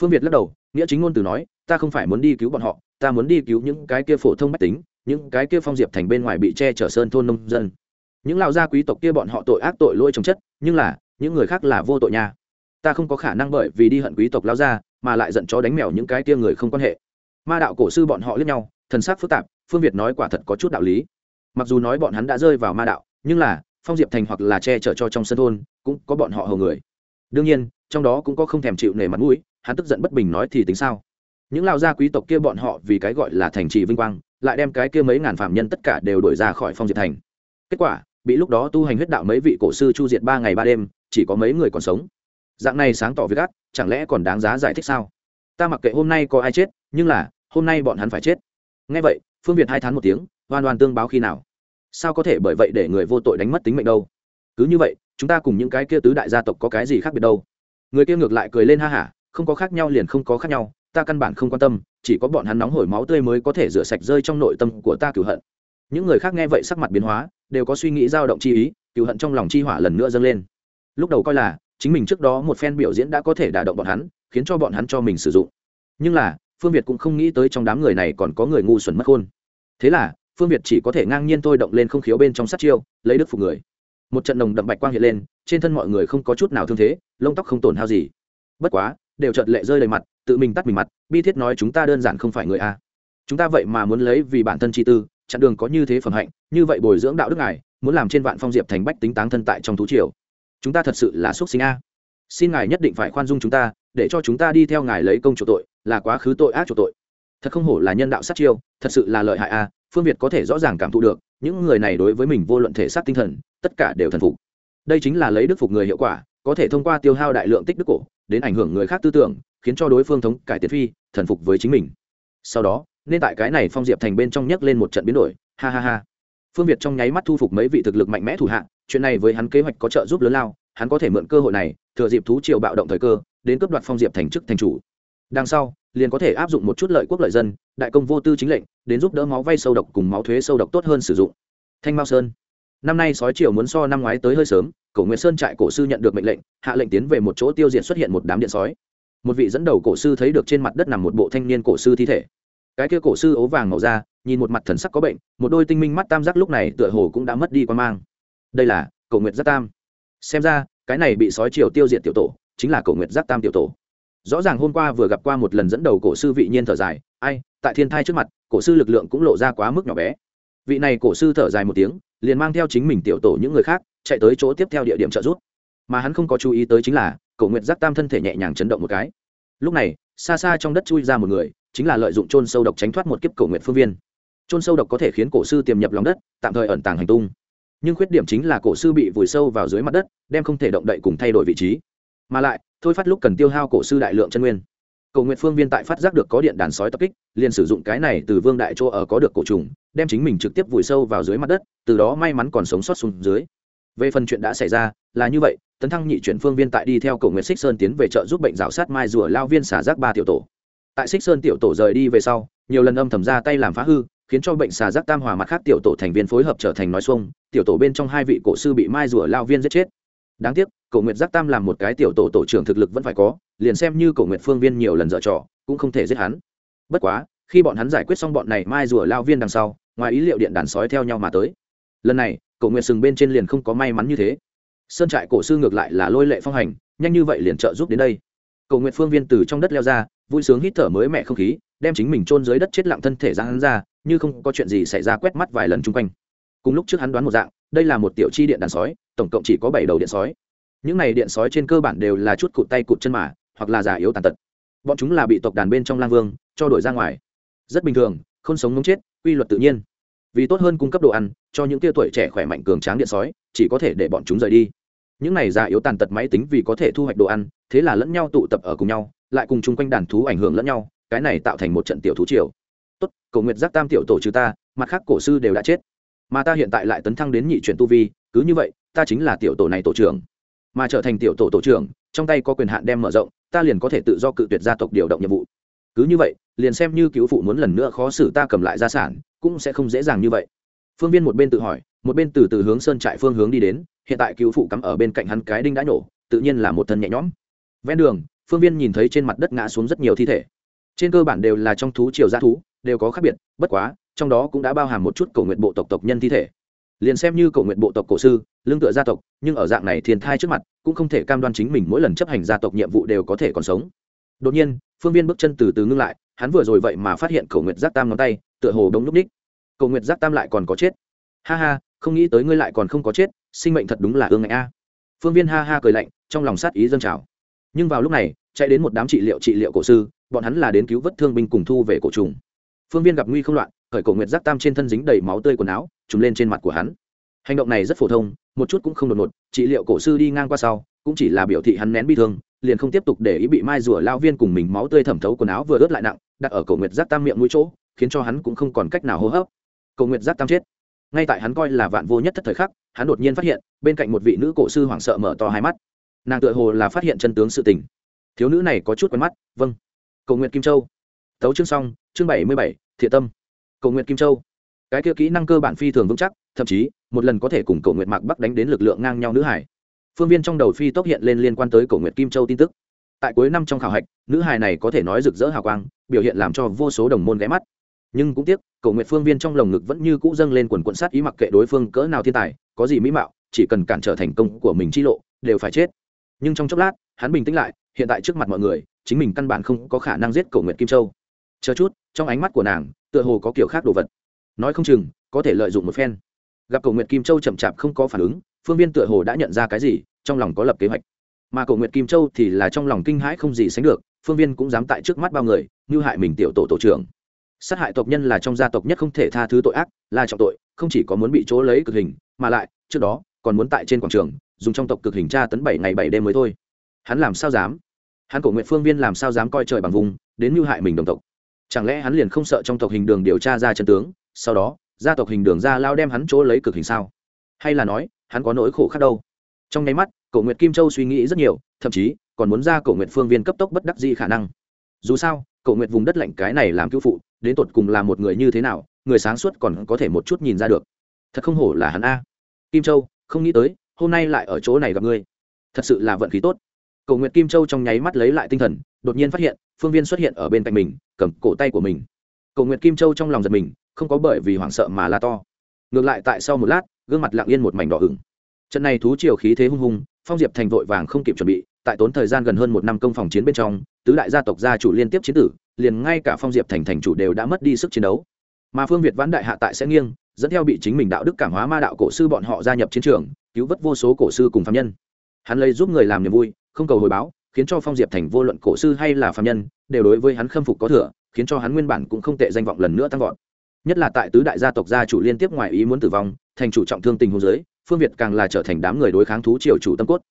[SPEAKER 1] Phương việt lắc đầu, nghĩa chính ngôn từ nói, ta không phải muốn đi cứu bọn họ, ta muốn đi cứu những cái kia phổ thông bách tính, những cái kia phong diệp thành bên ngoài bị che chở sơn thôn nông dân. Những lao gia quý tộc kia bọn họ tội ác tội lỗi trồng chất, nhưng là, những người khác là vô tội nha. Ta không có khả năng bởi vì đi hận quý tộc lao gia mà lại giận chó đánh mèo những cái kia người không quan hệ. Ma đạo cổ sư bọn họ lẫn nhau, thần sắc phức tạp, phương việt nói quả thật có chút đạo lý. Mặc dù nói bọn hắn đã rơi vào ma đạo, nhưng là, phong diệp thành hoặc là che chở cho trong sân thôn, cũng có bọn họ hầu người. Đương nhiên, trong đó cũng có không thèm chịu nể mặt mũi, hắn tức giận bất bình nói thì tính sao? Những lao gia quý tộc kia bọn họ vì cái gọi là thành trì vinh quang, lại đem cái kia mấy ngàn phạm nhân tất cả đều đổi ra khỏi phong diệp thành. Kết quả, bị lúc đó tu hành huyết đạo mấy vị cổ sư chu diệt ba ngày ba đêm, chỉ có mấy người còn sống. Dạng này sáng tỏ với gác chẳng lẽ còn đáng giá giải thích sao? Ta mặc kệ hôm nay có ai chết, nhưng là, hôm nay bọn hắn phải chết. Ngay vậy, phương việt hai tháng một tiếng oan oan tương báo khi nào. Sao có thể bởi vậy để người vô tội đánh mất tính mệnh đâu? Cứ như vậy, chúng ta cùng những cái kia tứ đại gia tộc có cái gì khác biệt đâu? Người kia ngược lại cười lên ha hả, không có khác nhau liền không có khác nhau, ta căn bản không quan tâm, chỉ có bọn hắn nóng hổi máu tươi mới có thể rửa sạch rơi trong nội tâm của ta cửu hận. Những người khác nghe vậy sắc mặt biến hóa, đều có suy nghĩ dao động chi ý cửu hận trong lòng chi hỏa lần nữa dâng lên. Lúc đầu coi là chính mình trước đó một phen biểu diễn đã có thể đả động bọn hắn, khiến cho bọn hắn cho mình sử dụng. Nhưng là, phương việt cũng không nghĩ tới trong đám người này còn có người ngu xuẩn mất khôn. Thế là, phương việt chỉ có thể ngang nhiên tôi động lên không khiếu bên trong sát chiêu, lấy đức phục người. Một trận nồng đậm bạch quang hiện lên, trên thân mọi người không có chút nào thương thế, lông tóc không tổn hao gì. Bất quá, đều trợt lệ rơi đầy mặt, tự mình tắt mình mặt, bi thiết nói chúng ta đơn giản không phải người a. Chúng ta vậy mà muốn lấy vì bản thân chi tư, chặn đường có như thế phẩm hạnh, như vậy bồi dưỡng đạo đức ngài, muốn làm trên vạn phong diệp thành bách tính táng thân tại trong thú triều chúng ta thật sự là xuất sinh a. Xin ngài nhất định phải khoan dung chúng ta, để cho chúng ta đi theo ngài lấy công chủ tội, là quá khứ tội ác chủ tội. Thật không hổ là nhân đạo sát chiêu, thật sự là lợi hại a, phương việt có thể rõ ràng cảm thụ được, những người này đối với mình vô luận thể xác tinh thần, tất cả đều thần phục. Đây chính là lấy đức phục người hiệu quả, có thể thông qua tiêu hao đại lượng tích đức cổ, đến ảnh hưởng người khác tư tưởng, khiến cho đối phương thống cải tiến phi, thần phục với chính mình. Sau đó, nên tại cái này phong diệp thành bên trong nhấc lên một trận biến đổi, ha ha ha. Phương việt trong nháy mắt thu phục mấy vị thực lực mạnh mẽ thủ hạ chuyện này với hắn kế hoạch có trợ giúp lớn lao, hắn có thể mượn cơ hội này, thừa dịp thú triều bạo động thời cơ, đến cướp đoạt phong diệp thành chức thành chủ. Đằng sau, liền có thể áp dụng một chút lợi quốc lợi dân, đại công vô tư chính lệnh, đến giúp đỡ máu vay sâu độc cùng máu thuế sâu độc tốt hơn sử dụng. Thanh mao sơn. Năm nay sói triều muốn so năm ngoái tới hơi sớm, cổ nguyệt sơn trại cổ sư nhận được mệnh lệnh, hạ lệnh tiến về một chỗ tiêu diệt xuất hiện một đám điện sói. Một vị dẫn đầu cổ sư thấy được trên mặt đất nằm một bộ thanh niên cổ sư thi thể. Cái kia cổ sư ố vàng màu da, nhìn một mặt thần sắc có bệnh, một đôi tinh minh mắt tam giác lúc này tựa hồ cũng đã mất đi quan mang đây là cổ nguyệt giác tam. Xem ra, cái này bị sói triều tiêu diệt tiểu tổ, chính là cổ nguyệt giác tam tiểu tổ. Rõ ràng hôm qua vừa gặp qua một lần dẫn đầu cổ sư vị nhiên thở dài, ai, tại thiên thai trước mặt, cổ sư lực lượng cũng lộ ra quá mức nhỏ bé. Vị này cổ sư thở dài một tiếng, liền mang theo chính mình tiểu tổ những người khác, chạy tới chỗ tiếp theo địa điểm trợ giúp. Mà hắn không có chú ý tới chính là cổ nguyệt giác tam thân thể nhẹ nhàng chấn động một cái. Lúc này, xa xa trong đất chui ra một người, chính là lợi dụng trôn sâu độc tránh thoát một kiếp cổ nguyệt phương viên. Trôn sâu độc có thể khiến cổ sư tiềm nhập lòng đất, tạm thời ẩn tàng hành tung nhưng khuyết điểm chính là cổ sư bị vùi sâu vào dưới mặt đất, đem không thể động đậy cùng thay đổi vị trí. Mà lại, thôi phát lúc cần tiêu hao cổ sư đại lượng chân nguyên. Cầu nguyện phương viên tại phát giác được có điện đàn sói tập kích, liền sử dụng cái này từ vương đại chỗ ở có được cổ trùng, đem chính mình trực tiếp vùi sâu vào dưới mặt đất, từ đó may mắn còn sống sót xuống dưới. Về phần chuyện đã xảy ra, là như vậy, tấn thăng nhị chuyển phương viên tại đi theo cầu nguyện xích sơn tiến về chợ giúp bệnh rào sát mai rùa lao viên xả rác ba tiểu tổ. Tại xích sơn tiểu tổ rời đi về sau, nhiều lần âm thầm ra tay làm phá hư khiến cho bệnh xà giác tam hòa mặt khác tiểu tổ thành viên phối hợp trở thành nói xuông, tiểu tổ bên trong hai vị cổ sư bị mai rùa lao viên giết chết. Đáng tiếc, cổ nguyệt giác tam làm một cái tiểu tổ tổ trưởng thực lực vẫn phải có, liền xem như cổ nguyệt phương viên nhiều lần dở trò, cũng không thể giết hắn. Bất quá, khi bọn hắn giải quyết xong bọn này mai rùa lao viên đằng sau, ngoài ý liệu điện đàn sói theo nhau mà tới. Lần này, cổ nguyệt sừng bên trên liền không có may mắn như thế. Sơn trại cổ sư ngược lại là lôi lệ phong hành, nhanh như vậy liền trợ giúp đến đây. Cổ nguyệt phương viên từ trong đất leo ra, vui sướng hít thở mới mẹ không khí, đem chính mình chôn dưới đất chết lặng thân thể ra hắn ra như không có chuyện gì xảy ra quét mắt vài lần chung quanh. Cùng lúc trước hắn đoán một dạng, đây là một tiểu chi điện đàn sói, tổng cộng chỉ có bảy đầu điện sói. Những này điện sói trên cơ bản đều là chút cụt tay cụt chân mà, hoặc là giả yếu tàn tật. Bọn chúng là bị tộc đàn bên trong lang vương, cho đổi ra ngoài. Rất bình thường, không sống ngống chết, quy luật tự nhiên. Vì tốt hơn cung cấp đồ ăn, cho những tia tuổi trẻ khỏe mạnh cường tráng điện sói, chỉ có thể để bọn chúng rời đi. Những này giả yếu tàn tật máy tính vì có thể thu hoạch đồ ăn, thế là lẫn nhau tụ tập ở cùng nhau, lại cùng chung quanh đàn thú ảnh hưởng lẫn nhau, cái này tạo thành một trận tiểu thú triều tốt, cầu nguyệt giác tam tiểu tổ trừ ta, mặt khác cổ sư đều đã chết. Mà ta hiện tại lại tấn thăng đến nhị chuyển tu vi, cứ như vậy, ta chính là tiểu tổ này tổ trưởng. Mà trở thành tiểu tổ tổ trưởng, trong tay có quyền hạn đem mở rộng, ta liền có thể tự do cự tuyệt gia tộc điều động nhiệm vụ. Cứ như vậy, liền xem như cứu phụ muốn lần nữa khó xử ta cầm lại gia sản, cũng sẽ không dễ dàng như vậy. Phương viên một bên tự hỏi, một bên từ từ hướng sơn trại phương hướng đi đến, hiện tại cứu phụ cắm ở bên cạnh hắn cái đinh đã nổ, tự nhiên là một thân nhẹ nhõm. Ven đường, phương viên nhìn thấy trên mặt đất ngã xuống rất nhiều thi thể. Trên cơ bản đều là trong thú triều g thú đều có khác biệt, bất quá, trong đó cũng đã bao hàm một chút cầu nguyện bộ tộc tộc nhân thi thể. Liền xem như cầu nguyện bộ tộc cổ sư, lương tựa gia tộc, nhưng ở dạng này thiên thai trước mặt, cũng không thể cam đoan chính mình mỗi lần chấp hành gia tộc nhiệm vụ đều có thể còn sống. Đột nhiên, phương viên bước chân từ từ ngưng lại, hắn vừa rồi vậy mà phát hiện cầu nguyện giác tam ngón tay, tựa hồ đống núp ních cầu nguyện giác tam lại còn có chết. Ha ha, không nghĩ tới ngươi lại còn không có chết, sinh mệnh thật đúng là ương ngạnh a. Phương viên ha ha cười lạnh, trong lòng sát ý dâng trào. Nhưng vào lúc này, chạy đến một đám trị liệu trị liệu cổ sư, bọn hắn là đến cứu vớt thương binh cùng thu về cổ trùng phương viên gặp nguy không loạn, khởi cổ nguyệt giác tam trên thân dính đầy máu tươi quần áo, trùm lên trên mặt của hắn. Hành động này rất phổ thông, một chút cũng không đột ngột, trị liệu cổ sư đi ngang qua sau, cũng chỉ là biểu thị hắn nén bi thương, liền không tiếp tục để ý bị mai rùa lao viên cùng mình máu tươi thẩm thấu quần áo vừa ướt lại nặng, đặt ở cổ nguyệt giác tam miệng mũi chỗ, khiến cho hắn cũng không còn cách nào hô hấp. Cổ nguyệt giác tam chết. Ngay tại hắn coi là vạn vô nhất thất thời khắc, hắn đột nhiên phát hiện, bên cạnh một vị nữ cổ sư hoảng sợ mở to hai mắt. Nàng tựa hồ là phát hiện chân tướng sự tình. Thiếu nữ này có chút quen mắt vâng. Cầu nguyện kim châu tấu chương xong, chương bảy mươi bảy, thiện tâm, cầu nguyện kim châu. Cái kia kỹ năng cơ bản phi thường vững chắc, thậm chí, một lần có thể cùng cầu nguyện mạc bắc đánh đến lực lượng ngang nhau nữ hải. Phương viên trong đầu phi tốc hiện lên liên quan tới cầu nguyện kim châu tin tức. Tại cuối năm trong khảo hạch, nữ hài này có thể nói rực rỡ hào quang, biểu hiện làm cho vô số đồng môn ghé mắt. Nhưng cũng tiếc, cầu nguyện phương viên trong lồng ngực vẫn như cũ dâng lên quần quận sát ý mặc kệ đối phương cỡ nào thiên tài, có gì mỹ mạo, chỉ cần cản trở thành công của mình chi lộ, đều phải chết. Nhưng trong chốc lát, hắn bình tĩnh lại, hiện tại trước mặt mọi người, chính mình căn bản không có khả năng giết cổ nguyệt kim châu chờ chút, trong ánh mắt của nàng, tựa hồ có kiểu khác đồ vật. Nói không chừng, có thể lợi dụng một phen. Gặp cổ nguyệt kim châu chậm chạp không có phản ứng, phương viên tựa hồ đã nhận ra cái gì, trong lòng có lập kế hoạch. Mà cổ nguyệt kim châu thì là trong lòng kinh hãi không gì sánh được, phương viên cũng dám tại trước mắt bao người, như hại mình tiểu tổ tổ trưởng. Sát hại tộc nhân là trong gia tộc nhất không thể tha thứ tội ác, là trọng tội, không chỉ có muốn bị chỗ lấy cực hình, mà lại, trước đó, còn muốn tại trên quảng trường, dùng trong tộc cực hình tra tấn bảy ngày bảy đêm mới thôi. Hắn làm sao dám? Hắn cổ nguyện phương viên làm sao dám coi trời bằng vùng, đến mưu hại mình đồng tộc? Chẳng lẽ hắn liền không sợ trong tộc hình đường điều tra ra chân tướng, sau đó, gia tộc hình đường ra lao đem hắn chỗ lấy cực hình sao? Hay là nói, hắn có nỗi khổ khác đâu? Trong nháy mắt, cổ nguyệt kim châu suy nghĩ rất nhiều, thậm chí, còn muốn ra cổ nguyệt phương viên cấp tốc bất đắc di khả năng. Dù sao, cổ nguyệt vùng đất lạnh cái này làm cứu phụ, đến tột cùng là một người như thế nào, người sáng suốt còn có thể một chút nhìn ra được. Thật không hổ là hắn a. Kim châu, không nghĩ tới, hôm nay lại ở chỗ này gặp ngươi. Thật sự là vận khí tốt cầu nguyệt kim châu trong nháy mắt lấy lại tinh thần, đột nhiên phát hiện, phương viên xuất hiện ở bên cạnh mình, cầm cổ tay của mình. Cầu nguyệt kim châu trong lòng giật mình, không có bởi vì hoảng sợ mà la to. Ngược lại tại sau một lát, gương mặt lặng yên một mảnh đỏ ửng. Trận này thú triều khí thế hung hùng, phong diệp thành vội vàng không kịp chuẩn bị, tại tốn thời gian gần hơn một năm công phòng chiến bên trong, tứ đại gia tộc gia chủ liên tiếp chiến tử, liền ngay cả phong diệp thành thành chủ đều đã mất đi sức chiến đấu. Mà phương việt vãn đại hạ tại sẽ nghiêng, dẫn theo bị chính mình đạo đức cảm hóa ma đạo cổ sư bọn họ gia nhập chiến trường, cứu vớt vô số cổ sư cùng phạm nhân. Hắn lấy giúp người làm niềm vui không cầu hồi báo, khiến cho phong diệp thành vô luận cổ sư hay là phạm nhân, đều đối với hắn khâm phục có thừa, khiến cho hắn nguyên bản cũng không tệ danh vọng lần nữa tăng vọt. Nhất là tại tứ đại gia tộc gia chủ liên tiếp ngoài ý muốn tử vong, thành chủ trọng thương tình hồ giới phương việt càng là trở thành đám người đối kháng thú triều chủ tâm cốt.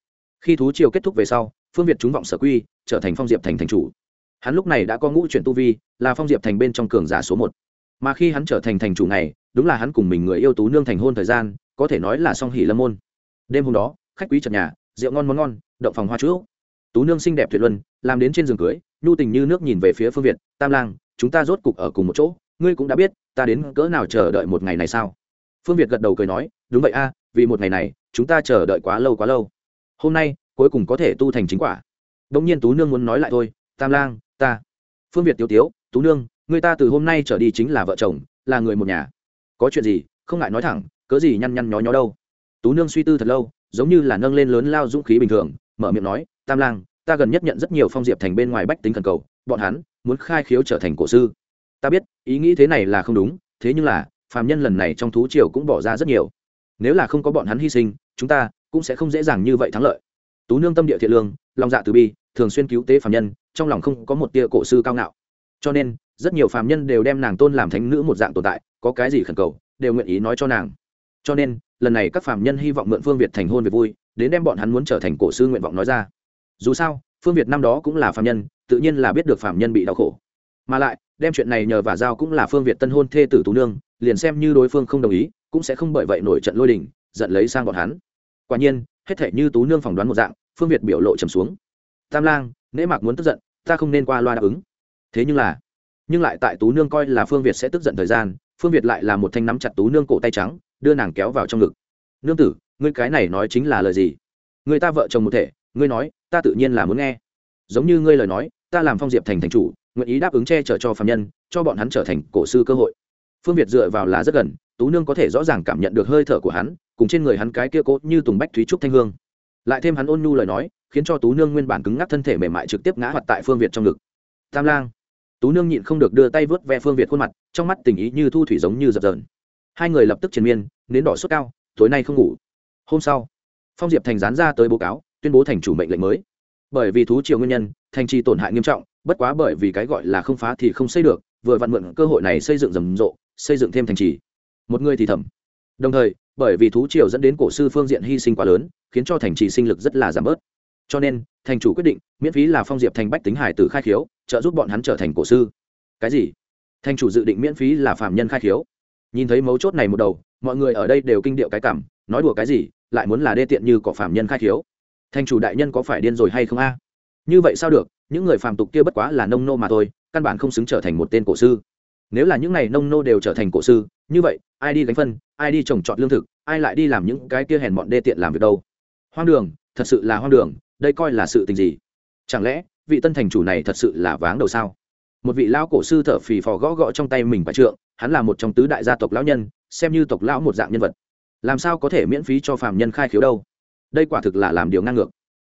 [SPEAKER 1] Khi thú triều kết thúc về sau, phương việt trúng vọng sở quy, trở thành phong diệp thành thành chủ. Hắn lúc này đã có ngũ chuyển tu vi, là phong diệp thành bên trong cường giả số một. Mà khi hắn trở thành thành chủ này, đúng là hắn cùng mình người yêu tú nương thành hôn thời gian, có thể nói là song hỷ lâm môn. Đêm hôm đó, khách quý trật nhà rượu ngon món ngon động phòng hoa chú tú nương xinh đẹp tuyệt luân, làm đến trên giường cưới, nhu tình như nước nhìn về phía phương việt, tam lang, chúng ta rốt cục ở cùng một chỗ, ngươi cũng đã biết, ta đến cỡ nào chờ đợi một ngày này sao? Phương việt gật đầu cười nói, đúng vậy a, vì một ngày này, chúng ta chờ đợi quá lâu quá lâu. Hôm nay, cuối cùng có thể tu thành chính quả. Đ ỗ n g nhiên tú nương muốn nói lại thôi, tam lang, ta. Phương việt tiêu tiếu, tú nương, người ta từ hôm nay trở đi chính là vợ chồng, là người một nhà. Có chuyện gì, không ngại nói thẳng, cớ gì nhăn nhăn nhó nhó đâu? Tú nương suy tư thật lâu giống như là nâng lên lớn lao dũng khí bình thường, mở miệng nói, tam lang, ta gần nhất nhận rất nhiều phong diệp thành bên ngoài bách tính cần cầu, bọn hắn muốn khai khiếu trở thành cổ sư. Ta biết, ý nghĩ thế này là không đúng, thế nhưng là, phàm nhân lần này trong thú triều cũng bỏ ra rất nhiều. Nếu là không có bọn hắn hy sinh, chúng ta cũng sẽ không dễ dàng như vậy thắng lợi. Tú nương tâm địa thiện lương, lòng dạ từ bi, thường xuyên cứu tế phàm nhân, trong lòng không có một tia cổ sư cao ngạo. Cho nên, rất nhiều phàm nhân đều đem nàng tôn làm thánh nữ một dạng tồn tại, có cái gì khẩn cầu, đều nguyện ý nói cho nàng. Cho nên lần này các phàm nhân hy vọng mượn phương việt thành hôn về vui, đến đem bọn hắn muốn trở thành cổ sư nguyện vọng nói ra. Dù sao, phương việt năm đó cũng là phàm nhân, tự nhiên là biết được phàm nhân bị đau khổ. Mà lại, đem chuyện này nhờ và giao cũng là phương việt tân hôn thê tử tú nương, liền xem như đối phương không đồng ý, cũng sẽ không bởi vậy nổi trận lôi đình, giận lấy sang bọn hắn. Quả nhiên, hết thể như tú nương phỏng đoán một dạng, phương việt biểu lộ trầm xuống. Tam lang nễ mạc muốn tức giận, ta không nên qua loa đáp ứng. Thế nhưng là, nhưng lại tại tú nương coi là phương việt sẽ tức giận thời gian, phương việt lại là một thanh nắm chặt tú nương cổ tay trắng đưa nàng kéo vào trong ngực. Nương tử, ngươi cái này nói chính là lời gì? Người ta vợ chồng một thể, ngươi nói, ta tự nhiên là muốn nghe. Giống như ngươi lời nói, ta làm phong diệp thành thành chủ, nguyện ý đáp ứng che chở cho phạm nhân, cho bọn hắn trở thành cổ sư cơ hội. Phương việt dựa vào là rất gần, tú nương có thể rõ ràng cảm nhận được hơi thở của hắn, cùng trên người hắn cái kia cốt như tùng bách thúy trúc thanh hương. Lại thêm hắn ôn nhu lời nói, khiến cho tú nương nguyên bản cứng ngắc thân thể mềm mại trực tiếp ngã hoạt tại phương việt trong ngực. Tam lang. Tú nương nhịn không được đưa tay vớt ve phương việt khuôn mặt, trong mắt tình ý như thu thủy giống như dập dờn hai người lập tức triền miên, nến đỏ sốt cao, tối nay không ngủ. Hôm sau, phong diệp thành dán ra tới báo cáo, tuyên bố thành chủ mệnh lệnh mới. Bởi vì thú triều nguyên nhân, thành trì tổn hại nghiêm trọng, bất quá bởi vì cái gọi là không phá thì không xây được, vừa vặn mượn cơ hội này xây dựng rầm rộ, xây dựng thêm thành trì. Một người thì thầm. Đồng thời, bởi vì thú triều dẫn đến cổ sư phương diện hy sinh quá lớn, khiến cho thành trì sinh lực rất là giảm bớt. Cho nên, thành chủ quyết định, miễn phí là phong diệp thành bách tính hải tử khai khiếu, trợ giúp bọn hắn trở thành cổ sư. Cái gì? Thành chủ dự định miễn phí là phạm nhân khai khiếu nhìn thấy mấu chốt này một đầu, mọi người ở đây đều kinh điệu cái cảm, nói đùa cái gì, lại muốn là đê tiện như cỏ phạm nhân khai khiếu. Thành chủ đại nhân có phải điên rồi hay không a? Như vậy sao được, những người phàm tục kia bất quá là nông nô mà thôi, căn bản không xứng trở thành một tên cổ sư. Nếu là những n à y nông nô đều trở thành cổ sư, như vậy, ai đi gánh phân, ai đi trồng trọt lương thực, ai lại đi làm những cái kia hèn bọn đê tiện làm việc đâu? Hoang đường, thật sự là hoang đường, đây coi là sự tình gì? Chẳng lẽ vị tân thành chủ này thật sự là váng đầu sao? Một vị lão cổ sư thở phì phò gõ gõ trong tay mình và trượng, hắn là một trong tứ đại gia tộc lão nhân, xem như tộc lão một dạng nhân vật. Làm sao có thể miễn phí cho phàm nhân khai khiếu đâu? Đây quả thực là làm điều ngang ngược.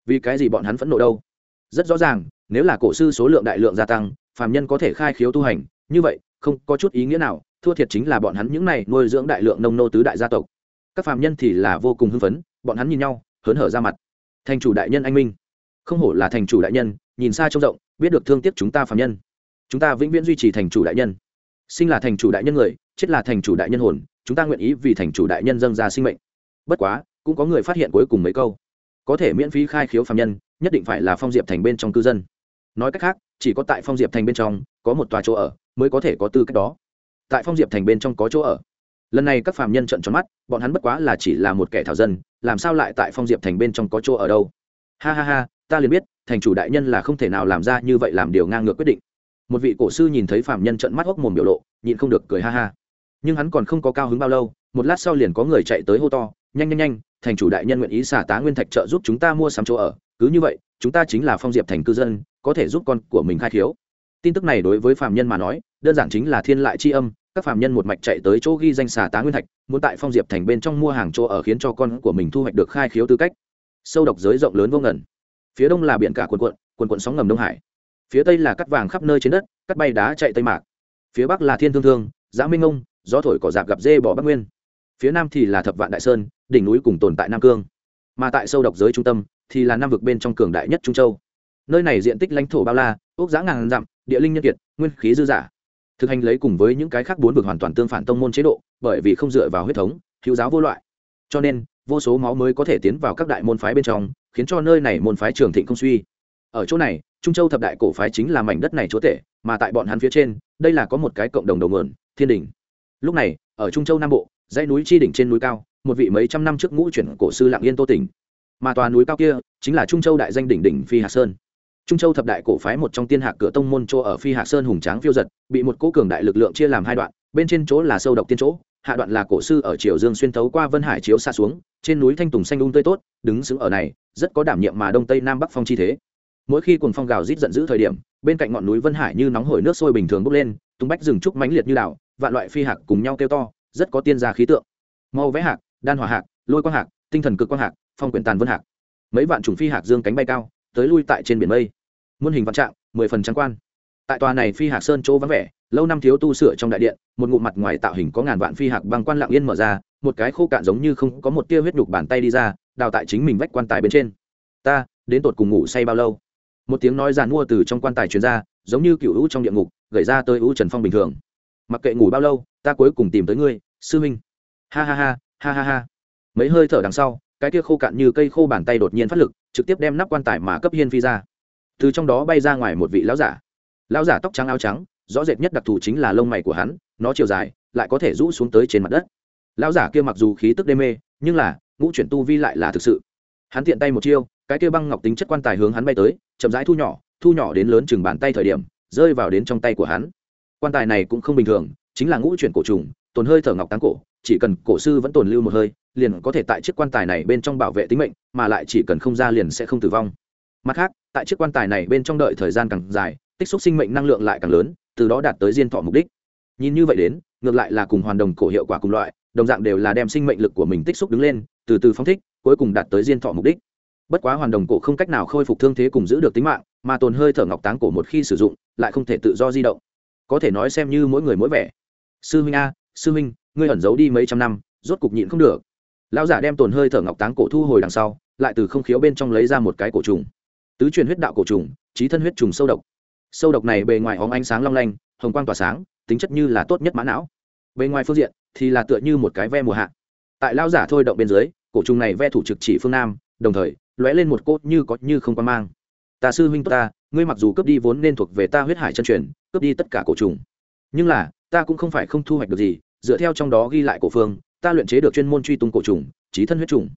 [SPEAKER 1] Vì cái gì bọn hắn phẫn nộ đâu? Rất rõ ràng, nếu là cổ sư số lượng đại lượng gia tăng, phàm nhân có thể khai khiếu tu hành, như vậy, không có chút ý nghĩa nào, thua thiệt chính là bọn hắn những này nuôi dưỡng đại lượng nông nô tứ đại gia tộc. Các phàm nhân thì là vô cùng hưng phấn, bọn hắn nhìn nhau, hớn hở ra mặt. Thành chủ đại nhân anh minh. Không hổ là thành chủ đại nhân, nhìn xa trông rộng, biết được thương tiếc chúng ta phàm nhân chúng ta vĩnh viễn duy trì thành chủ đại nhân. Sinh là thành chủ đại nhân người, chết là thành chủ đại nhân hồn, chúng ta nguyện ý vì thành chủ đại nhân dâng ra sinh mệnh. Bất quá, cũng có người phát hiện cuối cùng mấy câu. Có thể miễn phí khai khiếu phàm nhân, nhất định phải là phong diệp thành bên trong cư dân. Nói cách khác, chỉ có tại phong diệp thành bên trong, có một tòa chỗ ở, mới có thể có tư cách đó. Tại phong diệp thành bên trong có chỗ ở. Lần này các phàm nhân trận tròn mắt, bọn hắn bất quá là chỉ là một kẻ thảo dân, làm sao lại tại phong diệp thành bên trong có chỗ ở đâu? Ha ha ha, ta liền biết, thành chủ đại nhân là không thể nào làm ra như vậy làm điều ngang ngược quyết định một vị cổ sư nhìn thấy phạm nhân trận mắt hốc mồm biểu lộ, nhịn không được cười ha ha. Nhưng hắn còn không có cao hứng bao lâu, một lát sau liền có người chạy tới hô to, nhanh nhanh nhanh, thành chủ đại nhân nguyện ý xả tá nguyên thạch trợ giúp chúng ta mua sắm chỗ ở, cứ như vậy, chúng ta chính là phong diệp thành cư dân, có thể giúp con của mình khai thiếu tin tức này đối với phạm nhân mà nói, đơn giản chính là thiên lại c h i âm, các phạm nhân một mạch chạy tới chỗ ghi danh xà tá nguyên thạch, muốn tại phong diệp thành bên trong mua hàng chỗ ở khiến cho con của mình thu hoạch được khai khiếu tư cách. Sâu độc giới rộng lớn vô ngẩn phía đông là biển cả quần quận quần quận sóng ngầm đông hải phía tây là cắt vàng khắp nơi trên đất, cắt bay đá chạy tây mạc. Phía bắc là thiên thương thương giã minh ông, gió thổi cỏ dạp gặp dê bỏ bắc nguyên. Phía nam thì là thập vạn đại sơn, đỉnh núi cùng tồn tại nam cương. Mà tại sâu độc giới trung tâm thì là nam vực bên trong cường đại nhất trung châu. Nơi này diện tích lãnh thổ bao la, ốc giã ngàn dặm, địa linh nhân kiệt, nguyên khí dư giả thực hành lấy cùng với những cái khác bốn vực hoàn toàn tương phản tông môn chế độ, bởi vì không dựa vào huyết thống, hữu giáo vô loại. Cho nên, vô số máu mới có thể tiến vào các đại môn phái bên trong, khiến cho nơi này môn phái trường thịnh không suy. Ở chỗ này trung châu thập đại cổ phái chính là mảnh đất này chúa tể, mà tại bọn hắn phía trên, đây là có một cái cộng đồng đầu nguồn, thiên đình. Lúc này, ở trung châu nam bộ, dãy núi chi đỉnh trên núi cao, một vị mấy trăm năm trước ngũ chuyển cổ sư lạng yên tô tỉnh. Mà tòa núi cao kia, chính là trung châu đại danh đỉnh đỉnh phi Hà sơn. Trung châu thập đại cổ phái một trong tiên hạ cửa tông môn chỗ ở phi Hà sơn hùng tráng phiêu giật, bị một cố cường đại lực lượng chia làm hai đoạn, bên trên chỗ là sâu độc tiên chỗ, hạ đoạn là cổ sư ở triều dương xuyên thấu qua vân hải chiếu xa xuống, trên núi thanh tùng xanh um tươi tốt, đứng sững ở này, rất có đảm nhiệm mà đông tây nam bắc phong chi thế mỗi khi cuồng phong gào rít giận dữ thời điểm, bên cạnh ngọn núi vân hải như nóng hổi nước sôi bình thường bốc lên, tung bách rừng trúc mãnh liệt như đảo, vạn loại phi hạc cùng nhau kêu to, rất có tiên gia khí tượng. Mau vẽ hạc, đan hòa hạc, lôi quang hạc, tinh thần cực quang hạc, phong quyển tàn vân hạc. Mấy vạn chủng phi hạc dương cánh bay cao, tới lui tại trên biển mây. Muôn hình vạn trạng, mười phần trắng quan. Tại tòa này phi hạc sơn chỗ vắng vẻ, lâu năm thiếu tu sửa trong đại điện, một ngụm mặt ngoài tạo hình có ngàn vạn phi hạc băng quan lạng yên mở ra, một cái khô cạn giống như không có một tia huyết nhục bàn tay đi ra, đào tại chính mình vách quan tài bên trên. Ta, đến tột cùng ngủ say bao lâu? Một tiếng nói giàn mua từ trong quan tài truyền ra, giống như cựu hữu trong địa ngục gậy ra tới hữu trần phong bình thường. Mặc kệ ngủ bao lâu, ta cuối cùng tìm tới ngươi, sư minh ha ha ha ha ha ha. Mấy hơi thở đằng sau, cái kia khô cạn như cây khô bàn tay đột nhiên phát lực, trực tiếp đem nắp quan tài mà cấp hiên phi ra. Từ trong đó bay ra ngoài một vị lão giả. Lão giả tóc trắng áo trắng, rõ rệt nhất đặc thù chính là lông mày của hắn, nó chiều dài, lại có thể rũ xuống tới trên mặt đất. Lão giả kia mặc dù khí tức đê mê, nhưng là, ngũ chuyển tu vi lại là thực sự. Hắn tiện tay một chiêu, cái kia băng ngọc tính chất quan tài hướng hắn bay tới chậm rãi thu nhỏ thu nhỏ đến lớn chừng bàn tay thời điểm, rơi vào đến trong tay của hắn. Quan tài này cũng không bình thường, chính là ngũ chuyển cổ trùng, tồn hơi thở ngọc táng cổ, chỉ cần cổ sư vẫn tồn lưu một hơi, liền có thể tại chiếc quan tài này bên trong bảo vệ tính mệnh, mà lại chỉ cần không ra liền sẽ không tử vong. Mặt khác, tại chiếc quan tài này bên trong đợi thời gian càng dài, tích xúc sinh mệnh năng lượng lại càng lớn, từ đó đạt tới diên thọ mục đích. Nhìn như vậy đến, ngược lại là cùng hoàn đồng cổ hiệu quả cùng loại, đồng dạng đều là đem sinh mệnh lực của mình tích xúc đứng lên, từ từ phóng thích, cuối cùng đạt tới diên thọ mục đích bất quá hoàn đồng cổ không cách nào khôi phục thương thế cùng giữ được tính mạng, mà tồn hơi thở ngọc táng cổ một khi sử dụng, lại không thể tự do di động. Có thể nói xem như mỗi người mỗi vẻ. Sư huynh a, sư huynh, ngươi ẩn giấu đi mấy trăm năm, rốt cục nhịn không được. Lão giả đem tồn hơi thở ngọc táng cổ thu hồi đằng sau, lại từ không khiếu bên trong lấy ra một cái cổ trùng. Tứ truyền huyết đạo cổ trùng, trí thân huyết trùng sâu độc. Sâu độc này bề ngoài óng ánh sáng long lanh, hồng quang tỏa sáng, tính chất như là tốt nhất mã não. Bề ngoài phương diện thì là tựa như một cái ve mùa hạ. Tại lão giả thôi động bên dưới, cổ trùng này ve thủ trực chỉ phương nam, đồng thời lóe lên một cốt như có như không quan mang. Ta sư huynh tốt ta, ngươi mặc dù cướp đi vốn nên thuộc về ta huyết hải chân truyền, cướp đi tất cả cổ trùng. Nhưng là, ta cũng không phải không thu hoạch được gì, dựa theo trong đó ghi lại cổ phương, ta luyện chế được chuyên môn truy tung cổ trùng, trí thân huyết trùng.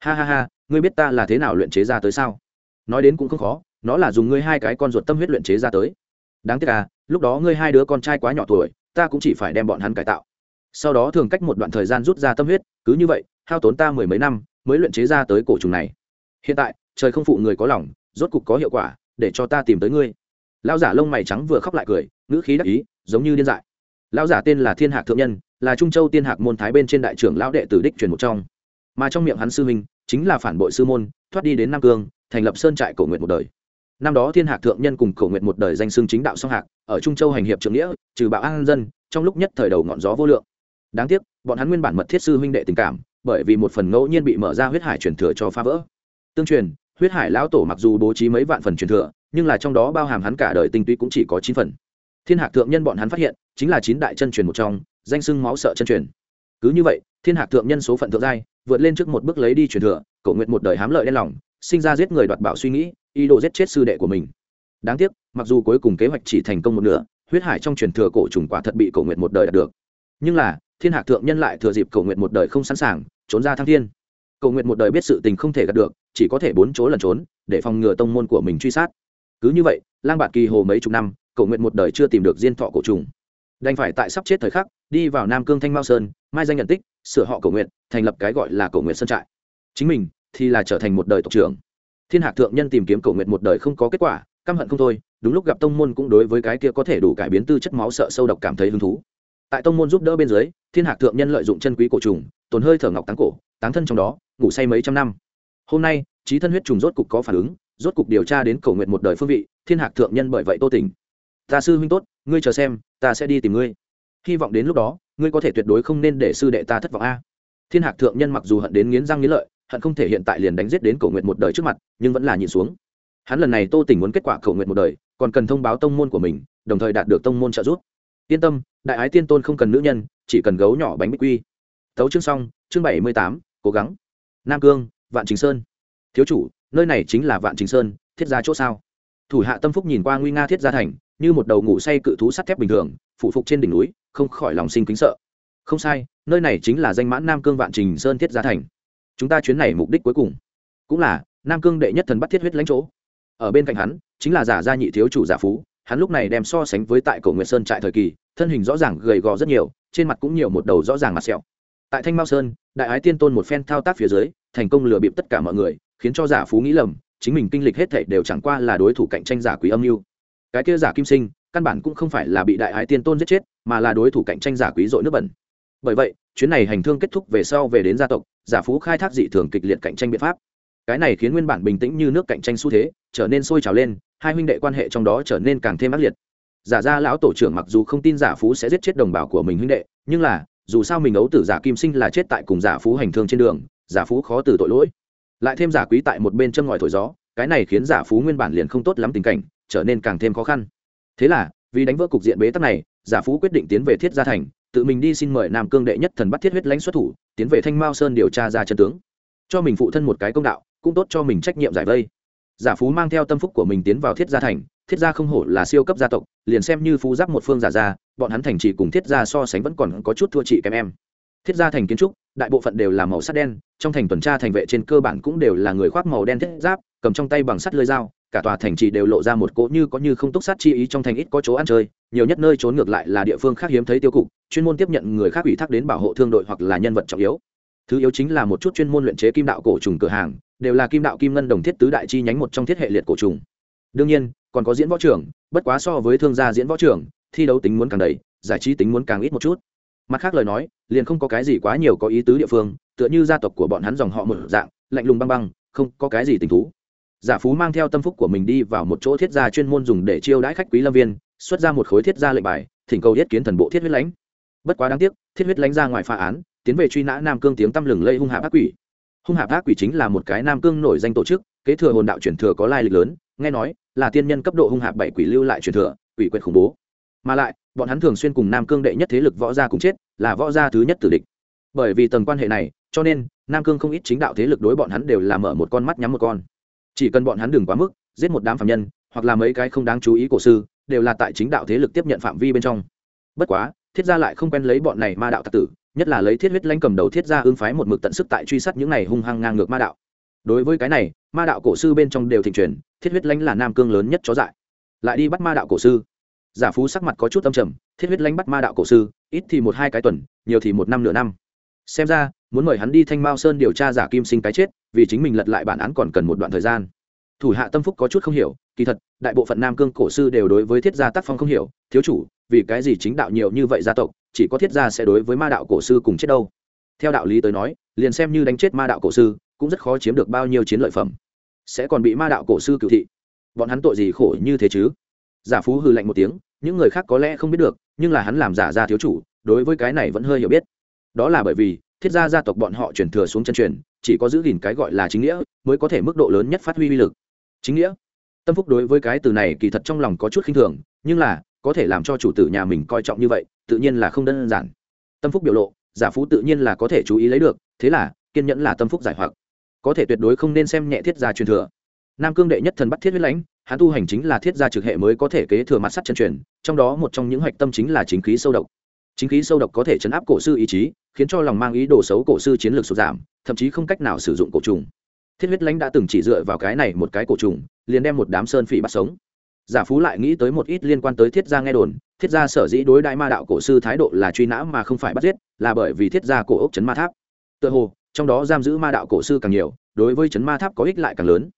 [SPEAKER 1] Ha ha ha, ngươi biết ta là thế nào luyện chế ra tới sao? Nói đến cũng không khó, nó là dùng ngươi hai cái con ruột tâm huyết luyện chế ra tới. Đáng tiếc à lúc đó ngươi hai đứa con trai quá nhỏ tuổi, ta cũng chỉ phải đem bọn hắn cải tạo. Sau đó thường cách một đoạn thời gian rút ra tâm huyết, cứ như vậy, hao tốn ta mười mấy năm, mới luyện chế ra tới cổ trùng này hiện tại, trời không phụ người có lòng, rốt cục có hiệu quả, để cho ta tìm tới ngươi. Lao giả lông mày trắng vừa khóc lại cười, ngữ khí đắc ý, giống như điên dại. Lão giả tên là thiên hạc thượng nhân, là trung châu tiên hạc môn thái bên trên đại trưởng lão đệ tử đích truyền một trong. Mà trong miệng hắn sư huynh, chính là phản bội sư môn, thoát đi đến nam cương, thành lập sơn trại cổ nguyện một đời. Năm đó thiên hạc thượng nhân cùng cổ nguyện một đời danh xưng chính đạo song hạc, ở trung châu hành hiệp trưởng nghĩa, trừ bạo an dân, trong lúc nhất thời đầu ngọn gió vô lượng. Đáng tiếc, bọn hắn nguyên bản mật thiết sư huynh đệ tình cảm, bởi vì một phần ngẫu nhiên bị mở ra huyết hải truyền thừa cho phá vỡ tương truyền, huyết hải lão tổ mặc dù bố trí mấy vạn phần truyền thừa, nhưng là trong đó bao hàm hắn cả đời tinh túy cũng chỉ có chín phần. Thiên hạc thượng nhân bọn hắn phát hiện, chính là chín đại chân truyền một trong, danh sưng máu sợ chân truyền. Cứ như vậy, thiên hạc thượng nhân số phận thượng giai, vượt lên trước một bước lấy đi truyền thừa, cầu nguyện một đời hám lợi đen lòng, sinh ra giết người đoạt bảo suy nghĩ, ý đồ giết chết sư đệ của mình. Đáng tiếc, mặc dù cuối cùng kế hoạch chỉ thành công một nửa, huyết hải trong truyền thừa cổ trùng quả thật bị cầu nguyện một đời đạt được. Nhưng là, thiên hạc thượng nhân lại thừa dịp cầu nguyện một đời không sẵn sàng, trốn ra thăng thiên cầu nguyện một đời biết sự tình không thể gạt được, chỉ có thể bốn chỗ lẩn trốn, để phòng ngừa tông môn của mình truy sát. Cứ như vậy, lang bạt kỳ hồ mấy chục năm, cầu nguyện một đời chưa tìm được diên thọ cổ trùng. Đành phải tại sắp chết thời khắc, đi vào nam cương thanh mao sơn, mai danh nhận tích, sửa họ cầu nguyện, thành lập cái gọi là cầu nguyện sơn trại. Chính mình thì là trở thành một đời tộc trưởng. Thiên hạc thượng nhân tìm kiếm cầu nguyện một đời không có kết quả, căm hận không thôi, đúng lúc gặp tông môn cũng đối với cái kia có thể đủ cải biến tư chất máu sợ sâu độc cảm thấy hứng thú. Tại tông môn giúp đỡ bên dưới, thiên hạc thượng nhân lợi dụng chân quý cổ trùng tồn hơi thở ngọc táng cổ, táng thân trong đó, ngủ say mấy trăm năm. Hôm nay trí thân huyết trùng rốt cục có phản ứng, rốt cục điều tra đến cầu nguyện một đời phương vị, thiên hạc thượng nhân bởi vậy tô tỉnh. Ta sư huynh tốt, ngươi chờ xem, ta sẽ đi tìm ngươi. Hy vọng đến lúc đó, ngươi có thể tuyệt đối không nên để sư đệ ta thất vọng a. Thiên hạc thượng nhân mặc dù hận đến nghiến răng nghiến lợi, hận không thể hiện tại liền đánh giết đến cầu nguyện một đời trước mặt, nhưng vẫn là nhìn xuống. Hắn lần này tô tỉnh muốn kết quả cầu nguyện một đời, còn cần thông báo tông môn của mình, đồng thời đạt được tông môn trợ giúp. Yên tâm, đại ái tiên tôn không cần nữ nhân, chỉ cần gấu nhỏ bánh bích quy tấu chương xong, chương bảy mươi tám, cố gắng. Nam cương, vạn chính sơn. Thiếu chủ, nơi này chính là vạn chính sơn, thiết gia chỗ sao? Thủ hạ tâm phúc nhìn qua nguy nga thiết gia thành, như một đầu ngủ say cự thú sắt thép bình thường phụ phục trên đỉnh núi, không khỏi lòng sinh kính sợ. Không sai, nơi này chính là danh mãn nam cương vạn trình sơn thiết gia thành. Chúng ta chuyến này mục đích cuối cùng cũng là nam cương đệ nhất thần bắt thiết huyết lãnh chỗ. Ở bên cạnh hắn, chính là giả gia nhị thiếu chủ giả phú, hắn lúc này đem so sánh với tại cổ nguyệt sơn trại thời kỳ, thân hình rõ ràng gầy gò rất nhiều, trên mặt cũng nhiều một đầu rõ ràng mặt sẹo tại thanh mao sơn, đại ái tiên tôn một phen thao tác phía dưới, thành công lừa bịp tất cả mọi người, khiến cho giả phú nghĩ lầm, chính mình kinh lịch hết thảy đều chẳng qua là đối thủ cạnh tranh giả quý âm mưu. Cái kia giả kim sinh, căn bản cũng không phải là bị đại ái tiên tôn giết chết, mà là đối thủ cạnh tranh giả quý dội nước bẩn. Bởi vậy, chuyến này hành thương kết thúc về sau về đến gia tộc, giả phú khai thác dị thường kịch liệt cạnh tranh biện pháp. Cái này khiến nguyên bản bình tĩnh như nước cạnh tranh xu thế, trở nên sôi trào lên, hai huynh đệ quan hệ trong đó trở nên càng thêm ác liệt. Giả ra lão tổ trưởng mặc dù không tin giả phú sẽ giết chết đồng bào của mình huynh đệ, nhưng là dù sao mình ấu tử giả kim sinh là chết tại cùng giả phú hành thương trên đường, giả phú khó từ tội lỗi. Lại thêm giả quý tại một bên châm ngòi thổi gió, cái này khiến giả phú nguyên bản liền không tốt lắm tình cảnh, trở nên càng thêm khó khăn. Thế là, vì đánh vỡ cục diện bế tắc này, giả phú quyết định tiến về thiết gia thành, tự mình đi xin mời nam cương đệ nhất thần bắt thiết huyết lãnh xuất thủ, tiến về thanh mao sơn điều tra ra chân tướng. Cho mình phụ thân một cái công đạo, cũng tốt cho mình trách nhiệm giải vây. Giả phú mang theo tâm phúc của mình tiến vào thiết gia thành thiết gia không hổ là siêu cấp gia tộc, liền xem như phú giáp một phương giả ra, bọn hắn thành trì cùng thiết gia so sánh vẫn còn có chút thua chị kém em. Thiết gia thành kiến trúc, đại bộ phận đều là màu sắt đen, trong thành tuần tra thành vệ trên cơ bản cũng đều là người khoác màu đen thiết giáp, cầm trong tay bằng sắt lơi dao, cả tòa thành trì đều lộ ra một cỗ như có như không túc sát chi ý trong thành ít có chỗ ăn chơi, nhiều nhất nơi trốn ngược lại là địa phương khác hiếm thấy tiêu cục, chuyên môn tiếp nhận người khác ủy thác đến bảo hộ thương đội hoặc là nhân vật trọng yếu. Thứ yếu chính là một chút chuyên môn luyện chế kim đạo cổ trùng cửa hàng, đều là kim đạo kim ngân đồng thiết tứ đại chi nhánh một trong thiết hệ liệt cổ trùng. Đương nhiên còn có diễn võ trưởng bất quá so với thương gia diễn võ trưởng thi đấu tính muốn càng đầy, giải trí tính muốn càng ít một chút. Mặt khác lời nói, liền không có cái gì quá nhiều có ý tứ địa phương, tựa như gia tộc của bọn hắn dòng họ một dạng, lạnh lùng băng băng, không có cái gì tình thú. Giả phú mang theo tâm phúc của mình đi vào một chỗ thiết gia chuyên môn dùng để chiêu đãi khách quý lâm viên, xuất ra một khối thiết gia lệnh bài, thỉnh cầu yết kiến thần bộ thiết huyết lãnh. Bất quá đáng tiếc, thiết huyết lãnh ra ngoài phá án, tiến về truy nã nam cương tiếng tăm lừng lây hung hạ ác quỷ. Hung hạ ác quỷ chính là một cái nam cương nổi danh tổ chức, kế thừa hồn đạo truyền thừa có lai lịch lớn nghe nói là tiên nhân cấp độ hung hạ bảy quỷ lưu lại truyền thừa, quỷ quyệt khủng bố. Mà lại, bọn hắn thường xuyên cùng nam cương đệ nhất thế lực võ gia cùng chết, là võ gia thứ nhất tử địch. Bởi vì tầng quan hệ này, cho nên, nam cương không ít chính đạo thế lực đối bọn hắn đều là mở một con mắt nhắm một con. Chỉ cần bọn hắn đừng quá mức, giết một đám phạm nhân, hoặc là mấy cái không đáng chú ý cổ sư, đều là tại chính đạo thế lực tiếp nhận phạm vi bên trong. Bất quá, thiết gia lại không quen lấy bọn này ma đạo tặc tử, nhất là lấy thiết huyết lãnh cầm đầu thiết gia ương phái một mực tận sức tại truy sát những này hung hăng ngang ngược ma đạo. Đối với cái này ma đạo cổ sư bên trong đều thịnh truyền, thiết huyết lãnh là nam cương lớn nhất chó dại. Lại đi bắt ma đạo cổ sư. Giả phú sắc mặt có chút âm trầm, thiết huyết lãnh bắt ma đạo cổ sư, ít thì một hai cái tuần, nhiều thì một năm nửa năm. Xem ra, muốn mời hắn đi thanh mao sơn điều tra giả kim sinh cái chết, vì chính mình lật lại bản án còn cần một đoạn thời gian. Thủ hạ tâm phúc có chút không hiểu, kỳ thật, đại bộ phận nam cương cổ sư đều đối với thiết gia tác phong không hiểu, thiếu chủ, vì cái gì chính đạo nhiều như vậy gia tộc, chỉ có thiết gia sẽ đối với ma đạo cổ sư cùng chết đâu? Theo đạo lý tới nói, liền xem như đánh chết ma đạo cổ sư cũng rất khó chiếm được bao nhiêu chiến lợi phẩm. Sẽ còn bị ma đạo cổ sư cựu thị. Bọn hắn tội gì khổ như thế chứ? Giả phú hư lạnh một tiếng, những người khác có lẽ không biết được, nhưng là hắn làm giả ra thiếu chủ, đối với cái này vẫn hơi hiểu biết. Đó là bởi vì, thiết gia gia tộc bọn họ chuyển thừa xuống chân truyền, chỉ có giữ gìn cái gọi là chính nghĩa, mới có thể mức độ lớn nhất phát huy uy lực. Chính nghĩa? Tâm phúc đối với cái từ này kỳ thật trong lòng có chút khinh thường, nhưng là, có thể làm cho chủ tử nhà mình coi trọng như vậy, tự nhiên là không đơn giản. Tâm phúc biểu lộ, giả phú tự nhiên là có thể chú ý lấy được, thế là, kiên nhẫn là tâm phúc giải hoặc có thể tuyệt đối không nên xem nhẹ thiết gia truyền thừa. Nam cương đệ nhất thần bắt thiết huyết lãnh, hắn tu hành chính là thiết gia trực hệ mới có thể kế thừa mặt sắt chân truyền, trong đó một trong những hạch tâm chính là chính khí sâu độc. Chính khí sâu độc có thể chấn áp cổ sư ý chí, khiến cho lòng mang ý đồ xấu cổ sư chiến lược sụt giảm, thậm chí không cách nào sử dụng cổ trùng. Thiết huyết lãnh đã từng chỉ dựa vào cái này một cái cổ trùng, liền đem một đám sơn phỉ bắt sống. Giả phú lại nghĩ tới một ít liên quan tới thiết gia nghe đồn, thiết gia sở dĩ đối đại ma đạo cổ sư thái độ là truy nã mà không phải bắt giết, là bởi vì thiết gia cổ ốc chấn ma tháp. Tựa hồ trong đó giam giữ ma đạo cổ sư càng nhiều, đối với chấn ma tháp có ích lại càng lớn.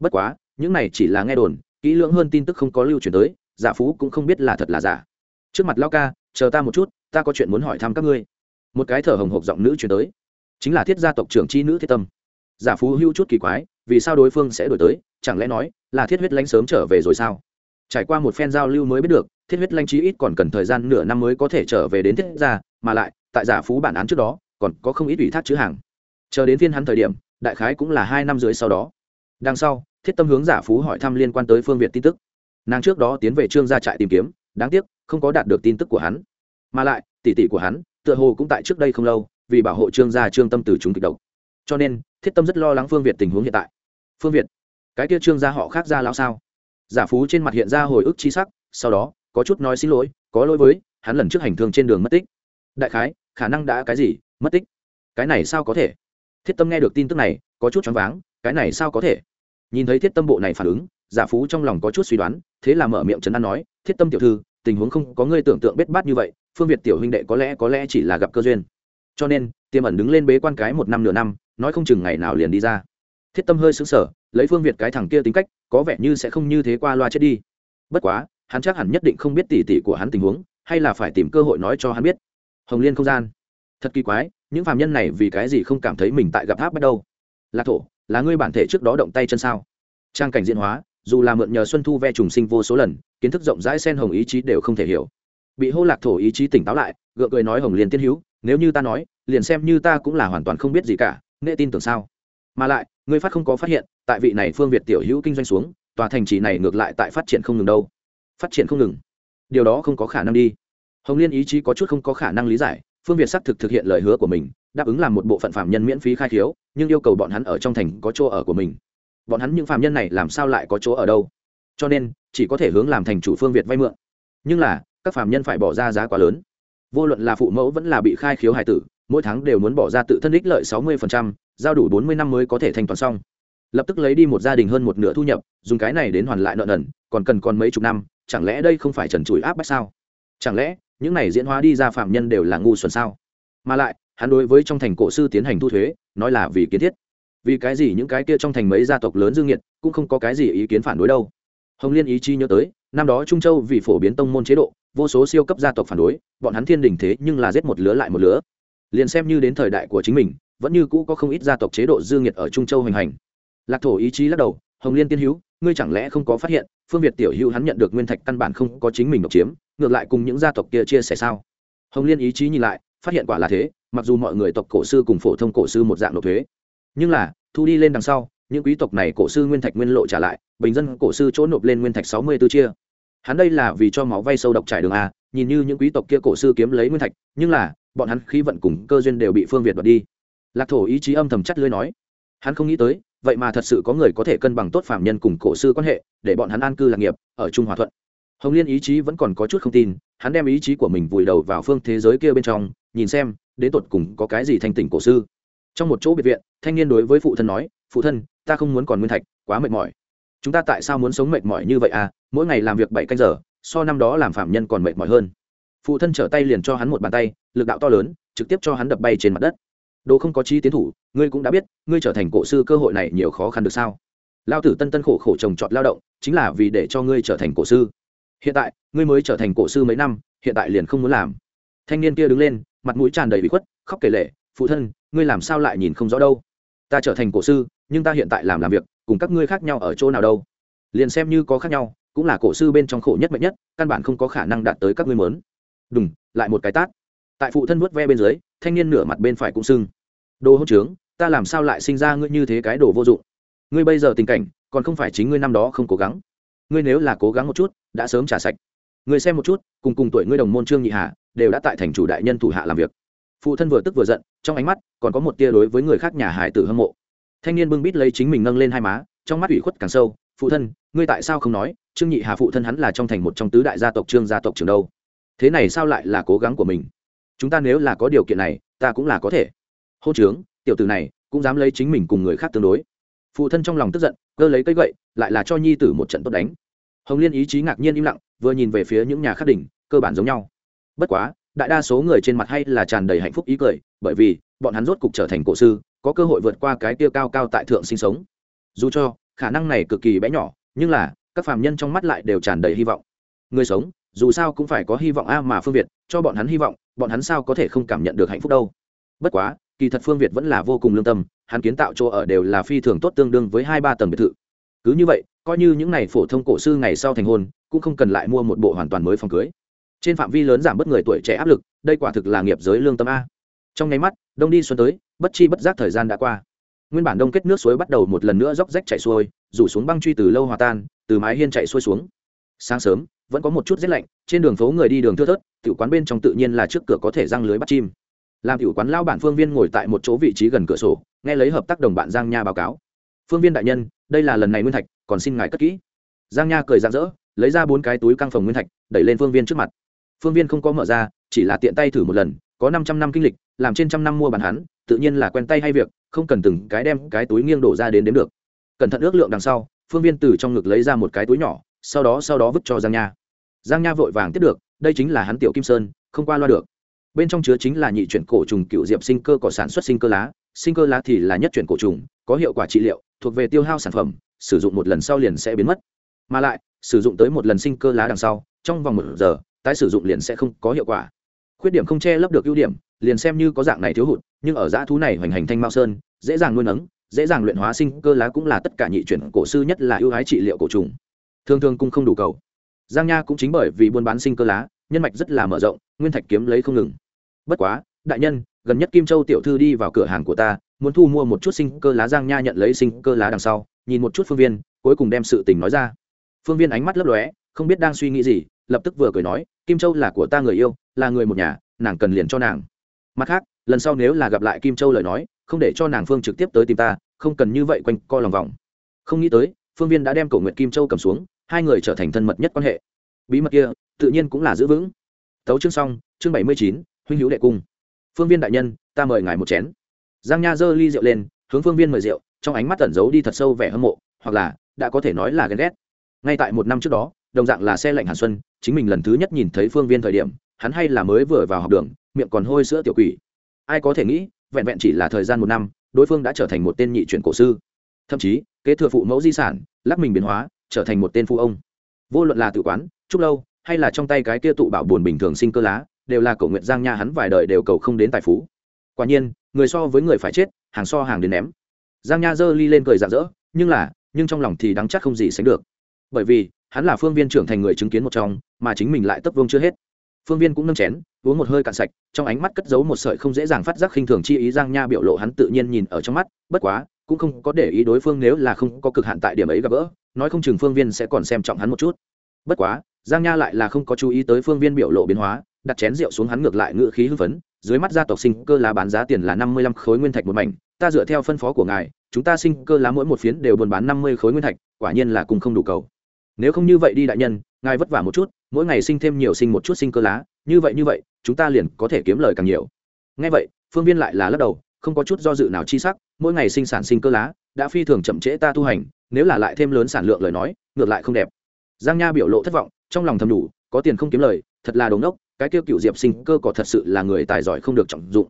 [SPEAKER 1] Bất quá, những này chỉ là nghe đồn, kỹ lưỡng hơn tin tức không có lưu truyền tới, giả phú cũng không biết là thật là giả. Trước mặt lao ca, chờ ta một chút, ta có chuyện muốn hỏi thăm các ngươi. Một cái thở hồng hộc giọng nữ truyền tới. Chính là thiết gia tộc trưởng chi nữ thiết tâm. Giả phú hưu chút kỳ quái, vì sao đối phương sẽ đổi tới, chẳng lẽ nói là thiết huyết lãnh sớm trở về rồi sao? Trải qua một phen giao lưu mới biết được, thiết huyết lãnh chí ít còn cần thời gian nửa năm mới có thể trở về đến thiết gia, mà lại, tại giả phú bản án trước đó, còn có không ít ủy thác chữ hàng chờ đến phiên hắn thời điểm, đại khái cũng là hai năm dưới sau đó. Đằng sau, thiết tâm hướng giả phú hỏi thăm liên quan tới phương việt tin tức. Nàng trước đó tiến về trương gia trại tìm kiếm, đáng tiếc, không có đạt được tin tức của hắn. Mà lại, tỷ tỷ của hắn, tựa hồ cũng tại trước đây không lâu, vì bảo hộ trương gia trương tâm từ chúng kịch độc. Cho nên, thiết tâm rất lo lắng phương việt tình huống hiện tại. Phương việt, cái kia trương gia họ khác ra lão sao? Giả phú trên mặt hiện ra hồi ức chi sắc, sau đó, có chút nói xin lỗi, có lỗi với, hắn lần trước hành thương trên đường mất tích. Đại khái, khả năng đã cái gì, mất tích? Cái này sao có thể? Thiết tâm nghe được tin tức này, có chút choáng váng, cái này sao có thể? Nhìn thấy thiết tâm bộ này phản ứng, giả phú trong lòng có chút suy đoán, thế là mở miệng trấn an nói, thiết tâm tiểu thư, tình huống không có ngươi tưởng tượng bết bát như vậy, phương việt tiểu huynh đệ có lẽ có lẽ chỉ là gặp cơ duyên. Cho nên, tiềm ẩn đứng lên bế quan cái một năm nửa năm, nói không chừng ngày nào liền đi ra. Thiết tâm hơi xứng sở lấy phương việt cái thằng kia tính cách, có vẻ như sẽ không như thế qua loa chết đi. Bất quá, hắn chắc hẳn nhất định không biết tỉ tỉ của hắn tình huống, hay là phải tìm cơ hội nói cho hắn biết. Hồng liên không gian. Thật kỳ quái những phạm nhân này vì cái gì không cảm thấy mình tại gặp áp bắt đâu? Lạc thổ, là ngươi bản thể trước đó động tay chân sao? Trang cảnh diễn hóa, dù là mượn nhờ xuân thu ve trùng sinh vô số lần, kiến thức rộng rãi sen hồng ý chí đều không thể hiểu. Bị hô lạc thổ ý chí tỉnh táo lại, gượng cười nói hồng liên tiên hữu, nếu như ta nói, liền xem như ta cũng là hoàn toàn không biết gì cả, nghệ tin tưởng sao? Mà lại, ngươi phát không có phát hiện, tại vị này phương việt tiểu hữu kinh doanh xuống, tòa thành trì này ngược lại tại phát triển không ngừng đâu. Phát triển không ngừng. Điều đó không có khả năng đi. Hồng liên ý chí có chút không có khả năng lý giải phương việt xác thực thực hiện lời hứa của mình, đáp ứng làm một bộ phận phạm nhân miễn phí khai khiếu, nhưng yêu cầu bọn hắn ở trong thành có chỗ ở của mình. Bọn hắn những phạm nhân này làm sao lại có chỗ ở đâu? Cho nên, chỉ có thể hướng làm thành chủ phương việt vay mượn. Nhưng là, các phạm nhân phải bỏ ra giá quá lớn. Vô luận là phụ mẫu vẫn là bị khai khiếu hải tử, mỗi tháng đều muốn bỏ ra tự thân ích lợi sáu mươi giao đủ bốn mươi năm mới có thể thanh toán xong. Lập tức lấy đi một gia đình hơn một nửa thu nhập, dùng cái này đến hoàn lại nợ nần, còn cần còn mấy chục năm, chẳng lẽ đây không phải trần trụi áp bách sao? Chẳng lẽ những này diễn hóa đi ra phạm nhân đều là ngu xuẩn sao? Mà lại, hắn đối với trong thành cổ sư tiến hành thu thuế, nói là vì kiến thiết. Vì cái gì những cái kia trong thành mấy gia tộc lớn dương nhiệt cũng không có cái gì ý kiến phản đối đâu. Hồng liên ý chi nhớ tới, năm đó trung châu vì phổ biến tông môn chế độ, vô số siêu cấp gia tộc phản đối, bọn hắn thiên đình thế nhưng là giết một lứa lại một lứa. Liền xem như đến thời đại của chính mình, vẫn như cũ có không ít gia tộc chế độ dương nhiệt ở trung châu hoành hành. Lạc thổ ý chí lắc đầu, hồng liên tiên hữu, ngươi chẳng lẽ không có phát hiện, phương việt tiểu hữu hắn nhận được nguyên thạch căn bản không có chính mình độc chiếm ngược lại cùng những gia tộc kia chia sẻ sao? Hồng liên ý chí nhìn lại, phát hiện quả là thế, mặc dù mọi người tộc cổ sư cùng phổ thông cổ sư một dạng nộp thuế. Nhưng là, thu đi lên đằng sau, những quý tộc này cổ sư nguyên thạch nguyên lộ trả lại, bình dân cổ sư chỗ nộp lên nguyên thạch sáu mươi b ố chia. Hắn đây là vì cho máu vay sâu độc trải đường a, nhìn như những quý tộc kia cổ sư kiếm lấy nguyên thạch, nhưng là, bọn hắn khí vận cùng cơ duyên đều bị phương việt đoạt đi. Lạc thổ ý chí âm thầm chắt lưới nói, hắn không nghĩ tới, vậy mà thật sự có người có thể cân bằng tốt phạm nhân cùng cổ sư quan hệ, để bọn hắn an cư lạc nghiệp, ở trung hòa thuận hồng liên ý chí vẫn còn có chút không tin, hắn đem ý chí của mình vùi đầu vào phương thế giới kia bên trong, nhìn xem, đến tột cùng có cái gì thanh tỉnh cổ sư. Trong một chỗ biệt viện, thanh niên đối với phụ thân nói, phụ thân, ta không muốn còn nguyên thạch, quá mệt mỏi. Chúng ta tại sao muốn sống mệt mỏi như vậy à? Mỗi ngày làm việc bảy canh giờ, so năm đó làm phạm nhân còn mệt mỏi hơn. Phụ thân trở tay liền cho hắn một bàn tay, lực đạo to lớn, trực tiếp cho hắn đập bay trên mặt đất. Đồ không có chi tiến thủ, ngươi cũng đã biết, ngươi trở thành cổ sư cơ hội này nhiều khó khăn được sao? Lao tử tân tân khổ khổ trồng trọt lao động, chính là vì để cho ngươi trở thành cổ sư hiện tại, ngươi mới trở thành cổ sư mấy năm, hiện tại liền không muốn làm. Thanh niên kia đứng lên, mặt mũi tràn đầy bị khuất, khóc kể lệ phụ thân, ngươi làm sao lại nhìn không rõ đâu? Ta trở thành cổ sư, nhưng ta hiện tại làm làm việc, cùng các ngươi khác nhau ở chỗ nào đâu? Liền xem như có khác nhau, cũng là cổ sư bên trong khổ nhất mệnh nhất, căn bản không có khả năng đạt tới các ngươi mớn đùng, lại một cái tát. Tại phụ thân vuốt ve bên dưới, thanh niên nửa mặt bên phải cũng sưng. Đồ hỗn trướng, ta làm sao lại sinh ra ngươi như thế cái đồ vô dụng? Ngươi bây giờ tình cảnh, còn không phải chính ngươi năm đó không cố gắng ngươi nếu là cố gắng một chút, đã sớm trả sạch. Ngươi xem một chút, cùng cùng tuổi ngươi đồng môn trương nhị hà, đều đã tại thành chủ đại nhân thủ hạ làm việc. Phụ thân vừa tức vừa giận, trong ánh mắt còn có một tia đối với người khác nhà hải tử hâm mộ. Thanh niên bưng bít lấy chính mình nâng lên hai má, trong mắt ủy khuất càng sâu, phụ thân, ngươi tại sao không nói, trương nhị hà phụ thân hắn là trong thành một trong tứ đại gia tộc trương gia tộc trường đâu? Thế này sao lại là cố gắng của mình? Chúng ta nếu là có điều kiện này, ta cũng là có thể. Hôn trướng, tiểu tử này cũng dám lấy chính mình cùng người khác tương đối phụ thân trong lòng tức giận, cơ lấy cây gậy, lại là cho nhi tử một trận tốt đánh. Hồng liên ý chí ngạc nhiên im lặng, vừa nhìn về phía những nhà khắc đỉnh, cơ bản giống nhau. Bất quá, đại đa số người trên mặt hay là tràn đầy hạnh phúc ý cười, bởi vì, bọn hắn rốt cục trở thành cổ sư, có cơ hội vượt qua cái tiêu cao cao tại thượng sinh sống. Dù cho, khả năng này cực kỳ bé nhỏ, nhưng là, các phàm nhân trong mắt lại đều tràn đầy hy vọng. Người sống, dù sao cũng phải có hy vọng a mà phương việt, cho bọn hắn hy vọng, bọn hắn sao có thể không cảm nhận được hạnh phúc đâu. Bất quá, kỳ thật phương việt vẫn là vô cùng lương tâm hắn kiến tạo chỗ ở đều là phi thường tốt tương đương với hai ba tầng biệt thự. Cứ như vậy, coi như những n à y phổ thông cổ sư ngày sau thành hôn, cũng không cần lại mua một bộ hoàn toàn mới phòng cưới. Trên phạm vi lớn giảm bớt người tuổi trẻ áp lực, đây quả thực là nghiệp giới lương tâm a. Trong nháy mắt, đông đi xuân tới, bất chi bất giác thời gian đã qua. Nguyên bản đông kết nước suối bắt đầu một lần nữa róc rách chạy xuôi, rủ xuống băng truy từ lâu hòa tan, từ mái hiên chạy xuôi xuống. Sáng sớm, vẫn có một chút rét lạnh, trên đường phố người đi đường thưa thớt, tiểu quán bên trong tự nhiên là trước cửa có thể răng lưới bắt chim. Làm tiểu quán lao bản phương viên ngồi tại một chỗ vị trí gần cửa sổ nghe lấy hợp tác đồng bạn giang nha báo cáo. Phương viên đại nhân, đây là lần này nguyên thạch, còn xin ngài cất kỹ. Giang nha cười rạng rỡ, lấy ra bốn cái túi căng phòng nguyên thạch, đẩy lên phương viên trước mặt. Phương viên không có mở ra, chỉ là tiện tay thử một lần, có năm trăm năm kinh lịch, làm trên trăm năm mua bàn hắn, tự nhiên là quen tay hay việc, không cần từng cái đem cái túi nghiêng đổ ra đến đếm được. Cẩn thận ước lượng đằng sau, phương viên từ trong ngực lấy ra một cái túi nhỏ, sau đó sau đó vứt cho giang nha. Giang nha vội vàng tiếp được, đây chính là hắn tiểu kim sơn, không qua loa được. Bên trong chứa chính là nhị chuyển cổ trùng cựu diệp sinh cơ có sản xuất sinh cơ lá sinh cơ lá thì là nhất chuyển cổ trùng, có hiệu quả trị liệu, thuộc về tiêu hao sản phẩm, sử dụng một lần sau liền sẽ biến mất. Mà lại, sử dụng tới một lần sinh cơ lá đằng sau, trong vòng một giờ, tái sử dụng liền sẽ không có hiệu quả. Khuyết điểm không che lấp được ưu điểm, liền xem như có dạng này thiếu hụt, nhưng ở dã thú này hoành hành thanh mao sơn, dễ dàng nuôi nấng, dễ dàng luyện hóa sinh cơ lá cũng là tất cả nhị chuyển cổ sư nhất là ưu ái trị liệu cổ trùng. Thường thường cũng không đủ cầu. Giang nha cũng chính bởi vì buôn bán sinh cơ lá, nhân mạch rất là mở rộng, nguyên thạch kiếm lấy không ngừng. Bất quá, đại nhân gần nhất kim châu tiểu thư đi vào cửa hàng của ta, muốn thu mua một chút sinh cơ lá giang nha nhận lấy sinh cơ lá đằng sau, nhìn một chút phương viên, cuối cùng đem sự tình nói ra. Phương viên ánh mắt lấp lóe, không biết đang suy nghĩ gì, lập tức vừa cười nói, kim châu là của ta người yêu, là người một nhà, nàng cần liền cho nàng. Mặt khác, lần sau nếu là gặp lại kim châu lời nói, không để cho nàng phương trực tiếp tới tìm ta, không cần như vậy quanh co lòng vòng. Không nghĩ tới, phương viên đã đem cổ nguyện kim châu cầm xuống, hai người trở thành thân mật nhất quan hệ. Bí mật kia, tự nhiên cũng là giữ vững. Tấu chương xong, chương bảy mươi chín, huynh hữu đệ cung phương viên đại nhân, ta mời ngài một chén. Giang nha giơ ly rượu lên, hướng phương viên mời rượu, trong ánh mắt tẩn giấu đi thật sâu vẻ hâm mộ, hoặc là, đã có thể nói là ghen ghét. Ngay tại một năm trước đó, đồng dạng là xe lạnh hàn xuân, chính mình lần thứ nhất nhìn thấy phương viên thời điểm, hắn hay là mới vừa vào học đường, miệng còn hôi sữa tiểu quỷ. Ai có thể nghĩ, vẹn vẹn chỉ là thời gian một năm, đối phương đã trở thành một tên nhị chuyển cổ sư. Thậm chí, kế thừa phụ mẫu di sản, lắc mình biến hóa, trở thành một tên phu ông. Vô luận là tự quán, trúc lâu, hay là trong tay cái kia tụ bảo buồn bình thường sinh cơ lá đều là cầu nguyện giang nha hắn vài đời đều cầu không đến tài phú. Quả nhiên, người so với người phải chết, hàng so hàng đến ném. Giang nha giơ ly lên cười rạng rỡ, nhưng là, nhưng trong lòng thì đắng chắc không gì sánh được. Bởi vì, hắn là phương viên trưởng thành người chứng kiến một trong, mà chính mình lại tấp vương chưa hết. Phương viên cũng nâng chén, uống một hơi cạn sạch, trong ánh mắt cất giấu một sợi không dễ dàng phát giác khinh thường chi ý, giang nha biểu lộ hắn tự nhiên nhìn ở trong mắt, bất quá, cũng không có để ý đối phương nếu là không có cực hạn tại điểm ấy gặp gỡ, nói không chừng phương viên sẽ còn xem trọng hắn một chút. Bất quá, giang nha lại là không có chú ý tới phương viên biểu lộ biến hóa đặt chén rượu xuống hắn ngược lại ngự khí hưng phấn, dưới mắt gia tộc sinh cơ lá bán giá tiền là năm mươi lăm khối nguyên thạch một mảnh, ta dựa theo phân phó của ngài, chúng ta sinh cơ lá mỗi một phiến đều buôn bán năm mươi khối nguyên thạch, quả nhiên là cùng không đủ cầu. Nếu không như vậy đi đại nhân, ngài vất vả một chút, mỗi ngày sinh thêm nhiều sinh một chút sinh cơ lá, như vậy như vậy, chúng ta liền có thể kiếm lời càng nhiều. Ngay vậy, phương viên lại là lắc đầu, không có chút do dự nào chi sắc, mỗi ngày sinh sản sinh cơ lá, đã phi thường chậm trễ ta tu hành, nếu là lại thêm lớn sản lượng lời nói, ngược lại không đẹp. Giang nha biểu lộ thất vọng, trong lòng thầm đủ, có tiền không kiếm lời, thật là đống đốc cái tiêu cựu diệp sinh cơ có thật sự là người tài giỏi không được trọng dụng.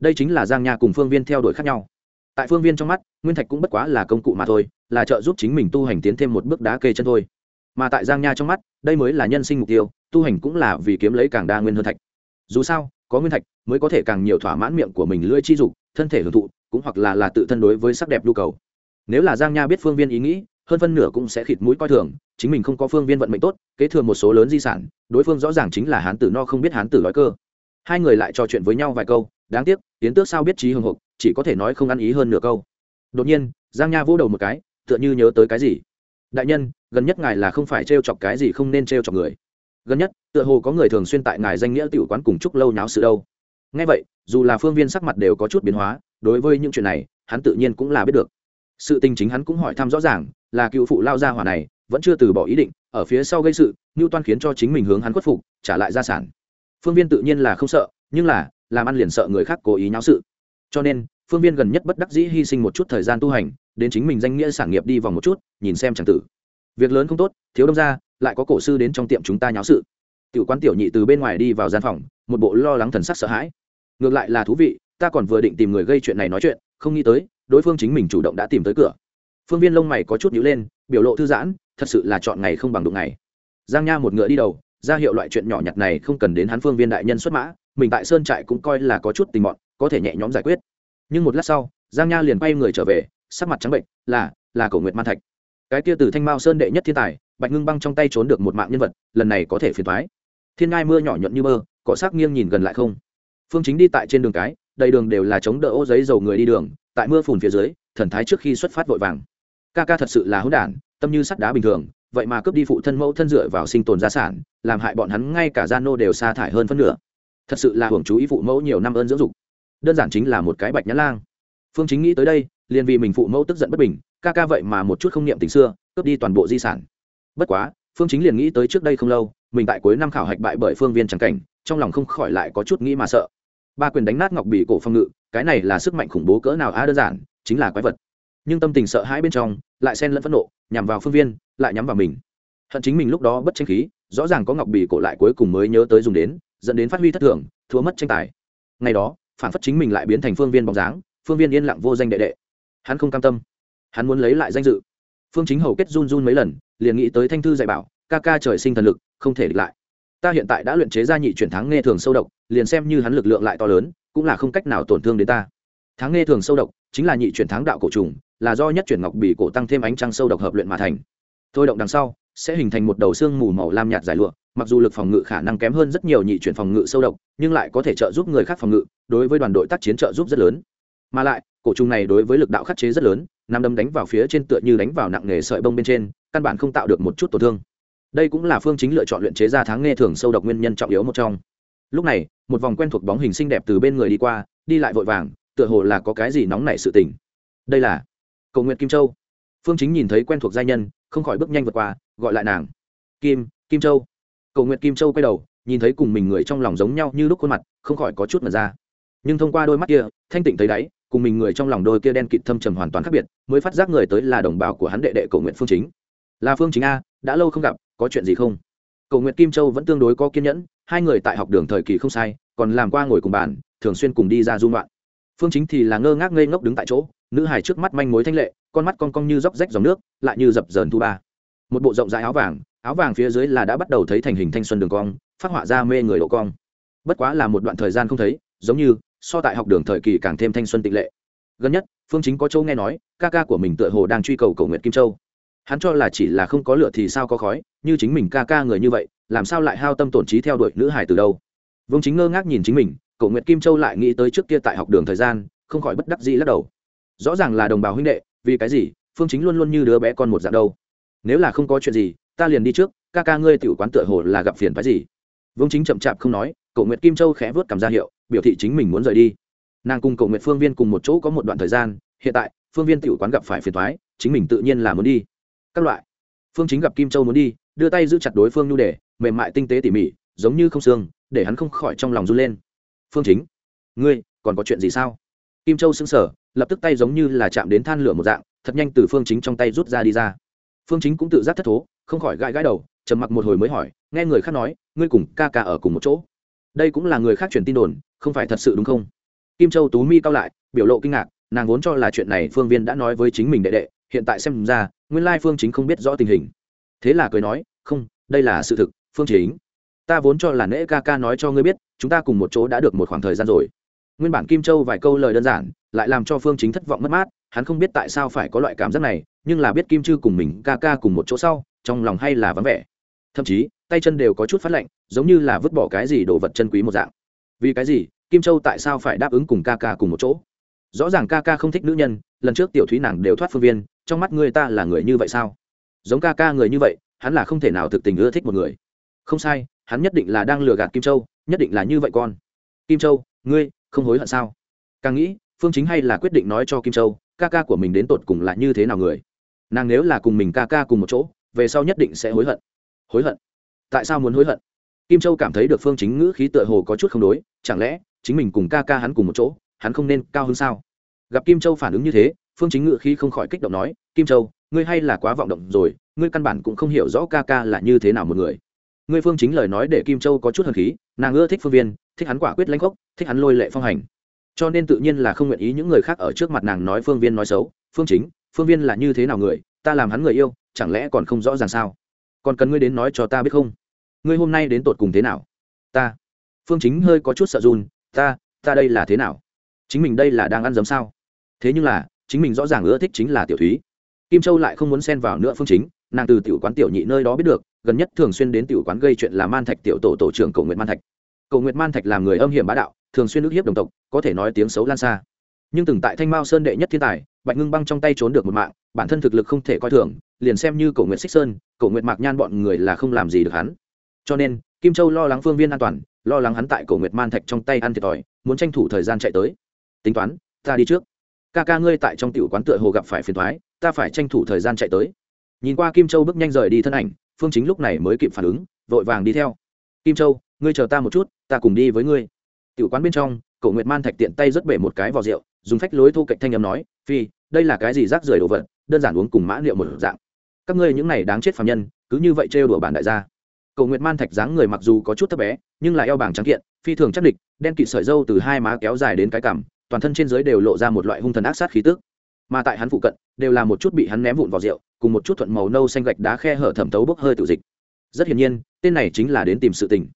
[SPEAKER 1] Đây chính là giang nha cùng phương viên theo đuổi khác nhau. Tại phương viên trong mắt, nguyên thạch cũng bất quá là công cụ mà thôi, là trợ giúp chính mình tu hành tiến thêm một bước đá kê chân thôi. Mà tại giang nha trong mắt, đây mới là nhân sinh mục tiêu, tu hành cũng là vì kiếm lấy càng đa nguyên hơn thạch. Dù sao, có nguyên thạch mới có thể càng nhiều thỏa mãn miệng của mình lưỡi chi dục, thân thể hưởng thụ, cũng hoặc là là tự thân đối với sắc đẹp nhu cầu. Nếu là giang nha biết phương viên ý nghĩ, hơn phân nửa cũng sẽ khịt mũi coi thường chính mình không có phương viên vận mệnh tốt, kế thừa một số lớn di sản, đối phương rõ ràng chính là hán tử no không biết hán tử nói cơ. Hai người lại trò chuyện với nhau vài câu, đáng tiếc tiến tước sao biết trí hưng hục, chỉ có thể nói không ăn ý hơn nửa câu. Đột nhiên, giang nha vỗ đầu một cái, tựa như nhớ tới cái gì. Đại nhân, gần nhất ngài là không phải t r e o chọc cái gì không nên t r e o chọc người. Gần nhất, tựa hồ có người thường xuyên tại ngài danh nghĩa tiểu quán cùng chúc lâu nháo sự đâu. Ngay vậy, dù là phương viên sắc mặt đều có chút biến hóa, đối với những chuyện này, hắn tự nhiên cũng là biết được. Sự tình chính hắn cũng hỏi thăm rõ ràng, là cựu phụ lao gia hỏa này vẫn chưa từ bỏ ý định, ở phía sau gây sự ngưu toan khiến cho chính mình hướng hắn khuất phục, trả lại gia sản. Phương viên tự nhiên là không sợ, nhưng là, làm ăn liền sợ người khác cố ý nháo sự. Cho nên, phương viên gần nhất bất đắc dĩ hy sinh một chút thời gian tu hành, đến chính mình danh nghĩa sản nghiệp đi vòng một chút, nhìn xem chẳng tử. Việc lớn không tốt, thiếu đông ra lại có cổ sư đến trong tiệm chúng ta nháo sự. Tiểu quán tiểu nhị từ bên ngoài đi vào gian phòng, một bộ lo lắng thần sắc sợ hãi. Ngược lại là thú vị, ta còn vừa định tìm người gây chuyện này nói chuyện, không nghĩ tới, đối phương chính mình chủ động đã tìm tới cửa. Phương viên lông mày có chút nhíu lên biểu lộ thư giãn, thật sự là chọn ngày không bằng đụng ngày. Giang nha một ngựa đi đầu, ra hiệu loại chuyện nhỏ nhặt này không cần đến hắn phương viên đại nhân xuất mã, mình tại sơn trại cũng coi là có chút tình mọn, có thể nhẹ nhõm giải quyết. Nhưng một lát sau, giang nha liền bay người trở về, sắc mặt trắng bệnh, là là cổ nguyệt man thạch. Cái kia từ thanh mao sơn đệ nhất thiên tài, bạch ngưng băng trong tay trốn được một mạng nhân vật, lần này có thể phiền thoái thiên ngai mưa nhỏ nhuận như mơ cỏ sắc nghiêng nhìn gần lại không. Phương chính đi tại trên đường cái, đầy đường đều là chống đỡ ô giấy dầu người đi đường, tại mưa phùn phía dưới, thần thái trước khi xuất phát vội vàng ca ca thật sự là hỗn đản, tâm như sắt đá bình thường, vậy mà cướp đi phụ thân mẫu thân dựa vào sinh tồn gia sản, làm hại bọn hắn ngay cả gia nô đều sa thải hơn phân nửa. Thật sự là hưởng chú ý phụ mẫu nhiều năm ơn dưỡng dục. Đơn giản chính là một cái bạch nhã lang. Phương chính nghĩ tới đây, liền vì mình phụ mẫu tức giận bất bình, ca ca vậy mà một chút không niệm tình xưa, cướp đi toàn bộ di sản. Bất quá, phương chính liền nghĩ tới trước đây không lâu, mình tại cuối năm khảo hạch bại bởi phương viên trắng cảnh, trong lòng không khỏi lại có chút nghĩ mà sợ. Ba quyền đánh nát ngọc bị cổ phong ngự, cái này là sức mạnh khủng bố cỡ nào a đơn giản, chính là quái vật nhưng tâm tình sợ hãi bên trong, lại xen lẫn phẫn nộ, nhằm vào phương viên, lại nhắm vào mình. Hận chính mình lúc đó bất tranh khí, rõ ràng có ngọc bị cổ lại cuối cùng mới nhớ tới dùng đến, dẫn đến phát huy thất thường, thua mất tranh tài. Ngày đó, phản phất chính mình lại biến thành phương viên bóng dáng, phương viên yên lặng vô danh đệ đệ. Hắn không cam tâm. Hắn muốn lấy lại danh dự. Phương chính hầu kết run run mấy lần, liền nghĩ tới thanh thư dạy bảo, ca ca trời sinh thần lực, không thể địch lại. Ta hiện tại đã luyện chế ra nhị chuyển thắng nghe thường sâu độc, liền xem như hắn lực lượng lại to lớn, cũng là không cách nào tổn thương đến ta. Thắng nghe thường sâu độc, chính là nhị chuyển thắng đạo cổ trùng là do nhất chuyển ngọc bị cổ tăng thêm ánh trăng sâu độc hợp luyện mà thành. Thôi động đằng sau, sẽ hình thành một đầu xương mù màu lam nhạt giải lụa, mặc dù lực phòng ngự khả năng kém hơn rất nhiều nhị chuyển phòng ngự sâu độc, nhưng lại có thể trợ giúp người khác phòng ngự, đối với đoàn đội tác chiến trợ giúp rất lớn. Mà lại, cổ trùng này đối với lực đạo khắc chế rất lớn nằm đâm đánh vào phía trên tựa như đánh vào nặng nghề sợi bông bên trên, căn bản không tạo được một chút tổn thương. Đây cũng là phương chính lựa chọn luyện chế ra tháng nghe thường sâu độc nguyên nhân trọng yếu một trong. Lúc này, một vòng quen thuộc bóng hình xinh đẹp từ bên người đi qua, đi lại vội vàng, tựa hồ là có cái gì nóng nảy sự tình. Đây là cầu nguyện kim châu. Phương chính nhìn thấy quen thuộc giai nhân, không khỏi bước nhanh vượt qua, gọi lại nàng. Kim kim châu. Cầu nguyện kim châu quay đầu, nhìn thấy cùng mình người trong lòng giống nhau như lúc khuôn mặt, không khỏi có chút mật ra. Nhưng thông qua đôi mắt kia, thanh tịnh thấy đáy, cùng mình người trong lòng đôi kia đen kịt thâm trầm hoàn toàn khác biệt, mới phát giác người tới là đồng bào của hắn đệ đệ cầu nguyện phương chính. Là phương chính a, đã lâu không gặp, có chuyện gì không? Cầu nguyện kim châu vẫn tương đối có kiên nhẫn, hai người tại học đường thời kỳ không sai, còn làm qua ngồi cùng bàn, thường xuyên cùng đi ra dung loạn phương chính thì là ngơ ngác ngây ngốc đứng tại chỗ, nữ hài trước mắt manh mối thanh lệ, con mắt con cong như róc rách dòng nước, lại như dập dờn thu ba. Một bộ rộng rãi áo vàng áo vàng phía dưới là đã bắt đầu thấy thành hình thanh xuân đường cong, phát họa ra mê người độ cong. Bất quá là một đoạn thời gian không thấy, giống như, so tại học đường thời kỳ càng thêm thanh xuân tịnh lệ. Gần nhất, phương chính có châu nghe nói, ca ca của mình tựa hồ đang truy cầu cầu nguyện kim châu. Hắn cho là chỉ là không có lửa thì sao có khói, như chính mình ca ca người như vậy, làm sao lại hao tâm tổn trí theo đuổi nữ hải từ đâu? Vương chính ngơ ngác nhìn chính mình Cổ Nguyệt kim châu lại nghĩ tới trước kia tại học đường thời gian, không khỏi bất đắc dĩ lắc đầu. Rõ ràng là đồng bào huynh đệ, vì cái gì, phương chính luôn luôn như đứa bé con một dạng đâu. Nếu là không có chuyện gì, ta liền đi trước, ca ca ngươi tiểu quán tựa hồ là gặp phiền phái gì. Vương chính chậm chạp không nói, Cổ nguyệt kim châu khẽ vớt cảm ra hiệu, biểu thị chính mình muốn rời đi. Nàng cùng Cổ nguyệt phương viên cùng một chỗ có một đoạn thời gian, hiện tại, phương viên tiểu quán gặp phải phiền thoái chính mình tự nhiên là muốn đi. Các loại. Phương chính gặp kim châu muốn đi, đưa tay giữ chặt đối phương nhu đề, mềm mại tinh tế tỉ mỉ, giống như không xương, để hắn không khỏi trong lòng run lên phương chính, ngươi còn có chuyện gì sao? Kim châu xứng sở lập tức tay giống như là chạm đến than lửa một dạng, thật nhanh từ phương chính trong tay rút ra đi ra. Phương chính cũng tự giác thất thố, không khỏi gãi gãi đầu, trầm mặc một hồi mới hỏi, nghe người khác nói, ngươi cùng ca ca ở cùng một chỗ. Đây cũng là người khác truyền tin đồn, không phải thật sự đúng không? Kim châu tú mi cao lại, biểu lộ kinh ngạc, nàng vốn cho là chuyện này phương viên đã nói với chính mình đệ đệ, hiện tại xem ra, nguyên lai phương chính không biết rõ tình hình. Thế là cười nói, không, đây là sự thực, phương chính ta vốn cho là nễ ca ca nói cho ngươi biết, chúng ta cùng một chỗ đã được một khoảng thời gian rồi. Nguyên bản kim châu vài câu lời đơn giản, lại làm cho phương chính thất vọng mất mát, hắn không biết tại sao phải có loại cảm giác này, nhưng là biết kim chư cùng mình, ca ca cùng một chỗ sau, trong lòng hay là vắng vẻ. Thậm chí, tay chân đều có chút phát lạnh, giống như là vứt bỏ cái gì đồ vật chân quý một dạng. Vì cái gì, kim châu tại sao phải đáp ứng cùng ca ca cùng một chỗ? Rõ ràng ca ca không thích nữ nhân, lần trước tiểu thúy nàng đều thoát phương viên, trong mắt người ta là người như vậy sao? Giống ca ca người như vậy, hắn là không thể nào thực tình ưa thích một người. Không sai hắn nhất định là đang lừa gạt kim châu, nhất định là như vậy con. Kim châu, ngươi không hối hận sao? Càng nghĩ, phương chính hay là quyết định nói cho kim châu, ca ca của mình đến tột cùng là như thế nào người? Nàng nếu là cùng mình ca ca cùng một chỗ, về sau nhất định sẽ hối hận. Hối hận? Tại sao muốn hối hận? Kim châu cảm thấy được phương chính ngữ khí tựa hồ có chút không đối, chẳng lẽ chính mình cùng ca ca hắn cùng một chỗ, hắn không nên cao hơn sao? Gặp kim châu phản ứng như thế, phương chính ngữ khí không khỏi kích động nói, kim châu, ngươi hay là quá vọng động rồi, ngươi căn bản cũng không hiểu rõ ca ca là như thế nào một người ngươi phương chính lời nói để kim châu có chút hờn khí, nàng ưa thích phương viên, thích hắn quả quyết lãnh gốc, thích hắn lôi lệ phong hành. Cho nên tự nhiên là không nguyện ý những người khác ở trước mặt nàng nói phương viên nói xấu. Phương chính, phương viên là như thế nào người? Ta làm hắn người yêu, chẳng lẽ còn không rõ ràng sao? Còn cần ngươi đến nói cho ta biết không? Ngươi hôm nay đến tột cùng thế nào? Ta. Phương chính hơi có chút sợ run. Ta ta đây là thế nào? Chính mình đây là đang ăn dấm sao? Thế nhưng là, chính mình rõ ràng ưa thích chính là tiểu thúy kim châu lại không muốn xen vào nữa phương chính, nàng từ tiểu quán tiểu nhị nơi đó biết được, gần nhất thường xuyên đến tiểu quán gây chuyện là man thạch tiểu tổ tổ trưởng cầu nguyện man thạch. Cầu nguyện man thạch làm người âm hiểm bá đạo, thường xuyên ức hiếp đồng tộc, có thể nói tiếng xấu lan xa. Nhưng từng tại thanh mao sơn đệ nhất thiên tài, bạch ngưng băng trong tay trốn được một mạng, bản thân thực lực không thể coi thường, liền xem như cầu nguyện xích sơn, cầu nguyện mạc nhan bọn người là không làm gì được hắn. Cho nên, kim châu lo lắng phương viên an toàn, lo lắng hắn tại cầu nguyệt man thạch trong tay ăn thiệt thòi, muốn tranh thủ thời gian chạy tới. Tính toán, ta đi trước. Ca ca ngươi tại trong tiểu quán tựa hồ gặp phải phiền thoái ta phải tranh thủ thời gian chạy tới. Nhìn qua kim châu bước nhanh rời đi thân ảnh, phương chính lúc này mới kịp phản ứng, vội vàng đi theo. Kim châu, ngươi chờ ta một chút, ta cùng đi với ngươi. Tiểu quán bên trong, cậu nguyệt man thạch tiện tay rất bể một cái vào rượu, dùng phách lối thu cạnh thanh âm nói, phi, đây là cái gì rác rưởi đồ vật, đơn giản uống cùng mã liệu một dạng. Các ngươi những này đáng chết phạm nhân, cứ như vậy trêu đùa bản đại gia. Cậu nguyệt man thạch dáng người mặc dù có chút thấp bé, nhưng là eo bảng trắng kiện, phi thường chắc địch, đen kịt sợi dâu từ hai má kéo dài đến cái cằm, toàn thân trên dưới đều lộ ra một loại hung thần ác sát khí tức mà tại hắn phụ cận, đều là một chút bị hắn ném vụn vào rượu, cùng một chút thuận màu nâu xanh gạch đá khe hở thẩm tấu bốc hơi tự dịch. Rất hiển nhiên, tên này chính là đến tìm sự tình.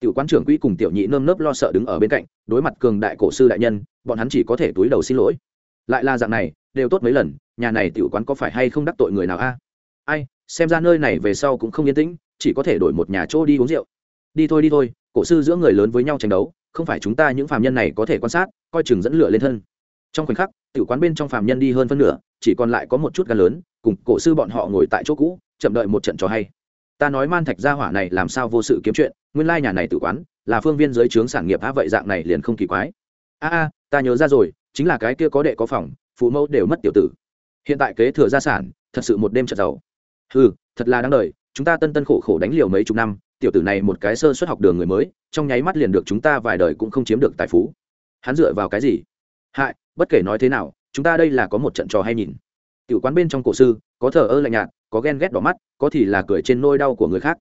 [SPEAKER 1] Tiểu quán trưởng quỹ cùng tiểu nhị nơm nớp lo sợ đứng ở bên cạnh, đối mặt cường đại cổ sư đại nhân, bọn hắn chỉ có thể túi đầu xin lỗi. Lại là dạng này, đều tốt mấy lần, nhà này tiểu quán có phải hay không đắc tội người nào a? Ai, xem ra nơi này về sau cũng không yên tĩnh, chỉ có thể đổi một nhà chỗ đi uống rượu. Đi thôi đi thôi, cổ sư giữa người lớn với nhau tranh đấu, không phải chúng ta những phàm nhân này có thể quan sát, coi chừng dẫn lửa lên thân. Trong khoảnh khắc tiểu quán bên trong phàm nhân đi hơn phân nửa, chỉ còn lại có một chút gan lớn, cùng cổ sư bọn họ ngồi tại chỗ cũ, chậm đợi một trận trò hay. Ta nói man thạch gia hỏa này làm sao vô sự kiếm chuyện, nguyên lai nhà này tự quán, là phương viên giới trướng sản nghiệp á vậy dạng này liền không kỳ quái. A a, ta nhớ ra rồi, chính là cái kia có đệ có phòng, phụ mẫu đều mất tiểu tử. Hiện tại kế thừa gia sản, thật sự một đêm trận giàu. Ừ thật là đáng đời, chúng ta tân tân khổ khổ đánh liều mấy chục năm, tiểu tử này một cái sơ xuất học đường người mới, trong nháy mắt liền được chúng ta vài đời cũng không chiếm được tài phú. Hắn dựa vào cái gì? Hại bất kể nói thế nào, chúng ta đây là có một trận trò hay nhìn. Tiểu quán bên trong cổ sư, có thờ ơ lạnh nhạt, có ghen ghét đỏ mắt, có thì là cười trên nôi đau của người khác.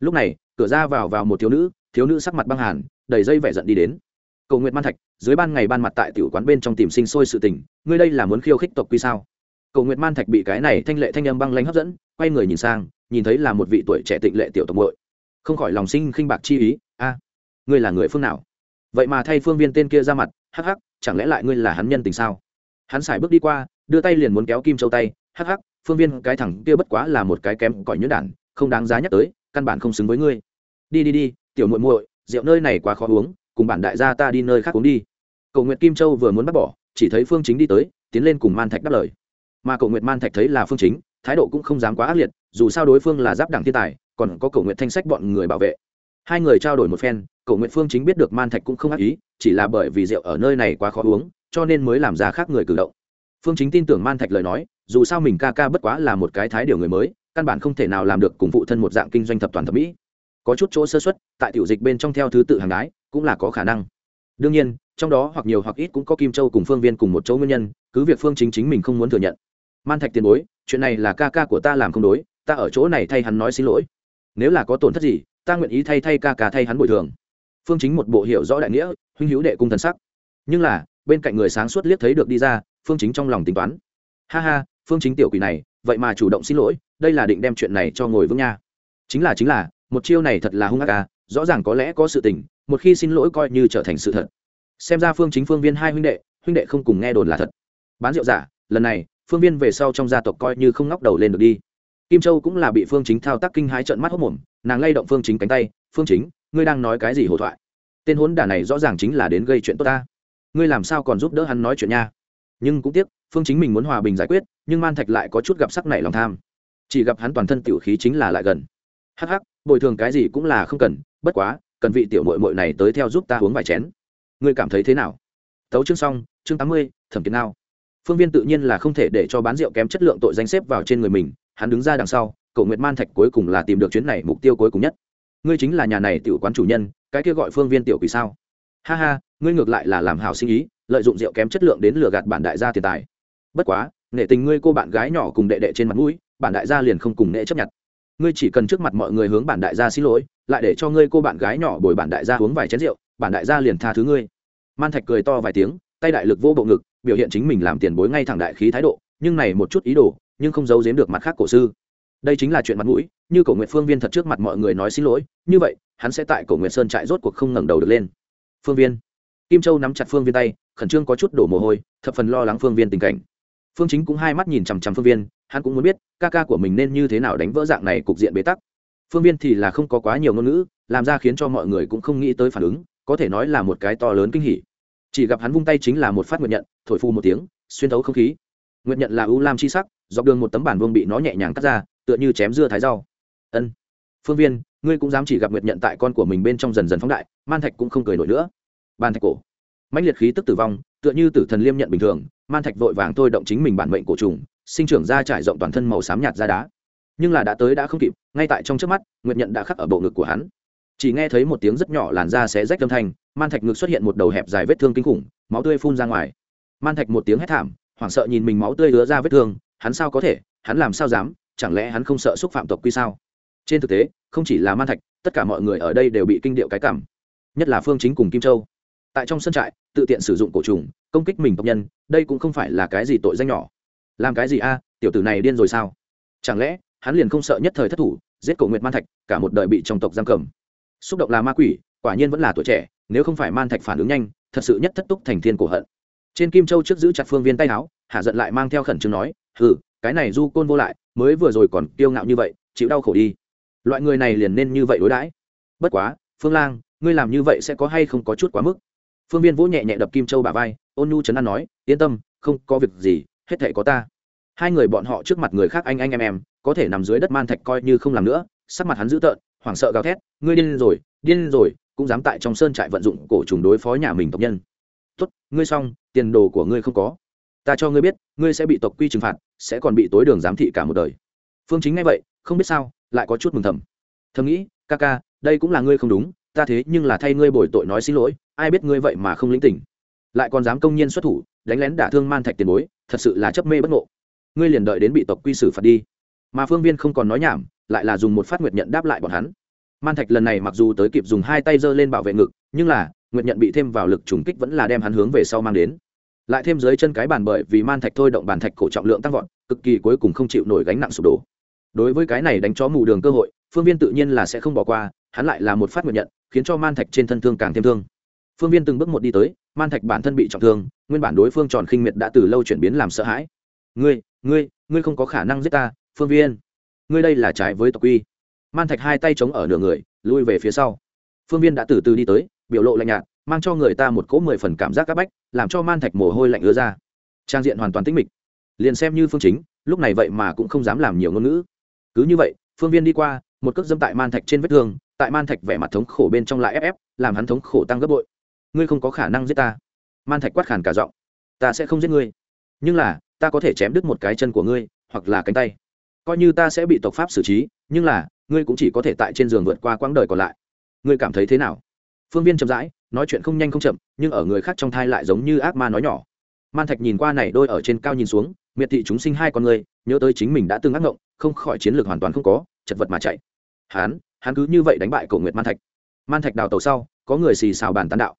[SPEAKER 1] Lúc này, cửa ra vào vào một thiếu nữ thiếu nữ sắc mặt băng hàn, đầy dây vẻ giận đi đến. Cầu nguyện man thạch, dưới ban ngày ban mặt tại tiểu quán bên trong tìm sinh sôi sự tình, ngươi đây là muốn khiêu khích tộc quy sao? Cầu nguyện man thạch bị cái này thanh lệ thanh âm băng lanh hấp dẫn, quay người nhìn sang, nhìn thấy là một vị tuổi trẻ tịnh lệ tiểu tộc muội. Không khỏi lòng sinh khinh bạc chi ý, a, ngươi là người phương nào? Vậy mà thay phương viên tên kia ra mặt, hắc hắc chẳng lẽ lại ngươi là hắn nhân tình sao? Hắn xài bước đi qua, đưa tay liền muốn kéo kim châu tay. Hắc hắc, phương viên cái thẳng kia bất quá là một cái kém cỏi nhuyễn đản, không đáng giá nhắc tới, căn bản không xứng với ngươi. Đi đi đi, tiểu muội muội, rượu nơi này quá khó uống, cùng bản đại gia ta đi nơi khác uống đi. Cầu nguyệt kim châu vừa muốn bắt bỏ, chỉ thấy phương chính đi tới, tiến lên cùng man thạch đáp lời. Mà cầu nguyệt man thạch thấy là phương chính, thái độ cũng không dám quá ác liệt, dù sao đối phương là giáp đảng thiên tài, còn có cầu nguyện thanh sách bọn người bảo vệ. Hai người trao đổi một phen cậu nguyện phương chính biết được man thạch cũng không ác ý, chỉ là bởi vì rượu ở nơi này quá khó uống, cho nên mới làm ra khác người cử động. Phương chính tin tưởng man thạch lời nói, dù sao mình ca ca bất quá là một cái thái điều người mới, căn bản không thể nào làm được cùng phụ thân một dạng kinh doanh thập toàn thẩm mỹ. Có chút chỗ sơ xuất tại tiểu dịch bên trong theo thứ tự hàng đái cũng là có khả năng. Đương nhiên, trong đó hoặc nhiều hoặc ít cũng có kim châu cùng phương viên cùng một chỗ nguyên nhân, cứ việc phương chính chính mình không muốn thừa nhận. Man thạch tiền bối, chuyện này là ca ca của ta làm không đối, ta ở chỗ này thay hắn nói xin lỗi. Nếu là có tổn thất gì, ta nguyện ý thay thay ca ca thay hắn bồi thường phương chính một bộ hiểu rõ đại nghĩa, huynh hữu đệ cung thần sắc. Nhưng là, bên cạnh người sáng suốt liếc thấy được đi ra, phương chính trong lòng tính toán. Ha ha, phương chính tiểu quỷ này, vậy mà chủ động xin lỗi, đây là định đem chuyện này cho ngồi vững nha. Chính là chính là, một chiêu này thật là hung ác à rõ ràng có lẽ có sự tình, một khi xin lỗi coi như trở thành sự thật. Xem ra phương chính, phương viên hai huynh đệ huynh đệ không cùng nghe đồn là thật. Bán rượu giả, lần này, phương viên về sau trong gia tộc coi như không ngóc đầu lên được đi. Kim châu cũng là bị phương chính thao tác kinh hái trận mắt hốc mồm, nàng lay động phương chính cánh tay phương chính, ngươi đang nói cái gì hồ thoại? Tên hốn đả này rõ ràng chính là đến gây chuyện tốt ta. Ngươi làm sao còn giúp đỡ hắn nói chuyện nha? Nhưng cũng tiếc, phương chính mình muốn hòa bình giải quyết, nhưng man thạch lại có chút gặp sắc này lòng tham. Chỉ gặp hắn toàn thân tiểu khí chính là lại gần. Hắc hắc, bồi thường cái gì cũng là không cần, bất quá, cần vị tiểu mội mội này tới theo giúp ta uống vài chén. Ngươi cảm thấy thế nào? Tấu chương xong, chương tám mươi, thẩm kiến nào. Phương viên tự nhiên là không thể để cho bán rượu kém chất lượng tội danh xếp vào trên người mình, hắn đứng ra đằng sau cậu nguyệt man thạch cuối cùng là tìm được chuyến này mục tiêu cuối cùng nhất ngươi chính là nhà này tiểu quán chủ nhân, cái kia gọi phương viên tiểu quỷ sao? Ha ha, ngươi ngược lại là làm hảo sinh ý, lợi dụng rượu kém chất lượng đến lừa gạt bản đại gia tiền tài. Bất quá, nể tình ngươi cô bạn gái nhỏ cùng đệ đệ trên mặt mũi, bản đại gia liền không cùng nể chấp nhận. Ngươi chỉ cần trước mặt mọi người hướng bản đại gia xin lỗi, lại để cho ngươi cô bạn gái nhỏ bồi bản đại gia uống vài chén rượu, bản đại gia liền tha thứ ngươi. Man thạch cười to vài tiếng, tay đại lực vô bộ ngực, biểu hiện chính mình làm tiền bối ngay thẳng đại khí thái độ, nhưng này một chút ý đồ, nhưng không giấu giếm được mặt khác cổ sư đây chính là chuyện mặt mũi, như cổ nguyệt phương viên thật trước mặt mọi người nói xin lỗi, như vậy, hắn sẽ tại cổ nguyệt sơn trại rốt cuộc không ngẩng đầu được lên. Phương viên. Kim châu nắm chặt phương viên tay, khẩn trương có chút đổ mồ hôi, thập phần lo lắng phương viên tình cảnh. Phương chính cũng hai mắt nhìn chằm chằm phương viên, hắn cũng muốn biết, ca ca của mình nên như thế nào đánh vỡ dạng này cục diện bế tắc. Phương viên thì là không có quá nhiều ngôn ngữ, làm ra khiến cho mọi người cũng không nghĩ tới phản ứng, có thể nói là một cái to lớn kinh hỉ. Chỉ gặp hắn vung tay chính là một phát nguyện nhận, thổi phu một tiếng, xuyên thấu không khí. Nguyện nhận là ưu lam chi sắc, dọc đường một tấm bản vương bị nó nhẹ nhàng cắt ra tựa như chém dưa thái rau. Ân. Phương viên, ngươi cũng dám chỉ gặp Nguyệt nhận tại con của mình bên trong dần dần phóng đại, man thạch cũng không cười nổi nữa. Ban thạch cổ. Mãnh liệt khí tức tử vong, tựa như tử thần liêm nhận bình thường, man thạch vội vàng thôi động chính mình bản mệnh cổ trùng, sinh trưởng ra trải rộng toàn thân màu xám nhạt ra đá. Nhưng là đã tới đã không kịp, ngay tại trong trước mắt, nguyệt nhận đã khắc ở bộ ngực của hắn. Chỉ nghe thấy một tiếng rất nhỏ làn da sẽ rách âm thanh, man thạch ngực xuất hiện một đầu hẹp dài vết thương kinh khủng, máu tươi phun ra ngoài. Man thạch một tiếng hét thảm, hoảng sợ nhìn mình máu tươi lứa ra vết thương, hắn sao có thể, hắn làm sao dám? Chẳng lẽ hắn không sợ xúc phạm tộc quy sao? Trên thực tế, không chỉ là man thạch, tất cả mọi người ở đây đều bị kinh điệu cái cảm, nhất là phương chính cùng kim châu. Tại trong sân trại, tự tiện sử dụng cổ trùng, công kích mình tộc nhân, đây cũng không phải là cái gì tội danh nhỏ. Làm cái gì a, tiểu tử này điên rồi sao? Chẳng lẽ, hắn liền không sợ nhất thời thất thủ, giết cổ nguyệt man thạch, cả một đời bị trong tộc giam cầm? Xúc động là ma quỷ, quả nhiên vẫn là tuổi trẻ, nếu không phải man thạch phản ứng nhanh, thật sự nhất thất túc thành thiên cổ hận. Trên kim châu trước giữ chặt phương viên tay áo, hạ giận lại mang theo khẩn trương nói, hừ cái này du côn vô lại, mới vừa rồi còn kiêu ngạo như vậy, chịu đau khổ đi. Loại người này liền nên như vậy đối đãi. Bất quá, phương lang, ngươi làm như vậy sẽ có hay không có chút quá mức? Phương viên vỗ nhẹ nhẹ đập kim châu bà vai, ôn nhu trấn an nói, yên tâm, không có việc gì, hết thể có ta. Hai người bọn họ trước mặt người khác anh anh em em, có thể nằm dưới đất man thạch coi như không làm nữa, sắc mặt hắn dữ tợn, hoảng sợ gào thét, ngươi điên rồi điên rồi, cũng dám tại trong sơn trại vận dụng cổ trùng đối phó nhà mình tộc nhân. Tốt, ngươi xong, tiền đồ của ngươi không có. Ta cho ngươi biết ngươi sẽ bị tộc quy trừng phạt, sẽ còn bị tối đường giám thị cả một đời. Phương chính ngay vậy, không biết sao, lại có chút mừng thầm. Thầm nghĩ, ca ca, đây cũng là ngươi không đúng, ta thế nhưng là thay ngươi bồi tội nói xin lỗi, ai biết ngươi vậy mà không lĩnh tỉnh lại còn dám công nhiên xuất thủ, đánh lén đả thương man thạch tiền bối, thật sự là chấp mê bất ngộ. Ngươi liền đợi đến bị tộc quy xử phạt đi. Mà phương viên không còn nói nhảm, lại là dùng một phát nguyệt nhận đáp lại bọn hắn. Man thạch lần này mặc dù tới kịp dùng hai tay giơ lên bảo vệ ngực, nhưng là, nguyệt nhận bị thêm vào lực trùng kích vẫn là đem hắn hướng về sau mang đến lại thêm dưới chân cái bàn bởi vì man thạch thôi động bàn thạch cổ trọng lượng tăng vọt, cực kỳ cuối cùng không chịu nổi gánh nặng sụp đổ. Đối với cái này đánh chó mù đường cơ hội, phương viên tự nhiên là sẽ không bỏ qua, hắn lại là một phát nguyện nhận, khiến cho man thạch trên thân thương càng thêm thương. Phương viên từng bước một đi tới, man thạch bản thân bị trọng thương, nguyên bản đối phương tròn khinh miệt đã từ lâu chuyển biến làm sợ hãi. Ngươi ngươi ngươi không có khả năng giết ta, phương viên. Ngươi đây là trái với tộc quy. Man thạch hai tay chống ở nửa người, lui về phía sau. Phương viên đã từ từ đi tới, biểu lộ lạnh nhạt, mang cho người ta một cỗ mười phần cảm giác c áp bách làm cho man thạch mồ hôi lạnh ứa ra. Trang diện hoàn toàn tĩnh mịch. Liền xem như phương chính, lúc này vậy mà cũng không dám làm nhiều ngôn ngữ. Cứ như vậy, phương viên đi qua, một cước dâm tại man thạch trên vết thương, tại man thạch vẻ mặt thống khổ bên trong lại ép ép, làm hắn thống khổ tăng gấp bội. Ngươi không có khả năng giết ta. Man thạch quát khàn cả giọng. Ta sẽ không giết ngươi. Nhưng là, ta có thể chém đứt một cái chân của ngươi, hoặc là cánh tay. Coi như ta sẽ bị tộc pháp xử trí, nhưng là, ngươi cũng chỉ có thể tại trên giường vượt qua quãng đời còn lại. Ngươi cảm thấy thế nào? Phương viên chậm rãi nói chuyện không nhanh không chậm nhưng ở người khác trong thai lại giống như ác ma nói nhỏ. Man thạch nhìn qua này đôi ở trên cao nhìn xuống miệt thị chúng sinh hai con người nhớ tới chính mình đã từng ác ngộng không khỏi chiến lược hoàn toàn không có chật vật mà chạy. Hán, hắn cứ như vậy đánh bại cổ nguyệt man thạch. Man thạch đào tàu sau có người xì xào bàn tán đạo.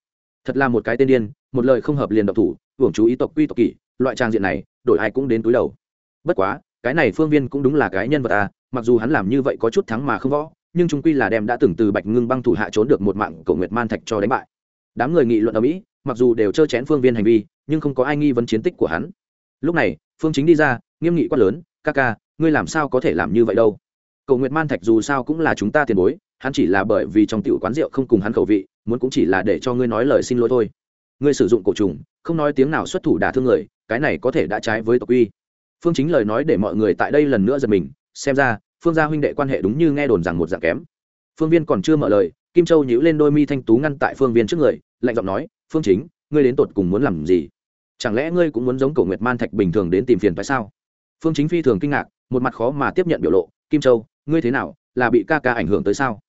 [SPEAKER 1] Thật là một cái tên điên một lời không hợp liền độc thủ hưởng chú ý tộc quy tộc kỷ loại trang diện này đổi ai cũng đến túi đầu. Bất quá cái này phương viên cũng đúng là cái nhân vật à mặc dù hắn làm như vậy có chút thắng mà không võ nhưng chúng quy là đem đã từng từ bạch ngưng băng thủ hạ trốn được một mạng cổ nguyệt man thạch cho đánh bại đám người nghị luận ở mỹ, mặc dù đều trơ chén phương viên hành vi, nhưng không có ai nghi vấn chiến tích của hắn. Lúc này, phương chính đi ra, nghiêm nghị quát lớn, ca ca, ngươi làm sao có thể làm như vậy đâu? Cầu nguyện man thạch dù sao cũng là chúng ta tiền bối, hắn chỉ là bởi vì trong tiểu quán rượu không cùng hắn khẩu vị, muốn cũng chỉ là để cho ngươi nói lời xin lỗi thôi. Ngươi sử dụng cổ trùng, không nói tiếng nào xuất thủ đả thương người, cái này có thể đã trái với tộc uy phương chính lời nói để mọi người tại đây lần nữa giật mình, xem ra, phương gia huynh đệ quan hệ đúng như nghe đồn rằng một dạng kém. Phương viên còn chưa mở lời kim châu nhíu lên đôi mi thanh tú ngăn tại phương viên trước người, lạnh giọng nói, phương chính, ngươi đến tột cùng muốn làm gì? Chẳng lẽ ngươi cũng muốn giống cổ nguyệt man thạch bình thường đến tìm phiền phải sao? Phương chính phi thường kinh ngạc, một mặt khó mà tiếp nhận biểu lộ, kim châu, ngươi thế nào, là bị ca ca ảnh hưởng tới sao?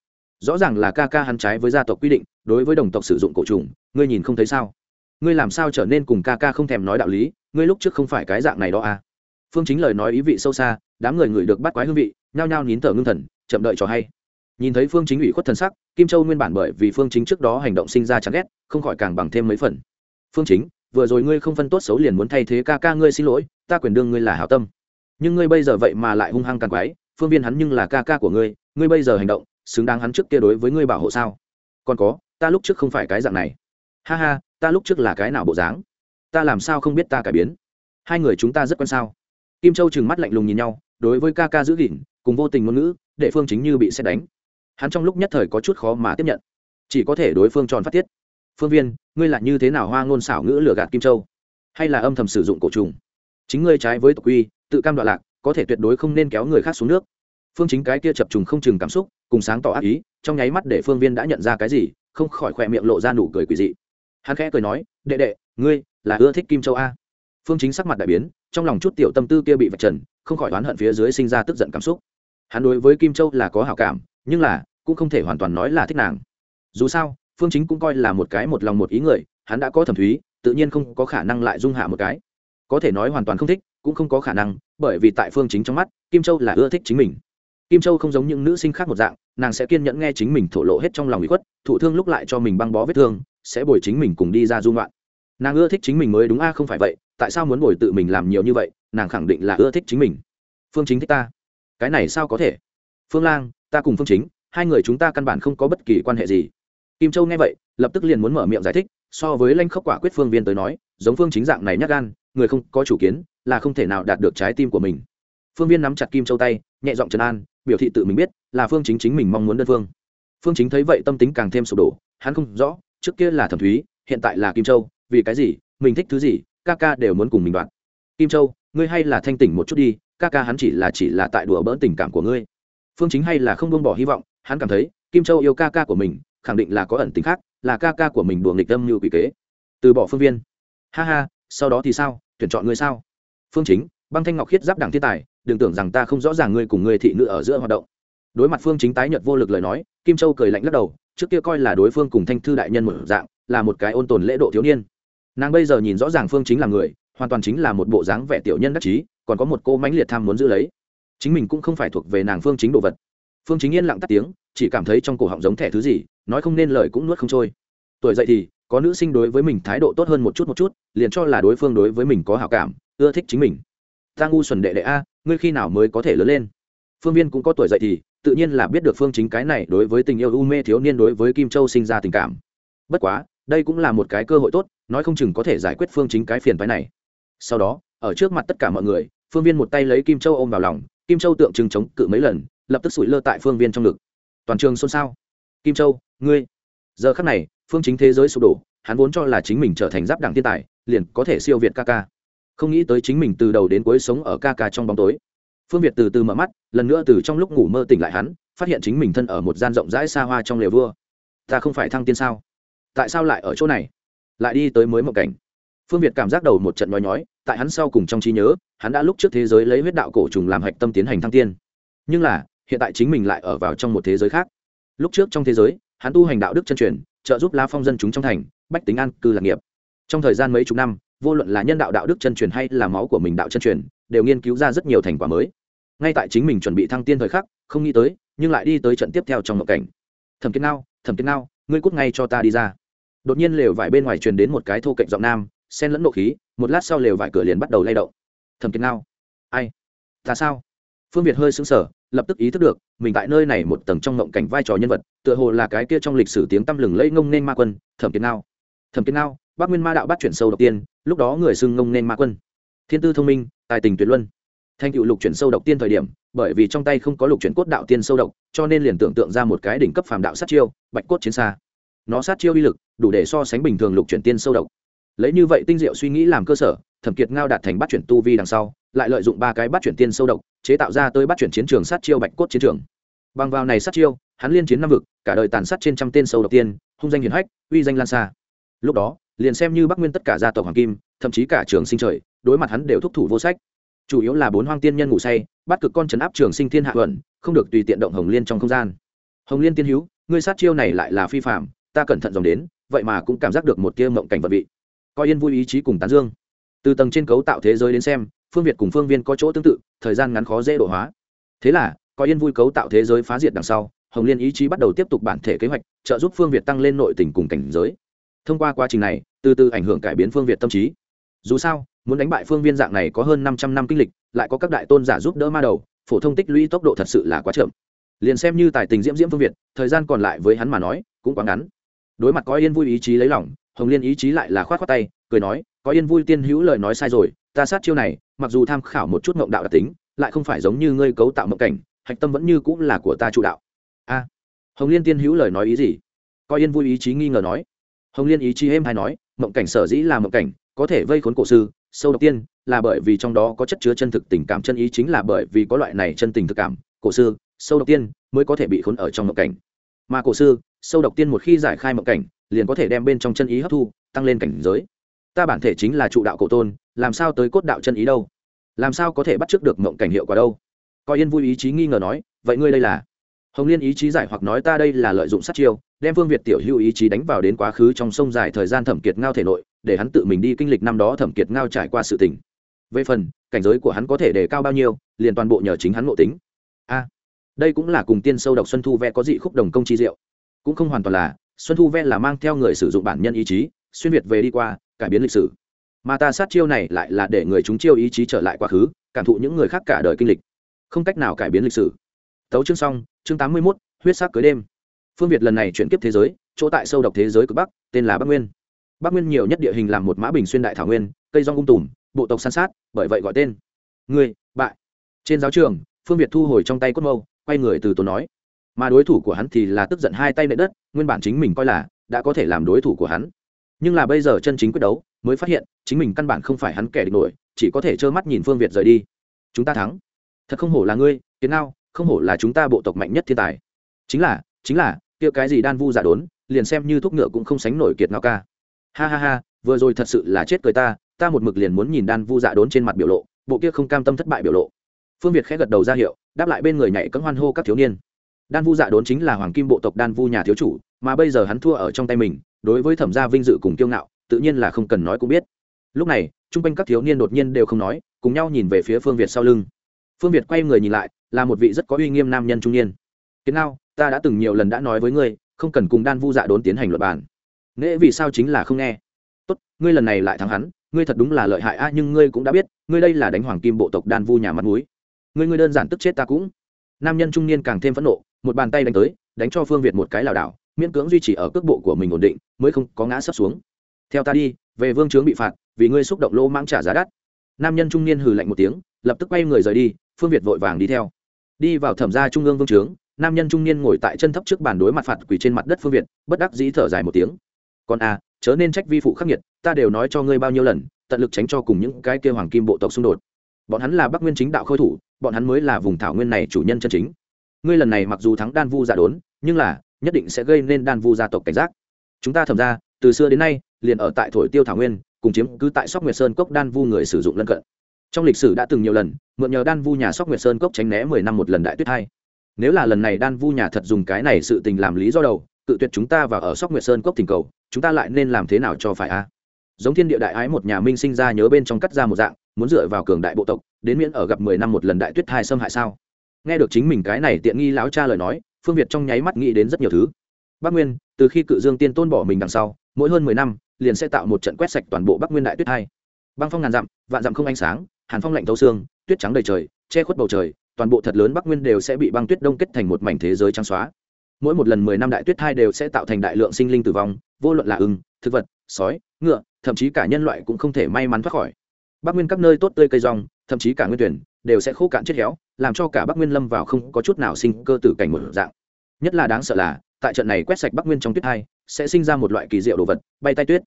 [SPEAKER 1] Rõ ràng là ca ca hắn trái với gia tộc quy định, đối với đồng tộc sử dụng cổ trùng, ngươi nhìn không thấy sao? Ngươi làm sao trở nên cùng ca ca không thèm nói đạo lý, ngươi lúc trước không phải cái dạng này đó à? Phương chính lời nói ý vị sâu xa, đám người ngửi được bắt quái hương vị, nhao nhao nín thở ngưng thần, chậm đợi cho hay nhìn thấy phương chính ủy khuất thần sắc, kim châu nguyên bản bởi vì phương chính trước đó hành động sinh ra chán ghét, không khỏi càng bằng thêm mấy phần. Phương chính, vừa rồi ngươi không phân tốt xấu liền muốn thay thế ca ca ngươi xin lỗi, ta quyền đương ngươi là hảo tâm. Nhưng ngươi bây giờ vậy mà lại hung hăng càng quái, phương viên hắn nhưng là ca ca của ngươi ngươi bây giờ hành động, xứng đáng hắn trước kia đối với ngươi bảo hộ sao? Còn có, ta lúc trước không phải cái dạng này. Ha ha, ta lúc trước là cái nào bộ dáng? Ta làm sao không biết ta cải biến? Hai người chúng ta rất quan sao? Kim châu trừng mắt lạnh lùng nhìn nhau, đối với ca ca giữ gìn, cùng vô tình ngôn ngữ, để phương chính như bị xét đánh hắn trong lúc nhất thời có chút khó mà tiếp nhận. Chỉ có thể đối phương tròn phát tiết. Phương viên, ngươi là như thế nào hoa ngôn xảo ngữ lừa gạt kim châu? Hay là âm thầm sử dụng cổ trùng? Chính ngươi trái với tộc quy, tự cam đoạn lạc, có thể tuyệt đối không nên kéo người khác xuống nước. Phương chính cái kia chập trùng không chừng cảm xúc, cùng sáng tỏ ác ý, trong nháy mắt để phương viên đã nhận ra cái gì, không khỏi khỏe miệng lộ ra nụ cười quỳ dị. Hắn khẽ cười nói, đệ đệ, ngươi là ưa thích kim châu a. Phương chính sắc mặt đại biến, trong lòng chút tiểu tâm tư kia bị vạch trần, không khỏi oán hận phía dưới sinh ra tức giận cảm xúc. Hắn đối với kim châu là có hảo cảm nhưng là, cũng không thể hoàn toàn nói là thích nàng. Dù sao, phương chính cũng coi là một cái một lòng một ý người, hắn đã có thẩm thúy, tự nhiên không có khả năng lại dung hạ một cái. Có thể nói hoàn toàn không thích, cũng không có khả năng, bởi vì tại phương chính trong mắt, kim châu là ưa thích chính mình. Kim châu không giống những nữ sinh khác một dạng, nàng sẽ kiên nhẫn nghe chính mình thổ lộ hết trong lòng bị khuất, thụ thương lúc lại cho mình băng bó vết thương, sẽ bồi chính mình cùng đi ra dung loạn. Nàng ưa thích chính mình mới đúng a, không phải vậy, tại sao muốn bồi tự mình làm nhiều như vậy, nàng khẳng định là ưa thích chính mình. Phương chính thích ta. Cái này sao có thể? Phương lang, ta cùng phương chính, hai người chúng ta căn bản không có bất kỳ quan hệ gì. Kim châu nghe vậy, lập tức liền muốn mở miệng giải thích, so với lanh khốc quả quyết phương viên tới nói, giống phương chính dạng này nhắc gan, người không có chủ kiến, là không thể nào đạt được trái tim của mình. Phương viên nắm chặt kim châu tay, nhẹ giọng trấn an, biểu thị tự mình biết, là phương chính chính mình mong muốn đơn phương. Phương chính thấy vậy tâm tính càng thêm sụp đổ, hắn không rõ, trước kia là thẩm thúy, hiện tại là kim châu, vì cái gì, mình thích thứ gì, ca ca đều muốn cùng mình đoạt. Kim châu, ngươi hay là thanh tỉnh một chút đi, ca ca hắn chỉ là chỉ là tại đùa bỡn tình cảm của ngươi phương chính hay là không buông bỏ hy vọng, hắn cảm thấy, kim châu yêu ca ca của mình, khẳng định là có ẩn tính khác, là ca ca của mình đùa nghịch tâm như quỷ kế. Từ bỏ phương viên. Ha ha, sau đó thì sao? Tuyển chọn ngươi sao? Phương chính, băng thanh ngọc khiết giáp đảng thiên tài, đừng tưởng rằng ta không rõ ràng ngươi cùng ngươi thị nữ ở giữa hoạt động. Đối mặt phương chính tái nhật vô lực lời nói, kim châu cười lạnh lắc đầu, trước kia coi là đối phương cùng thanh thư đại nhân một dạng, là một cái ôn tồn lễ độ thiếu niên. Nàng bây giờ nhìn rõ ràng phương chính là người, hoàn toàn chính là một bộ dáng vẻ tiểu nhân đắc chí, còn có một cô mãnh liệt tham muốn giữ lấy chính mình cũng không phải thuộc về nàng phương chính đồ vật. Phương chính yên lặng tắt tiếng, chỉ cảm thấy trong cổ họng giống thẻ thứ gì, nói không nên lời cũng nuốt không trôi. Tuổi dậy thì, có nữ sinh đối với mình thái độ tốt hơn một chút một chút, liền cho là đối phương đối với mình có hảo cảm, ưa thích chính mình. Ta ngu xuẩn đệ đệ a, ngươi khi nào mới có thể lớn lên? Phương viên cũng có tuổi dậy thì, tự nhiên là biết được phương chính cái này đối với tình yêu u mê thiếu niên đối với kim châu sinh ra tình cảm. Bất quá, đây cũng là một cái cơ hội tốt, nói không chừng có thể giải quyết phương chính cái phiền phái này. Sau đó, ở trước mặt tất cả mọi người, phương viên một tay lấy kim châu ôm vào lòng kim châu tượng trưng chống cự mấy lần, lập tức sủi lơ tại phương viên trong ngực. Toàn trường xôn xao. Kim châu, ngươi. Giờ khắc này, phương chính thế giới sụp đổ, hắn vốn cho là chính mình trở thành giáp đảng thiên tài, liền có thể siêu việt ca ca không nghĩ tới chính mình từ đầu đến cuối sống ở ca ca trong bóng tối. Phương việt từ từ mở mắt, lần nữa từ trong lúc ngủ mơ tỉnh lại hắn, phát hiện chính mình thân ở một gian rộng rãi xa hoa trong lều vua. Ta không phải thăng tiên sao? Tại sao lại ở chỗ này? Lại đi tới mới một cảnh. Phương việt cảm giác đầu một trận nói nhói, tại hắn sau cùng trong trí nhớ hắn đã lúc trước thế giới lấy huyết đạo cổ trùng làm hạch tâm tiến hành thăng tiên. Nhưng là, hiện tại chính mình lại ở vào trong một thế giới khác. Lúc trước trong thế giới, hắn tu hành đạo đức chân truyền, trợ giúp la phong dân chúng trong thành, bách tính an, cư lạc nghiệp. Trong thời gian mấy chục năm, vô luận là nhân đạo đạo đức chân truyền hay là máu của mình đạo chân truyền, đều nghiên cứu ra rất nhiều thành quả mới. Ngay tại chính mình chuẩn bị thăng tiên thời khắc, không nghĩ tới, nhưng lại đi tới trận tiếp theo trong ngộ cảnh. Thẩm kiến nao thẩm kiến nao ngươi cút ngay cho ta đi ra. Đột nhiên lều vải bên ngoài truyền đến một cái thô cạnh giọng nam, xen lẫn nộ khí, một lát sau lều vải cửa liền bắt đầu lay động thẩm kiến nao ai? Ta sao? Phương việt hơi xứng sở lập tức ý thức được, mình tại nơi này một tầng trong ngộng cảnh vai trò nhân vật, tựa hồ là cái kia trong lịch sử tiếng tăm lừng lẫy ngông nên ma quân, thẩm kiến nao thẩm kiến nao bắc nguyên ma đạo bắt chuyển sâu đầu tiên, lúc đó người xưng ngông nên ma quân. Thiên tư thông minh, tài tình tuyệt luân. Thanh cựu lục chuyển sâu độc tiên thời điểm, bởi vì trong tay không có lục chuyển cốt đạo tiên sâu độc, cho nên liền tưởng tượng ra một cái đỉnh cấp phàm đạo sát chiêu, bạch cốt chiến xa. Nó sát chiêu uy lực, đủ để so sánh bình thường lục chuyển tiên sâu độc lấy như vậy tinh diệu suy nghĩ làm cơ sở, thẩm kiệt ngao đạt thành bắt chuyển tu vi đằng sau, lại lợi dụng ba cái bắt chuyển tiên sâu độc, chế tạo ra tới bắt chuyển chiến trường sát chiêu bạch cốt chiến trường. Bằng vào này sát chiêu, hắn liên chiến năm vực, cả đời tàn sát trên trăm tên sâu độc tiên, hung danh hiền hách, uy danh lan xa. Lúc đó, liền xem như bắc nguyên tất cả gia tộc hoàng kim, thậm chí cả trường sinh trời, đối mặt hắn đều thúc thủ vô sách. Chủ yếu là bốn hoang tiên nhân ngủ say, bắt cực con trấn áp trường sinh thiên hạ thuận, không được tùy tiện động hồng liên trong không gian. Hồng liên tiên hữu, ngươi sát chiêu này lại là phi phạm ta cẩn thận dòng đến, vậy mà cũng cảm giác được một tia mộng cảnh vật vị coi yên vui ý chí cùng tán dương. Từ tầng trên cấu tạo thế giới đến xem, phương việt cùng phương viên có chỗ tương tự, thời gian ngắn khó dễ độ hóa. Thế là, coi yên vui cấu tạo thế giới phá diệt đằng sau, hồng liên ý chí bắt đầu tiếp tục bản thể kế hoạch, trợ giúp phương việt tăng lên nội tình cùng cảnh giới. Thông qua quá trình này, từ từ ảnh hưởng cải biến phương việt tâm trí. Dù sao, muốn đánh bại phương viên dạng này có hơn năm trăm năm kinh lịch, lại có các đại tôn giả giúp đỡ ma đầu, phổ thông tích lũy tốc độ thật sự là quá chậm. Liền xem như tài tình diễm diễm phương việt, thời gian còn lại với hắn mà nói, cũng quá ngắn. Đối mặt có yên vui ý chí lấy lòng hồng liên ý chí lại là khoát khoát tay, cười nói, có yên vui tiên hữu lời nói sai rồi, ta sát chiêu này, mặc dù tham khảo một chút mộng đạo đặc tính, lại không phải giống như ngươi cấu tạo mộng cảnh, hạch tâm vẫn như cũng là của ta chủ đạo. A, hồng liên tiên hữu lời nói ý gì? Coi yên vui ý chí nghi ngờ nói. Hồng liên ý chí êm hay nói, mộng cảnh sở dĩ là mộng cảnh, có thể vây khốn cổ sư, sâu độc tiên, là bởi vì trong đó có chất chứa chân thực tình cảm chân ý chính là bởi vì có loại này chân tình thực cảm, cổ sư, sâu độc tiên mới có thể bị khốn ở trong mộng cảnh. Mà cổ sư, sâu độc tiên một khi giải khai mộng cảnh liền có thể đem bên trong chân ý hấp thu, tăng lên cảnh giới. Ta bản thể chính là trụ đạo cổ tôn, làm sao tới cốt đạo chân ý đâu? Làm sao có thể bắt trước được mộng cảnh hiệu quả đâu? Coi yên vui ý chí nghi ngờ nói, vậy ngươi đây là? Hồng liên ý chí giải hoặc nói ta đây là lợi dụng sát chiêu, đem vương việt tiểu hữu ý chí đánh vào đến quá khứ trong sông dài thời gian thẩm kiệt ngao thể nội, để hắn tự mình đi kinh lịch năm đó thẩm kiệt ngao trải qua sự tình. Về phần, cảnh giới của hắn có thể đề cao bao nhiêu, liền toàn bộ nhờ chính hắn ngộ tính. A, đây cũng là cùng tiên sâu độc xuân thu vẽ có dị khúc đồng công chi diệu. Cũng không hoàn toàn là xuân thu ven là mang theo người sử dụng bản nhân ý chí, xuyên việt về đi qua, cải biến lịch sử. Mà ta sát chiêu này lại là để người chúng chiêu ý chí trở lại quá khứ, cảm thụ những người khác cả đời kinh lịch. Không cách nào cải biến lịch sử. Tấu chương xong, chương tám mươi mốt, huyết sắc cưới đêm. Phương việt lần này chuyển kiếp thế giới, chỗ tại sâu độc thế giới cực bắc, tên là bắc nguyên. Bắc nguyên nhiều nhất địa hình làm một mã bình xuyên đại thảo nguyên, cây rong ung tùm, bộ tộc san sát, bởi vậy gọi tên. Người bại. Trên giáo trường, phương việt thu hồi trong tay cốt mâu, quay người từ tốn nói mà đối thủ của hắn thì là tức giận hai tay nệ đất, nguyên bản chính mình coi là đã có thể làm đối thủ của hắn. Nhưng là bây giờ chân chính quyết đấu mới phát hiện, chính mình căn bản không phải hắn kẻ địch nổi, chỉ có thể trơ mắt nhìn phương việt rời đi. Chúng ta thắng. Thật không hổ là ngươi, kiến nào không hổ là chúng ta bộ tộc mạnh nhất thiên tài. Chính là chính là, kia cái gì đan vu giả đốn, liền xem như thuốc ngựa cũng không sánh nổi kiệt ngao ca. Ha ha ha, vừa rồi thật sự là chết cười ta ta một mực liền muốn nhìn đan vu dạ đốn trên mặt biểu lộ, bộ kia không cam tâm thất bại biểu lộ. Phương việt khẽ gật đầu ra hiệu, đáp lại bên người nhảy cấm hoan hô các thiếu niên đan vu dạ đốn chính là hoàng kim bộ tộc đan vu nhà thiếu chủ, mà bây giờ hắn thua ở trong tay mình, đối với thẩm gia vinh dự cùng kiêu ngạo, tự nhiên là không cần nói cũng biết. Lúc này, chung quanh các thiếu niên đột nhiên đều không nói, cùng nhau nhìn về phía phương việt sau lưng. Phương việt quay người nhìn lại, là một vị rất có uy nghiêm nam nhân trung niên. Kiến nào ta đã từng nhiều lần đã nói với ngươi, không cần cùng đan vu dạ đốn tiến hành luật bàn. Nễ, vì sao chính là không nghe? Tốt, ngươi lần này lại thắng hắn, ngươi thật đúng là lợi hại a, nhưng ngươi cũng đã biết, ngươi đây là đánh hoàng kim bộ tộc đan vu nhà mặt núi ngươi ngươi đơn giản tức chết ta cũng. Nam nhân trung niên càng thêm phẫn nộ một bàn tay đánh tới đánh cho phương việt một cái lảo đảo miễn cưỡng duy trì ở cước bộ của mình ổn định mới không có ngã sấp xuống. Theo ta đi về vương trướng bị phạt vì ngươi xúc động lô mang trả giá đắt. Nam nhân trung niên hừ lạnh một tiếng lập tức quay người rời đi phương việt vội vàng đi theo. Đi vào thẩm gia trung ương vương trướng nam nhân trung niên ngồi tại chân thấp trước bàn đối mặt phạt quỳ trên mặt đất phương việt bất đắc dĩ thở dài một tiếng. Còn a à, chớ nên trách vi phụ khắc nghiệt ta đều nói cho ngươi bao nhiêu lần tận lực tránh cho cùng những cái kêu hoàng kim bộ tộc xung đột. Bọn hắn là bắc nguyên chính đạo khôi thủ bọn hắn mới là vùng thảo nguyên này chủ nhân chân chính ngươi lần này mặc dù thắng đan vu giả đốn, nhưng là, nhất định sẽ gây nên đan vu gia tộc cảnh giác. Chúng ta thẩm ra, từ xưa đến nay, liền ở tại thổi tiêu thảo nguyên, cùng chiếm cứ tại sóc nguyệt sơn cốc đan vu người sử dụng lân cận. Trong lịch sử đã từng nhiều lần, mượn nhờ đan vu nhà sóc nguyệt sơn cốc tránh né mười năm một lần đại tuyết hai. Nếu là lần này đan vu nhà thật dùng cái này sự tình làm lý do đầu, cự tuyệt chúng ta và ở sóc nguyệt sơn cốc tình cầu, chúng ta lại nên làm thế nào cho phải a? Giống thiên địa đại ái một nhà minh sinh ra nhớ bên trong cắt ra một dạng, muốn dựa vào cường đại bộ tộc, đến miễn ở gặp mười năm một lần đại tuyết hai xâm hại sao? Nghe được chính mình cái này tiện nghi lão cha lời nói, phương việt trong nháy mắt nghĩ đến rất nhiều thứ. Bắc nguyên, từ khi cự dương tiên tôn bỏ mình đằng sau, mỗi hơn mười năm, liền sẽ tạo một trận quét sạch toàn bộ bắc nguyên đại tuyết hai. Băng phong ngàn dặm, vạn dặm không ánh sáng, hàn phong lạnh thấu xương, tuyết trắng đầy trời, che khuất bầu trời, toàn bộ thật lớn bắc nguyên đều sẽ bị băng tuyết đông kết thành một mảnh thế giới trắng xóa. Mỗi một lần mười năm đại tuyết Hai đều sẽ tạo thành đại lượng sinh linh tử vong, vô luận là ưng, thực vật, sói, ngựa, thậm chí cả nhân loại cũng không thể may mắn thoát khỏi. Bắc nguyên các nơi tốt tươi cây rong, thậm chí cả nguyên tuyển đều sẽ khô cạn chết héo làm cho cả bắc nguyên lâm vào không có chút nào sinh cơ tử cảnh một dạng. Nhất là đáng sợ là, tại trận này quét sạch bắc nguyên trong tuyết hai, sẽ sinh ra một loại kỳ diệu đồ vật, bay tay tuyết.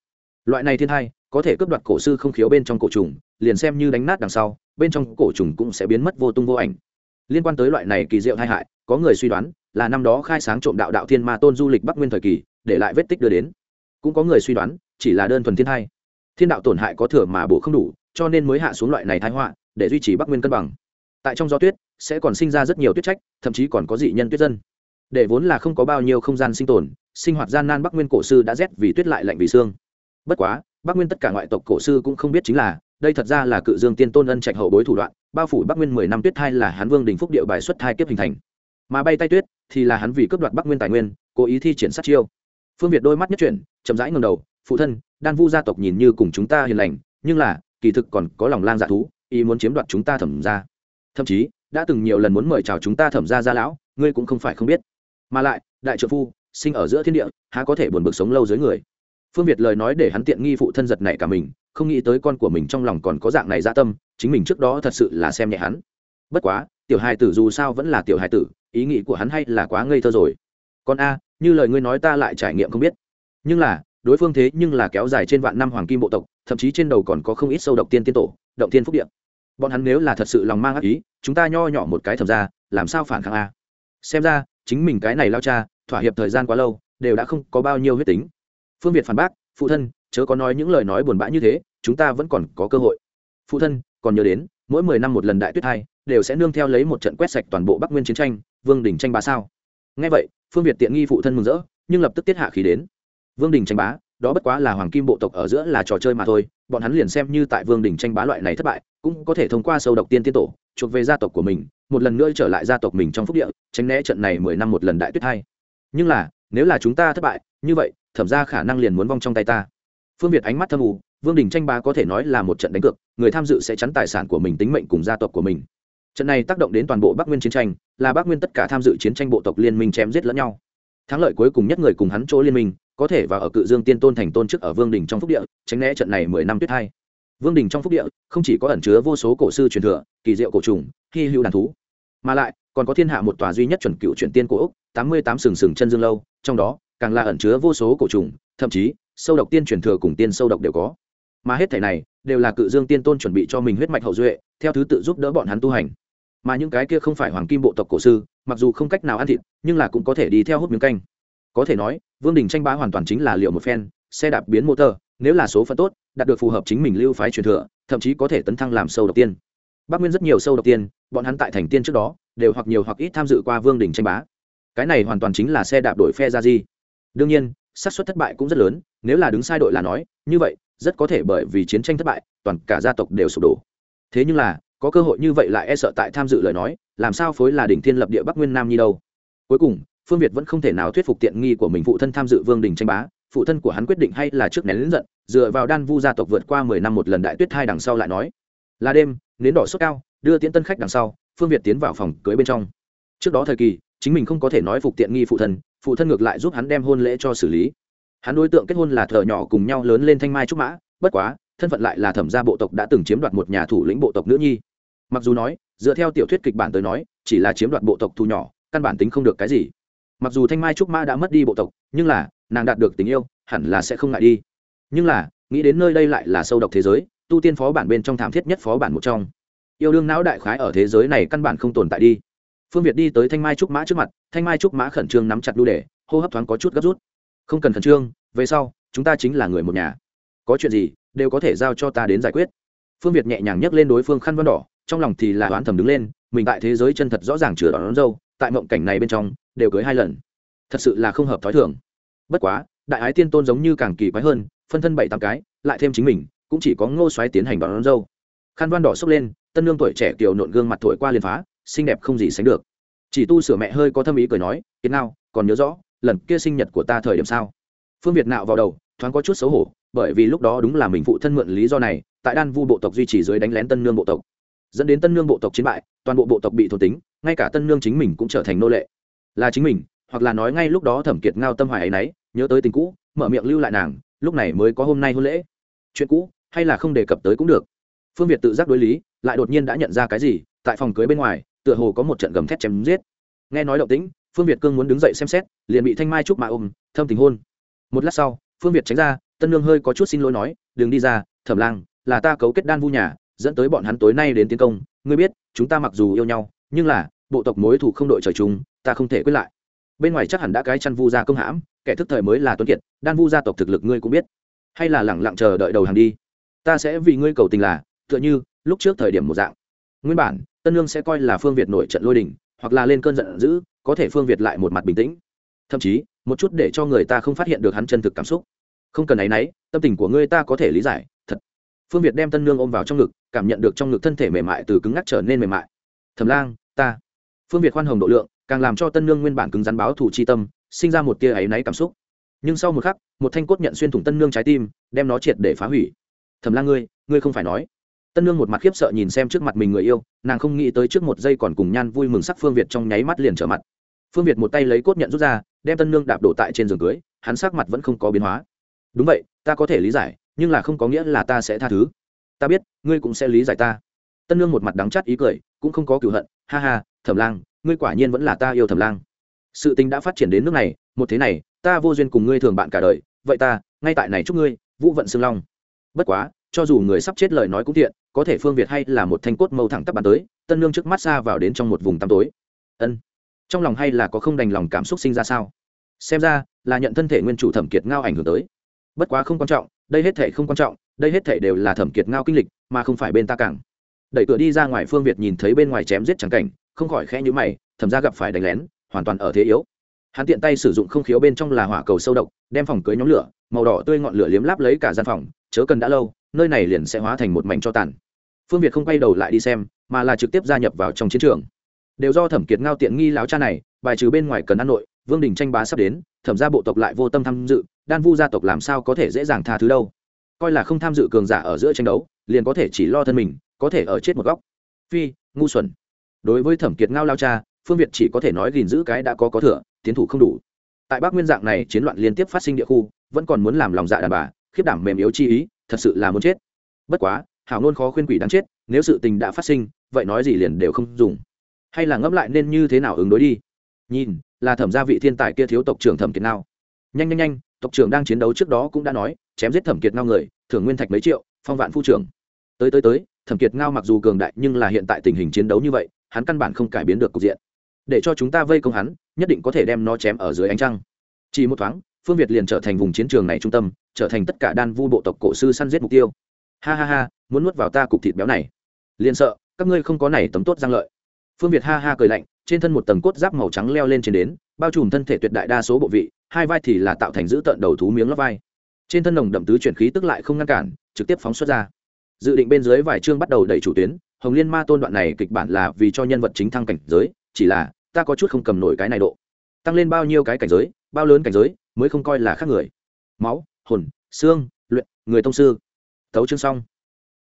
[SPEAKER 1] Loại này thiên hai, có thể cướp đoạt cổ sư không khiếu bên trong cổ trùng, liền xem như đánh nát đằng sau, bên trong cổ trùng cũng sẽ biến mất vô tung vô ảnh. Liên quan tới loại này kỳ diệu hai hại, có người suy đoán là năm đó khai sáng trộm đạo đạo thiên ma tôn du lịch bắc nguyên thời kỳ, để lại vết tích đưa đến. Cũng có người suy đoán, chỉ là đơn thuần thiên hai. Thiên đạo tổn hại có thừa mà bổ không đủ, cho nên mới hạ xuống loại này thái họa, để duy trì bắc nguyên cân bằng tại trong gió tuyết, sẽ còn sinh ra rất nhiều tuyết trách, thậm chí còn có dị nhân tuyết dân. Để vốn là không có bao nhiêu không gian sinh tồn, sinh hoạt gian nan bắc nguyên cổ sư đã rét vì tuyết lại lạnh vì xương. Bất quá, bắc nguyên tất cả ngoại tộc cổ sư cũng không biết chính là, đây thật ra là cự dương tiên tôn ân trạch hậu bối thủ đoạn, bao phủ bắc nguyên mười năm tuyết thai là hán vương đình phúc điệu bài xuất thai kiếp hình thành. Mà bay tay tuyết thì là hắn vì cướp đoạt bắc nguyên tài nguyên, cố ý thi triển sát chiêu. Phương việt đôi mắt nhất chuyển, chậm rãi ngầm đầu, phụ thân, đan vu gia tộc nhìn như cùng chúng ta hiền lành, nhưng là, kỳ thực còn có lòng lang dạ thú, ý muốn chiếm đoạt chúng ta thẩm ra thậm chí, đã từng nhiều lần muốn mời chào chúng ta thẩm ra gia lão, ngươi cũng không phải không biết. Mà lại, đại trợ phu, sinh ở giữa thiên địa, há có thể buồn bực sống lâu dưới người? Phương việt lời nói để hắn tiện nghi phụ thân giật này cả mình, không nghĩ tới con của mình trong lòng còn có dạng này dạ tâm, chính mình trước đó thật sự là xem nhẹ hắn. Bất quá, tiểu hài tử dù sao vẫn là tiểu hài tử, ý nghĩ của hắn hay là quá ngây thơ rồi. Con a, như lời ngươi nói ta lại trải nghiệm không biết. Nhưng là, đối phương thế nhưng là kéo dài trên vạn năm hoàng kim bộ tộc, thậm chí trên đầu còn có không ít sâu độc tiên tiên tổ, động tiên phúc điện bọn hắn nếu là thật sự lòng mang ác ý, chúng ta nho nhỏ một cái thầm ra làm sao phản kháng a? Xem ra, chính mình cái này lao cha, thỏa hiệp thời gian quá lâu, đều đã không có bao nhiêu huyết tính. Phương việt phản bác, phụ thân, chớ có nói những lời nói buồn bã như thế, chúng ta vẫn còn có cơ hội. Phụ thân, còn nhớ đến, mỗi mười năm một lần đại tuyết hai, đều sẽ nương theo lấy một trận quét sạch toàn bộ bắc nguyên chiến tranh, vương đình tranh bá sao? Ngay vậy, phương việt tiện nghi phụ thân mừng rỡ, nhưng lập tức tiết hạ khí đến. Vương đình tranh bá, đó bất quá là hoàng kim bộ tộc ở giữa là trò chơi mà thôi, bọn hắn liền xem như tại vương đình tranh bá loại này thất bại cũng có thể thông qua sâu độc tiên tiên tổ, chuộc về gia tộc của mình, một lần nữa trở lại gia tộc mình trong phúc địa, tránh né trận này mười năm một lần đại tuyết hai. Nhưng là, nếu là chúng ta thất bại, như vậy, thẩm ra khả năng liền muốn vong trong tay ta. Phương việt ánh mắt thâm ù vương đình tranh bá có thể nói là một trận đánh cược, người tham dự sẽ chắn tài sản của mình tính mệnh cùng gia tộc của mình. Trận này tác động đến toàn bộ bắc nguyên chiến tranh, là bắc nguyên tất cả tham dự chiến tranh bộ tộc liên minh chém giết lẫn nhau. Thắng lợi cuối cùng nhất người cùng hắn chỗ liên minh, có thể vào ở cự dương tiên tôn thành tôn chức ở vương đình trong phúc địa, tránh né trận này mười năm tuyết hai vương đình trong phúc địa, không chỉ có ẩn chứa vô số cổ sư truyền thừa, kỳ diệu cổ trùng, hy hữu đàn thú, mà lại còn có thiên hạ một tòa duy nhất chuẩn cựu chuyển tiên cổ úc tám mươi tám sừng sừng chân dương lâu, trong đó càng là ẩn chứa vô số cổ trùng, thậm chí sâu độc tiên truyền thừa cùng tiên sâu độc đều có. Mà hết thể này đều là cự dương tiên tôn chuẩn bị cho mình huyết mạch hậu duệ, theo thứ tự giúp đỡ bọn hắn tu hành. Mà những cái kia không phải hoàng kim bộ tộc cổ sư, mặc dù không cách nào ăn thịt, nhưng là cũng có thể đi theo hút miếng canh. Có thể nói, vương đình tranh bá hoàn toàn chính là liệu một phen, xe đạp biến motor nếu là số phận tốt đạt được phù hợp chính mình lưu phái truyền thừa, thậm chí có thể tấn thăng làm sâu độc tiên. Bắc nguyên rất nhiều sâu độc tiên, bọn hắn tại thành tiên trước đó, đều hoặc nhiều hoặc ít tham dự qua vương đình tranh bá. Cái này hoàn toàn chính là xe đạp đổi phe ra di. Đương nhiên, xác suất thất bại cũng rất lớn, nếu là đứng sai đội là nói, như vậy, rất có thể bởi vì chiến tranh thất bại, toàn cả gia tộc đều sụp đổ. Thế nhưng là, có cơ hội như vậy lại e sợ tại tham dự lời nói, làm sao phối là đỉnh thiên lập địa bắc nguyên nam nhi đâu? Cuối cùng, phương việt vẫn không thể nào thuyết phục tiện nghi của mình phụ thân tham dự vương đình tranh bá phụ thân của hắn quyết định hay là trước nén lính giận, dựa vào đan vu gia tộc vượt qua mười năm một lần đại tuyết hai đằng sau lại nói. Là đêm, nến đỏ sốt cao, đưa tiễn tân khách đằng sau, phương việt tiến vào phòng cưới bên trong. Trước đó thời kỳ, chính mình không có thể nói phục tiện nghi phụ thân phụ thân ngược lại giúp hắn đem hôn lễ cho xử lý. Hắn đối tượng kết hôn là thợ nhỏ cùng nhau lớn lên thanh mai trúc mã, bất quá, thân phận lại là thẩm gia bộ tộc đã từng chiếm đoạt một nhà thủ lĩnh bộ tộc nữ nhi. Mặc dù nói, dựa theo tiểu thuyết kịch bản tới nói, chỉ là chiếm đoạt bộ tộc thu nhỏ, căn bản tính không được cái gì mặc dù thanh mai trúc mã đã mất đi bộ tộc nhưng là nàng đạt được tình yêu hẳn là sẽ không ngại đi. Nhưng là nghĩ đến nơi đây lại là sâu độc thế giới tu tiên phó bản bên trong thảm thiết nhất phó bản một trong. Yêu đương não đại khái ở thế giới này căn bản không tồn tại đi. Phương việt đi tới thanh mai trúc mã trước mặt thanh mai trúc mã khẩn trương nắm chặt đu đề hô hấp thoáng có chút gấp rút. Không cần khẩn trương về sau chúng ta chính là người một nhà. Có chuyện gì đều có thể giao cho ta đến giải quyết. Phương việt nhẹ nhàng nhấc lên đối phương khăn văn đỏ trong lòng thì là oán thầm đứng lên mình tại thế giới chân thật rõ ràng chừa đón, đón dâu tại mộng cảnh này bên trong đều cưới hai lần. Thật sự là không hợp thói thường. Bất quá đại ái tiên tôn giống như càng kỳ quái hơn phân thân bảy tám cái lại thêm chính mình cũng chỉ có ngô xoáy tiến hành đón, đón dâu. Khăn văn đỏ sốc lên tân lương tuổi trẻ kiều nộn gương mặt thổi qua liền phá xinh đẹp không gì sánh được. Chỉ tu sửa mẹ hơi có thâm ý cười nói kiệt nào còn nhớ rõ lần kia sinh nhật của ta thời điểm sao? Phương việt nạo vào đầu thoáng có chút xấu hổ bởi vì lúc đó đúng là mình phụ thân mượn lý do này tại đan vu bộ tộc duy trì dưới đánh lén tân nương bộ tộc. Dẫn đến tân nương bộ tộc chiến bại toàn bộ bộ tộc bị thôn tính ngay cả tân nương chính mình cũng trở thành nô lệ. Là chính mình, hoặc là nói ngay lúc đó thẩm kiệt ngao tâm hoài ấy nấy, nhớ tới tình cũ, mở miệng lưu lại nàng, lúc này mới có hôm nay hôn lễ. Chuyện cũ, hay là không đề cập tới cũng được. Phương việt tự giác đối lý, lại đột nhiên đã nhận ra cái gì, tại phòng cưới bên ngoài, tựa hồ có một trận gầm thét chém giết. Nghe nói động tĩnh, phương việt cương muốn đứng dậy xem xét, liền bị thanh mai trúc mạ ôm, thâm tình hôn. Một lát sau, phương việt tránh ra, tân Nương hơi có chút xin lỗi nói, đừng đi ra, thẩm lang, là ta cấu kết đan vu nhà, dẫn tới bọn hắn tối nay đến tiến công. Ngươi biết, chúng ta mặc dù yêu nhau nhưng là, bộ tộc mối thủ không đội trời chung, ta không thể quyết lại. Bên ngoài chắc hẳn đã cái chăn vu gia công hãm, kẻ thức thời mới là tuấn kiệt, đan vu gia tộc thực lực ngươi cũng biết. Hay là lẳng lặng chờ đợi đầu hàng đi. Ta sẽ vì ngươi cầu tình là, tựa như, lúc trước thời điểm một dạng. Nguyên bản, tân lương sẽ coi là phương việt nổi trận lôi đình, hoặc là lên cơn giận dữ, có thể phương việt lại một mặt bình tĩnh. Thậm chí, một chút để cho người ta không phát hiện được hắn chân thực cảm xúc. Không cần áy náy, tâm tình của ngươi ta có thể lý giải, thật. Phương việt đem tân nương ôm vào trong ngực, cảm nhận được trong ngực thân thể mềm mại từ cứng ngắc trở nên mềm mại thầm lang, ta. Phương việt khoan hồng độ lượng, càng làm cho tân nương nguyên bản cứng rắn báo thủ chi tâm, sinh ra một tia áy náy cảm xúc. Nhưng sau một khắc, một thanh cốt nhận xuyên thủng tân nương trái tim, đem nó triệt để phá hủy. Thầm lang ngươi ngươi không phải nói. Tân nương một mặt khiếp sợ nhìn xem trước mặt mình người yêu, nàng không nghĩ tới trước một giây còn cùng nhan vui mừng sắc phương việt trong nháy mắt liền trở mặt. Phương việt một tay lấy cốt nhận rút ra, đem tân nương đạp đổ tại trên giường cưới, hắn sắc mặt vẫn không có biến hóa. Đúng vậy, ta có thể lý giải, nhưng là không có nghĩa là ta sẽ tha thứ. Ta biết, ngươi cũng sẽ lý giải ta. Tân nương một mặt đắng chắt ý cười cũng không có cửu hận, ha ha, thẩm lang, ngươi quả nhiên vẫn là ta yêu thẩm lang. Sự tình đã phát triển đến nước này, một thế này, ta vô duyên cùng ngươi thường bạn cả đời, vậy ta, ngay tại này chúc ngươi, vũ vận xương long. Bất quá, cho dù người sắp chết lời nói cũng tiện có thể phương việt hay là một thanh cốt mâu thẳng tắp bàn tới, tân lương trước mắt xa vào đến trong một vùng tăm tối. Ân. Trong lòng hay là có không đành lòng cảm xúc sinh ra sao? Xem ra, là nhận thân thể nguyên chủ thẩm kiệt ngao ảnh hưởng tới. Bất quá không quan trọng, đây hết thể không quan trọng, đây hết thể đều là thẩm kiệt ngao kinh lịch, mà không phải bên ta càng đẩy cửa đi ra ngoài phương việt nhìn thấy bên ngoài chém giết trắng cảnh, không khỏi khẽ nhữ mày thẩm ra gặp phải đánh lén, hoàn toàn ở thế yếu. Hắn tiện tay sử dụng không khiếu bên trong là hỏa cầu sâu độc, đem phòng cưới nhóm lửa, màu đỏ tươi ngọn lửa liếm láp lấy cả gian phòng, chớ cần đã lâu, nơi này liền sẽ hóa thành một mảnh cho tàn. Phương việt không quay đầu lại đi xem, mà là trực tiếp gia nhập vào trong chiến trường. Đều do thẩm kiệt ngao tiện nghi láo cha này, bài trừ bên ngoài cần ăn nội, vương đình tranh bá sắp đến, thẩm ra bộ tộc lại vô tâm tham dự, đan vu gia tộc làm sao có thể dễ dàng tha thứ đâu. Coi là không tham dự cường giả ở giữa tranh đấu, liền có thể chỉ lo thân mình có thể ở chết một góc. Phi, ngu xuẩn. Đối với thẩm kiệt ngao lao cha, phương việt chỉ có thể nói gìn giữ cái đã có có thừa, tiến thủ không đủ. Tại bắc nguyên dạng này, chiến loạn liên tiếp phát sinh địa khu, vẫn còn muốn làm lòng dạ đàn bà, khiếp đảm mềm yếu chi ý, thật sự là muốn chết. Bất quá, hảo nôn khó khuyên quỷ đáng chết, nếu sự tình đã phát sinh, vậy nói gì liền đều không dùng. Hay là ngẫm lại nên như thế nào ứng đối đi. Nhìn, là thẩm gia vị thiên tài kia thiếu tộc trưởng thẩm kiệt nào nhanh nhanh nhanh, tộc trưởng đang chiến đấu trước đó cũng đã nói, chém giết thẩm kiệt ngao người, thưởng nguyên thạch mấy triệu, phong vạn phu trưởng. Tới tới tới thẩm kiệt ngao mặc dù cường đại nhưng là hiện tại tình hình chiến đấu như vậy, hắn căn bản không cải biến được cục diện. Để cho chúng ta vây công hắn, nhất định có thể đem nó chém ở dưới ánh trăng. Chỉ một thoáng, phương việt liền trở thành vùng chiến trường này trung tâm, trở thành tất cả đan vu bộ tộc cổ sư săn giết mục tiêu. Ha ha ha, muốn nuốt vào ta cục thịt béo này. Liền sợ, các ngươi không có này tấm tốt giang lợi. Phương việt ha ha cười lạnh, trên thân một tầng cốt giáp màu trắng leo lên trên đến, bao trùm thân thể tuyệt đại đa số bộ vị, hai vai thì là tạo thành giữ tận đầu thú miếng lót vai. Trên thân nồng đậm tứ chuyển khí tức lại không ngăn cản, trực tiếp phóng xuất ra dự định bên dưới vài chương bắt đầu đẩy chủ tuyến, hồng liên ma tôn đoạn này kịch bản là vì cho nhân vật chính thăng cảnh giới, chỉ là, ta có chút không cầm nổi cái này độ. Tăng lên bao nhiêu cái cảnh giới, bao lớn cảnh giới, mới không coi là khác người. Máu, hồn, xương, luyện, người thông sư. Tấu chương xong.